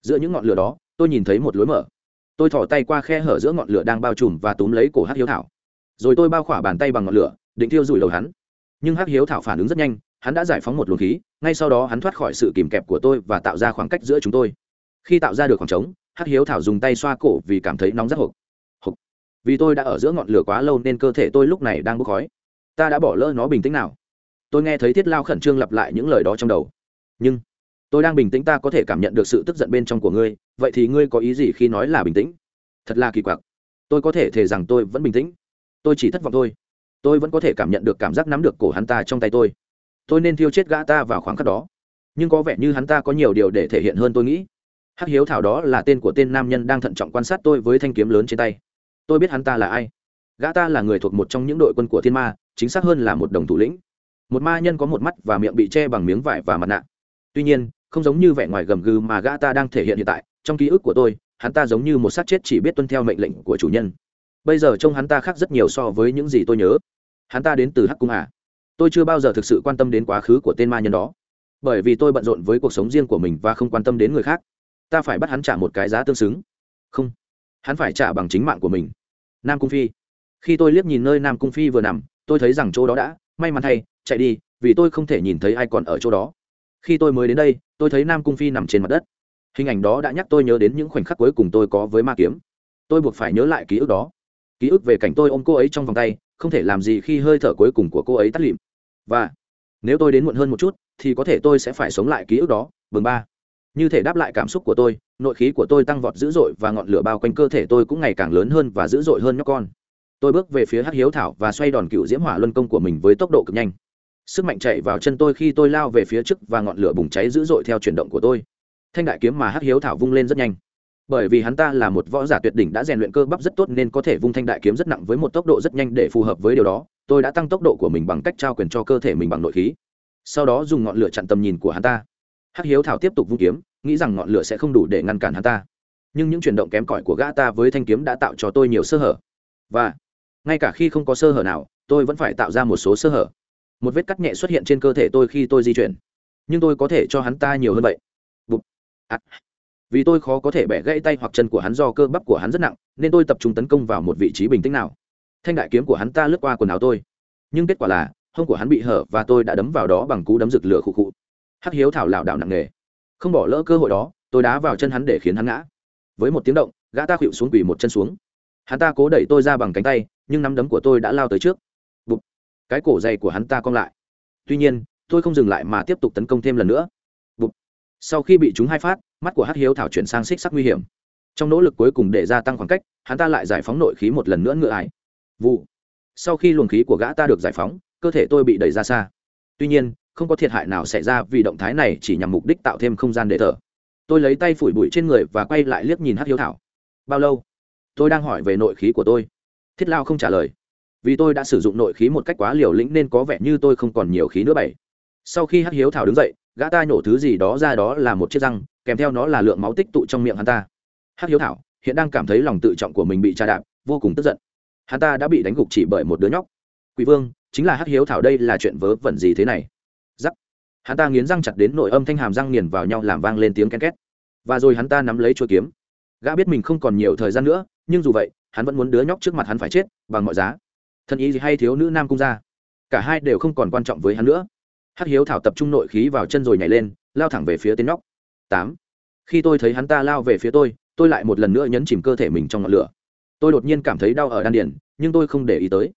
Giữa những ngọn lửa đó, tôi nhìn thấy một lối mở. Tôi thỏ tay qua khe hở giữa ngọn lửa đang bao trùm và túm lấy cổ hắc hiếu thảo. Rồi tôi bao khỏa bàn tay bằng ngọn lửa, định thiêu rủi đầu hắn. Nhưng hắc hiếu thảo phản ứng rất nhanh, hắn đã giải phóng một luồng khí, ngay sau đó hắn thoát khỏi sự kìm kẹp của tôi và tạo ra khoảng cách giữa chúng tôi. Khi tạo ra được khoảng trống hắc hiếu thảo dùng tay xoa cổ vì cảm thấy nóng rất hộp hộp vì tôi đã ở giữa ngọn lửa quá lâu nên cơ thể tôi lúc này đang bốc khói. Ta đã bỏ lỡ nó bình tĩnh nào? Tôi nghe thấy thiết lao khẩn trương lặp lại những lời đó trong đầu. Nhưng, tôi đang bình tĩnh ta có thể cảm nhận được sự tức giận bên trong của ngươi, vậy thì ngươi có ý gì khi nói là bình tĩnh? Thật là kỳ quặc. Tôi có thể thề rằng tôi vẫn bình tĩnh. Tôi chỉ thất vọng thôi. Tôi vẫn có thể cảm nhận được cảm giác nắm được cổ hắn ta trong tay tôi. Tôi nên thiêu chết gã ta vào khoảng khắc đó. Nhưng có vẻ như hắn ta có nhiều điều để thể hiện hơn tôi nghĩ hắc hiếu thảo đó là tên của tên nam nhân đang thận trọng quan sát tôi với thanh kiếm lớn trên tay. Tôi biết hắn ta là ai. Gã ta là người thuộc một trong những đội quân của thiên ma, chính xác hơn là một đồng thủ lĩnh. Một ma nhân có một mắt và miệng bị che bằng miếng vải và mặt nạ. Tuy nhiên, không giống như vẻ ngoài gầm gừ mà gã ta đang thể hiện hiện tại, trong ký ức của tôi, hắn ta giống như một xác chết chỉ biết tuân theo mệnh lệnh của chủ nhân. Bây giờ trông hắn ta khác rất nhiều so với những gì tôi nhớ. Hắn ta đến từ hắc cung à? Tôi chưa bao giờ thực sự quan tâm đến quá khứ của tên ma nhân đó. Bởi vì tôi bận rộn với cuộc sống riêng của mình và không quan tâm đến người khác ta phải bắt hắn trả một cái giá tương xứng. Không, hắn phải trả bằng chính mạng của mình. Nam cung phi. Khi tôi liếc nhìn nơi nam cung phi vừa nằm, tôi thấy rằng chỗ đó đã, may mắn thay, chạy đi, vì tôi không thể nhìn thấy ai còn ở chỗ đó. Khi tôi mới đến đây, tôi thấy nam cung phi nằm trên mặt đất. Hình ảnh đó đã nhắc tôi nhớ đến những khoảnh khắc cuối cùng tôi có với ma kiếm. Tôi buộc phải nhớ lại ký ức đó. Ký ức về cảnh tôi ôm cô ấy trong vòng tay, không thể làm gì khi hơi thở cuối cùng của cô ấy tắt lịm. Và, nếu tôi đến muộn hơn một chút, thì có thể tôi sẽ phải sống lại ký ức đó. Bừng ba như thể đáp lại cảm xúc của tôi, nội khí của tôi tăng vọt dữ dội và ngọn lửa bao quanh cơ thể tôi cũng ngày càng lớn hơn và dữ dội hơn nhóc con. Tôi bước về phía hắc hiếu thảo và xoay đòn cựu diễm hỏa luân công của mình với tốc độ cực nhanh. Sức mạnh chạy vào chân tôi khi tôi lao về phía trước và ngọn lửa bùng cháy dữ dội theo chuyển động của tôi. Thanh đại kiếm mà hắc hiếu thảo vung lên rất nhanh. Bởi vì hắn ta là một võ giả tuyệt đỉnh đã rèn luyện cơ bắp rất tốt nên có thể vung thanh đại kiếm rất nặng với một tốc độ rất nhanh để phù hợp với điều đó, tôi đã tăng tốc độ của mình bằng cách trao quyền cho cơ thể mình bằng nội khí. Sau đó dùng ngọn lửa chặn tầm nhìn của hắn ta hắc hiếu thảo tiếp tục vung kiếm, nghĩ rằng ngọn lửa sẽ không đủ để ngăn cản hắn ta. Nhưng những chuyển động kém cỏi của gã ta với thanh kiếm đã tạo cho tôi nhiều sơ hở. Và, ngay cả khi không có sơ hở nào, tôi vẫn phải tạo ra một số sơ hở. Một vết cắt nhẹ xuất hiện trên cơ thể tôi khi tôi di chuyển. Nhưng tôi có thể cho hắn ta nhiều hơn vậy. Bụt. À. vì tôi khó có thể bẻ gãy tay hoặc chân của hắn do cơ bắp của hắn rất nặng, nên tôi tập trung tấn công vào một vị trí bình tĩnh nào. Thanh đại kiếm của hắn ta lướt qua quần áo tôi. Nhưng kết quả là, hông của hắn bị hở và tôi đã đấm vào đó bằng cú đấm rực lửa khụ khụ hắc hiếu thảo lảo đảo nặng nề. Không bỏ lỡ cơ hội đó, tôi đá vào chân hắn để khiến hắn ngã. Với một tiếng động, gã ta khuỵu xuống quỳ một chân xuống. Hắn ta cố đẩy tôi ra bằng cánh tay, nhưng nắm đấm của tôi đã lao tới trước. Bụt. cái cổ dày của hắn ta cong lại. Tuy nhiên, tôi không dừng lại mà tiếp tục tấn công thêm lần nữa. Bụt. sau khi bị trúng hai phát, mắt của hắc hiếu thảo chuyển sang xích sắc nguy hiểm. Trong nỗ lực cuối cùng để gia tăng khoảng cách, hắn ta lại giải phóng nội khí một lần nữa ngựa ải. Vụ. Sau khi luồng khí của gã ta được giải phóng, cơ thể tôi bị đẩy ra xa. Tuy nhiên không có thiệt hại nào xảy ra vì động thái này chỉ nhằm mục đích tạo thêm không gian để thở. Tôi lấy tay phủi bụi trên người và quay lại liếc nhìn Hát hiếu thảo. Bao lâu? Tôi đang hỏi về nội khí của tôi. Thiết lao không trả lời. Vì tôi đã sử dụng nội khí một cách quá liều lĩnh nên có vẻ như tôi không còn nhiều khí nữa bảy. Sau khi Hát hiếu thảo đứng dậy, gã ta nhổ thứ gì đó ra đó là một chiếc răng, kèm theo nó là lượng máu tích tụ trong miệng hắn ta. Hát hiếu thảo, hiện đang cảm thấy lòng tự trọng của mình bị tra đạp, vô cùng tức giận. Hắn ta đã bị đánh gục chỉ bởi một đứa nhóc. Quỷ vương, chính là Hát hiếu thảo đây là chuyện vớ vẩn gì thế này? Giắc hắn ta nghiến răng chặt đến nội âm thanh hàm răng nghiền vào nhau làm vang lên tiếng ken két. Và rồi hắn ta nắm lấy chuôi kiếm. Gã biết mình không còn nhiều thời gian nữa, nhưng dù vậy, hắn vẫn muốn đứa nhóc trước mặt hắn phải chết, bằng mọi giá. Thân ý gì hay thiếu nữ nam cung ra cả hai đều không còn quan trọng với hắn nữa. Hắc hiếu thảo tập trung nội khí vào chân rồi nhảy lên, lao thẳng về phía tên nhóc. Tám. Khi tôi thấy hắn ta lao về phía tôi tôi lại một lần nữa nhấn chìm cơ thể mình trong ngọn lửa. Tôi đột nhiên cảm thấy đau ở đan điền, nhưng tôi không để ý tới.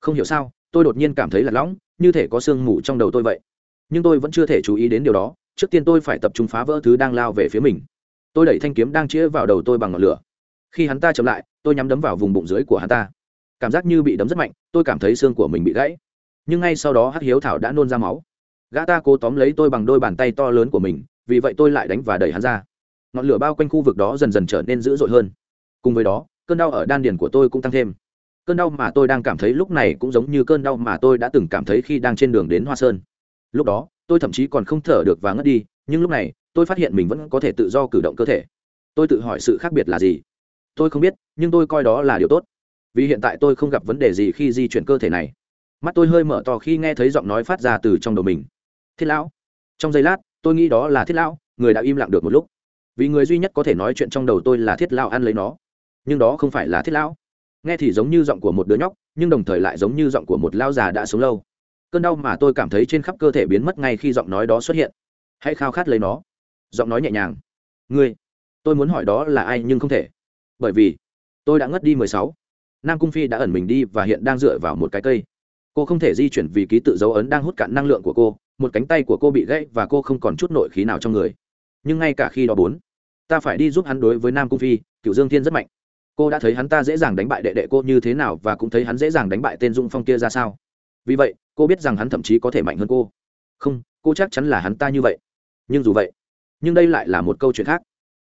Không hiểu sao, tôi đột nhiên cảm thấy lạc lõng như thể có sương mù trong đầu tôi vậy nhưng tôi vẫn chưa thể chú ý đến điều đó, trước tiên tôi phải tập trung phá vỡ thứ đang lao về phía mình. Tôi đẩy thanh kiếm đang chĩa vào đầu tôi bằng ngọn lửa. Khi hắn ta chậm lại, tôi nhắm đấm vào vùng bụng dưới của hắn ta. Cảm giác như bị đấm rất mạnh, tôi cảm thấy xương của mình bị gãy. Nhưng ngay sau đó hắc hiếu thảo đã nôn ra máu. Gã ta cố tóm lấy tôi bằng đôi bàn tay to lớn của mình, vì vậy tôi lại đánh và đẩy hắn ra. Ngọn lửa bao quanh khu vực đó dần dần trở nên dữ dội hơn. Cùng với đó, cơn đau ở đan điền của tôi cũng tăng thêm. Cơn đau mà tôi đang cảm thấy lúc này cũng giống như cơn đau mà tôi đã từng cảm thấy khi đang trên đường đến hoa sơn lúc đó, tôi thậm chí còn không thở được và ngất đi, nhưng lúc này, tôi phát hiện mình vẫn có thể tự do cử động cơ thể. Tôi tự hỏi sự khác biệt là gì? Tôi không biết, nhưng tôi coi đó là điều tốt. Vì hiện tại tôi không gặp vấn đề gì khi di chuyển cơ thể này. Mắt tôi hơi mở to khi nghe thấy giọng nói phát ra từ trong đầu mình. Thiết lão. Trong giây lát, tôi nghĩ đó là thiết lão, người đã im lặng được một lúc. Vì người duy nhất có thể nói chuyện trong đầu tôi là thiết lão ăn lấy nó. Nhưng đó không phải là thiết lão. Nghe thì giống như giọng của một đứa nhóc, nhưng đồng thời lại giống như giọng của một lao già đã sống lâu cơn đau mà tôi cảm thấy trên khắp cơ thể biến mất ngay khi giọng nói đó xuất hiện. Hãy khao khát lấy nó. Giọng nói nhẹ nhàng. Ngươi, tôi muốn hỏi đó là ai nhưng không thể. Bởi vì, tôi đã ngất đi mười sáu. Nam cung phi đã ẩn mình đi và hiện đang dựa vào một cái cây. Cô không thể di chuyển vì ký tự dấu ấn đang hút cạn năng lượng của cô. Một cánh tay của cô bị gãy và cô không còn chút nội khí nào trong người. Nhưng ngay cả khi đó bốn, ta phải đi giúp hắn đối với nam cung phi cựu dương thiên rất mạnh. Cô đã thấy hắn ta dễ dàng đánh bại đệ đệ cô như thế nào và cũng thấy hắn dễ dàng đánh bại tên dung phong kia ra sao vì vậy cô biết rằng hắn thậm chí có thể mạnh hơn cô. Không cô chắc chắn là hắn ta như vậy. Nhưng dù vậy nhưng đây lại là một câu chuyện khác.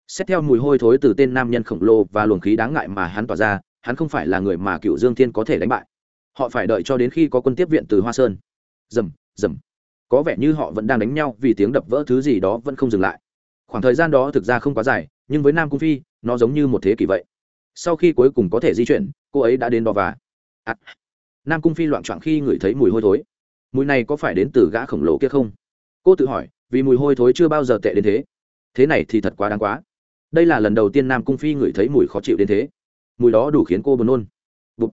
Xét theo mùi hôi thối từ tên nam nhân khổng lồ và luồng khí đáng ngại mà hắn tỏa ra hắn không phải là người mà cựu dương thiên có thể đánh bại. Họ phải đợi cho đến khi có quân tiếp viện từ hoa sơn. Dầm dầm có vẻ như họ vẫn đang đánh nhau vì tiếng đập vỡ thứ gì đó vẫn không dừng lại. Khoảng thời gian đó thực ra không quá dài nhưng với nam cung phi nó giống như một thế kỷ vậy. Sau khi cuối cùng có thể di chuyển cô ấy đã đến đó và à, nam cung phi loạn trọn khi ngửi thấy mùi hôi thối. Mùi này có phải đến từ gã khổng lồ kia không? Cô tự hỏi, vì mùi hôi thối chưa bao giờ tệ đến thế. Thế này thì thật quá đáng quá. Đây là lần đầu tiên nam cung phi ngửi thấy mùi khó chịu đến thế. Mùi đó đủ khiến cô buồn nôn. Bụt.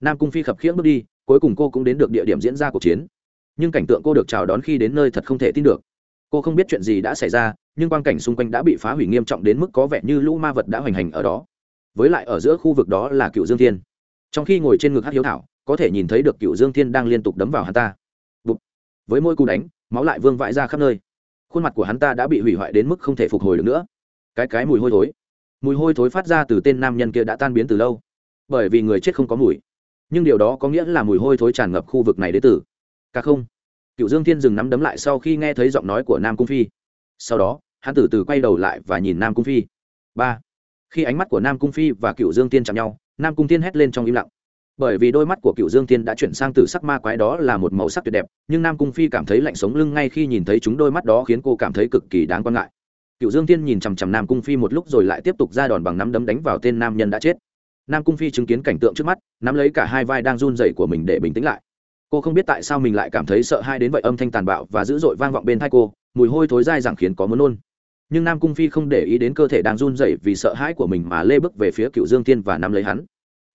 nam cung phi khập khiễng bước đi, cuối cùng cô cũng đến được địa điểm diễn ra cuộc chiến. Nhưng cảnh tượng cô được chào đón khi đến nơi thật không thể tin được. Cô không biết chuyện gì đã xảy ra, nhưng quang cảnh xung quanh đã bị phá hủy nghiêm trọng đến mức có vẻ như lũ ma vật đã hoành hành ở đó. Với lại ở giữa khu vực đó là cựu dương thiên. Trong khi ngồi trên ngực hát hiếu thảo có thể nhìn thấy được cựu dương thiên đang liên tục đấm vào hắn ta Bụt. với mỗi cú đánh máu lại vương vãi ra khắp nơi khuôn mặt của hắn ta đã bị hủy hoại đến mức không thể phục hồi được nữa cái cái mùi hôi thối mùi hôi thối phát ra từ tên nam nhân kia đã tan biến từ lâu bởi vì người chết không có mùi nhưng điều đó có nghĩa là mùi hôi thối tràn ngập khu vực này đến từ cả không. Cựu dương thiên dừng nắm đấm lại sau khi nghe thấy giọng nói của nam cung phi. Sau đó, hắn từ từ quay đầu lại và nhìn nam cung phi. Ba. Khi ánh mắt của nam cung phi và cựu dương tiên chạm nhau, nam cung tiên hét lên trong im lặng bởi vì đôi mắt của cựu dương tiên đã chuyển sang từ sắc ma quái đó là một màu sắc tuyệt đẹp, nhưng nam cung phi cảm thấy lạnh sống lưng ngay khi nhìn thấy chúng đôi mắt đó khiến cô cảm thấy cực kỳ đáng quan ngại. Cựu dương tiên nhìn chằm chằm nam cung phi một lúc rồi lại tiếp tục ra đòn bằng nắm đấm đánh vào tên nam nhân đã chết. Nam cung phi chứng kiến cảnh tượng trước mắt, nắm lấy cả hai vai đang run rẩy của mình để bình tĩnh lại. Cô không biết tại sao mình lại cảm thấy sợ hai đến vậy, âm thanh tàn bạo và dữ dội vang vọng bên thai cô, mùi hôi thối dai dẳng khiến có muốn nôn. Nhưng nam cung phi không để ý đến cơ thể đang run rẩy vì sợ hãi của mình mà lê bước về phía cựu dương thiên và nắm lấy hắn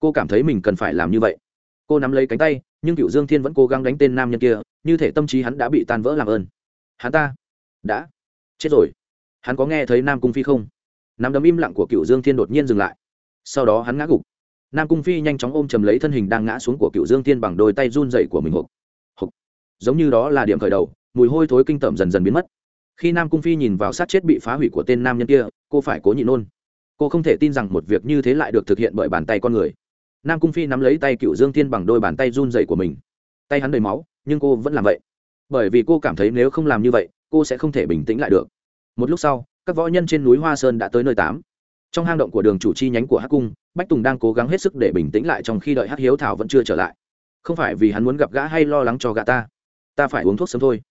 cô cảm thấy mình cần phải làm như vậy. Cô nắm lấy cánh tay, nhưng cựu dương thiên vẫn cố gắng đánh tên nam nhân kia, như thể tâm trí hắn đã bị tan vỡ làm ơn. Hắn ta đã chết rồi. Hắn có nghe thấy nam cung phi không? Nắm đấm im lặng của cựu dương thiên đột nhiên dừng lại. Sau đó hắn ngã gục. Nam cung phi nhanh chóng ôm chầm lấy thân hình đang ngã xuống của cựu dương thiên bằng đôi tay run dậy của mình hộp hộp giống như đó là điểm khởi đầu, mùi hôi thối kinh tởm dần dần biến mất. Khi nam cung phi nhìn vào sát chết bị phá hủy của tên nam nhân kia, cô phải cố nhịn nôn cô không thể tin rằng một việc như thế lại được thực hiện bởi bàn tay con người nam cung phi nắm lấy tay cựu dương thiên bằng đôi bàn tay run dậy của mình. Tay hắn đầy máu, nhưng cô vẫn làm vậy. Bởi vì cô cảm thấy nếu không làm như vậy, cô sẽ không thể bình tĩnh lại được. Một lúc sau, các võ nhân trên núi hoa sơn đã tới nơi tám. Trong hang động của đường chủ chi nhánh của hắc cung, bách tùng đang cố gắng hết sức để bình tĩnh lại trong khi đợi hắc hiếu thảo vẫn chưa trở lại. Không phải vì hắn muốn gặp gã hay lo lắng cho gã ta. Ta phải uống thuốc sớm thôi.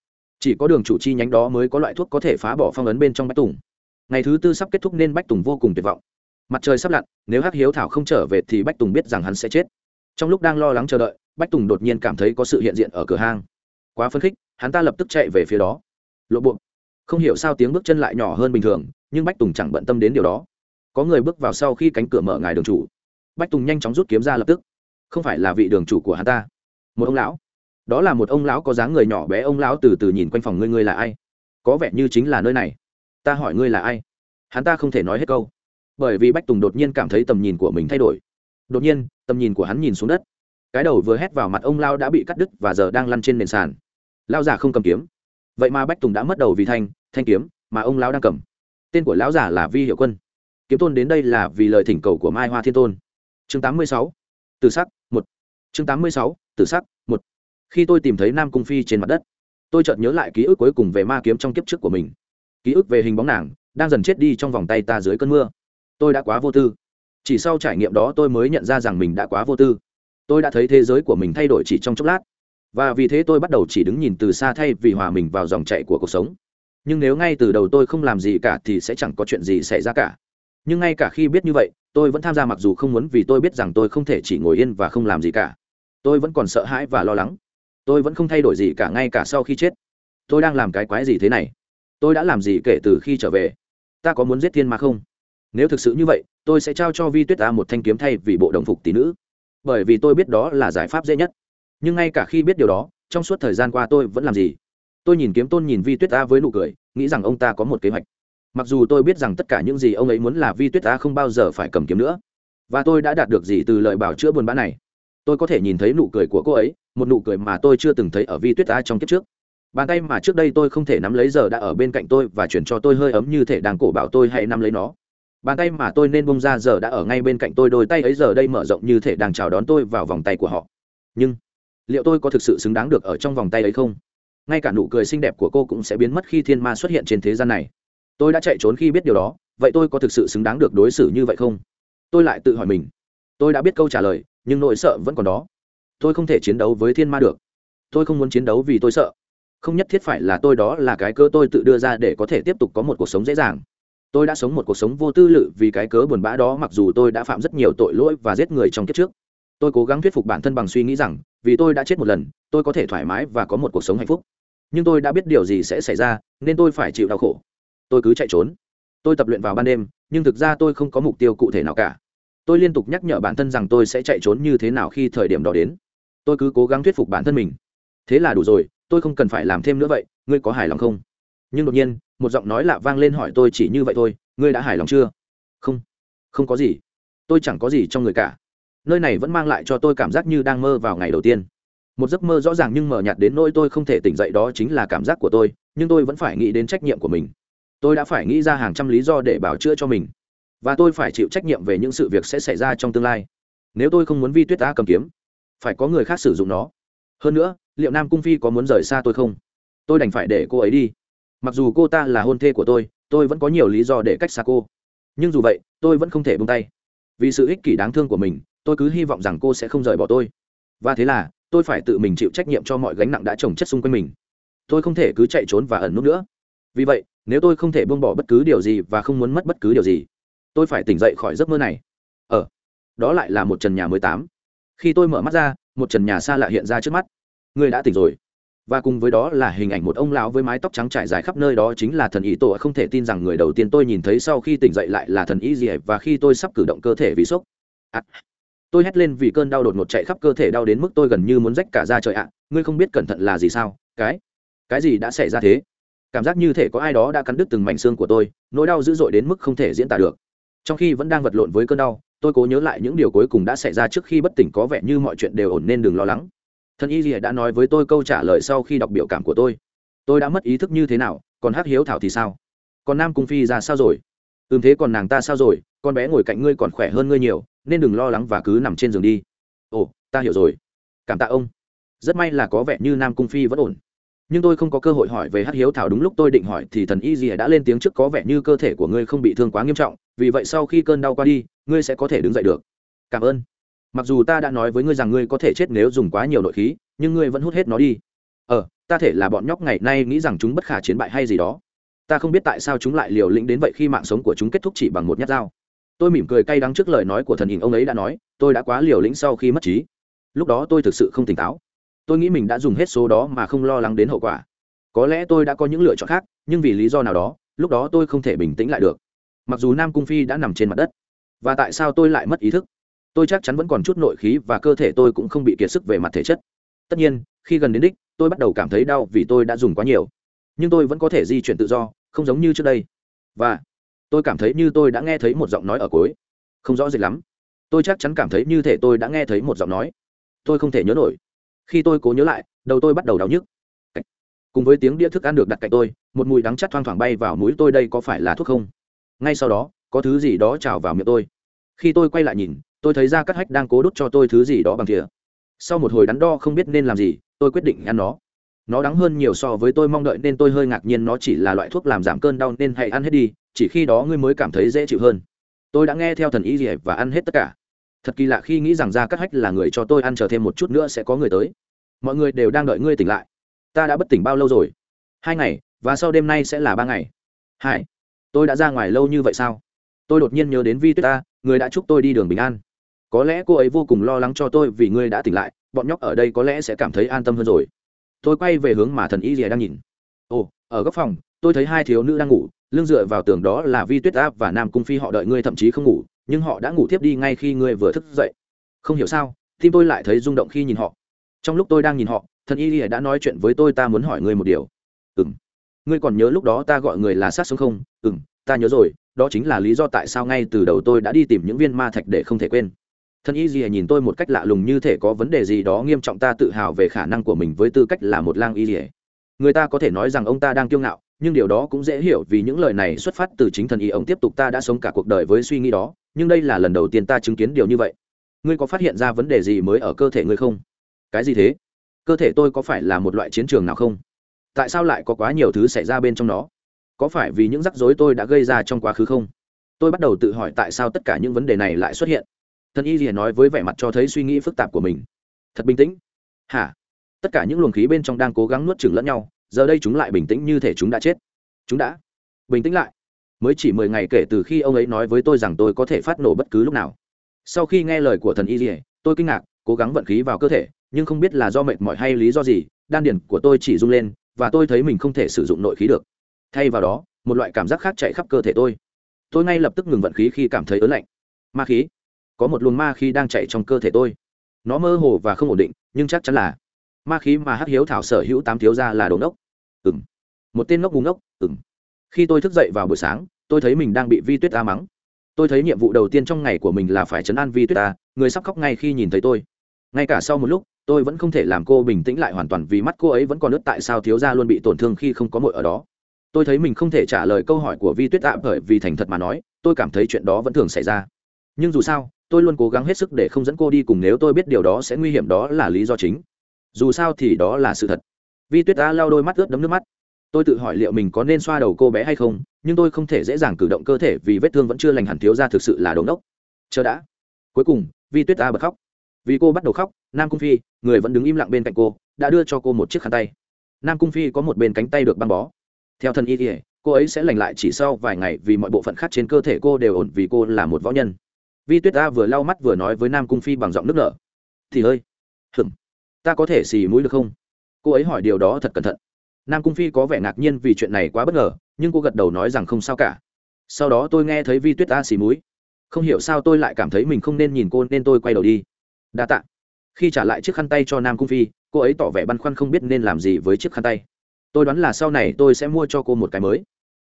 Chỉ có đường chủ chi nhánh đó mới có loại thuốc có thể phá bỏ phong ấn bên trong bách tùng. Ngày thứ tư sắp kết thúc nên bách tùng vô cùng tuyệt vọng mặt trời sắp lặn, nếu hắc hiếu thảo không trở về thì bách tùng biết rằng hắn sẽ chết. Trong lúc đang lo lắng chờ đợi, bách tùng đột nhiên cảm thấy có sự hiện diện ở cửa hang. Quá phấn khích, hắn ta lập tức chạy về phía đó. Lộ buộc không hiểu sao tiếng bước chân lại nhỏ hơn bình thường, nhưng bách tùng chẳng bận tâm đến điều đó. Có người bước vào sau khi cánh cửa mở ngài đường chủ. Bách tùng nhanh chóng rút kiếm ra lập tức. Không phải là vị đường chủ của hắn ta. Một ông lão. Đó là một ông lão có dáng người nhỏ bé, ông lão từ từ nhìn quanh phòng ngươi ngươi là ai? Có vẻ như chính là nơi này. Ta hỏi ngươi là ai? Hắn ta không thể nói hết câu bởi vì bách tùng đột nhiên cảm thấy tầm nhìn của mình thay đổi. Đột nhiên, tầm nhìn của hắn nhìn xuống đất. Cái đầu vừa hét vào mặt ông lao đã bị cắt đứt và giờ đang lăn trên nền sàn. Lao già không cầm kiếm. Vậy mà bách tùng đã mất đầu vì thanh thanh kiếm mà ông lão đang cầm. Tên của lão giả là vi hiệu quân. Kiếm tôn đến đây là vì lời thỉnh cầu của mai hoa thiên tôn. Chương 86. từ sắc, một. Chương 86. từ sắc, một. Khi tôi tìm thấy nam cung phi trên mặt đất, tôi chợt nhớ lại ký ức cuối cùng về ma kiếm trong kiếp trước của mình. Ký ức về hình bóng nàng đang dần chết đi trong vòng tay ta dưới cơn mưa tôi đã quá vô tư. Chỉ sau trải nghiệm đó tôi mới nhận ra rằng mình đã quá vô tư. Tôi đã thấy thế giới của mình thay đổi chỉ trong chốc lát. Và vì thế tôi bắt đầu chỉ đứng nhìn từ xa thay vì hòa mình vào dòng chạy của cuộc sống. Nhưng nếu ngay từ đầu tôi không làm gì cả thì sẽ chẳng có chuyện gì xảy ra cả. Nhưng ngay cả khi biết như vậy, tôi vẫn tham gia mặc dù không muốn vì tôi biết rằng tôi không thể chỉ ngồi yên và không làm gì cả. Tôi vẫn còn sợ hãi và lo lắng. Tôi vẫn không thay đổi gì cả ngay cả sau khi chết. Tôi đang làm cái quái gì thế này? Tôi đã làm gì kể từ khi trở về? Ta có muốn giết thiên ma không? Nếu thực sự như vậy, tôi sẽ trao cho vi tuyết ta một thanh kiếm thay vì bộ đồng phục tỷ nữ. Bởi vì tôi biết đó là giải pháp dễ nhất. Nhưng ngay cả khi biết điều đó, trong suốt thời gian qua tôi vẫn làm gì? Tôi nhìn kiếm tôn nhìn vi tuyết ta với nụ cười, nghĩ rằng ông ta có một kế hoạch. Mặc dù tôi biết rằng tất cả những gì ông ấy muốn là vi tuyết ta không bao giờ phải cầm kiếm nữa. Và tôi đã đạt được gì từ lời bảo chữa buồn bã này? Tôi có thể nhìn thấy nụ cười của cô ấy, một nụ cười mà tôi chưa từng thấy ở vi tuyết ta trong kiếp trước. Bàn tay mà trước đây tôi không thể nắm lấy giờ đã ở bên cạnh tôi và chuyển cho tôi hơi ấm như thể đang cổ bảo tôi hãy nắm lấy nó bàn tay mà tôi nên bông ra giờ đã ở ngay bên cạnh tôi, đôi tay ấy giờ đây mở rộng như thể đang chào đón tôi vào vòng tay của họ. Nhưng, liệu tôi có thực sự xứng đáng được ở trong vòng tay ấy không? Ngay cả nụ cười xinh đẹp của cô cũng sẽ biến mất khi thiên ma xuất hiện trên thế gian này. Tôi đã chạy trốn khi biết điều đó, vậy tôi có thực sự xứng đáng được đối xử như vậy không? Tôi lại tự hỏi mình. Tôi đã biết câu trả lời, nhưng nỗi sợ vẫn còn đó. Tôi không thể chiến đấu với thiên ma được. Tôi không muốn chiến đấu vì tôi sợ. Không nhất thiết phải là tôi, đó là cái cơ tôi tự đưa ra để có thể tiếp tục có một cuộc sống dễ dàng tôi đã sống một cuộc sống vô tư lự vì cái cớ buồn bã đó mặc dù tôi đã phạm rất nhiều tội lỗi và giết người trong kiếp trước. Tôi cố gắng thuyết phục bản thân bằng suy nghĩ rằng, vì tôi đã chết một lần, tôi có thể thoải mái và có một cuộc sống hạnh phúc. Nhưng tôi đã biết điều gì sẽ xảy ra, nên tôi phải chịu đau khổ. Tôi cứ chạy trốn. Tôi tập luyện vào ban đêm, nhưng thực ra tôi không có mục tiêu cụ thể nào cả. Tôi liên tục nhắc nhở bản thân rằng tôi sẽ chạy trốn như thế nào khi thời điểm đó đến. Tôi cứ cố gắng thuyết phục bản thân mình. Thế là đủ rồi, tôi không cần phải làm thêm nữa vậy, ngươi có hài lòng không? Nhưng đột nhiên một giọng nói lạ vang lên hỏi tôi chỉ như vậy thôi, ngươi đã hài lòng chưa? Không không có gì. Tôi chẳng có gì trong người cả. Nơi này vẫn mang lại cho tôi cảm giác như đang mơ vào ngày đầu tiên. Một giấc mơ rõ ràng nhưng mờ nhạt đến nỗi tôi không thể tỉnh dậy đó chính là cảm giác của tôi, nhưng tôi vẫn phải nghĩ đến trách nhiệm của mình. Tôi đã phải nghĩ ra hàng trăm lý do để bảo chữa cho mình. Và tôi phải chịu trách nhiệm về những sự việc sẽ xảy ra trong tương lai. Nếu tôi không muốn vi tuyết ta cầm kiếm, phải có người khác sử dụng nó. Hơn nữa, liệu nam cung phi có muốn rời xa tôi không? Tôi đành phải để cô ấy đi mặc dù cô ta là hôn thê của tôi tôi vẫn có nhiều lý do để cách xa cô. Nhưng dù vậy, tôi vẫn không thể bung tay. Vì sự ích kỷ đáng thương của mình, tôi cứ hy vọng rằng cô sẽ không rời bỏ tôi. Và thế là, tôi phải tự mình chịu trách nhiệm cho mọi gánh nặng đã trồng chất xung quanh mình. Tôi không thể cứ chạy trốn và ẩn nút nữa. Vì vậy, nếu tôi không thể buông bỏ bất cứ điều gì và không muốn mất bất cứ điều gì, tôi phải tỉnh dậy khỏi giấc mơ này. Ờ đó lại là một trần nhà mới tám. Khi tôi mở mắt ra, một trần nhà xa lạ hiện ra trước mắt. Người đã tỉnh rồi và cùng với đó là hình ảnh một ông lão với mái tóc trắng trải dài khắp nơi đó chính là thần ý tổ. Không thể tin rằng người đầu tiên tôi nhìn thấy sau khi tỉnh dậy lại là thần ý gì và khi tôi sắp cử động cơ thể vì sốc. À, tôi hét lên vì cơn đau đột ngột chạy khắp cơ thể đau đến mức tôi gần như muốn rách cả ra trời ạ. Ngươi không biết cẩn thận là gì sao? Cái cái gì đã xảy ra thế? Cảm giác như thể có ai đó đã cắn đứt từng mảnh xương của tôi nỗi đau dữ dội đến mức không thể diễn tả được. Trong khi vẫn đang vật lộn với cơn đau tôi cố nhớ lại những điều cuối cùng đã xảy ra trước khi bất tỉnh có vẻ như mọi chuyện đều ổn nên đừng lo lắng thân y dì đã nói với tôi câu trả lời sau khi đọc biểu cảm của tôi. Tôi đã mất ý thức như thế nào, còn hắc hiếu thảo thì sao? Còn nam cung phi ra sao rồi? Ừm thế còn nàng ta sao rồi? Con bé ngồi cạnh ngươi còn khỏe hơn ngươi nhiều, nên đừng lo lắng và cứ nằm trên giường đi. Ồ, ta hiểu rồi. Cảm tạ ông. Rất may là có vẻ như nam cung phi vẫn ổn. Nhưng tôi không có cơ hội hỏi về hắc hiếu thảo đúng lúc tôi định hỏi thì thần y dì đã lên tiếng trước có vẻ như cơ thể của ngươi không bị thương quá nghiêm trọng, vì vậy sau khi cơn đau qua đi, ngươi sẽ có thể đứng dậy được. Cảm ơn mặc dù ta đã nói với ngươi rằng ngươi có thể chết nếu dùng quá nhiều nội khí, nhưng ngươi vẫn hút hết nó đi. Ờ ta thể là bọn nhóc ngày nay nghĩ rằng chúng bất khả chiến bại hay gì đó. Ta không biết tại sao chúng lại liều lĩnh đến vậy khi mạng sống của chúng kết thúc chỉ bằng một nhát dao. Tôi mỉm cười cay đắng trước lời nói của thần hình ông ấy đã nói, tôi đã quá liều lĩnh sau khi mất trí. Lúc đó tôi thực sự không tỉnh táo. Tôi nghĩ mình đã dùng hết số đó mà không lo lắng đến hậu quả. Có lẽ tôi đã có những lựa chọn khác, nhưng vì lý do nào đó, lúc đó tôi không thể bình tĩnh lại được. Mặc dù nam cung phi đã nằm trên mặt đất, và tại sao tôi lại mất ý thức? Tôi chắc chắn vẫn còn chút nội khí và cơ thể tôi cũng không bị kiệt sức về mặt thể chất. Tất nhiên, khi gần đến đích, tôi bắt đầu cảm thấy đau vì tôi đã dùng quá nhiều. Nhưng tôi vẫn có thể di chuyển tự do, không giống như trước đây. Và tôi cảm thấy như tôi đã nghe thấy một giọng nói ở cuối. Không rõ rệt lắm. Tôi chắc chắn cảm thấy như thể tôi đã nghe thấy một giọng nói. Tôi không thể nhớ nổi. Khi tôi cố nhớ lại, đầu tôi bắt đầu đau nhức. Cùng với tiếng đĩa thức ăn được đặt cạnh tôi, một mùi đắng chắt thoang thoảng bay vào mũi tôi đây có phải là thuốc không? Ngay sau đó, có thứ gì đó trào vào miệng tôi. Khi tôi quay lại nhìn tôi thấy ra cắt hách đang cố đốt cho tôi thứ gì đó bằng thìa. Sau một hồi đắn đo không biết nên làm gì, tôi quyết định ăn nó. Nó đắng hơn nhiều so với tôi mong đợi nên tôi hơi ngạc nhiên nó chỉ là loại thuốc làm giảm cơn đau nên hãy ăn hết đi, chỉ khi đó ngươi mới cảm thấy dễ chịu hơn. Tôi đã nghe theo thần ý gì và ăn hết tất cả. Thật kỳ lạ khi nghĩ rằng ra cắt hách là người cho tôi ăn chờ thêm một chút nữa sẽ có người tới. Mọi người đều đang đợi ngươi tỉnh lại. Ta đã bất tỉnh bao lâu rồi? Hai ngày, và sau đêm nay sẽ là ba ngày. Hai. Tôi đã ra ngoài lâu như vậy sao? Tôi đột nhiên nhớ đến vi tuyết ta, người đã chúc tôi đi đường bình an có lẽ cô ấy vô cùng lo lắng cho tôi vì ngươi đã tỉnh lại, bọn nhóc ở đây có lẽ sẽ cảm thấy an tâm hơn rồi. Tôi quay về hướng mà thần y rìa đang nhìn. Ồ, ở góc phòng, tôi thấy hai thiếu nữ đang ngủ, lưng dựa vào tường đó là vi tuyết áp và nam cung phi, họ đợi ngươi thậm chí không ngủ, nhưng họ đã ngủ tiếp đi ngay khi ngươi vừa thức dậy. Không hiểu sao, tim tôi lại thấy rung động khi nhìn họ. Trong lúc tôi đang nhìn họ, thần y rìa đã nói chuyện với tôi, ta muốn hỏi ngươi một điều. Ừ m ngươi còn nhớ lúc đó ta gọi người là sát sống không? Ừ m ta nhớ rồi, đó chính là lý do tại sao ngay từ đầu tôi đã đi tìm những viên ma thạch để không thể quên thân y gì nhìn tôi một cách lạ lùng như thể có vấn đề gì đó nghiêm trọng, ta tự hào về khả năng của mình với tư cách là một lang y gì người ta có thể nói rằng ông ta đang kiêu ngạo, nhưng điều đó cũng dễ hiểu vì những lời này xuất phát từ chính thần y ông tiếp tục ta đã sống cả cuộc đời với suy nghĩ đó, nhưng đây là lần đầu tiên ta chứng kiến điều như vậy. Ngươi có phát hiện ra vấn đề gì mới ở cơ thể ngươi không? Cái gì thế? Cơ thể tôi có phải là một loại chiến trường nào không? Tại sao lại có quá nhiều thứ xảy ra bên trong nó? Có phải vì những rắc rối tôi đã gây ra trong quá khứ không? Tôi bắt đầu tự hỏi tại sao tất cả những vấn đề này lại xuất hiện thần y liền nói với vẻ mặt cho thấy suy nghĩ phức tạp của mình. Thật bình tĩnh. Hả? Tất cả những luồng khí bên trong đang cố gắng nuốt chửng lẫn nhau, giờ đây chúng lại bình tĩnh như thể chúng đã chết. Chúng đã bình tĩnh lại. Mới chỉ mười ngày kể từ khi ông ấy nói với tôi rằng tôi có thể phát nổ bất cứ lúc nào. Sau khi nghe lời của thần y lìa, tôi kinh ngạc, cố gắng vận khí vào cơ thể, nhưng không biết là do mệt mỏi hay lý do gì, đan điển của tôi chỉ rung lên, và tôi thấy mình không thể sử dụng nội khí được. Thay vào đó, một loại cảm giác khác chạy khắp cơ thể tôi. Tôi ngay lập tức ngừng vận khí khi cảm thấy ớn lạnh. Ma khí có một luồng ma khí đang chạy trong cơ thể tôi. Nó mơ hồ và không ổn định, nhưng chắc chắn là ma khí mà hắc hiếu thảo sở hữu tám thiếu ra là đồ ngốc. Ừ m một tên ngốc bùng ngốc ừ m khi tôi thức dậy vào buổi sáng, tôi thấy mình đang bị vi tuyết Ta mắng. Tôi thấy nhiệm vụ đầu tiên trong ngày của mình là phải chấn an vi tuyết Ta. người sắp khóc ngay khi nhìn thấy tôi. Ngay cả sau một lúc, tôi vẫn không thể làm cô bình tĩnh lại hoàn toàn vì mắt cô ấy vẫn còn ướt tại sao thiếu gia luôn bị tổn thương khi không có mội ở đó. Tôi thấy mình không thể trả lời câu hỏi của vi tuyết ạ bởi vì thành thật mà nói, tôi cảm thấy chuyện đó vẫn thường xảy ra. Nhưng dù sao tôi luôn cố gắng hết sức để không dẫn cô đi cùng nếu tôi biết điều đó sẽ nguy hiểm, đó là lý do chính. Dù sao thì đó là sự thật. Vi tuyết đã lau đôi mắt ướt đấm nước mắt. Tôi tự hỏi liệu mình có nên xoa đầu cô bé hay không, nhưng tôi không thể dễ dàng cử động cơ thể vì vết thương vẫn chưa lành hẳn, thiếu ra thực sự là đống đốc. Chờ đã. Cuối cùng, vi tuyết ta bật khóc. Vì cô bắt đầu khóc, nam cung phi, người vẫn đứng im lặng bên cạnh cô, đã đưa cho cô một chiếc khăn tay. Nam cung phi có một bên cánh tay được băng bó. Theo thần y ỉa cô ấy sẽ lành lại chỉ sau vài ngày vì mọi bộ phận khác trên cơ thể cô đều ổn vì cô là một võ nhân vi tuyết ta vừa lau mắt vừa nói với nam cung phi bằng giọng nước nở. Thì ơi hừm ta có thể xì mũi được không? Cô ấy hỏi điều đó thật cẩn thận. Nam cung phi có vẻ ngạc nhiên vì chuyện này quá bất ngờ, nhưng cô gật đầu nói rằng không sao cả. Sau đó tôi nghe thấy vi tuyết ta xì mũi. Không hiểu sao tôi lại cảm thấy mình không nên nhìn cô nên tôi quay đầu đi. Đa t ạ khi trả lại chiếc khăn tay cho nam cung phi, cô ấy tỏ vẻ băn khoăn không biết nên làm gì với chiếc khăn tay. Tôi đoán là sau này tôi sẽ mua cho cô một cái mới.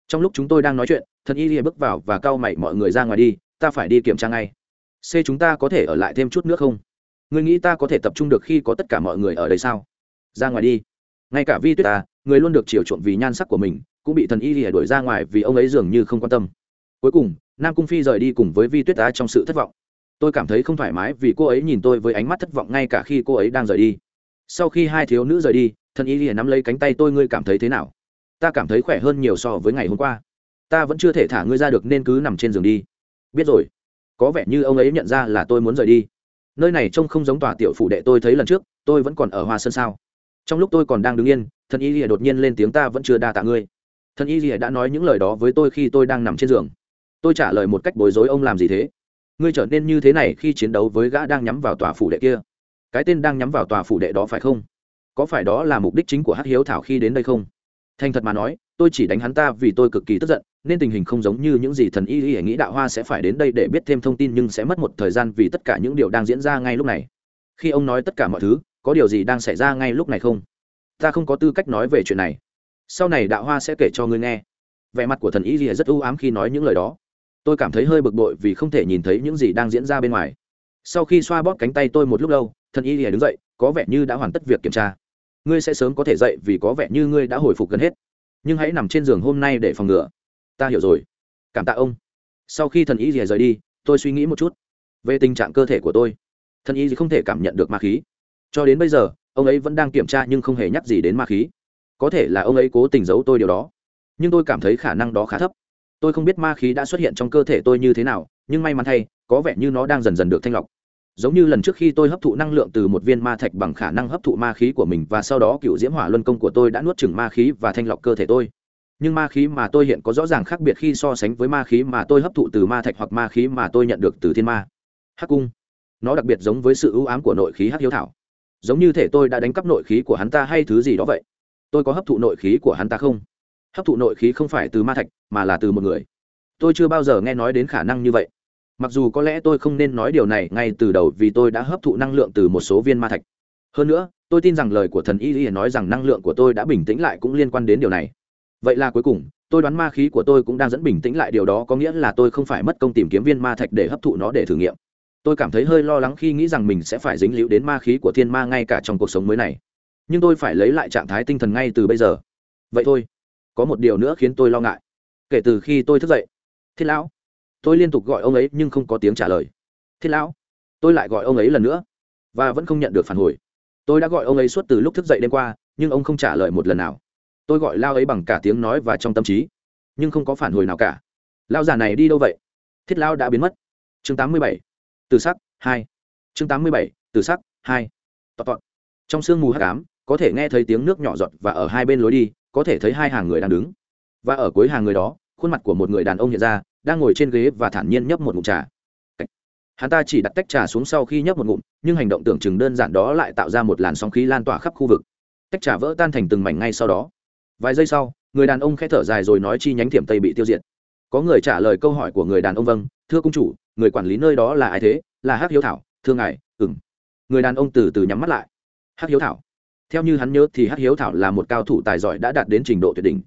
Trong lúc chúng tôi đang nói chuyện, thần y lìa bước vào và cau mày mọi người ra ngoài đi ta phải đi kiểm tra ngay. C chúng ta có thể ở lại thêm chút nữa không? Ngươi nghĩ ta có thể tập trung được khi có tất cả mọi người ở đây sao? Ra ngoài đi. Ngay cả vi tuyết ta người luôn được chiều chuộng vì nhan sắc của mình, cũng bị thần y lìa đuổi ra ngoài vì ông ấy dường như không quan tâm. Cuối cùng, nam cung phi rời đi cùng với vi tuyết ta trong sự thất vọng. Tôi cảm thấy không thoải mái vì cô ấy nhìn tôi với ánh mắt thất vọng ngay cả khi cô ấy đang rời đi. Sau khi hai thiếu nữ rời đi, thần y lìa nắm lấy cánh tay tôi, ngươi cảm thấy thế nào? Ta cảm thấy khỏe hơn nhiều so với ngày hôm qua. Ta vẫn chưa thể thả ngươi ra được nên cứ nằm trên giường đi biết rồi. Có vẻ như ông ấy nhận ra là tôi muốn rời đi. Nơi này trông không giống tòa tiểu phủ đệ tôi thấy lần trước, tôi vẫn còn ở hoa sơn sao? Trong lúc tôi còn đang đứng yên, thần y rìa đột nhiên lên tiếng ta vẫn chưa đa tạ ngươi. Thần y rìa đã nói những lời đó với tôi khi tôi đang nằm trên giường. Tôi trả lời một cách bối rối ông làm gì thế? Ngươi trở nên như thế này khi chiến đấu với gã đang nhắm vào tòa phủ đệ kia. Cái tên đang nhắm vào tòa phủ đệ đó phải không? Có phải đó là mục đích chính của hát hiếu thảo khi đến đây không? Thành thật mà nói, tôi chỉ đánh hắn ta vì tôi cực kỳ tức giận nên tình hình không giống như những gì thần y y nghĩ đạo hoa sẽ phải đến đây để biết thêm thông tin nhưng sẽ mất một thời gian vì tất cả những điều đang diễn ra ngay lúc này. Khi ông nói tất cả mọi thứ, có điều gì đang xảy ra ngay lúc này không? Ta không có tư cách nói về chuyện này. Sau này đạo hoa sẽ kể cho ngươi nghe. Vẻ mặt của thần y y rất ưu ám khi nói những lời đó. Tôi cảm thấy hơi bực bội vì không thể nhìn thấy những gì đang diễn ra bên ngoài. Sau khi xoa bóp cánh tay tôi một lúc lâu, thần y y đứng dậy, có vẻ như đã hoàn tất việc kiểm tra. Ngươi sẽ sớm có thể dậy vì có vẻ như ngươi đã hồi phục gần hết. Nhưng hãy nằm trên giường hôm nay để phòng ngừa ta hiểu rồi. Cảm tạ ông. Sau khi thần y rìa rời đi, tôi suy nghĩ một chút về tình trạng cơ thể của tôi. Thần y không thể cảm nhận được ma khí. Cho đến bây giờ, ông ấy vẫn đang kiểm tra nhưng không hề nhắc gì đến ma khí. Có thể là ông ấy cố tình giấu tôi điều đó, nhưng tôi cảm thấy khả năng đó khá thấp. Tôi không biết ma khí đã xuất hiện trong cơ thể tôi như thế nào, nhưng may mắn thay, có vẻ như nó đang dần dần được thanh lọc. Giống như lần trước khi tôi hấp thụ năng lượng từ một viên ma thạch bằng khả năng hấp thụ ma khí của mình và sau đó cựu diễm hỏa luân công của tôi đã nuốt chừng ma khí và thanh lọc cơ thể tôi nhưng ma khí mà tôi hiện có rõ ràng khác biệt khi so sánh với ma khí mà tôi hấp thụ từ ma thạch hoặc ma khí mà tôi nhận được từ thiên ma. Hắc cung. Nó đặc biệt giống với sự ưu ám của nội khí hắc hiếu thảo. Giống như thể tôi đã đánh cắp nội khí của hắn ta hay thứ gì đó vậy? Tôi có hấp thụ nội khí của hắn ta không? Hấp thụ nội khí không phải từ ma thạch, mà là từ một người. Tôi chưa bao giờ nghe nói đến khả năng như vậy. Mặc dù có lẽ tôi không nên nói điều này ngay từ đầu vì tôi đã hấp thụ năng lượng từ một số viên ma thạch. Hơn nữa, tôi tin rằng lời của thần y y nói rằng năng lượng của tôi đã bình tĩnh lại cũng liên quan đến điều này vậy là cuối cùng, tôi đoán ma khí của tôi cũng đang dẫn bình tĩnh lại. Điều đó có nghĩa là tôi không phải mất công tìm kiếm viên ma thạch để hấp thụ nó để thử nghiệm. Tôi cảm thấy hơi lo lắng khi nghĩ rằng mình sẽ phải dính líu đến ma khí của thiên ma ngay cả trong cuộc sống mới này. Nhưng tôi phải lấy lại trạng thái tinh thần ngay từ bây giờ. Vậy thôi. Có một điều nữa khiến tôi lo ngại. Kể từ khi tôi thức dậy, thiết lão, tôi liên tục gọi ông ấy nhưng không có tiếng trả lời. Thiết lão, tôi lại gọi ông ấy lần nữa và vẫn không nhận được phản hồi. Tôi đã gọi ông ấy suốt từ lúc thức dậy đêm qua, nhưng ông không trả lời một lần nào tôi gọi lao ấy bằng cả tiếng nói và trong tâm trí. Nhưng không có phản hồi nào cả. Lao già này đi đâu vậy? Thiết lao đã biến mất. Chương 87. từ sắc, hai. Chương 87. từ sắc, hai. Tọt tọt. trong sương mù hắc ám, có thể nghe thấy tiếng nước nhỏ giọt và ở hai bên lối đi, có thể thấy hai hàng người đang đứng. Và ở cuối hàng người đó, khuôn mặt của một người đàn ông hiện ra, đang ngồi trên ghế và thản nhiên nhấp một ngụm trà. Hắn ta chỉ đặt tách trà xuống sau khi nhấp một ngụm, nhưng hành động tưởng chừng đơn giản đó lại tạo ra một làn sóng khí lan tỏa khắp khu vực. Tách trà vỡ tan thành từng mảnh ngay sau đó vài giây sau, người đàn ông khẽ thở dài rồi nói chi nhánh thiểm tây bị tiêu diệt. Có người trả lời câu hỏi của người đàn ông vâng thưa công chủ, người quản lý nơi đó là ai thế? Là hắc hiếu thảo, thưa ngài ừng người đàn ông từ từ nhắm mắt lại. Hắc hiếu thảo. Theo như hắn nhớ thì hắc hiếu thảo là một cao thủ tài giỏi đã đạt đến trình độ tuyệt đỉnh.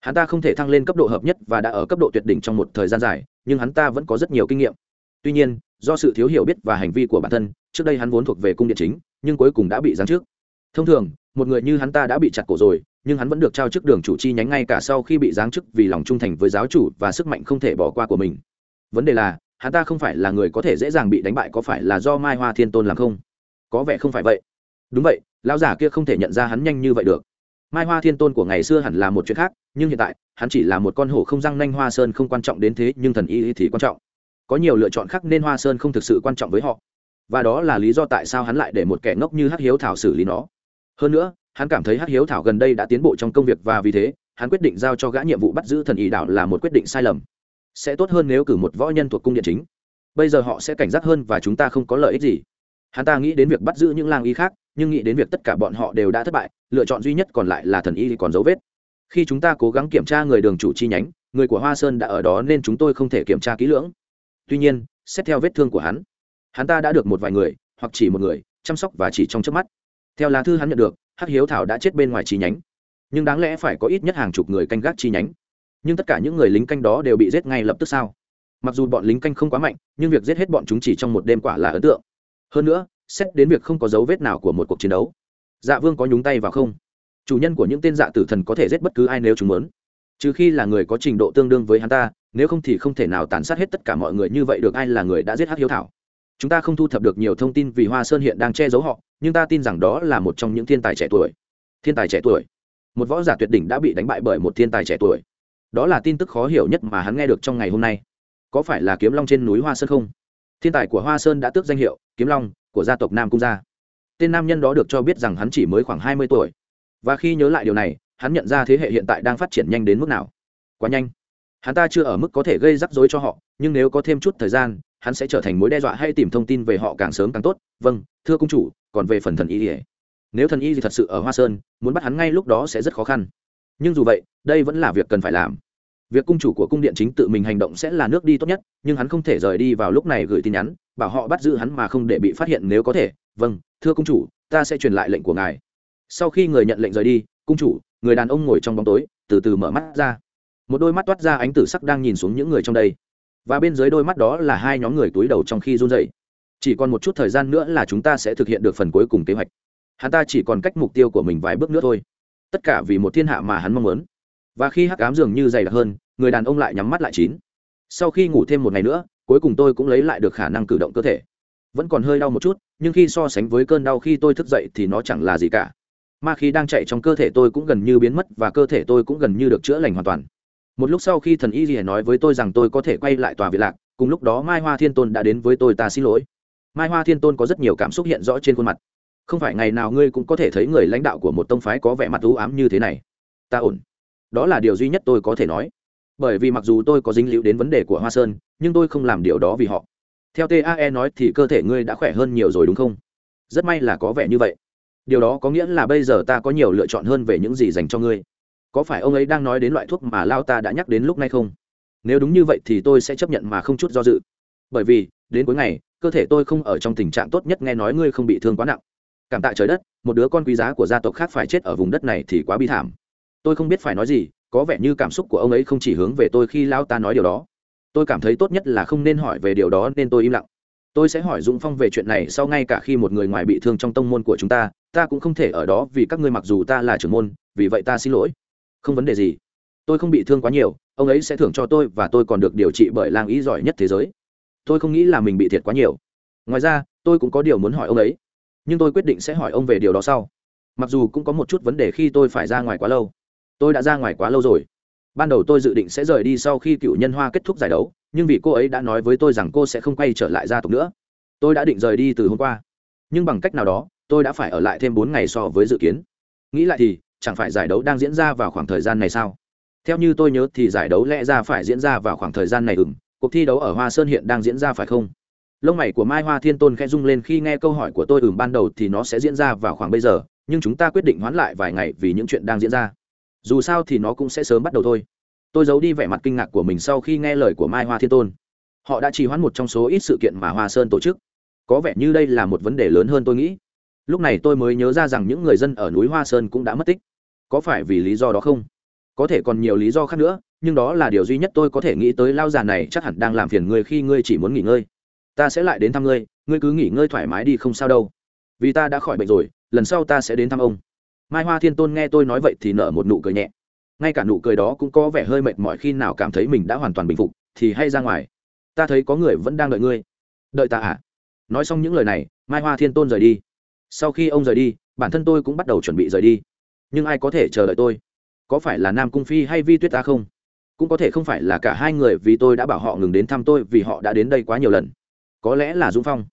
Hắn ta không thể thăng lên cấp độ hợp nhất và đã ở cấp độ tuyệt đỉnh trong một thời gian dài, nhưng hắn ta vẫn có rất nhiều kinh nghiệm. Tuy nhiên, do sự thiếu hiểu biết và hành vi của bản thân, trước đây hắn vốn thuộc về cung điện chính, nhưng cuối cùng đã bị giáng trước thông thường, một người như hắn ta đã bị chặt cổ rồi nhưng hắn vẫn được trao chức đường chủ chi nhánh ngay cả sau khi bị giáng chức vì lòng trung thành với giáo chủ và sức mạnh không thể bỏ qua của mình. Vấn đề là, hắn ta không phải là người có thể dễ dàng bị đánh bại có phải là do mai hoa thiên tôn làm không? Có vẻ không phải vậy. Đúng vậy, lão giả kia không thể nhận ra hắn nhanh như vậy được. Mai hoa thiên tôn của ngày xưa hẳn là một chuyện khác, nhưng hiện tại, hắn chỉ là một con hổ không răng nanh hoa sơn không quan trọng đến thế, nhưng thần y thì quan trọng. Có nhiều lựa chọn khác nên hoa sơn không thực sự quan trọng với họ. Và đó là lý do tại sao hắn lại để một kẻ ngốc như hắc hiếu thảo xử lý nó. Hơn nữa hắn cảm thấy hắc hiếu thảo gần đây đã tiến bộ trong công việc và vì thế, hắn quyết định giao cho gã nhiệm vụ bắt giữ thần ý đảo là một quyết định sai lầm. Sẽ tốt hơn nếu cử một võ nhân thuộc cung điện chính. Bây giờ họ sẽ cảnh giác hơn và chúng ta không có lợi ích gì. Hắn ta nghĩ đến việc bắt giữ những lang y khác, nhưng nghĩ đến việc tất cả bọn họ đều đã thất bại, lựa chọn duy nhất còn lại là thần y còn dấu vết. Khi chúng ta cố gắng kiểm tra người đường chủ chi nhánh, người của hoa sơn đã ở đó nên chúng tôi không thể kiểm tra kỹ lưỡng. Tuy nhiên, xét theo vết thương của hắn hắn ta đã được một vài người, hoặc chỉ một người, chăm sóc và chỉ trong trước mắt. Theo lá thư hắn nhận được hắc hiếu thảo đã chết bên ngoài chi nhánh. Nhưng đáng lẽ phải có ít nhất hàng chục người canh gác chi nhánh. Nhưng tất cả những người lính canh đó đều bị giết ngay lập tức sao? Mặc dù bọn lính canh không quá mạnh, nhưng việc giết hết bọn chúng chỉ trong một đêm quả là ấn tượng. Hơn nữa, xét đến việc không có dấu vết nào của một cuộc chiến đấu. Dạ vương có nhúng tay vào không? Chủ nhân của những tên dạ tử thần có thể giết bất cứ ai nếu chúng muốn. Trừ khi là người có trình độ tương đương với hắn ta, nếu không thì không thể nào tàn sát hết tất cả mọi người như vậy được ai là người đã giết hắc hiếu thảo. Chúng ta không thu thập được nhiều thông tin vì hoa sơn hiện đang che giấu họ nhưng ta tin rằng đó là một trong những thiên tài trẻ tuổi. Thiên tài trẻ tuổi? Một võ giả tuyệt đỉnh đã bị đánh bại bởi một thiên tài trẻ tuổi. Đó là tin tức khó hiểu nhất mà hắn nghe được trong ngày hôm nay. Có phải là kiếm long trên núi hoa sơn không? Thiên tài của hoa sơn đã tước danh hiệu kiếm long của gia tộc nam cung gia. Tên nam nhân đó được cho biết rằng hắn chỉ mới khoảng hai mươi tuổi. Và khi nhớ lại điều này, hắn nhận ra thế hệ hiện tại đang phát triển nhanh đến mức nào. Quá nhanh. Hắn ta chưa ở mức có thể gây rắc rối cho họ, nhưng nếu có thêm chút thời gian hắn sẽ trở thành mối đe dọa hay tìm thông tin về họ càng sớm càng tốt. Vâng thưa công chủ, còn về phần thần y ỉa nếu thần y gì thật sự ở hoa sơn, muốn bắt hắn ngay lúc đó sẽ rất khó khăn. Nhưng dù vậy, đây vẫn là việc cần phải làm. Việc cung chủ của cung điện chính tự mình hành động sẽ là nước đi tốt nhất, nhưng hắn không thể rời đi vào lúc này gửi tin nhắn, bảo họ bắt giữ hắn mà không để bị phát hiện nếu có thể. Vâng thưa cung chủ, ta sẽ truyền lại lệnh của ngài. Sau khi người nhận lệnh rời đi, cung chủ, người đàn ông ngồi trong bóng tối, từ từ mở mắt ra. Một đôi mắt toát ra ánh tử sắc đang nhìn xuống những người trong đây và bên dưới đôi mắt đó là hai nhóm người túi đầu trong khi run dậy chỉ còn một chút thời gian nữa là chúng ta sẽ thực hiện được phần cuối cùng kế hoạch. Hắn ta chỉ còn cách mục tiêu của mình vài bước nữa thôi. Tất cả vì một thiên hạ mà hắn mong muốn. Và khi hắc ám dường như dày đặc hơn, người đàn ông lại nhắm mắt lại chín. Sau khi ngủ thêm một ngày nữa, cuối cùng tôi cũng lấy lại được khả năng cử động cơ thể. Vẫn còn hơi đau một chút, nhưng khi so sánh với cơn đau khi tôi thức dậy thì nó chẳng là gì cả. Ma khí đang chạy trong cơ thể tôi cũng gần như biến mất và cơ thể tôi cũng gần như được chữa lành hoàn toàn một lúc sau khi thần y rìa nói với tôi rằng tôi có thể quay lại tòa viện lạc, cùng lúc đó mai hoa thiên tôn đã đến với tôi, ta xin lỗi. Mai hoa thiên tôn có rất nhiều cảm xúc hiện rõ trên khuôn mặt. Không phải ngày nào ngươi cũng có thể thấy người lãnh đạo của một tông phái có vẻ mặt u ám như thế này. Ta ổn. Đó là điều duy nhất tôi có thể nói. Bởi vì mặc dù tôi có dính líu đến vấn đề của hoa sơn, nhưng tôi không làm điều đó vì họ. Theo tae nói thì cơ thể ngươi đã khỏe hơn nhiều rồi đúng không? Rất may là có vẻ như vậy. Điều đó có nghĩa là bây giờ ta có nhiều lựa chọn hơn về những gì dành cho ngươi có phải ông ấy đang nói đến loại thuốc mà lao ta đã nhắc đến lúc này không? Nếu đúng như vậy thì tôi sẽ chấp nhận mà không chút do dự. Bởi vì, đến cuối ngày, cơ thể tôi không ở trong tình trạng tốt nhất nghe nói ngươi không bị thương quá nặng. Cảm tạ trời đất, một đứa con quý giá của gia tộc khác phải chết ở vùng đất này thì quá bi thảm. Tôi không biết phải nói gì, có vẻ như cảm xúc của ông ấy không chỉ hướng về tôi khi lao ta nói điều đó. Tôi cảm thấy tốt nhất là không nên hỏi về điều đó nên tôi im lặng. Tôi sẽ hỏi dũng phong về chuyện này sau ngay cả khi một người ngoài bị thương trong tông môn của chúng ta ta cũng không thể ở đó vì các ngươi mặc dù ta là trưởng môn, vì vậy ta xin lỗi không vấn đề gì. Tôi không bị thương quá nhiều, ông ấy sẽ thưởng cho tôi và tôi còn được điều trị bởi lang ý giỏi nhất thế giới. Tôi không nghĩ là mình bị thiệt quá nhiều. Ngoài ra, tôi cũng có điều muốn hỏi ông ấy. Nhưng tôi quyết định sẽ hỏi ông về điều đó sau. Mặc dù cũng có một chút vấn đề khi tôi phải ra ngoài quá lâu. Tôi đã ra ngoài quá lâu rồi. Ban đầu tôi dự định sẽ rời đi sau khi cựu nhân hoa kết thúc giải đấu, nhưng vì cô ấy đã nói với tôi rằng cô sẽ không quay trở lại gia tộc nữa. Tôi đã định rời đi từ hôm qua. Nhưng bằng cách nào đó, tôi đã phải ở lại thêm bốn ngày so với dự kiến. Nghĩ lại thì chẳng phải giải đấu đang diễn ra vào khoảng thời gian này sao? Theo như tôi nhớ thì giải đấu lẽ ra phải diễn ra vào khoảng thời gian này ừng cuộc thi đấu ở hoa sơn hiện đang diễn ra phải không? Lông mày của mai hoa thiên tôn khẽ rung lên khi nghe câu hỏi của tôi ừm, ban đầu thì nó sẽ diễn ra vào khoảng bây giờ, nhưng chúng ta quyết định hoãn lại vài ngày vì những chuyện đang diễn ra. Dù sao thì nó cũng sẽ sớm bắt đầu thôi. Tôi giấu đi vẻ mặt kinh ngạc của mình sau khi nghe lời của mai hoa thiên tôn. Họ đã trì hoãn một trong số ít sự kiện mà hoa sơn tổ chức. Có vẻ như đây là một vấn đề lớn hơn tôi nghĩ. Lúc này tôi mới nhớ ra rằng những người dân ở núi hoa sơn cũng đã mất tích có phải vì lý do đó không? Có thể còn nhiều lý do khác nữa, nhưng đó là điều duy nhất tôi có thể nghĩ tới lao già này chắc hẳn đang làm phiền ngươi khi ngươi chỉ muốn nghỉ ngơi. Ta sẽ lại đến thăm ngươi ngươi cứ nghỉ ngơi thoải mái đi không sao đâu. Vì ta đã khỏi bệnh rồi, lần sau ta sẽ đến thăm ông. Mai hoa thiên tôn nghe tôi nói vậy thì nở một nụ cười nhẹ. Ngay cả nụ cười đó cũng có vẻ hơi mệt mỏi khi nào cảm thấy mình đã hoàn toàn bình phục, thì hay ra ngoài. Ta thấy có người vẫn đang đợi ngươi. Đợi ta à? Nói xong những lời này, mai hoa thiên tôn rời đi. Sau khi ông rời đi, bản thân tôi cũng bắt đầu chuẩn bị rời đi nhưng ai có thể chờ đợi tôi? Có phải là nam cung phi hay vi tuyết ta không? Cũng có thể không phải là cả hai người vì tôi đã bảo họ ngừng đến thăm tôi vì họ đã đến đây quá nhiều lần. Có lẽ là dũng phong.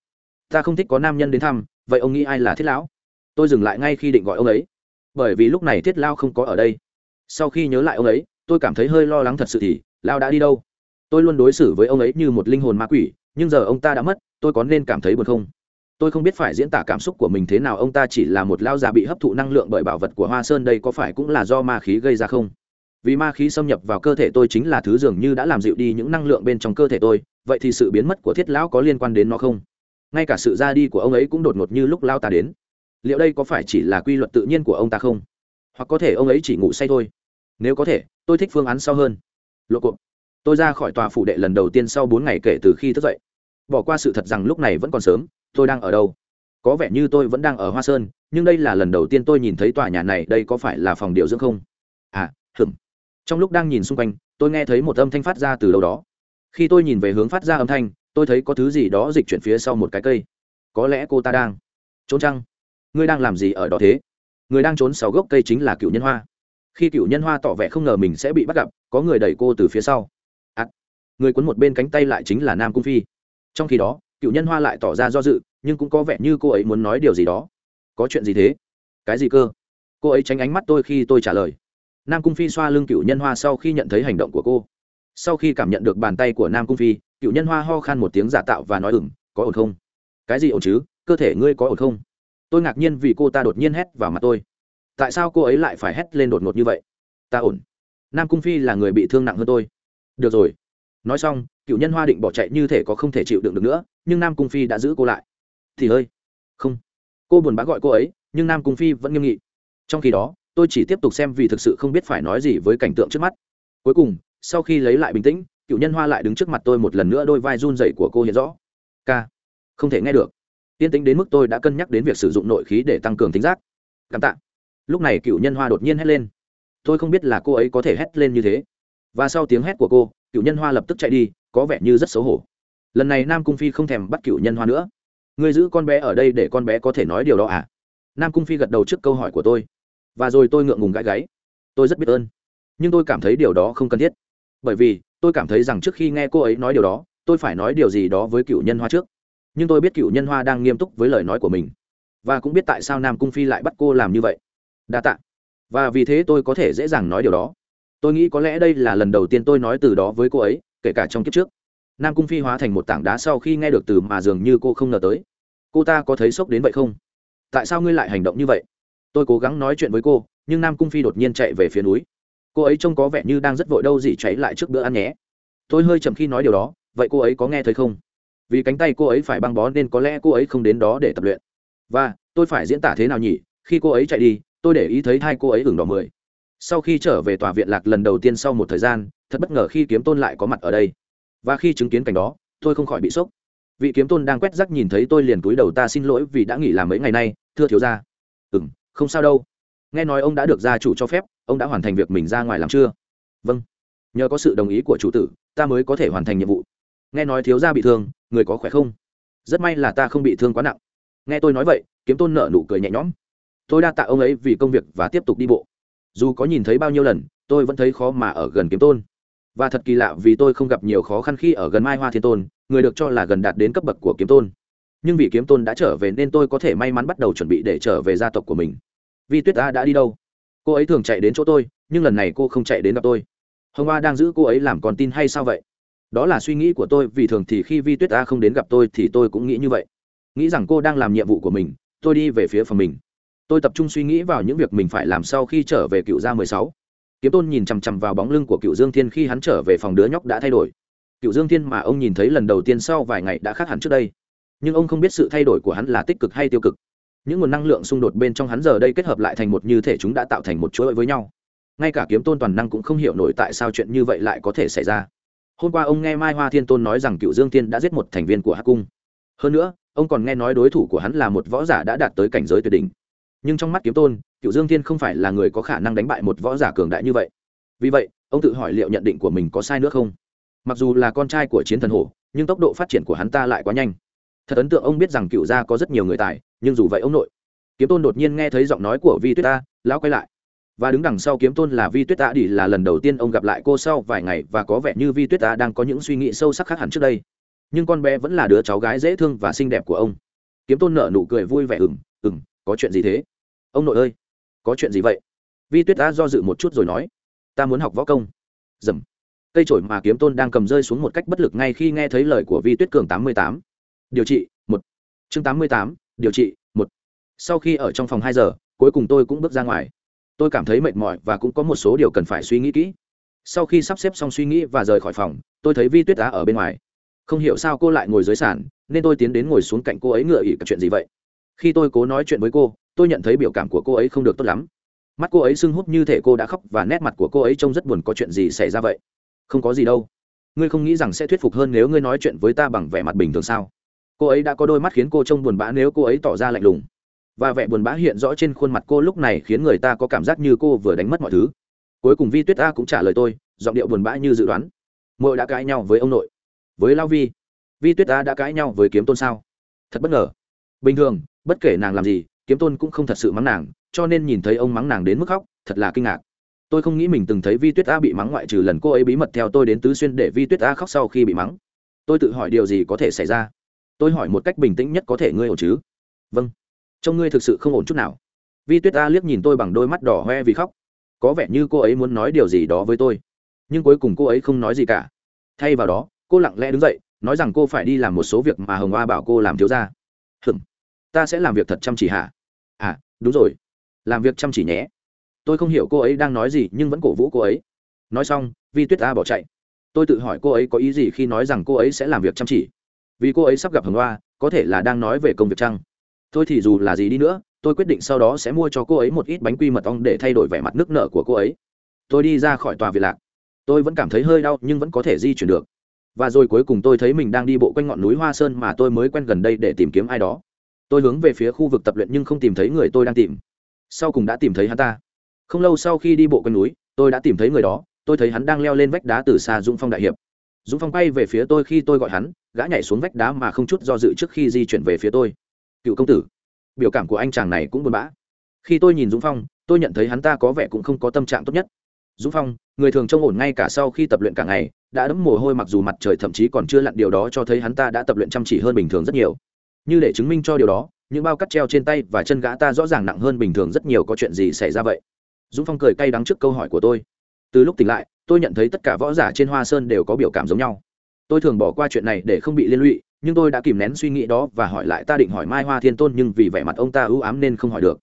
Ta không thích có nam nhân đến thăm, vậy ông nghĩ ai là thiết lão? Tôi dừng lại ngay khi định gọi ông ấy. Bởi vì lúc này thiết lao không có ở đây. Sau khi nhớ lại ông ấy, tôi cảm thấy hơi lo lắng thật sự thì lao đã đi đâu? Tôi luôn đối xử với ông ấy như một linh hồn ma quỷ, nhưng giờ ông ta đã mất, tôi có nên cảm thấy buồn không? Tôi không biết phải diễn tả cảm xúc của mình thế nào, ông ta chỉ là một lao già bị hấp thụ năng lượng bởi bảo vật của hoa sơn đây có phải cũng là do ma khí gây ra không? Vì ma khí xâm nhập vào cơ thể tôi chính là thứ dường như đã làm dịu đi những năng lượng bên trong cơ thể tôi, vậy thì sự biến mất của thiết lão có liên quan đến nó không? Ngay cả sự ra đi của ông ấy cũng đột ngột như lúc lao ta đến. Liệu đây có phải chỉ là quy luật tự nhiên của ông ta không? Hoặc có thể ông ấy chỉ ngủ say thôi? Nếu có thể, tôi thích phương án sau hơn. Lộ cộp tôi ra khỏi tòa phủ đệ lần đầu tiên sau bốn ngày kể từ khi thức dậy. Bỏ qua sự thật rằng lúc này vẫn còn sớm tôi đang ở đâu? Có vẻ như tôi vẫn đang ở hoa sơn nhưng đây là lần đầu tiên tôi nhìn thấy tòa nhà này đây có phải là phòng điều dưỡng không? À hừng trong lúc đang nhìn xung quanh tôi nghe thấy một âm thanh phát ra từ đâu đó. Khi tôi nhìn về hướng phát ra âm thanh tôi thấy có thứ gì đó dịch chuyển phía sau một cái cây. Có lẽ cô ta đang trốn trăng. Ngươi đang làm gì ở đó thế? Người đang trốn sau gốc cây chính là cựu nhân hoa. Khi cựu nhân hoa tỏ vẻ không ngờ mình sẽ bị bắt gặp có người đẩy cô từ phía sau. À, người quấn một bên cánh tay lại chính là nam cung phi. Trong khi đó cựu nhân hoa lại tỏ ra do dự, nhưng cũng có vẻ như cô ấy muốn nói điều gì đó. Có chuyện gì thế? Cái gì cơ? Cô ấy tránh ánh mắt tôi khi tôi trả lời. Nam cung phi xoa lưng cựu nhân hoa sau khi nhận thấy hành động của cô. Sau khi cảm nhận được bàn tay của nam cung phi cựu nhân hoa ho khan một tiếng giả tạo và nói ừng có ổn không? Cái gì ổn chứ? Cơ thể ngươi có ổn không? Tôi ngạc nhiên vì cô ta đột nhiên hét vào mặt tôi. Tại sao cô ấy lại phải hét lên đột ngột như vậy? Ta ổn. Nam cung phi là người bị thương nặng hơn tôi. Được rồi. Nói xong cựu nhân hoa định bỏ chạy như thể có không thể chịu đựng được nữa, nhưng nam cung phi đã giữ cô lại. Thì ơi, không. Cô buồn bã gọi cô ấy, nhưng nam cung phi vẫn nghiêm nghị. Trong khi đó, tôi chỉ tiếp tục xem vì thực sự không biết phải nói gì với cảnh tượng trước mắt. Cuối cùng, sau khi lấy lại bình tĩnh, cựu nhân hoa lại đứng trước mặt tôi một lần nữa, đôi vai run dậy của cô hiện rõ. K không thể nghe được. Yên tĩnh đến mức tôi đã cân nhắc đến việc sử dụng nội khí để tăng cường tính giác. Cảm tạ. Lúc này cựu nhân hoa đột nhiên hét lên. Tôi không biết là cô ấy có thể hét lên như thế. Và sau tiếng hét của cô, cựu nhân hoa lập tức chạy đi có vẻ như rất xấu hổ. Lần này nam cung phi không thèm bắt cựu nhân hoa nữa. Ngươi giữ con bé ở đây để con bé có thể nói điều đó à? Nam cung phi gật đầu trước câu hỏi của tôi. Và rồi tôi ngượng ngùng gãi gáy. Tôi rất biết ơn. Nhưng tôi cảm thấy điều đó không cần thiết. Bởi vì, tôi cảm thấy rằng trước khi nghe cô ấy nói điều đó, tôi phải nói điều gì đó với cựu nhân hoa trước. Nhưng tôi biết cựu nhân hoa đang nghiêm túc với lời nói của mình. Và cũng biết tại sao nam cung phi lại bắt cô làm như vậy. Đa t ạ và vì thế tôi có thể dễ dàng nói điều đó. Tôi nghĩ có lẽ đây là lần đầu tiên tôi nói từ đó với cô ấy kể cả trong kiếp trước. Nam cung phi hóa thành một tảng đá sau khi nghe được từ mà dường như cô không ngờ tới. Cô ta có thấy sốc đến vậy không? Tại sao ngươi lại hành động như vậy? Tôi cố gắng nói chuyện với cô, nhưng nam cung phi đột nhiên chạy về phía núi. Cô ấy trông có vẻ như đang rất vội đâu gì cháy lại trước bữa ăn nhé. Tôi hơi chậm khi nói điều đó, vậy cô ấy có nghe thấy không? Vì cánh tay cô ấy phải băng bó nên có lẽ cô ấy không đến đó để tập luyện. Và, tôi phải diễn tả thế nào nhỉ? Khi cô ấy chạy đi, tôi để ý thấy hai cô ấy ửng đỏ mười sau khi trở về tòa viện lạc lần đầu tiên sau một thời gian, thật bất ngờ khi kiếm tôn lại có mặt ở đây. Và khi chứng kiến cảnh đó, tôi không khỏi bị sốc. Vị kiếm tôn đang quét rắc nhìn thấy tôi liền cúi đầu ta xin lỗi vì đã nghỉ làm mấy ngày nay, thưa thiếu gia. Ừ m không sao đâu. Nghe nói ông đã được gia chủ cho phép, ông đã hoàn thành việc mình ra ngoài làm chưa? Vâng. Nhờ có sự đồng ý của chủ tử, ta mới có thể hoàn thành nhiệm vụ. Nghe nói thiếu gia bị thương, người có khỏe không? Rất may là ta không bị thương quá nặng. Nghe tôi nói vậy, kiếm tôn nợ nụ cười nhẹ nhõm. Tôi đa tạ ông ấy vì công việc và tiếp tục đi bộ dù có nhìn thấy bao nhiêu lần, tôi vẫn thấy khó mà ở gần kiếm tôn. Và thật kỳ lạ vì tôi không gặp nhiều khó khăn khi ở gần mai hoa thiên tôn, người được cho là gần đạt đến cấp bậc của kiếm tôn. Nhưng vì kiếm tôn đã trở về nên tôi có thể may mắn bắt đầu chuẩn bị để trở về gia tộc của mình. Vi tuyết ta đã đi đâu? Cô ấy thường chạy đến chỗ tôi, nhưng lần này cô không chạy đến gặp tôi. Hồng hoa đang giữ cô ấy làm con tin hay sao vậy? Đó là suy nghĩ của tôi, vì thường thì khi vi tuyết ta không đến gặp tôi thì tôi cũng nghĩ như vậy. Nghĩ rằng cô đang làm nhiệm vụ của mình, tôi đi về phía phòng mình tôi tập trung suy nghĩ vào những việc mình phải làm sau khi trở về cựu gia mười sáu. Kiếm tôn nhìn chằm chằm vào bóng lưng của cựu dương thiên khi hắn trở về phòng đứa nhóc đã thay đổi. Cựu dương thiên mà ông nhìn thấy lần đầu tiên sau vài ngày đã khác hẳn trước đây. Nhưng ông không biết sự thay đổi của hắn là tích cực hay tiêu cực. Những nguồn năng lượng xung đột bên trong hắn giờ đây kết hợp lại thành một như thể chúng đã tạo thành một chuỗi với nhau. Ngay cả kiếm tôn toàn năng cũng không hiểu nổi tại sao chuyện như vậy lại có thể xảy ra. Hôm qua ông nghe mai hoa thiên tôn nói rằng cựu dương thiên đã giết một thành viên của hắc cung. Hơn nữa, ông còn nghe nói đối thủ của hắn là một võ giả đã đạt tới cảnh giới tuyệt đỉnh nhưng trong mắt kiếm tôn, cựu dương thiên không phải là người có khả năng đánh bại một võ giả cường đại như vậy. Vì vậy, ông tự hỏi liệu nhận định của mình có sai nữa không? Mặc dù là con trai của chiến thần hổ, nhưng tốc độ phát triển của hắn ta lại quá nhanh. Thật ấn tượng ông biết rằng cựu gia có rất nhiều người tài, nhưng dù vậy ông nội. Kiếm tôn đột nhiên nghe thấy giọng nói của vi tuyết ta lão quay lại. Và đứng đằng sau kiếm tôn là vi tuyết ta đi là lần đầu tiên ông gặp lại cô sau vài ngày và có vẻ như vi tuyết ta đang có những suy nghĩ sâu sắc khác hẳn trước đây. Nhưng con bé vẫn là đứa cháu gái dễ thương và xinh đẹp của ông. Kiếm tôn nở nụ cười vui vẻ ừng ừng có chuyện gì thế? Ông nội ơi, có chuyện gì vậy? Vi tuyết đã do dự một chút rồi nói. Ta muốn học võ công. Dầm. Cây trổi mà kiếm tôn đang cầm rơi xuống một cách bất lực ngay khi nghe thấy lời của vi tuyết cường tám mươi tám. Điều trị, một. Chương tám mươi tám, điều trị, một. Sau khi ở trong phòng hai giờ, cuối cùng tôi cũng bước ra ngoài. Tôi cảm thấy mệt mỏi và cũng có một số điều cần phải suy nghĩ kỹ. Sau khi sắp xếp xong suy nghĩ và rời khỏi phòng, tôi thấy vi tuyết á ở bên ngoài. Không hiểu sao cô lại ngồi dưới sàn, nên tôi tiến đến ngồi xuống cạnh cô ấy ngựa ỉ cả chuyện gì vậy. Khi tôi cố nói chuyện với cô tôi nhận thấy biểu cảm của cô ấy không được tốt lắm. Mắt cô ấy sưng húp như thể cô đã khóc và nét mặt của cô ấy trông rất buồn có chuyện gì xảy ra vậy? Không có gì đâu. Ngươi không nghĩ rằng sẽ thuyết phục hơn nếu ngươi nói chuyện với ta bằng vẻ mặt bình thường sao? Cô ấy đã có đôi mắt khiến cô trông buồn bã nếu cô ấy tỏ ra lạnh lùng. Và vẻ buồn bã hiện rõ trên khuôn mặt cô lúc này khiến người ta có cảm giác như cô vừa đánh mất mọi thứ. Cuối cùng vi tuyết a cũng trả lời tôi, giọng điệu buồn bã như dự đoán. Mội đã cãi nhau với ông nội. Với lao vi. Vi tuyết a đã cãi nhau với kiếm tôn sao? Thật bất ngờ. Bình thường, bất kể nàng làm gì kiếm tôn cũng không thật sự mắng nàng, cho nên nhìn thấy ông mắng nàng đến mức khóc, thật là kinh ngạc. Tôi không nghĩ mình từng thấy vi tuyết a bị mắng ngoại trừ lần cô ấy bí mật theo tôi đến tứ xuyên để vi tuyết a khóc sau khi bị mắng. Tôi tự hỏi điều gì có thể xảy ra. Tôi hỏi một cách bình tĩnh nhất có thể ngươi ổn chứ? Vâng. Trông ngươi thực sự không ổn chút nào. Vi tuyết a liếc nhìn tôi bằng đôi mắt đỏ hoe vì khóc. Có vẻ như cô ấy muốn nói điều gì đó với tôi. Nhưng cuối cùng cô ấy không nói gì cả. Thay vào đó, cô lặng lẽ đứng dậy, nói rằng cô phải đi làm một số việc mà hồng hoa bảo cô làm thiếu ra hừm. Ta sẽ làm việc thật chăm chỉ hả? Đúng rồi. Làm việc chăm chỉ nhé. Tôi không hiểu cô ấy đang nói gì, nhưng vẫn cổ vũ cô ấy. Nói xong, vi tuyết a bỏ chạy. Tôi tự hỏi cô ấy có ý gì khi nói rằng cô ấy sẽ làm việc chăm chỉ. Vì cô ấy sắp gặp hồng hoa, có thể là đang nói về công việc chăng? Thôi thì dù là gì đi nữa, tôi quyết định sau đó sẽ mua cho cô ấy một ít bánh quy mật ong để thay đổi vẻ mặt nước nợ của cô ấy. Tôi đi ra khỏi tòa việt lạc. Tôi vẫn cảm thấy hơi đau, nhưng vẫn có thể di chuyển được. Và rồi cuối cùng tôi thấy mình đang đi bộ quanh ngọn núi hoa sơn mà tôi mới quen gần đây để tìm kiếm ai đó tôi hướng về phía khu vực tập luyện nhưng không tìm thấy người tôi đang tìm. Sau cùng đã tìm thấy hắn ta. Không lâu sau khi đi bộ quanh núi, tôi đã tìm thấy người đó. Tôi thấy hắn đang leo lên vách đá từ xa dũng phong đại hiệp. Dũng phong bay về phía tôi khi tôi gọi hắn, gã nhảy xuống vách đá mà không chút do dự trước khi di chuyển về phía tôi. Cựu công tử, biểu cảm của anh chàng này cũng buồn bã. Khi tôi nhìn dũng phong, tôi nhận thấy hắn ta có vẻ cũng không có tâm trạng tốt nhất. Dũng phong, người thường trông ổn ngay cả sau khi tập luyện cả ngày, đã đẫm mồ hôi mặc dù mặt trời thậm chí còn chưa lặn, điều đó cho thấy hắn ta đã tập luyện chăm chỉ hơn bình thường rất nhiều như để chứng minh cho điều đó, những bao cắt treo trên tay và chân gã ta rõ ràng nặng hơn bình thường rất nhiều có chuyện gì xảy ra vậy? Dũng phong cười cay đắng trước câu hỏi của tôi. Từ lúc tỉnh lại, tôi nhận thấy tất cả võ giả trên hoa sơn đều có biểu cảm giống nhau. Tôi thường bỏ qua chuyện này để không bị liên lụy, nhưng tôi đã kìm nén suy nghĩ đó và hỏi lại ta định hỏi mai hoa thiên tôn nhưng vì vẻ mặt ông ta ưu ám nên không hỏi được.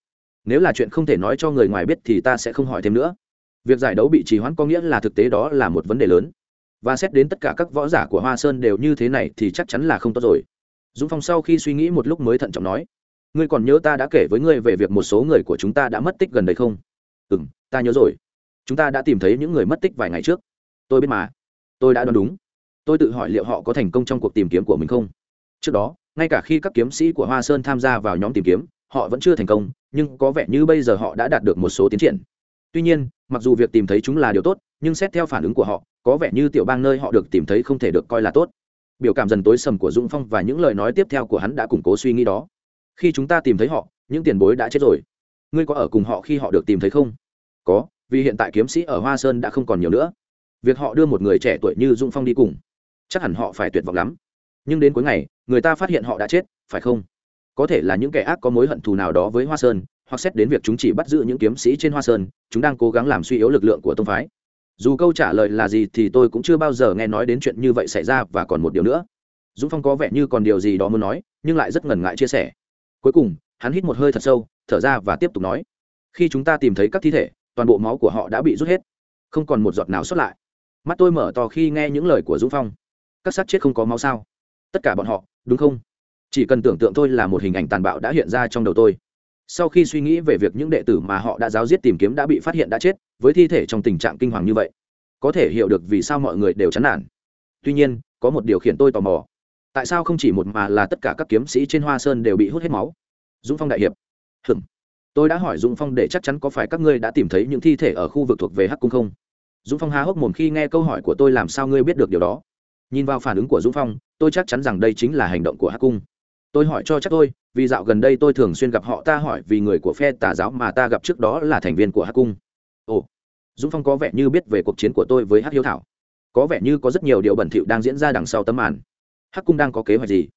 Nếu là chuyện không thể nói cho người ngoài biết thì ta sẽ không hỏi thêm nữa. Việc giải đấu bị trì hoãn có nghĩa là thực tế đó là một vấn đề lớn. Và xét đến tất cả các võ giả của hoa sơn đều như thế này thì chắc chắn là không tốt rồi dũng phong sau khi suy nghĩ một lúc mới thận trọng nói, ngươi còn nhớ ta đã kể với ngươi về việc một số người của chúng ta đã mất tích gần đây không? Ừ m ta nhớ rồi. Chúng ta đã tìm thấy những người mất tích vài ngày trước. Tôi biết mà. Tôi đã đoán đúng. Tôi tự hỏi liệu họ có thành công trong cuộc tìm kiếm của mình không? Trước đó, ngay cả khi các kiếm sĩ của hoa sơn tham gia vào nhóm tìm kiếm, họ vẫn chưa thành công, nhưng có vẻ như bây giờ họ đã đạt được một số tiến triển. Tuy nhiên, mặc dù việc tìm thấy chúng là điều tốt, nhưng xét theo phản ứng của họ, có vẻ như tiểu bang nơi họ được tìm thấy không thể được coi là tốt biểu cảm dần tối sầm của dũng phong và những lời nói tiếp theo của hắn đã củng cố suy nghĩ đó. Khi chúng ta tìm thấy họ, những tiền bối đã chết rồi. Ngươi có ở cùng họ khi họ được tìm thấy không? Có, vì hiện tại kiếm sĩ ở hoa sơn đã không còn nhiều nữa. Việc họ đưa một người trẻ tuổi như dũng phong đi cùng, chắc hẳn họ phải tuyệt vọng lắm. Nhưng đến cuối ngày, người ta phát hiện họ đã chết, phải không? Có thể là những kẻ ác có mối hận thù nào đó với hoa sơn, hoặc xét đến việc chúng chỉ bắt giữ những kiếm sĩ trên hoa sơn, chúng đang cố gắng làm suy yếu lực lượng của tông phái dù câu trả lời là gì thì tôi cũng chưa bao giờ nghe nói đến chuyện như vậy xảy ra và còn một điều nữa. Dũng phong có vẻ như còn điều gì đó muốn nói, nhưng lại rất ngần ngại chia sẻ. Cuối cùng, hắn hít một hơi thật sâu, thở ra và tiếp tục nói. Khi chúng ta tìm thấy các thi thể, toàn bộ máu của họ đã bị rút hết. Không còn một giọt nào xuất lại. Mắt tôi mở to khi nghe những lời của dũng phong. Các xác chết không có máu sao? Tất cả bọn họ, đúng không? Chỉ cần tưởng tượng thôi là một hình ảnh tàn bạo đã hiện ra trong đầu tôi sau khi suy nghĩ về việc những đệ tử mà họ đã giáo giết tìm kiếm đã bị phát hiện đã chết, với thi thể trong tình trạng kinh hoàng như vậy, có thể hiểu được vì sao mọi người đều chán nản. Tuy nhiên, có một điều khiến tôi tò mò. Tại sao không chỉ một mà là tất cả các kiếm sĩ trên hoa sơn đều bị hút hết máu? Dũng phong đại hiệp. Hừng tôi đã hỏi dũng phong để chắc chắn có phải các ngươi đã tìm thấy những thi thể ở khu vực thuộc về hắc cung không? Dũng phong há hốc mồm khi nghe câu hỏi của tôi làm sao ngươi biết được điều đó. Nhìn vào phản ứng của dũng phong, tôi chắc chắn rằng đây chính là hành động của hắc cung. Tôi hỏi cho chắc tôi vì dạo gần đây tôi thường xuyên gặp họ ta hỏi vì người của phe tà giáo mà ta gặp trước đó là thành viên của hắc cung. Ồ, dũng phong có vẻ như biết về cuộc chiến của tôi với hắc hiếu thảo. Có vẻ như có rất nhiều điều bẩn thỉu đang diễn ra đằng sau tấm màn. Hắc cung đang có kế hoạch gì?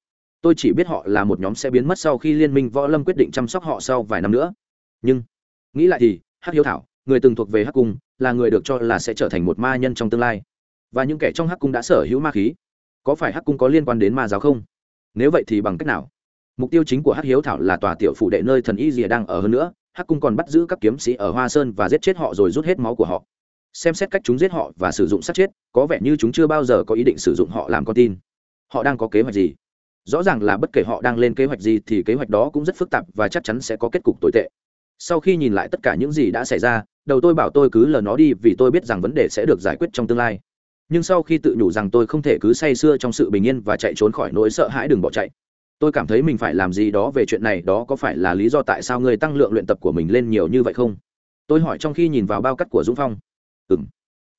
Tôi chỉ biết họ là một nhóm sẽ biến mất sau khi liên minh võ lâm quyết định chăm sóc họ sau vài năm nữa. Nhưng, nghĩ lại thì, hắc hiếu thảo, người từng thuộc về hắc cung, là người được cho là sẽ trở thành một ma nhân trong tương lai. Và những kẻ trong hắc cung đã sở hữu ma khí. Có phải hắc cung có liên quan đến ma giáo không? Nếu vậy thì bằng cách nào? Mục tiêu chính của hắc hiếu thảo là tòa tiểu phủ đệ nơi thần y rìa đang ở hơn nữa, hắc cung còn bắt giữ các kiếm sĩ ở hoa sơn và giết chết họ rồi rút hết máu của họ. Xem xét cách chúng giết họ và sử dụng sát chết, có vẻ như chúng chưa bao giờ có ý định sử dụng họ làm con tin. Họ đang có kế hoạch gì? Rõ ràng là bất kể họ đang lên kế hoạch gì thì kế hoạch đó cũng rất phức tạp và chắc chắn sẽ có kết cục tồi tệ. Sau khi nhìn lại tất cả những gì đã xảy ra, đầu tôi bảo tôi cứ lờ nó đi vì tôi biết rằng vấn đề sẽ được giải quyết trong tương lai. Nhưng sau khi tự nhủ rằng tôi không thể cứ say sưa trong sự bình yên và chạy trốn khỏi nỗi sợ hãi đừng bỏ chạy tôi cảm thấy mình phải làm gì đó về chuyện này, đó có phải là lý do tại sao người tăng lượng luyện tập của mình lên nhiều như vậy không? Tôi hỏi trong khi nhìn vào bao cắt của dũng phong. Ừ m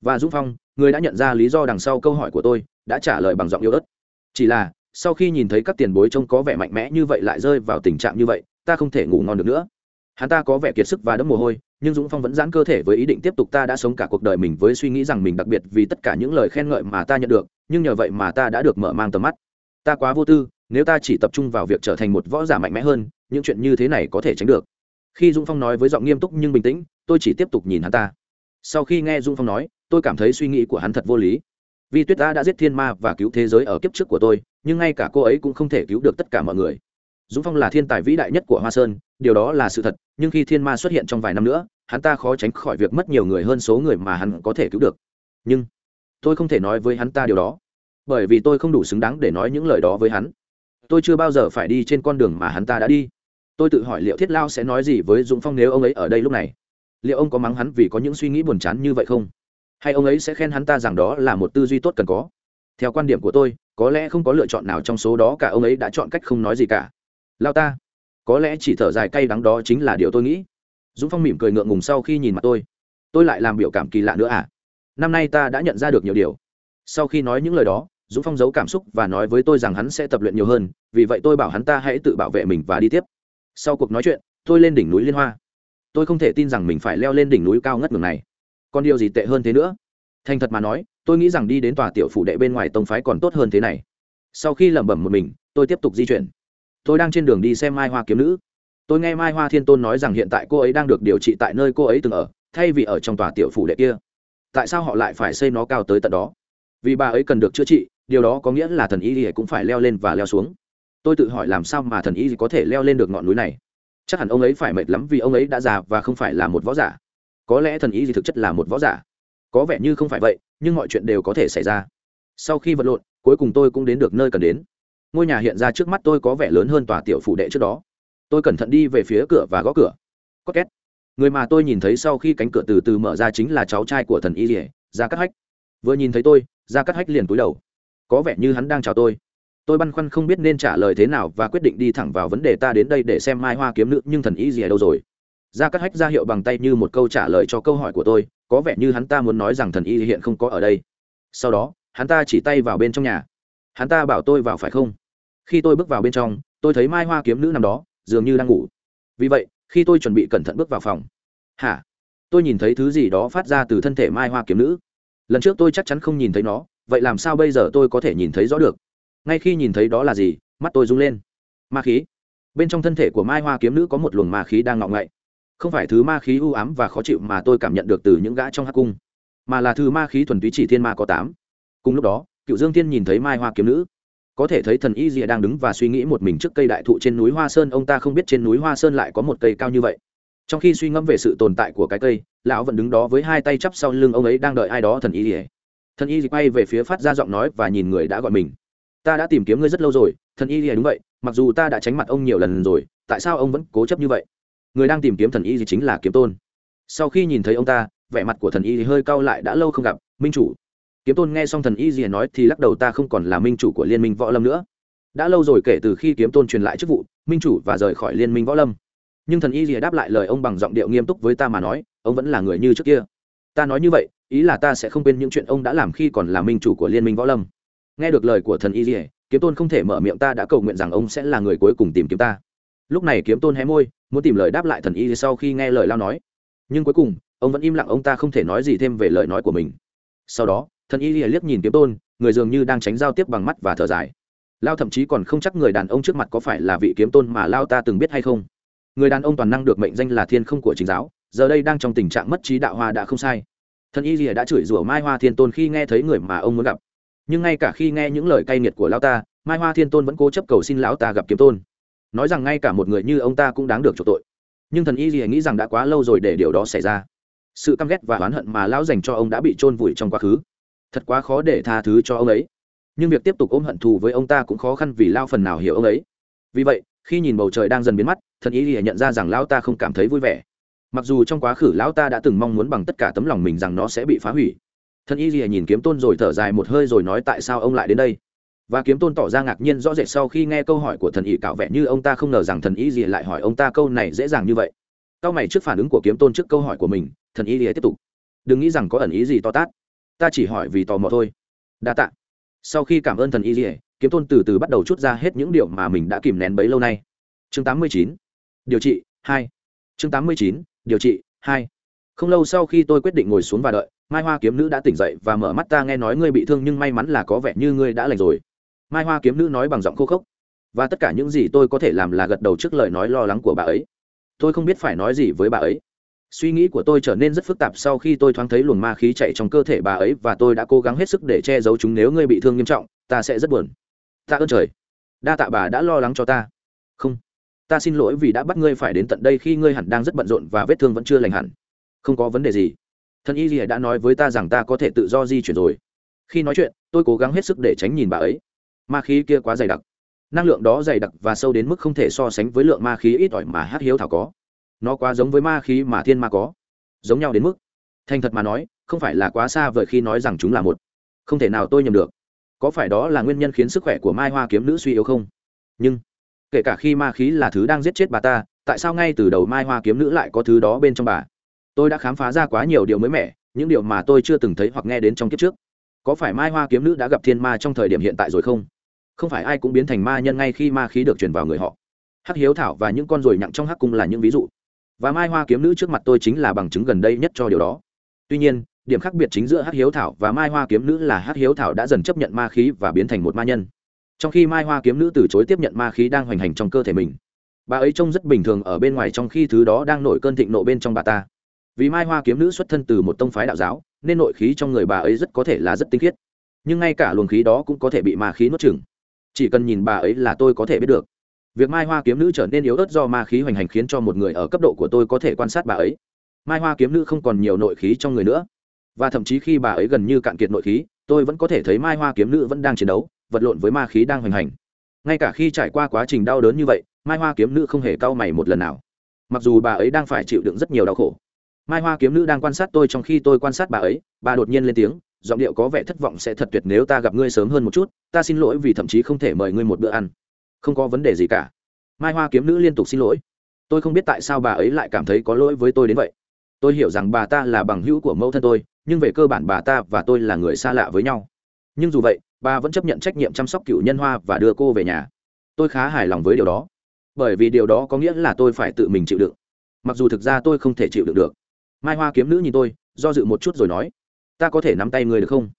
và dũng phong người đã nhận ra lý do đằng sau câu hỏi của tôi, đã trả lời bằng giọng yêu ớt. Chỉ là, sau khi nhìn thấy các tiền bối trông có vẻ mạnh mẽ như vậy lại rơi vào tình trạng như vậy, ta không thể ngủ ngon được nữa. Hắn ta có vẻ kiệt sức và đẫm mồ hôi, nhưng dũng phong vẫn giãn cơ thể với ý định tiếp tục ta đã sống cả cuộc đời mình với suy nghĩ rằng mình đặc biệt vì tất cả những lời khen ngợi mà ta nhận được, nhưng nhờ vậy mà ta đã được mở mang tầm mắt. Ta quá vô tư nếu ta chỉ tập trung vào việc trở thành một võ giả mạnh mẽ hơn, những chuyện như thế này có thể tránh được. Khi dung phong nói với giọng nghiêm túc nhưng bình tĩnh, tôi chỉ tiếp tục nhìn hắn ta. Sau khi nghe dung phong nói, tôi cảm thấy suy nghĩ của hắn thật vô lý. Vì tuyết ta đã giết thiên ma và cứu thế giới ở kiếp trước của tôi, nhưng ngay cả cô ấy cũng không thể cứu được tất cả mọi người. Dũng phong là thiên tài vĩ đại nhất của hoa sơn, điều đó là sự thật, nhưng khi thiên ma xuất hiện trong vài năm nữa, hắn ta khó tránh khỏi việc mất nhiều người hơn số người mà hắn có thể cứu được. Nhưng, tôi không thể nói với hắn ta điều đó, bởi vì tôi không đủ xứng đáng để nói những lời đó với hắn tôi chưa bao giờ phải đi trên con đường mà hắn ta đã đi. Tôi tự hỏi liệu thiết lao sẽ nói gì với dũng phong nếu ông ấy ở đây lúc này? Liệu ông có mắng hắn vì có những suy nghĩ buồn chán như vậy không? Hay ông ấy sẽ khen hắn ta rằng đó là một tư duy tốt cần có? Theo quan điểm của tôi, có lẽ không có lựa chọn nào trong số đó cả ông ấy đã chọn cách không nói gì cả. Lao ta, có lẽ chỉ thở dài cay đắng đó chính là điều tôi nghĩ. Dũng phong mỉm cười ngượng ngùng sau khi nhìn mặt tôi. Tôi lại làm biểu cảm kỳ lạ nữa à? Năm nay ta đã nhận ra được nhiều điều. Sau khi nói những lời đó dũng phong giấu cảm xúc và nói với tôi rằng hắn sẽ tập luyện nhiều hơn, vì vậy tôi bảo hắn ta hãy tự bảo vệ mình và đi tiếp. Sau cuộc nói chuyện, tôi lên đỉnh núi liên hoa. Tôi không thể tin rằng mình phải leo lên đỉnh núi cao ngất ngường này. Còn điều gì tệ hơn thế nữa? Thành thật mà nói, tôi nghĩ rằng đi đến tòa tiểu phủ đệ bên ngoài tông phái còn tốt hơn thế này. Sau khi lẩm bẩm một mình, tôi tiếp tục di chuyển. Tôi đang trên đường đi xem mai hoa kiếm nữ. Tôi nghe mai hoa thiên tôn nói rằng hiện tại cô ấy đang được điều trị tại nơi cô ấy từng ở, thay vì ở trong tòa tiểu phủ đệ kia. Tại sao họ lại phải xây nó cao tới tận đó? Vì bà ấy cần được chữa trị điều đó có nghĩa là thần y thì cũng phải leo lên và leo xuống. Tôi tự hỏi làm sao mà thần y có thể leo lên được ngọn núi này. Chắc hẳn ông ấy phải mệt lắm vì ông ấy đã già và không phải là một võ giả. Có lẽ thần y thì thực chất là một võ giả. Có vẻ như không phải vậy, nhưng mọi chuyện đều có thể xảy ra. Sau khi vật lộn, cuối cùng tôi cũng đến được nơi cần đến. Ngôi nhà hiện ra trước mắt tôi có vẻ lớn hơn tòa tiểu phủ đệ trước đó. Tôi cẩn thận đi về phía cửa và gõ cửa. Có két. Người mà tôi nhìn thấy sau khi cánh cửa từ từ mở ra chính là cháu trai của thần y rỉa ra cắt hách. Vừa nhìn thấy tôi ra cắt hách liền túi đầu có vẻ như hắn đang chào tôi. Tôi băn khoăn không biết nên trả lời thế nào và quyết định đi thẳng vào vấn đề ta đến đây để xem mai hoa kiếm nữ nhưng thần y ở đâu rồi. Ra cắt hách ra hiệu bằng tay như một câu trả lời cho câu hỏi của tôi, có vẻ như hắn ta muốn nói rằng thần y hiện không có ở đây. Sau đó, hắn ta chỉ tay vào bên trong nhà. Hắn ta bảo tôi vào phải không? Khi tôi bước vào bên trong, tôi thấy mai hoa kiếm nữ nằm đó, dường như đang ngủ. Vì vậy, khi tôi chuẩn bị cẩn thận bước vào phòng. Hả? Tôi nhìn thấy thứ gì đó phát ra từ thân thể mai hoa kiếm nữ. Lần trước tôi chắc chắn không nhìn thấy nó vậy làm sao bây giờ tôi có thể nhìn thấy rõ được? Ngay khi nhìn thấy đó là gì, mắt tôi rung lên. Ma khí. Bên trong thân thể của mai hoa kiếm nữ có một luồng ma khí đang ngọng ngậy. Không phải thứ ma khí u ám và khó chịu mà tôi cảm nhận được từ những gã trong hắc cung, mà là thứ ma khí thuần túy chỉ thiên ma có tám. Cùng lúc đó, cựu dương thiên nhìn thấy mai hoa kiếm nữ. Có thể thấy thần y dìa đang đứng và suy nghĩ một mình trước cây đại thụ trên núi hoa sơn, ông ta không biết trên núi hoa sơn lại có một cây cao như vậy. Trong khi suy ngẫm về sự tồn tại của cái cây, lão vẫn đứng đó với hai tay chắp sau lưng ông ấy đang đợi ai đó thần y dìa thần y quay về phía phát ra giọng nói và nhìn người đã gọi mình. Ta đã tìm kiếm ngươi rất lâu rồi, thần y đúng vậy, mặc dù ta đã tránh mặt ông nhiều lần rồi, tại sao ông vẫn cố chấp như vậy? Người đang tìm kiếm thần y gì chính là kiếm tôn. Sau khi nhìn thấy ông ta, vẻ mặt của thần y thì hơi cau lại đã lâu không gặp, minh chủ. Kiếm tôn nghe xong thần y gì nói thì lắc đầu, ta không còn là minh chủ của liên minh võ lâm nữa. Đã lâu rồi kể từ khi kiếm tôn truyền lại chức vụ, minh chủ và rời khỏi liên minh võ lâm. Nhưng thần y gì đáp lại lời ông bằng giọng điệu nghiêm túc với ta mà nói, ông vẫn là người như trước kia ta nói như vậy, ý là ta sẽ không quên những chuyện ông đã làm khi còn là minh chủ của liên minh võ lâm. Nghe được lời của thần y dỉa kiếm tôn không thể mở miệng ta đã cầu nguyện rằng ông sẽ là người cuối cùng tìm kiếm ta. Lúc này kiếm tôn hé môi, muốn tìm lời đáp lại thần y sau khi nghe lời lao nói. Nhưng cuối cùng, ông vẫn im lặng, ông ta không thể nói gì thêm về lời nói của mình. Sau đó, thần y liếc nhìn kiếm tôn, người dường như đang tránh giao tiếp bằng mắt và thở dài. Lao thậm chí còn không chắc người đàn ông trước mặt có phải là vị kiếm tôn mà lao ta từng biết hay không. Người đàn ông toàn năng được mệnh danh là thiên không của chính giáo giờ đây đang trong tình trạng mất trí đạo hoa đã không sai. Thần y rìa đã chửi rủa mai hoa thiên tôn khi nghe thấy người mà ông muốn gặp. Nhưng ngay cả khi nghe những lời cay nghiệt của lão ta, mai hoa thiên tôn vẫn cố chấp cầu xin lão ta gặp kiếm tôn. Nói rằng ngay cả một người như ông ta cũng đáng được chuộc tội. Nhưng thần y rìa nghĩ rằng đã quá lâu rồi để điều đó xảy ra. Sự căm ghét và oán hận mà lão dành cho ông đã bị chôn vùi trong quá khứ. Thật quá khó để tha thứ cho ông ấy. Nhưng việc tiếp tục ôm hận thù với ông ta cũng khó khăn vì lao phần nào hiểu ông ấy. Vì vậy, khi nhìn bầu trời đang dần biến mất, thần y rìa nhận ra rằng lão ta không cảm thấy vui vẻ mặc dù trong quá khứ lão ta đã từng mong muốn bằng tất cả tấm lòng mình rằng nó sẽ bị phá hủy. Thần y lìa nhìn kiếm tôn rồi thở dài một hơi rồi nói tại sao ông lại đến đây? Và kiếm tôn tỏ ra ngạc nhiên rõ rệt sau khi nghe câu hỏi của thần y cạo vẻ như ông ta không ngờ rằng thần y lìa lại hỏi ông ta câu này dễ dàng như vậy. Cao mày trước phản ứng của kiếm tôn trước câu hỏi của mình, thần y lìa tiếp tục. Đừng nghĩ rằng có ẩn ý gì to tát. Ta chỉ hỏi vì tò mò thôi. Đa tạ. Sau khi cảm ơn thần y lìa, kiếm tôn từ từ bắt đầu chút ra hết những điều mà mình đã kìm nén bấy lâu nay. Chương 89. điều trị hai. Chương 89 điều trị, hai. Không lâu sau khi tôi quyết định ngồi xuống và đợi, mai hoa kiếm nữ đã tỉnh dậy và mở mắt ta nghe nói ngươi bị thương nhưng may mắn là có vẻ như ngươi đã lành rồi. Mai hoa kiếm nữ nói bằng giọng khô khốc. Và tất cả những gì tôi có thể làm là gật đầu trước lời nói lo lắng của bà ấy. Tôi không biết phải nói gì với bà ấy. Suy nghĩ của tôi trở nên rất phức tạp sau khi tôi thoáng thấy luồng ma khí chạy trong cơ thể bà ấy và tôi đã cố gắng hết sức để che giấu chúng nếu ngươi bị thương nghiêm trọng, ta sẽ rất buồn. Ta ơn trời. Đa tạ bà đã lo lắng cho ta. Không ta xin lỗi vì đã bắt ngươi phải đến tận đây khi ngươi hẳn đang rất bận rộn và vết thương vẫn chưa lành hẳn. Không có vấn đề gì. Thân y gì đã nói với ta rằng ta có thể tự do di chuyển rồi. Khi nói chuyện, tôi cố gắng hết sức để tránh nhìn bà ấy. Ma khí kia quá dày đặc. Năng lượng đó dày đặc và sâu đến mức không thể so sánh với lượng ma khí ít ỏi mà hát hiếu thảo có. Nó quá giống với ma khí mà thiên ma có. Giống nhau đến mức. Thành thật mà nói, không phải là quá xa vời khi nói rằng chúng là một. Không thể nào tôi nhầm được. Có phải đó là nguyên nhân khiến sức khỏe của mai hoa kiếm nữ suy yếu không? Nhưng kể cả khi ma khí là thứ đang giết chết bà ta, tại sao ngay từ đầu mai hoa kiếm nữ lại có thứ đó bên trong bà? Tôi đã khám phá ra quá nhiều điều mới mẻ, những điều mà tôi chưa từng thấy hoặc nghe đến trong kiếp trước. Có phải mai hoa kiếm nữ đã gặp thiên ma trong thời điểm hiện tại rồi không? Không phải ai cũng biến thành ma nhân ngay khi ma khí được truyền vào người họ. Hắc hiếu thảo và những con ruồi nhặng trong hắc cung là những ví dụ. Và mai hoa kiếm nữ trước mặt tôi chính là bằng chứng gần đây nhất cho điều đó. Tuy nhiên, điểm khác biệt chính giữa hắc hiếu thảo và mai hoa kiếm nữ là hắc hiếu thảo đã dần chấp nhận ma khí và biến thành một ma nhân trong khi mai hoa kiếm nữ từ chối tiếp nhận ma khí đang hoành hành trong cơ thể mình, bà ấy trông rất bình thường ở bên ngoài trong khi thứ đó đang nổi cơn thịnh nộ bên trong bà ta. Vì mai hoa kiếm nữ xuất thân từ một tông phái đạo giáo, nên nội khí trong người bà ấy rất có thể là rất tinh khiết. Nhưng ngay cả luồng khí đó cũng có thể bị ma khí nuốt chừng chỉ cần nhìn bà ấy là tôi có thể biết được. Việc mai hoa kiếm nữ trở nên yếu ớt do ma khí hoành hành khiến cho một người ở cấp độ của tôi có thể quan sát bà ấy. Mai hoa kiếm nữ không còn nhiều nội khí trong người nữa. Và thậm chí khi bà ấy gần như cạn kiệt nội khí, tôi vẫn có thể thấy mai hoa kiếm nữ vẫn đang chiến đấu vật lộn với ma khí đang hoành hành. Ngay cả khi trải qua quá trình đau đớn như vậy, mai hoa kiếm nữ không hề cau mày một lần nào. Mặc dù bà ấy đang phải chịu đựng rất nhiều đau khổ, mai hoa kiếm nữ đang quan sát tôi trong khi tôi quan sát bà ấy, bà đột nhiên lên tiếng, giọng điệu có vẻ thất vọng sẽ thật tuyệt nếu ta gặp ngươi sớm hơn một chút, ta xin lỗi vì thậm chí không thể mời ngươi một bữa ăn. Không có vấn đề gì cả. Mai hoa kiếm nữ liên tục xin lỗi. Tôi không biết tại sao bà ấy lại cảm thấy có lỗi với tôi đến vậy. Tôi hiểu rằng bà ta là bằng hữu của mẫu thân tôi, nhưng về cơ bản bà ta và tôi là người xa lạ với nhau. Nhưng dù vậy bà vẫn chấp nhận trách nhiệm chăm sóc cựu nhân hoa và đưa cô về nhà. Tôi khá hài lòng với điều đó, bởi vì điều đó có nghĩa là tôi phải tự mình chịu đựng. Mặc dù thực ra tôi không thể chịu đựng được. Mai hoa kiếm nữ nhìn tôi, do dự một chút rồi nói, ta có thể nắm tay người được không?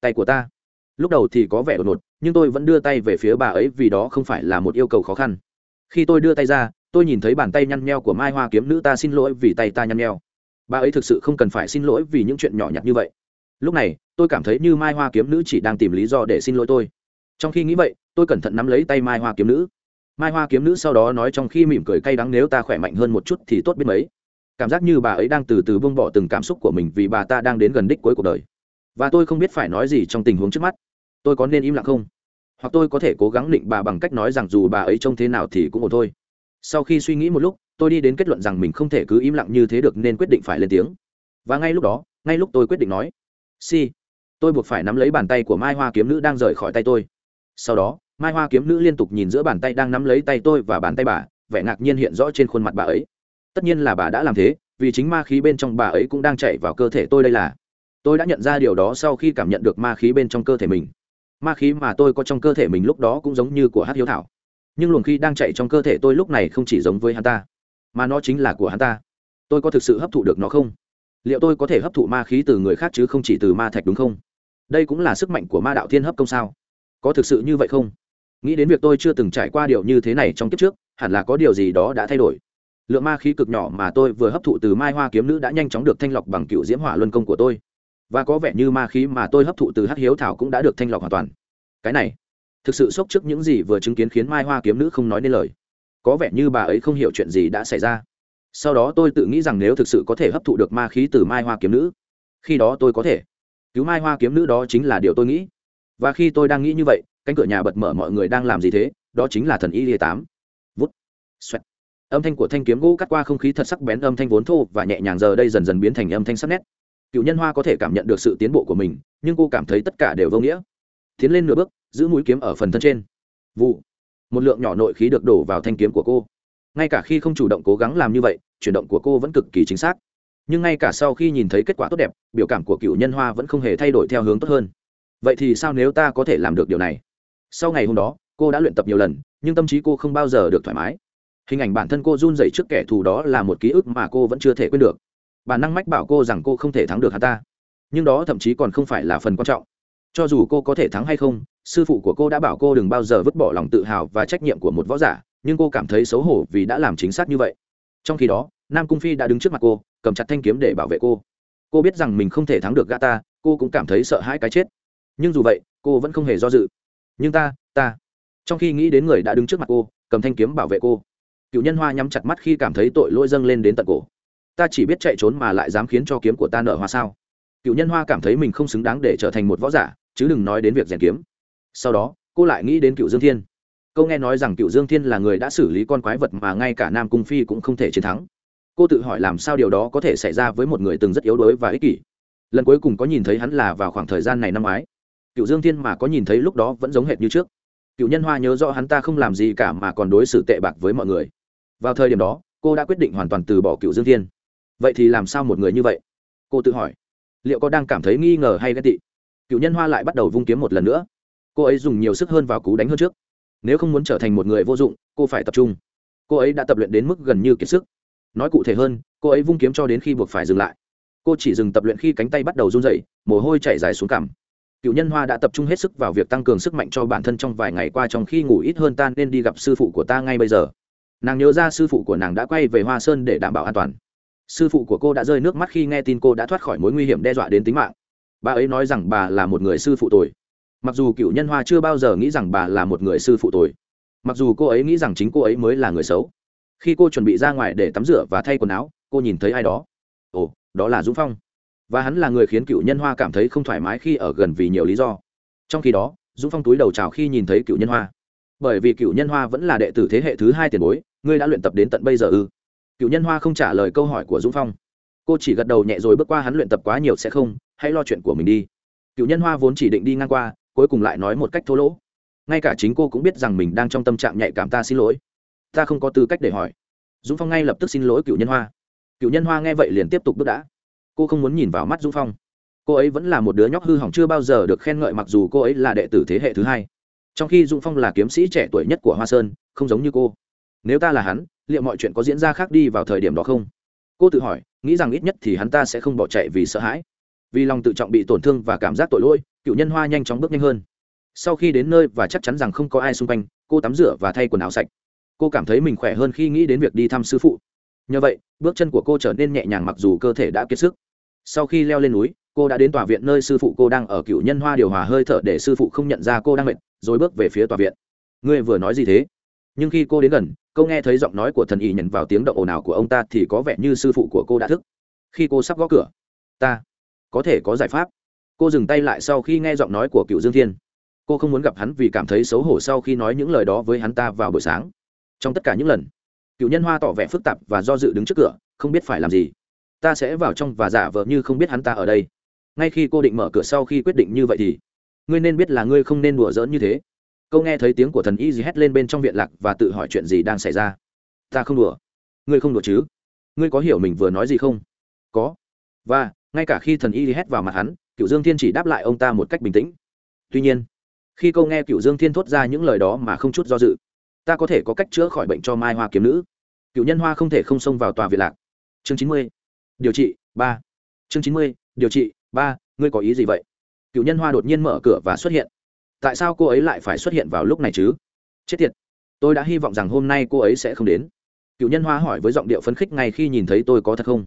Tay của ta. Lúc đầu thì có vẻ đột ngột, nhưng tôi vẫn đưa tay về phía bà ấy vì đó không phải là một yêu cầu khó khăn. Khi tôi đưa tay ra, tôi nhìn thấy bàn tay nhăn nheo của mai hoa kiếm nữ ta xin lỗi vì tay ta nhăn nheo. Bà ấy thực sự không cần phải xin lỗi vì những chuyện nhỏ nhặt như vậy. Lúc này tôi cảm thấy như mai hoa kiếm nữ chỉ đang tìm lý do để xin lỗi tôi. Trong khi nghĩ vậy, tôi cẩn thận nắm lấy tay mai hoa kiếm nữ. Mai hoa kiếm nữ sau đó nói trong khi mỉm cười cay đắng, nếu ta khỏe mạnh hơn một chút thì tốt biết mấy. Cảm giác như bà ấy đang từ từ buông bỏ từng cảm xúc của mình vì bà ta đang đến gần đích cuối cuộc đời. Và tôi không biết phải nói gì trong tình huống trước mắt. Tôi có nên im lặng không? Hoặc tôi có thể cố gắng định bà bằng cách nói rằng dù bà ấy trông thế nào thì cũng ổn thôi. Sau khi suy nghĩ một lúc, tôi đi đến kết luận rằng mình không thể cứ im lặng như thế được nên quyết định phải lên tiếng. Và ngay lúc đó, ngay lúc tôi quyết định nói, si tôi buộc phải nắm lấy bàn tay của mai hoa kiếm nữ đang rời khỏi tay tôi. Sau đó, mai hoa kiếm nữ liên tục nhìn giữa bàn tay đang nắm lấy tay tôi và bàn tay bà, vẻ ngạc nhiên hiện rõ trên khuôn mặt bà ấy. Tất nhiên là bà đã làm thế, vì chính ma khí bên trong bà ấy cũng đang chạy vào cơ thể tôi đây là. Tôi đã nhận ra điều đó sau khi cảm nhận được ma khí bên trong cơ thể mình. Ma khí mà tôi có trong cơ thể mình lúc đó cũng giống như của hát hiếu thảo. Nhưng luồng khí đang chạy trong cơ thể tôi lúc này không chỉ giống với hắn ta, mà nó chính là của hắn ta. Tôi có thực sự hấp thụ được nó không? Liệu tôi có thể hấp thụ ma khí từ người khác chứ không chỉ từ ma thạch đúng không? Đây cũng là sức mạnh của ma đạo thiên hấp công sao? Có thực sự như vậy không? Nghĩ đến việc tôi chưa từng trải qua điều như thế này trong kiếp trước, hẳn là có điều gì đó đã thay đổi. Lượng ma khí cực nhỏ mà tôi vừa hấp thụ từ mai hoa kiếm nữ đã nhanh chóng được thanh lọc bằng cựu diễm hỏa luân công của tôi. Và có vẻ như ma khí mà tôi hấp thụ từ hắc hiếu thảo cũng đã được thanh lọc hoàn toàn. Cái này, thực sự sốc trước những gì vừa chứng kiến khiến mai hoa kiếm nữ không nói nên lời. Có vẻ như bà ấy không hiểu chuyện gì đã xảy ra. Sau đó tôi tự nghĩ rằng nếu thực sự có thể hấp thụ được ma khí từ mai hoa kiếm nữ, khi đó tôi có thể cứu mai hoa kiếm nữ đó chính là điều tôi nghĩ. Và khi tôi đang nghĩ như vậy, cánh cửa nhà bật mở mọi người đang làm gì thế? Đó chính là thần y lìa tám. Vút. Xoẹt. Âm thanh của thanh kiếm gỗ cắt qua không khí thật sắc bén âm thanh vốn thô và nhẹ nhàng giờ đây dần dần biến thành âm thanh sắc nét. Cựu nhân hoa có thể cảm nhận được sự tiến bộ của mình, nhưng cô cảm thấy tất cả đều vô nghĩa. Tiến lên nửa bước, giữ mũi kiếm ở phần thân trên. Vụ. Một lượng nhỏ nội khí được đổ vào thanh kiếm của cô. Ngay cả khi không chủ động cố gắng làm như vậy, chuyển động của cô vẫn cực kỳ chính xác nhưng ngay cả sau khi nhìn thấy kết quả tốt đẹp, biểu cảm của cựu nhân hoa vẫn không hề thay đổi theo hướng tốt hơn. Vậy thì sao nếu ta có thể làm được điều này? Sau ngày hôm đó, cô đã luyện tập nhiều lần, nhưng tâm trí cô không bao giờ được thoải mái. Hình ảnh bản thân cô run dậy trước kẻ thù đó là một ký ức mà cô vẫn chưa thể quên được. Bản năng mách bảo cô rằng cô không thể thắng được hắn ta. Nhưng đó thậm chí còn không phải là phần quan trọng. Cho dù cô có thể thắng hay không, sư phụ của cô đã bảo cô đừng bao giờ vứt bỏ lòng tự hào và trách nhiệm của một võ giả, nhưng cô cảm thấy xấu hổ vì đã làm chính xác như vậy. Trong khi đó, nam cung phi đã đứng trước mặt cô cầm chặt thanh kiếm để bảo vệ cô. Cô biết rằng mình không thể thắng được gã ta, cô cũng cảm thấy sợ hãi cái chết. Nhưng dù vậy, cô vẫn không hề do dự. Nhưng ta ta. Trong khi nghĩ đến người đã đứng trước mặt cô, cầm thanh kiếm bảo vệ cô. Cựu nhân hoa nhắm chặt mắt khi cảm thấy tội lỗi dâng lên đến tận cổ. Ta chỉ biết chạy trốn mà lại dám khiến cho kiếm của ta nở hoa sao? Cựu nhân hoa cảm thấy mình không xứng đáng để trở thành một võ giả, chứ đừng nói đến việc rèn kiếm. Sau đó, cô lại nghĩ đến cựu dương thiên. Câu nghe nói rằng cựu dương thiên là người đã xử lý con quái vật mà ngay cả nam cung phi cũng không thể chiến thắng cô tự hỏi làm sao điều đó có thể xảy ra với một người từng rất yếu đuối và ích kỷ. Lần cuối cùng có nhìn thấy hắn là vào khoảng thời gian này năm ngoái. Cựu dương thiên mà có nhìn thấy lúc đó vẫn giống hệt như trước. Cựu nhân hoa nhớ rõ hắn ta không làm gì cả mà còn đối xử tệ bạc với mọi người. Vào thời điểm đó, cô đã quyết định hoàn toàn từ bỏ cựu dương thiên. Vậy thì làm sao một người như vậy? Cô tự hỏi. Liệu có đang cảm thấy nghi ngờ hay ghét tị? Cựu nhân hoa lại bắt đầu vung kiếm một lần nữa. Cô ấy dùng nhiều sức hơn vào cú đánh hơn trước. Nếu không muốn trở thành một người vô dụng, cô phải tập trung. Cô ấy đã tập luyện đến mức gần như kiệt sức nói cụ thể hơn, cô ấy vung kiếm cho đến khi buộc phải dừng lại. Cô chỉ dừng tập luyện khi cánh tay bắt đầu run dậy mồ hôi chảy dài xuống cằm. Cựu nhân hoa đã tập trung hết sức vào việc tăng cường sức mạnh cho bản thân trong vài ngày qua trong khi ngủ ít hơn ta nên đi gặp sư phụ của ta ngay bây giờ. Nàng nhớ ra sư phụ của nàng đã quay về hoa sơn để đảm bảo an toàn. Sư phụ của cô đã rơi nước mắt khi nghe tin cô đã thoát khỏi mối nguy hiểm đe dọa đến tính mạng. Bà ấy nói rằng bà là một người sư phụ tồi. Mặc dù cựu nhân hoa chưa bao giờ nghĩ rằng bà là một người sư phụ tồi. Mặc dù cô ấy nghĩ rằng chính cô ấy mới là người xấu khi cô chuẩn bị ra ngoài để tắm rửa và thay quần áo, cô nhìn thấy ai đó. Ồ, đó là dũng phong. Và hắn là người khiến cựu nhân hoa cảm thấy không thoải mái khi ở gần vì nhiều lý do. Trong khi đó, dũng phong túi đầu chào khi nhìn thấy cựu nhân hoa. Bởi vì cựu nhân hoa vẫn là đệ tử thế hệ thứ hai tiền bối, ngươi đã luyện tập đến tận bây giờ ư? Cựu nhân hoa không trả lời câu hỏi của dũng phong. Cô chỉ gật đầu nhẹ rồi bước qua hắn luyện tập quá nhiều sẽ không, hãy lo chuyện của mình đi. Cựu nhân hoa vốn chỉ định đi ngang qua, cuối cùng lại nói một cách thô lỗ. Ngay cả chính cô cũng biết rằng mình đang trong tâm trạng nhạy cảm ta xin lỗi ta không có tư cách để hỏi. Dũng phong ngay lập tức xin lỗi cựu nhân hoa. Cựu nhân hoa nghe vậy liền tiếp tục bước đã. Cô không muốn nhìn vào mắt dũng phong. Cô ấy vẫn là một đứa nhóc hư hỏng chưa bao giờ được khen ngợi mặc dù cô ấy là đệ tử thế hệ thứ hai. Trong khi dũng phong là kiếm sĩ trẻ tuổi nhất của hoa sơn, không giống như cô. Nếu ta là hắn, liệu mọi chuyện có diễn ra khác đi vào thời điểm đó không? Cô tự hỏi, nghĩ rằng ít nhất thì hắn ta sẽ không bỏ chạy vì sợ hãi. Vì lòng tự trọng bị tổn thương và cảm giác tội lỗi, cựu nhân hoa nhanh chóng bước nhanh hơn. Sau khi đến nơi và chắc chắn rằng không có ai xung quanh, cô tắm rửa và thay quần áo sạch cô cảm thấy mình khỏe hơn khi nghĩ đến việc đi thăm sư phụ. Nhờ vậy, bước chân của cô trở nên nhẹ nhàng mặc dù cơ thể đã kiệt sức. Sau khi leo lên núi, cô đã đến tòa viện nơi sư phụ cô đang ở cựu nhân hoa điều hòa hơi thở để sư phụ không nhận ra cô đang mệt, rồi bước về phía tòa viện. Ngươi vừa nói gì thế? Nhưng khi cô đến gần, cô nghe thấy giọng nói của thần y nhận vào tiếng động ồn ào của ông ta thì có vẻ như sư phụ của cô đã thức. Khi cô sắp gõ cửa, ta, có thể có giải pháp. Cô dừng tay lại sau khi nghe giọng nói của cựu dương thiên. Cô không muốn gặp hắn vì cảm thấy xấu hổ sau khi nói những lời đó với hắn ta vào buổi sáng trong tất cả những lần, cựu nhân hoa tỏ vẻ phức tạp và do dự đứng trước cửa, không biết phải làm gì. Ta sẽ vào trong và giả vờ như không biết hắn ta ở đây. Ngay khi cô định mở cửa sau khi quyết định như vậy thì, ngươi nên biết là ngươi không nên đùa giỡn như thế. Câu nghe thấy tiếng của thần y gì hét lên bên trong viện lạc và tự hỏi chuyện gì đang xảy ra. Ta không đùa. Ngươi không đùa chứ? Ngươi có hiểu mình vừa nói gì không? Có. Và, ngay cả khi thần y hét vào mặt hắn, cựu dương thiên chỉ đáp lại ông ta một cách bình tĩnh. Tuy nhiên, khi câu nghe cựu dương thiên thốt ra những lời đó mà không chút do dự ta có thể có cách chữa khỏi bệnh cho mai hoa kiếm nữ. Cựu nhân hoa không thể không xông vào tòa viện lạc. Chương chín mươi. Điều trị, ba. Chương chín mươi, điều trị, ba, ngươi có ý gì vậy? Cựu nhân hoa đột nhiên mở cửa và xuất hiện. Tại sao cô ấy lại phải xuất hiện vào lúc này chứ? Chết tiệt. Tôi đã hy vọng rằng hôm nay cô ấy sẽ không đến. Cựu nhân hoa hỏi với giọng điệu phấn khích ngay khi nhìn thấy tôi có thật không?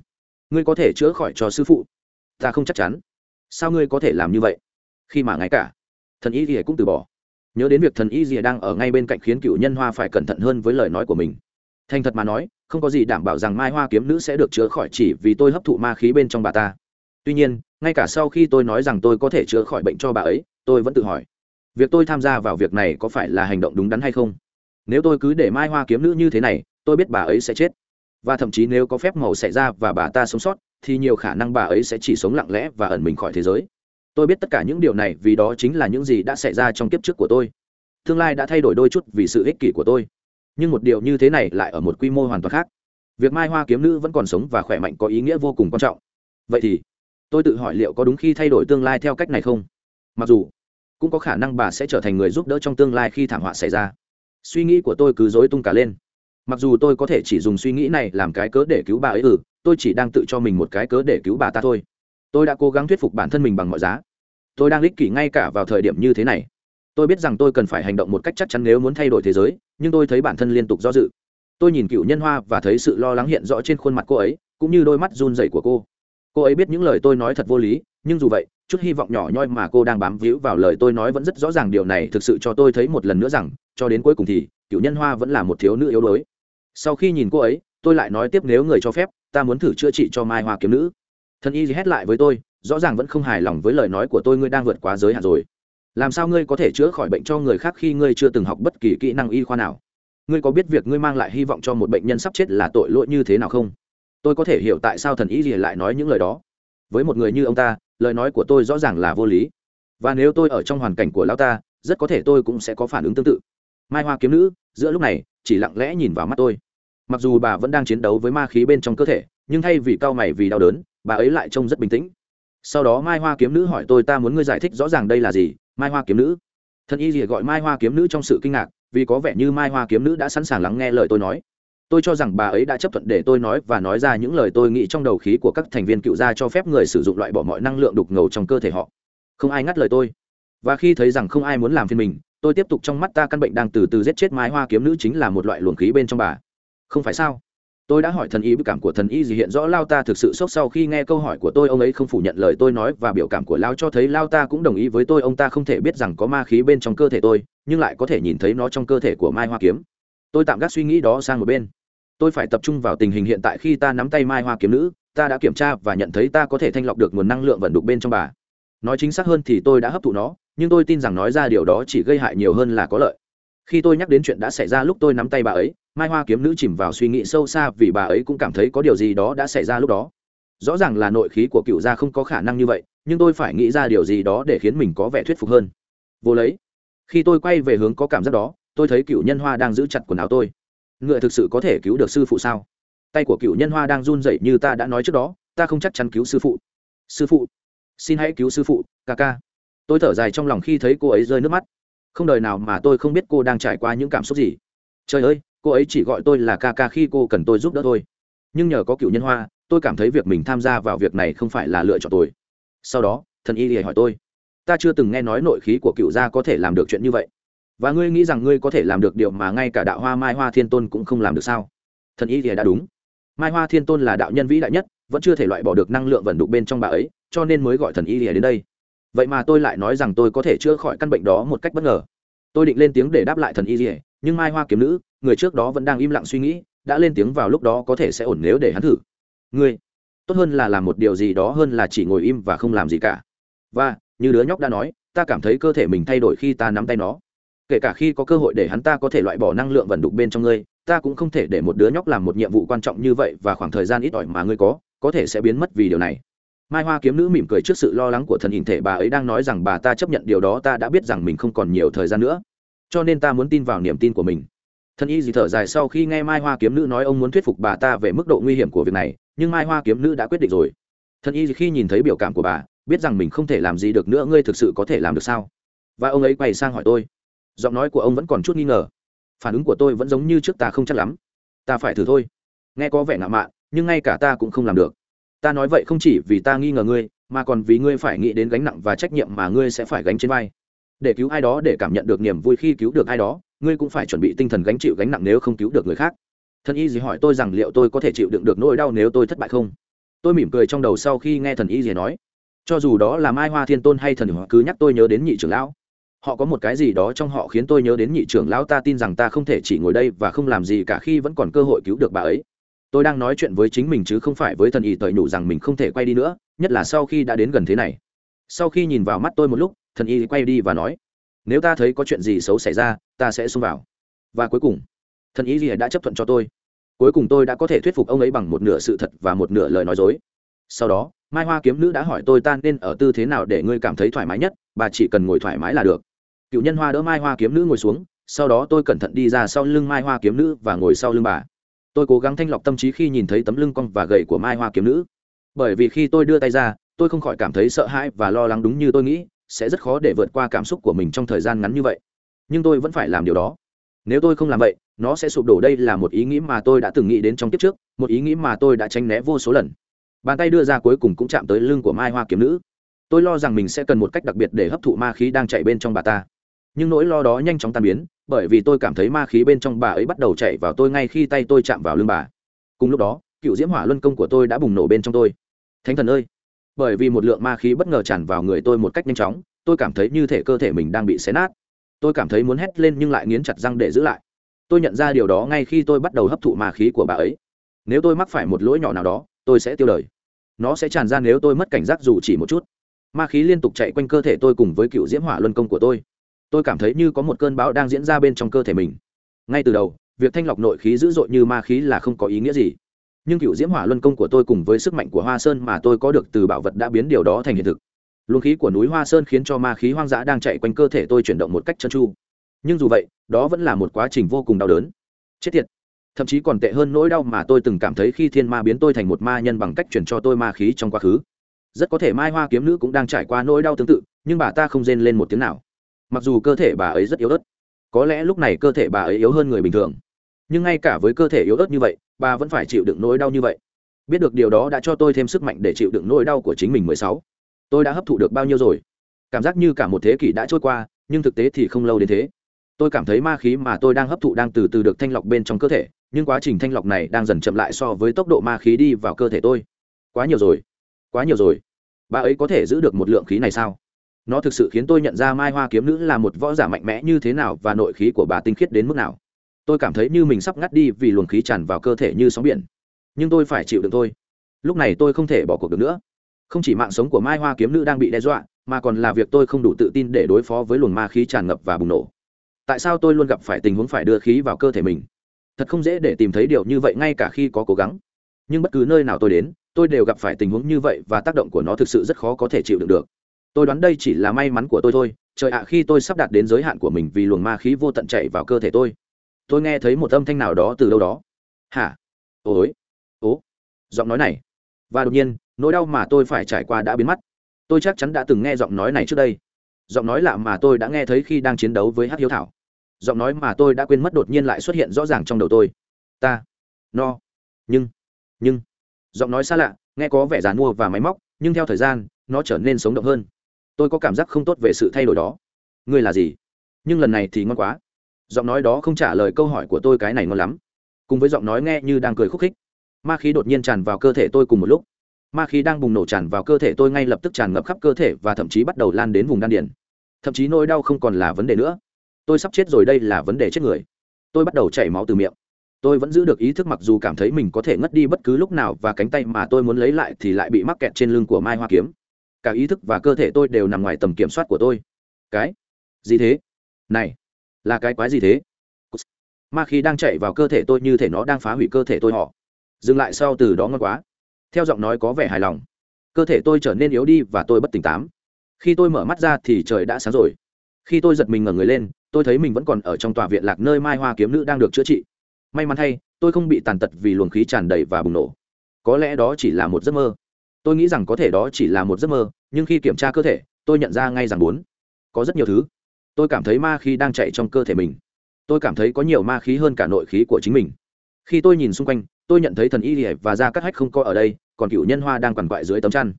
Ngươi có thể chữa khỏi cho sư phụ. Ta không chắc chắn. Sao ngươi có thể làm như vậy? Khi mà ngay cả, thần y thì cũng từ bỏ nhớ đến việc thần y rìa đang ở ngay bên cạnh khiến cựu nhân hoa phải cẩn thận hơn với lời nói của mình. Thành thật mà nói, không có gì đảm bảo rằng mai hoa kiếm nữ sẽ được chữa khỏi chỉ vì tôi hấp thụ ma khí bên trong bà ta. Tuy nhiên, ngay cả sau khi tôi nói rằng tôi có thể chữa khỏi bệnh cho bà ấy, tôi vẫn tự hỏi, việc tôi tham gia vào việc này có phải là hành động đúng đắn hay không? Nếu tôi cứ để mai hoa kiếm nữ như thế này, tôi biết bà ấy sẽ chết. Và thậm chí nếu có phép màu xảy ra và bà ta sống sót, thì nhiều khả năng bà ấy sẽ chỉ sống lặng lẽ và ẩn mình khỏi thế giới tôi biết tất cả những điều này vì đó chính là những gì đã xảy ra trong kiếp trước của tôi. Tương lai đã thay đổi đôi chút vì sự ích kỷ của tôi. Nhưng một điều như thế này lại ở một quy mô hoàn toàn khác. Việc mai hoa kiếm nữ vẫn còn sống và khỏe mạnh có ý nghĩa vô cùng quan trọng. Vậy thì, tôi tự hỏi liệu có đúng khi thay đổi tương lai theo cách này không? Mặc dù, cũng có khả năng bà sẽ trở thành người giúp đỡ trong tương lai khi thảm họa xảy ra. Suy nghĩ của tôi cứ dối tung cả lên. Mặc dù tôi có thể chỉ dùng suy nghĩ này làm cái cớ để cứu bà ấy ừ tôi chỉ đang tự cho mình một cái cớ để cứu bà ta thôi. Tôi đã cố gắng thuyết phục bản thân mình bằng mọi giá tôi đang lích kỷ ngay cả vào thời điểm như thế này. Tôi biết rằng tôi cần phải hành động một cách chắc chắn nếu muốn thay đổi thế giới, nhưng tôi thấy bản thân liên tục do dự. Tôi nhìn cựu nhân hoa và thấy sự lo lắng hiện rõ trên khuôn mặt cô ấy, cũng như đôi mắt run rẩy của cô. Cô ấy biết những lời tôi nói thật vô lý, nhưng dù vậy, chút hy vọng nhỏ nhoi mà cô đang bám víu vào lời tôi nói vẫn rất rõ ràng điều này thực sự cho tôi thấy một lần nữa rằng, cho đến cuối cùng thì, cựu nhân hoa vẫn là một thiếu nữ yếu đuối. Sau khi nhìn cô ấy, tôi lại nói tiếp nếu người cho phép, ta muốn thử chữa trị cho mai hoa kiếm nữ. Thần y hét lại với tôi rõ ràng vẫn không hài lòng với lời nói của tôi, ngươi đang vượt quá giới hạn rồi. Làm sao ngươi có thể chữa khỏi bệnh cho người khác khi ngươi chưa từng học bất kỳ kỹ năng y khoa nào? Ngươi có biết việc ngươi mang lại hy vọng cho một bệnh nhân sắp chết là tội lỗi như thế nào không? Tôi có thể hiểu tại sao thần y gì lại nói những lời đó. Với một người như ông ta, lời nói của tôi rõ ràng là vô lý. Và nếu tôi ở trong hoàn cảnh của lão ta, rất có thể tôi cũng sẽ có phản ứng tương tự. Mai hoa kiếm nữ, giữa lúc này, chỉ lặng lẽ nhìn vào mắt tôi. Mặc dù bà vẫn đang chiến đấu với ma khí bên trong cơ thể, nhưng thay vì cau mày vì đau đớn, bà ấy lại trông rất bình tĩnh sau đó mai hoa kiếm nữ hỏi tôi ta muốn ngươi giải thích rõ ràng đây là gì? Mai hoa kiếm nữ. Thân y gì gọi mai hoa kiếm nữ trong sự kinh ngạc, vì có vẻ như mai hoa kiếm nữ đã sẵn sàng lắng nghe lời tôi nói. Tôi cho rằng bà ấy đã chấp thuận để tôi nói và nói ra những lời tôi nghĩ trong đầu khí của các thành viên cựu gia cho phép người sử dụng loại bỏ mọi năng lượng đục ngầu trong cơ thể họ. Không ai ngắt lời tôi. Và khi thấy rằng không ai muốn làm phiền mình, tôi tiếp tục trong mắt ta căn bệnh đang từ từ giết chết mai hoa kiếm nữ chính là một loại luồng khí bên trong bà. Không phải sao? Tôi đã hỏi thần y biểu cảm của thần y gì hiện rõ lao ta thực sự sốc sau khi nghe câu hỏi của tôi. Ông ấy không phủ nhận lời tôi nói và biểu cảm của lao cho thấy lao ta cũng đồng ý với tôi. Ông ta không thể biết rằng có ma khí bên trong cơ thể tôi, nhưng lại có thể nhìn thấy nó trong cơ thể của mai hoa kiếm. Tôi tạm gác suy nghĩ đó sang một bên. Tôi phải tập trung vào tình hình hiện tại khi ta nắm tay mai hoa kiếm nữ. Ta đã kiểm tra và nhận thấy ta có thể thanh lọc được nguồn năng lượng vận đục bên trong bà. Nói chính xác hơn thì tôi đã hấp thụ nó, nhưng tôi tin rằng nói ra điều đó chỉ gây hại nhiều hơn là có lợi khi tôi nhắc đến chuyện đã xảy ra lúc tôi nắm tay bà ấy, mai hoa kiếm nữ chìm vào suy nghĩ sâu xa vì bà ấy cũng cảm thấy có điều gì đó đã xảy ra lúc đó. Rõ ràng là nội khí của cựu gia không có khả năng như vậy, nhưng tôi phải nghĩ ra điều gì đó để khiến mình có vẻ thuyết phục hơn. Vô lấy. Khi tôi quay về hướng có cảm giác đó, tôi thấy cựu nhân hoa đang giữ chặt quần áo tôi. Ngựa thực sự có thể cứu được sư phụ sao? Tay của cựu nhân hoa đang run rẩy như ta đã nói trước đó, ta không chắc chắn cứu sư phụ. Sư phụ. Xin hãy cứu sư phụ, ca ca. Tôi thở dài trong lòng khi thấy cô ấy rơi nước mắt không đời nào mà tôi không biết cô đang trải qua những cảm xúc gì. Trời ơi, cô ấy chỉ gọi tôi là ca ca khi cô cần tôi giúp đỡ thôi. Nhưng nhờ có cựu nhân hoa, tôi cảm thấy việc mình tham gia vào việc này không phải là lựa chọn tôi sau đó, thần y lìa hỏi tôi, ta chưa từng nghe nói nội khí của cựu gia có thể làm được chuyện như vậy. Và ngươi nghĩ rằng ngươi có thể làm được điều mà ngay cả đạo hoa mai hoa thiên tôn cũng không làm được sao? Thần y lìa đã đúng. Mai hoa thiên tôn là đạo nhân vĩ đại nhất, vẫn chưa thể loại bỏ được năng lượng vẩn đục bên trong bà ấy, cho nên mới gọi thần y lìa đến đây vậy mà tôi lại nói rằng tôi có thể chữa khỏi căn bệnh đó một cách bất ngờ. Tôi định lên tiếng để đáp lại thần y dỉa nhưng mai hoa kiếm nữ, người trước đó vẫn đang im lặng suy nghĩ, đã lên tiếng vào lúc đó có thể sẽ ổn nếu để hắn thử. Ngươi, tốt hơn là làm một điều gì đó hơn là chỉ ngồi im và không làm gì cả. Và, như đứa nhóc đã nói, ta cảm thấy cơ thể mình thay đổi khi ta nắm tay nó. Kể cả khi có cơ hội để hắn ta có thể loại bỏ năng lượng vận đục bên trong ngươi, ta cũng không thể để một đứa nhóc làm một nhiệm vụ quan trọng như vậy và khoảng thời gian ít ỏi mà ngươi có có thể sẽ biến mất vì điều này mai hoa kiếm nữ mỉm cười trước sự lo lắng của thần hình thể bà ấy đang nói rằng bà ta chấp nhận điều đó, ta đã biết rằng mình không còn nhiều thời gian nữa. Cho nên ta muốn tin vào niềm tin của mình. Thân y dì thở dài sau khi nghe mai hoa kiếm nữ nói ông muốn thuyết phục bà ta về mức độ nguy hiểm của việc này, nhưng mai hoa kiếm nữ đã quyết định rồi. Thân y khi nhìn thấy biểu cảm của bà, biết rằng mình không thể làm gì được nữa, ngươi thực sự có thể làm được sao? Và ông ấy quay sang hỏi tôi. Giọng nói của ông vẫn còn chút nghi ngờ. Phản ứng của tôi vẫn giống như trước ta không chắc lắm. Ta phải thử thôi. Nghe có vẻ ngạo mạn, nhưng ngay cả ta cũng không làm được ta nói vậy không chỉ vì ta nghi ngờ ngươi, mà còn vì ngươi phải nghĩ đến gánh nặng và trách nhiệm mà ngươi sẽ phải gánh trên vai. Để cứu ai đó, để cảm nhận được niềm vui khi cứu được ai đó, ngươi cũng phải chuẩn bị tinh thần gánh chịu gánh nặng nếu không cứu được người khác. Thần y gì hỏi tôi rằng liệu tôi có thể chịu đựng được nỗi đau nếu tôi thất bại không? Tôi mỉm cười trong đầu sau khi nghe thần y gì nói. Cho dù đó là mai hoa thiên tôn hay thần cứ nhắc tôi nhớ đến nhị trưởng lão. Họ có một cái gì đó trong họ khiến tôi nhớ đến nhị trưởng lão, ta tin rằng ta không thể chỉ ngồi đây và không làm gì cả khi vẫn còn cơ hội cứu được bà ấy tôi đang nói chuyện với chính mình chứ không phải với thần y tời nhủ rằng mình không thể quay đi nữa, nhất là sau khi đã đến gần thế này. Sau khi nhìn vào mắt tôi một lúc, thần y quay đi và nói, nếu ta thấy có chuyện gì xấu xảy ra, ta sẽ xông vào. Và cuối cùng, thần y gì đã chấp thuận cho tôi. Cuối cùng tôi đã có thể thuyết phục ông ấy bằng một nửa sự thật và một nửa lời nói dối. Sau đó, mai hoa kiếm nữ đã hỏi tôi ta nên ở tư thế nào để ngươi cảm thấy thoải mái nhất, bà chỉ cần ngồi thoải mái là được. Cựu nhân hoa đỡ mai hoa kiếm nữ ngồi xuống, sau đó tôi cẩn thận đi ra sau lưng mai hoa kiếm nữ và ngồi sau lưng bà tôi cố gắng thanh lọc tâm trí khi nhìn thấy tấm lưng cong và gậy của mai hoa kiếm nữ. Bởi vì khi tôi đưa tay ra, tôi không khỏi cảm thấy sợ hãi và lo lắng đúng như tôi nghĩ, sẽ rất khó để vượt qua cảm xúc của mình trong thời gian ngắn như vậy. Nhưng tôi vẫn phải làm điều đó. Nếu tôi không làm vậy, nó sẽ sụp đổ. Đây là một ý nghĩ mà tôi đã từng nghĩ đến trong kiếp trước, một ý nghĩ mà tôi đã tránh né vô số lần. Bàn tay đưa ra cuối cùng cũng chạm tới lưng của mai hoa kiếm nữ. Tôi lo rằng mình sẽ cần một cách đặc biệt để hấp thụ ma khí đang chạy bên trong bà ta nhưng nỗi lo đó nhanh chóng tan biến, bởi vì tôi cảm thấy ma khí bên trong bà ấy bắt đầu chạy vào tôi ngay khi tay tôi chạm vào lưng bà. Cùng lúc đó, cựu diễm hỏa luân công của tôi đã bùng nổ bên trong tôi. Thánh thần ơi! Bởi vì một lượng ma khí bất ngờ tràn vào người tôi một cách nhanh chóng, tôi cảm thấy như thể cơ thể mình đang bị xé nát. Tôi cảm thấy muốn hét lên nhưng lại nghiến chặt răng để giữ lại. Tôi nhận ra điều đó ngay khi tôi bắt đầu hấp thụ ma khí của bà ấy. Nếu tôi mắc phải một lỗi nhỏ nào đó, tôi sẽ tiêu đời. Nó sẽ tràn ra nếu tôi mất cảnh giác dù chỉ một chút. Ma khí liên tục chạy quanh cơ thể tôi cùng với cựu diễm hỏa luân công của tôi tôi cảm thấy như có một cơn bão đang diễn ra bên trong cơ thể mình. Ngay từ đầu, việc thanh lọc nội khí dữ dội như ma khí là không có ý nghĩa gì. Nhưng cựu diễm hỏa luân công của tôi cùng với sức mạnh của hoa sơn mà tôi có được từ bảo vật đã biến điều đó thành hiện thực. Luồng khí của núi hoa sơn khiến cho ma khí hoang dã đang chạy quanh cơ thể tôi chuyển động một cách chân tru. Nhưng dù vậy, đó vẫn là một quá trình vô cùng đau đớn. Chết tiệt! Thậm chí còn tệ hơn nỗi đau mà tôi từng cảm thấy khi thiên ma biến tôi thành một ma nhân bằng cách chuyển cho tôi ma khí trong quá khứ. Rất có thể mai hoa kiếm nữ cũng đang trải qua nỗi đau tương tự, nhưng bà ta không rên lên một tiếng nào mặc dù cơ thể bà ấy rất yếu ớt, có lẽ lúc này cơ thể bà ấy yếu hơn người bình thường, nhưng ngay cả với cơ thể yếu ớt như vậy, bà vẫn phải chịu đựng nỗi đau như vậy. Biết được điều đó đã cho tôi thêm sức mạnh để chịu đựng nỗi đau của chính mình mười sáu. Tôi đã hấp thụ được bao nhiêu rồi? Cảm giác như cả một thế kỷ đã trôi qua, nhưng thực tế thì không lâu đến thế. Tôi cảm thấy ma khí mà tôi đang hấp thụ đang từ từ được thanh lọc bên trong cơ thể, nhưng quá trình thanh lọc này đang dần chậm lại so với tốc độ ma khí đi vào cơ thể tôi. Quá nhiều rồi, quá nhiều rồi. Bà ấy có thể giữ được một lượng khí này sao? Nó thực sự khiến tôi nhận ra mai hoa kiếm nữ là một võ giả mạnh mẽ như thế nào và nội khí của bà tinh khiết đến mức nào. Tôi cảm thấy như mình sắp ngắt đi vì luồng khí tràn vào cơ thể như sóng biển. Nhưng tôi phải chịu đựng thôi. Lúc này tôi không thể bỏ cuộc được nữa. Không chỉ mạng sống của mai hoa kiếm nữ đang bị đe dọa, mà còn là việc tôi không đủ tự tin để đối phó với luồng ma khí tràn ngập và bùng nổ. Tại sao tôi luôn gặp phải tình huống phải đưa khí vào cơ thể mình? Thật không dễ để tìm thấy điều như vậy ngay cả khi có cố gắng. Nhưng bất cứ nơi nào tôi đến, tôi đều gặp phải tình huống như vậy và tác động của nó thực sự rất khó có thể chịu đựng được tôi đoán đây chỉ là may mắn của tôi thôi, trời ạ, khi tôi sắp đạt đến giới hạn của mình vì luồng ma khí vô tận chạy vào cơ thể tôi. Tôi nghe thấy một âm thanh nào đó từ đâu đó. Hả? Ối ố. Giọng nói này. Và đột nhiên, nỗi đau mà tôi phải trải qua đã biến mất. Tôi chắc chắn đã từng nghe giọng nói này trước đây. Giọng nói lạ mà tôi đã nghe thấy khi đang chiến đấu với hát hiếu thảo. Giọng nói mà tôi đã quên mất đột nhiên lại xuất hiện rõ ràng trong đầu tôi. Ta. No. Nhưng. Nhưng. Giọng nói xa lạ, nghe có vẻ dàn mua và máy móc, nhưng theo thời gian, nó trở nên sống động hơn tôi có cảm giác không tốt về sự thay đổi đó. Ngươi là gì? Nhưng lần này thì ngon quá. Giọng nói đó không trả lời câu hỏi của tôi cái này ngon lắm. Cùng với giọng nói nghe như đang cười khúc khích, ma khí đột nhiên tràn vào cơ thể tôi cùng một lúc. Ma khí đang bùng nổ tràn vào cơ thể tôi ngay lập tức tràn ngập khắp cơ thể và thậm chí bắt đầu lan đến vùng đan điền. Thậm chí nỗi đau không còn là vấn đề nữa. Tôi sắp chết rồi đây là vấn đề chết người. Tôi bắt đầu chảy máu từ miệng. Tôi vẫn giữ được ý thức mặc dù cảm thấy mình có thể ngất đi bất cứ lúc nào và cánh tay mà tôi muốn lấy lại thì lại bị mắc kẹt trên lưng của mai hoa kiếm cả ý thức và cơ thể tôi đều nằm ngoài tầm kiểm soát của tôi. Cái? Gì thế? Này, là cái quái gì thế? Ma khí đang chạy vào cơ thể tôi như thể nó đang phá hủy cơ thể tôi họ. Dừng lại sau từ đó ngon quá. Theo giọng nói có vẻ hài lòng. Cơ thể tôi trở nên yếu đi và tôi bất tỉnh tám khi tôi mở mắt ra thì trời đã sáng rồi. Khi tôi giật mình ngẩng người lên, tôi thấy mình vẫn còn ở trong tòa viện lạc nơi mai hoa kiếm nữ đang được chữa trị. May mắn thay, tôi không bị tàn tật vì luồng khí tràn đầy và bùng nổ. Có lẽ đó chỉ là một giấc mơ. Tôi nghĩ rằng có thể đó chỉ là một giấc mơ nhưng khi kiểm tra cơ thể, tôi nhận ra ngay rằng bốn, có rất nhiều thứ. Tôi cảm thấy ma khí đang chạy trong cơ thể mình. Tôi cảm thấy có nhiều ma khí hơn cả nội khí của chính mình. Khi tôi nhìn xung quanh, tôi nhận thấy thần y lìa và da cắt hách không có ở đây, còn cựu nhân hoa đang quằn quại dưới tấm chăn.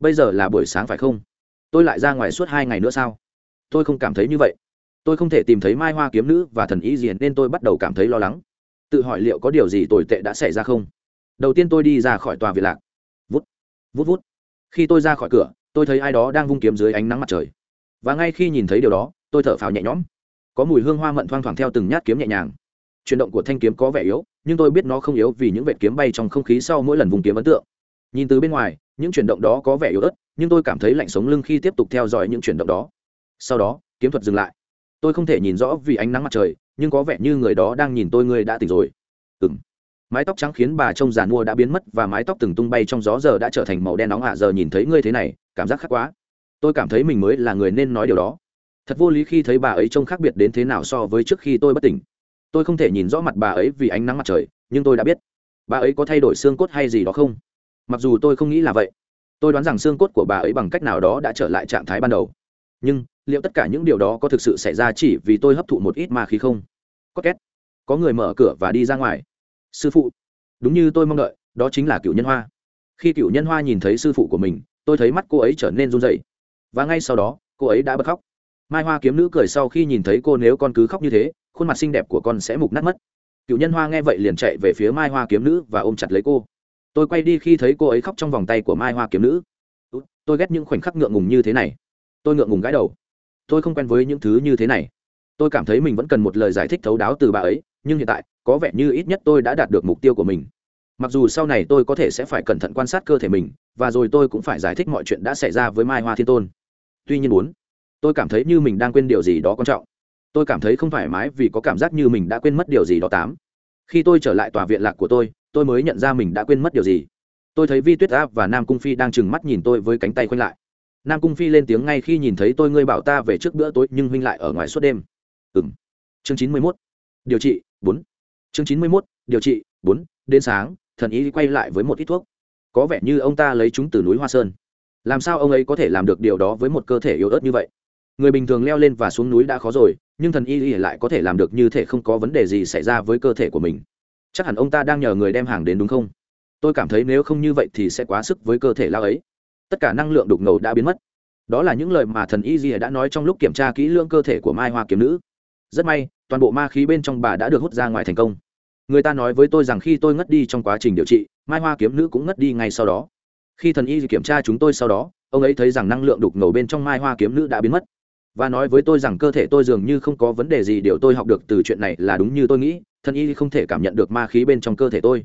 Bây giờ là buổi sáng phải không? Tôi lại ra ngoài suốt hai ngày nữa sao? Tôi không cảm thấy như vậy. Tôi không thể tìm thấy mai hoa kiếm nữ và thần y gì nên tôi bắt đầu cảm thấy lo lắng. Tự hỏi liệu có điều gì tồi tệ đã xảy ra không? Đầu tiên tôi đi ra khỏi tòa viện lạc. Vút vút vút. Khi tôi ra khỏi cửa tôi thấy ai đó đang vung kiếm dưới ánh nắng mặt trời. Và ngay khi nhìn thấy điều đó, tôi thở phào nhẹ nhõm. Có mùi hương hoa mận thoang thoảng theo từng nhát kiếm nhẹ nhàng. Chuyển động của thanh kiếm có vẻ yếu, nhưng tôi biết nó không yếu vì những vệt kiếm bay trong không khí sau mỗi lần vùng kiếm ấn tượng. Nhìn từ bên ngoài, những chuyển động đó có vẻ yếu ớt, nhưng tôi cảm thấy lạnh sống lưng khi tiếp tục theo dõi những chuyển động đó. Sau đó, kiếm thuật dừng lại. Tôi không thể nhìn rõ vì ánh nắng mặt trời, nhưng có vẻ như người đó đang nhìn tôi ngươi đã tỉnh rồi. Ừng mái tóc trắng khiến bà trông giàn mua đã biến mất và mái tóc từng tung bay trong gió giờ đã trở thành màu đen nóng hạ giờ nhìn thấy ngươi thế này, cảm giác khác quá. Tôi cảm thấy mình mới là người nên nói điều đó. Thật vô lý khi thấy bà ấy trông khác biệt đến thế nào so với trước khi tôi bất tỉnh. Tôi không thể nhìn rõ mặt bà ấy vì ánh nắng mặt trời, nhưng tôi đã biết. Bà ấy có thay đổi xương cốt hay gì đó không? Mặc dù tôi không nghĩ là vậy. Tôi đoán rằng xương cốt của bà ấy bằng cách nào đó đã trở lại trạng thái ban đầu. Nhưng, liệu tất cả những điều đó có thực sự xảy ra chỉ vì tôi hấp thụ một ít ma khí không? Có két. Có người mở cửa và đi ra ngoài sư phụ. Đúng như tôi mong đợi, đó chính là cựu nhân hoa. Khi cựu nhân hoa nhìn thấy sư phụ của mình, tôi thấy mắt cô ấy trở nên run dậy và ngay sau đó, cô ấy đã bật khóc. Mai hoa kiếm nữ cười sau khi nhìn thấy cô nếu con cứ khóc như thế, khuôn mặt xinh đẹp của con sẽ mục nát mất. Cựu nhân hoa nghe vậy liền chạy về phía mai hoa kiếm nữ và ôm chặt lấy cô. Tôi quay đi khi thấy cô ấy khóc trong vòng tay của mai hoa kiếm nữ. Tôi ghét những khoảnh khắc ngượng ngùng như thế này. Tôi ngượng ngùng gãi đầu. Tôi không quen với những thứ như thế này. Tôi cảm thấy mình vẫn cần một lời giải thích thấu đáo từ bà ấy, nhưng hiện tại có vẻ như ít nhất tôi đã đạt được mục tiêu của mình. Mặc dù sau này tôi có thể sẽ phải cẩn thận quan sát cơ thể mình, và rồi tôi cũng phải giải thích mọi chuyện đã xảy ra với mai hoa thiên tôn. Tuy nhiên muốn, tôi cảm thấy như mình đang quên điều gì đó quan trọng. Tôi cảm thấy không thoải mái vì có cảm giác như mình đã quên mất điều gì đó tám. Khi tôi trở lại tòa viện lạc của tôi tôi mới nhận ra mình đã quên mất điều gì. Tôi thấy vi tuyết áp và nam cung phi đang trừng mắt nhìn tôi với cánh tay khoanh lại. Nam cung phi lên tiếng ngay khi nhìn thấy tôi, ngươi bảo ta về trước bữa tối nhưng huynh lại ở ngoài suốt đêm. Ừng chương chín mươi mốt. Điều trị, bốn chương chín mươi mốt, điều trị, bốn, đến sáng, thần y quay lại với một ít thuốc. Có vẻ như ông ta lấy chúng từ núi hoa sơn. Làm sao ông ấy có thể làm được điều đó với một cơ thể yếu ớt như vậy? Người bình thường leo lên và xuống núi đã khó rồi, nhưng thần y lại có thể làm được như thể không có vấn đề gì xảy ra với cơ thể của mình. Chắc hẳn ông ta đang nhờ người đem hàng đến đúng không? Tôi cảm thấy nếu không như vậy thì sẽ quá sức với cơ thể lao ấy. Tất cả năng lượng đục ngầu đã biến mất. Đó là những lời mà thần y dìa đã nói trong lúc kiểm tra kỹ lưỡng cơ thể của mai hoa kiếm nữ. Rất may toàn bộ ma khí bên trong bà đã được hút ra ngoài thành công. Người ta nói với tôi rằng khi tôi ngất đi trong quá trình điều trị, mai hoa kiếm nữ cũng ngất đi ngay sau đó. Khi thần y kiểm tra chúng tôi sau đó, ông ấy thấy rằng năng lượng đục ngầu bên trong mai hoa kiếm nữ đã biến mất. Và nói với tôi rằng cơ thể tôi dường như không có vấn đề gì, điều tôi học được từ chuyện này là đúng như tôi nghĩ, thần y không thể cảm nhận được ma khí bên trong cơ thể tôi.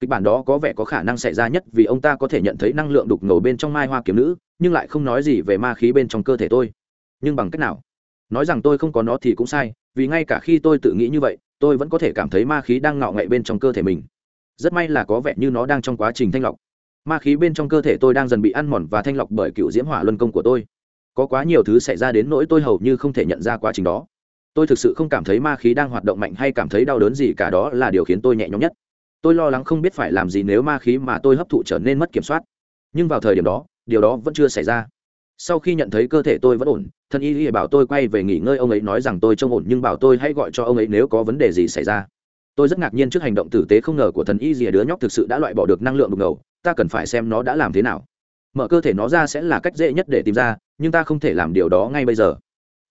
Kịch bản đó có vẻ có khả năng xảy ra nhất vì ông ta có thể nhận thấy năng lượng đục ngầu bên trong mai hoa kiếm nữ, nhưng lại không nói gì về ma khí bên trong cơ thể tôi. Nhưng bằng cách nào? Nói rằng tôi không có nó thì cũng sai vì ngay cả khi tôi tự nghĩ như vậy, tôi vẫn có thể cảm thấy ma khí đang ngạo ngậy bên trong cơ thể mình. Rất may là có vẻ như nó đang trong quá trình thanh lọc. Ma khí bên trong cơ thể tôi đang dần bị ăn mòn và thanh lọc bởi cựu diễm hỏa luân công của tôi. Có quá nhiều thứ xảy ra đến nỗi tôi hầu như không thể nhận ra quá trình đó. Tôi thực sự không cảm thấy ma khí đang hoạt động mạnh hay cảm thấy đau đớn gì cả, đó là điều khiến tôi nhẹ nhõm nhất. Tôi lo lắng không biết phải làm gì nếu ma khí mà tôi hấp thụ trở nên mất kiểm soát. Nhưng vào thời điểm đó, điều đó vẫn chưa xảy ra. Sau khi nhận thấy cơ thể tôi vẫn ổn thân y y bảo tôi quay về nghỉ ngơi, ông ấy nói rằng tôi trông ổn, nhưng bảo tôi hãy gọi cho ông ấy nếu có vấn đề gì xảy ra. Tôi rất ngạc nhiên trước hành động tử tế không ngờ của thần y dìa đứa nhóc thực sự đã loại bỏ được năng lượng đục ngầu ta cần phải xem nó đã làm thế nào. Mở cơ thể nó ra sẽ là cách dễ nhất để tìm ra, nhưng ta không thể làm điều đó ngay bây giờ.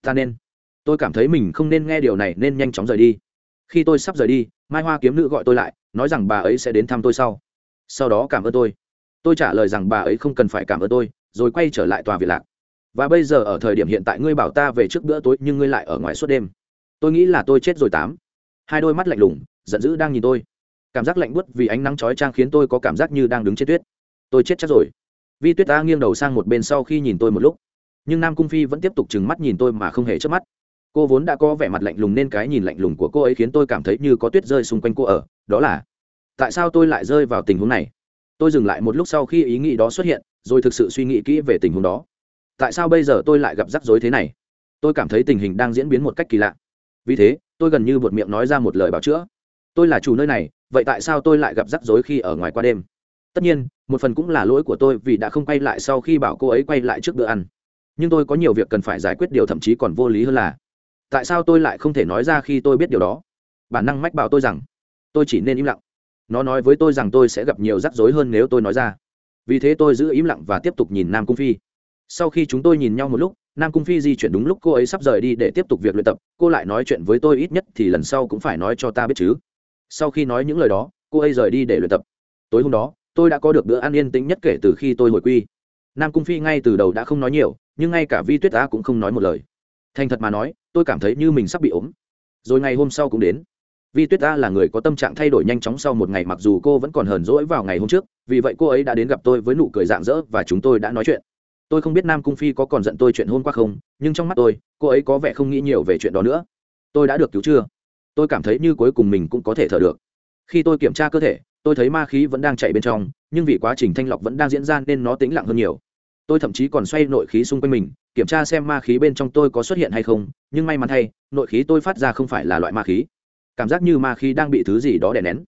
Ta nên. Tôi cảm thấy mình không nên nghe điều này, nên nhanh chóng rời đi. Khi tôi sắp rời đi, mai hoa kiếm nữ gọi tôi lại, nói rằng bà ấy sẽ đến thăm tôi sau. Sau đó cảm ơn tôi. Tôi trả lời rằng bà ấy không cần phải cảm ơn tôi, rồi quay trở lại tòa việt lạc và bây giờ ở thời điểm hiện tại ngươi bảo ta về trước bữa tối nhưng ngươi lại ở ngoài suốt đêm. Tôi nghĩ là tôi chết rồi tám. Hai đôi mắt lạnh lùng, giận dữ đang nhìn tôi. Cảm giác lạnh buốt vì ánh nắng chói trang khiến tôi có cảm giác như đang đứng trên tuyết. Tôi chết chắc rồi. Vi tuyết ta nghiêng đầu sang một bên sau khi nhìn tôi một lúc. Nhưng nam cung phi vẫn tiếp tục trừng mắt nhìn tôi mà không hề chớp mắt. Cô vốn đã có vẻ mặt lạnh lùng nên cái nhìn lạnh lùng của cô ấy khiến tôi cảm thấy như có tuyết rơi xung quanh cô ở. Đó là, tại sao tôi lại rơi vào tình huống này? Tôi dừng lại một lúc sau khi ý nghĩ đó xuất hiện, rồi thực sự suy nghĩ kỹ về tình huống đó tại sao bây giờ tôi lại gặp rắc rối thế này? Tôi cảm thấy tình hình đang diễn biến một cách kỳ lạ. Vì thế, tôi gần như buột miệng nói ra một lời bảo chữa. Tôi là chủ nơi này, vậy tại sao tôi lại gặp rắc rối khi ở ngoài qua đêm? Tất nhiên, một phần cũng là lỗi của tôi vì đã không quay lại sau khi bảo cô ấy quay lại trước bữa ăn. Nhưng tôi có nhiều việc cần phải giải quyết, điều thậm chí còn vô lý hơn là, tại sao tôi lại không thể nói ra khi tôi biết điều đó? Bản năng mách bảo tôi rằng, tôi chỉ nên im lặng. Nó nói với tôi rằng tôi sẽ gặp nhiều rắc rối hơn nếu tôi nói ra. Vì thế tôi giữ im lặng và tiếp tục nhìn nam cung phi sau khi chúng tôi nhìn nhau một lúc, nam cung phi di chuyển đúng lúc cô ấy sắp rời đi để tiếp tục việc luyện tập, cô lại nói chuyện với tôi ít nhất thì lần sau cũng phải nói cho ta biết chứ. Sau khi nói những lời đó, cô ấy rời đi để luyện tập. Tối hôm đó, tôi đã có được bữa ăn yên tĩnh nhất kể từ khi tôi hồi quy. Nam cung phi ngay từ đầu đã không nói nhiều, nhưng ngay cả vi tuyết á cũng không nói một lời. Thành thật mà nói, tôi cảm thấy như mình sắp bị ốm. Rồi ngày hôm sau cũng đến. Vi tuyết a là người có tâm trạng thay đổi nhanh chóng sau một ngày mặc dù cô vẫn còn hờn rỗi vào ngày hôm trước, vì vậy cô ấy đã đến gặp tôi với nụ cười rạng rỡ và chúng tôi đã nói chuyện tôi không biết nam cung phi có còn giận tôi chuyện hôn qua không, nhưng trong mắt tôi, cô ấy có vẻ không nghĩ nhiều về chuyện đó nữa. Tôi đã được cứu chưa? Tôi cảm thấy như cuối cùng mình cũng có thể thở được. Khi tôi kiểm tra cơ thể, tôi thấy ma khí vẫn đang chạy bên trong, nhưng vì quá trình thanh lọc vẫn đang diễn ra nên nó tĩnh lặng hơn nhiều. Tôi thậm chí còn xoay nội khí xung quanh mình, kiểm tra xem ma khí bên trong tôi có xuất hiện hay không, nhưng may mắn thay, nội khí tôi phát ra không phải là loại ma khí. Cảm giác như ma khí đang bị thứ gì đó đè nén.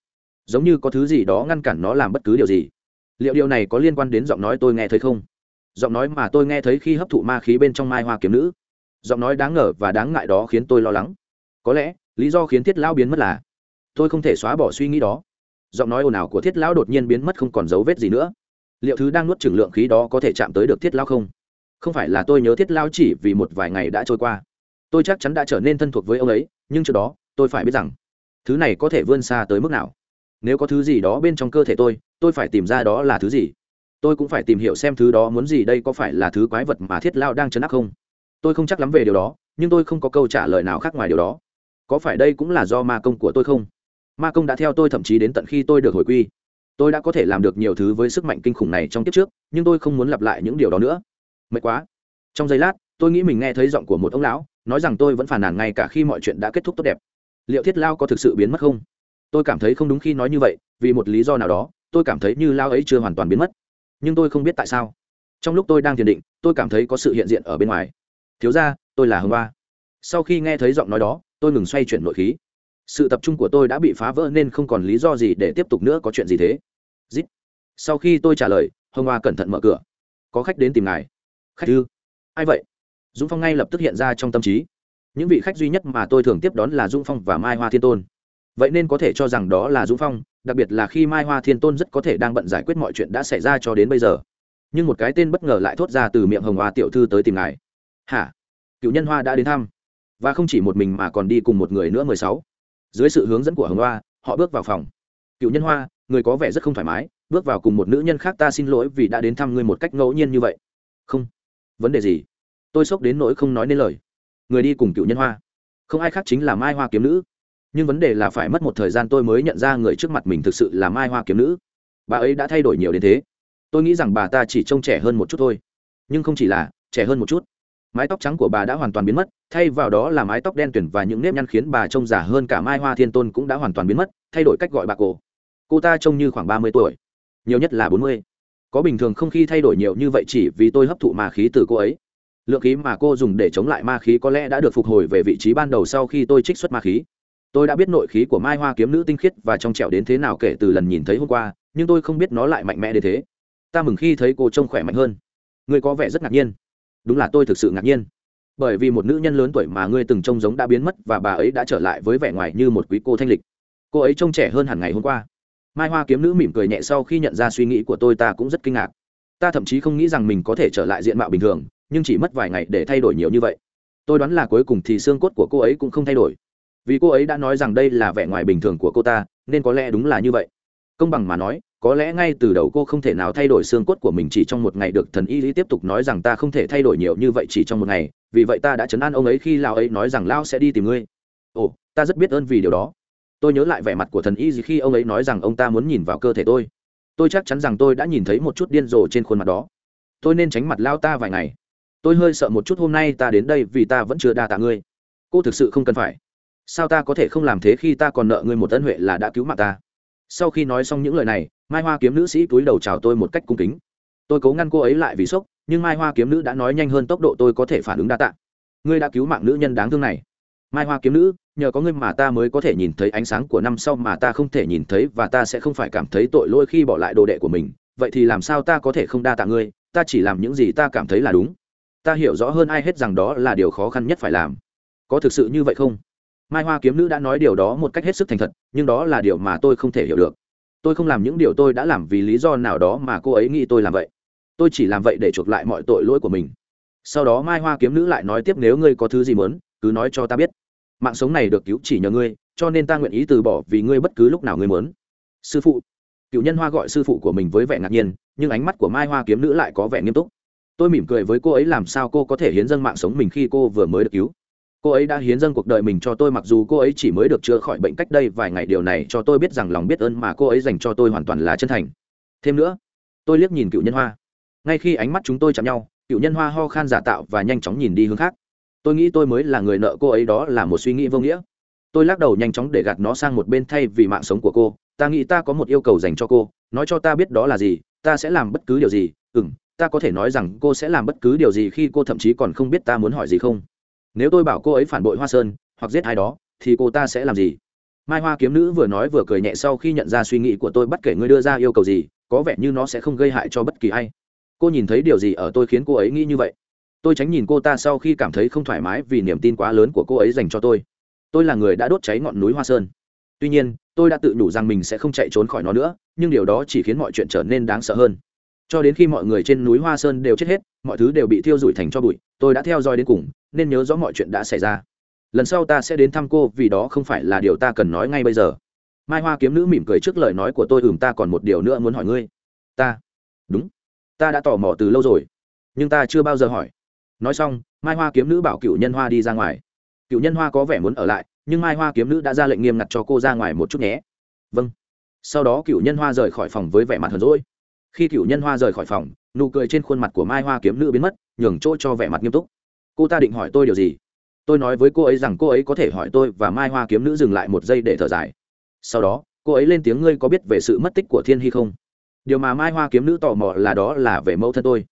Giống như có thứ gì đó ngăn cản nó làm bất cứ điều gì. Liệu điều này có liên quan đến giọng nói tôi nghe thấy không? Giọng nói mà tôi nghe thấy khi hấp thụ ma khí bên trong mai hoa kiếm nữ. Giọng nói đáng ngờ và đáng ngại đó khiến tôi lo lắng. Có lẽ, lý do khiến thiết lão biến mất là, tôi không thể xóa bỏ suy nghĩ đó. Giọng nói ồn ào của thiết lão đột nhiên biến mất không còn dấu vết gì nữa. Liệu thứ đang nuốt trừng lượng khí đó có thể chạm tới được thiết lão không? Không phải là tôi nhớ thiết lão chỉ vì một vài ngày đã trôi qua. Tôi chắc chắn đã trở nên thân thuộc với ông ấy, nhưng trước đó, tôi phải biết rằng, thứ này có thể vươn xa tới mức nào. Nếu có thứ gì đó bên trong cơ thể tôi tôi phải tìm ra đó là thứ gì tôi cũng phải tìm hiểu xem thứ đó muốn gì, đây có phải là thứ quái vật mà thiết lao đang chấn áp không? Tôi không chắc lắm về điều đó, nhưng tôi không có câu trả lời nào khác ngoài điều đó. Có phải đây cũng là do ma công của tôi không? Ma công đã theo tôi thậm chí đến tận khi tôi được hồi quy. Tôi đã có thể làm được nhiều thứ với sức mạnh kinh khủng này trong kiếp trước, nhưng tôi không muốn lặp lại những điều đó nữa. Mệt quá. Trong giây lát, tôi nghĩ mình nghe thấy giọng của một ông lão, nói rằng tôi vẫn phàn nàn ngay cả khi mọi chuyện đã kết thúc tốt đẹp. Liệu thiết lao có thực sự biến mất không? Tôi cảm thấy không đúng khi nói như vậy, vì một lý do nào đó, tôi cảm thấy như lao ấy chưa hoàn toàn biến mất nhưng tôi không biết tại sao. Trong lúc tôi đang thiền định, tôi cảm thấy có sự hiện diện ở bên ngoài. Thiếu ra tôi là hồng ba sau khi nghe thấy giọng nói đó, tôi ngừng xoay chuyển nội khí. Sự tập trung của tôi đã bị phá vỡ nên không còn lý do gì để tiếp tục nữa có chuyện gì thế. Dít. sau khi tôi trả lời, hồng hoa cẩn thận mở cửa. Có khách đến tìm ngài. Khách ư? Ai vậy? Dũng phong ngay lập tức hiện ra trong tâm trí. Những vị khách duy nhất mà tôi thường tiếp đón là dũng phong và mai hoa thiên tôn vậy nên có thể cho rằng đó là dũng phong, đặc biệt là khi mai hoa thiên tôn rất có thể đang bận giải quyết mọi chuyện đã xảy ra cho đến bây giờ. Nhưng một cái tên bất ngờ lại thốt ra từ miệng hồng hoa tiểu thư tới tìm ngài. Hả? Cựu nhân hoa đã đến thăm. Và không chỉ một mình mà còn đi cùng một người nữa mười sáu. Dưới sự hướng dẫn của hồng hoa, họ bước vào phòng. Cựu nhân hoa, người có vẻ rất không thoải mái, bước vào cùng một nữ nhân khác ta xin lỗi vì đã đến thăm ngươi một cách ngẫu nhiên như vậy. Không. Vấn đề gì? Tôi sốc đến nỗi không nói nên lời. Người đi cùng cựu nhân hoa. Không ai khác chính là mai hoa kiếm nữ nhưng vấn đề là phải mất một thời gian tôi mới nhận ra người trước mặt mình thực sự là mai hoa kiếm nữ. Bà ấy đã thay đổi nhiều đến thế. Tôi nghĩ rằng bà ta chỉ trông trẻ hơn một chút thôi. Nhưng không chỉ là trẻ hơn một chút. Mái tóc trắng của bà đã hoàn toàn biến mất, thay vào đó là mái tóc đen tuyển và những nếp nhăn khiến bà trông già hơn cả mai hoa thiên tôn cũng đã hoàn toàn biến mất, thay đổi cách gọi bà cổ. Cô ta trông như khoảng ba mươi tuổi, nhiều nhất là bốn mươi. Có bình thường không khi thay đổi nhiều như vậy chỉ vì tôi hấp thụ ma khí từ cô ấy. Lượng khí mà cô dùng để chống lại ma khí có lẽ đã được phục hồi về vị trí ban đầu sau khi tôi trích xuất ma khí tôi đã biết nội khí của mai hoa kiếm nữ tinh khiết và trong trẻo đến thế nào kể từ lần nhìn thấy hôm qua, nhưng tôi không biết nó lại mạnh mẽ đến thế. Ta mừng khi thấy cô trông khỏe mạnh hơn. Ngươi có vẻ rất ngạc nhiên. Đúng là tôi thực sự ngạc nhiên. Bởi vì một nữ nhân lớn tuổi mà ngươi từng trông giống đã biến mất và bà ấy đã trở lại với vẻ ngoài như một quý cô thanh lịch. Cô ấy trông trẻ hơn hẳn ngày hôm qua. Mai hoa kiếm nữ mỉm cười nhẹ sau khi nhận ra suy nghĩ của tôi, ta cũng rất kinh ngạc. Ta thậm chí không nghĩ rằng mình có thể trở lại diện mạo bình thường, nhưng chỉ mất vài ngày để thay đổi nhiều như vậy. Tôi đoán là cuối cùng thì xương cốt của cô ấy cũng không thay đổi vì cô ấy đã nói rằng đây là vẻ ngoài bình thường của cô ta, nên có lẽ đúng là như vậy. Công bằng mà nói, có lẽ ngay từ đầu cô không thể nào thay đổi xương cốt của mình chỉ trong một ngày được thần y lý tiếp tục nói rằng ta không thể thay đổi nhiều như vậy chỉ trong một ngày, vì vậy ta đã chấn an ông ấy khi lao ấy nói rằng lao sẽ đi tìm ngươi. Ồ, ta rất biết ơn vì điều đó. Tôi nhớ lại vẻ mặt của thần y gì khi ông ấy nói rằng ông ta muốn nhìn vào cơ thể tôi. Tôi chắc chắn rằng tôi đã nhìn thấy một chút điên rồ trên khuôn mặt đó. Tôi nên tránh mặt lao ta vài ngày. Tôi hơi sợ một chút hôm nay ta đến đây vì ta vẫn chưa đa tạ ngươi. Cô thực sự không cần phải sao ta có thể không làm thế khi ta còn nợ ngươi một ân huệ là đã cứu mạng ta? Sau khi nói xong những lời này, mai hoa kiếm nữ sĩ túi đầu chào tôi một cách cung kính. Tôi cố ngăn cô ấy lại vì sốc, nhưng mai hoa kiếm nữ đã nói nhanh hơn tốc độ tôi có thể phản ứng đa tạ. Ngươi đã cứu mạng nữ nhân đáng thương này. Mai hoa kiếm nữ, nhờ có ngươi mà ta mới có thể nhìn thấy ánh sáng của năm sau mà ta không thể nhìn thấy và ta sẽ không phải cảm thấy tội lỗi khi bỏ lại đồ đệ của mình. Vậy thì làm sao ta có thể không đa tạ ngươi? Ta chỉ làm những gì ta cảm thấy là đúng. Ta hiểu rõ hơn ai hết rằng đó là điều khó khăn nhất phải làm. Có thực sự như vậy không? Mai hoa kiếm nữ đã nói điều đó một cách hết sức thành thật, nhưng đó là điều mà tôi không thể hiểu được. Tôi không làm những điều tôi đã làm vì lý do nào đó mà cô ấy nghĩ tôi làm vậy. Tôi chỉ làm vậy để chuộc lại mọi tội lỗi của mình. Sau đó mai hoa kiếm nữ lại nói tiếp nếu ngươi có thứ gì muốn, cứ nói cho ta biết. Mạng sống này được cứu chỉ nhờ ngươi, cho nên ta nguyện ý từ bỏ vì ngươi bất cứ lúc nào ngươi muốn. Sư phụ. Cựu nhân hoa gọi sư phụ của mình với vẻ ngạc nhiên, nhưng ánh mắt của mai hoa kiếm nữ lại có vẻ nghiêm túc. Tôi mỉm cười với cô ấy làm sao cô có thể hiến dâng mạng sống mình khi cô vừa mới được cứu cô ấy đã hiến dâng cuộc đời mình cho tôi, mặc dù cô ấy chỉ mới được chữa khỏi bệnh cách đây vài ngày, điều này cho tôi biết rằng lòng biết ơn mà cô ấy dành cho tôi hoàn toàn là chân thành. Thêm nữa, tôi liếc nhìn cựu nhân hoa. Ngay khi ánh mắt chúng tôi chạm nhau, cựu nhân hoa ho khan giả tạo và nhanh chóng nhìn đi hướng khác. Tôi nghĩ tôi mới là người nợ cô ấy, đó là một suy nghĩ vô nghĩa. Tôi lắc đầu nhanh chóng để gạt nó sang một bên thay vì mạng sống của cô. Ta nghĩ ta có một yêu cầu dành cho cô. Nói cho ta biết đó là gì, ta sẽ làm bất cứ điều gì. Ừ m ta có thể nói rằng cô sẽ làm bất cứ điều gì khi cô thậm chí còn không biết ta muốn hỏi gì không nếu tôi bảo cô ấy phản bội hoa sơn, hoặc giết ai đó, thì cô ta sẽ làm gì? Mai hoa kiếm nữ vừa nói vừa cười nhẹ sau khi nhận ra suy nghĩ của tôi bất kể ngươi đưa ra yêu cầu gì, có vẻ như nó sẽ không gây hại cho bất kỳ ai. Cô nhìn thấy điều gì ở tôi khiến cô ấy nghĩ như vậy? Tôi tránh nhìn cô ta sau khi cảm thấy không thoải mái vì niềm tin quá lớn của cô ấy dành cho tôi. Tôi là người đã đốt cháy ngọn núi hoa sơn. Tuy nhiên, tôi đã tự nhủ rằng mình sẽ không chạy trốn khỏi nó nữa, nhưng điều đó chỉ khiến mọi chuyện trở nên đáng sợ hơn cho đến khi mọi người trên núi hoa sơn đều chết hết, mọi thứ đều bị thiêu rụi thành cho bụi, tôi đã theo dõi đến cùng, nên nhớ rõ mọi chuyện đã xảy ra. Lần sau ta sẽ đến thăm cô, vì đó không phải là điều ta cần nói ngay bây giờ. Mai hoa kiếm nữ mỉm cười trước lời nói của tôi, ừm, ta còn một điều nữa muốn hỏi ngươi. Ta? Đúng. Ta đã tò mò từ lâu rồi, nhưng ta chưa bao giờ hỏi. Nói xong, mai hoa kiếm nữ bảo cựu nhân hoa đi ra ngoài. Cựu nhân hoa có vẻ muốn ở lại, nhưng mai hoa kiếm nữ đã ra lệnh nghiêm ngặt cho cô ra ngoài một chút nhé. Vâng. Sau đó cựu nhân hoa rời khỏi phòng với vẻ mặt hờn rỗi khi cựu nhân hoa rời khỏi phòng, nụ cười trên khuôn mặt của mai hoa kiếm nữ biến mất, nhường chỗ cho vẻ mặt nghiêm túc. Cô ta định hỏi tôi điều gì? Tôi nói với cô ấy rằng cô ấy có thể hỏi tôi và mai hoa kiếm nữ dừng lại một giây để thở dài. Sau đó, cô ấy lên tiếng ngươi có biết về sự mất tích của thiên hy không? Điều mà mai hoa kiếm nữ tò mò là đó là về mẫu thân tôi.